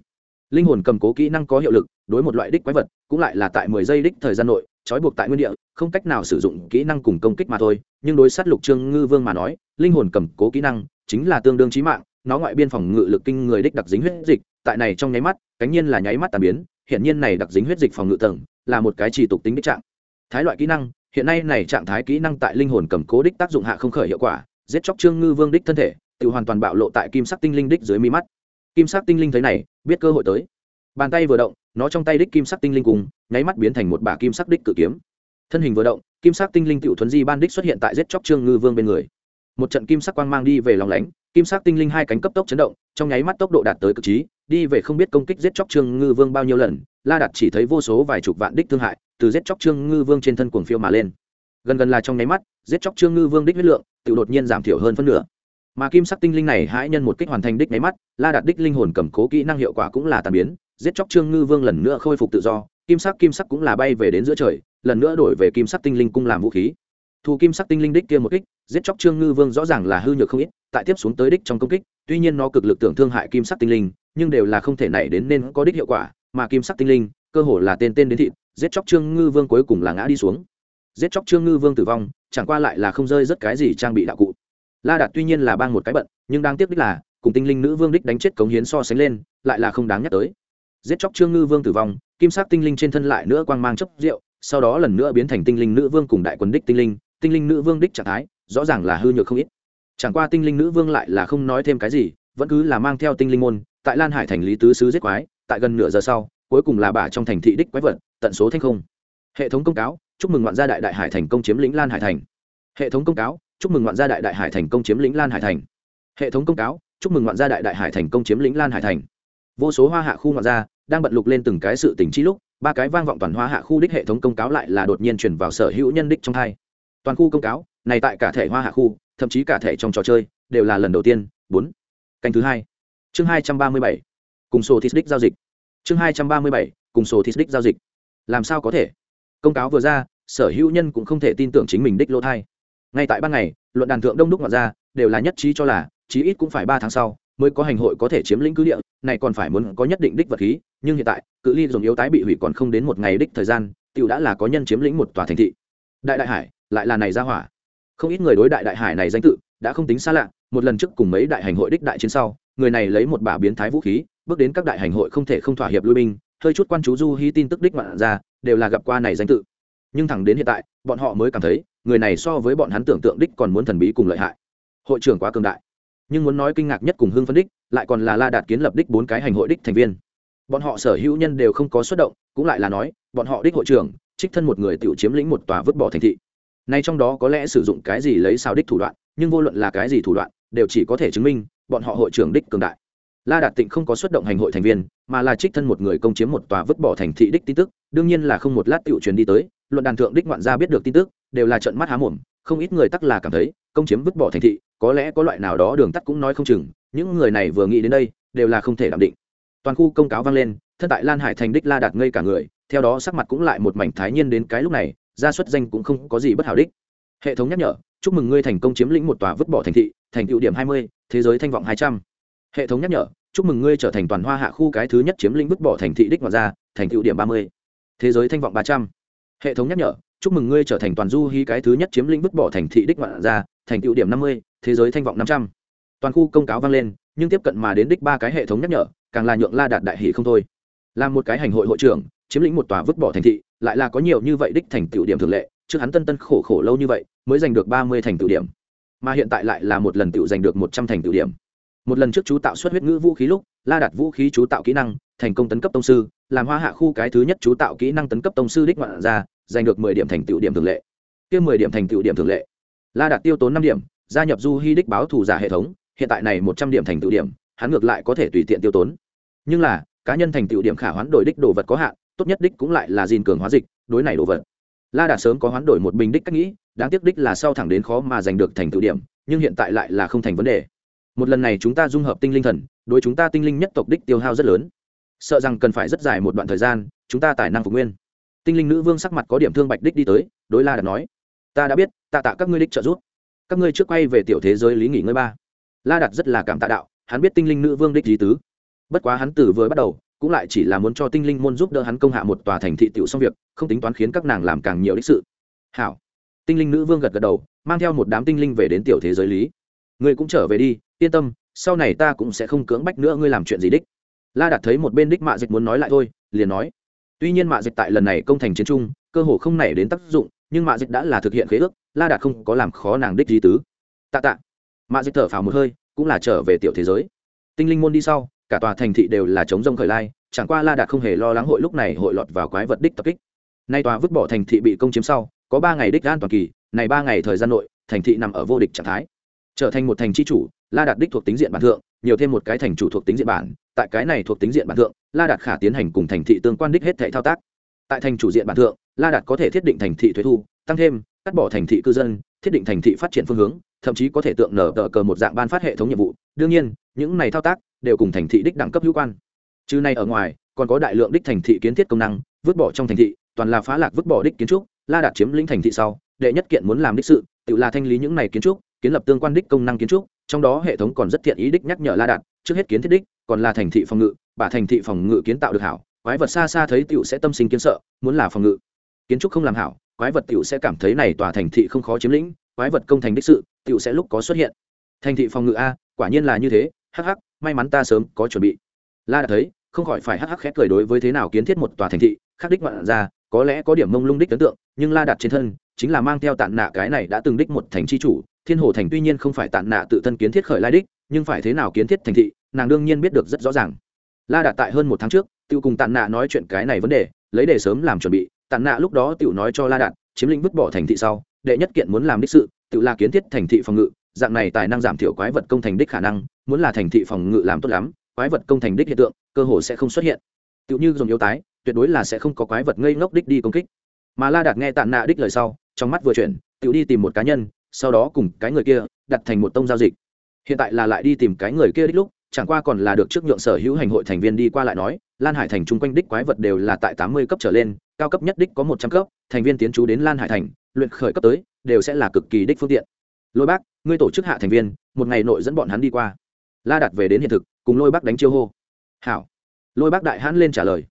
Linh hồn cầm cố kỹ năng có hiệu lực, đối một loại đích quái vật, cũng lại là tại mười giây đích thời gian nội, trói buộc tại nguyên địa, không cách nào sử dụng kỹ năng cùng công kích mà thôi. Nhưng đối sát lục trương ngư vương mà nói, linh hồn cầm cố kỹ năng chính là tương đương trí mạng, nó ngoại biên phòng ngự lực kinh người đích đặc dính huyết dịch, tại này trong nháy mắt, cánh nhiên là nháy mắt tàn biến hiện nhiên này đặc dính huyết dịch phòng ngự tầng là một cái chỉ tục tính đích trạng. Thái loại kỹ năng, hiện nay này trạng thái kỹ năng tại linh hồn cầm cố đích tác dụng hạ không khởi hiệu quả, giết chóc trương ngư vương đích thân thể, tự hoàn toàn bạo lộ tại kim sắc tinh linh đích dưới mi mắt. Kim sắc tinh linh thấy này, biết cơ hội tới. Bàn tay vừa động, nó trong tay đích kim sắc tinh linh cùng, nháy mắt biến thành một bả kim sắc đích cự kiếm. Thân hình vừa động, kim sắc tinh linh tiểu thuấn di ban đích xuất hiện tại giết chóc trương ngư vương bên người. Một trận kim sắc quang mang đi về lòng lánh kim sắc tinh linh hai cánh cấp tốc chấn động, trong nháy mắt tốc độ đạt tới cực trí, đi về không biết công kích giết chóc trương ngư vương bao nhiêu lần, la đạt chỉ thấy vô số vài chục vạn đích thương hại từ giết chóc trương ngư vương trên thân cuồng phiêu mà lên. Gần gần là trong nháy mắt, giết chóc trương ngư vương đích huyết lượng, tự đột nhiên giảm thiểu hơn phân nửa. Mà kim sắc tinh linh này hãi nhân một kích hoàn thành đích nháy mắt, la đạt đích linh hồn cầm cố kỹ năng hiệu quả cũng là tàn biến, giết chóc trương ngư vương lần nữa khôi phục tự do, kim sắc kim sắc cũng là bay về đến giữa trời, lần nữa đổi về kim sắc tinh linh cung làm vũ khí. Thu kim sắc tinh linh đích kia một kích giết chóc trương ngư vương rõ ràng là hư nhược không ít, tại tiếp xuống tới đích trong công kích, tuy nhiên nó cực lực tưởng thương hại kim sắc tinh linh, nhưng đều là không thể nảy đến nên có đích hiệu quả, mà kim sắc tinh linh, cơ hồ là tên tên đến thịt, giết chóc trương ngư vương cuối cùng là ngã đi xuống. Giết chóc trương ngư vương tử vong, chẳng qua lại là không rơi rất cái gì trang bị đạo cụ. La đạt tuy nhiên là bang một cái bận, nhưng đang tiếp đích là, cùng tinh linh nữ vương đích đánh chết cống hiến so sánh lên, lại là không đáng nhắc tới. Giết chóc trương ngư vương tử vong, kim sắc tinh linh trên thân lại nữa quang mang chấp rượu, sau đó lần nữa biến thành tinh linh nữ vương cùng đại quân đích tinh linh tinh linh nữ vương đích trạng thái rõ ràng là hư nhược không ít. Chẳng qua tinh linh nữ vương lại là không nói thêm cái gì, vẫn cứ là mang theo tinh linh môn, tại lan hải thành lý tứ sứ giết quái, tại gần nửa giờ sau, cuối cùng là bà trong thành thị đích quái vật, tận số thanh không. Hệ thống công cáo, chúc mừng ngoạn gia đại đại hải thành công chiếm lĩnh lan hải thành. Hệ thống công cáo, chúc mừng ngoạn gia đại đại hải thành công chiếm lĩnh lan hải thành. Hệ thống công cáo, chúc mừng ngoạn gia đại đại hải thành công chiếm lĩnh lan hải thành. Vô số hoa hạ khu ngoạn gia đang bận lục lên từng cái sự tình chi lúc, ba cái vang vọng toàn hoa hạ khu đích hệ thống công cáo lại là đột nhiên chuyển vào sở hữu nhân đích trong hai. Toàn khu công cáo này tại cả thể hoa hạ khu, thậm chí cả thể trong trò chơi, đều là lần đầu tiên. Bốn. Canh thứ hai. Chương hai trăm ba mươi bảy. Cùng sổ thịt đích giao dịch. Chương hai trăm ba mươi bảy, cùng sổ thịt đích giao dịch. Làm sao có thể? Công cáo vừa ra, sở hữu nhân cũng không thể tin tưởng chính mình đích lỗ thai. Ngay tại ban ngày, luận đàn thượng đông đúc ngoại ra, đều là nhất trí cho là, chí ít cũng phải ba tháng sau, mới có hành hội có thể chiếm lĩnh cứ địa, này còn phải muốn có nhất định đích vật khí, nhưng hiện tại, cự ly dùng yếu tái bị hủy còn không đến một ngày đích thời gian, tiểu đã là có nhân chiếm lĩnh một tòa thành thị. Đại đại hải, lại là này ra hỏa không ít người đối đại đại hải này danh tự, đã không tính xa lạ, một lần trước cùng mấy đại hành hội đích đại chiến sau, người này lấy một bả biến thái vũ khí, bước đến các đại hành hội không thể không thỏa hiệp lui binh, hơi chút quan chú du hí tin tức đích ngoạn ra, đều là gặp qua này danh tự. Nhưng thẳng đến hiện tại, bọn họ mới cảm thấy, người này so với bọn hắn tưởng tượng đích còn muốn thần bí cùng lợi hại. Hội trưởng quá cường đại. Nhưng muốn nói kinh ngạc nhất cùng hưng phân đích, lại còn là la đạt kiến lập đích bốn cái hành hội đích thành viên. Bọn họ sở hữu nhân đều không có xuất động, cũng lại là nói, bọn họ đích hội trưởng, trích thân một người tự chiếm lĩnh một tòa vứt bỏ thành thị nay trong đó có lẽ sử dụng cái gì lấy sao đích thủ đoạn, nhưng vô luận là cái gì thủ đoạn, đều chỉ có thể chứng minh, bọn họ hội trưởng đích cường đại. La đạt tịnh không có xuất động hành hội thành viên, mà là trích thân một người công chiếm một tòa vứt bỏ thành thị đích tin tức, đương nhiên là không một lát tiểu truyền đi tới, luận đàn thượng đích ngoạn gia biết được tin tức, đều là trận mắt há mồm, không ít người tắc là cảm thấy, công chiếm vứt bỏ thành thị, có lẽ có loại nào đó đường tắt cũng nói không chừng, những người này vừa nghĩ đến đây, đều là không thể đảm định. Toàn khu công cáo vang lên thân tại lan hải thành đích la đạt ngây cả người, theo đó sắc mặt cũng lại một mảnh thái nhiên đến cái lúc này gia xuất danh cũng không có gì bất hảo đích. Hệ thống nhắc nhở, chúc mừng ngươi thành công chiếm lĩnh một tòa vứt bỏ thành thị, thành tựu điểm hai mươi, thế giới thanh vọng hai trăm. Hệ thống nhắc nhở, chúc mừng ngươi trở thành toàn hoa hạ khu cái thứ nhất chiếm lĩnh vứt bỏ thành thị đích ngoài ra, thành tựu điểm ba mươi, thế giới thanh vọng ba trăm. Hệ thống nhắc nhở, chúc mừng ngươi trở thành toàn du hy cái thứ nhất chiếm lĩnh vứt bỏ thành thị đích ngoạn ra, thành tựu điểm năm mươi, thế giới thanh vọng năm trăm. Toàn khu công cáo vang lên, nhưng tiếp cận mà đến đích ba cái hệ thống nhắc nhở, càng là nhượng la đạt đại hỷ không thôi. Là một cái hành hội hội trưởng chiếm lĩnh một tòa vứt bỏ thành thị, lại là có nhiều như vậy đích thành tựu điểm thường lệ, trước hắn tân tân khổ khổ lâu như vậy, mới giành được ba mươi thành tựu điểm. Mà hiện tại lại là một lần tựu giành được một trăm thành tựu điểm. Một lần trước chú tạo xuất huyết ngữ vũ khí lúc, la đặt vũ khí chú tạo kỹ năng, thành công tấn cấp tông sư, làm hoa hạ khu cái thứ nhất chú tạo kỹ năng tấn cấp tông sư đích ngoạn ra, giành được mười điểm thành tựu điểm thường lệ. Kia mười điểm thành tựu điểm thường lệ. La đạt tiêu tốn năm điểm, gia nhập du hy đích báo thủ giả hệ thống, hiện tại này một trăm điểm thành tựu điểm, hắn ngược lại có thể tùy tiện tiêu tốn. Nhưng là, cá nhân thành tựu điểm khả hoán đổi đích đồ vật có hạn tốt nhất đích cũng lại là gìn cường hóa dịch, đối này đồ vật. La đạt sớm có hoán đổi một bình đích cách nghĩ, đáng tiếc đích là sau thẳng đến khó mà giành được thành tựu điểm, nhưng hiện tại lại là không thành vấn đề. Một lần này chúng ta dung hợp tinh linh thần, đối chúng ta tinh linh nhất tộc đích tiêu hao rất lớn. Sợ rằng cần phải rất dài một đoạn thời gian, chúng ta tài năng phục nguyên. Tinh linh nữ vương sắc mặt có điểm thương bạch đích đi tới, đối la đạt nói, ta đã biết, tạ tạ các ngươi đích trợ giúp. Các ngươi trước quay về tiểu thế giới lý nghỉ ngơi ba. La đạt rất là cảm tạ đạo, hắn biết tinh linh nữ vương đích lý tứ. Bất quá hắn từ vừa bắt đầu cũng lại chỉ là muốn cho tinh linh môn giúp đỡ hắn công hạ một tòa thành thị tiểu xong việc, không tính toán khiến các nàng làm càng nhiều đích sự. Hảo. Tinh linh nữ vương gật gật đầu, mang theo một đám tinh linh về đến tiểu thế giới lý. Ngươi cũng trở về đi, yên tâm, sau này ta cũng sẽ không cưỡng bách nữa ngươi làm chuyện gì đích. La đạt thấy một bên đích mạ dịch muốn nói lại thôi, liền nói. Tuy nhiên mạ dịch tại lần này công thành chiến trung, cơ hồ không nảy đến tác dụng, nhưng mạ dịch đã là thực hiện khế ước, la đạt không có làm khó nàng đích di tứ. Tạ tạ. Mạ dịch thở phào một hơi, cũng là trở về tiểu thế giới. Tinh linh môn đi sau cả tòa thành thị đều là chống rông khởi lai, chẳng qua la đạt không hề lo lắng hội lúc này hội lọt vào quái vật đích tập kích. Nay tòa vứt bỏ thành thị bị công chiếm sau, có ba ngày đích an toàn kỳ, này ba ngày thời gian nội, thành thị nằm ở vô địch trạng thái. Trở thành một thành tri chủ, la đạt đích thuộc tính diện bản thượng, nhiều thêm một cái thành chủ thuộc tính diện bản, tại cái này thuộc tính diện bản thượng, la đạt khả tiến hành cùng thành thị tương quan đích hết thảy thao tác. Tại thành chủ diện bản thượng, la đạt có thể thiết định thành thị thuế thu, tăng thêm, cắt bỏ thành thị cư dân, thiết định thành thị phát triển phương hướng, thậm chí có thể tượng nở tờ cờ một dạng ban phát hệ thống nhiệm vụ. Đương nhiên, những này thao tác đều cùng thành thị đích đẳng cấp hữu quan. Trừ này ở ngoài, còn có đại lượng đích thành thị kiến thiết công năng, vứt bỏ trong thành thị, toàn là phá lạc vứt bỏ đích kiến trúc, la đạt chiếm lĩnh thành thị sau, đệ nhất kiện muốn làm đích sự, tự là thanh lý những này kiến trúc, kiến lập tương quan đích công năng kiến trúc, trong đó hệ thống còn rất thiện ý đích nhắc nhở la đạt, trước hết kiến thiết đích, còn là thành thị phòng ngự bà thành thị phòng ngự kiến tạo được hảo, quái vật xa xa thấy tựu sẽ tâm sinh kiến sợ, muốn là phòng ngự. Kiến trúc không làm hảo, quái vật tựu sẽ cảm thấy này tòa thành thị không khó chiếm lĩnh, quái vật công thành đích sự tựu sẽ lúc có xuất hiện. Thành thị phòng ngự a, quả nhiên là như thế, hắc hắc may mắn ta sớm có chuẩn bị. La đạt thấy, không khỏi phải hắc hắc khét cười đối với thế nào kiến thiết một tòa thành thị, khắc đích ngoạn ra, có lẽ có điểm mông lung đích ấn tượng, nhưng la đạt trên thân, chính là mang theo tạn nạ cái này đã từng đích một thành chi chủ. Thiên hồ thành tuy nhiên không phải tạn nạ tự thân kiến thiết khởi lai đích, nhưng phải thế nào kiến thiết thành thị, nàng đương nhiên biết được rất rõ ràng. La đạt tại hơn một tháng trước tự cùng tạn nạ nói chuyện cái này vấn đề, lấy đề sớm làm chuẩn bị, tạn nạ lúc đó tự nói cho la đạt chiếm lĩnh vứt bỏ thành thị sau, đệ nhất kiện muốn làm đích sự tự là kiến thiết thành thị phòng ngự, dạng này tài năng giảm thiểu quái vật công thành đích khả năng muốn là thành thị phòng ngự làm tốt lắm, quái vật công thành đích hiện tượng, cơ hồ sẽ không xuất hiện. Tựu như dùng yếu tái, tuyệt đối là sẽ không có quái vật ngây ngốc đích đi công kích. Mà la đạt nghe tạn nạ đích lời sau, trong mắt vừa chuyển, tựu đi tìm một cá nhân, sau đó cùng cái người kia, đặt thành một tông giao dịch. Hiện tại là lại đi tìm cái người kia đích lúc, chẳng qua còn là được trước nhượng sở hữu hành hội thành viên đi qua lại nói, lan hải thành chung quanh đích quái vật đều là tại tám mươi cấp trở lên, cao cấp nhất đích có một trăm cấp, thành viên tiến trú đến lan hải thành, luyện khởi cấp tới, đều sẽ là cực kỳ đích phương tiện. Lôi bác, ngươi tổ chức hạ thành viên, một ngày nội dẫn bọn hắn đi qua la đặt về đến hiện thực, cùng lôi bác đánh chiêu hô. Hảo. Lôi bác đại hãn lên trả lời.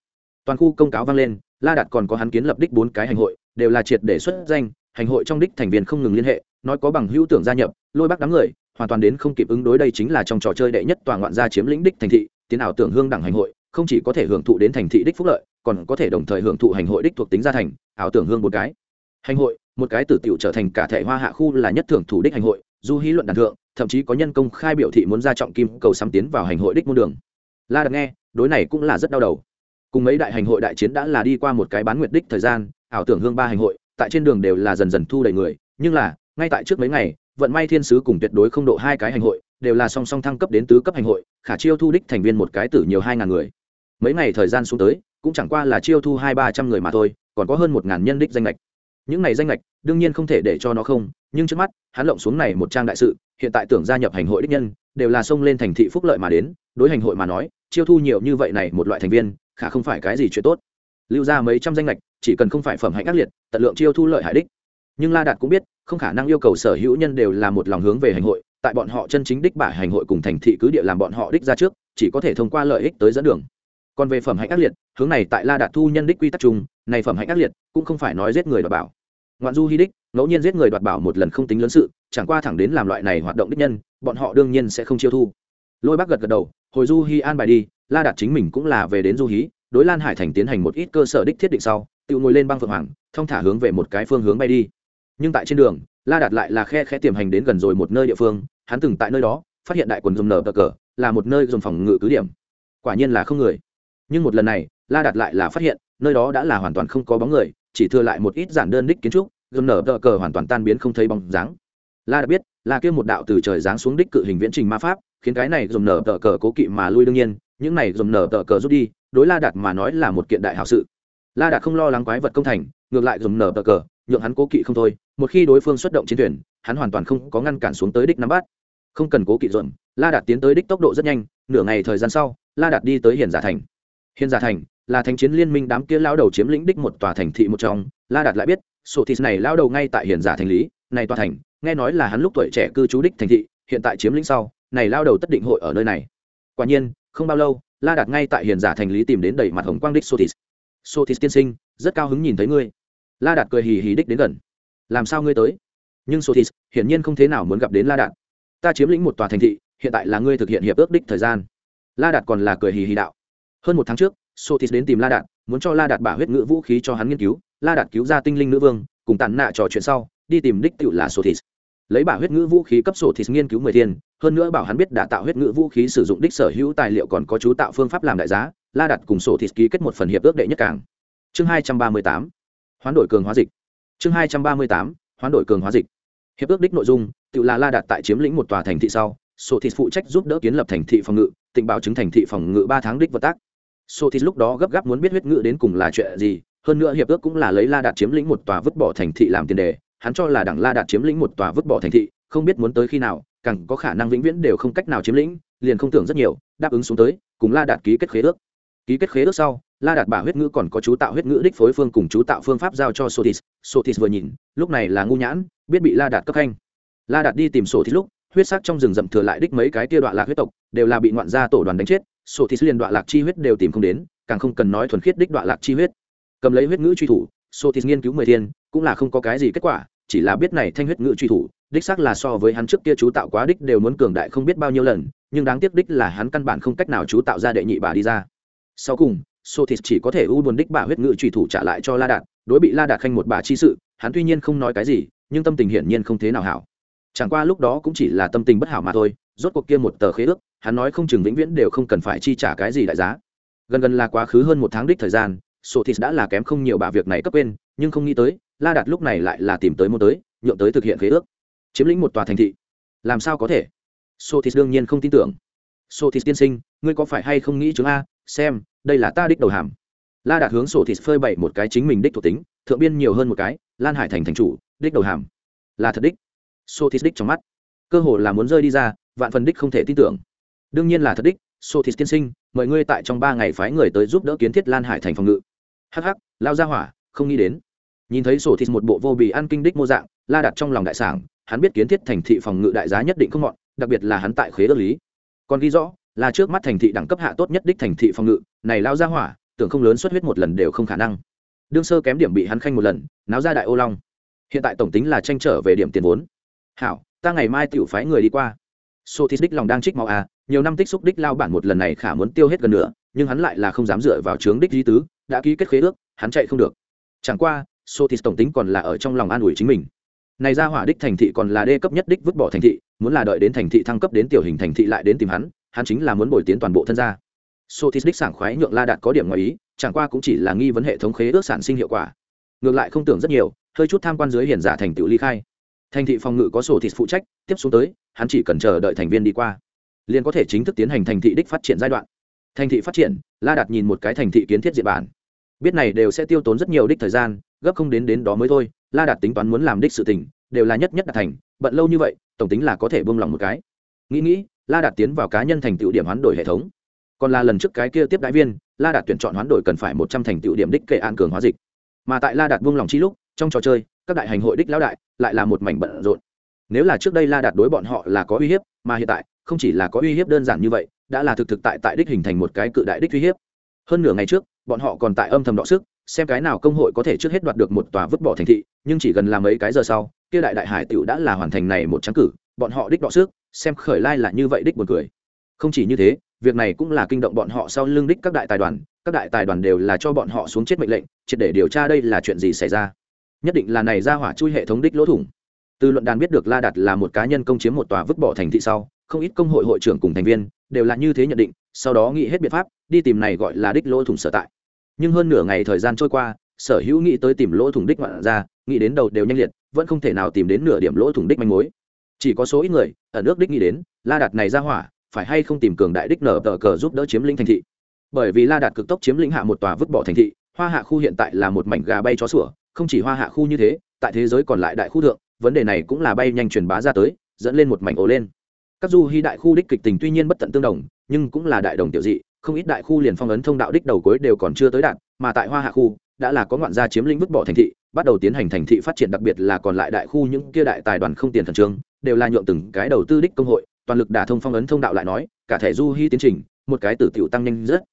Toàn khu công cáo vang lên, la đạt còn có hắn kiến lập đích bốn cái hành hội, đều là triệt để xuất danh, hành hội trong đích thành viên không ngừng liên hệ, nói có bằng hữu tưởng gia nhập, lôi bác đám người, hoàn toàn đến không kịp ứng đối đây chính là trong trò chơi đệ nhất toàn ngoạn gia chiếm lĩnh đích thành thị, tiến ảo tưởng hương đẳng hành hội, không chỉ có thể hưởng thụ đến thành thị đích phúc lợi, còn có thể đồng thời hưởng thụ hành hội đích thuộc tính gia thành, ảo tưởng hương một cái. Hành hội, một cái tử tiểu trở thành cả thể hoa hạ khu là nhất thưởng thủ đích hành hội, du hí luận đàn thượng thậm chí có nhân công khai biểu thị muốn ra trọng kim cầu xăm tiến vào hành hội đích môn đường. La đặt nghe, đối này cũng là rất đau đầu. Cùng mấy đại hành hội đại chiến đã là đi qua một cái bán nguyệt đích thời gian, ảo tưởng hương ba hành hội, tại trên đường đều là dần dần thu đầy người, nhưng là, ngay tại trước mấy ngày, vận may thiên sứ cùng tuyệt đối không độ hai cái hành hội, đều là song song thăng cấp đến tứ cấp hành hội, khả chiêu thu đích thành viên một cái tử nhiều hai ngàn người. Mấy ngày thời gian xuống tới, cũng chẳng qua là chiêu thu hai ba trăm người mà thôi, còn có hơn một ngàn nhân đích danh lệch những này danh lệch đương nhiên không thể để cho nó không, nhưng trước mắt, hắn lộng xuống này một trang đại sự hiện tại tưởng gia nhập hành hội đích nhân, đều là xông lên thành thị phúc lợi mà đến, đối hành hội mà nói, chiêu thu nhiều như vậy này một loại thành viên, khả không phải cái gì chuyện tốt. Lưu ra mấy trăm danh lệch chỉ cần không phải phẩm hạnh ác liệt, tận lượng chiêu thu lợi hại đích. Nhưng la đạt cũng biết, không khả năng yêu cầu sở hữu nhân đều là một lòng hướng về hành hội, tại bọn họ chân chính đích bả hành hội cùng thành thị cứ địa làm bọn họ đích ra trước, chỉ có thể thông qua lợi ích tới dẫn đường. Còn về phẩm hạnh ác liệt, hướng này tại la đạt thu nhân đích quy tắc chung, này phẩm hạnh ác liệt, cũng không phải nói giết người đảm bảo ngoạn du hy đích, ngẫu nhiên giết người đoạt bảo một lần không tính lớn sự, chẳng qua thẳng đến làm loại này hoạt động đích nhân, bọn họ đương nhiên sẽ không chiêu thu. Lôi bác gật gật đầu, hồi du hy an bài đi, la đạt chính mình cũng là về đến du hí, đối lan hải thành tiến hành một ít cơ sở đích thiết định sau, tự ngồi lên băng phượng hoàng thông thả hướng về một cái phương hướng bay đi. Nhưng tại trên đường, la đạt lại là khe khe tiềm hành đến gần rồi một nơi địa phương, hắn từng tại nơi đó, phát hiện đại quần dùng nở cờ cờ, là một nơi dùng phòng ngự cứ điểm. Quả nhiên là không người. Nhưng một lần này, la đạt lại là phát hiện, nơi đó đã là hoàn toàn không có bóng người chỉ thừa lại một ít giản đơn đích kiến trúc gần nở tờ cờ hoàn toàn tan biến không thấy bóng dáng. La đạt biết là kia một đạo từ trời giáng xuống đích cự hình viễn trình ma pháp, khiến cái này dùng nở tờ cờ cố kỵ mà lui đương nhiên, những này dùng nở tờ cờ rút đi, đối la đạt mà nói là một kiện đại hảo sự. La đạt không lo lắng quái vật công thành, ngược lại dùng nở tờ cờ, nhượng hắn cố kỵ không thôi, một khi đối phương xuất động chiến thuyền, hắn hoàn toàn không có ngăn cản xuống tới đích nắm bắt. Không cần cố kỵ dồn, la đạt tiến tới đích tốc độ rất nhanh, nửa ngày thời gian sau, la đạt đi tới hiền giả thành. Hiền giả thành là thành chiến liên minh đám kia lao đầu chiếm lĩnh đích một tòa thành thị một trong. La đạt lại biết, sổ thịt này lao đầu ngay tại hiền giả thành lý, này tòa thành, nghe nói là hắn lúc tuổi trẻ cư trú đích thành thị, hiện tại chiếm lĩnh sau, này lao đầu tất định hội ở nơi này. Quả nhiên, không bao lâu, la đạt ngay tại hiền giả thành lý tìm đến đầy mặt hồng quang đích sotis sotis tiên sinh, rất cao hứng nhìn thấy ngươi. La đạt cười hì hì đích đến gần. Làm sao ngươi tới? Nhưng sotis hiển nhiên không thế nào muốn gặp đến la đạt. Ta chiếm lĩnh một tòa thành thị, hiện tại là ngươi thực hiện hiệp ước đích thời gian. La đạt còn là cười hì hì đạo. Hơn một tháng trước sotis đến tìm la đạt, muốn cho la đạt bả huyết ngữ vũ khí cho hắn nghiên cứu. La đạt cứu ra tinh linh nữ vương, cùng tàn nạ trò chuyện sau, đi tìm đích tựu là sotis. Lấy bả huyết ngữ vũ khí cấp sổ thịt nghiên cứu mười thiên, hơn nữa bảo hắn biết đã tạo huyết ngữ vũ khí sử dụng đích sở hữu tài liệu còn có chú tạo phương pháp làm đại giá, la đặt cùng sổ thịt ký kết một phần hiệp ước đệ nhất cảng. Chương hai trăm ba mươi tám, hoán đổi cường hóa dịch. Chương hai trăm ba mươi tám, hoán đổi cường hóa dịch. Hiệp ước đích nội dung tự là la đặt tại chiếm lĩnh một tòa thành thị sau sổ thịt phụ trách giúp đỡ kiến lập thành thị phòng ngự tình báo chứng thành thị phòng ngự ba tháng đích vật tác sổ lúc đó gấp gáp muốn biết huyết ngữ đến cùng là chuyện gì, hơn nữa hiệp ước cũng là lấy la đạt chiếm lĩnh một tòa vứt bỏ thành thị làm tiền đề, hắn cho là đảng la đạt chiếm lĩnh một tòa vứt bỏ thành thị, không biết muốn tới khi nào, càng có khả năng vĩnh viễn đều không cách nào chiếm lĩnh, liền không tưởng rất nhiều, đáp ứng xuống tới, cùng la đạt ký kết khế ước. Ký kết khế ước sau, la đạt bả huyết ngữ còn có chú tạo huyết ngữ đích phối phương cùng chú tạo phương pháp giao cho sotis sotis vừa nhìn, lúc này là ngu nhãn, biết bị la đạt cấp khanh la đạt đi tìm sotis lúc, huyết sắc trong rừng rậm thừa lại đích mấy cái tia đoạn lạc huyết tộc, đều là bị ngoạn gia tổ đoàn đánh chết sotis liền đoạn lạc chi huyết đều tìm không đến, càng không cần nói thuần khiết đích đoạn lạc chi huyết. Cầm lấy huyết ngữ truy thủ sotis nghiên cứu mười thiên, cũng là không có cái gì kết quả, chỉ là biết này thanh huyết ngữ truy thủ, đích xác là so với hắn trước kia chú tạo quá đích đều muốn cường đại không biết bao nhiêu lần, nhưng đáng tiếc đích là hắn căn bản không cách nào chú tạo ra đệ nhị bà đi ra. Sau cùng sotis chỉ có thể u buồn đích bà huyết ngữ truy thủ trả lại cho la đạt, đối bị la đạt khanh một bà chi sự, hắn tuy nhiên không nói cái gì, nhưng tâm tình hiển nhiên không thế nào hảo. Chẳng qua lúc đó cũng chỉ là tâm tình bất hảo mà thôi rốt cuộc kia một tờ khế ước, hắn nói không chừng vĩnh viễn đều không cần phải chi trả cái gì đại giá. Gần gần là quá khứ hơn một tháng đích thời gian sổ thịt đã là kém không nhiều bà việc này cấp quên, nhưng không nghĩ tới, la đạt lúc này lại là tìm tới môn tới, nhượng tới thực hiện khế ước. Chiếm lĩnh một tòa thành thị. Làm sao có thể? Sổ thịt đương nhiên không tin tưởng. Sổ thịt tiên sinh, ngươi có phải hay không nghĩ chứng a? Xem, đây là ta đích đầu hàm. La đạt hướng sổ thịt phơi bày một cái chính mình đích thuộc tính, thượng biên nhiều hơn một cái, lan hải thành thành chủ, đích đầu hàm. Là thật đích. Sổ thịt đích trong mắt. Cơ hồ là muốn rơi đi ra vạn phần đích không thể tin tưởng. Đương nhiên là thật đích sotis tiên sinh, mời ngươi tại trong ba ngày phái người tới giúp đỡ kiến thiết lan hải thành phòng ngự. Hắc hắc, lao ra hỏa, không nghĩ đến. Nhìn thấy sổ thịt một bộ vô bì ăn kinh đích mô dạng, la đặt trong lòng đại sảng, hắn biết kiến thiết thành thị phòng ngự đại giá nhất định không mọn đặc biệt là hắn tại khế ước lý. Còn ghi rõ, là trước mắt thành thị đẳng cấp hạ tốt nhất đích thành thị phòng ngự, này lao ra hỏa, tưởng không lớn xuất huyết một lần đều không khả năng. Đương sơ kém điểm bị hắn khanh một lần, náo ra đại ô long. Hiện tại tổng tính là tranh trở về điểm tiền vốn. Hảo, ta ngày mai tiểu phái người đi qua sô thít đích lòng đang trích máu à nhiều năm tích xúc đích lao bản một lần này khả muốn tiêu hết gần nữa nhưng hắn lại là không dám dựa vào trướng đích di tứ, đã ký kết khế ước, hắn chạy không được. Chẳng qua sotis tổng tính còn là ở trong lòng an ủi chính mình. Này ra hỏa đích thành thị còn là đê cấp nhất đích vứt bỏ thành thị, muốn là đợi đến thành thị thăng cấp đến tiểu hình thành thị lại đến tìm hắn hắn chính là muốn bồi tiến toàn bộ thân gia. Sotis đích sảng khoái nhượng la đạt có điểm ngoài ý, chẳng qua cũng chỉ là nghi vấn hệ thống khế ước sản sinh hiệu quả. Ngược lại không tưởng rất nhiều, hơi chút tham quan dưới hiển giả thành tựu ly khai. Thành thị phòng ngự có sổ thịt phụ trách, tiếp xuống tới hắn chỉ cần chờ đợi thành viên đi qua, liền có thể chính thức tiến hành thành thị đích phát triển giai đoạn. Thành thị phát triển, la đạt nhìn một cái thành thị kiến thiết diện bản. Biết này đều sẽ tiêu tốn rất nhiều đích thời gian, gấp không đến đến đó mới thôi, la đạt tính toán muốn làm đích sự tình, đều là nhất nhất đạt thành, bận lâu như vậy, tổng tính là có thể buông lỏng một cái. Nghĩ nghĩ, la đạt tiến vào cá nhân thành tựu điểm hoán đổi hệ thống. Còn là lần trước cái kia tiếp đại viên, la đạt tuyển chọn hoán đổi cần phải một trăm thành tựu điểm đích kệ an cường hóa dịch. Mà tại la đạt buông lỏng chi lúc, trong trò chơi, các đại hành hội đích lão đại, lại là một mảnh bận rộn nếu là trước đây la đạt đối bọn họ là có uy hiếp, mà hiện tại, không chỉ là có uy hiếp đơn giản như vậy, đã là thực thực tại tại đích hình thành một cái cự đại đích uy hiếp. Hơn nửa ngày trước, bọn họ còn tại âm thầm đọ sức, xem cái nào công hội có thể trước hết đoạt được một tòa vứt bỏ thành thị, nhưng chỉ gần làm mấy cái giờ sau, kia đại đại hải tiểu đã là hoàn thành này một trắng cử, bọn họ đích đọ sức, xem khởi lai là như vậy đích buồn cười. Không chỉ như thế, việc này cũng là kinh động bọn họ sau lưng đích các đại tài đoàn, các đại tài đoàn đều là cho bọn họ xuống chết mệnh lệnh, triệt để điều tra đây là chuyện gì xảy ra. Nhất định là này ra hỏa chui hệ thống đích lỗ thủng từ luận đàn biết được la đạt là một cá nhân công chiếm một tòa vứt bỏ thành thị sau, không ít công hội hội trưởng cùng thành viên đều là như thế nhận định, sau đó nghĩ hết biện pháp, đi tìm này gọi là đích lỗ thủng sở tại. Nhưng hơn nửa ngày thời gian trôi qua, sở hữu nghĩ tới tìm lỗ thủng đích ngoạn ra, nghĩ đến đầu đều nhanh liệt, vẫn không thể nào tìm đến nửa điểm lỗ thủng đích manh mối. Chỉ có số ít người, ở nước đích nghĩ đến, la đặt này ra hỏa, phải hay không tìm cường đại đích nở tờ cờ giúp đỡ chiếm lĩnh thành thị. Bởi vì la đạt cực tốc chiếm lĩnh hạ một tòa vứt bỏ thành thị, hoa hạ khu hiện tại là một mảnh gà bay chó sủa, không chỉ hoa hạ khu như thế, tại thế giới còn lại đại khu thượng vấn đề này cũng là bay nhanh truyền bá ra tới, dẫn lên một mảnh ổ lên. Các du hy đại khu đích kịch tình tuy nhiên bất tận tương đồng, nhưng cũng là đại đồng tiểu dị, không ít đại khu liền phong ấn thông đạo đích đầu cuối đều còn chưa tới đạt, mà tại hoa hạ khu, đã là có ngoạn gia chiếm lĩnh vứt bỏ thành thị, bắt đầu tiến hành thành thị phát triển đặc biệt là còn lại đại khu những kia đại tài đoàn không tiền thần trương đều là nhượng từng cái đầu tư đích công hội, toàn lực đả thông phong ấn thông đạo lại nói, cả thẻ du hy tiến trình, một cái tử tiểu tăng nhanh rất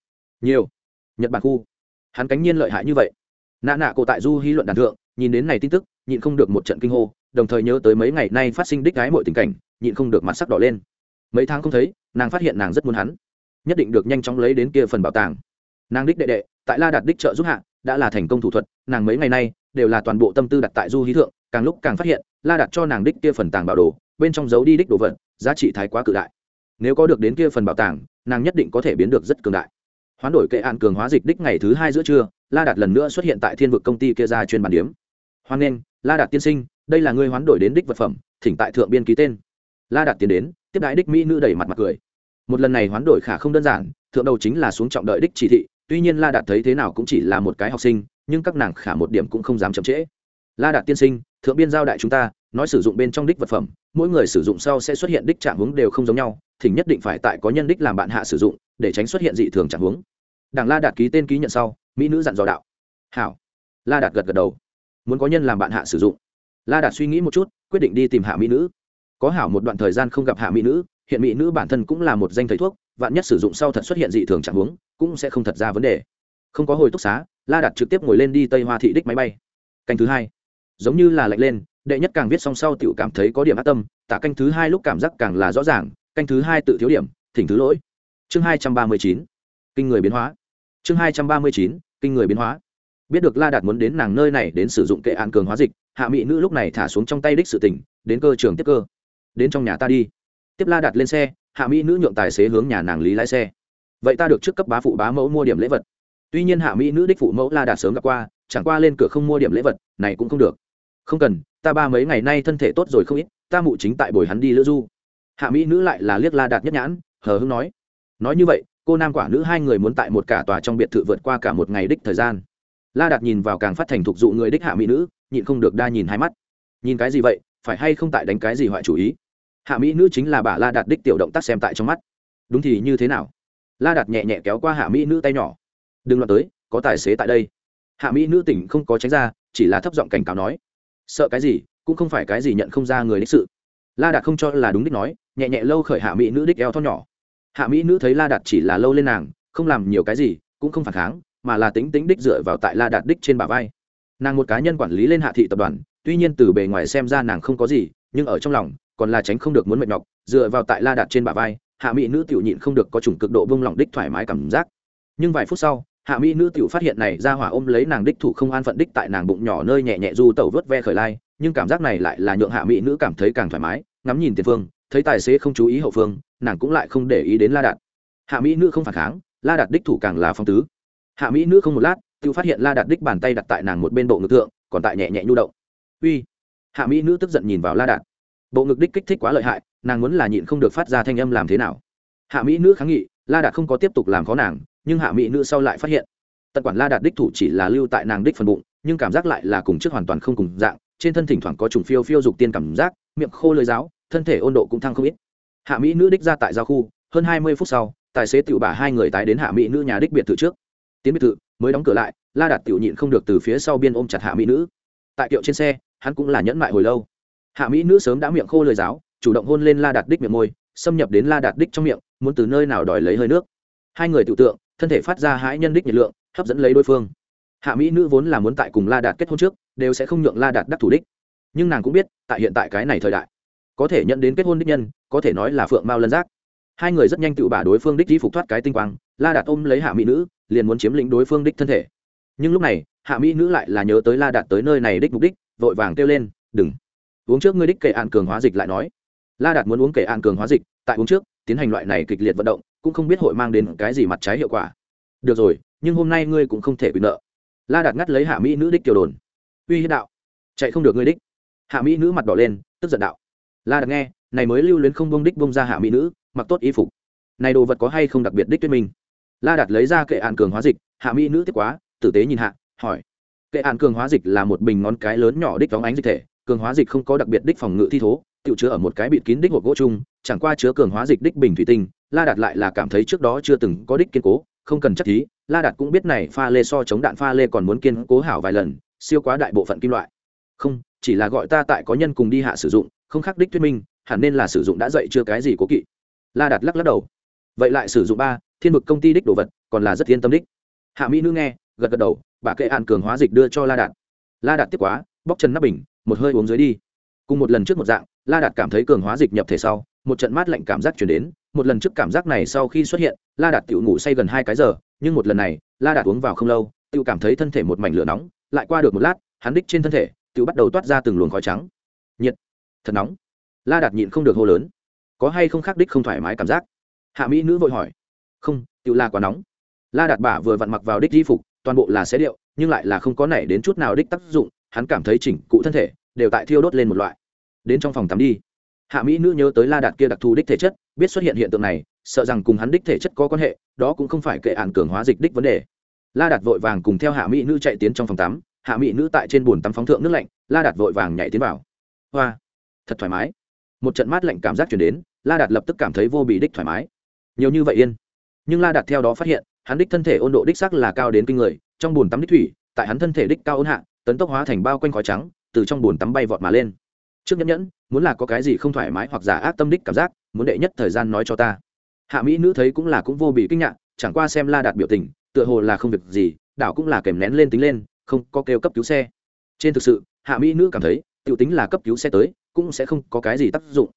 nhiều. Nhật bản khu, hắn cánh nhiên lợi hại như vậy. Nạ nạ cổ tại du hy luận đàn thượng, nhìn đến này tin tức nhịn không được một trận kinh hô, đồng thời nhớ tới mấy ngày nay phát sinh đích gái mọi tình cảnh, nhịn không được mặt sắc đỏ lên. Mấy tháng không thấy, nàng phát hiện nàng rất muốn hắn. Nhất định được nhanh chóng lấy đến kia phần bảo tàng. Nàng đích đệ đệ, tại la đạt đích trợ giúp hạ, đã là thành công thủ thuật, nàng mấy ngày nay đều là toàn bộ tâm tư đặt tại du hí thượng, càng lúc càng phát hiện, la đặt cho nàng đích kia phần tàng bảo đồ, bên trong giấu đi đích đồ vật, giá trị thái quá cự đại. Nếu có được đến kia phần bảo tàng, nàng nhất định có thể biến được rất cường đại. Hoán đổi kệ hạn cường hóa dịch đích ngày thứ hai giữa trưa, la đạt lần nữa xuất hiện tại thiên vực công ty kia ra chuyên bản điếm. Hoan nghênh la đạt tiên sinh, đây là ngươi hoán đổi đến đích vật phẩm, thỉnh tại thượng biên ký tên. La đạt tiến đến, tiếp đái đích mỹ nữ đẩy mặt mặt cười. Một lần này hoán đổi khả không đơn giản, thượng đầu chính là xuống trọng đợi đích chỉ thị, tuy nhiên la đạt thấy thế nào cũng chỉ là một cái học sinh, nhưng các nàng khả một điểm cũng không dám chậm trễ. La đạt tiên sinh, thượng biên giao đại chúng ta, nói sử dụng bên trong đích vật phẩm, mỗi người sử dụng sau sẽ xuất hiện đích trạng hướng đều không giống nhau, thỉnh nhất định phải tại có nhân đích làm bạn hạ sử dụng, để tránh xuất hiện dị thường trạng hướng. Đảng la đạt ký tên ký nhận sau, mỹ nữ dặn dò đạo. Hảo. La đạt gật gật đầu muốn có nhân làm bạn hạ sử dụng. La đạt suy nghĩ một chút quyết định đi tìm hạ mỹ nữ. Có hảo một đoạn thời gian không gặp hạ mỹ nữ hiện mỹ nữ bản thân cũng là một danh thầy thuốc vạn nhất sử dụng sau thật xuất hiện dị thường trạng huống, cũng sẽ không thật ra vấn đề. Không có hồi túc xá la đạt trực tiếp ngồi lên đi tây hoa thị đích máy bay. Canh thứ hai. Giống như là lạnh lên đệ nhất càng viết xong sau tự cảm thấy có điểm ác tâm tả canh thứ hai lúc cảm giác càng là rõ ràng canh thứ hai tự thiếu điểm thỉnh thứ lỗi. Chương hai trăm ba mươi chín. Kinh người biến hóa. Chương hai trăm ba mươi chín. Kinh người biến hóa biết được la đạt muốn đến nàng nơi này đến sử dụng kệ hạn cường hóa dịch, hạ mỹ nữ lúc này thả xuống trong tay đích sự tỉnh đến cơ trường tiếp cơ. Đến trong nhà ta đi. Tiếp la đạt lên xe, hạ mỹ nữ nhượng tài xế hướng nhà nàng lý lái xe. Vậy ta được trước cấp bá phụ bá mẫu mua điểm lễ vật. Tuy nhiên hạ mỹ nữ đích phụ mẫu la đạt sớm gặp qua, chẳng qua lên cửa không mua điểm lễ vật, này cũng không được. Không cần, ta ba mấy ngày nay thân thể tốt rồi không ít, ta mụ chính tại bồi hắn đi lữ du. Hạ mỹ nữ lại là liếc la đạt nhất nhãn, hờ hưng nói. Nói như vậy, cô nam quả nữ hai người muốn tại một cả tòa trong biệt thự vượt qua cả một ngày đích thời gian la đạt nhìn vào càng phát thành thục dụ người đích hạ mỹ nữ, nhịn không được đa nhìn hai mắt. Nhìn cái gì vậy, phải hay không tại đánh cái gì hoại chủ ý? Hạ mỹ nữ chính là bà la đạt đích tiểu động tác xem tại trong mắt. Đúng thì như thế nào? La đạt nhẹ nhẹ kéo qua hạ mỹ nữ tay nhỏ. Đừng loạt tới, có tài xế tại đây. Hạ mỹ nữ tỉnh không có tránh ra, chỉ là thấp giọng cảnh cáo nói. Sợ cái gì, cũng không phải cái gì nhận không ra người đích sự. La đạt không cho là đúng đích nói, nhẹ nhẹ lâu khởi hạ mỹ nữ đích eo thon nhỏ. Hạ mỹ nữ thấy la đạt chỉ là lâu lên nàng, không làm nhiều cái gì, cũng không phản kháng mà là tính tính đích dựa vào tại la đạt đích trên bả vai. Nàng một cá nhân quản lý lên hạ thị tập đoàn, tuy nhiên từ bề ngoài xem ra nàng không có gì, nhưng ở trong lòng, còn là tránh không được muốn mệt nhọc, dựa vào tại la đạt trên bả vai, hạ mỹ nữ tiểu nhịn không được có chủng cực độ vung lòng đích thoải mái cảm giác. Nhưng vài phút sau, hạ mỹ nữ tiểu phát hiện này ra hỏa ôm lấy nàng đích thủ không an phận đích tại nàng bụng nhỏ nơi nhẹ nhẹ du tẩu vớt ve khởi lai, nhưng cảm giác này lại là nhượng hạ mỹ nữ cảm thấy càng thoải mái, ngắm nhìn tiền phương, thấy tài xế không chú ý hậu phương, nàng cũng lại không để ý đến la đạt. Hạ mỹ nữ không phản kháng, la đạt đích thủ càng là phong tứ hạ mỹ nữ không một lát tự phát hiện la đạt đích bàn tay đặt tại nàng một bên bộ ngực thượng, còn tại nhẹ nhẹ nhu động. Uy! Hạ mỹ nữ tức giận nhìn vào la đạt. Bộ ngực đích kích thích quá lợi hại, nàng muốn là nhịn không được phát ra thanh âm làm thế nào. Hạ mỹ nữ kháng nghị, la đạt không có tiếp tục làm khó nàng, nhưng hạ mỹ nữ sau lại phát hiện. Tận quản la đạt đích thủ chỉ là lưu tại nàng đích phần bụng, nhưng cảm giác lại là cùng trước hoàn toàn không cùng dạng, trên thân thỉnh thoảng có trùng phiêu phiêu dục tiên cảm giác, miệng khô lưới giáo thân thể ôn độ cũng thăng không ít. Hạ mỹ nữ đích ra tại giao khu, hơn hai mươi phút sau, tài xế tiểu bà hai người tái đến hạ mỹ nữ nhà đích biệt thự trước tiến biệt thự, mới đóng cửa lại, la đạt tiểu nhịn không được từ phía sau biên ôm chặt hạ mỹ nữ. Tại kiệu trên xe, hắn cũng là nhẫn mại hồi lâu. Hạ mỹ nữ sớm đã miệng khô lời giáo, chủ động hôn lên la đạt đích miệng môi, xâm nhập đến la đạt đích trong miệng, muốn từ nơi nào đòi lấy hơi nước. Hai người tự tượng, thân thể phát ra hãi nhân đích nhiệt lượng, hấp dẫn lấy đối phương. Hạ mỹ nữ vốn là muốn tại cùng la đạt kết hôn trước, đều sẽ không nhượng la đạt đắc thủ đích. Nhưng nàng cũng biết, tại hiện tại cái này thời đại, có thể nhận đến kết hôn đích nhân, có thể nói là phượng mao lân giác. Hai người rất nhanh tự bả đối phương đích di phục thoát cái tinh quang, la đạt ôm lấy hạ mỹ nữ liền muốn chiếm lĩnh đối phương đích thân thể. Nhưng lúc này, hạ mỹ nữ lại là nhớ tới la đạt tới nơi này đích mục đích, vội vàng kêu lên, đừng. Uống trước ngươi đích kệ an cường hóa dịch lại nói. La đạt muốn uống kệ an cường hóa dịch, tại uống trước, tiến hành loại này kịch liệt vận động, cũng không biết hội mang đến cái gì mặt trái hiệu quả. Được rồi, nhưng hôm nay ngươi cũng không thể bị nợ. La đạt ngắt lấy hạ mỹ nữ đích tiểu đồn. Uy hiếp đạo. Chạy không được ngươi đích. Hạ mỹ nữ mặt đỏ lên, tức giận đạo. La đạt nghe, này mới lưu luyến không bông đích bông ra hạ mỹ nữ, mặc tốt y phục. Này đồ vật có hay không đặc biệt đích tuyết minh? La đạt lấy ra kệ hạn cường hóa dịch, hạ mỹ nữ tiếp quá, tử tế nhìn hạ, hỏi. Kệ hạn cường hóa dịch là một bình ngón cái lớn nhỏ đích vóng ánh dịch thể, cường hóa dịch không có đặc biệt đích phòng ngự thi thố tự chứa ở một cái bịt kín đích hộp gỗ chung, chẳng qua chứa cường hóa dịch đích bình thủy tinh, la đạt lại là cảm thấy trước đó chưa từng có đích kiên cố, không cần chắc thí, la đạt cũng biết này pha lê so chống đạn pha lê còn muốn kiên cố hảo vài lần, siêu quá đại bộ phận kim loại. Không, chỉ là gọi ta tại có nhân cùng đi hạ sử dụng, không khác đích thuyết minh, hẳn nên là sử dụng đã dậy chưa cái gì cố kỵ. La đạt lắc lắc đầu. Vậy lại sử dụng ba thiên vực công ty đích đồ vật, còn là rất yên tâm đích. Hạ mỹ nữ nghe, gật gật đầu, bà kệ an cường hóa dịch đưa cho la đạt. La đạt tiếp quá, bóc chân nắp bình, một hơi uống dưới đi. Cùng một lần trước một dạng, la đạt cảm thấy cường hóa dịch nhập thể sau, một trận mát lạnh cảm giác chuyển đến, một lần trước cảm giác này sau khi xuất hiện, la đạt tự ngủ say gần hai cái giờ, nhưng một lần này, la đạt uống vào không lâu tự cảm thấy thân thể một mảnh lửa nóng, lại qua được một lát, hắn đích trên thân thể tự bắt đầu toát ra từng luồng khói trắng. Nhiệt, thật nóng. La đạt nhịn không được hô lớn. Có hay không khác đích không thoải mái cảm giác? Hạ mỹ nữ vội hỏi không tự là quá nóng. La đạt bả vừa vặn mặc vào đích di phục, toàn bộ là xé điệu, nhưng lại là không có nảy đến chút nào đích tác dụng, hắn cảm thấy chỉnh cụ thân thể đều tại thiêu đốt lên một loại. Đến trong phòng tắm đi. Hạ mỹ nữ nhớ tới la đạt kia đặc thù đích thể chất, biết xuất hiện hiện tượng này, sợ rằng cùng hắn đích thể chất có quan hệ, đó cũng không phải kệ ạn cường hóa dịch đích vấn đề. La đạt vội vàng cùng theo hạ mỹ nữ chạy tiến trong phòng tắm, hạ mỹ nữ tại trên bồn tắm phóng thượng nước lạnh, la đạt vội vàng nhảy tiến vào. Hoa, thật thoải mái. Một trận mát lạnh cảm giác chuyển đến, la đạt lập tức cảm thấy vô bị đích thoải mái. Nhiều như vậy yên nhưng la đạt theo đó phát hiện, hắn đích thân thể ôn độ đích sắc là cao đến kinh người, trong bồn tắm đích thủy, tại hắn thân thể đích cao ôn hạ, tấn tốc hóa thành bao quanh khói trắng, từ trong bồn tắm bay vọt mà lên. Trước nhẫn nhẫn, muốn là có cái gì không thoải mái hoặc giả ác tâm đích cảm giác, muốn đệ nhất thời gian nói cho ta. Hạ mỹ nữ thấy cũng là cũng vô bị kinh ngạc, chẳng qua xem la đạt biểu tình, tựa hồ là không việc gì, đảo cũng là kèm nén lên tính lên, không có kêu cấp cứu xe. Trên thực sự, hạ mỹ nữ cảm thấy t i ể u tính là cấp cứu xe tới, cũng sẽ không có cái gì tác dụng.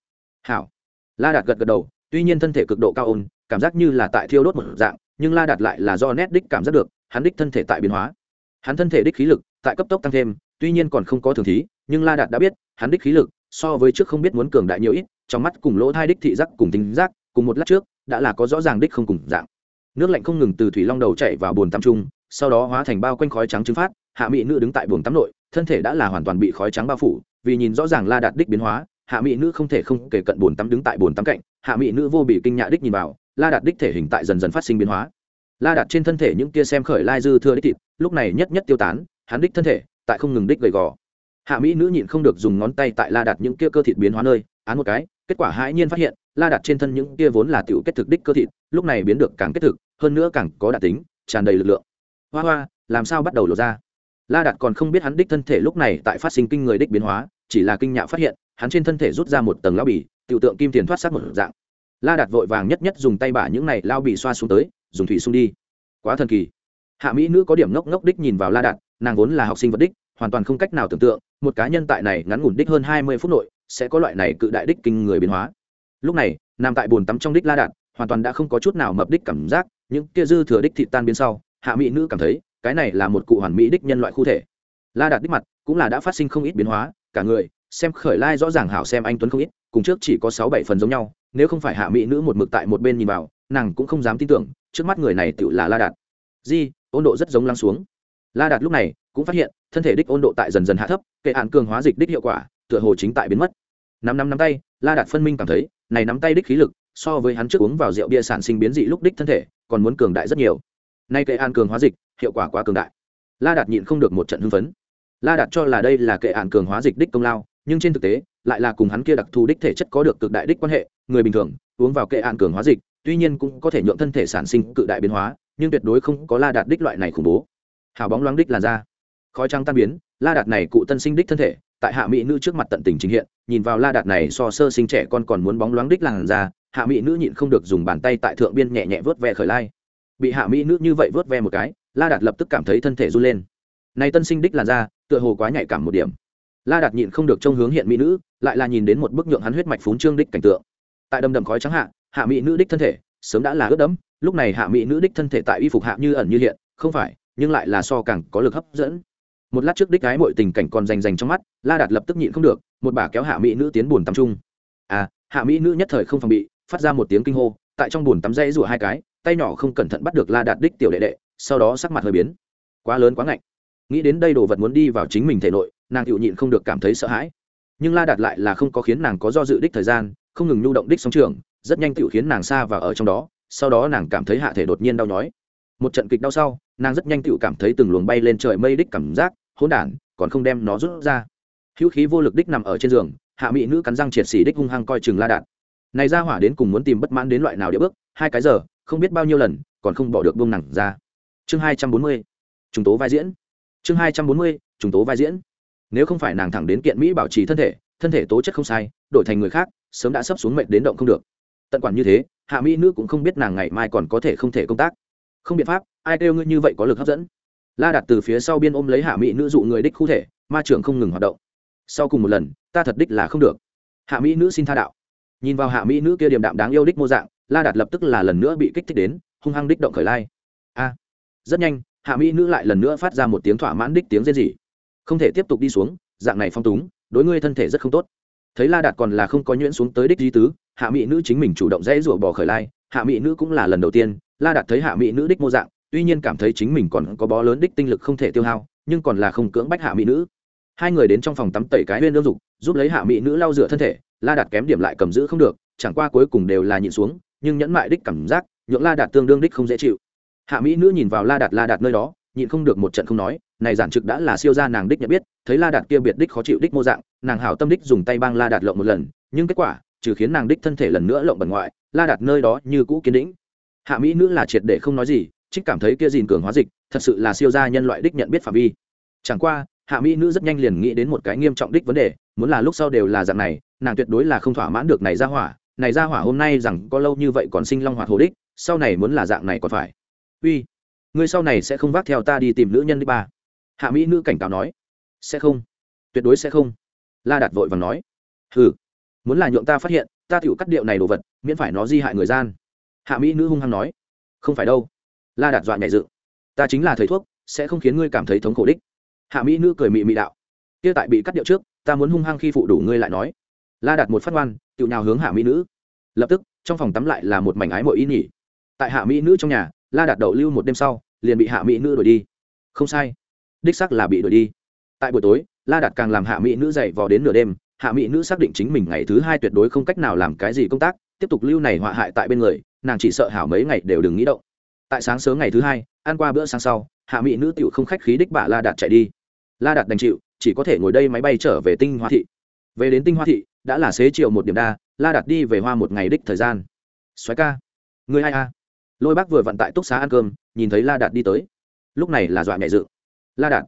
Hảo. La đạt gật gật đầu tuy nhiên thân thể cực độ cao ôn, cảm giác như là tại thiêu đốt một dạng, nhưng la đạt lại là do nét đích cảm giác được, hắn đích thân thể tại biến hóa. Hắn thân thể đích khí lực tại cấp tốc tăng thêm, tuy nhiên còn không có thường thí, nhưng la đạt đã biết, hắn đích khí lực so với trước không biết muốn cường đại nhiều ít, trong mắt cùng lỗ thai đích thị giác cùng tính giác, cùng một lát trước, đã là có rõ ràng đích không cùng dạng. Nước lạnh không ngừng từ thủy long đầu chạy vào bồn tắm trung sau đó hóa thành bao quanh khói trắng trứng phát, hạ mỹ nữ đứng tại buồng tắm nội, thân thể đã là hoàn toàn bị khói trắng bao phủ, vì nhìn rõ ràng la đạt đích biến hóa hạ mỹ nữ không thể không kể cận bồn tắm đứng tại bồn tắm cạnh, hạ mỹ nữ vô bị kinh nhạ đích nhìn vào, la đạt đích thể hình tại dần dần phát sinh biến hóa. La đạt trên thân thể những kia xem khởi lai dư thưa đích thịt, lúc này nhất nhất tiêu tán, hắn đích thân thể tại không ngừng đích gầy gò. Hạ mỹ nữ nhịn không được dùng ngón tay tại la đạt những kia cơ thịt biến hóa nơi, án một cái, kết quả hãi nhiên phát hiện, la đạt trên thân những kia vốn là tiểu kết thực đích cơ thịt, lúc này biến được càng kết thực, hơn nữa càng có đạt tính, tràn đầy lực lượng. Hoa hoa, làm sao bắt đầu lộ ra? La đạt còn không biết hắn đích thân thể lúc này tại phát sinh kinh người đích biến hóa, chỉ là kinh nhạ phát hiện hắn trên thân thể rút ra một tầng lao bì, tiểu tượng kim tiền thoát sát một dạng. La đạt vội vàng nhất nhất dùng tay bả những này lao bì xoa xuống tới, dùng thủy xung đi. Quá thần kỳ. Hạ mỹ nữ có điểm ngốc ngốc đích nhìn vào la đạt, nàng vốn là học sinh vật đích, hoàn toàn không cách nào tưởng tượng, một cá nhân tại này ngắn ngủn đích hơn hai mươi phút nội, sẽ có loại này cự đại đích kinh người biến hóa. Lúc này, nằm tại bồn tắm trong đích la đạt, hoàn toàn đã không có chút nào mập đích cảm giác, những kia dư thừa đích thị tan biến sau, hạ mỹ nữ cảm thấy, cái này là một cụ hoàn mỹ đích nhân loại khu thể. La đạt đích mặt cũng là đã phát sinh không ít biến hóa, cả người xem khởi lai rõ ràng hảo xem anh tuấn không ít, cùng trước chỉ có sáu bảy phần giống nhau, nếu không phải hạ mỹ nữ một mực tại một bên nhìn vào, nàng cũng không dám tin tưởng, trước mắt người này tự là la đạt. Di, ôn độ rất giống lắng xuống. La đạt lúc này cũng phát hiện, thân thể đích ôn độ tại dần dần hạ thấp, kệ hạn cường hóa dịch đích hiệu quả, tựa hồ chính tại biến mất. Năm năm nắm tay, la đạt phân minh cảm thấy, này nắm tay đích khí lực, so với hắn trước uống vào rượu bia sản sinh biến dị lúc đích thân thể, còn muốn cường đại rất nhiều. Nay kệ hạn cường hóa dịch, hiệu quả quá cường đại. La đạt nhịn không được một trận hưng phấn. La đạt cho là đây là kệ hạn cường hóa dịch đích công lao nhưng trên thực tế, lại là cùng hắn kia đặc thù đích thể chất có được cực đại đích quan hệ, người bình thường, uống vào kệ hạn cường hóa dịch, tuy nhiên cũng có thể nhượng thân thể sản sinh cự đại biến hóa, nhưng tuyệt đối không có la đạt đích loại này khủng bố. Hào bóng loáng đích làn da. Khói trắng tan biến, la đạt này cụ tân sinh đích thân thể, tại hạ mỹ nữ trước mặt tận tình trình hiện, nhìn vào la đạt này so sơ sinh trẻ con còn muốn bóng loáng đích làn da, hạ mỹ nữ nhịn không được dùng bàn tay tại thượng biên nhẹ nhẹ vớt ve khởi lai. Bị hạ mỹ nữ như vậy vớt ve một cái, la đạt lập tức cảm thấy thân thể run lên. Này tân sinh đích làn da, tựa hồ quá nhạy cảm một điểm la đạt nhịn không được trông hướng hiện mỹ nữ, lại là nhìn đến một bức nhượng hắn huyết mạch phún trương đích cảnh tượng. Tại đầm đầm khói trắng hạ hạ mỹ nữ đích thân thể sớm đã là ướt đẫm, lúc này hạ mỹ nữ đích thân thể tại y phục hạ như ẩn như hiện, không phải, nhưng lại là so càng có lực hấp dẫn. Một lát trước đích gái mọi tình cảnh còn rành rành trong mắt, la đạt lập tức nhịn không được, một bà kéo hạ mỹ nữ tiến buồn tắm chung. À hạ mỹ nữ nhất thời không phòng bị, phát ra một tiếng kinh hô, tại trong buồn tắm dây rủa hai cái, tay nhỏ không cẩn thận bắt được la đạt đích tiểu đệ đệ, sau đó sắc mặt hơi biến. Quá lớn quá ngạnh. Nghĩ đến đây đồ vật muốn đi vào chính mình thể nội nàng chịu nhịn không được cảm thấy sợ hãi. Nhưng la đạt lại là không có khiến nàng có do dự đích thời gian, không ngừng nhu động đích sóng trường, rất nhanh tự khiến nàng xa và ở trong đó, sau đó nàng cảm thấy hạ thể đột nhiên đau nhói. Một trận kịch đau sau, nàng rất nhanh tự cảm thấy từng luồng bay lên trời mây đích cảm giác, hỗn đản, còn không đem nó rút ra. Hữu khí vô lực đích nằm ở trên giường, hạ mỹ nữ cắn răng triệt xỉ đích hung hăng coi chừng la đạt. Này ra hỏa đến cùng muốn tìm bất mãn đến loại nào địa bước, hai cái giờ, không biết bao nhiêu lần, còn không bỏ được buông nặng ra. Chương hai trăm bốn mươi chúng tố vai diễn. Chương hai trăm bốn mươi chúng tố vai diễn nếu không phải nàng thẳng đến kiện mỹ bảo trì thân thể thân thể tố chất không sai, đổi thành người khác, sớm đã sắp xuống mệnh đến động không được. Tận quản như thế, hạ mỹ nữ cũng không biết nàng ngày mai còn có thể không thể công tác. Không biện pháp, ai kêu ngươi như vậy có lực hấp dẫn? La đặt từ phía sau biên ôm lấy hạ mỹ nữ dụ người đích khu thể, ma trưởng không ngừng hoạt động. Sau cùng một lần, ta thật đích là không được. Hạ mỹ nữ xin tha đạo. Nhìn vào hạ mỹ nữ kia điềm đạm đáng yêu đích mô dạng, la đạt lập tức là lần nữa bị kích thích đến, hung hăng đích động khởi lai. A. Rất nhanh, hạ mỹ nữ lại lần nữa phát ra một tiếng thỏa mãn đích tiếng rên rỉ không thể tiếp tục đi xuống, dạng này phong túng, đối ngươi thân thể rất không tốt. Thấy la đạt còn là không có nhuyễn xuống tới đích di tứ, hạ mỹ nữ chính mình chủ động dễ rủa bỏ khởi lai, hạ mỹ nữ cũng là lần đầu tiên, la đạt thấy hạ mỹ nữ đích mô dạng, tuy nhiên cảm thấy chính mình còn có bó lớn đích tinh lực không thể tiêu hao, nhưng còn là không cưỡng bách hạ mỹ nữ. Hai người đến trong phòng tắm tẩy cái huyên lương dục, giúp lấy hạ mỹ nữ lau rửa thân thể, la đạt kém điểm lại cầm giữ không được, chẳng qua cuối cùng đều là nhịn xuống, nhưng nhẫn mại đích cảm giác, nhượng la đạt tương đương đích không dễ chịu. Hạ mỹ nữ nhìn vào la đạt la đạt nơi đó, nhịn không được một trận không nói này giản trực đã là siêu gia nàng đích nhận biết, thấy la đạt kia biệt đích khó chịu đích mô dạng, nàng hảo tâm đích dùng tay băng la đạt lộng một lần, nhưng kết quả, trừ khiến nàng đích thân thể lần nữa lộng bẩn ngoại, la đạt nơi đó như cũ kiến đĩnh hạ mỹ nữ là triệt để không nói gì, trích cảm thấy kia dìn cường hóa dịch, thật sự là siêu gia nhân loại đích nhận biết phạm vi. Chẳng qua, hạ mỹ nữ rất nhanh liền nghĩ đến một cái nghiêm trọng đích vấn đề, muốn là lúc sau đều là dạng này, nàng tuyệt đối là không thỏa mãn được này ra hỏa, này ra hỏa hôm nay rằng có lâu như vậy còn sinh long hoạt hồ đích, sau này muốn là dạng này còn phải. Uy, ngươi sau này sẽ không vác theo ta đi tìm nữ nhân đi ba hạ mỹ nữ cảnh cáo nói, sẽ không, tuyệt đối sẽ không. La đạt vội và nói ừ muốn là nhượng ta phát hiện, ta tựu cắt điệu này đồ vật, miễn phải nó di hại người gian. Hạ mỹ nữ hung hăng nói, không phải đâu. La đạt dọa nhảy dự: ta chính là thầy thuốc, sẽ không khiến ngươi cảm thấy thống khổ đích. Hạ mỹ nữ cười mị mị đạo, kia tại bị cắt điệu trước, ta muốn hung hăng khi phụ đủ ngươi lại nói. La đạt một phát ngoan tựu nào hướng hạ mỹ nữ. Lập tức, trong phòng tắm lại là một mảnh ái mội ý nhỉ tại hạ mỹ nữ trong nhà, la đạt đậu lưu một đêm sau, liền bị hạ mỹ nữ đuổi đi. Không sai đích xác là bị đuổi đi. Tại buổi tối, la đạt càng làm hạ mỹ nữ dậy vò đến nửa đêm, hạ mỹ nữ xác định chính mình ngày thứ hai tuyệt đối không cách nào làm cái gì công tác, tiếp tục lưu này họa hại tại bên người, nàng chỉ sợ hảo mấy ngày đều đừng nghĩ động. Tại sáng sớm ngày thứ hai, ăn qua bữa sáng sau, hạ mỹ nữ tựu không khách khí đích bả la đạt chạy đi. La đạt đành chịu, chỉ có thể ngồi đây máy bay trở về tinh hoa thị. Về đến tinh hoa thị, đã là xế chiều một điểm đa, la đạt đi về hoa một ngày đích thời gian. Xoáy ca, người ai a? Lôi bác vừa vận tại túc xá ăn cơm, nhìn thấy la đạt đi tới. Lúc này là dọa nhẹ dự la đạt.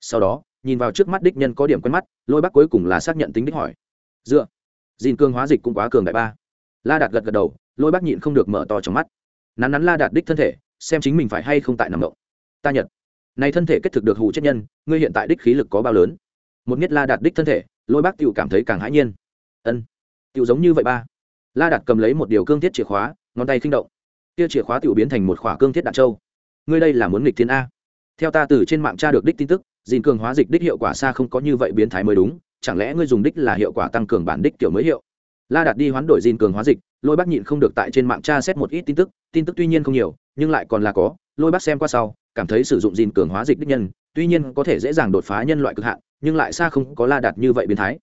Sau đó, nhìn vào trước mắt đích nhân có điểm quen mắt, lôi bác cuối cùng là xác nhận tính đích hỏi. Dựa. Dìn cương hóa dịch cũng quá cường đại ba. La đạt gật gật đầu, lôi bác nhịn không được mở to trong mắt. Nắn nắn la đạt đích thân thể, xem chính mình phải hay không tại nằm động. Ta nhật. Này thân thể kết thực được hụ chết nhân, ngươi hiện tại đích khí lực có bao lớn? Một nhất la đạt đích thân thể, lôi bác tựu cảm thấy càng hãi nhiên. Ân. Tựu giống như vậy ba. La đạt cầm lấy một điều cương thiết chìa khóa, ngón tay khinh động. Kia chìa khóa tựu biến thành một khỏa cương thiết đạn châu ngươi đây là muốn nghịch thiên a theo ta từ trên mạng tra được đích tin tức dìn cường hóa dịch đích hiệu quả xa không có như vậy biến thái mới đúng, chẳng lẽ ngươi dùng đích là hiệu quả tăng cường bản đích kiểu mới hiệu? La đạt đi hoán đổi dìn cường hóa dịch, lôi bác nhịn không được tại trên mạng tra xét một ít tin tức tin tức tuy nhiên không nhiều, nhưng lại còn là có, lôi bác xem qua sau, cảm thấy sử dụng dìn cường hóa dịch đích nhân, tuy nhiên có thể dễ dàng đột phá nhân loại cực hạn, nhưng lại xa không có la đạt như vậy biến thái.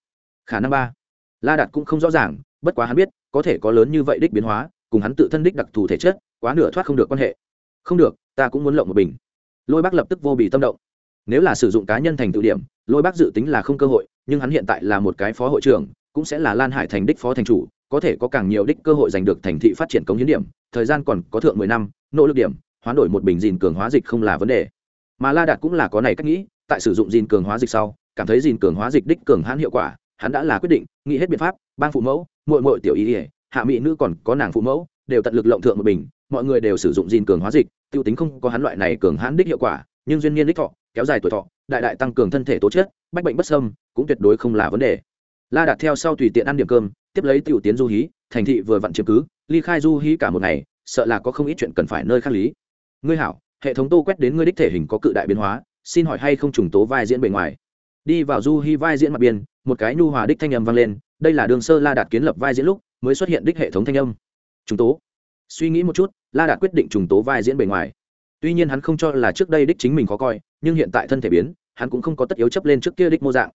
Khả năng ba, la đạt cũng không rõ ràng, bất quá hắn biết, có thể có lớn như vậy đích biến hóa, cùng hắn tự thân đích đặc thù thể chất, quá nửa thoát không được quan hệ. Không được, ta cũng muốn lộng một bình lôi bác lập tức vô bị tâm động. Nếu là sử dụng cá nhân thành tự điểm, lôi bác dự tính là không cơ hội, nhưng hắn hiện tại là một cái phó hội trưởng, cũng sẽ là lan hải thành đích phó thành chủ, có thể có càng nhiều đích cơ hội giành được thành thị phát triển cống hiến điểm, thời gian còn có thượng mười năm, nỗ lực điểm, hoán đổi một bình dìn cường hóa dịch không là vấn đề. Mà la đạt cũng là có này cách nghĩ, tại sử dụng dìn cường hóa dịch sau, cảm thấy dìn cường hóa dịch đích cường hãn hiệu quả, hắn đã là quyết định, nghĩ hết biện pháp ban phụ mẫu, muội muội tiểu ý ỉa hạ mỹ nữ còn có nàng phụ mẫu, đều tận lực lộng thượng một bình, mọi người đều sử dụng dìn cường hóa dịch tiêu tính không có hắn loại này cường hãn đích hiệu quả, nhưng duyên niên đích thọ, kéo dài tuổi thọ, đại đại tăng cường thân thể tố chất, bách bệnh bất sâm cũng tuyệt đối không là vấn đề. La đặt theo sau tùy tiện ăn điểm cơm, tiếp lấy tiểu tiến du hí, thành thị vừa vặn chiếm cứ, ly khai du hí cả một ngày, sợ là có không ít chuyện cần phải nơi khác lý. Ngươi hảo, hệ thống tô quét đến ngươi đích thể hình có cự đại biến hóa, xin hỏi hay không trùng tố vai diễn bề ngoài? Đi vào du hí vai diễn mặt biên một cái nhu hòa đích thanh âm vang lên, đây là đường sơ la đạt kiến lập vai diễn lúc mới xuất hiện đích hệ thống thanh âm. Trùng tố. Suy nghĩ một chút la đạt quyết định trùng tố vai diễn bề ngoài. Tuy nhiên hắn không cho là trước đây đích chính mình khó coi, nhưng hiện tại thân thể biến, hắn cũng không có tất yếu chấp lên trước kia đích mô dạng.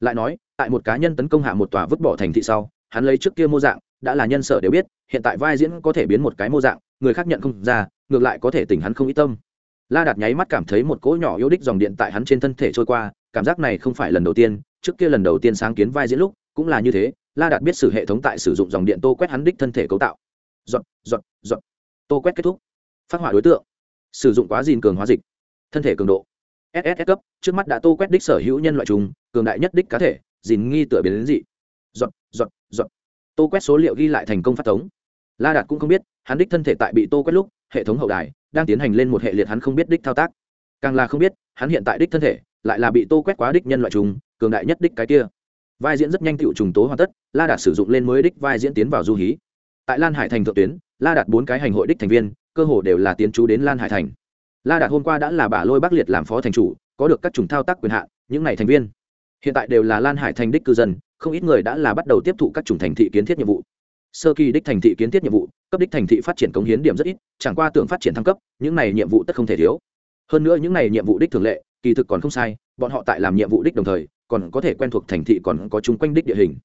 Lại nói, tại một cá nhân tấn công hạ một tòa vứt bỏ thành thị sau, hắn lấy trước kia mô dạng, đã là nhân sở đều biết, hiện tại vai diễn có thể biến một cái mô dạng, người khác nhận không ra, ngược lại có thể tỉnh hắn không ít tâm. La đạt nháy mắt cảm thấy một cỗ nhỏ yếu đích dòng điện tại hắn trên thân thể trôi qua, cảm giác này không phải lần đầu tiên, trước kia lần đầu tiên sáng kiến vai diễn lúc, cũng là như thế, la đạt biết sử hệ thống tại sử dụng dòng điện tô quét hắn đích thân thể cấu tạo. Giọt giọt giọt tô quét kết thúc. Phát hỏa đối tượng. Sử dụng quá dìn cường hóa dịch. Thân thể cường độ. Ss cấp. Trước mắt đã tô quét đích sở hữu nhân loại trùng cường đại nhất đích cá thể dìn nghi tựa biến đến dị. Giọt giọt giọt. Tô quét số liệu ghi lại thành công phát tống. La đạt cũng không biết, hắn đích thân thể tại bị tô quét lúc, hệ thống hậu đài đang tiến hành lên một hệ liệt hắn không biết đích thao tác. Càng là không biết, hắn hiện tại đích thân thể lại là bị tô quét quá đích nhân loại trùng cường đại nhất đích cái kia. Vai diễn rất nhanh tựu trùng tố hoàn tất, la đạt sử dụng lên mới đích vai diễn tiến vào du hí tại lan hải thành thượng tuyến, la đạt bốn cái hành hội đích thành viên, cơ hồ đều là tiến trú đến lan hải thành. La đạt hôm qua đã là bà lôi bắc liệt làm phó thành chủ, có được các chủng thao tác quyền hạn, những này thành viên. Hiện tại đều là lan hải thành đích cư dân, không ít người đã là bắt đầu tiếp thụ các chủng thành thị kiến thiết nhiệm vụ. Sơ kỳ đích thành thị kiến thiết nhiệm vụ, cấp đích thành thị phát triển cống hiến điểm rất ít, chẳng qua tưởng phát triển thăng cấp, những này nhiệm vụ tất không thể thiếu. Hơn nữa những này nhiệm vụ đích thường lệ, kỳ thực còn không sai, bọn họ tại làm nhiệm vụ đích đồng thời, còn có thể quen thuộc thành thị còn có chung quanh đích địa hình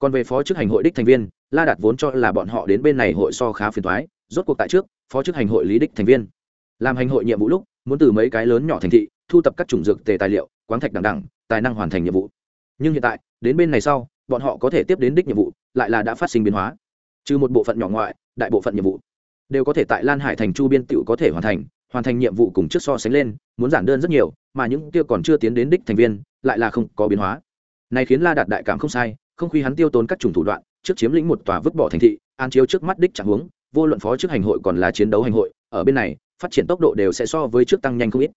còn về phó chức hành hội đích thành viên, la đạt vốn cho là bọn họ đến bên này hội so khá phiền thoái rốt cuộc tại trước, phó chức hành hội lý đích thành viên. Làm hành hội nhiệm vụ lúc, muốn từ mấy cái lớn nhỏ thành thị, thu tập các chủng dược tề tài liệu, quán thạch đằng đẳng tài năng hoàn thành nhiệm vụ. Nhưng hiện tại, đến bên này sau, bọn họ có thể tiếp đến đích nhiệm vụ, lại là đã phát sinh biến hóa. Trừ một bộ phận nhỏ ngoại, đại bộ phận nhiệm vụ đều có thể tại lan hải thành chu biên tựu có thể hoàn thành hoàn thành nhiệm vụ cùng trước so sánh lên, muốn giản đơn rất nhiều, mà những kia còn chưa tiến đến đích thành viên, lại là không có biến hóa. Này khiến la đạt đại cảm không sai không khi hắn tiêu tốn các chủng thủ đoạn, trước chiếm lĩnh một tòa vứt bỏ thành thị, an chiếu trước mắt đích chẳng hướng vô luận phó trước hành hội còn là chiến đấu hành hội, ở bên này, phát triển tốc độ đều sẽ so với trước tăng nhanh không ít.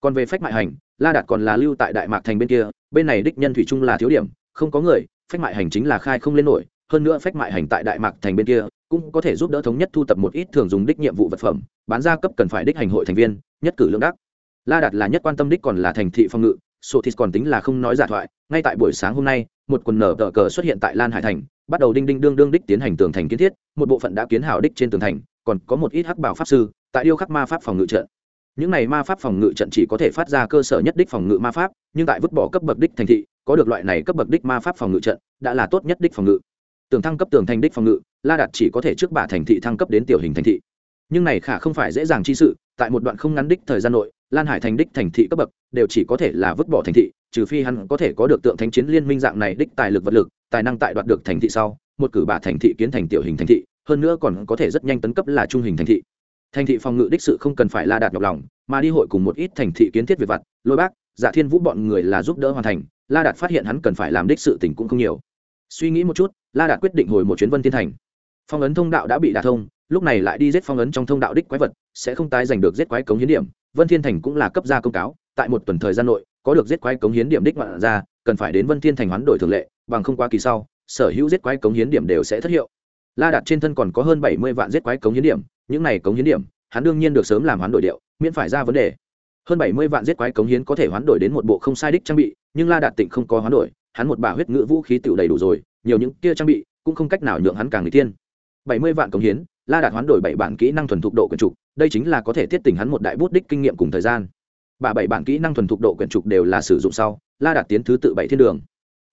Còn về phách mại hành, la đạt còn là lưu tại đại mạc thành bên kia, bên này đích nhân thủy chung là thiếu điểm, không có người, phách mại hành chính là khai không lên nổi, hơn nữa phách mại hành tại đại mạc thành bên kia, cũng có thể giúp đỡ thống nhất thu tập một ít thường dùng đích nhiệm vụ vật phẩm, bán ra cấp cần phải đích hành hội thành viên, nhất cử lương đắc. La đạt là nhất quan tâm đích còn là thành thị phong ngự sotis còn tính là không nói giả thoại, ngay tại buổi sáng hôm nay, một quần nở tờ cờ xuất hiện tại lan hải thành, bắt đầu đinh đinh đương đương đích tiến hành tường thành kiến thiết, một bộ phận đã kiến hảo đích trên tường thành, còn có một ít hắc bảo pháp sư, tại điêu khắc ma pháp phòng ngự trận. Những này ma pháp phòng ngự trận chỉ có thể phát ra cơ sở nhất đích phòng ngự ma pháp, nhưng tại vứt bỏ cấp bậc đích thành thị, có được loại này cấp bậc đích ma pháp phòng ngự trận, đã là tốt nhất đích phòng ngự. Tường thăng cấp tường thành đích phòng ngự, la đạt chỉ có thể trước bả thành thị thăng cấp đến tiểu hình thành thị. Nhưng này khả không phải dễ dàng chi sự, tại một đoạn không ngắn đích thời gian nội lan hải thành đích thành thị cấp bậc, đều chỉ có thể là vứt bỏ thành thị, trừ phi hắn có thể có được tượng thánh chiến liên minh dạng này đích tài lực vật lực, tài năng tại đoạt được thành thị sau, một cử bà thành thị kiến thành tiểu hình thành thị, hơn nữa còn có thể rất nhanh tấn cấp là trung hình thành thị. Thành thị phòng ngự đích sự không cần phải la đạt nhọc lòng, mà đi hội cùng một ít thành thị kiến thiết về vặt, lôi bác dạ thiên vũ bọn người là giúp đỡ hoàn thành, la đạt phát hiện hắn cần phải làm đích sự tình cũng không nhiều. Suy nghĩ một chút, la đạt quyết định hồi một chuyến vân thiên thành. Phong ấn thông đạo đã bị đả thông, lúc này lại đi giết phong ấn trong thông đạo đích quái vật, sẽ không tái giành được giết quái cống hiến điểm vân thiên thành cũng là cấp ra công cáo, tại một tuần thời gian nội, có được giết quái cống hiến điểm đích ngoạn ra, cần phải đến vân thiên thành hoán đổi thường lệ, bằng không qua kỳ sau, sở hữu giết quái cống hiến điểm đều sẽ thất hiệu. La đạt trên thân còn có hơn bảy mươi vạn giết quái cống hiến điểm, những này cống hiến điểm, hắn đương nhiên được sớm làm hoán đổi điệu, miễn phải ra vấn đề. Hơn bảy mươi vạn giết quái cống hiến có thể hoán đổi đến một bộ không sai đích trang bị, nhưng la đạt tịnh không có hoán đổi, hắn một bả huyết ngữ vũ khí tựu đầy đủ rồi, nhiều những kia trang bị cũng không cách nào nhượng hắn càng người tiên bảy mươi vạn cống hiến la đạt hoán đổi bảy bản kỹ năng thuần thục độ quyển trục, đây chính là có thể tiết tỉnh hắn một đại bút đích kinh nghiệm cùng thời gian. Bà bảy bản kỹ năng thuần thục độ quyển trục đều là sử dụng sau, la đạt tiến thứ tự bảy thiên đường.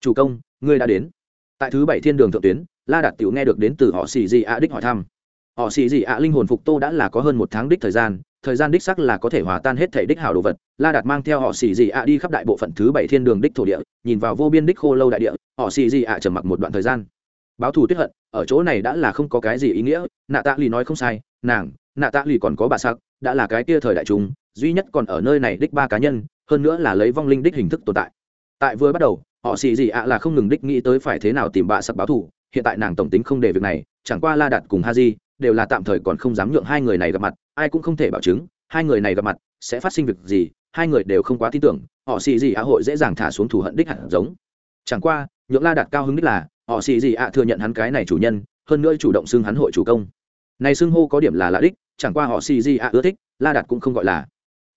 Chủ công, ngươi đã đến. Tại thứ bảy thiên đường thượng tuyến, la đạt tiểu nghe được đến từ họ xì dị ạ đích hỏi thăm. Họ xì dị ạ linh hồn phục tô đã là có hơn một tháng đích thời gian thời gian đích sắc là có thể hòa tan hết thể đích hảo đồ vật. La đạt mang theo họ xì dị ạ đi khắp đại bộ phận thứ bảy thiên đường đích thổ địa, nhìn vào vô biên đích khô lâu đại địa, họ xì dị ạ trầm mặc một đoạn thời gian báo thù tuyết hận, ở chỗ này đã là không có cái gì ý nghĩa, nạ tạ lì nói không sai, nàng, nạ tạ lì còn có bà sắc đã là cái kia thời đại chúng, duy nhất còn ở nơi này đích ba cá nhân, hơn nữa là lấy vong linh đích hình thức tồn tại. Tại vừa bắt đầu, họ xì gì ạ là không ngừng đích nghĩ tới phải thế nào tìm bà sắc báo thù, hiện tại nàng tổng tính không để việc này, chẳng qua la đạt cùng ha di, đều là tạm thời còn không dám nhượng hai người này gặp mặt, ai cũng không thể bảo chứng, hai người này gặp mặt, sẽ phát sinh việc gì, hai người đều không quá tin tưởng, họ xì gì ạ hội dễ dàng thả xuống thù hận đích hẳn giống. Chẳng qua, nhượng la đạt cao hứng đích là họ xì gì ạ, thừa nhận hắn cái này chủ nhân, hơn nữa chủ động xưng hắn hội chủ công. Này xưng hô có điểm là lạ đích, chẳng qua họ xì gì ạ ưa thích, la đạt cũng không gọi là.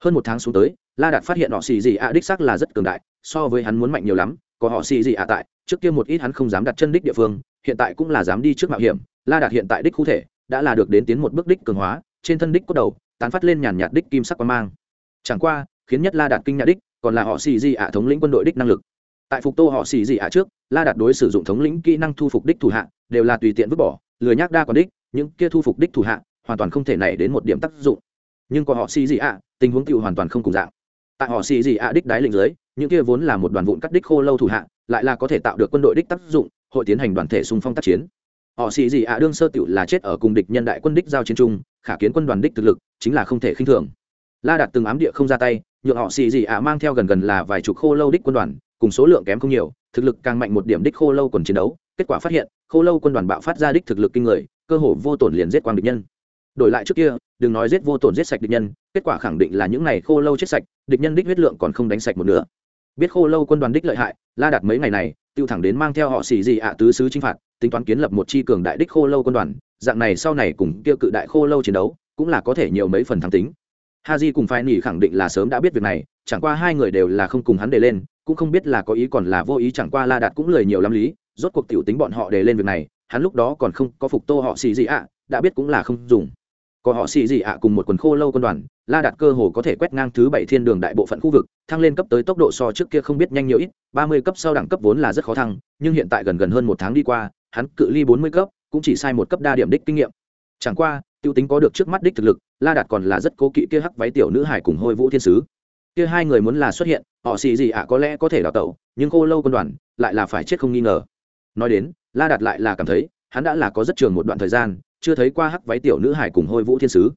Hơn một tháng xuống tới, la đạt phát hiện họ xì gì ạ đích xác là rất cường đại, so với hắn muốn mạnh nhiều lắm, có họ xì gì ạ tại, trước kia một ít hắn không dám đặt chân đích địa phương, hiện tại cũng là dám đi trước mạo hiểm, la đạt hiện tại đích cụ thể, đã là được đến tiến một bước đích cường hóa, trên thân đích cốt đầu, tán phát lên nhàn nhạt đích kim sắc quan mang. Chẳng qua, khiến nhất la đạt kinh nhạc đích, còn là họ xì gì ạ thống lĩnh quân đội đích năng lực tại phục tô họ xì gì ạ trước la đạt đối sử dụng thống lĩnh kỹ năng thu phục đích thủ hạ đều là tùy tiện vứt bỏ lười nhác đa còn đích những kia thu phục đích thủ hạ hoàn toàn không thể nảy đến một điểm tác dụng. Nhưng có họ xì gì ạ tình huống tiêu hoàn toàn không cùng dạng. Tại họ xì gì ạ đích đái lệnh giới, những kia vốn là một đoàn vụn cắt đích khô lâu thủ hạ lại là có thể tạo được quân đội đích tác dụng hội tiến hành đoàn thể xung phong tác chiến. Họ xì gì ạ đương sơ tiểu là chết ở cùng địch nhân đại quân đích giao chiến trung khả kiến quân đoàn đích thực lực chính là không thể khinh thường la đạt từng ám địa không ra tay, nhượng họ xì gì ạ mang theo gần gần là vài chục khô lâu đích quân đoàn, cùng số lượng kém không nhiều, thực lực càng mạnh một điểm đích khô lâu còn chiến đấu. Kết quả phát hiện, khô lâu quân đoàn bạo phát ra đích thực lực kinh người, cơ hồ vô tổn liền giết quang địch nhân. Đổi lại trước kia, đừng nói giết vô tổn giết sạch địch nhân, kết quả khẳng định là những này khô lâu chết sạch, địch nhân đích huyết lượng còn không đánh sạch một nửa. Biết khô lâu quân đoàn đích lợi hại, la đạt mấy ngày này, tiêu thẳng đến mang theo họ xì gì ạ tứ sứ chinh phạt, tính toán kiến lập một chi cường đại đích khô lâu quân đoàn. Dạng này sau này cùng tiêu cự đại khô lâu chiến đấu, cũng là có thể nhiều mấy phần thắng tính ha j cùng phai nỉ khẳng định là sớm đã biết việc này, chẳng qua hai người đều là không cùng hắn đề lên, cũng không biết là có ý còn là vô ý, chẳng qua la đạt cũng lời nhiều lắm lý, rốt cuộc tiểu tính bọn họ đề lên việc này, hắn lúc đó còn không có phục tô họ xì gì ạ, đã biết cũng là không dùng. Có họ xì gì ạ cùng một quần khô lâu quân đoàn, la đạt cơ hồ có thể quét ngang thứ bảy thiên đường đại bộ phận khu vực, thăng lên cấp tới tốc độ so trước kia không biết nhanh nhiều ít, ba mươi cấp sau đẳng cấp vốn là rất khó thăng, nhưng hiện tại gần gần hơn một tháng đi qua, hắn cự ly bốn mươi cấp, cũng chỉ sai một cấp đa điểm đích kinh nghiệm. Chẳng qua tiêu tính có được trước mắt đích thực lực, la đạt còn là rất cố kỵ kia hắc váy tiểu nữ hải cùng hôi vũ thiên sứ. Kia hai người muốn là xuất hiện, họ xì gì ạ à, có lẽ có thể đào tẩu, nhưng khô lâu quân đoàn lại là phải chết không nghi ngờ. Nói đến, la đạt lại là cảm thấy, hắn đã là có rất trường một đoạn thời gian, chưa thấy qua hắc váy tiểu nữ hải cùng hôi vũ thiên sứ.